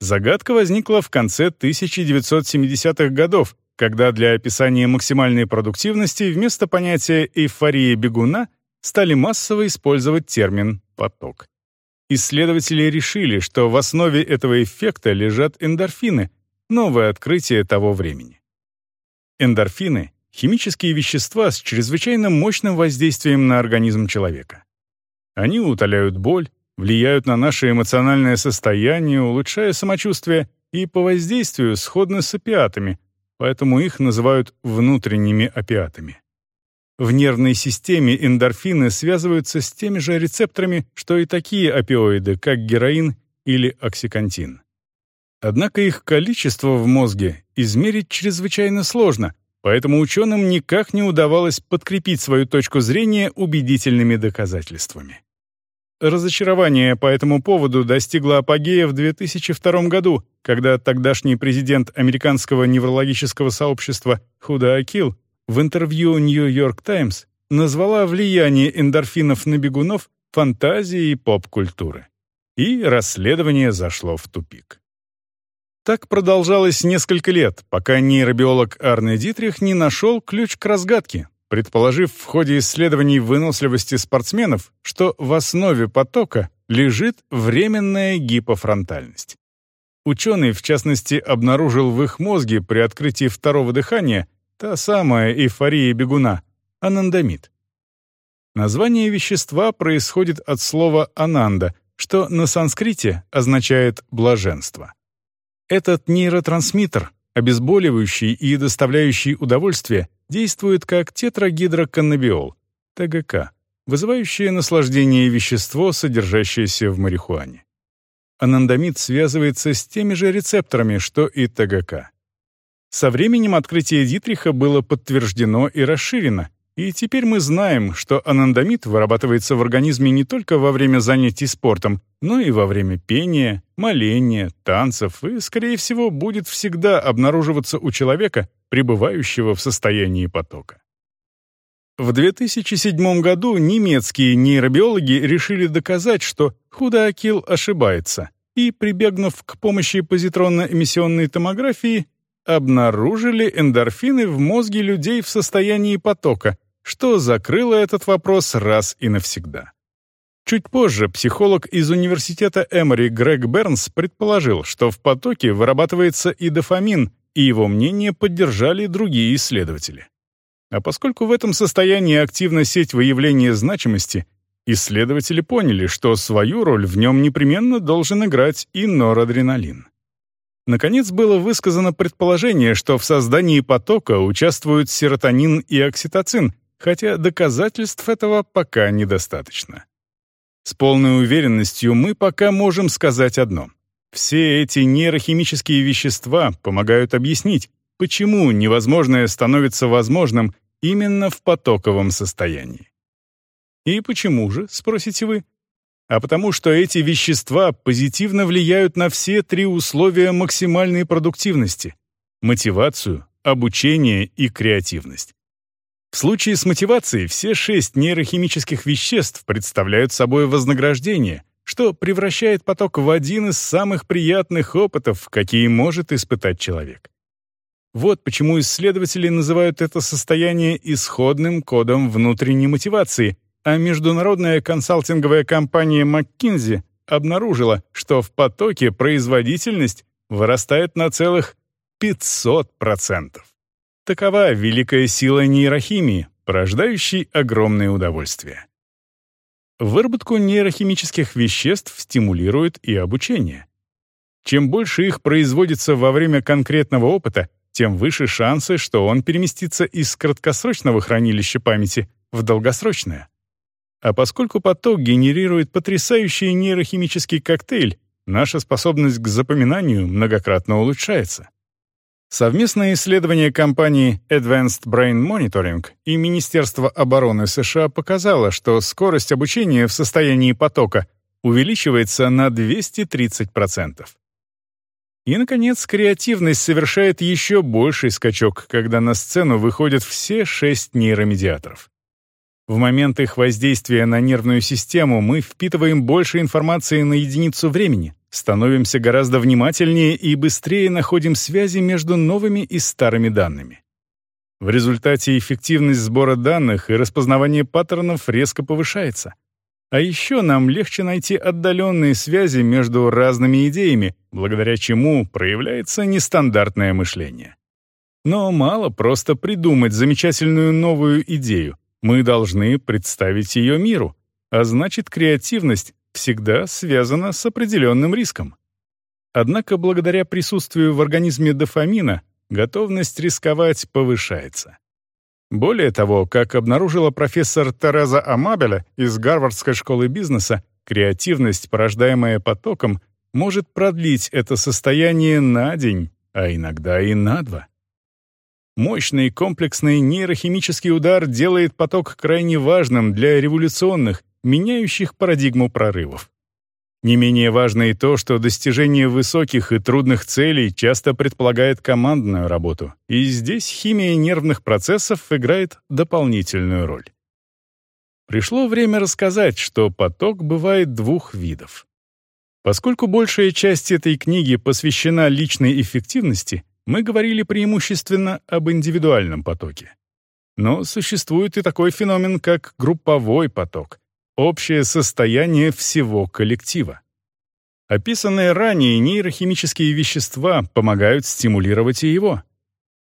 Загадка возникла в конце 1970-х годов, когда для описания максимальной продуктивности вместо понятия «эйфория бегуна» стали массово использовать термин «поток». исследователи решили, что в основе этого эффекта лежат эндорфины, новое открытие того времени. Эндорфины — химические вещества с чрезвычайно мощным воздействием на организм человека. Они утоляют боль, влияют на наше эмоциональное состояние, улучшая самочувствие и по воздействию сходны с опиатами, поэтому их называют внутренними опиатами. В нервной системе эндорфины связываются с теми же рецепторами, что и такие опиоиды, как героин или оксикантин. Однако их количество в мозге измерить чрезвычайно сложно, поэтому ученым никак не удавалось подкрепить свою точку зрения убедительными доказательствами. Разочарование по этому поводу достигло апогея в 2002 году, когда тогдашний президент американского неврологического сообщества Худа Акил в интервью New York Times назвала влияние эндорфинов на бегунов фантазией поп-культуры. И расследование зашло в тупик. Так продолжалось несколько лет, пока нейробиолог Арне Дитрих не нашел ключ к разгадке, предположив в ходе исследований выносливости спортсменов, что в основе потока лежит временная гипофронтальность. Ученый, в частности, обнаружил в их мозге при открытии второго дыхания та самая эйфория бегуна — анандамид. Название вещества происходит от слова «ананда», что на санскрите означает «блаженство». Этот нейротрансмиттер, обезболивающий и доставляющий удовольствие, действует как тетрагидроканнабиол, ТГК, вызывающее наслаждение вещество, содержащееся в марихуане. Анандамид связывается с теми же рецепторами, что и ТГК. Со временем открытие Дитриха было подтверждено и расширено, и теперь мы знаем, что анандамид вырабатывается в организме не только во время занятий спортом, но и во время пения, моления, танцев и, скорее всего, будет всегда обнаруживаться у человека, пребывающего в состоянии потока. В 2007 году немецкие нейробиологи решили доказать, что Худаакил ошибается, и, прибегнув к помощи позитронно-эмиссионной томографии, обнаружили эндорфины в мозге людей в состоянии потока, что закрыло этот вопрос раз и навсегда. Чуть позже психолог из университета Эмори Грег Бернс предположил, что в потоке вырабатывается и дофамин, и его мнение поддержали другие исследователи. А поскольку в этом состоянии активна сеть выявления значимости, исследователи поняли, что свою роль в нем непременно должен играть и норадреналин. Наконец, было высказано предположение, что в создании потока участвуют серотонин и окситоцин, хотя доказательств этого пока недостаточно. С полной уверенностью мы пока можем сказать одно. Все эти нейрохимические вещества помогают объяснить, почему невозможное становится возможным именно в потоковом состоянии. И почему же, спросите вы? а потому что эти вещества позитивно влияют на все три условия максимальной продуктивности — мотивацию, обучение и креативность. В случае с мотивацией все шесть нейрохимических веществ представляют собой вознаграждение, что превращает поток в один из самых приятных опытов, какие может испытать человек. Вот почему исследователи называют это состояние исходным кодом внутренней мотивации, а международная консалтинговая компания McKinsey обнаружила, что в потоке производительность вырастает на целых 500%. Такова великая сила нейрохимии, порождающей огромное удовольствие. Выработку нейрохимических веществ стимулирует и обучение. Чем больше их производится во время конкретного опыта, тем выше шансы, что он переместится из краткосрочного хранилища памяти в долгосрочное. А поскольку поток генерирует потрясающий нейрохимический коктейль, наша способность к запоминанию многократно улучшается. Совместное исследование компании Advanced Brain Monitoring и Министерства обороны США показало, что скорость обучения в состоянии потока увеличивается на 230%. И, наконец, креативность совершает еще больший скачок, когда на сцену выходят все шесть нейромедиаторов. В момент их воздействия на нервную систему мы впитываем больше информации на единицу времени, становимся гораздо внимательнее и быстрее находим связи между новыми и старыми данными. В результате эффективность сбора данных и распознавание паттернов резко повышается. А еще нам легче найти отдаленные связи между разными идеями, благодаря чему проявляется нестандартное мышление. Но мало просто придумать замечательную новую идею. Мы должны представить ее миру, а значит, креативность всегда связана с определенным риском. Однако благодаря присутствию в организме дофамина готовность рисковать повышается. Более того, как обнаружила профессор Тереза Амабеля из Гарвардской школы бизнеса, креативность, порождаемая потоком, может продлить это состояние на день, а иногда и на два. Мощный комплексный нейрохимический удар делает поток крайне важным для революционных, меняющих парадигму прорывов. Не менее важно и то, что достижение высоких и трудных целей часто предполагает командную работу, и здесь химия нервных процессов играет дополнительную роль. Пришло время рассказать, что поток бывает двух видов. Поскольку большая часть этой книги посвящена личной эффективности, мы говорили преимущественно об индивидуальном потоке. Но существует и такой феномен, как групповой поток, общее состояние всего коллектива. Описанные ранее нейрохимические вещества помогают стимулировать и его.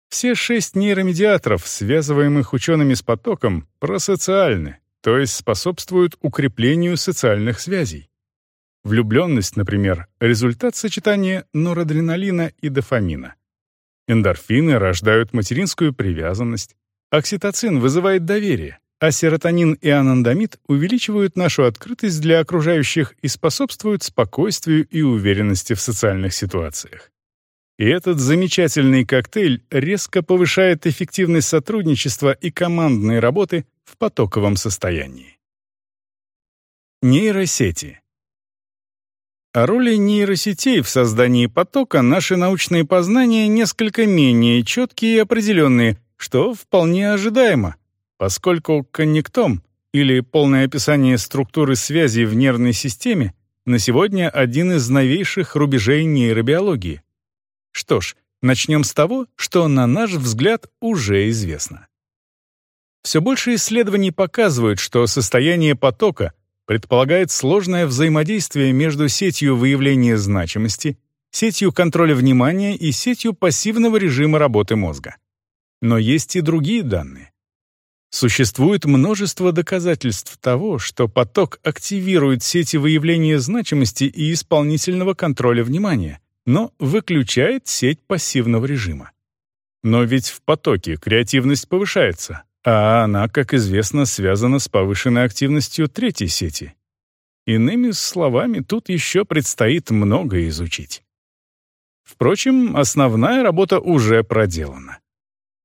Все шесть нейромедиаторов, связываемых учеными с потоком, просоциальны, то есть способствуют укреплению социальных связей. Влюбленность, например, результат сочетания норадреналина и дофамина. Эндорфины рождают материнскую привязанность. Окситоцин вызывает доверие, а серотонин и анандамид увеличивают нашу открытость для окружающих и способствуют спокойствию и уверенности в социальных ситуациях. И этот замечательный коктейль резко повышает эффективность сотрудничества и командной работы в потоковом состоянии. Нейросети. О роли нейросетей в создании потока наши научные познания несколько менее четкие и определенные, что вполне ожидаемо, поскольку коннектом, или полное описание структуры связи в нервной системе, на сегодня один из новейших рубежей нейробиологии. Что ж, начнем с того, что, на наш взгляд, уже известно. Все больше исследований показывают, что состояние потока — предполагает сложное взаимодействие между сетью выявления значимости, сетью контроля внимания и сетью пассивного режима работы мозга. Но есть и другие данные. Существует множество доказательств того, что поток активирует сети выявления значимости и исполнительного контроля внимания, но выключает сеть пассивного режима. Но ведь в потоке креативность повышается, а она, как известно, связана с повышенной активностью третьей сети. Иными словами, тут еще предстоит много изучить. Впрочем, основная работа уже проделана.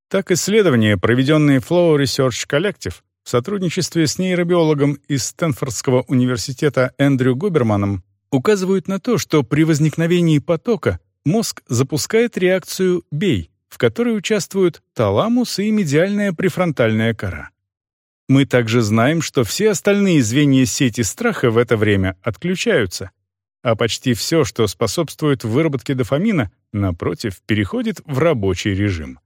Так, исследования, проведенные Flow Research Collective в сотрудничестве с нейробиологом из Стэнфордского университета Эндрю Губерманом, указывают на то, что при возникновении потока мозг запускает реакцию «бей», в которой участвуют таламус и медиальная префронтальная кора. Мы также знаем, что все остальные звенья сети страха в это время отключаются, а почти все, что способствует выработке дофамина, напротив, переходит в рабочий режим.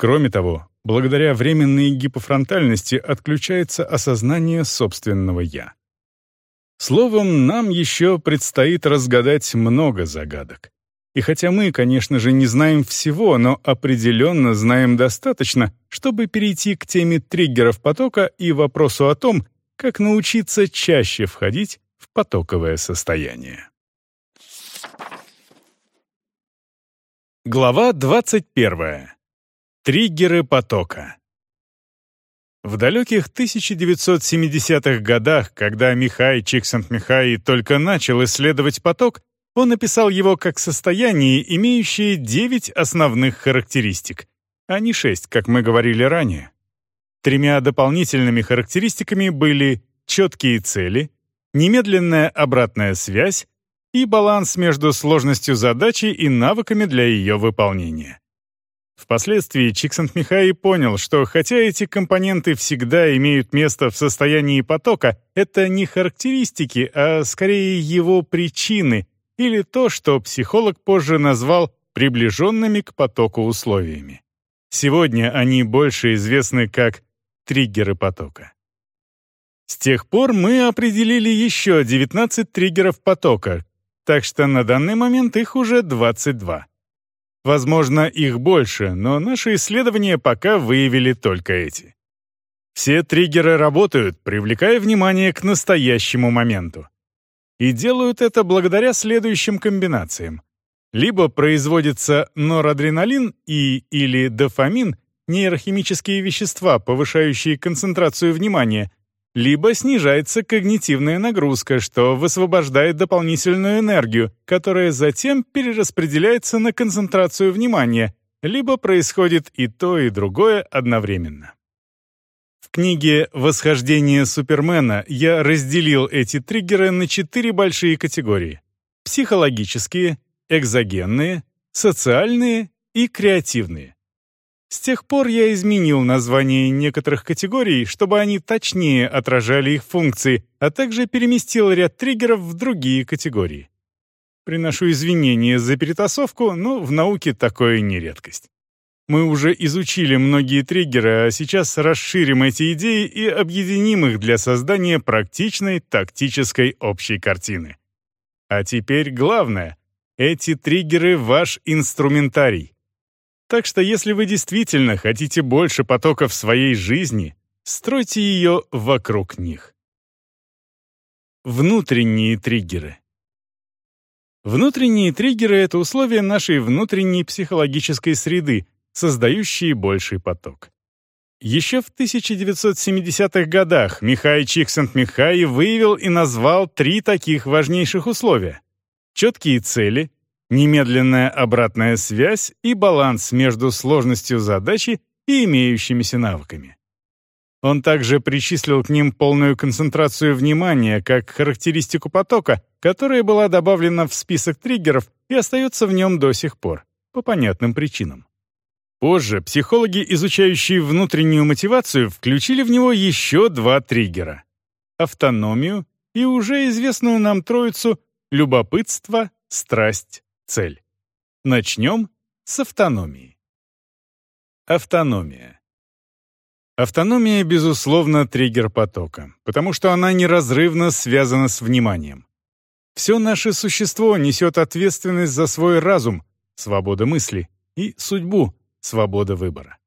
Кроме того, благодаря временной гипофронтальности отключается осознание собственного «я». Словом, нам еще предстоит разгадать много загадок. И хотя мы, конечно же, не знаем всего, но определенно знаем достаточно, чтобы перейти к теме триггеров потока и вопросу о том, как научиться чаще входить в потоковое состояние. Глава 21. Триггеры потока. В далеких 1970-х годах, когда Михай Чиксент-Михай только начал исследовать поток, он описал его как состояние, имеющее девять основных характеристик, а не шесть, как мы говорили ранее. Тремя дополнительными характеристиками были четкие цели, немедленная обратная связь и баланс между сложностью задачи и навыками для ее выполнения. Впоследствии Чиксент-Михай понял, что хотя эти компоненты всегда имеют место в состоянии потока, это не характеристики, а скорее его причины, или то, что психолог позже назвал приближенными к потоку условиями. Сегодня они больше известны как триггеры потока. С тех пор мы определили еще 19 триггеров потока, так что на данный момент их уже 22. Возможно, их больше, но наши исследования пока выявили только эти. Все триггеры работают, привлекая внимание к настоящему моменту. И делают это благодаря следующим комбинациям. Либо производится норадреналин и или дофамин, нейрохимические вещества, повышающие концентрацию внимания, либо снижается когнитивная нагрузка, что высвобождает дополнительную энергию, которая затем перераспределяется на концентрацию внимания, либо происходит и то, и другое одновременно. В книге «Восхождение Супермена» я разделил эти триггеры на четыре большие категории — психологические, экзогенные, социальные и креативные. С тех пор я изменил название некоторых категорий, чтобы они точнее отражали их функции, а также переместил ряд триггеров в другие категории. Приношу извинения за перетасовку, но в науке такое не редкость. Мы уже изучили многие триггеры, а сейчас расширим эти идеи и объединим их для создания практичной тактической общей картины. А теперь главное. Эти триггеры — ваш инструментарий. Так что если вы действительно хотите больше потока в своей жизни, стройте ее вокруг них. Внутренние триггеры. Внутренние триггеры — это условия нашей внутренней психологической среды, создающие больший поток. Еще в 1970-х годах Михай Чиксент-Михай выявил и назвал три таких важнейших условия. Четкие цели, немедленная обратная связь и баланс между сложностью задачи и имеющимися навыками. Он также причислил к ним полную концентрацию внимания как характеристику потока, которая была добавлена в список триггеров и остается в нем до сих пор, по понятным причинам. Позже психологи, изучающие внутреннюю мотивацию, включили в него еще два триггера — автономию и уже известную нам троицу любопытство, страсть, цель. Начнем с автономии. Автономия. Автономия, безусловно, триггер потока, потому что она неразрывно связана с вниманием. Все наше существо несет ответственность за свой разум, свобода мысли, и судьбу, свобода выбора.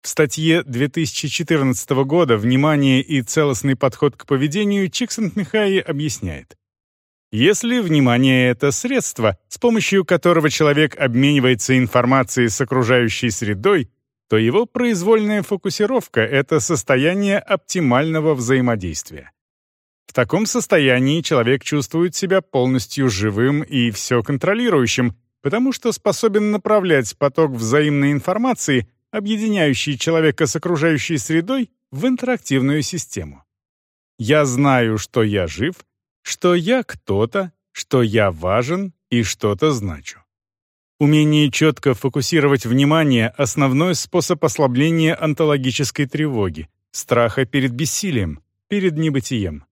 В статье 2014 года «Внимание и целостный подход к поведению» Чиксент-Михай объясняет. Если внимание — это средство, с помощью которого человек обменивается информацией с окружающей средой, то его произвольная фокусировка — это состояние оптимального взаимодействия. В таком состоянии человек чувствует себя полностью живым и все контролирующим, потому что способен направлять поток взаимной информации, объединяющий человека с окружающей средой, в интерактивную систему. Я знаю, что я жив — что я кто-то, что я важен и что-то значу. Умение четко фокусировать внимание — основной способ ослабления онтологической тревоги, страха перед бессилием, перед небытием.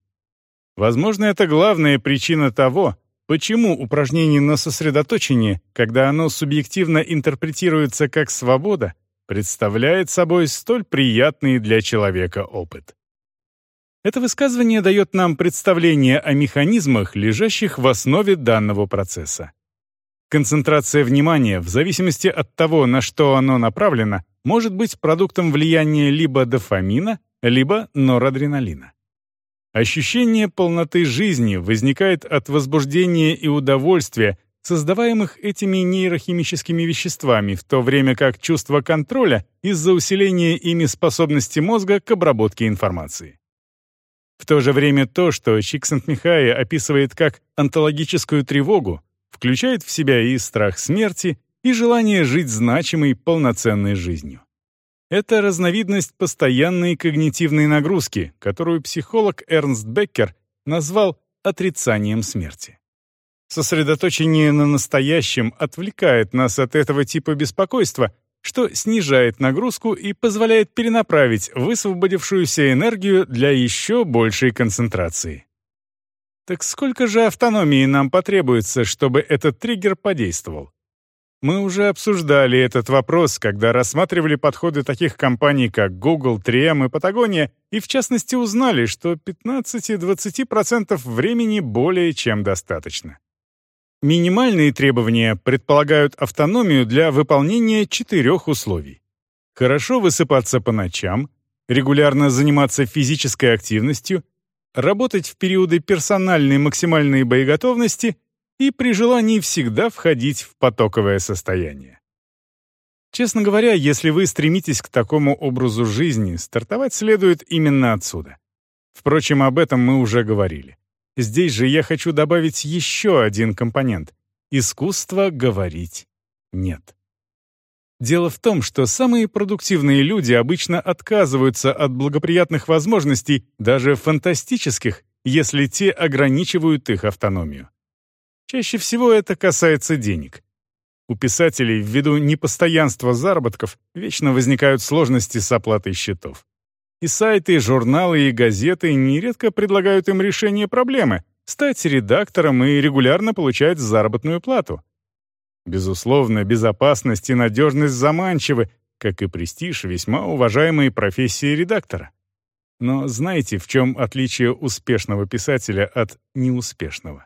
Возможно, это главная причина того, почему упражнение на сосредоточение, когда оно субъективно интерпретируется как свобода, представляет собой столь приятный для человека опыт. Это высказывание дает нам представление о механизмах, лежащих в основе данного процесса. Концентрация внимания, в зависимости от того, на что оно направлено, может быть продуктом влияния либо дофамина, либо норадреналина. Ощущение полноты жизни возникает от возбуждения и удовольствия, создаваемых этими нейрохимическими веществами, в то время как чувство контроля из-за усиления ими способности мозга к обработке информации. В то же время то, что Чиксент-Михай описывает как онтологическую тревогу, включает в себя и страх смерти, и желание жить значимой, полноценной жизнью. Это разновидность постоянной когнитивной нагрузки, которую психолог Эрнст Беккер назвал отрицанием смерти. Сосредоточение на настоящем отвлекает нас от этого типа беспокойства что снижает нагрузку и позволяет перенаправить высвободившуюся энергию для еще большей концентрации. Так сколько же автономии нам потребуется, чтобы этот триггер подействовал? Мы уже обсуждали этот вопрос, когда рассматривали подходы таких компаний, как Google, 3M и Patagonia, и в частности узнали, что 15-20% времени более чем достаточно. Минимальные требования предполагают автономию для выполнения четырех условий. Хорошо высыпаться по ночам, регулярно заниматься физической активностью, работать в периоды персональной максимальной боеготовности — и при желании всегда входить в потоковое состояние. Честно говоря, если вы стремитесь к такому образу жизни, стартовать следует именно отсюда. Впрочем, об этом мы уже говорили. Здесь же я хочу добавить еще один компонент — искусство говорить «нет». Дело в том, что самые продуктивные люди обычно отказываются от благоприятных возможностей, даже фантастических, если те ограничивают их автономию. Чаще всего это касается денег. У писателей ввиду непостоянства заработков вечно возникают сложности с оплатой счетов. И сайты, журналы и газеты нередко предлагают им решение проблемы — стать редактором и регулярно получать заработную плату. Безусловно, безопасность и надежность заманчивы, как и престиж весьма уважаемой профессии редактора. Но знаете, в чем отличие успешного писателя от неуспешного?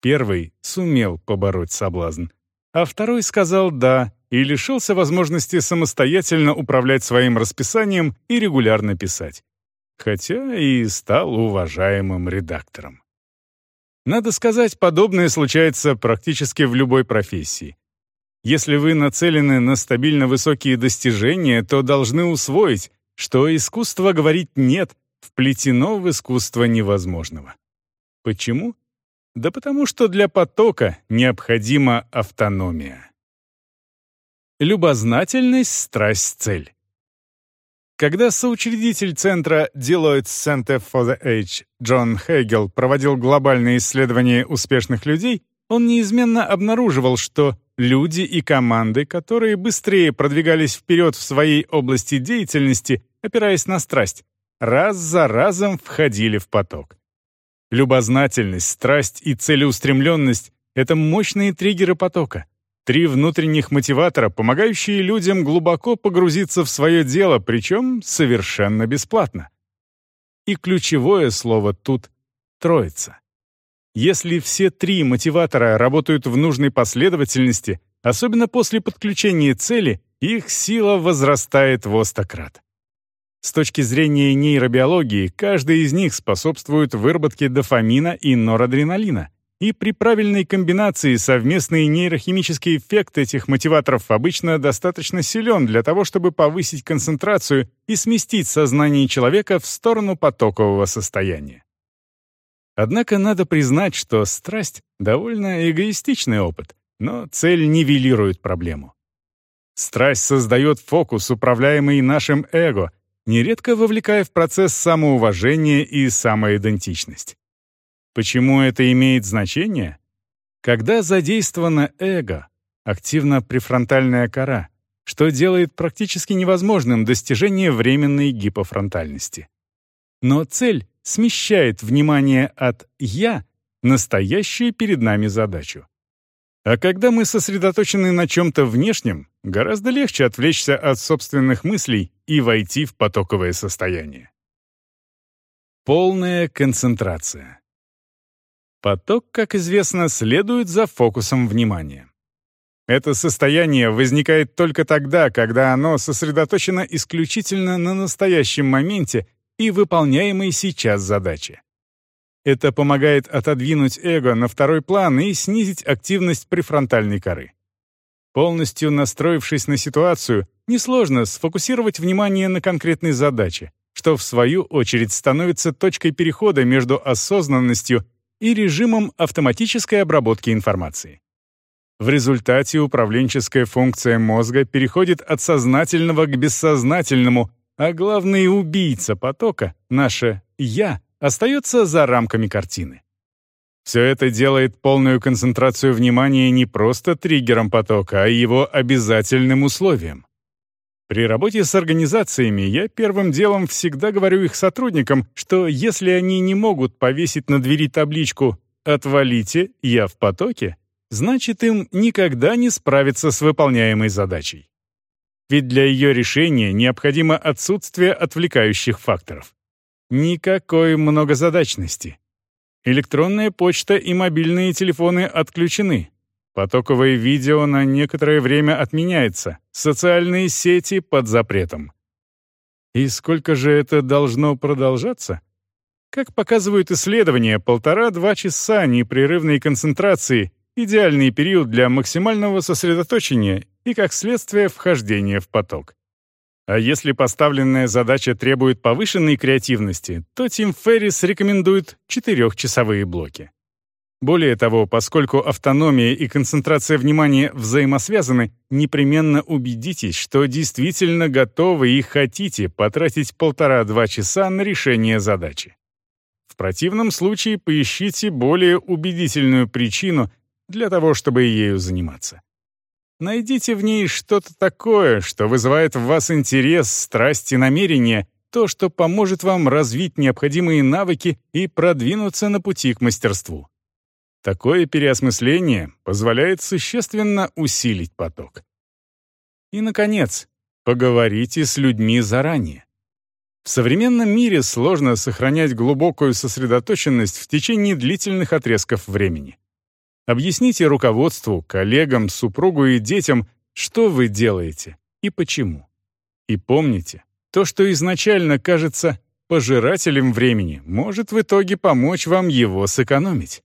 Первый сумел побороть соблазн, а второй сказал «да» и лишился возможности самостоятельно управлять своим расписанием и регулярно писать. Хотя и стал уважаемым редактором. Надо сказать, подобное случается практически в любой профессии. Если вы нацелены на стабильно высокие достижения, то должны усвоить, что искусство говорить «нет» вплетено в искусство невозможного. Почему? Да потому что для потока необходима автономия. Любознательность, страсть, цель. Когда соучредитель центра Deloitte Center for the Age Джон Хейгел проводил глобальные исследования успешных людей, он неизменно обнаруживал, что люди и команды, которые быстрее продвигались вперед в своей области деятельности, опираясь на страсть, раз за разом входили в поток. Любознательность, страсть и целеустремленность — это мощные триггеры потока. Три внутренних мотиватора, помогающие людям глубоко погрузиться в свое дело, причем совершенно бесплатно. И ключевое слово тут — троица. Если все три мотиватора работают в нужной последовательности, особенно после подключения цели, их сила возрастает в остократ. С точки зрения нейробиологии, каждый из них способствует выработке дофамина и норадреналина. И при правильной комбинации совместный нейрохимический эффект этих мотиваторов обычно достаточно силен для того, чтобы повысить концентрацию и сместить сознание человека в сторону потокового состояния. Однако надо признать, что страсть — довольно эгоистичный опыт, но цель нивелирует проблему. Страсть создает фокус, управляемый нашим эго — нередко вовлекая в процесс самоуважения и самоидентичность. Почему это имеет значение? Когда задействовано эго, активна префронтальная кора, что делает практически невозможным достижение временной гипофронтальности. Но цель смещает внимание от «я» настоящую перед нами задачу. А когда мы сосредоточены на чем-то внешнем, гораздо легче отвлечься от собственных мыслей и войти в потоковое состояние. Полная концентрация. Поток, как известно, следует за фокусом внимания. Это состояние возникает только тогда, когда оно сосредоточено исключительно на настоящем моменте и выполняемой сейчас задаче. Это помогает отодвинуть эго на второй план и снизить активность префронтальной коры. Полностью настроившись на ситуацию, несложно сфокусировать внимание на конкретной задаче, что в свою очередь становится точкой перехода между осознанностью и режимом автоматической обработки информации. В результате управленческая функция мозга переходит от сознательного к бессознательному, а главный убийца потока, наше «я», остается за рамками картины. Все это делает полную концентрацию внимания не просто триггером потока, а его обязательным условием. При работе с организациями я первым делом всегда говорю их сотрудникам, что если они не могут повесить на двери табличку «Отвалите, я в потоке», значит им никогда не справиться с выполняемой задачей. Ведь для ее решения необходимо отсутствие отвлекающих факторов. Никакой многозадачности. Электронная почта и мобильные телефоны отключены. Потоковое видео на некоторое время отменяется. Социальные сети под запретом. И сколько же это должно продолжаться? Как показывают исследования, полтора-два часа непрерывной концентрации — идеальный период для максимального сосредоточения и, как следствие, вхождения в поток. А если поставленная задача требует повышенной креативности, то Тим Феррис рекомендует четырехчасовые блоки. Более того, поскольку автономия и концентрация внимания взаимосвязаны, непременно убедитесь, что действительно готовы и хотите потратить полтора-два часа на решение задачи. В противном случае поищите более убедительную причину для того, чтобы ею заниматься. Найдите в ней что-то такое, что вызывает в вас интерес, страсть и намерение, то, что поможет вам развить необходимые навыки и продвинуться на пути к мастерству. Такое переосмысление позволяет существенно усилить поток. И, наконец, поговорите с людьми заранее. В современном мире сложно сохранять глубокую сосредоточенность в течение длительных отрезков времени. Объясните руководству, коллегам, супругу и детям, что вы делаете и почему. И помните, то, что изначально кажется пожирателем времени, может в итоге помочь вам его сэкономить.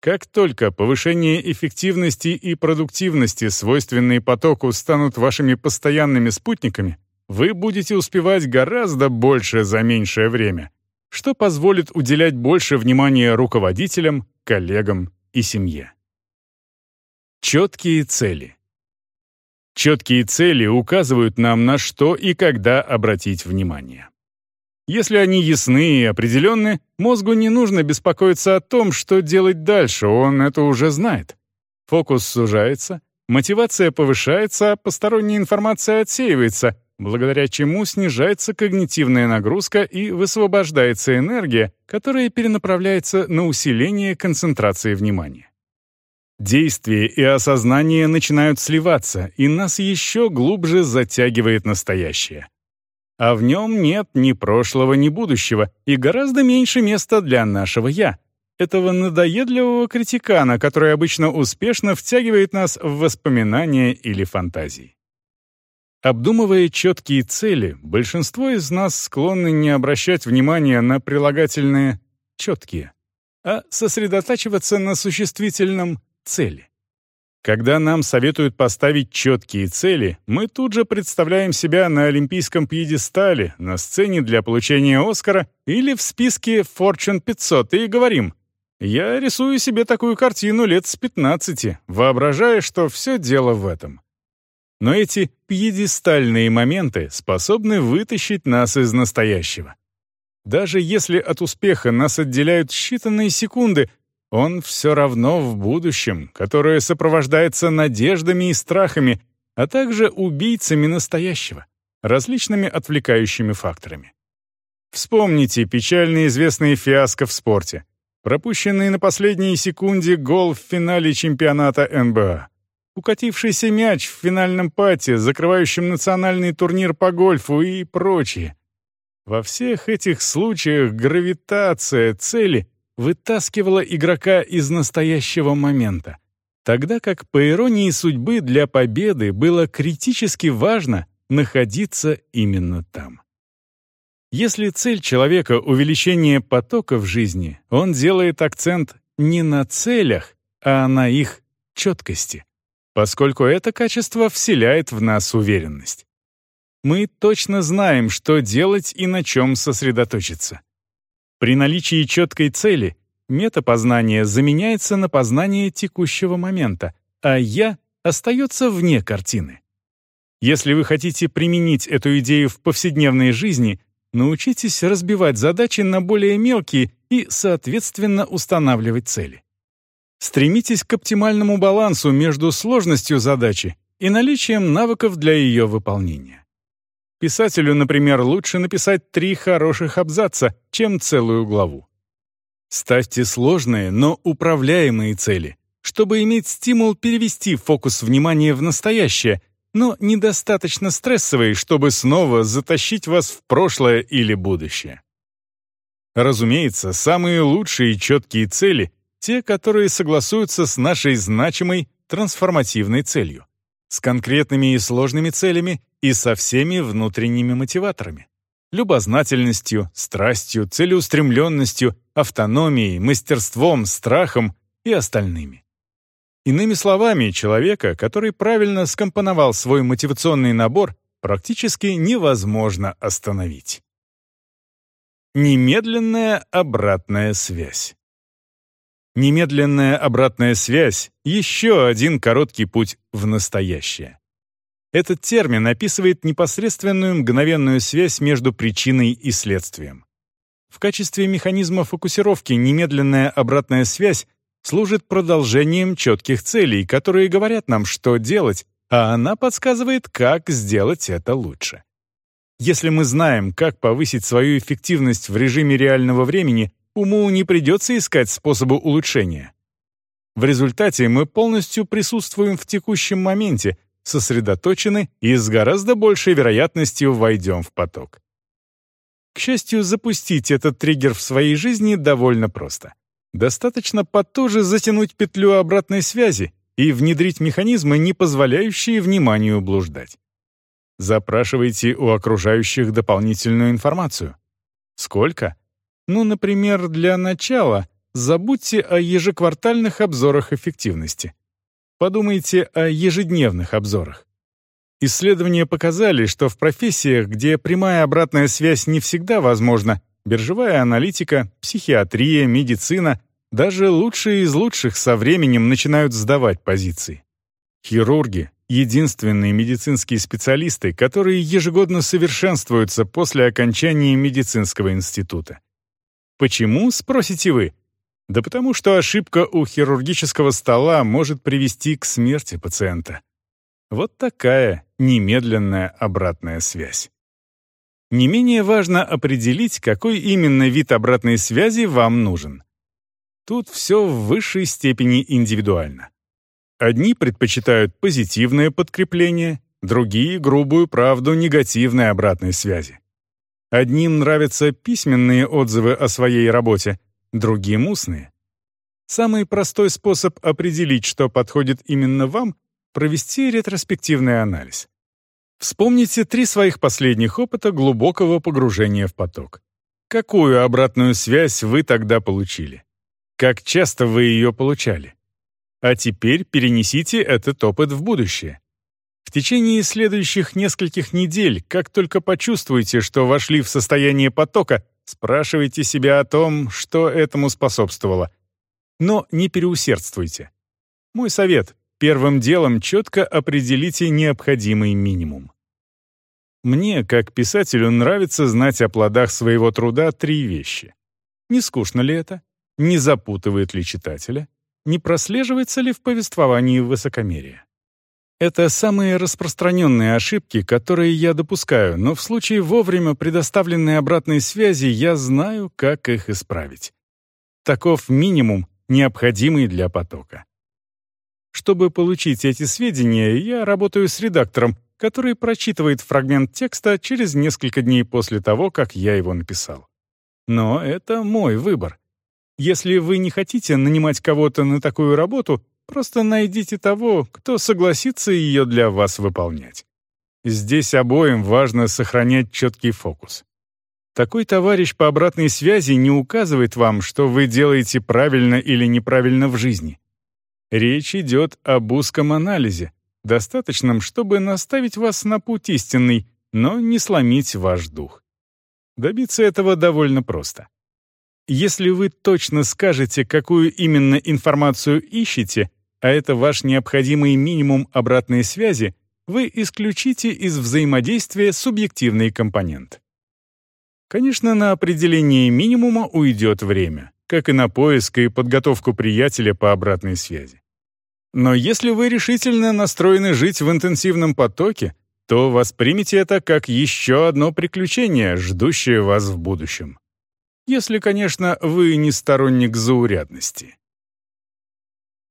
Как только повышение эффективности и продуктивности, свойственные потоку, станут вашими постоянными спутниками, вы будете успевать гораздо больше за меньшее время, что позволит уделять больше внимания руководителям, коллегам и семье. Четкие цели. Четкие цели указывают нам, на что и когда обратить внимание. Если они ясны и определенны, мозгу не нужно беспокоиться о том, что делать дальше, он это уже знает. Фокус сужается, мотивация повышается, а посторонняя информация отсеивается, благодаря чему снижается когнитивная нагрузка и высвобождается энергия, которая перенаправляется на усиление концентрации внимания. Действие и осознание начинают сливаться, и нас еще глубже затягивает настоящее а в нем нет ни прошлого, ни будущего, и гораздо меньше места для нашего «я», этого надоедливого критикана, который обычно успешно втягивает нас в воспоминания или фантазии. Обдумывая четкие цели, большинство из нас склонны не обращать внимания на прилагательные «четкие», а сосредотачиваться на существительном «цели». Когда нам советуют поставить четкие цели, мы тут же представляем себя на олимпийском пьедестале, на сцене для получения Оскара или в списке Fortune 500 и говорим «Я рисую себе такую картину лет с 15, воображая, что все дело в этом». Но эти пьедестальные моменты способны вытащить нас из настоящего. Даже если от успеха нас отделяют считанные секунды, он все равно в будущем, которое сопровождается надеждами и страхами, а также убийцами настоящего, различными отвлекающими факторами. Вспомните печально известные фиаско в спорте, пропущенный на последней секунде гол в финале чемпионата НБА, укатившийся мяч в финальном пате, закрывающем национальный турнир по гольфу и прочее. Во всех этих случаях гравитация цели вытаскивала игрока из настоящего момента, тогда как, по иронии судьбы, для победы было критически важно находиться именно там. Если цель человека — увеличение потока в жизни, он делает акцент не на целях, а на их четкости, поскольку это качество вселяет в нас уверенность. Мы точно знаем, что делать и на чем сосредоточиться. При наличии четкой цели метапознание заменяется на познание текущего момента, а «я» остается вне картины. Если вы хотите применить эту идею в повседневной жизни, научитесь разбивать задачи на более мелкие и, соответственно, устанавливать цели. Стремитесь к оптимальному балансу между сложностью задачи и наличием навыков для ее выполнения. Писателю, например, лучше написать три хороших абзаца, чем целую главу. Ставьте сложные, но управляемые цели, чтобы иметь стимул перевести фокус внимания в настоящее, но недостаточно стрессовый, чтобы снова затащить вас в прошлое или будущее. Разумеется, самые лучшие и четкие цели — те, которые согласуются с нашей значимой трансформативной целью, с конкретными и сложными целями и со всеми внутренними мотиваторами любознательностью, страстью, целеустремленностью, автономией, мастерством, страхом и остальными. Иными словами, человека, который правильно скомпоновал свой мотивационный набор, практически невозможно остановить. Немедленная обратная связь. Немедленная обратная связь — еще один короткий путь в настоящее. Этот термин описывает непосредственную мгновенную связь между причиной и следствием. В качестве механизма фокусировки немедленная обратная связь служит продолжением четких целей, которые говорят нам, что делать, а она подсказывает, как сделать это лучше. Если мы знаем, как повысить свою эффективность в режиме реального времени, уму не придется искать способы улучшения. В результате мы полностью присутствуем в текущем моменте — сосредоточены и с гораздо большей вероятностью войдем в поток. К счастью, запустить этот триггер в своей жизни довольно просто. Достаточно потуже затянуть петлю обратной связи и внедрить механизмы, не позволяющие вниманию блуждать. Запрашивайте у окружающих дополнительную информацию. Сколько? Ну, например, для начала забудьте о ежеквартальных обзорах эффективности. Подумайте о ежедневных обзорах. Исследования показали, что в профессиях, где прямая обратная связь не всегда возможна, биржевая аналитика, психиатрия, медицина, даже лучшие из лучших со временем начинают сдавать позиции. Хирурги — единственные медицинские специалисты, которые ежегодно совершенствуются после окончания медицинского института. Почему, спросите вы? Да потому что ошибка у хирургического стола может привести к смерти пациента. Вот такая немедленная обратная связь. Не менее важно определить, какой именно вид обратной связи вам нужен. Тут все в высшей степени индивидуально. Одни предпочитают позитивное подкрепление, другие — грубую правду негативной обратной связи. Одним нравятся письменные отзывы о своей работе, другим устные. Самый простой способ определить, что подходит именно вам — провести ретроспективный анализ. Вспомните три своих последних опыта глубокого погружения в поток. Какую обратную связь вы тогда получили? Как часто вы ее получали? А теперь перенесите этот опыт в будущее. В течение следующих нескольких недель, как только почувствуете, что вошли в состояние потока, Спрашивайте себя о том, что этому способствовало. Но не переусердствуйте. Мой совет — первым делом четко определите необходимый минимум. Мне, как писателю, нравится знать о плодах своего труда три вещи. Не скучно ли это? Не запутывает ли читателя? Не прослеживается ли в повествовании высокомерие? Это самые распространенные ошибки, которые я допускаю, но в случае вовремя предоставленной обратной связи я знаю, как их исправить. Таков минимум, необходимый для потока. Чтобы получить эти сведения, я работаю с редактором, который прочитывает фрагмент текста через несколько дней после того, как я его написал. Но это мой выбор. Если вы не хотите нанимать кого-то на такую работу, Просто найдите того, кто согласится ее для вас выполнять. Здесь обоим важно сохранять четкий фокус. Такой товарищ по обратной связи не указывает вам, что вы делаете правильно или неправильно в жизни. Речь идет об узком анализе, достаточном, чтобы наставить вас на путь истинный, но не сломить ваш дух. Добиться этого довольно просто. Если вы точно скажете, какую именно информацию ищете, а это ваш необходимый минимум обратной связи, вы исключите из взаимодействия субъективный компонент. Конечно, на определение минимума уйдет время, как и на поиск и подготовку приятеля по обратной связи. Но если вы решительно настроены жить в интенсивном потоке, то воспримите это как еще одно приключение, ждущее вас в будущем. Если, конечно, вы не сторонник заурядности.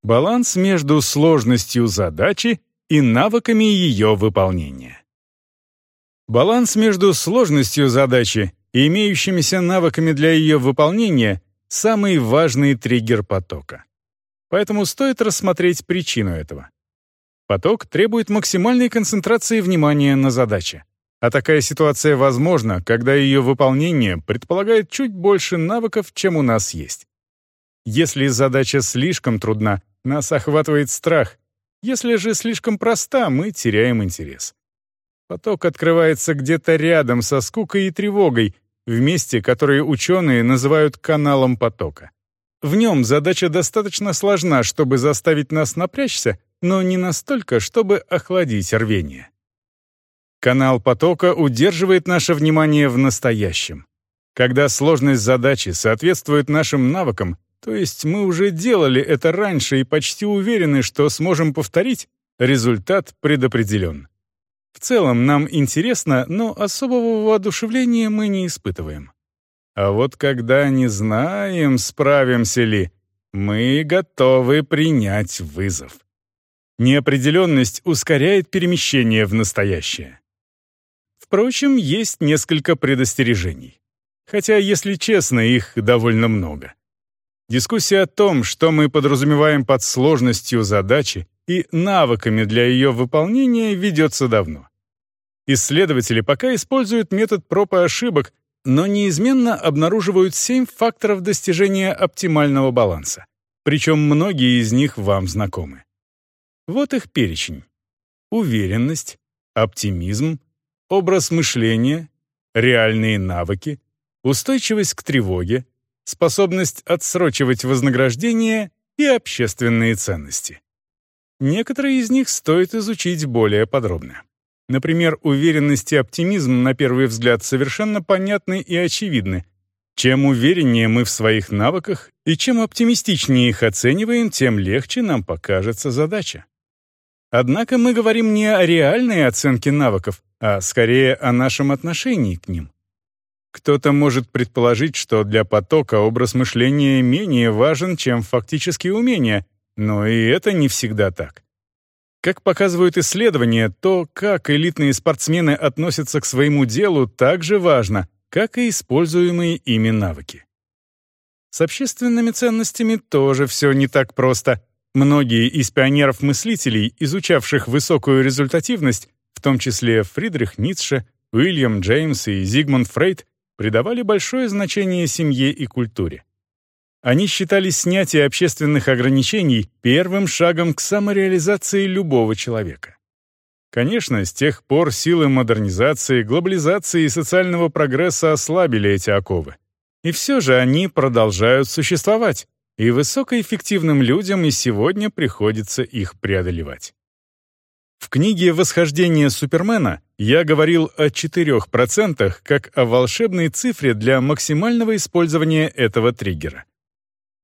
Баланс между сложностью задачи и навыками ее выполнения. Баланс между сложностью задачи и имеющимися навыками для ее выполнения — самый важный триггер потока. Поэтому стоит рассмотреть причину этого. Поток требует максимальной концентрации внимания на задаче. А такая ситуация возможна, когда ее выполнение предполагает чуть больше навыков, чем у нас есть. Если задача слишком трудна, нас охватывает страх. Если же слишком проста, мы теряем интерес. Поток открывается где-то рядом со скукой и тревогой, в месте, которое ученые называют каналом потока. В нем задача достаточно сложна, чтобы заставить нас напрячься, но не настолько, чтобы охладить рвение. Канал потока удерживает наше внимание в настоящем. Когда сложность задачи соответствует нашим навыкам, то есть мы уже делали это раньше и почти уверены, что сможем повторить, результат предопределен. В целом нам интересно, но особого воодушевления мы не испытываем. А вот когда не знаем, справимся ли, мы готовы принять вызов. Неопределенность ускоряет перемещение в настоящее. Впрочем, есть несколько предостережений. Хотя, если честно, их довольно много. Дискуссия о том, что мы подразумеваем под сложностью задачи и навыками для ее выполнения, ведется давно. Исследователи пока используют метод проб и ошибок, но неизменно обнаруживают семь факторов достижения оптимального баланса. Причем многие из них вам знакомы. Вот их перечень. Уверенность, оптимизм, образ мышления, реальные навыки, устойчивость к тревоге, способность отсрочивать вознаграждение и общественные ценности. Некоторые из них стоит изучить более подробно. Например, уверенность и оптимизм на первый взгляд совершенно понятны и очевидны. Чем увереннее мы в своих навыках и чем оптимистичнее их оцениваем, тем легче нам покажется задача. Однако мы говорим не о реальной оценке навыков, а скорее о нашем отношении к ним. Кто-то может предположить, что для потока образ мышления менее важен, чем фактические умения, но и это не всегда так. Как показывают исследования, то, как элитные спортсмены относятся к своему делу, так же важно, как и используемые ими навыки. С общественными ценностями тоже все не так просто. Многие из пионеров-мыслителей, изучавших высокую результативность, в том числе Фридрих Ницше, Уильям Джеймс и Зигмунд Фрейд, придавали большое значение семье и культуре. Они считали снятие общественных ограничений первым шагом к самореализации любого человека. Конечно, с тех пор силы модернизации, глобализации и социального прогресса ослабили эти оковы. И все же они продолжают существовать, и высокоэффективным людям и сегодня приходится их преодолевать. В книге «Восхождение Супермена» я говорил о 4% как о волшебной цифре для максимального использования этого триггера.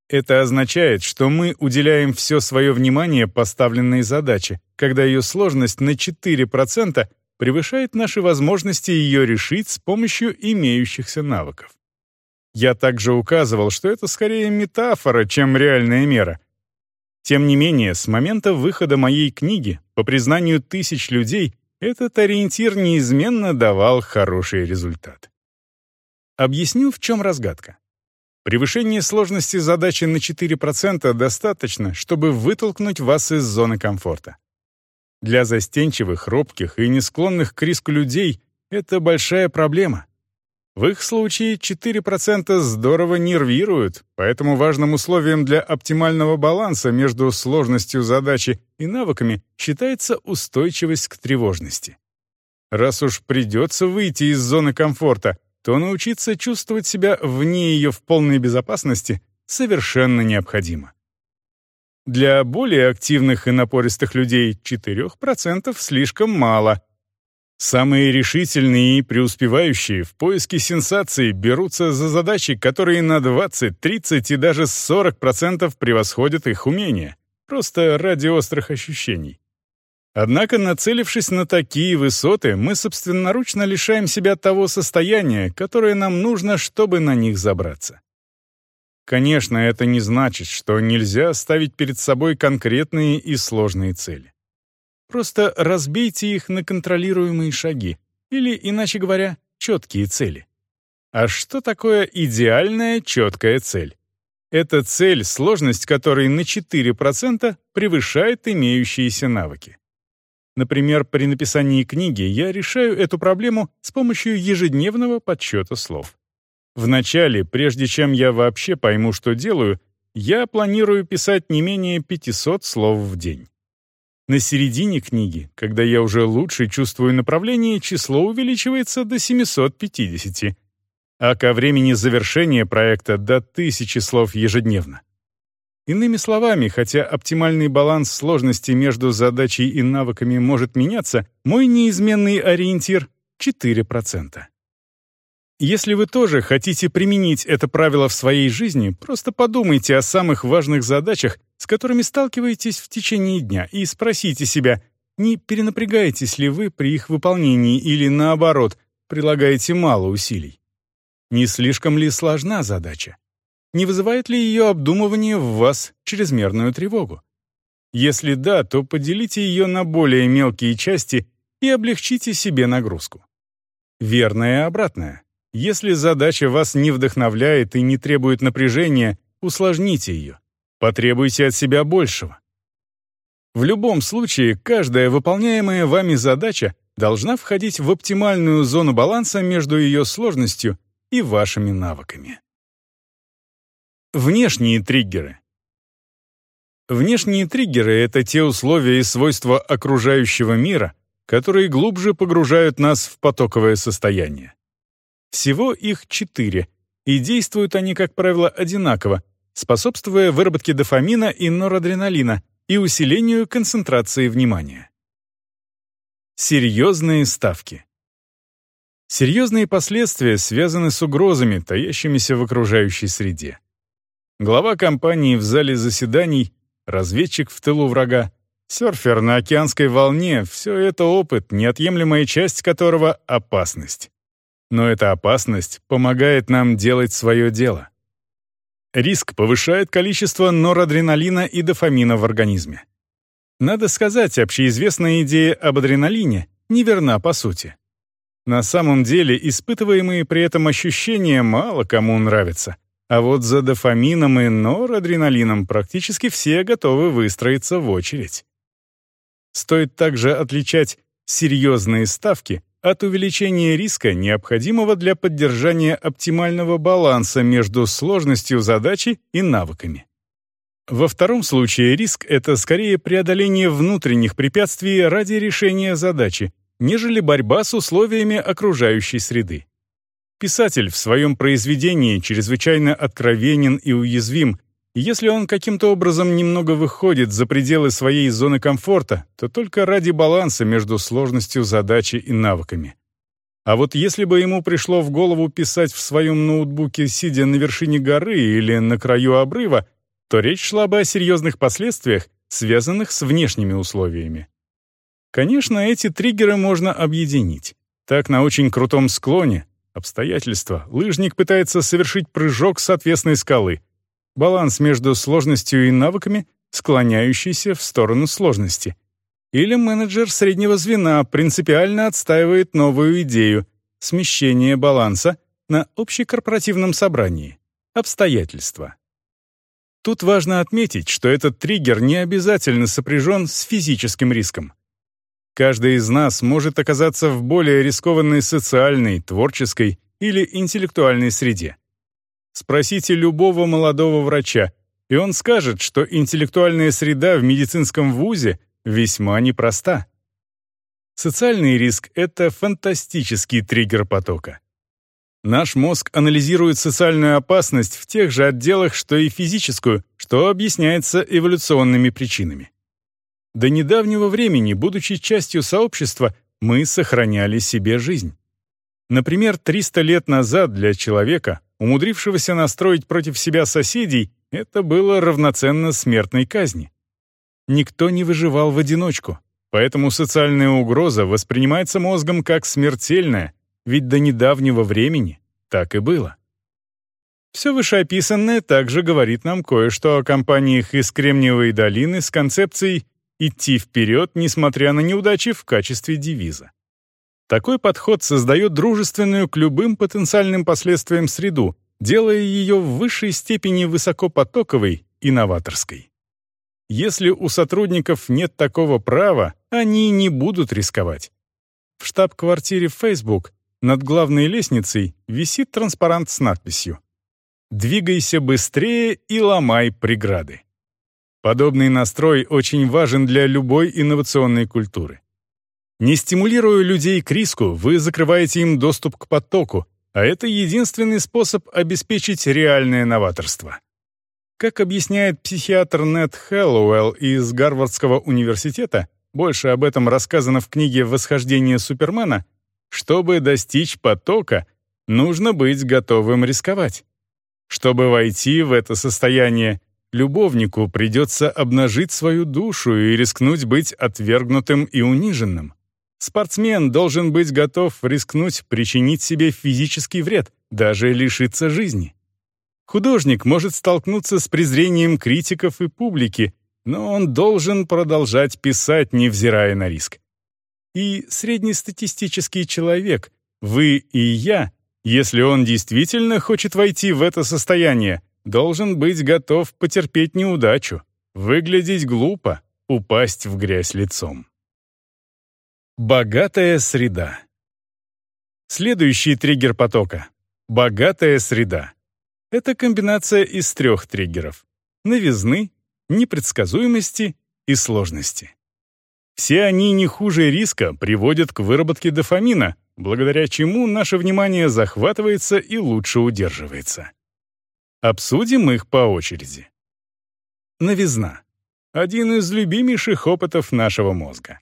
Это означает, что мы уделяем все свое внимание поставленной задаче, когда ее сложность на 4% превышает наши возможности ее решить с помощью имеющихся навыков. Я также указывал, что это скорее метафора, чем реальная мера. Тем не менее, с момента выхода моей книги, по признанию тысяч людей, этот ориентир неизменно давал хороший результат. Объясню, в чем разгадка. Превышение сложности задачи на 4% достаточно, чтобы вытолкнуть вас из зоны комфорта. Для застенчивых, робких и не склонных к риску людей это большая проблема. В их случае 4% здорово нервируют, поэтому важным условием для оптимального баланса между сложностью задачи и навыками считается устойчивость к тревожности. Раз уж придется выйти из зоны комфорта, то научиться чувствовать себя вне ее в полной безопасности совершенно необходимо. Для более активных и напористых людей 4% слишком мало. Самые решительные и преуспевающие в поиске сенсаций берутся за задачи, которые на 20, 30 и даже 40% превосходят их умения, просто ради острых ощущений. Однако, нацелившись на такие высоты, мы собственноручно лишаем себя того состояния, которое нам нужно, чтобы на них забраться. Конечно, это не значит, что нельзя ставить перед собой конкретные и сложные цели. Просто разбейте их на контролируемые шаги, или, иначе говоря, четкие цели. А что такое идеальная четкая цель? Это цель, сложность которой на 4% превышает имеющиеся навыки. Например, при написании книги я решаю эту проблему с помощью ежедневного подсчета слов. Вначале, прежде чем я вообще пойму, что делаю, я планирую писать не менее 500 слов в день. На середине книги, когда я уже лучше чувствую направление, число увеличивается до 750, а ко времени завершения проекта до 1000 слов ежедневно. Иными словами, хотя оптимальный баланс сложности между задачей и навыками может меняться, мой неизменный ориентир — 4%. Если вы тоже хотите применить это правило в своей жизни, просто подумайте о самых важных задачах, с которыми сталкиваетесь в течение дня, и спросите себя, не перенапрягаетесь ли вы при их выполнении или, наоборот, прилагаете мало усилий. Не слишком ли сложна задача? Не вызывает ли ее обдумывание в вас чрезмерную тревогу? Если да, то поделите ее на более мелкие части и облегчите себе нагрузку. Верное обратное. Если задача вас не вдохновляет и не требует напряжения, усложните ее. Потребуйте от себя большего. В любом случае, каждая выполняемая вами задача должна входить в оптимальную зону баланса между ее сложностью и вашими навыками. Внешние триггеры. Внешние триггеры — это те условия и свойства окружающего мира, которые глубже погружают нас в потоковое состояние. Всего их четыре, и действуют они, как правило, одинаково, способствуя выработке дофамина и норадреналина и усилению концентрации внимания. Серьезные ставки. Серьезные последствия связаны с угрозами, таящимися в окружающей среде глава компании в зале заседаний, разведчик в тылу врага, серфер на океанской волне — все это опыт, неотъемлемая часть которого — опасность. Но эта опасность помогает нам делать свое дело. Риск повышает количество норадреналина и дофамина в организме. Надо сказать, общеизвестная идея об адреналине неверна по сути. На самом деле испытываемые при этом ощущения мало кому нравятся — а вот за дофамином и норадреналином практически все готовы выстроиться в очередь. Стоит также отличать серьезные ставки от увеличения риска, необходимого для поддержания оптимального баланса между сложностью задачи и навыками. Во втором случае риск — это скорее преодоление внутренних препятствий ради решения задачи, нежели борьба с условиями окружающей среды. Писатель в своем произведении чрезвычайно откровенен и уязвим, если он каким-то образом немного выходит за пределы своей зоны комфорта, то только ради баланса между сложностью задачи и навыками. А вот если бы ему пришло в голову писать в своем ноутбуке, сидя на вершине горы или на краю обрыва, то речь шла бы о серьезных последствиях, связанных с внешними условиями. Конечно, эти триггеры можно объединить. Так, на очень крутом склоне Обстоятельства. Лыжник пытается совершить прыжок с отвесной скалы. Баланс между сложностью и навыками, склоняющийся в сторону сложности. Или менеджер среднего звена принципиально отстаивает новую идею — смещение баланса на общекорпоративном собрании. Обстоятельства. Тут важно отметить, что этот триггер не обязательно сопряжен с физическим риском. Каждый из нас может оказаться в более рискованной социальной, творческой или интеллектуальной среде. Спросите любого молодого врача, и он скажет, что интеллектуальная среда в медицинском вузе весьма непроста. Социальный риск — это фантастический триггер потока. Наш мозг анализирует социальную опасность в тех же отделах, что и физическую, что объясняется эволюционными причинами. До недавнего времени, будучи частью сообщества, мы сохраняли себе жизнь. Например, 300 лет назад для человека, умудрившегося настроить против себя соседей, это было равноценно смертной казни. Никто не выживал в одиночку, поэтому социальная угроза воспринимается мозгом как смертельная, ведь до недавнего времени так и было. Все вышеописанное также говорит нам кое-что о компаниях из Кремниевой долины с концепцией «идти вперед, несмотря на неудачи» в качестве девиза. Такой подход создает дружественную к любым потенциальным последствиям среду, делая ее в высшей степени высокопотоковой и новаторской. Если у сотрудников нет такого права, они не будут рисковать. В штаб-квартире Facebook над главной лестницей висит транспарант с надписью «Двигайся быстрее и ломай преграды». Подобный настрой очень важен для любой инновационной культуры. Не стимулируя людей к риску, вы закрываете им доступ к потоку, а это единственный способ обеспечить реальное новаторство. Как объясняет психиатр Нед Хэллоуэлл из Гарвардского университета, больше об этом рассказано в книге «Восхождение Супермена», чтобы достичь потока, нужно быть готовым рисковать. Чтобы войти в это состояние, любовнику придется обнажить свою душу и рискнуть быть отвергнутым и униженным. Спортсмен должен быть готов рискнуть причинить себе физический вред, даже лишиться жизни. Художник может столкнуться с презрением критиков и публики, но он должен продолжать писать, невзирая на риск. И среднестатистический человек, вы и я, если он действительно хочет войти в это состояние, должен быть готов потерпеть неудачу, выглядеть глупо, упасть в грязь лицом. Богатая среда. Следующий триггер потока — богатая среда. Это комбинация из трех триггеров — новизны, непредсказуемости и сложности. Все они не хуже риска приводят к выработке дофамина, благодаря чему наше внимание захватывается и лучше удерживается. Обсудим их по очереди. Новизна — один из любимейших опытов нашего мозга.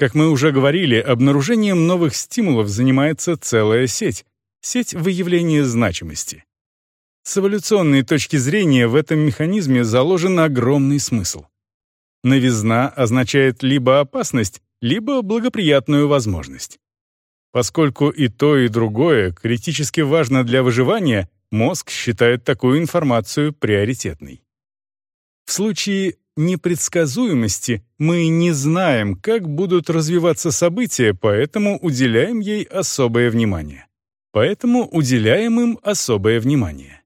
Как мы уже говорили, обнаружением новых стимулов занимается целая сеть — сеть выявления значимости. С эволюционной точки зрения в этом механизме заложен огромный смысл. Новизна означает либо опасность, либо благоприятную возможность. Поскольку и то, и другое критически важно для выживания, мозг считает такую информацию приоритетной. В случае непредсказуемости мы не знаем, как будут развиваться события, поэтому уделяем ей особое внимание. Поэтому уделяем им особое внимание.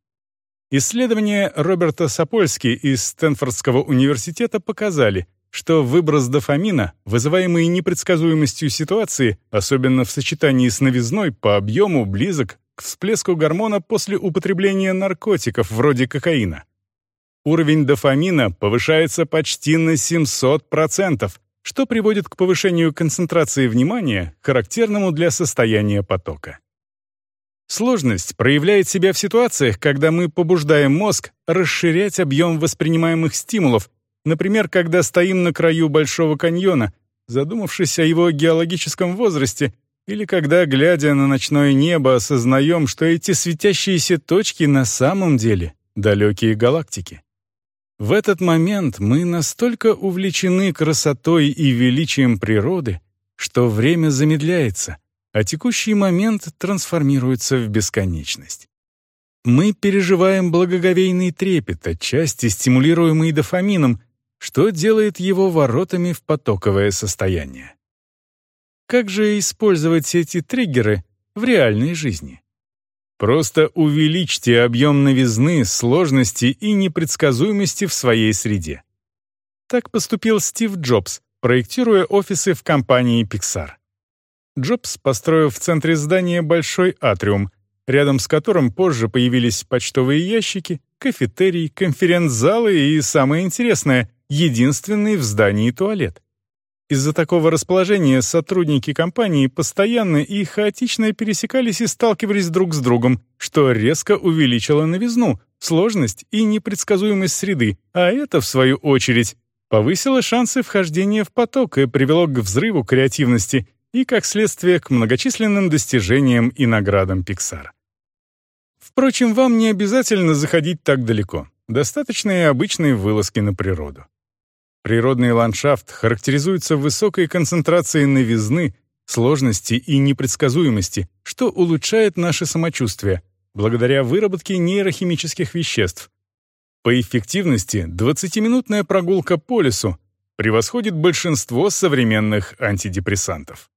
Исследования Роберта Сапольски из Стэнфордского университета показали, что выброс дофамина, вызываемый непредсказуемостью ситуации, особенно в сочетании с новизной, по объему близок к всплеску гормона после употребления наркотиков вроде кокаина. Уровень дофамина повышается почти на 700%, что приводит к повышению концентрации внимания, характерному для состояния потока. Сложность проявляет себя в ситуациях, когда мы побуждаем мозг расширять объем воспринимаемых стимулов, например, когда стоим на краю Большого каньона, задумавшись о его геологическом возрасте, или когда, глядя на ночное небо, осознаем, что эти светящиеся точки на самом деле далекие галактики. В этот момент мы настолько увлечены красотой и величием природы, что время замедляется, а текущий момент трансформируется в бесконечность. Мы переживаем благоговейный трепет, отчасти стимулируемый дофамином, что делает его воротами в потоковое состояние. Как же использовать эти триггеры в реальной жизни? Просто увеличьте объем новизны, сложности и непредсказуемости в своей среде. Так поступил Стив Джобс, проектируя офисы в компании Pixar. Джобс построил в центре здания большой атриум, рядом с которым позже появились почтовые ящики, кафетерий, конференц-залы и, самое интересное, единственный в здании туалет. Из-за такого расположения сотрудники компании постоянно и хаотично пересекались и сталкивались друг с другом, что резко увеличило новизну, сложность и непредсказуемость среды, а это, в свою очередь, повысило шансы вхождения в поток и привело к взрыву креативности и, как следствие, к многочисленным достижениям и наградам Pixar. Впрочем, вам не обязательно заходить так далеко. Достаточно и обычной вылазки на природу. Природный ландшафт характеризуется высокой концентрацией новизны, сложности и непредсказуемости, что улучшает наше самочувствие, благодаря выработке нейрохимических веществ. По эффективности 20-минутная прогулка по лесу превосходит большинство современных антидепрессантов.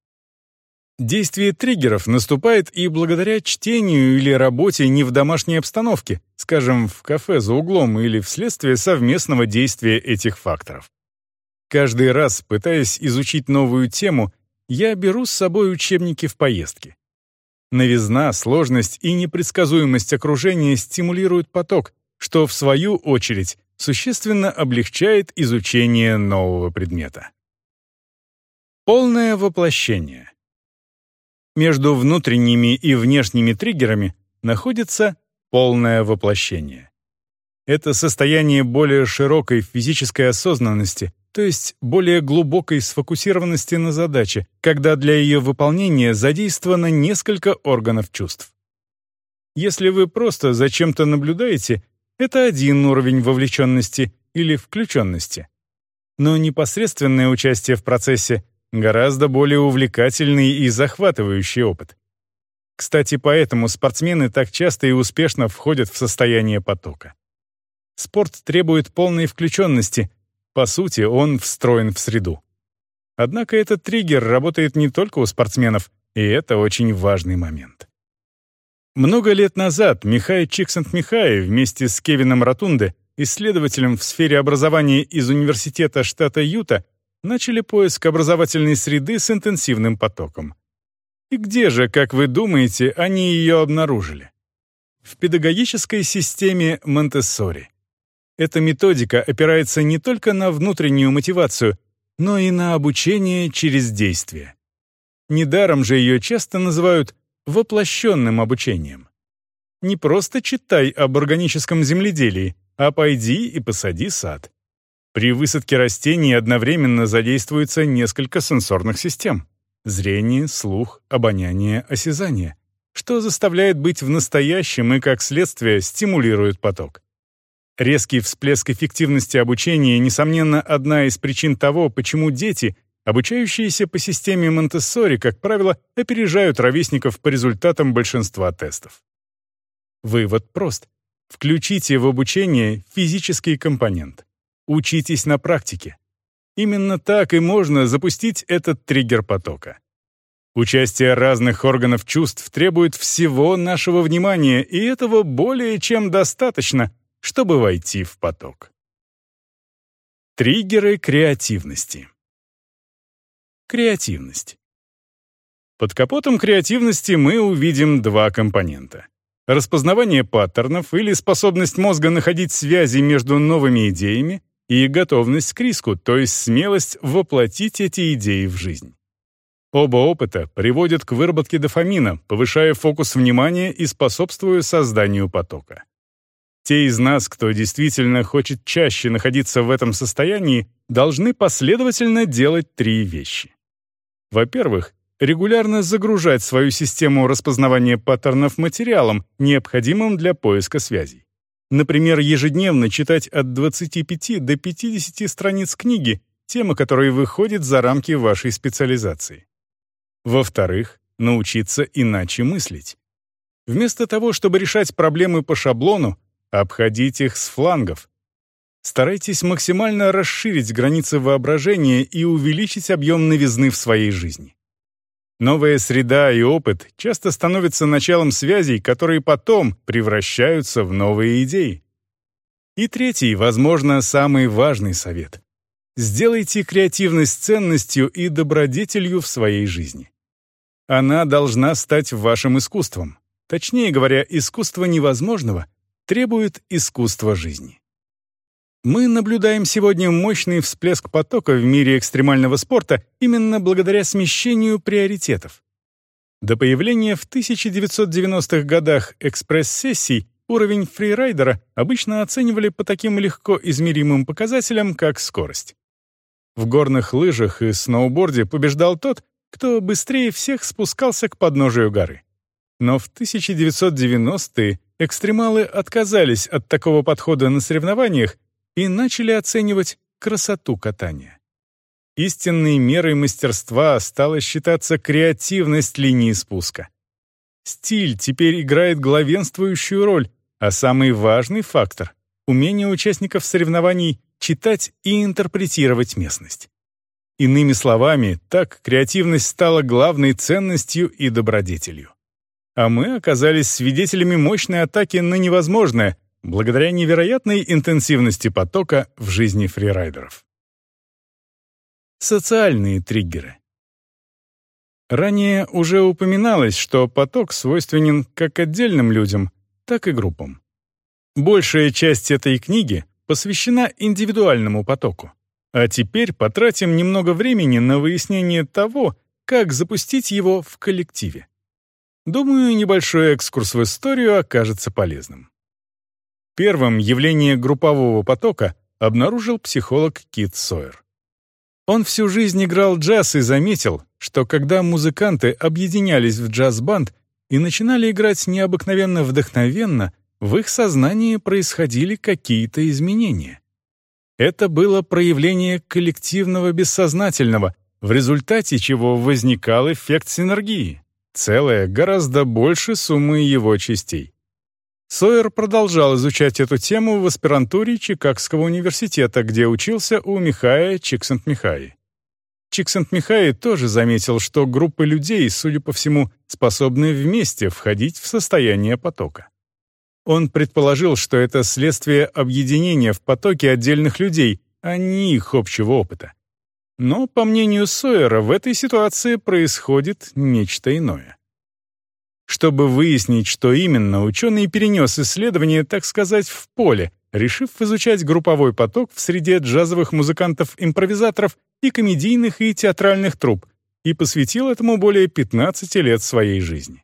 Действие триггеров наступает и благодаря чтению или работе не в домашней обстановке, скажем, в кафе за углом или вследствие совместного действия этих факторов. Каждый раз, пытаясь изучить новую тему, я беру с собой учебники в поездке. Новизна, сложность и непредсказуемость окружения стимулируют поток, что, в свою очередь, существенно облегчает изучение нового предмета. Полное воплощение. Между внутренними и внешними триггерами находится полное воплощение. Это состояние более широкой физической осознанности, то есть более глубокой сфокусированности на задаче, когда для ее выполнения задействовано несколько органов чувств. Если вы просто за чем-то наблюдаете, это один уровень вовлеченности или включенности. Но непосредственное участие в процессе Гораздо более увлекательный и захватывающий опыт. Кстати, поэтому спортсмены так часто и успешно входят в состояние потока. Спорт требует полной включенности, по сути, он встроен в среду. Однако этот триггер работает не только у спортсменов, и это очень важный момент. Много лет назад Михай Чиксент-Михай вместе с Кевином Ротунде, исследователем в сфере образования из Университета штата Юта, начали поиск образовательной среды с интенсивным потоком. И где же, как вы думаете, они ее обнаружили? В педагогической системе Монтессори. Эта методика опирается не только на внутреннюю мотивацию, но и на обучение через действие. Недаром же ее часто называют воплощенным обучением. Не просто читай об органическом земледелии, а пойди и посади сад. При высадке растений одновременно задействуется несколько сенсорных систем — зрение, слух, обоняние, осязание, что заставляет быть в настоящем и, как следствие, стимулирует поток. Резкий всплеск эффективности обучения, несомненно, одна из причин того, почему дети, обучающиеся по системе Монтессори, как правило, опережают ровесников по результатам большинства тестов. Вывод прост. Включите в обучение физический компонент. Учитесь на практике. Именно так и можно запустить этот триггер потока. Участие разных органов чувств требует всего нашего внимания, и этого более чем достаточно, чтобы войти в поток. Триггеры креативности. Креативность. Под капотом креативности мы увидим два компонента. Распознавание паттернов или способность мозга находить связи между новыми идеями и готовность к риску, то есть смелость воплотить эти идеи в жизнь. Оба опыта приводят к выработке дофамина, повышая фокус внимания и способствуя созданию потока. Те из нас, кто действительно хочет чаще находиться в этом состоянии, должны последовательно делать три вещи. Во-первых, регулярно загружать свою систему распознавания паттернов материалом, необходимым для поиска связей. Например, ежедневно читать от 25 до 50 страниц книги, тема которой выходит за рамки вашей специализации. Во-вторых, научиться иначе мыслить. Вместо того, чтобы решать проблемы по шаблону, обходить их с флангов. Старайтесь максимально расширить границы воображения и увеличить объем новизны в своей жизни. Новая среда и опыт часто становятся началом связей, которые потом превращаются в новые идеи. И третий, возможно, самый важный совет. Сделайте креативность ценностью и добродетелью в своей жизни. Она должна стать вашим искусством. Точнее говоря, искусство невозможного требует искусства жизни. Мы наблюдаем сегодня мощный всплеск потока в мире экстремального спорта именно благодаря смещению приоритетов. До появления в 1990-х годах экспресс-сессий уровень фрирайдера обычно оценивали по таким легко измеримым показателям, как скорость. В горных лыжах и сноуборде побеждал тот, кто быстрее всех спускался к подножию горы. Но в 1990-е экстремалы отказались от такого подхода на соревнованиях и начали оценивать красоту катания. Истинной мерой мастерства стала считаться креативность линии спуска. Стиль теперь играет главенствующую роль, а самый важный фактор — умение участников соревнований читать и интерпретировать местность. Иными словами, так креативность стала главной ценностью и добродетелью. А мы оказались свидетелями мощной атаки на невозможное, благодаря невероятной интенсивности потока в жизни фрирайдеров. Социальные триггеры. Ранее уже упоминалось, что поток свойственен как отдельным людям, так и группам. Большая часть этой книги посвящена индивидуальному потоку. А теперь потратим немного времени на выяснение того, как запустить его в коллективе. Думаю, небольшой экскурс в историю окажется полезным. Первым явление группового потока обнаружил психолог Кит Сойер. Он всю жизнь играл джаз и заметил, что когда музыканты объединялись в джаз-банд и начинали играть необыкновенно вдохновенно, в их сознании происходили какие-то изменения. Это было проявление коллективного бессознательного, в результате чего возникал эффект синергии, целое гораздо больше суммы его частей. Сойер продолжал изучать эту тему в аспирантуре Чикагского университета, где учился у Михая Чиксент-Михаи. Чиксент-Михаи тоже заметил, что группы людей, судя по всему, способны вместе входить в состояние потока. Он предположил, что это следствие объединения в потоке отдельных людей, а не их общего опыта. Но, по мнению Сойера, в этой ситуации происходит нечто иное. Чтобы выяснить, что именно, ученый перенес исследование, так сказать, в поле, решив изучать групповой поток в среде джазовых музыкантов-импровизаторов и комедийных и театральных труп, и посвятил этому более 15 лет своей жизни.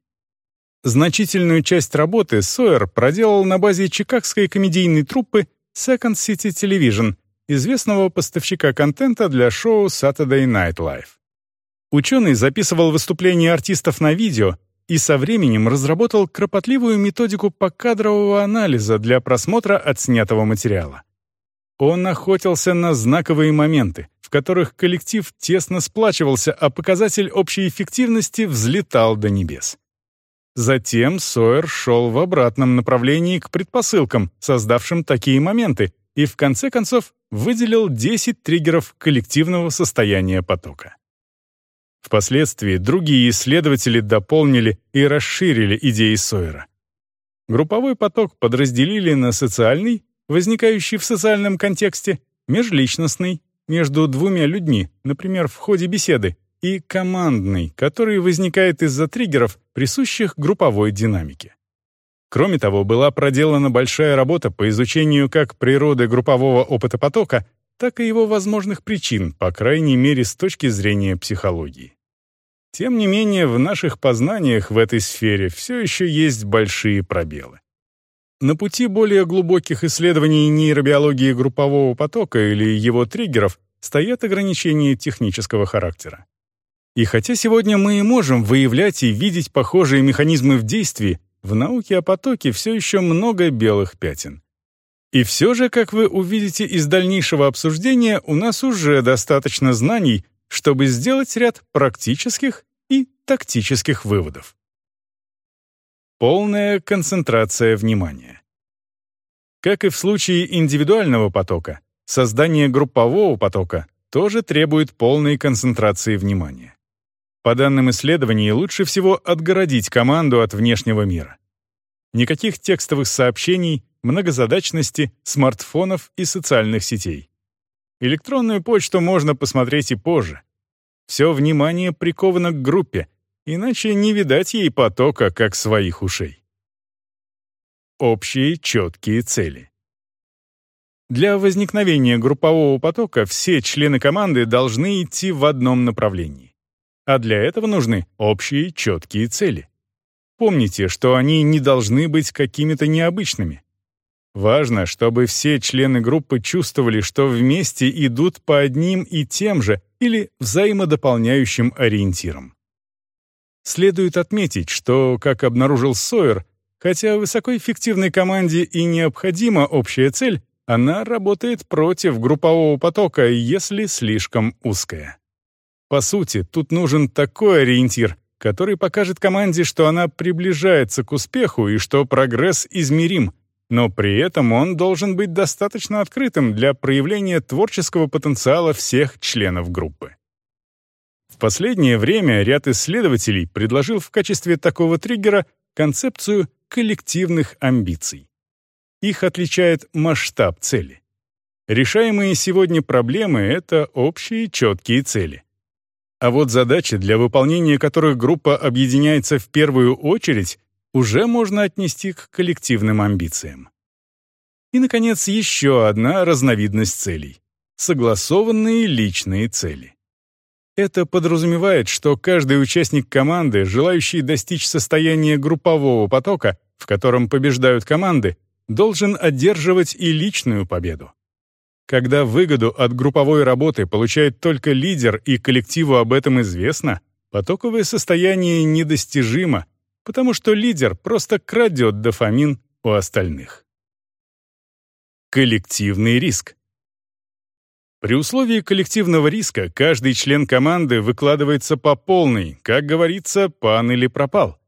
Значительную часть работы Сойер проделал на базе чикагской комедийной труппы Second City Television, известного поставщика контента для шоу Saturday Night Live. Ученый записывал выступления артистов на видео, и со временем разработал кропотливую методику покадрового анализа для просмотра отснятого материала. Он охотился на знаковые моменты, в которых коллектив тесно сплачивался, а показатель общей эффективности взлетал до небес. Затем Сойер шел в обратном направлении к предпосылкам, создавшим такие моменты, и в конце концов выделил 10 триггеров коллективного состояния потока. Впоследствии другие исследователи дополнили и расширили идеи Сойера. Групповой поток подразделили на социальный, возникающий в социальном контексте, межличностный, между двумя людьми, например, в ходе беседы, и командный, который возникает из-за триггеров, присущих групповой динамике. Кроме того, была проделана большая работа по изучению как природы группового опыта потока, так и его возможных причин, по крайней мере с точки зрения психологии. Тем не менее, в наших познаниях в этой сфере все еще есть большие пробелы. На пути более глубоких исследований нейробиологии группового потока или его триггеров стоят ограничения технического характера. И хотя сегодня мы и можем выявлять и видеть похожие механизмы в действии, в науке о потоке все еще много белых пятен. И все же, как вы увидите из дальнейшего обсуждения, у нас уже достаточно знаний, чтобы сделать ряд практических и тактических выводов. Полная концентрация внимания. Как и в случае индивидуального потока, создание группового потока тоже требует полной концентрации внимания. По данным исследований, лучше всего отгородить команду от внешнего мира. Никаких текстовых сообщений, многозадачности, смартфонов и социальных сетей. Электронную почту можно посмотреть и позже. Все внимание приковано к группе, иначе не видать ей потока, как своих ушей. Общие четкие цели. Для возникновения группового потока все члены команды должны идти в одном направлении. А для этого нужны общие четкие цели. Помните, что они не должны быть какими-то необычными. Важно, чтобы все члены группы чувствовали, что вместе идут по одним и тем же или взаимодополняющим ориентирам. Следует отметить, что, как обнаружил Сойер, хотя высокоэффективной команде и необходима общая цель, она работает против группового потока, если слишком узкая. По сути, тут нужен такой ориентир, который покажет команде, что она приближается к успеху и что прогресс измерим, но при этом он должен быть достаточно открытым для проявления творческого потенциала всех членов группы. В последнее время ряд исследователей предложил в качестве такого триггера концепцию коллективных амбиций. Их отличает масштаб цели. Решаемые сегодня проблемы — это общие четкие цели. А вот задачи, для выполнения которых группа объединяется в первую очередь, уже можно отнести к коллективным амбициям. И, наконец, еще одна разновидность целей — согласованные личные цели. Это подразумевает, что каждый участник команды, желающий достичь состояния группового потока, в котором побеждают команды, должен одерживать и личную победу. Когда выгоду от групповой работы получает только лидер и коллективу об этом известно, потоковое состояние недостижимо, потому что лидер просто крадет дофамин у остальных. Коллективный риск. При условии коллективного риска каждый член команды выкладывается по полной, как говорится, пан или пропал.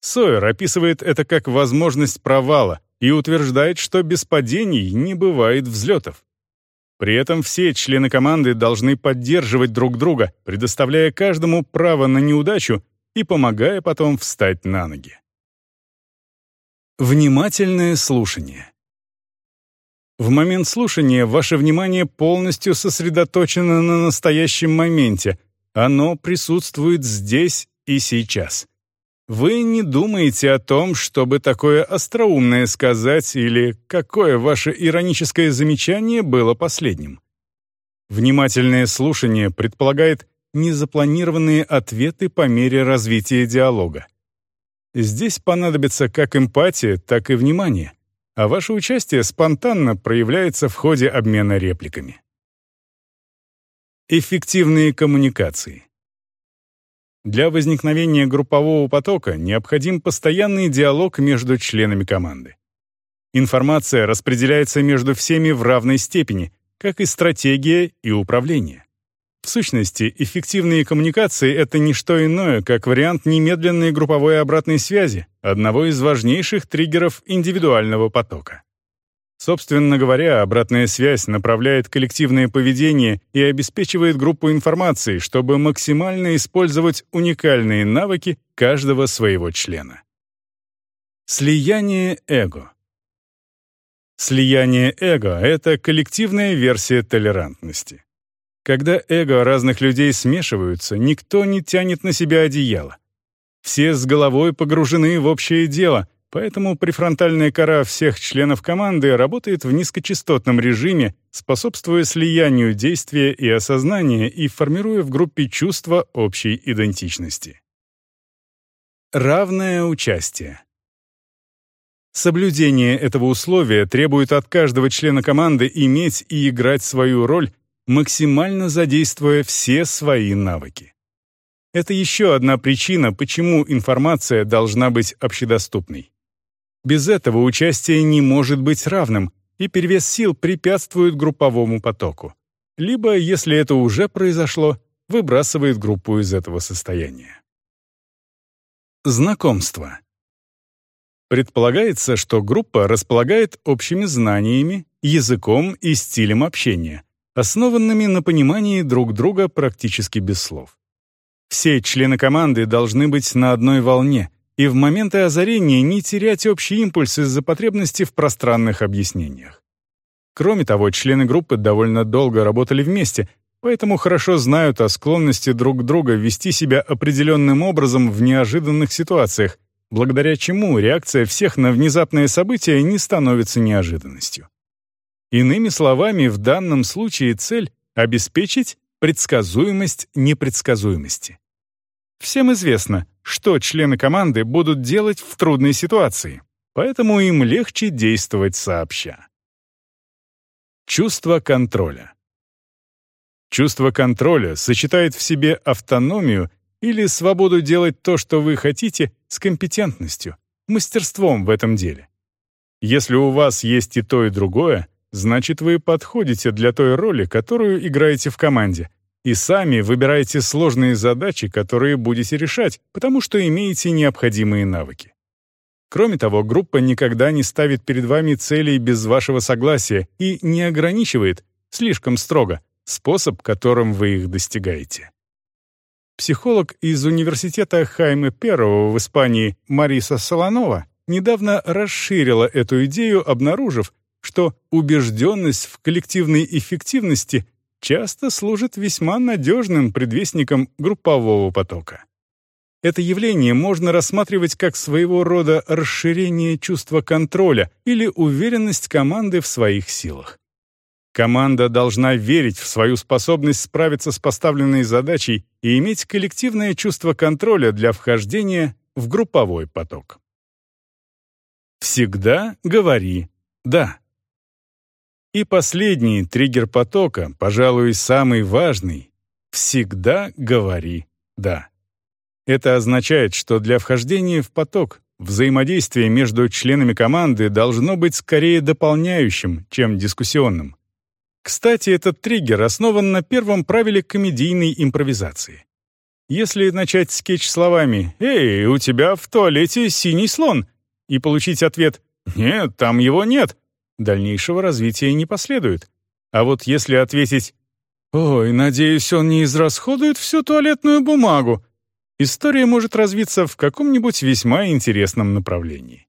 Сойер описывает это как возможность провала и утверждает, что без падений не бывает взлетов. При этом все члены команды должны поддерживать друг друга, предоставляя каждому право на неудачу и помогая потом встать на ноги. Внимательное слушание. В момент слушания ваше внимание полностью сосредоточено на настоящем моменте. Оно присутствует здесь и сейчас. Вы не думаете о том, чтобы такое остроумное сказать или какое ваше ироническое замечание было последним. Внимательное слушание предполагает незапланированные ответы по мере развития диалога. Здесь понадобится как эмпатия, так и внимание — а ваше участие спонтанно проявляется в ходе обмена репликами. Эффективные коммуникации. Для возникновения группового потока необходим постоянный диалог между членами команды. Информация распределяется между всеми в равной степени, как и стратегия и управление. В сущности, эффективные коммуникации — это не что иное, как вариант немедленной групповой обратной связи, одного из важнейших триггеров индивидуального потока. Собственно говоря, обратная связь направляет коллективное поведение и обеспечивает группу информации, чтобы максимально использовать уникальные навыки каждого своего члена. Слияние эго. Слияние эго — это коллективная версия толерантности. Когда эго разных людей смешиваются, никто не тянет на себя одеяло. Все с головой погружены в общее дело, поэтому префронтальная кора всех членов команды работает в низкочастотном режиме, способствуя слиянию действия и осознания и формируя в группе чувство общей идентичности. Равное участие. Соблюдение этого условия требует от каждого члена команды иметь и играть свою роль максимально задействуя все свои навыки. Это еще одна причина, почему информация должна быть общедоступной. Без этого участие не может быть равным, и перевес сил препятствует групповому потоку. Либо, если это уже произошло, выбрасывает группу из этого состояния. Знакомство. Предполагается, что группа располагает общими знаниями, языком и стилем общения, основанными на понимании друг друга практически без слов. Все члены команды должны быть на одной волне и в моменты озарения не терять общий импульс из-за потребности в пространных объяснениях. Кроме того, члены группы довольно долго работали вместе, поэтому хорошо знают о склонности друг друга вести себя определенным образом в неожиданных ситуациях, благодаря чему реакция всех на внезапное событие не становится неожиданностью. Иными словами, в данном случае цель — обеспечить предсказуемость непредсказуемости. Всем известно, что члены команды будут делать в трудной ситуации, поэтому им легче действовать сообща. Чувство контроля. Чувство контроля сочетает в себе автономию или свободу делать то, что вы хотите, с компетентностью, мастерством в этом деле. Если у вас есть и то, и другое, значит, вы подходите для той роли, которую играете в команде, и сами выбирайте сложные задачи, которые будете решать, потому что имеете необходимые навыки. Кроме того, группа никогда не ставит перед вами целей без вашего согласия и не ограничивает, слишком строго, способ, которым вы их достигаете. Психолог из университета Хайме Первого в Испании Мариса Солонова недавно расширила эту идею, обнаружив, что убежденность в коллективной эффективности часто служит весьма надежным предвестником группового потока. Это явление можно рассматривать как своего рода расширение чувства контроля или уверенность команды в своих силах. Команда должна верить в свою способность справиться с поставленной задачей и иметь коллективное чувство контроля для вхождения в групповой поток. Всегда говори «да». И последний триггер потока, пожалуй, самый важный — всегда говори «да». Это означает, что для вхождения в поток взаимодействие между членами команды должно быть скорее дополняющим, чем дискуссионным. Кстати, этот триггер основан на первом правиле комедийной импровизации. Если начать скетч словами «Эй, у тебя в туалете синий слон» и получить ответ «Нет, там его нет», дальнейшего развития не последует. А вот если ответить «Ой, надеюсь, он не израсходует всю туалетную бумагу», история может развиться в каком-нибудь весьма интересном направлении.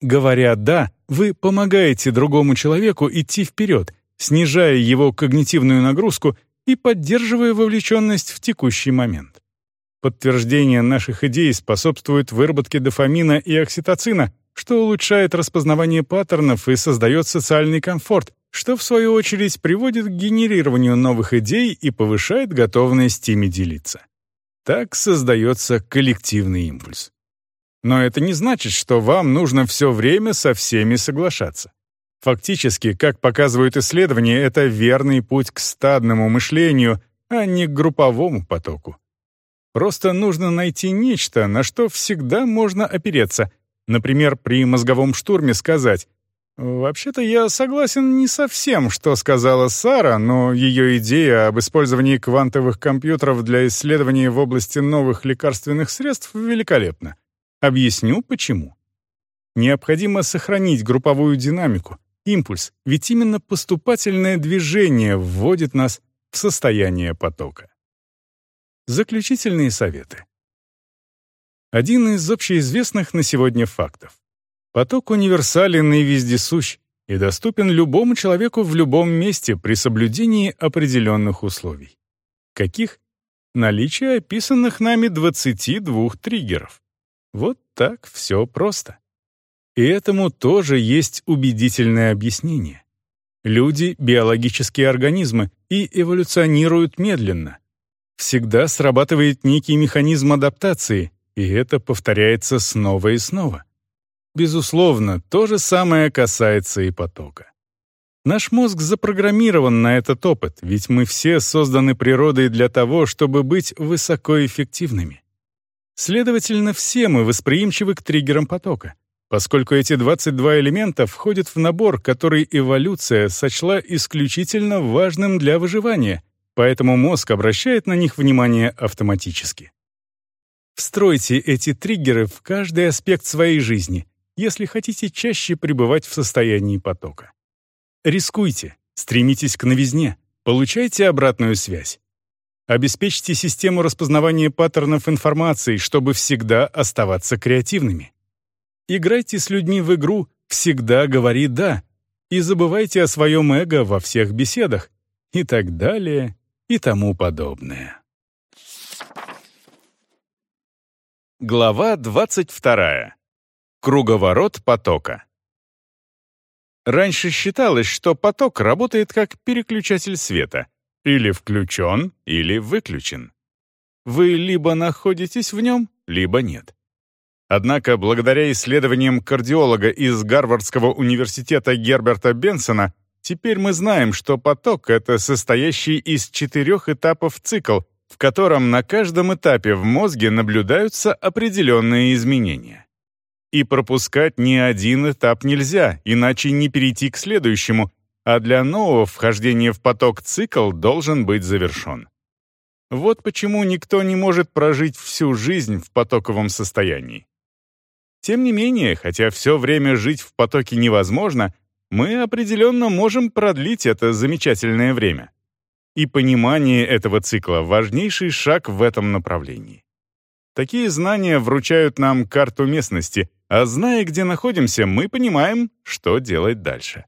Говоря «да», вы помогаете другому человеку идти вперед, снижая его когнитивную нагрузку и поддерживая вовлеченность в текущий момент. Подтверждение наших идей способствует выработке дофамина и окситоцина, что улучшает распознавание паттернов и создает социальный комфорт, что в свою очередь приводит к генерированию новых идей и повышает готовность ими делиться. Так создается коллективный импульс. Но это не значит, что вам нужно все время со всеми соглашаться. Фактически, как показывают исследования, это верный путь к стадному мышлению, а не к групповому потоку. Просто нужно найти нечто, на что всегда можно опереться. Например, при мозговом штурме сказать «Вообще-то я согласен не со всем, что сказала Сара, но ее идея об использовании квантовых компьютеров для исследований в области новых лекарственных средств великолепна. Объясню, почему. Необходимо сохранить групповую динамику, импульс, ведь именно поступательное движение вводит нас в состояние потока. Заключительные советы. Один из общеизвестных на сегодня фактов. Поток универсален и вездесущ и доступен любому человеку в любом месте при соблюдении определенных условий. Каких? Наличие описанных нами 22 триггеров. Вот так все просто. И этому тоже есть убедительное объяснение. Люди — биологические организмы и эволюционируют медленно. Всегда срабатывает некий механизм адаптации, и это повторяется снова и снова. Безусловно, то же самое касается и потока. Наш мозг запрограммирован на этот опыт, ведь мы все созданы природой для того, чтобы быть высокоэффективными. Следовательно, все мы восприимчивы к триггерам потока поскольку эти 22 элемента входят в набор, который эволюция сочла исключительно важным для выживания, поэтому мозг обращает на них внимание автоматически. Встройте эти триггеры в каждый аспект своей жизни, если хотите чаще пребывать в состоянии потока. Рискуйте, стремитесь к новизне, получайте обратную связь. Обеспечьте систему распознавания паттернов информации, чтобы всегда оставаться креативными. Играйте с людьми в игру «Всегда говори «да» и забывайте о своем эго во всех беседах и так далее и тому подобное. Глава 22. Круговорот потока. Раньше считалось, что поток работает как переключатель света. Или включен, или выключен. Вы либо находитесь в нем, либо нет. Однако, благодаря исследованиям кардиолога из Гарвардского университета Герберта Бенсона, теперь мы знаем, что поток — это состоящий из четырех этапов цикл, в котором на каждом этапе в мозге наблюдаются определенные изменения. И пропускать ни один этап нельзя, иначе не перейти к следующему, а для нового вхождения в поток цикл должен быть завершен. Вот почему никто не может прожить всю жизнь в потоковом состоянии. Тем не менее, хотя все время жить в потоке невозможно, мы определенно можем продлить это замечательное время. И понимание этого цикла — важнейший шаг в этом направлении. Такие знания вручают нам карту местности, а зная, где находимся, мы понимаем, что делать дальше.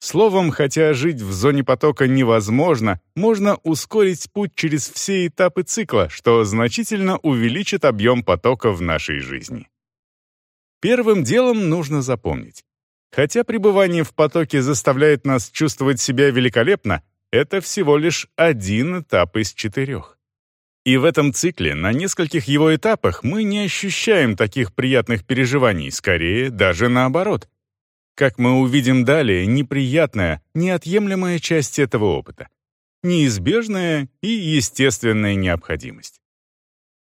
Словом, хотя жить в зоне потока невозможно, можно ускорить путь через все этапы цикла, что значительно увеличит объем потока в нашей жизни. Первым делом нужно запомнить. Хотя пребывание в потоке заставляет нас чувствовать себя великолепно, это всего лишь один этап из четырех. И в этом цикле, на нескольких его этапах, мы не ощущаем таких приятных переживаний, скорее, даже наоборот. Как мы увидим далее, неприятная, неотъемлемая часть этого опыта. Неизбежная и естественная необходимость.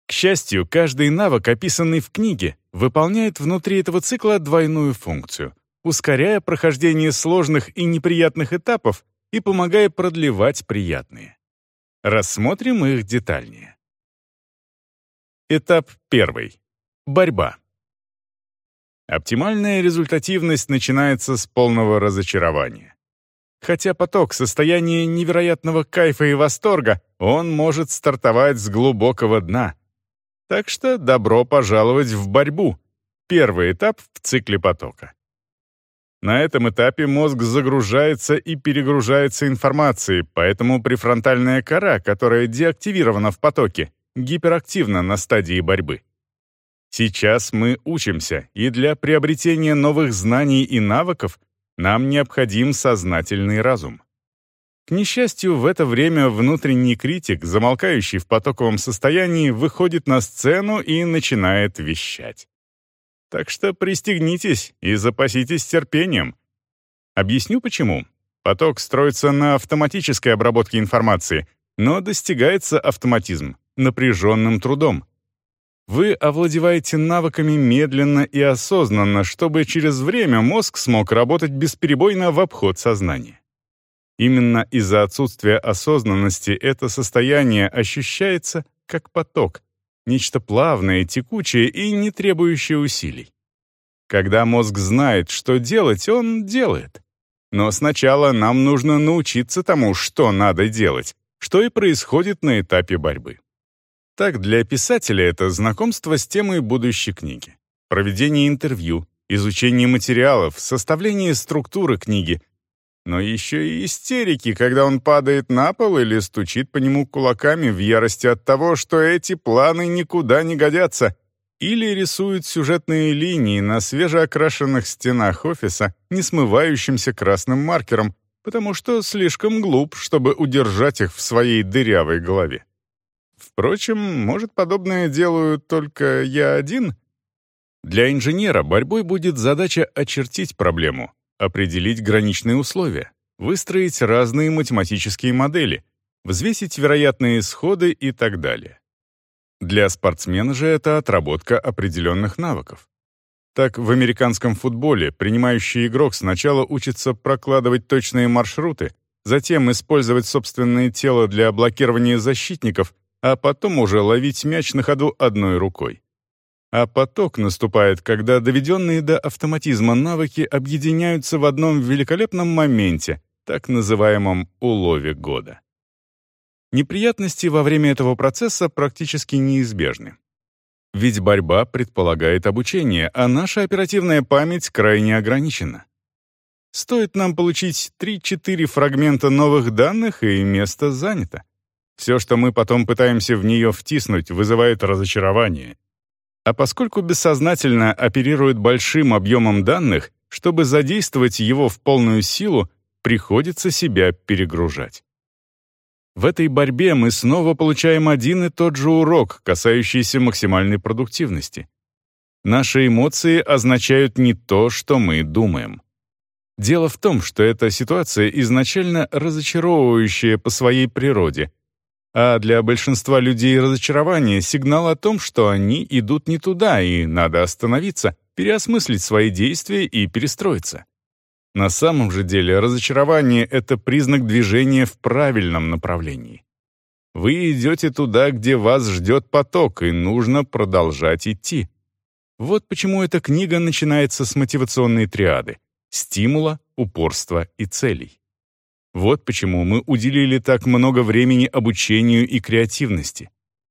К счастью, каждый навык, описанный в книге, выполняет внутри этого цикла двойную функцию, ускоряя прохождение сложных и неприятных этапов и помогая продлевать приятные. Рассмотрим их детальнее. Этап первый. Борьба. Оптимальная результативность начинается с полного разочарования. Хотя поток состояния невероятного кайфа и восторга, он может стартовать с глубокого дна. Так что добро пожаловать в борьбу. Первый этап в цикле потока. На этом этапе мозг загружается и перегружается информацией, поэтому префронтальная кора, которая деактивирована в потоке, гиперактивна на стадии борьбы. Сейчас мы учимся, и для приобретения новых знаний и навыков нам необходим сознательный разум. К несчастью, в это время внутренний критик, замолкающий в потоковом состоянии, выходит на сцену и начинает вещать. Так что пристегнитесь и запаситесь терпением. Объясню почему. Поток строится на автоматической обработке информации, но достигается автоматизм напряженным трудом. Вы овладеваете навыками медленно и осознанно, чтобы через время мозг смог работать бесперебойно в обход сознания. Именно из-за отсутствия осознанности это состояние ощущается как поток, нечто плавное, текучее и не требующее усилий. Когда мозг знает, что делать, он делает. Но сначала нам нужно научиться тому, что надо делать, что и происходит на этапе борьбы. Так, для писателя это знакомство с темой будущей книги, проведение интервью, изучение материалов, составление структуры книги, но еще и истерики, когда он падает на пол или стучит по нему кулаками в ярости от того, что эти планы никуда не годятся, или рисует сюжетные линии на свежеокрашенных стенах офиса несмывающимся красным маркером, потому что слишком глуп, чтобы удержать их в своей дырявой голове. Впрочем, может, подобное делаю только я один? Для инженера борьбой будет задача очертить проблему, определить граничные условия, выстроить разные математические модели, взвесить вероятные исходы и так далее. Для спортсмена же это отработка определенных навыков. Так, в американском футболе принимающий игрок сначала учится прокладывать точные маршруты, затем использовать собственное тело для блокирования защитников, а потом уже ловить мяч на ходу одной рукой. А поток наступает, когда доведенные до автоматизма навыки объединяются в одном великолепном моменте, так называемом улове года. Неприятности во время этого процесса практически неизбежны. Ведь борьба предполагает обучение, а наша оперативная память крайне ограничена. Стоит нам получить 3-4 фрагмента новых данных, и место занято. Все, что мы потом пытаемся в нее втиснуть, вызывает разочарование, а поскольку бессознательно оперирует большим объемом данных, чтобы задействовать его в полную силу, приходится себя перегружать. В этой борьбе мы снова получаем один и тот же урок, касающийся максимальной продуктивности. Наши эмоции означают не то, что мы думаем. Дело в том, что эта ситуация изначально разочаровывающая по своей природе, а для большинства людей разочарование — сигнал о том, что они идут не туда, и надо остановиться, переосмыслить свои действия и перестроиться. На самом же деле разочарование — это признак движения в правильном направлении. Вы идете туда, где вас ждет поток, и нужно продолжать идти. Вот почему эта книга начинается с мотивационной триады — стимула, упорства и целей. Вот почему мы уделили так много времени обучению и креативности.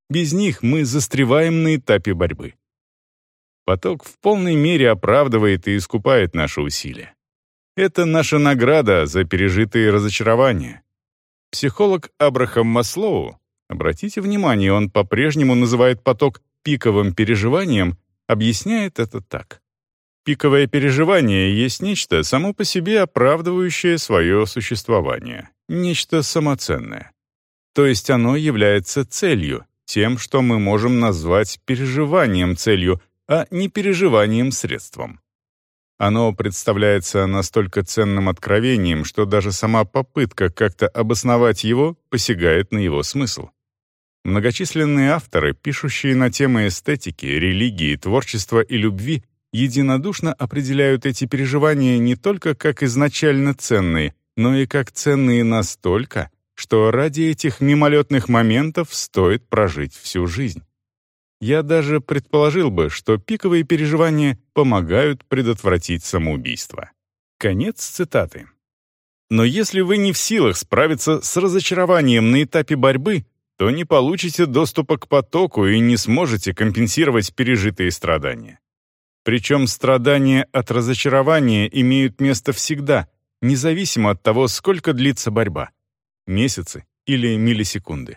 Без них мы застреваем на этапе борьбы. Поток в полной мере оправдывает и искупает наши усилия. Это наша награда за пережитые разочарования. Психолог Абрахам Маслоу, обратите внимание, он по-прежнему называет поток пиковым переживанием, объясняет это так. Пиковое переживание есть нечто само по себе оправдывающее свое существование, нечто самоценное. То есть оно является целью, тем, что мы можем назвать переживанием целью, а не переживанием средством. Оно представляется настолько ценным откровением, что даже сама попытка как-то обосновать его посягает на его смысл. Многочисленные авторы, пишущие на темы эстетики, религии, творчества и любви, единодушно определяют эти переживания не только как изначально ценные, но и как ценные настолько, что ради этих мимолетных моментов стоит прожить всю жизнь. Я даже предположил бы, что пиковые переживания помогают предотвратить самоубийство. Конец цитаты. Но если вы не в силах справиться с разочарованием на этапе борьбы, то не получите доступа к потоку и не сможете компенсировать пережитые страдания. Причем страдания от разочарования имеют место всегда, независимо от того, сколько длится борьба — месяцы или миллисекунды.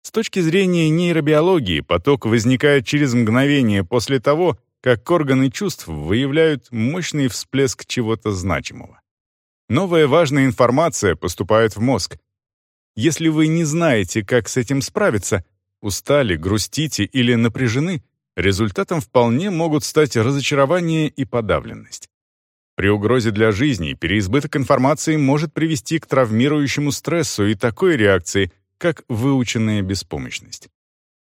С точки зрения нейробиологии поток возникает через мгновение после того, как органы чувств выявляют мощный всплеск чего-то значимого. Новая важная информация поступает в мозг. Если вы не знаете, как с этим справиться, устали, грустите или напряжены, результатом вполне могут стать разочарование и подавленность. При угрозе для жизни переизбыток информации может привести к травмирующему стрессу и такой реакции, как выученная беспомощность.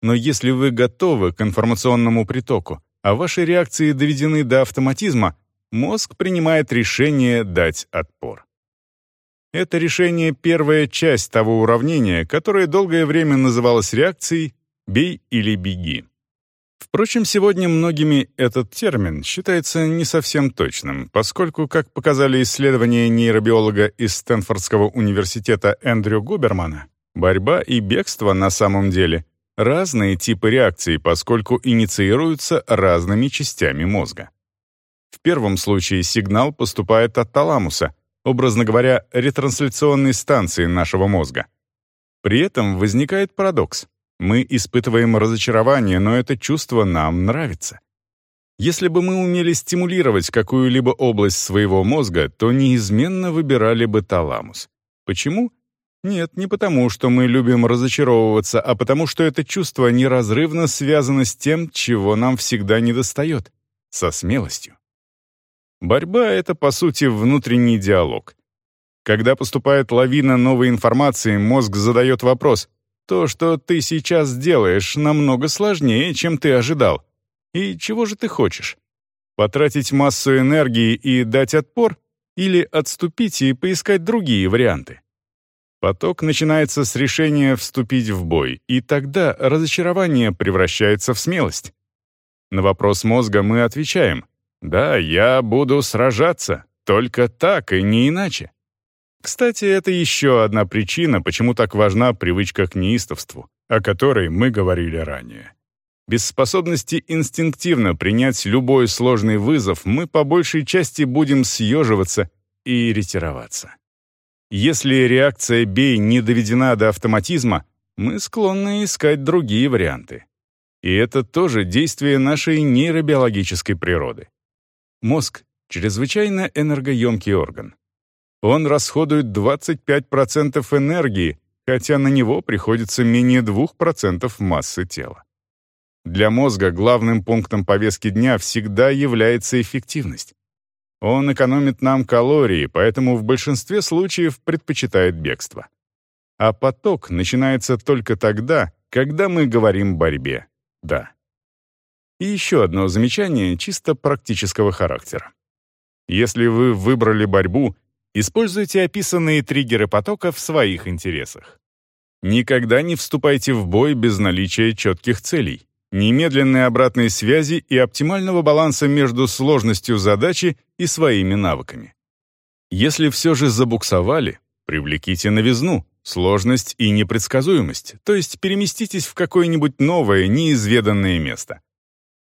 Но если вы готовы к информационному притоку, а ваши реакции доведены до автоматизма, мозг принимает решение дать отпор. Это решение — первая часть того уравнения, которое долгое время называлось реакцией «бей или беги». Впрочем, сегодня многими этот термин считается не совсем точным, поскольку, как показали исследования нейробиолога из Стэнфордского университета Эндрю Губермана, Борьба и бегство на самом деле разные типы реакций, поскольку инициируются разными частями мозга. В первом случае сигнал поступает от таламуса, образно говоря, ретрансляционной станции нашего мозга. При этом возникает парадокс. Мы испытываем разочарование, но это чувство нам нравится. Если бы мы умели стимулировать какую-либо область своего мозга, то неизменно выбирали бы таламус. Почему? Нет, не потому, что мы любим разочаровываться, а потому, что это чувство неразрывно связано с тем, чего нам всегда недостает — со смелостью. Борьба — это, по сути, внутренний диалог. Когда поступает лавина новой информации, мозг задает вопрос «То, что ты сейчас делаешь, намного сложнее, чем ты ожидал. И чего же ты хочешь? Потратить массу энергии и дать отпор? Или отступить и поискать другие варианты?» Поток начинается с решения вступить в бой, и тогда разочарование превращается в смелость. На вопрос мозга мы отвечаем «Да, я буду сражаться, только так и не иначе». Кстати, это еще одна причина, почему так важна привычка к неистовству, о которой мы говорили ранее. Без способности инстинктивно принять любой сложный вызов мы по большей части будем съеживаться и ретироваться. Если реакция «бей» не доведена до автоматизма, мы склонны искать другие варианты. И это тоже действие нашей нейробиологической природы. Мозг — чрезвычайно энергоемкий орган. Он расходует 25% энергии, хотя на него приходится менее 2% массы тела. Для мозга главным пунктом повестки дня всегда является эффективность. Он экономит нам калории, поэтому в большинстве случаев предпочитает бегство. А поток начинается только тогда, когда мы говорим борьбе «да». И еще одно замечание чисто практического характера. Если вы выбрали борьбу, используйте описанные триггеры потока в своих интересах. Никогда не вступайте в бой без наличия четких целей, немедленной обратной связи и оптимального баланса между сложностью задачи и своими навыками. Если все же забуксовали, привлеките новизну, сложность и непредсказуемость, то есть переместитесь в какое-нибудь новое, неизведанное место.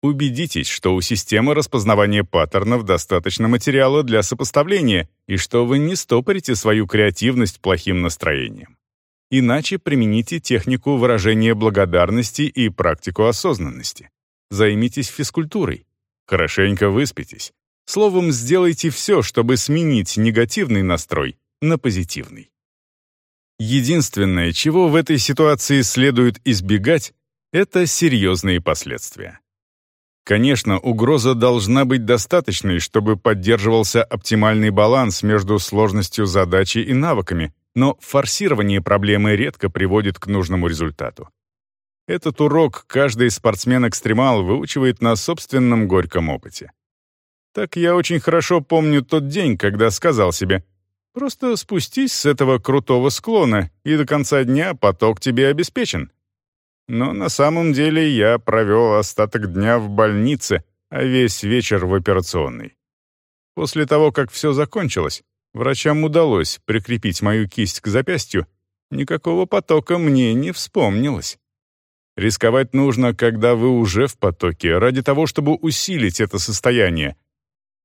Убедитесь, что у системы распознавания паттернов достаточно материала для сопоставления и что вы не стопорите свою креативность плохим настроением. Иначе примените технику выражения благодарности и практику осознанности. Займитесь физкультурой. Хорошенько выспитесь. Словом, сделайте все, чтобы сменить негативный настрой на позитивный. Единственное, чего в этой ситуации следует избегать, это серьезные последствия. Конечно, угроза должна быть достаточной, чтобы поддерживался оптимальный баланс между сложностью задачи и навыками, но форсирование проблемы редко приводит к нужному результату. Этот урок каждый спортсмен-экстремал выучивает на собственном горьком опыте. Так я очень хорошо помню тот день, когда сказал себе, «Просто спустись с этого крутого склона, и до конца дня поток тебе обеспечен». Но на самом деле я провел остаток дня в больнице, а весь вечер в операционной. После того, как все закончилось, Врачам удалось прикрепить мою кисть к запястью, никакого потока мне не вспомнилось. Рисковать нужно, когда вы уже в потоке, ради того, чтобы усилить это состояние.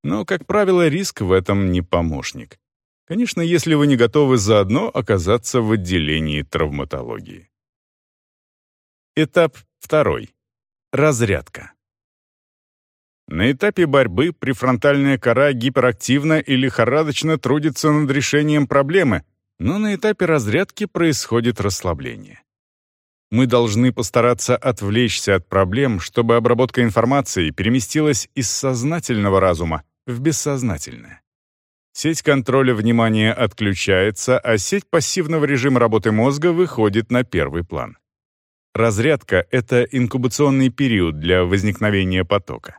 Но, как правило, риск в этом не помощник. Конечно, если вы не готовы заодно оказаться в отделении травматологии. Этап второй. Разрядка. На этапе борьбы префронтальная кора гиперактивно и лихорадочно трудится над решением проблемы, но на этапе разрядки происходит расслабление. Мы должны постараться отвлечься от проблем, чтобы обработка информации переместилась из сознательного разума в бессознательное. Сеть контроля внимания отключается, а сеть пассивного режима работы мозга выходит на первый план. Разрядка — это инкубационный период для возникновения потока.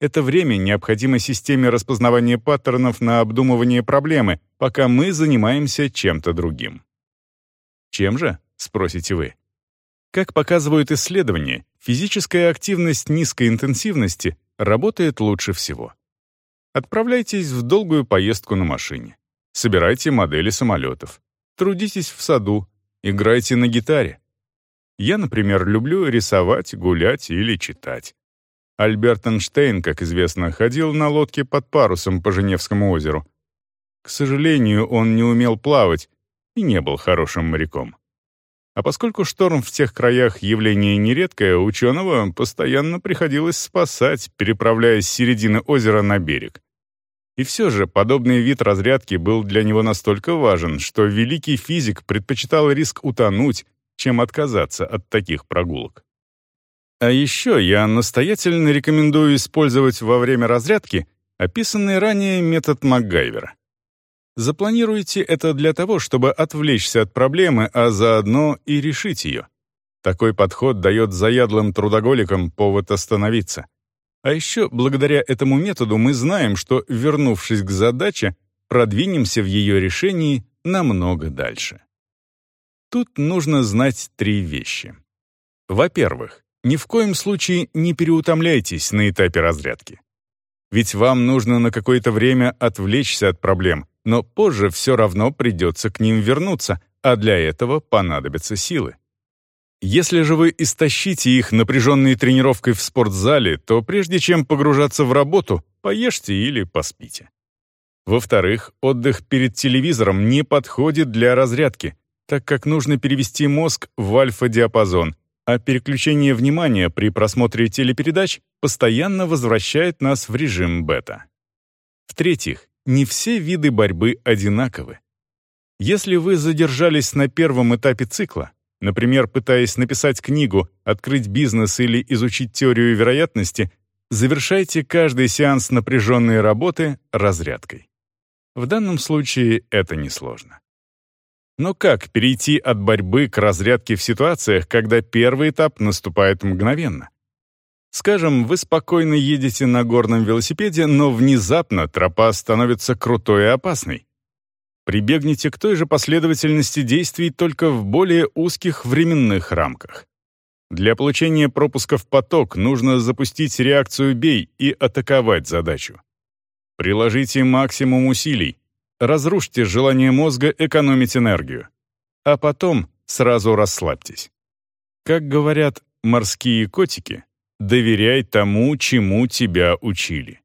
Это время необходимо системе распознавания паттернов на обдумывание проблемы, пока мы занимаемся чем-то другим. Чем же, спросите вы? Как показывают исследования, физическая активность низкой интенсивности работает лучше всего. Отправляйтесь в долгую поездку на машине. Собирайте модели самолетов. Трудитесь в саду. Играйте на гитаре. Я, например, люблю рисовать, гулять или читать. Альберт Эйнштейн, как известно, ходил на лодке под парусом по Женевскому озеру. К сожалению, он не умел плавать и не был хорошим моряком. А поскольку шторм в тех краях явление нередкое, ученого постоянно приходилось спасать, переправляясь с середины озера на берег. И все же подобный вид разрядки был для него настолько важен, что великий физик предпочитал риск утонуть, чем отказаться от таких прогулок. А еще я настоятельно рекомендую использовать во время разрядки описанный ранее метод МакГайвера. Запланируйте это для того, чтобы отвлечься от проблемы, а заодно и решить ее. Такой подход дает заядлым трудоголикам повод остановиться. А еще благодаря этому методу мы знаем, что, вернувшись к задаче, продвинемся в ее решении намного дальше. Тут нужно знать три вещи. Во-первых, ни в коем случае не переутомляйтесь на этапе разрядки. Ведь вам нужно на какое-то время отвлечься от проблем, но позже все равно придется к ним вернуться, а для этого понадобятся силы. Если же вы истощите их напряженной тренировкой в спортзале, то прежде чем погружаться в работу, поешьте или поспите. Во-вторых, отдых перед телевизором не подходит для разрядки, так как нужно перевести мозг в альфа-диапазон, а переключение внимания при просмотре телепередач постоянно возвращает нас в режим бета. В-третьих, не все виды борьбы одинаковы. Если вы задержались на первом этапе цикла, например, пытаясь написать книгу, открыть бизнес или изучить теорию вероятности, завершайте каждый сеанс напряженной работы разрядкой. В данном случае это несложно. Но как перейти от борьбы к разрядке в ситуациях, когда первый этап наступает мгновенно? Скажем, вы спокойно едете на горном велосипеде, но внезапно тропа становится крутой и опасной. Прибегните к той же последовательности действий только в более узких временных рамках. Для получения пропуска в поток нужно запустить реакцию «бей» и атаковать задачу. Приложите максимум усилий, разрушьте желание мозга экономить энергию, а потом сразу расслабьтесь. Как говорят морские котики, доверяй тому, чему тебя учили.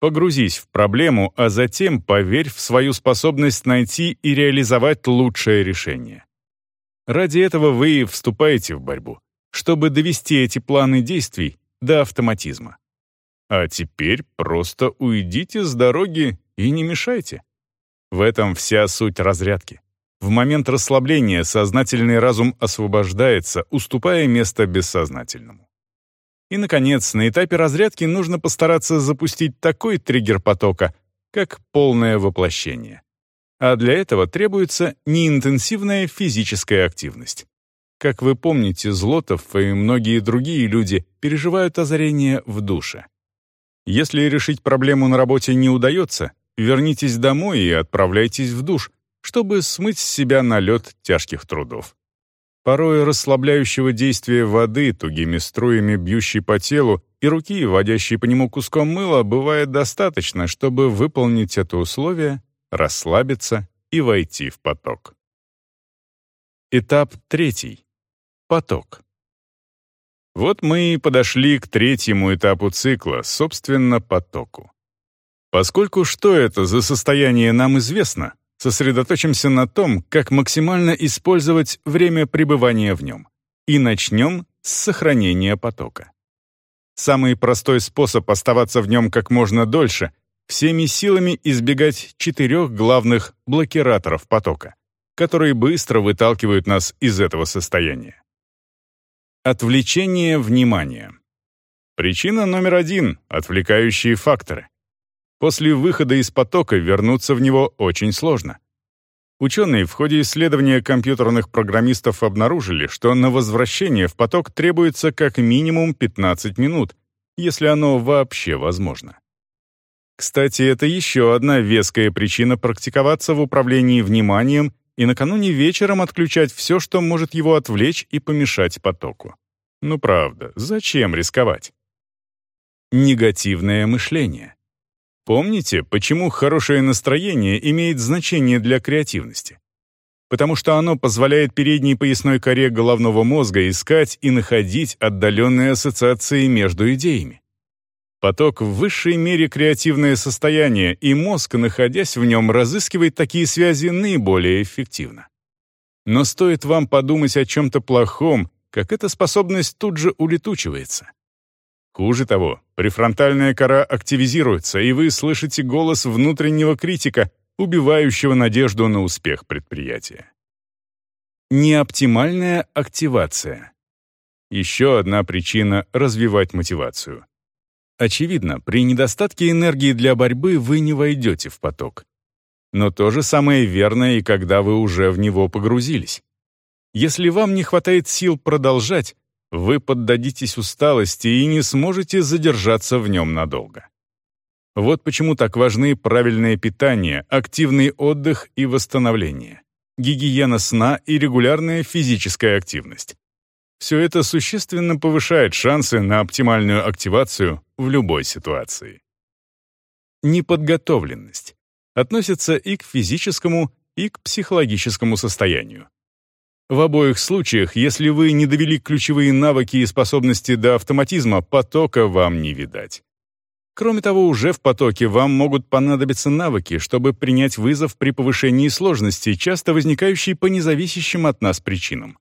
Погрузись в проблему, а затем поверь в свою способность найти и реализовать лучшее решение. Ради этого вы вступаете в борьбу чтобы довести эти планы действий до автоматизма. А теперь просто уйдите с дороги и не мешайте. В этом вся суть разрядки. В момент расслабления сознательный разум освобождается, уступая место бессознательному. И, наконец, на этапе разрядки нужно постараться запустить такой триггер потока, как полное воплощение. А для этого требуется неинтенсивная физическая активность. Как вы помните, Злотов и многие другие люди переживают озарение в душе. Если решить проблему на работе не удается, вернитесь домой и отправляйтесь в душ, чтобы смыть с себя налет тяжких трудов. Порой расслабляющего действия воды, тугими струями бьющей по телу, и руки, водящей по нему куском мыла, бывает достаточно, чтобы выполнить это условие, расслабиться и войти в поток. Этап третий. Поток. Вот мы и подошли к третьему этапу цикла, собственно, потоку. Поскольку что это за состояние нам известно, сосредоточимся на том, как максимально использовать время пребывания в нем. И начнем с сохранения потока. Самый простой способ оставаться в нем как можно дольше — всеми силами избегать четырех главных блокираторов потока, которые быстро выталкивают нас из этого состояния. Отвлечение внимания. Причина номер один — отвлекающие факторы. После выхода из потока вернуться в него очень сложно. Ученые в ходе исследования компьютерных программистов обнаружили, что на возвращение в поток требуется как минимум 15 минут, если оно вообще возможно. Кстати, это еще одна веская причина практиковаться в управлении вниманием и накануне вечером отключать все, что может его отвлечь и помешать потоку. Ну правда, зачем рисковать? Негативное мышление. Помните, почему хорошее настроение имеет значение для креативности? Потому что оно позволяет передней поясной коре головного мозга искать и находить отдаленные ассоциации между идеями. Поток в высшей мере креативное состояние, и мозг, находясь в нем, разыскивает такие связи наиболее эффективно. Но стоит вам подумать о чем-то плохом, как эта способность тут же улетучивается. Хуже того, префронтальная кора активизируется, и вы слышите голос внутреннего критика, убивающего надежду на успех предприятия. Неоптимальная активация. Еще одна причина развивать мотивацию. Очевидно, при недостатке энергии для борьбы вы не войдете в поток. Но то же самое верно и когда вы уже в него погрузились. Если вам не хватает сил продолжать, вы поддадитесь усталости и не сможете задержаться в нем надолго. Вот почему так важны правильное питание, активный отдых и восстановление, гигиена сна и регулярная физическая активность. Все это существенно повышает шансы на оптимальную активацию в любой ситуации. Неподготовленность относится и к физическому, и к психологическому состоянию. В обоих случаях, если вы не довели ключевые навыки и способности до автоматизма, потока вам не видать. Кроме того, уже в потоке вам могут понадобиться навыки, чтобы принять вызов при повышении сложности, часто возникающий по независящим от нас причинам.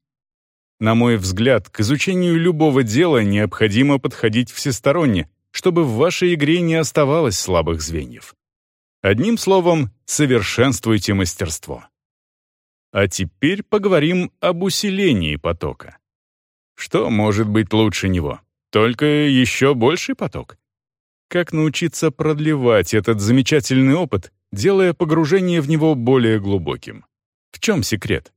На мой взгляд, к изучению любого дела необходимо подходить всесторонне, чтобы в вашей игре не оставалось слабых звеньев. Одним словом, совершенствуйте мастерство. А теперь поговорим об усилении потока. Что может быть лучше него? Только еще больший поток? Как научиться продлевать этот замечательный опыт, делая погружение в него более глубоким? В чем секрет?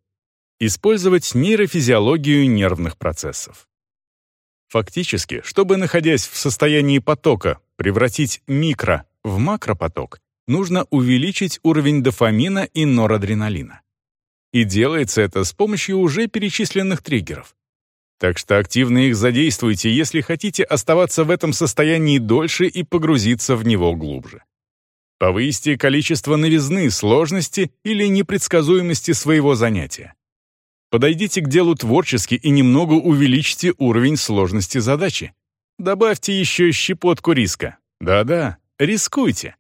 использовать нейрофизиологию нервных процессов. Фактически, чтобы, находясь в состоянии потока, превратить микро в макропоток, нужно увеличить уровень дофамина и норадреналина. И делается это с помощью уже перечисленных триггеров. Так что активно их задействуйте, если хотите оставаться в этом состоянии дольше и погрузиться в него глубже. Повысьте количество новизны, сложности или непредсказуемости своего занятия. Подойдите к делу творчески и немного увеличьте уровень сложности задачи. Добавьте еще щепотку риска. Да-да, рискуйте.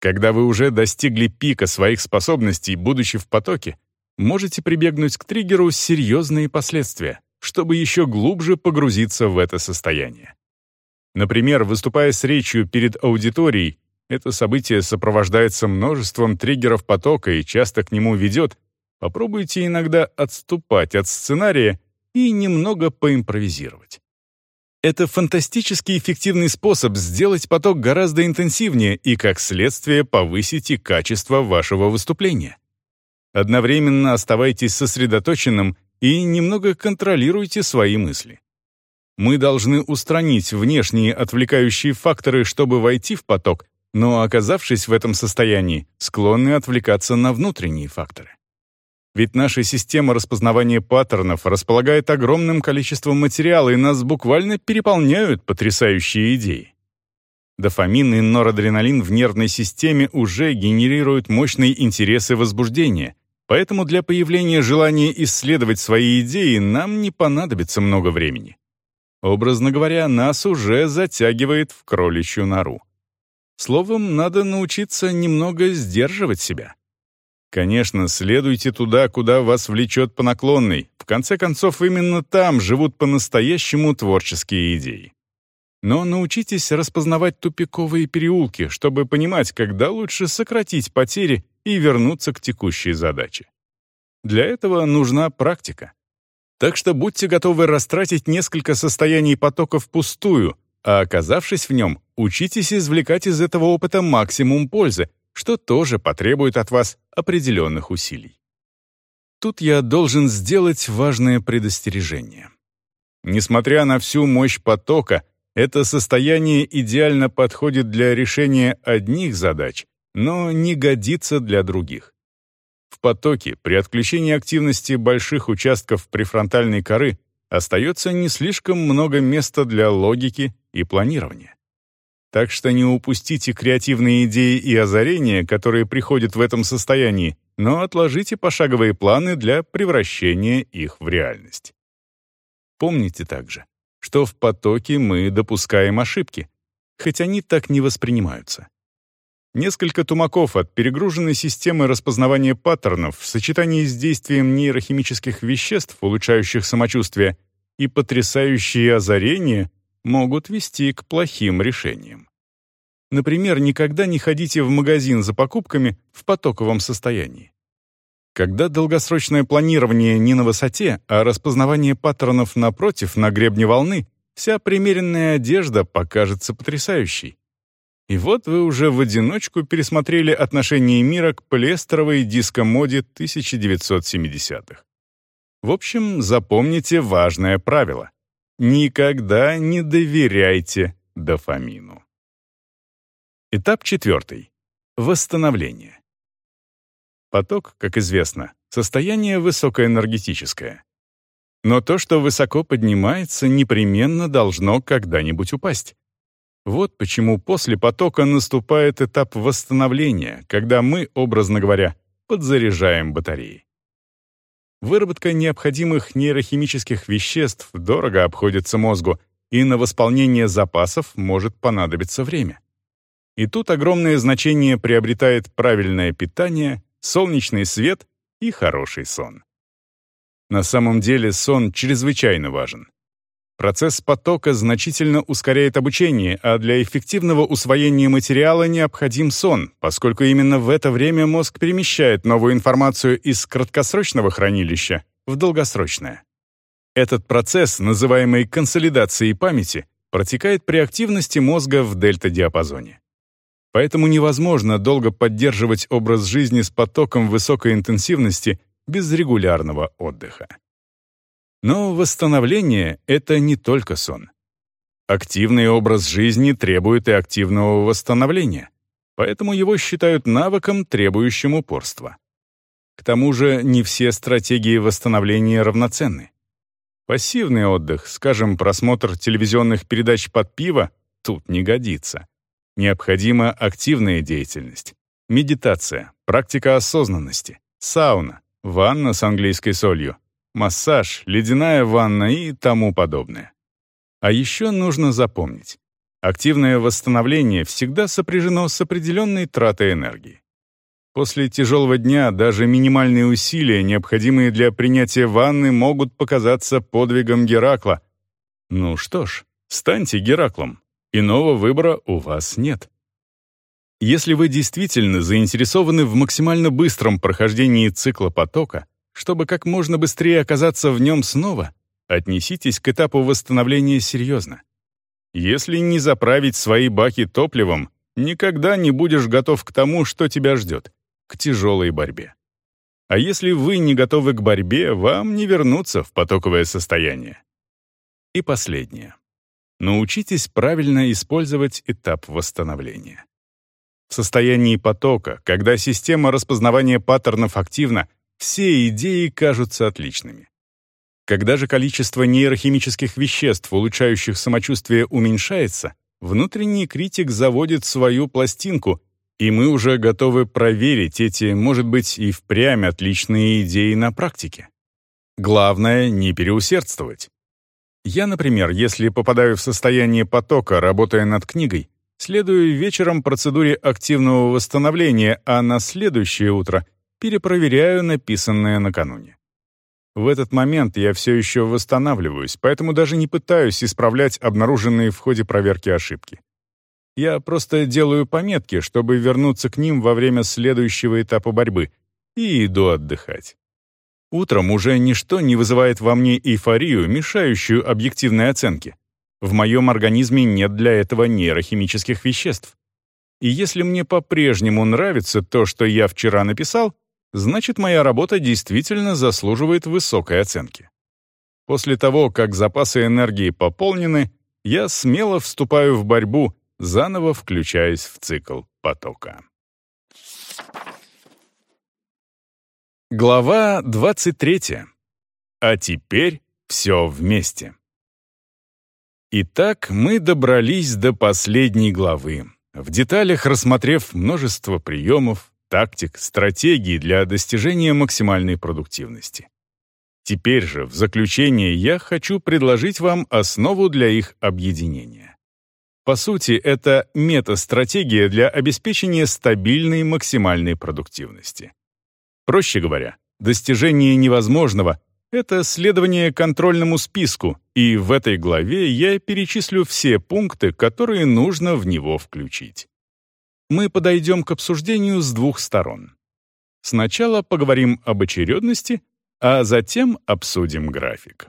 Когда вы уже достигли пика своих способностей, будучи в потоке, можете прибегнуть к триггеру «серьезные последствия», чтобы еще глубже погрузиться в это состояние. Например, выступая с речью перед аудиторией, это событие сопровождается множеством триггеров потока и часто к нему ведет, попробуйте иногда отступать от сценария и немного поимпровизировать. Это фантастически эффективный способ сделать поток гораздо интенсивнее и, как следствие, повысить и качество вашего выступления. Одновременно оставайтесь сосредоточенным и немного контролируйте свои мысли. Мы должны устранить внешние отвлекающие факторы, чтобы войти в поток, но, оказавшись в этом состоянии, склонны отвлекаться на внутренние факторы. Ведь наша система распознавания паттернов располагает огромным количеством материала, и нас буквально переполняют потрясающие идеи. Дофамин и норадреналин в нервной системе уже генерируют мощные интересы возбуждения, поэтому для появления желания исследовать свои идеи нам не понадобится много времени. Образно говоря, нас уже затягивает в кроличью нору. Словом, надо научиться немного сдерживать себя. Конечно, следуйте туда, куда вас влечет по наклонной. В конце концов, именно там живут по-настоящему творческие идеи. Но научитесь распознавать тупиковые переулки, чтобы понимать, когда лучше сократить потери и вернуться к текущей задаче. Для этого нужна практика. Так что будьте готовы растратить несколько состояний потока впустую, а оказавшись в нем, учитесь извлекать из этого опыта максимум пользы, что тоже потребует от вас определенных усилий. Тут я должен сделать важное предостережение. Несмотря на всю мощь потока, это состояние идеально подходит для решения одних задач, но не годится для других. В потоке при отключении активности больших участков префронтальной коры остается не слишком много места для логики и планирования. Так что не упустите креативные идеи и озарения, которые приходят в этом состоянии, но отложите пошаговые планы для превращения их в реальность. Помните также, что в потоке мы допускаем ошибки, хоть они так не воспринимаются. Несколько тумаков от перегруженной системы распознавания паттернов в сочетании с действием нейрохимических веществ, улучшающих самочувствие, и потрясающие озарения могут вести к плохим решениям. Например, никогда не ходите в магазин за покупками в потоковом состоянии. Когда долгосрочное планирование не на высоте, а распознавание паттернов напротив, на гребне волны, вся примеренная одежда покажется потрясающей. И вот вы уже в одиночку пересмотрели отношение мира к полиэстеровой диско-моде 1970-х. В общем, запомните важное правило. Никогда не доверяйте дофамину. Этап четвертый. Восстановление. Поток, как известно, состояние высокоэнергетическое. Но то, что высоко поднимается, непременно должно когда-нибудь упасть. Вот почему после потока наступает этап восстановления, когда мы, образно говоря, подзаряжаем батареи. Выработка необходимых нейрохимических веществ дорого обходится мозгу, и на восполнение запасов может понадобиться время. И тут огромное значение приобретает правильное питание, солнечный свет и хороший сон. На самом деле сон чрезвычайно важен. Процесс потока значительно ускоряет обучение, а для эффективного усвоения материала необходим сон, поскольку именно в это время мозг перемещает новую информацию из краткосрочного хранилища в долгосрочное. Этот процесс, называемый консолидацией памяти, протекает при активности мозга в дельта-диапазоне. Поэтому невозможно долго поддерживать образ жизни с потоком высокой интенсивности без регулярного отдыха. Но восстановление — это не только сон. Активный образ жизни требует и активного восстановления, поэтому его считают навыком, требующим упорства. К тому же не все стратегии восстановления равноценны. Пассивный отдых, скажем, просмотр телевизионных передач под пиво, тут не годится. Необходима активная деятельность. Медитация, практика осознанности, сауна, ванна с английской солью, массаж, ледяная ванна и тому подобное. А еще нужно запомнить. Активное восстановление всегда сопряжено с определенной тратой энергии. После тяжелого дня даже минимальные усилия, необходимые для принятия ванны, могут показаться подвигом Геракла. Ну что ж, станьте Гераклом. Иного выбора у вас нет. Если вы действительно заинтересованы в максимально быстром прохождении цикла потока, чтобы как можно быстрее оказаться в нем снова, отнеситесь к этапу восстановления серьезно. Если не заправить свои баки топливом, никогда не будешь готов к тому, что тебя ждет к тяжелой борьбе. А если вы не готовы к борьбе, вам не вернуться в потоковое состояние. И последнее. Научитесь правильно использовать этап восстановления. В состоянии потока, когда система распознавания паттернов активна, все идеи кажутся отличными. Когда же количество нейрохимических веществ, улучшающих самочувствие, уменьшается, внутренний критик заводит свою пластинку и мы уже готовы проверить эти, может быть, и впрямь отличные идеи на практике. Главное — не переусердствовать. Я, например, если попадаю в состояние потока, работая над книгой, следую вечером процедуре активного восстановления, а на следующее утро перепроверяю написанное накануне. В этот момент я все еще восстанавливаюсь, поэтому даже не пытаюсь исправлять обнаруженные в ходе проверки ошибки. Я просто делаю пометки, чтобы вернуться к ним во время следующего этапа борьбы, и иду отдыхать. Утром уже ничто не вызывает во мне эйфорию, мешающую объективной оценке. В моем организме нет для этого нейрохимических веществ. И если мне по-прежнему нравится то, что я вчера написал, значит, моя работа действительно заслуживает высокой оценки. После того, как запасы энергии пополнены, я смело вступаю в борьбу заново включаясь в цикл потока. Глава 23. А теперь все вместе. Итак, мы добрались до последней главы, в деталях рассмотрев множество приемов, тактик, стратегий для достижения максимальной продуктивности. Теперь же, в заключение, я хочу предложить вам основу для их объединения. По сути, это метастратегия для обеспечения стабильной максимальной продуктивности. Проще говоря, достижение невозможного — это следование контрольному списку, и в этой главе я перечислю все пункты, которые нужно в него включить. Мы подойдем к обсуждению с двух сторон. Сначала поговорим об очередности, а затем обсудим график.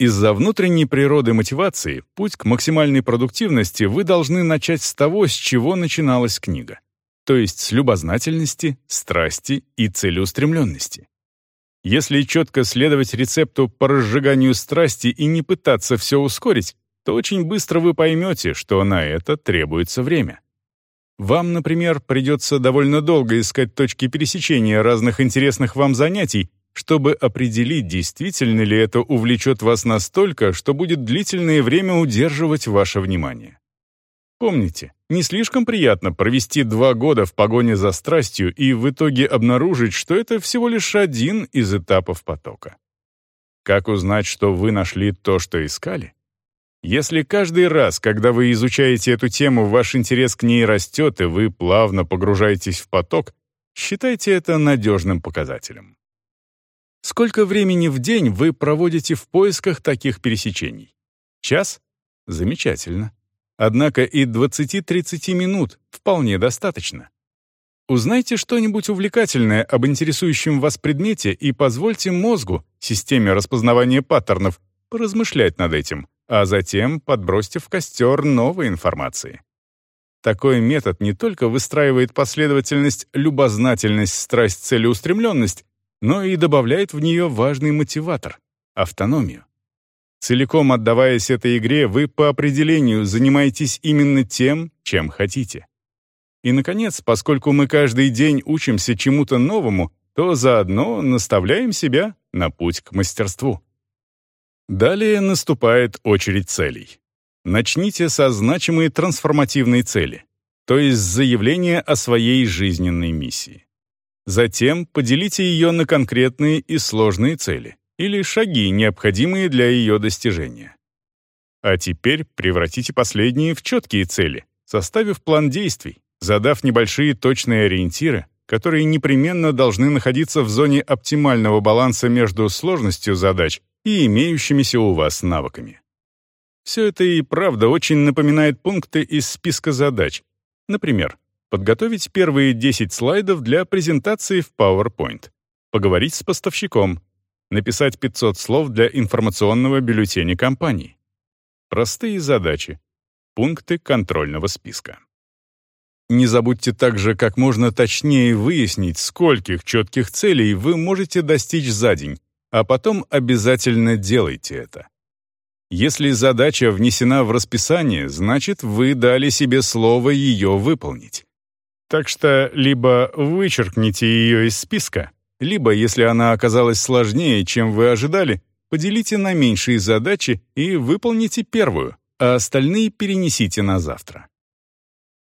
Из-за внутренней природы мотивации путь к максимальной продуктивности вы должны начать с того, с чего начиналась книга, то есть с любознательности, страсти и целеустремленности. Если четко следовать рецепту по разжиганию страсти и не пытаться все ускорить, то очень быстро вы поймете, что на это требуется время. Вам, например, придется довольно долго искать точки пересечения разных интересных вам занятий, чтобы определить, действительно ли это увлечет вас настолько, что будет длительное время удерживать ваше внимание. Помните, не слишком приятно провести два года в погоне за страстью и в итоге обнаружить, что это всего лишь один из этапов потока. Как узнать, что вы нашли то, что искали? Если каждый раз, когда вы изучаете эту тему, ваш интерес к ней растет, и вы плавно погружаетесь в поток, считайте это надежным показателем. Сколько времени в день вы проводите в поисках таких пересечений? Час? Замечательно. Однако и 20-30 минут вполне достаточно. Узнайте что-нибудь увлекательное об интересующем вас предмете и позвольте мозгу, системе распознавания паттернов, поразмышлять над этим, а затем подбросьте в костер новой информации. Такой метод не только выстраивает последовательность любознательность, страсть, целеустремленность, но и добавляет в нее важный мотиватор автономию. Целиком отдаваясь этой игре, вы по определению занимаетесь именно тем, чем хотите. И, наконец, поскольку мы каждый день учимся чему-то новому, то заодно наставляем себя на путь к мастерству. Далее наступает очередь целей. Начните со значимой трансформативной цели, то есть заявления о своей жизненной миссии. Затем поделите ее на конкретные и сложные цели или шаги, необходимые для ее достижения. А теперь превратите последние в четкие цели, составив план действий, задав небольшие точные ориентиры, которые непременно должны находиться в зоне оптимального баланса между сложностью задач и имеющимися у вас навыками. Все это и правда очень напоминает пункты из списка задач. Например, подготовить первые 10 слайдов для презентации в PowerPoint, поговорить с поставщиком, написать 500 слов для информационного бюллетеня компании. Простые задачи, пункты контрольного списка. Не забудьте также как можно точнее выяснить, скольких четких целей вы можете достичь за день, а потом обязательно делайте это. Если задача внесена в расписание, значит, вы дали себе слово ее выполнить. Так что либо вычеркните ее из списка, либо, если она оказалась сложнее, чем вы ожидали, поделите на меньшие задачи и выполните первую, а остальные перенесите на завтра.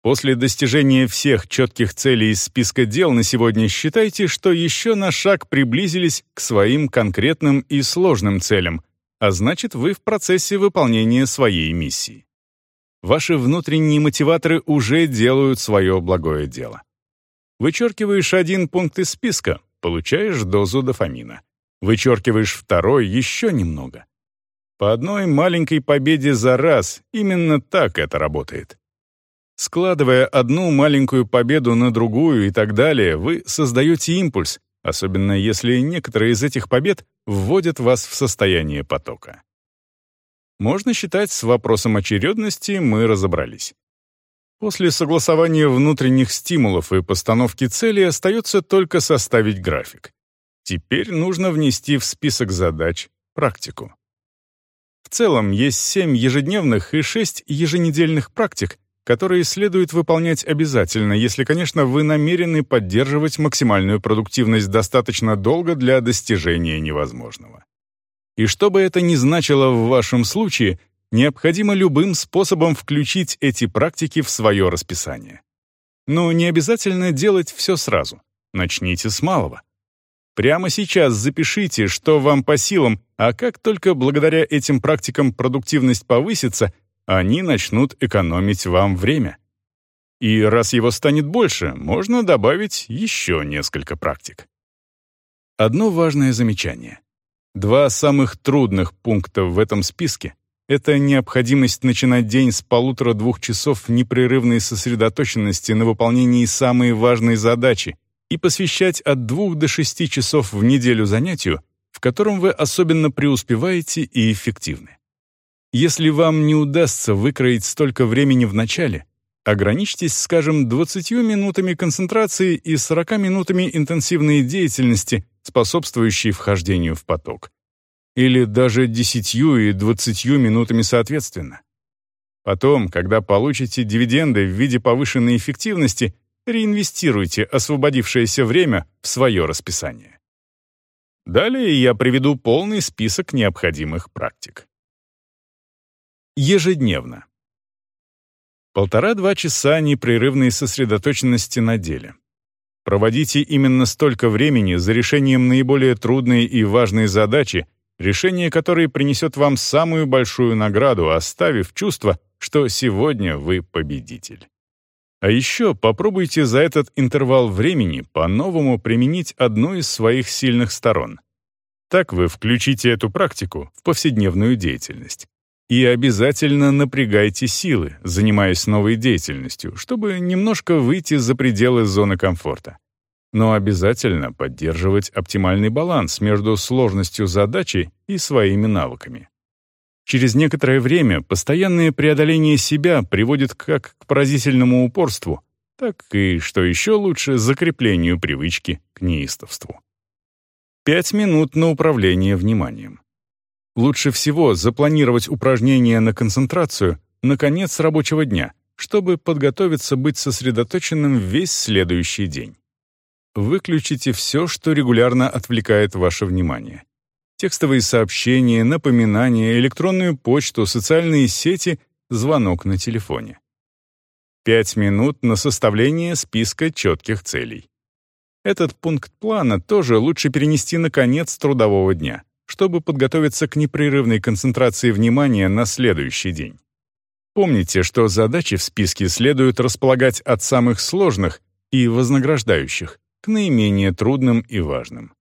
После достижения всех четких целей из списка дел на сегодня считайте, что еще на шаг приблизились к своим конкретным и сложным целям, а значит, вы в процессе выполнения своей миссии. Ваши внутренние мотиваторы уже делают свое благое дело. Вычеркиваешь один пункт из списка, получаешь дозу дофамина. Вычеркиваешь второй еще немного. По одной маленькой победе за раз именно так это работает. Складывая одну маленькую победу на другую и так далее, вы создаете импульс, особенно если некоторые из этих побед вводят вас в состояние потока. Можно считать, с вопросом очередности мы разобрались. После согласования внутренних стимулов и постановки цели остается только составить график. Теперь нужно внести в список задач практику. В целом есть 7 ежедневных и 6 еженедельных практик, которые следует выполнять обязательно, если, конечно, вы намерены поддерживать максимальную продуктивность достаточно долго для достижения невозможного. И что бы это ни значило в вашем случае, необходимо любым способом включить эти практики в свое расписание. Но не обязательно делать все сразу. Начните с малого. Прямо сейчас запишите, что вам по силам, а как только благодаря этим практикам продуктивность повысится, они начнут экономить вам время. И раз его станет больше, можно добавить еще несколько практик. Одно важное замечание. Два самых трудных пункта в этом списке — это необходимость начинать день с полутора-двух часов непрерывной сосредоточенности на выполнении самой важной задачи и посвящать от двух до шести часов в неделю занятию, в котором вы особенно преуспеваете и эффективны. Если вам не удастся выкроить столько времени в начале, ограничьтесь, скажем, 20 минутами концентрации и 40 минутами интенсивной деятельности, способствующей вхождению в поток. Или даже 10 и 20 минутами соответственно. Потом, когда получите дивиденды в виде повышенной эффективности, реинвестируйте освободившееся время в свое расписание. Далее я приведу полный список необходимых практик. Ежедневно. Полтора-два часа непрерывной сосредоточенности на деле. Проводите именно столько времени за решением наиболее трудной и важной задачи, решение которой принесет вам самую большую награду, оставив чувство, что сегодня вы победитель. А еще попробуйте за этот интервал времени по-новому применить одну из своих сильных сторон. Так вы включите эту практику в повседневную деятельность. И обязательно напрягайте силы, занимаясь новой деятельностью, чтобы немножко выйти за пределы зоны комфорта. Но обязательно поддерживать оптимальный баланс между сложностью задачи и своими навыками. Через некоторое время постоянное преодоление себя приводит как к поразительному упорству, так и, что еще лучше, закреплению привычки к неистовству. Пять минут на управление вниманием. Лучше всего запланировать упражнения на концентрацию на конец рабочего дня, чтобы подготовиться быть сосредоточенным весь следующий день. Выключите все, что регулярно отвлекает ваше внимание. Текстовые сообщения, напоминания, электронную почту, социальные сети, звонок на телефоне. Пять минут на составление списка четких целей. Этот пункт плана тоже лучше перенести на конец трудового дня, чтобы подготовиться к непрерывной концентрации внимания на следующий день. Помните, что задачи в списке следует располагать от самых сложных и вознаграждающих к наименее трудным и важным.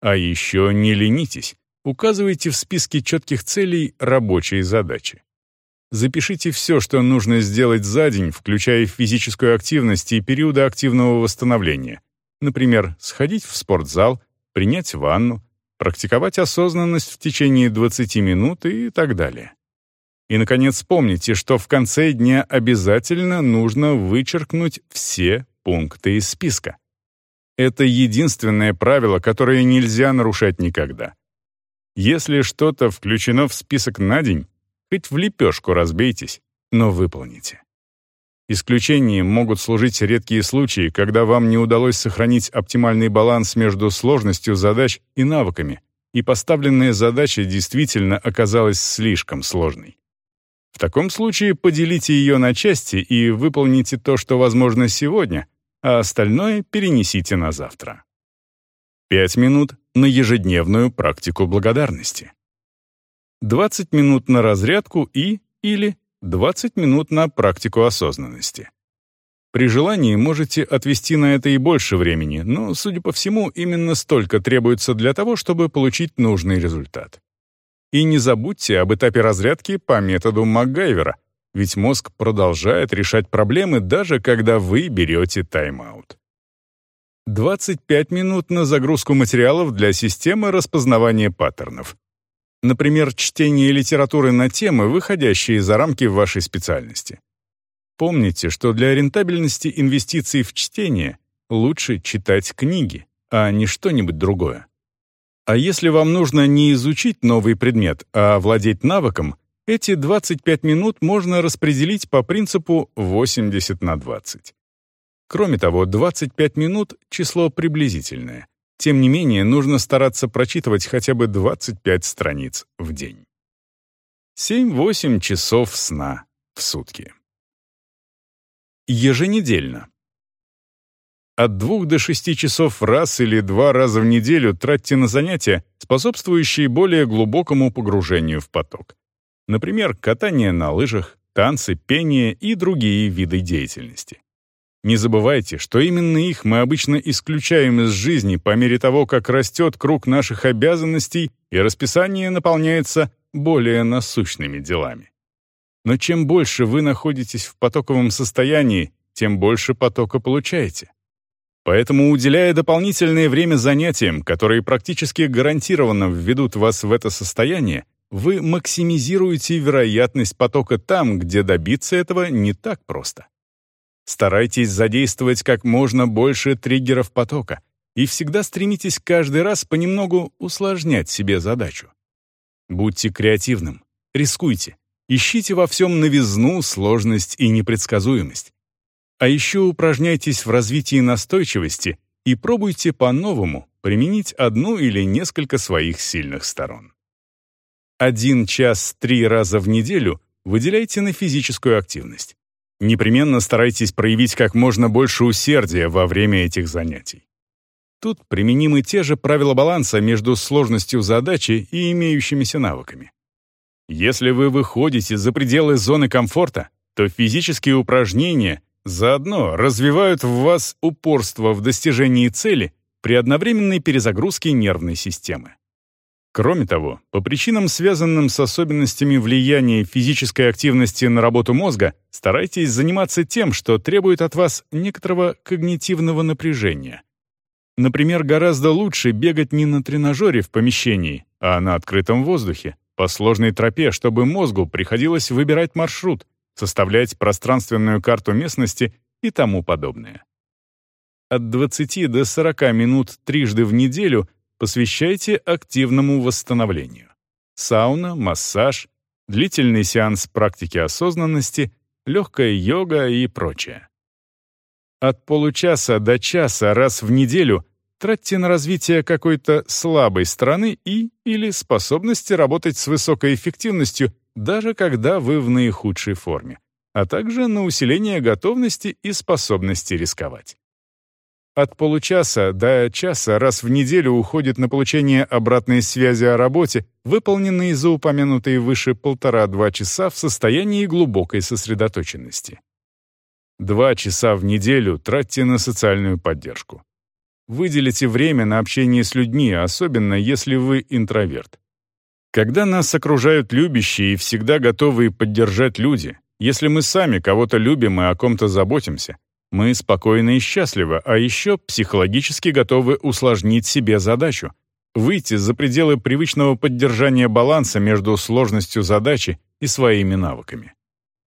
А еще не ленитесь, указывайте в списке четких целей рабочие задачи. Запишите все, что нужно сделать за день, включая физическую активность и периоды активного восстановления. Например, сходить в спортзал, принять ванну, практиковать осознанность в течение 20 минут и так далее. И, наконец, помните, что в конце дня обязательно нужно вычеркнуть все пункты из списка. Это единственное правило, которое нельзя нарушать никогда. Если что-то включено в список на день, Хоть в лепешку разбейтесь, но выполните. Исключением могут служить редкие случаи, когда вам не удалось сохранить оптимальный баланс между сложностью задач и навыками, и поставленная задача действительно оказалась слишком сложной. В таком случае поделите ее на части и выполните то, что возможно сегодня, а остальное перенесите на завтра. Пять минут на ежедневную практику благодарности. 20 минут на разрядку и или 20 минут на практику осознанности. При желании можете отвести на это и больше времени, но, судя по всему, именно столько требуется для того, чтобы получить нужный результат. И не забудьте об этапе разрядки по методу МакГайвера, ведь мозг продолжает решать проблемы даже когда вы берете тайм-аут. 25 минут на загрузку материалов для системы распознавания паттернов. Например, чтение литературы на темы, выходящие за рамки вашей специальности. Помните, что для рентабельности инвестиций в чтение лучше читать книги, а не что-нибудь другое. А если вам нужно не изучить новый предмет, а владеть навыком, эти 25 минут можно распределить по принципу 80 на 20. Кроме того, 25 минут — число приблизительное. Тем не менее, нужно стараться прочитывать хотя бы 25 страниц в день. 7-8 часов сна в сутки. Еженедельно. От 2 до 6 часов раз или два раза в неделю тратьте на занятия, способствующие более глубокому погружению в поток. Например, катание на лыжах, танцы, пение и другие виды деятельности. Не забывайте, что именно их мы обычно исключаем из жизни по мере того, как растет круг наших обязанностей и расписание наполняется более насущными делами. Но чем больше вы находитесь в потоковом состоянии, тем больше потока получаете. Поэтому, уделяя дополнительное время занятиям, которые практически гарантированно введут вас в это состояние, вы максимизируете вероятность потока там, где добиться этого не так просто. Старайтесь задействовать как можно больше триггеров потока и всегда стремитесь каждый раз понемногу усложнять себе задачу. Будьте креативным, рискуйте, ищите во всем новизну, сложность и непредсказуемость. А еще упражняйтесь в развитии настойчивости и пробуйте по-новому применить одну или несколько своих сильных сторон. Один час три раза в неделю выделяйте на физическую активность. Непременно старайтесь проявить как можно больше усердия во время этих занятий. Тут применимы те же правила баланса между сложностью задачи и имеющимися навыками. Если вы выходите за пределы зоны комфорта, то физические упражнения заодно развивают в вас упорство в достижении цели при одновременной перезагрузке нервной системы. Кроме того, по причинам, связанным с особенностями влияния физической активности на работу мозга, старайтесь заниматься тем, что требует от вас некоторого когнитивного напряжения. Например, гораздо лучше бегать не на тренажере в помещении, а на открытом воздухе, по сложной тропе, чтобы мозгу приходилось выбирать маршрут, составлять пространственную карту местности и тому подобное. От 20 до 40 минут трижды в неделю – посвящайте активному восстановлению. сауна, массаж, длительный сеанс практики осознанности, легкая йога и прочее. От получаса до часа раз в неделю тратьте на развитие какой-то слабой стороны и или способности работать с высокой эффективностью, даже когда вы в наихудшей форме, а также на усиление готовности и способности рисковать. От получаса до часа раз в неделю уходит на получение обратной связи о работе, выполненной за упомянутые выше полтора-два часа в состоянии глубокой сосредоточенности. Два часа в неделю тратьте на социальную поддержку. Выделите время на общение с людьми, особенно если вы интроверт. Когда нас окружают любящие и всегда готовые поддержать люди, если мы сами кого-то любим и о ком-то заботимся, мы спокойны и счастливы, а еще психологически готовы усложнить себе задачу, выйти за пределы привычного поддержания баланса между сложностью задачи и своими навыками.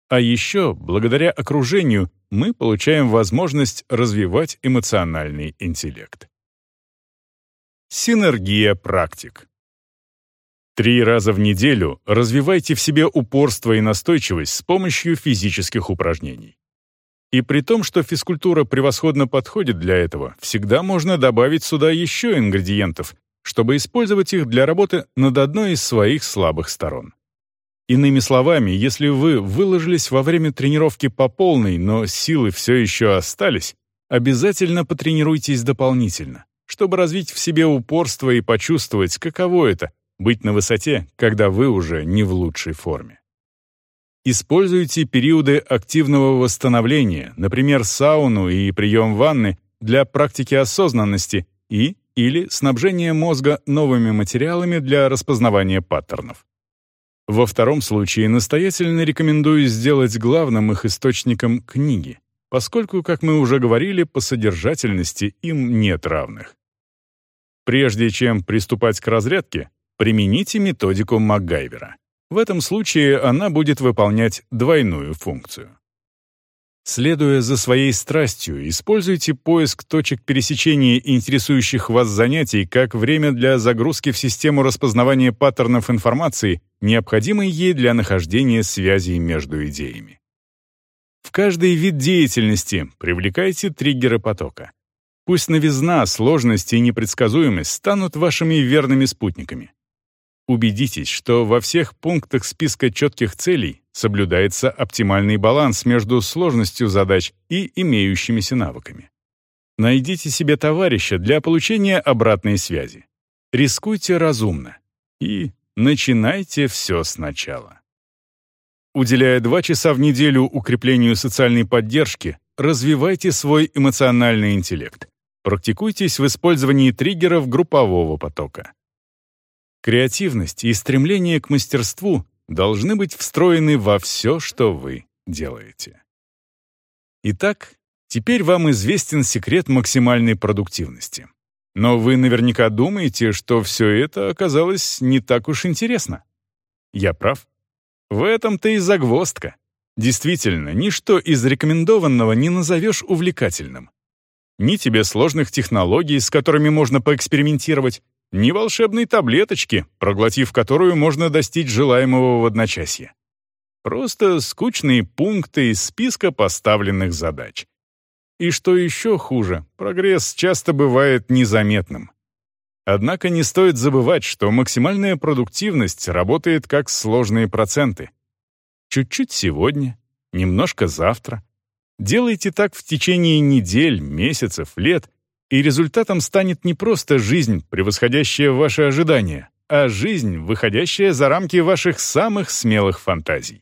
А еще, благодаря окружению, мы получаем возможность развивать эмоциональный интеллект. Синергия практик. Три раза в неделю развивайте в себе упорство и настойчивость с помощью физических упражнений. И при том, что физкультура превосходно подходит для этого, всегда можно добавить сюда еще ингредиентов, чтобы использовать их для работы над одной из своих слабых сторон. Иными словами, если вы выложились во время тренировки по полной, но силы все еще остались, обязательно потренируйтесь дополнительно, чтобы развить в себе упорство и почувствовать, каково это — быть на высоте, когда вы уже не в лучшей форме. Используйте периоды активного восстановления, например, сауну и прием ванны, для практики осознанности и или снабжения мозга новыми материалами для распознавания паттернов. Во втором случае настоятельно рекомендую сделать главным их источником книги, поскольку, как мы уже говорили, по содержательности им нет равных. Прежде чем приступать к разрядке, примените методику МакГайвера. В этом случае она будет выполнять двойную функцию. Следуя за своей страстью, используйте поиск точек пересечения интересующих вас занятий как время для загрузки в систему распознавания паттернов информации, необходимой ей для нахождения связей между идеями. В каждый вид деятельности привлекайте триггеры потока. Пусть новизна, сложность и непредсказуемость станут вашими верными спутниками. Убедитесь, что во всех пунктах списка четких целей соблюдается оптимальный баланс между сложностью задач и имеющимися навыками. Найдите себе товарища для получения обратной связи. Рискуйте разумно и начинайте все сначала. Уделяя два часа в неделю укреплению социальной поддержки, развивайте свой эмоциональный интеллект. Практикуйтесь в использовании триггеров группового потока. Креативность и стремление к мастерству должны быть встроены во все, что вы делаете. Итак, теперь вам известен секрет максимальной продуктивности. Но вы наверняка думаете, что все это оказалось не так уж интересно. Я прав? В этом-то и загвоздка. Действительно, ничто из рекомендованного не назовешь увлекательным. Ни тебе сложных технологий, с которыми можно поэкспериментировать, ни волшебной таблеточки, проглотив которую можно достичь желаемого в одночасье. Просто скучные пункты из списка поставленных задач. И что еще хуже, прогресс часто бывает незаметным. Однако не стоит забывать, что максимальная продуктивность работает как сложные проценты. Чуть-чуть сегодня, немножко завтра. Делайте так в течение недель, месяцев, лет, и результатом станет не просто жизнь, превосходящая ваши ожидания, а жизнь, выходящая за рамки ваших самых смелых фантазий.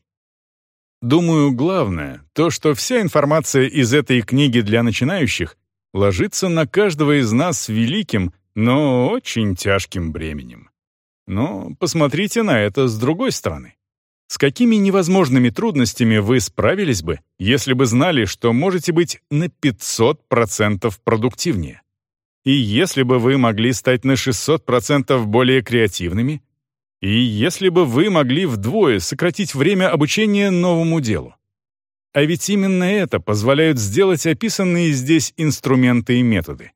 Думаю, главное — то, что вся информация из этой книги для начинающих ложится на каждого из нас великим, но очень тяжким бременем. Но посмотрите на это с другой стороны. С какими невозможными трудностями вы справились бы, если бы знали, что можете быть на 500% продуктивнее? И если бы вы могли стать на 600% более креативными? И если бы вы могли вдвое сократить время обучения новому делу? А ведь именно это позволяют сделать описанные здесь инструменты и методы.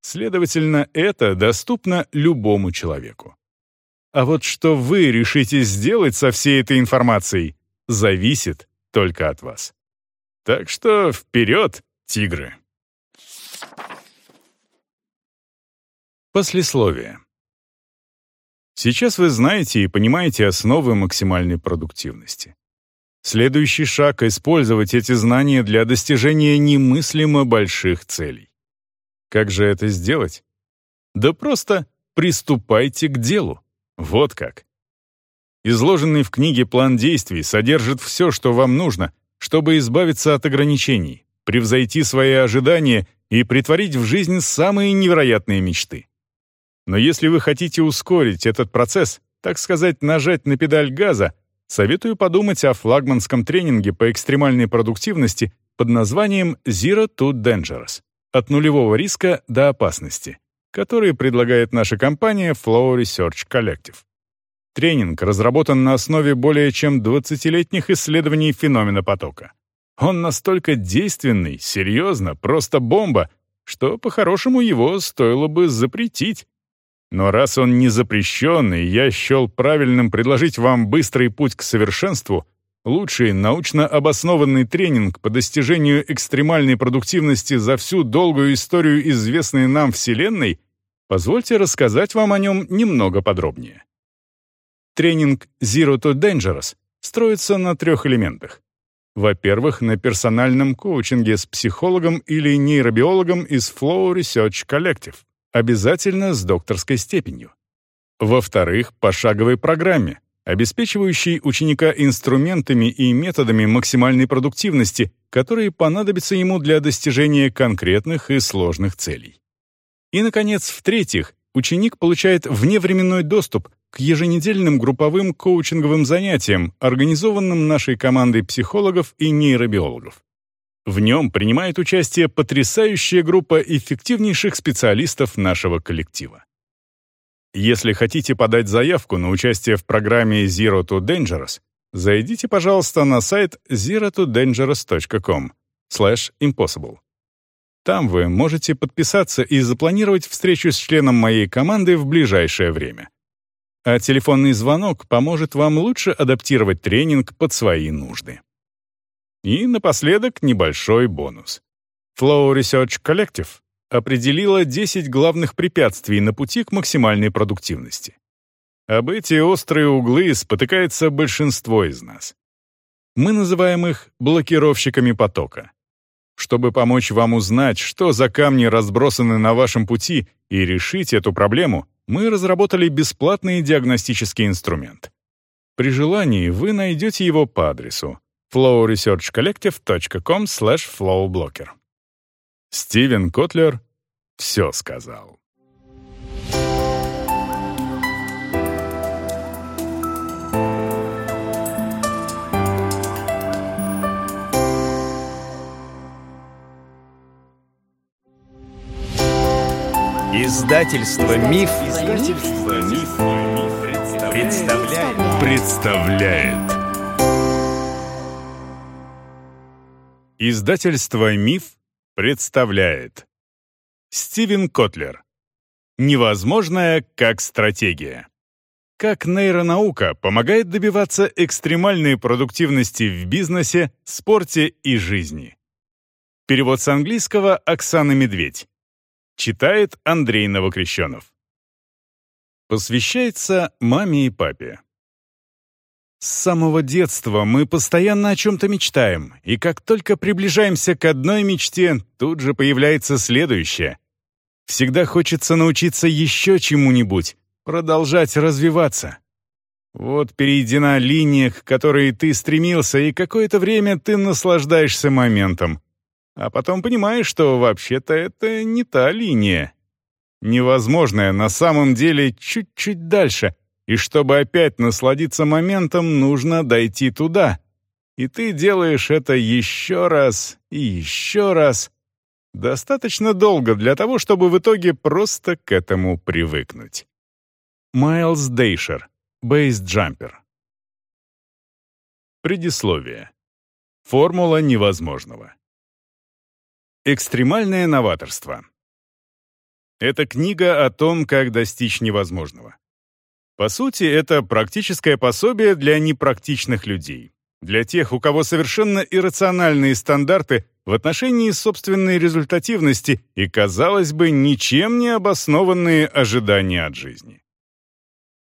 Следовательно, это доступно любому человеку. А вот что вы решите сделать со всей этой информацией, зависит только от вас. Так что вперед, тигры! Послесловие. Сейчас вы знаете и понимаете основы максимальной продуктивности. Следующий шаг — использовать эти знания для достижения немыслимо больших целей. Как же это сделать? Да просто приступайте к делу. Вот как. Изложенный в книге план действий содержит все, что вам нужно, чтобы избавиться от ограничений, превзойти свои ожидания и притворить в жизнь самые невероятные мечты. Но если вы хотите ускорить этот процесс, так сказать, нажать на педаль газа, советую подумать о флагманском тренинге по экстремальной продуктивности под названием Zero to Dangerous — от нулевого риска до опасности, который предлагает наша компания Flow Research Collective. Тренинг разработан на основе более чем 20-летних исследований феномена потока. Он настолько действенный, серьезно, просто бомба, что по-хорошему его стоило бы запретить. Но раз он не запрещенный, я счел правильным предложить вам быстрый путь к совершенству, лучший научно обоснованный тренинг по достижению экстремальной продуктивности за всю долгую историю известной нам Вселенной, позвольте рассказать вам о нем немного подробнее. Тренинг Zero to Dangerous строится на трех элементах. Во-первых, на персональном коучинге с психологом или нейробиологом из Flow Research Collective, обязательно с докторской степенью. Во-вторых, пошаговой программе, обеспечивающей ученика инструментами и методами максимальной продуктивности, которые понадобятся ему для достижения конкретных и сложных целей. И, наконец, в-третьих, ученик получает вневременной доступ к еженедельным групповым коучинговым занятиям, организованным нашей командой психологов и нейробиологов. В нем принимает участие потрясающая группа эффективнейших специалистов нашего коллектива. Если хотите подать заявку на участие в программе Zero to Dangerous, зайдите, пожалуйста, на сайт zerotodangerous.com impossible. Там вы можете подписаться и запланировать встречу с членом моей команды в ближайшее время а телефонный звонок поможет вам лучше адаптировать тренинг под свои нужды. И напоследок небольшой бонус. Flow Research Collective определила 10 главных препятствий на пути к максимальной продуктивности. Об эти острые углы спотыкается большинство из нас. Мы называем их блокировщиками потока. Чтобы помочь вам узнать, что за камни разбросаны на вашем пути и решить эту проблему, мы разработали бесплатный диагностический инструмент. При желании вы найдете его по адресу flowresearchcollective.com flowblocker. Стивен Котлер все сказал. Издательство Миф, Издательство Миф, представляет. представляет. Издательство Миф представляет. Стивен Котлер. Невозможное как стратегия. Как нейронаука помогает добиваться экстремальной продуктивности в бизнесе, спорте и жизни. Перевод с английского Оксаны Медведь. Читает Андрей Новокрещенов. Посвящается маме и папе. С самого детства мы постоянно о чем-то мечтаем, и как только приближаемся к одной мечте, тут же появляется следующая. Всегда хочется научиться еще чему-нибудь, продолжать развиваться. Вот перейдена линия, к которой ты стремился, и какое-то время ты наслаждаешься моментом. А потом понимаешь, что вообще-то это не та линия. Невозможная на самом деле чуть-чуть дальше. И чтобы опять насладиться моментом, нужно дойти туда. И ты делаешь это еще раз и еще раз. Достаточно долго для того, чтобы в итоге просто к этому привыкнуть. Майлз Дейшер, бейсджампер. Предисловие. Формула невозможного. Экстремальное новаторство. Это книга о том, как достичь невозможного. По сути, это практическое пособие для непрактичных людей, для тех, у кого совершенно иррациональные стандарты в отношении собственной результативности и, казалось бы, ничем не обоснованные ожидания от жизни.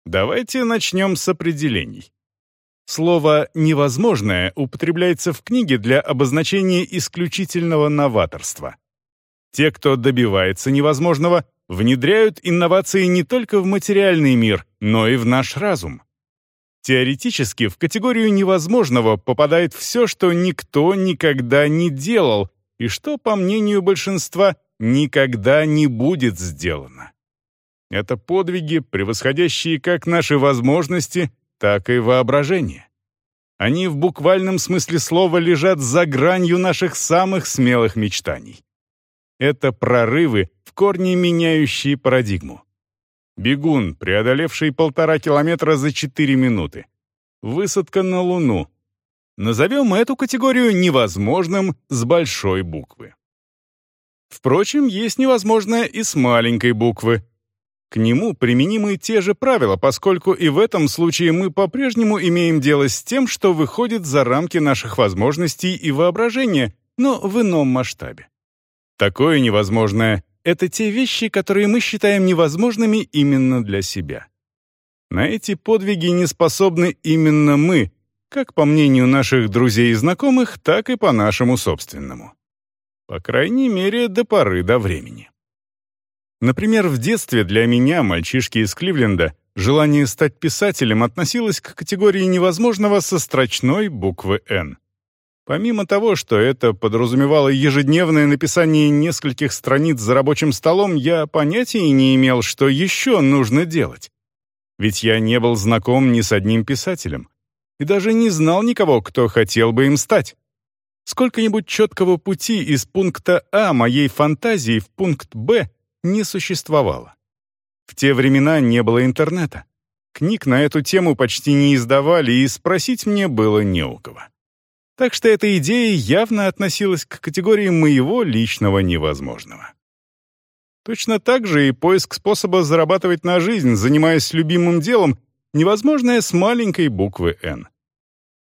Давайте начнем с определений. Слово «невозможное» употребляется в книге для обозначения исключительного новаторства. Те, кто добивается невозможного, внедряют инновации не только в материальный мир, но и в наш разум. Теоретически в категорию невозможного попадает все, что никто никогда не делал и что, по мнению большинства, никогда не будет сделано. Это подвиги, превосходящие как наши возможности, так и воображение. Они в буквальном смысле слова лежат за гранью наших самых смелых мечтаний. Это прорывы, в корне меняющие парадигму. Бегун, преодолевший полтора километра за четыре минуты. Высадка на Луну. Назовем эту категорию невозможным с большой буквы. Впрочем, есть невозможное и с маленькой буквы. К нему применимы те же правила, поскольку и в этом случае мы по-прежнему имеем дело с тем, что выходит за рамки наших возможностей и воображения, но в ином масштабе. Такое невозможное — это те вещи, которые мы считаем невозможными именно для себя. На эти подвиги не способны именно мы, как по мнению наших друзей и знакомых, так и по нашему собственному. По крайней мере, до поры до времени. Например, в детстве для меня, мальчишки из Кливленда, желание стать писателем относилось к категории невозможного со строчной буквы «Н». Помимо того, что это подразумевало ежедневное написание нескольких страниц за рабочим столом, я понятия не имел, что еще нужно делать. Ведь я не был знаком ни с одним писателем и даже не знал никого, кто хотел бы им стать. Сколько-нибудь четкого пути из пункта А моей фантазии в пункт Б не существовало. В те времена не было интернета. Книг на эту тему почти не издавали, и спросить мне было не у кого. Так что эта идея явно относилась к категории моего личного невозможного. Точно так же и поиск способа зарабатывать на жизнь, занимаясь любимым делом, невозможное с маленькой буквы «Н».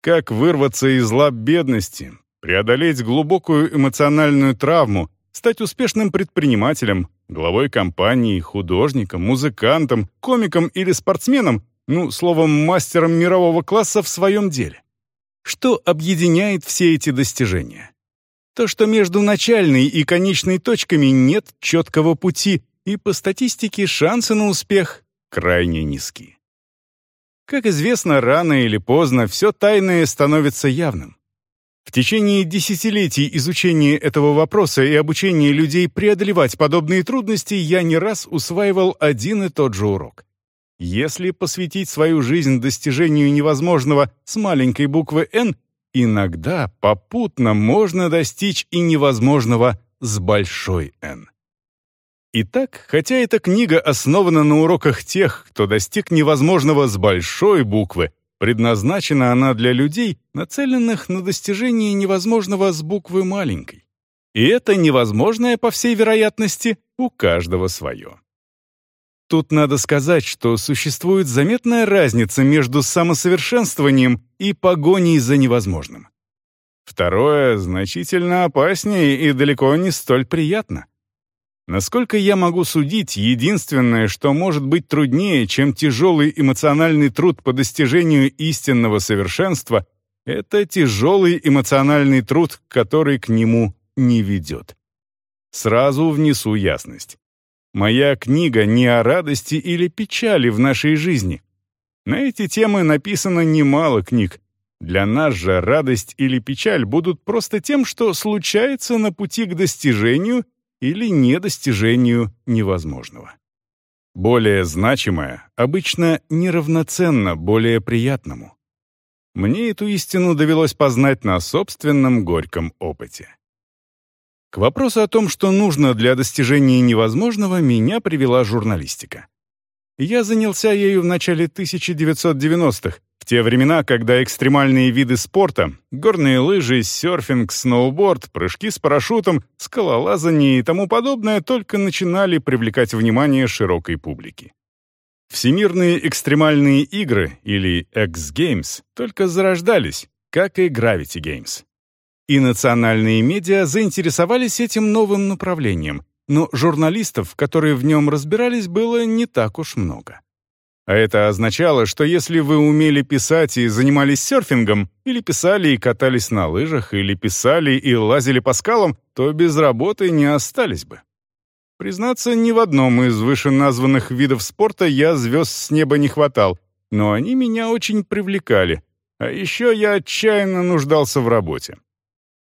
Как вырваться из лап бедности, преодолеть глубокую эмоциональную травму, стать успешным предпринимателем, главой компании, художником, музыкантом, комиком или спортсменом, ну, словом, мастером мирового класса в своем деле. Что объединяет все эти достижения? То, что между начальной и конечной точками нет четкого пути, и по статистике шансы на успех крайне низки. Как известно, рано или поздно все тайное становится явным. В течение десятилетий изучения этого вопроса и обучения людей преодолевать подобные трудности я не раз усваивал один и тот же урок. Если посвятить свою жизнь достижению невозможного с маленькой буквы «Н», иногда попутно можно достичь и невозможного с большой «Н». Итак, хотя эта книга основана на уроках тех, кто достиг невозможного с большой буквы, Предназначена она для людей, нацеленных на достижение невозможного с буквы маленькой. И это невозможное, по всей вероятности, у каждого свое. Тут надо сказать, что существует заметная разница между самосовершенствованием и погоней за невозможным. Второе значительно опаснее и далеко не столь приятно. Насколько я могу судить, единственное, что может быть труднее, чем тяжелый эмоциональный труд по достижению истинного совершенства, это тяжелый эмоциональный труд, который к нему не ведет. Сразу внесу ясность. Моя книга не о радости или печали в нашей жизни. На эти темы написано немало книг. Для нас же радость или печаль будут просто тем, что случается на пути к достижению или недостижению невозможного. Более значимое обычно неравноценно более приятному. Мне эту истину довелось познать на собственном горьком опыте. К вопросу о том, что нужно для достижения невозможного, меня привела журналистика. Я занялся ею в начале 1990-х, в те времена, когда экстремальные виды спорта — горные лыжи, серфинг, сноуборд, прыжки с парашютом, скалолазание и тому подобное — только начинали привлекать внимание широкой публики. Всемирные экстремальные игры, или X-Games, только зарождались, как и Gravity Games. И национальные медиа заинтересовались этим новым направлением, но журналистов, которые в нем разбирались, было не так уж много. А это означало, что если вы умели писать и занимались серфингом, или писали и катались на лыжах, или писали и лазили по скалам, то без работы не остались бы. Признаться, ни в одном из вышеназванных видов спорта я звезд с неба не хватал, но они меня очень привлекали. А еще я отчаянно нуждался в работе.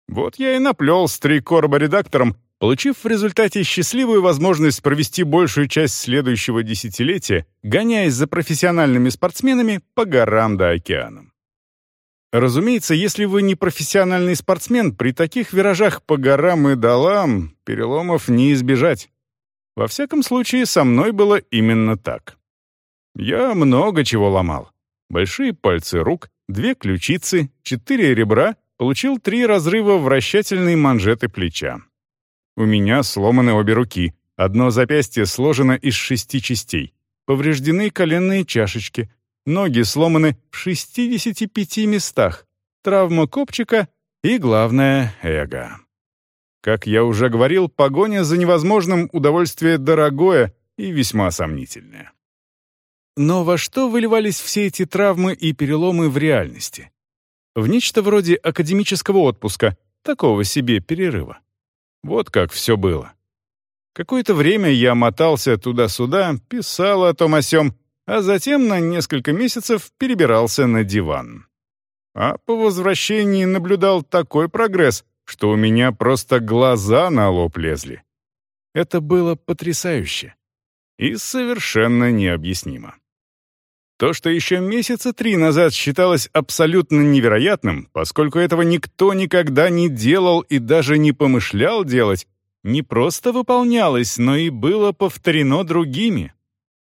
Вот я и наплел с три короба редактором, получив в результате счастливую возможность провести большую часть следующего десятилетия, гоняясь за профессиональными спортсменами по горам да океанам. Разумеется, если вы не профессиональный спортсмен, при таких виражах по горам и долам переломов не избежать. Во всяком случае, со мной было именно так. Я много чего ломал. Большие пальцы рук, две ключицы, четыре ребра, получил три разрыва вращательной манжеты плеча. У меня сломаны обе руки, одно запястье сложено из шести частей, повреждены коленные чашечки, ноги сломаны в 65 местах, травма копчика и, главное, эго. Как я уже говорил, погоня за невозможным удовольствие дорогое и весьма сомнительное. Но во что выливались все эти травмы и переломы в реальности? В нечто вроде академического отпуска, такого себе перерыва. Вот как все было. Какое-то время я мотался туда-сюда, писал о том о сём, а затем на несколько месяцев перебирался на диван. А по возвращении наблюдал такой прогресс, что у меня просто глаза на лоб лезли. Это было потрясающе и совершенно необъяснимо. То, что еще месяца три назад считалось абсолютно невероятным, поскольку этого никто никогда не делал и даже не помышлял делать, не просто выполнялось, но и было повторено другими.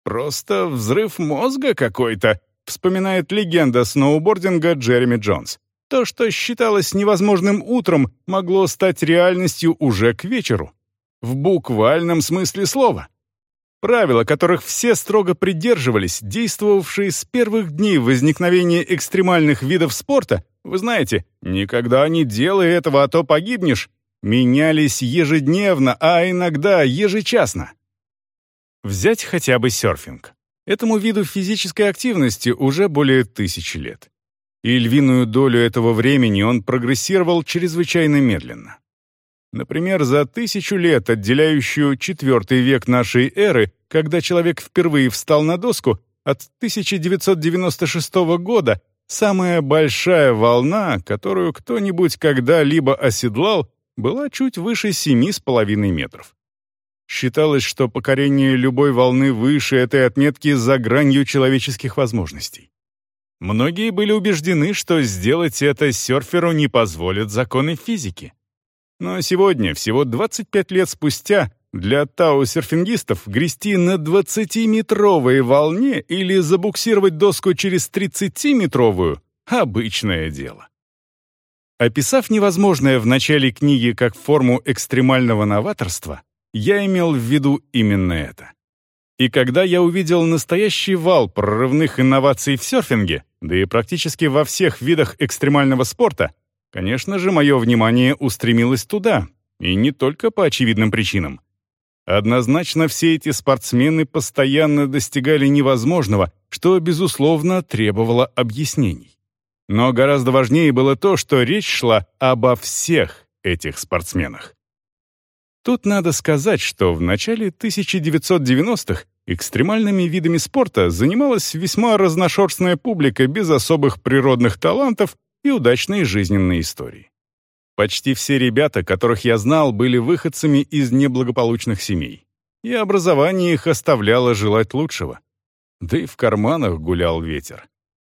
Просто взрыв мозга какой-то, вспоминает легенда сноубординга Джереми Джонс. То, что считалось невозможным утром, могло стать реальностью уже к вечеру. В буквальном смысле слова. Правила, которых все строго придерживались, действовавшие с первых дней возникновения экстремальных видов спорта, вы знаете, никогда не делай этого, а то погибнешь, менялись ежедневно, а иногда ежечасно. Взять хотя бы серфинг. Этому виду физической активности уже более тысячи лет. И львиную долю этого времени он прогрессировал чрезвычайно медленно. Например, за тысячу лет, отделяющую четвертый век нашей эры, когда человек впервые встал на доску, от 1996 года самая большая волна, которую кто-нибудь когда-либо оседлал, была чуть выше 7,5 метров. Считалось, что покорение любой волны выше этой отметки за гранью человеческих возможностей. Многие были убеждены, что сделать это серферу не позволят законы физики. Но сегодня, всего 25 лет спустя, для тау-серфингистов грести на 20-метровой волне или забуксировать доску через 30-метровую — обычное дело. Описав невозможное в начале книги как форму экстремального новаторства, я имел в виду именно это. И когда я увидел настоящий вал прорывных инноваций в серфинге, да и практически во всех видах экстремального спорта, Конечно же, мое внимание устремилось туда, и не только по очевидным причинам. Однозначно все эти спортсмены постоянно достигали невозможного, что, безусловно, требовало объяснений. Но гораздо важнее было то, что речь шла обо всех этих спортсменах. Тут надо сказать, что в начале 1990-х экстремальными видами спорта занималась весьма разношерстная публика без особых природных талантов и удачные жизненные истории. Почти все ребята, которых я знал, были выходцами из неблагополучных семей. И образование их оставляло желать лучшего. Да и в карманах гулял ветер.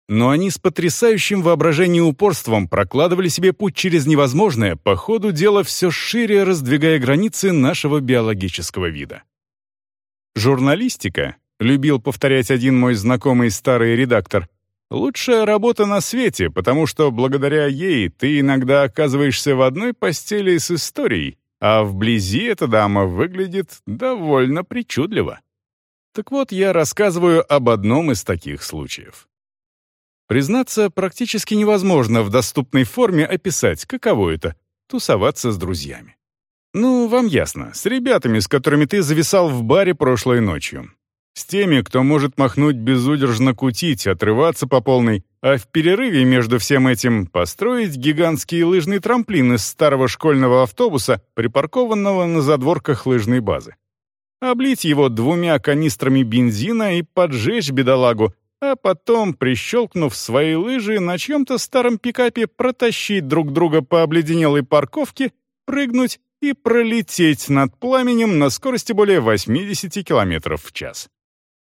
Но они с потрясающим воображением и упорством прокладывали себе путь через невозможное, по ходу дела все шире раздвигая границы нашего биологического вида. Журналистика, любил повторять один мой знакомый старый редактор, Лучшая работа на свете, потому что благодаря ей ты иногда оказываешься в одной постели с историей, а вблизи эта дама выглядит довольно причудливо. Так вот, я рассказываю об одном из таких случаев. Признаться, практически невозможно в доступной форме описать, каково это — тусоваться с друзьями. Ну, вам ясно, с ребятами, с которыми ты зависал в баре прошлой ночью. С теми, кто может махнуть безудержно кутить, отрываться по полной, а в перерыве между всем этим построить гигантский лыжный трамплин из старого школьного автобуса, припаркованного на задворках лыжной базы. Облить его двумя канистрами бензина и поджечь бедолагу, а потом, прищелкнув свои лыжи, на чьем-то старом пикапе протащить друг друга по обледенелой парковке, прыгнуть и пролететь над пламенем на скорости более 80 км в час.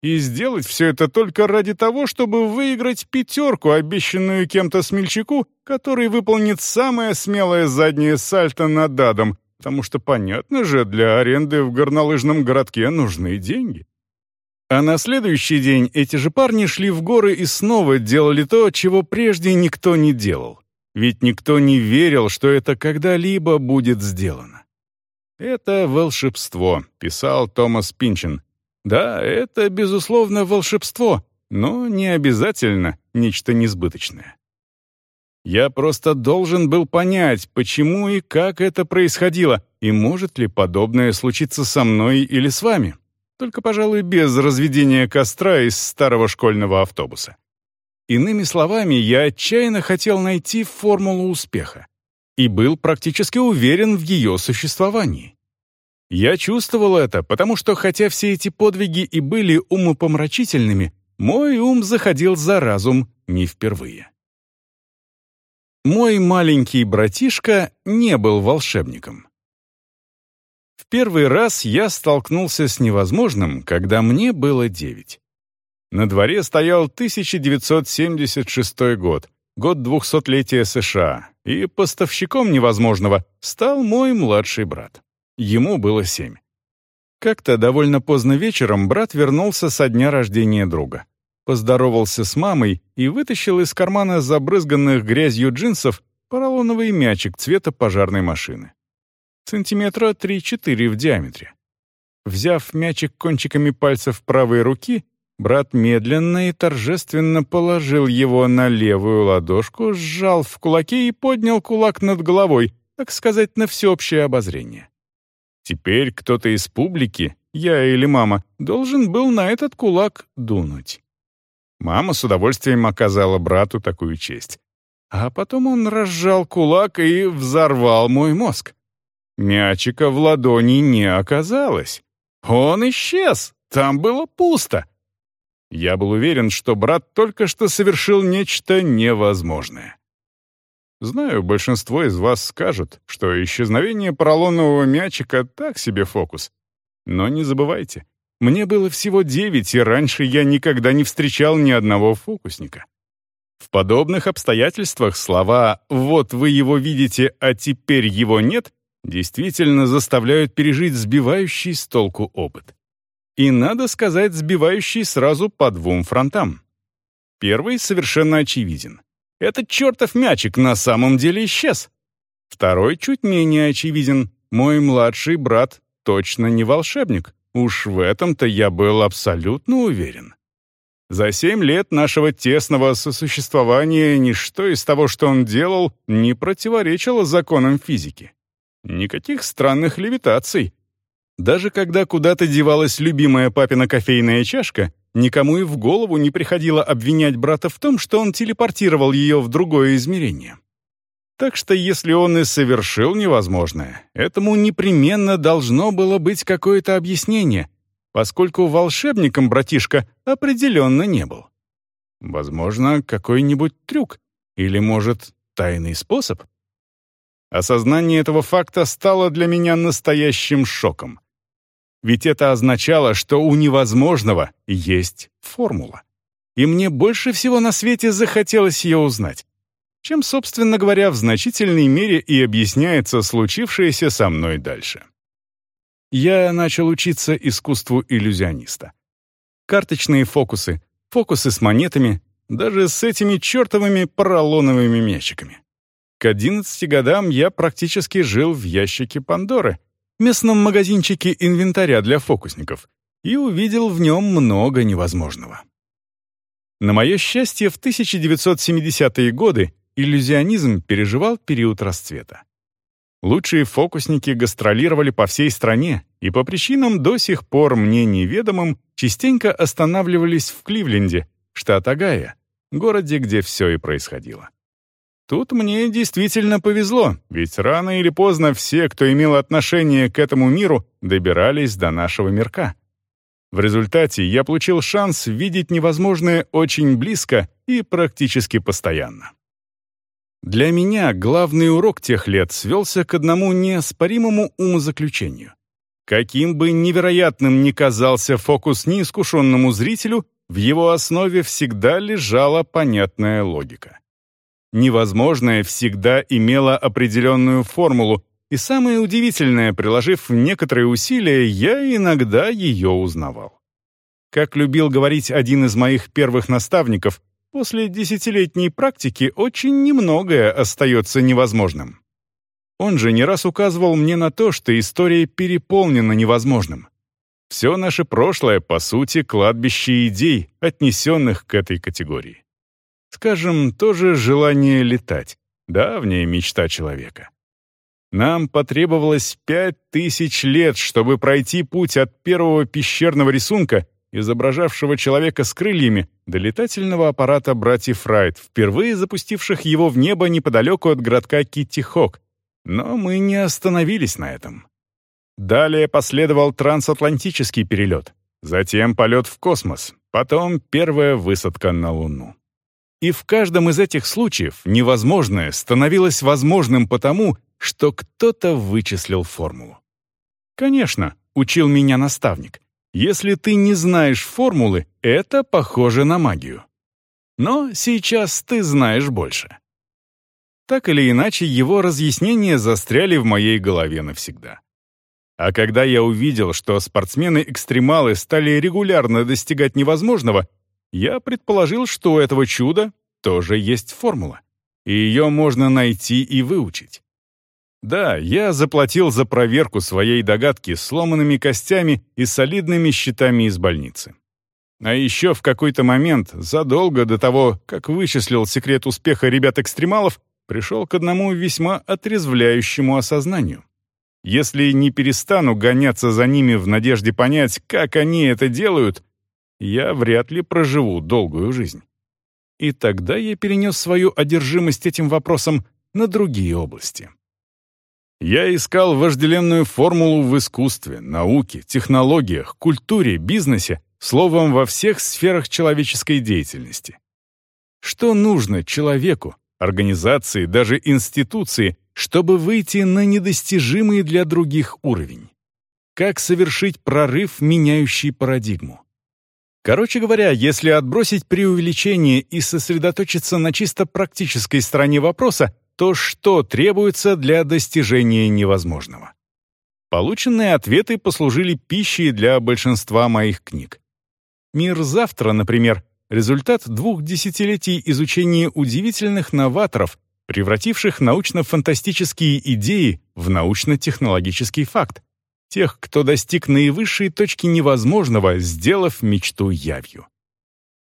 И сделать все это только ради того, чтобы выиграть пятерку, обещанную кем-то смельчаку, который выполнит самое смелое заднее сальто над адом, потому что, понятно же, для аренды в горнолыжном городке нужны деньги. А на следующий день эти же парни шли в горы и снова делали то, чего прежде никто не делал. Ведь никто не верил, что это когда-либо будет сделано. «Это волшебство», — писал Томас Пинчен, да, это, безусловно, волшебство, но не обязательно нечто несбыточное. Я просто должен был понять, почему и как это происходило, и может ли подобное случиться со мной или с вами. Только, пожалуй, без разведения костра из старого школьного автобуса. Иными словами, я отчаянно хотел найти формулу успеха и был практически уверен в ее существовании. Я чувствовал это, потому что, хотя все эти подвиги и были умопомрачительными, мой ум заходил за разум не впервые. Мой маленький братишка не был волшебником. В первый раз я столкнулся с невозможным, когда мне было девять. На дворе стоял 1976 год, год двухсотлетия США, и поставщиком невозможного стал мой младший брат. Ему было семь. Как-то довольно поздно вечером брат вернулся со дня рождения друга. Поздоровался с мамой и вытащил из кармана забрызганных грязью джинсов поролоновый мячик цвета пожарной машины. Сантиметра 3-4 в диаметре. Взяв мячик кончиками пальцев правой руки, брат медленно и торжественно положил его на левую ладошку, сжал в кулаке и поднял кулак над головой, так сказать, на всеобщее обозрение. Теперь кто-то из публики, я или мама, должен был на этот кулак дунуть. Мама с удовольствием оказала брату такую честь. А потом он разжал кулак и взорвал мой мозг. Мячика в ладони не оказалось. Он исчез, там было пусто. Я был уверен, что брат только что совершил нечто невозможное. Знаю, большинство из вас скажут, что исчезновение поролонового мячика — так себе фокус. Но не забывайте, мне было всего девять, и раньше я никогда не встречал ни одного фокусника. В подобных обстоятельствах слова «вот вы его видите, а теперь его нет» действительно заставляют пережить сбивающий с толку опыт. И, надо сказать, сбивающий сразу по двум фронтам. Первый совершенно очевиден. Этот чертов мячик на самом деле исчез. Второй чуть менее очевиден. Мой младший брат точно не волшебник. Уж в этом-то я был абсолютно уверен. За семь лет нашего тесного сосуществования ничто из того, что он делал, не противоречило законам физики. Никаких странных левитаций. Даже когда куда-то девалась любимая папина кофейная чашка, Никому и в голову не приходило обвинять брата в том, что он телепортировал ее в другое измерение. Так что если он и совершил невозможное, этому непременно должно было быть какое-то объяснение, поскольку волшебником братишка определенно не был. Возможно, какой-нибудь трюк или, может, тайный способ? Осознание этого факта стало для меня настоящим шоком. Ведь это означало, что у невозможного есть формула. И мне больше всего на свете захотелось ее узнать. Чем, собственно говоря, в значительной мере и объясняется случившееся со мной дальше. Я начал учиться искусству иллюзиониста. Карточные фокусы, фокусы с монетами, даже с этими чертовыми поролоновыми мячиками. К 11 годам я практически жил в ящике Пандоры — местном магазинчике инвентаря для фокусников, и увидел в нем много невозможного. На мое счастье, в 1970-е годы иллюзионизм переживал период расцвета. Лучшие фокусники гастролировали по всей стране и по причинам до сих пор мне неведомым частенько останавливались в Кливленде, штат Огайо, городе, где все и происходило. Тут мне действительно повезло, ведь рано или поздно все, кто имел отношение к этому миру, добирались до нашего мирка. В результате я получил шанс видеть невозможное очень близко и практически постоянно. Для меня главный урок тех лет свелся к одному неоспоримому умозаключению. Каким бы невероятным ни казался фокус неискушенному зрителю, в его основе всегда лежала понятная логика. Невозможное всегда имело определенную формулу, и самое удивительное, приложив некоторые усилия, я иногда ее узнавал. Как любил говорить один из моих первых наставников, После десятилетней практики очень немногое остается невозможным. Он же не раз указывал мне на то, что история переполнена невозможным. Все наше прошлое, по сути, кладбище идей, отнесенных к этой категории. Скажем, тоже желание летать, давняя мечта человека. Нам потребовалось пять тысяч лет, чтобы пройти путь от первого пещерного рисунка изображавшего человека с крыльями, до летательного аппарата братьев Райт, впервые запустивших его в небо неподалеку от городка Китти-Хок. Но мы не остановились на этом. Далее последовал трансатлантический перелет, затем полет в космос, потом первая высадка на Луну. И в каждом из этих случаев невозможное становилось возможным потому, что кто-то вычислил формулу. Конечно, учил меня наставник, если ты не знаешь формулы, это похоже на магию. Но сейчас ты знаешь больше. Так или иначе, его разъяснения застряли в моей голове навсегда. А когда я увидел, что спортсмены-экстремалы стали регулярно достигать невозможного, я предположил, что у этого чуда тоже есть формула, и ее можно найти и выучить. Да, я заплатил за проверку своей догадки сломанными костями и солидными счетами из больницы. А еще в какой-то момент, задолго до того, как вычислил секрет успеха ребят-экстремалов, пришел к одному весьма отрезвляющему осознанию. Если не перестану гоняться за ними в надежде понять, как они это делают, я вряд ли проживу долгую жизнь. И тогда я перенес свою одержимость этим вопросом на другие области. Я искал вожделенную формулу в искусстве, науке, технологиях, культуре, бизнесе, словом, во всех сферах человеческой деятельности. Что нужно человеку, организации, даже институции, чтобы выйти на недостижимый для других уровень? Как совершить прорыв, меняющий парадигму? Короче говоря, если отбросить преувеличение и сосредоточиться на чисто практической стороне вопроса, то что требуется для достижения невозможного. Полученные ответы послужили пищей для большинства моих книг. «Мир завтра», например, результат двух десятилетий изучения удивительных новаторов, превративших научно-фантастические идеи в научно-технологический факт, тех, кто достиг наивысшей точки невозможного, сделав мечту явью.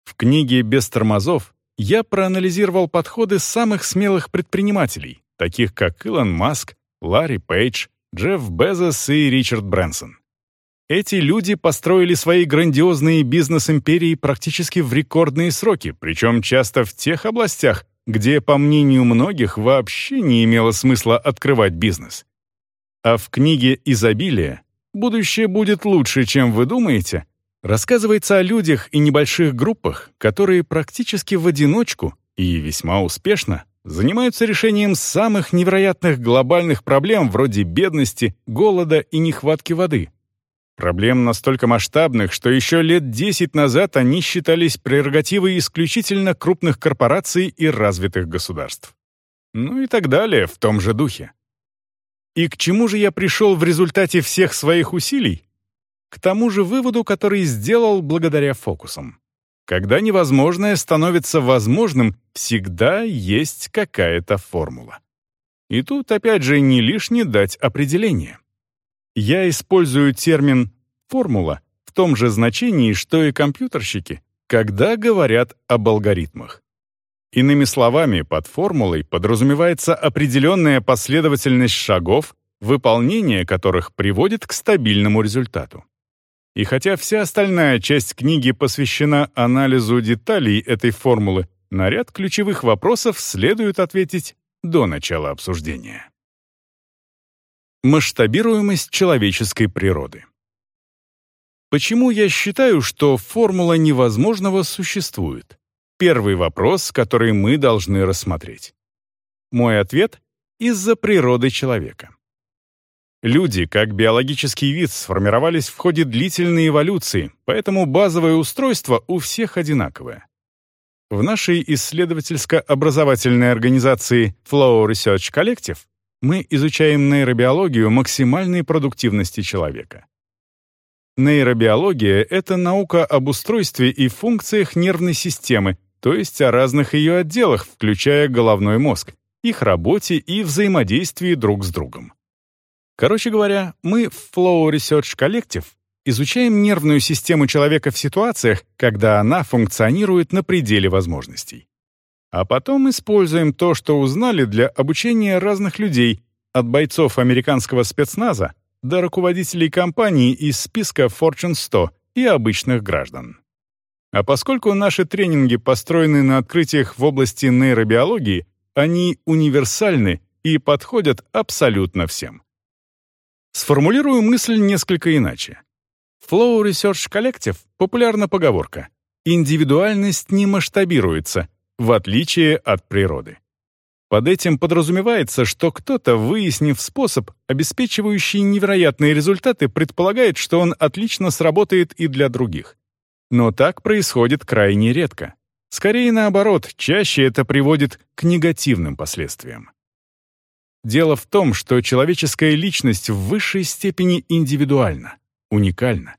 В книге «Без тормозов» я проанализировал подходы самых смелых предпринимателей, таких как Илон Маск, Ларри Пейдж, Джефф Безос и Ричард Брэнсон. Эти люди построили свои грандиозные бизнес-империи практически в рекордные сроки, причем часто в тех областях, где, по мнению многих, вообще не имело смысла открывать бизнес. А в книге «Изобилие» «Будущее будет лучше, чем вы думаете» Рассказывается о людях и небольших группах, которые практически в одиночку и весьма успешно занимаются решением самых невероятных глобальных проблем вроде бедности, голода и нехватки воды. Проблем настолько масштабных, что еще лет 10 назад они считались прерогативой исключительно крупных корпораций и развитых государств. Ну и так далее в том же духе. И к чему же я пришел в результате всех своих усилий? к тому же выводу, который сделал благодаря фокусам. Когда невозможное становится возможным, всегда есть какая-то формула. И тут опять же не лишне дать определение. Я использую термин «формула» в том же значении, что и компьютерщики, когда говорят об алгоритмах. Иными словами, под формулой подразумевается определенная последовательность шагов, выполнение которых приводит к стабильному результату. И хотя вся остальная часть книги посвящена анализу деталей этой формулы, на ряд ключевых вопросов следует ответить до начала обсуждения. Масштабируемость человеческой природы. Почему я считаю, что формула невозможного существует? Первый вопрос, который мы должны рассмотреть. Мой ответ — из-за природы человека. Люди, как биологический вид, сформировались в ходе длительной эволюции, поэтому базовое устройство у всех одинаковое. В нашей исследовательско-образовательной организации Flow Research Collective мы изучаем нейробиологию максимальной продуктивности человека. Нейробиология — это наука об устройстве и функциях нервной системы, то есть о разных ее отделах, включая головной мозг, их работе и взаимодействии друг с другом. Короче говоря, мы в Flow Research Collective изучаем нервную систему человека в ситуациях, когда она функционирует на пределе возможностей. А потом используем то, что узнали для обучения разных людей, от бойцов американского спецназа до руководителей компаний из списка Fortune 100 и обычных граждан. А поскольку наши тренинги построены на открытиях в области нейробиологии, они универсальны и подходят абсолютно всем. Сформулирую мысль несколько иначе. Flow Research Collective — популярна поговорка. Индивидуальность не масштабируется, в отличие от природы. Под этим подразумевается, что кто-то, выяснив способ, обеспечивающий невероятные результаты, предполагает, что он отлично сработает и для других. Но так происходит крайне редко. Скорее наоборот, чаще это приводит к негативным последствиям. Дело в том, что человеческая личность в высшей степени индивидуальна, уникальна.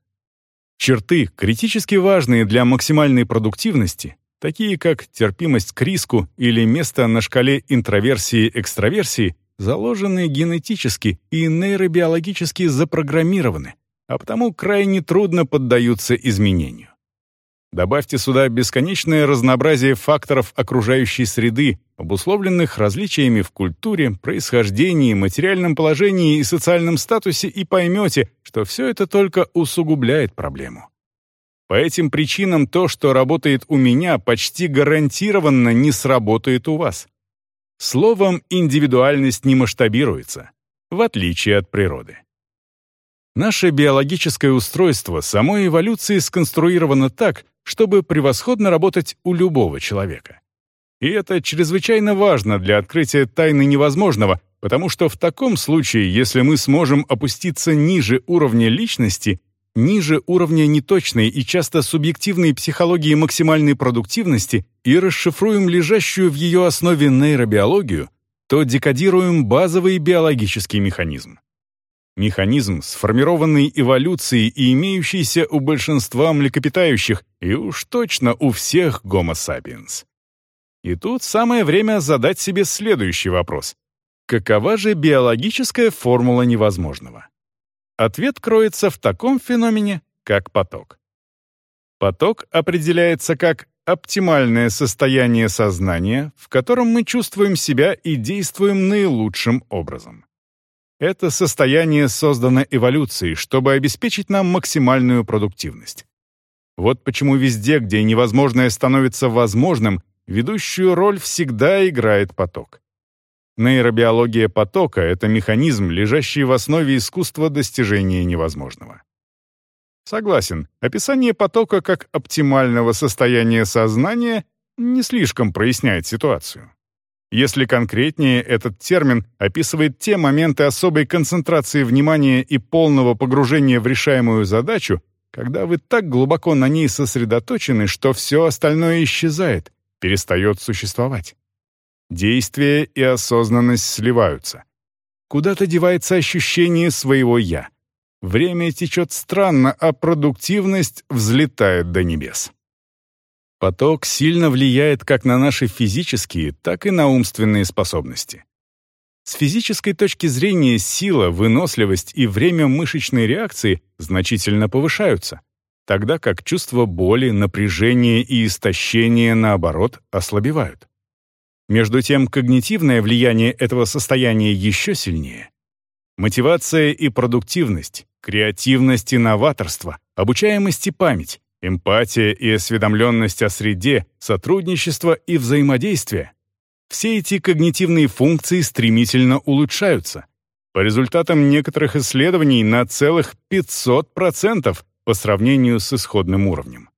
Черты, критически важные для максимальной продуктивности, такие как терпимость к риску или место на шкале интроверсии-экстраверсии, заложены генетически и нейробиологически запрограммированы, а потому крайне трудно поддаются изменению. Добавьте сюда бесконечное разнообразие факторов окружающей среды, обусловленных различиями в культуре, происхождении, материальном положении и социальном статусе, и поймете, что все это только усугубляет проблему. По этим причинам то, что работает у меня, почти гарантированно не сработает у вас. Словом, индивидуальность не масштабируется, в отличие от природы. Наше биологическое устройство самой эволюции сконструировано так, чтобы превосходно работать у любого человека. И это чрезвычайно важно для открытия тайны невозможного, потому что в таком случае, если мы сможем опуститься ниже уровня личности, ниже уровня неточной и часто субъективной психологии максимальной продуктивности и расшифруем лежащую в ее основе нейробиологию, то декодируем базовый биологический механизм. Механизм, сформированный эволюцией и имеющийся у большинства млекопитающих, и уж точно у всех Homo sapiens. И тут самое время задать себе следующий вопрос. Какова же биологическая формула невозможного? Ответ кроется в таком феномене, как поток. Поток определяется как оптимальное состояние сознания, в котором мы чувствуем себя и действуем наилучшим образом. Это состояние создано эволюцией, чтобы обеспечить нам максимальную продуктивность. Вот почему везде, где невозможное становится возможным, ведущую роль всегда играет поток. Нейробиология потока — это механизм, лежащий в основе искусства достижения невозможного. Согласен, описание потока как оптимального состояния сознания не слишком проясняет ситуацию. Если конкретнее, этот термин описывает те моменты особой концентрации внимания и полного погружения в решаемую задачу, когда вы так глубоко на ней сосредоточены, что все остальное исчезает, перестает существовать. Действие и осознанность сливаются. Куда-то девается ощущение своего «я». Время течет странно, а продуктивность взлетает до небес. Поток сильно влияет как на наши физические, так и на умственные способности. С физической точки зрения сила, выносливость и время мышечной реакции значительно повышаются. тогда как чувство боли, напряжения и истощения, наоборот, ослабевают. Между тем, когнитивное влияние этого состояния еще сильнее. Мотивация и продуктивность, креативность и новаторство, обучаемость и память, эмпатия и осведомленность о среде, сотрудничество и взаимодействие. Все эти когнитивные функции стремительно улучшаются. По результатам некоторых исследований на целых 500% по сравнению с исходным уровнем.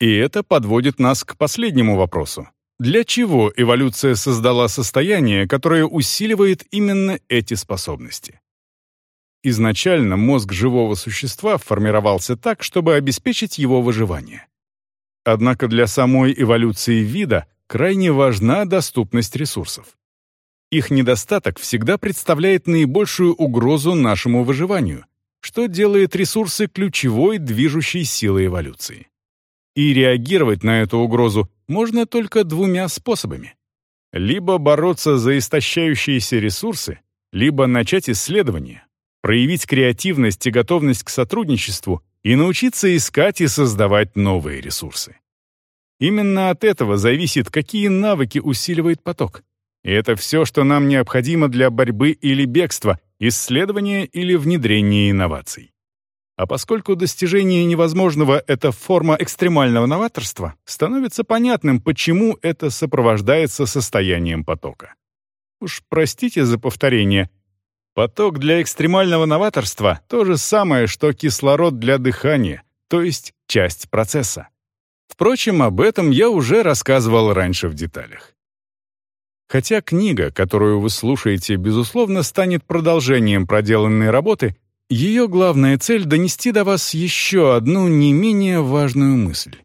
И это подводит нас к последнему вопросу. Для чего эволюция создала состояние, которое усиливает именно эти способности? Изначально мозг живого существа формировался так, чтобы обеспечить его выживание. Однако для самой эволюции вида крайне важна доступность ресурсов. Их недостаток всегда представляет наибольшую угрозу нашему выживанию, что делает ресурсы ключевой движущей силой эволюции. И реагировать на эту угрозу можно только двумя способами. Либо бороться за истощающиеся ресурсы, либо начать исследование, проявить креативность и готовность к сотрудничеству и научиться искать и создавать новые ресурсы. Именно от этого зависит, какие навыки усиливает поток. И это все, что нам необходимо для борьбы или бегства, исследования или внедрения инноваций. А поскольку достижение невозможного — это форма экстремального новаторства, становится понятным, почему это сопровождается состоянием потока. Уж простите за повторение, Поток для экстремального новаторства — то же самое, что кислород для дыхания, то есть часть процесса. Впрочем, об этом я уже рассказывал раньше в деталях. Хотя книга, которую вы слушаете, безусловно, станет продолжением проделанной работы, ее главная цель — донести до вас еще одну не менее важную мысль.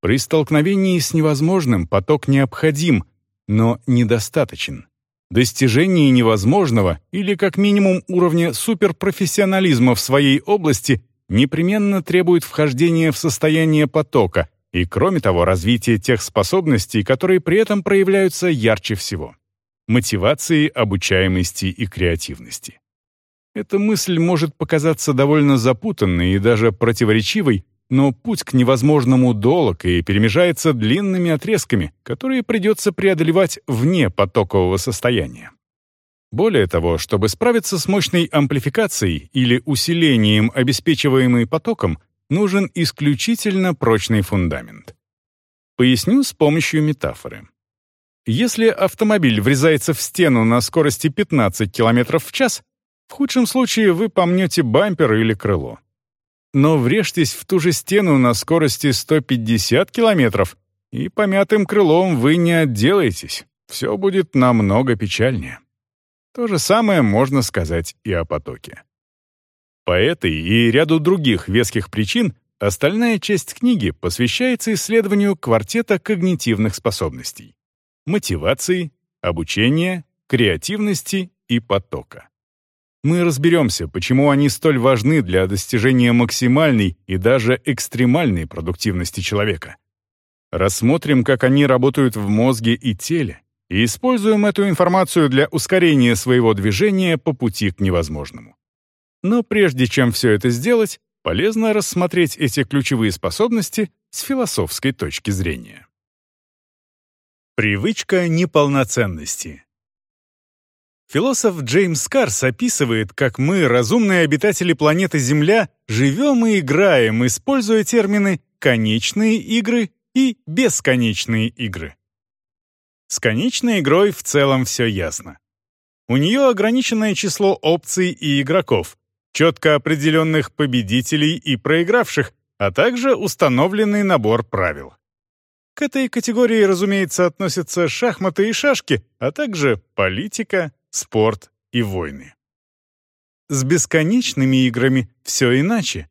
При столкновении с невозможным поток необходим, но недостаточен. Достижение невозможного или как минимум уровня суперпрофессионализма в своей области непременно требует вхождения в состояние потока и, кроме того, развития тех способностей, которые при этом проявляются ярче всего — мотивации, обучаемости и креативности. Эта мысль может показаться довольно запутанной и даже противоречивой, но путь к невозможному долг и перемежается длинными отрезками, которые придется преодолевать вне потокового состояния. Более того, чтобы справиться с мощной амплификацией или усилением, обеспечиваемой потоком, нужен исключительно прочный фундамент. Поясню с помощью метафоры. Если автомобиль врезается в стену на скорости 15 км в час, в худшем случае вы помнете бампер или крыло но врежьтесь в ту же стену на скорости 150 километров, и помятым крылом вы не отделаетесь. Все будет намного печальнее. То же самое можно сказать и о потоке. По этой и ряду других веских причин остальная часть книги посвящается исследованию квартета когнитивных способностей — мотивации, обучения, креативности и потока мы разберемся, почему они столь важны для достижения максимальной и даже экстремальной продуктивности человека. Рассмотрим, как они работают в мозге и теле, и используем эту информацию для ускорения своего движения по пути к невозможному. Но прежде чем все это сделать, полезно рассмотреть эти ключевые способности с философской точки зрения. Привычка неполноценности. Философ Джеймс Карс описывает, как мы, разумные обитатели планеты Земля, живем и играем, используя термины «конечные игры» и «бесконечные игры». С конечной игрой в целом все ясно. У нее ограниченное число опций и игроков, четко определенных победителей и проигравших, а также установленный набор правил. К этой категории, разумеется, относятся шахматы и шашки, а также политика, спорт и войны. С бесконечными играми все иначе.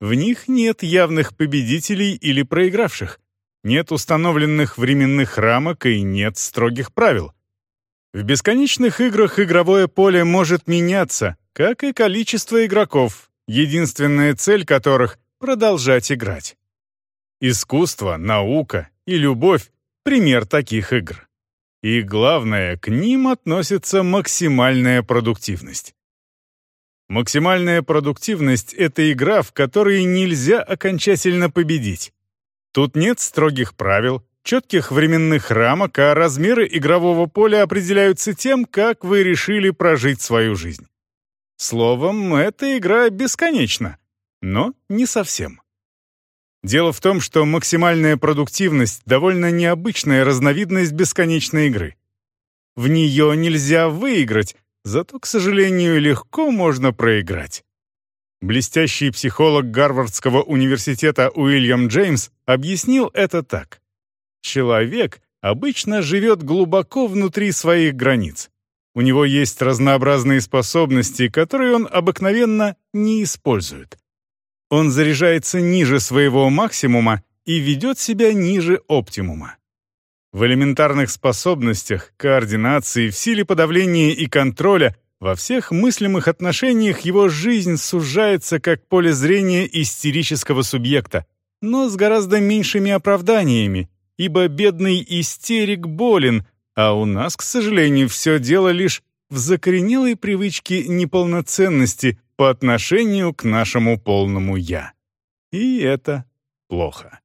В них нет явных победителей или проигравших, нет установленных временных рамок и нет строгих правил. В бесконечных играх игровое поле может меняться, как и количество игроков, единственная цель которых — продолжать играть. Искусство, наука и любовь — пример таких игр. И главное, к ним относится максимальная продуктивность. Максимальная продуктивность — это игра, в которой нельзя окончательно победить. Тут нет строгих правил, четких временных рамок, а размеры игрового поля определяются тем, как вы решили прожить свою жизнь. Словом, эта игра бесконечна, но не совсем. Дело в том, что максимальная продуктивность — довольно необычная разновидность бесконечной игры. В нее нельзя выиграть, зато, к сожалению, легко можно проиграть. Блестящий психолог Гарвардского университета Уильям Джеймс объяснил это так. Человек обычно живет глубоко внутри своих границ. У него есть разнообразные способности, которые он обыкновенно не использует. Он заряжается ниже своего максимума и ведет себя ниже оптимума. В элементарных способностях, координации, в силе подавления и контроля, во всех мыслимых отношениях его жизнь сужается как поле зрения истерического субъекта, но с гораздо меньшими оправданиями, ибо бедный истерик болен, а у нас, к сожалению, все дело лишь в закоренелой привычке неполноценности по отношению к нашему полному «я». И это плохо.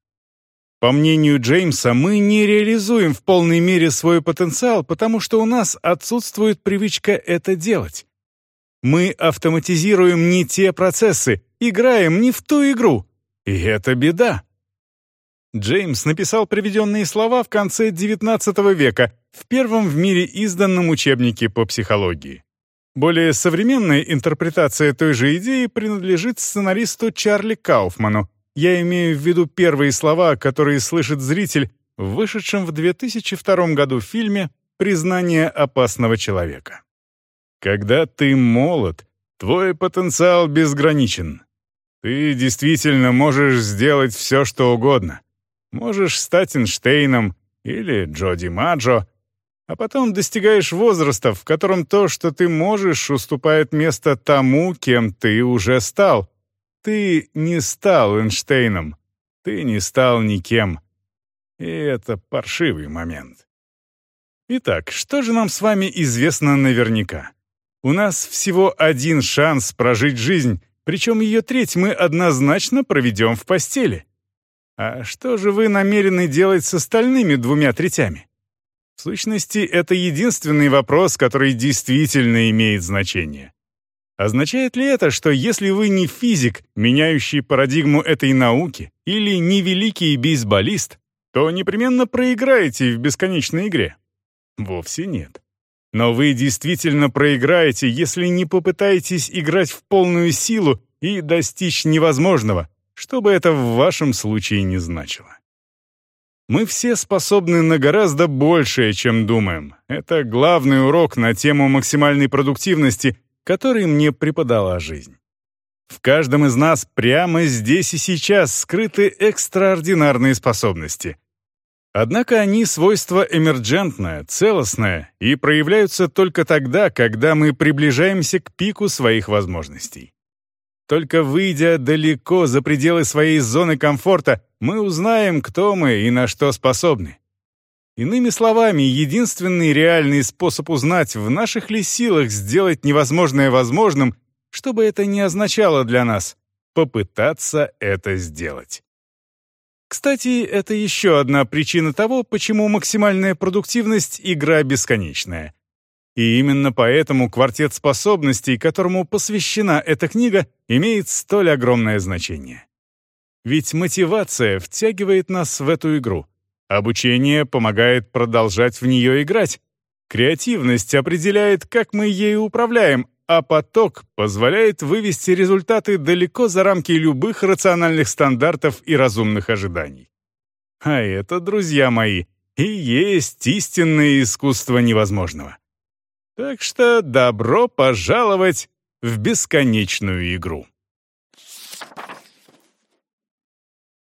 По мнению Джеймса, мы не реализуем в полной мере свой потенциал, потому что у нас отсутствует привычка это делать. Мы автоматизируем не те процессы, играем не в ту игру. И это беда. Джеймс написал приведенные слова в конце XIX века в первом в мире изданном учебнике по психологии. Более современная интерпретация той же идеи принадлежит сценаристу Чарли Кауфману. Я имею в виду первые слова, которые слышит зритель в вышедшем в 2002 году фильме «Признание опасного человека». Когда ты молод, твой потенциал безграничен. Ты действительно можешь сделать все, что угодно. Можешь стать Эйнштейном или Джоди Маджо, а потом достигаешь возраста, в котором то, что ты можешь, уступает место тому, кем ты уже стал. Ты не стал Эйнштейном, ты не стал никем. И это паршивый момент. Итак, что же нам с вами известно наверняка? У нас всего один шанс прожить жизнь, причем ее треть мы однозначно проведем в постели. А что же вы намерены делать с остальными двумя третями? В сущности, это единственный вопрос, который действительно имеет значение. Означает ли это, что если вы не физик, меняющий парадигму этой науки, или не великий бейсболист, то непременно проиграете в бесконечной игре? Вовсе нет. Но вы действительно проиграете, если не попытаетесь играть в полную силу и достичь невозможного, что бы это в вашем случае не значило. Мы все способны на гораздо большее, чем думаем. Это главный урок на тему максимальной продуктивности, который мне преподала жизнь. В каждом из нас прямо здесь и сейчас скрыты экстраординарные способности. Однако они свойство эмерджентное, целостное и проявляются только тогда, когда мы приближаемся к пику своих возможностей. Только выйдя далеко за пределы своей зоны комфорта, мы узнаем, кто мы и на что способны. Иными словами, единственный реальный способ узнать, в наших ли силах сделать невозможное возможным, чтобы это не означало для нас, попытаться это сделать. Кстати, это еще одна причина того, почему максимальная продуктивность — игра бесконечная. И именно поэтому квартет способностей, которому посвящена эта книга, имеет столь огромное значение. Ведь мотивация втягивает нас в эту игру. Обучение помогает продолжать в нее играть. Креативность определяет, как мы ею управляем, а поток позволяет вывести результаты далеко за рамки любых рациональных стандартов и разумных ожиданий. А это, друзья мои, и есть истинное искусство невозможного. Так что добро пожаловать в бесконечную игру.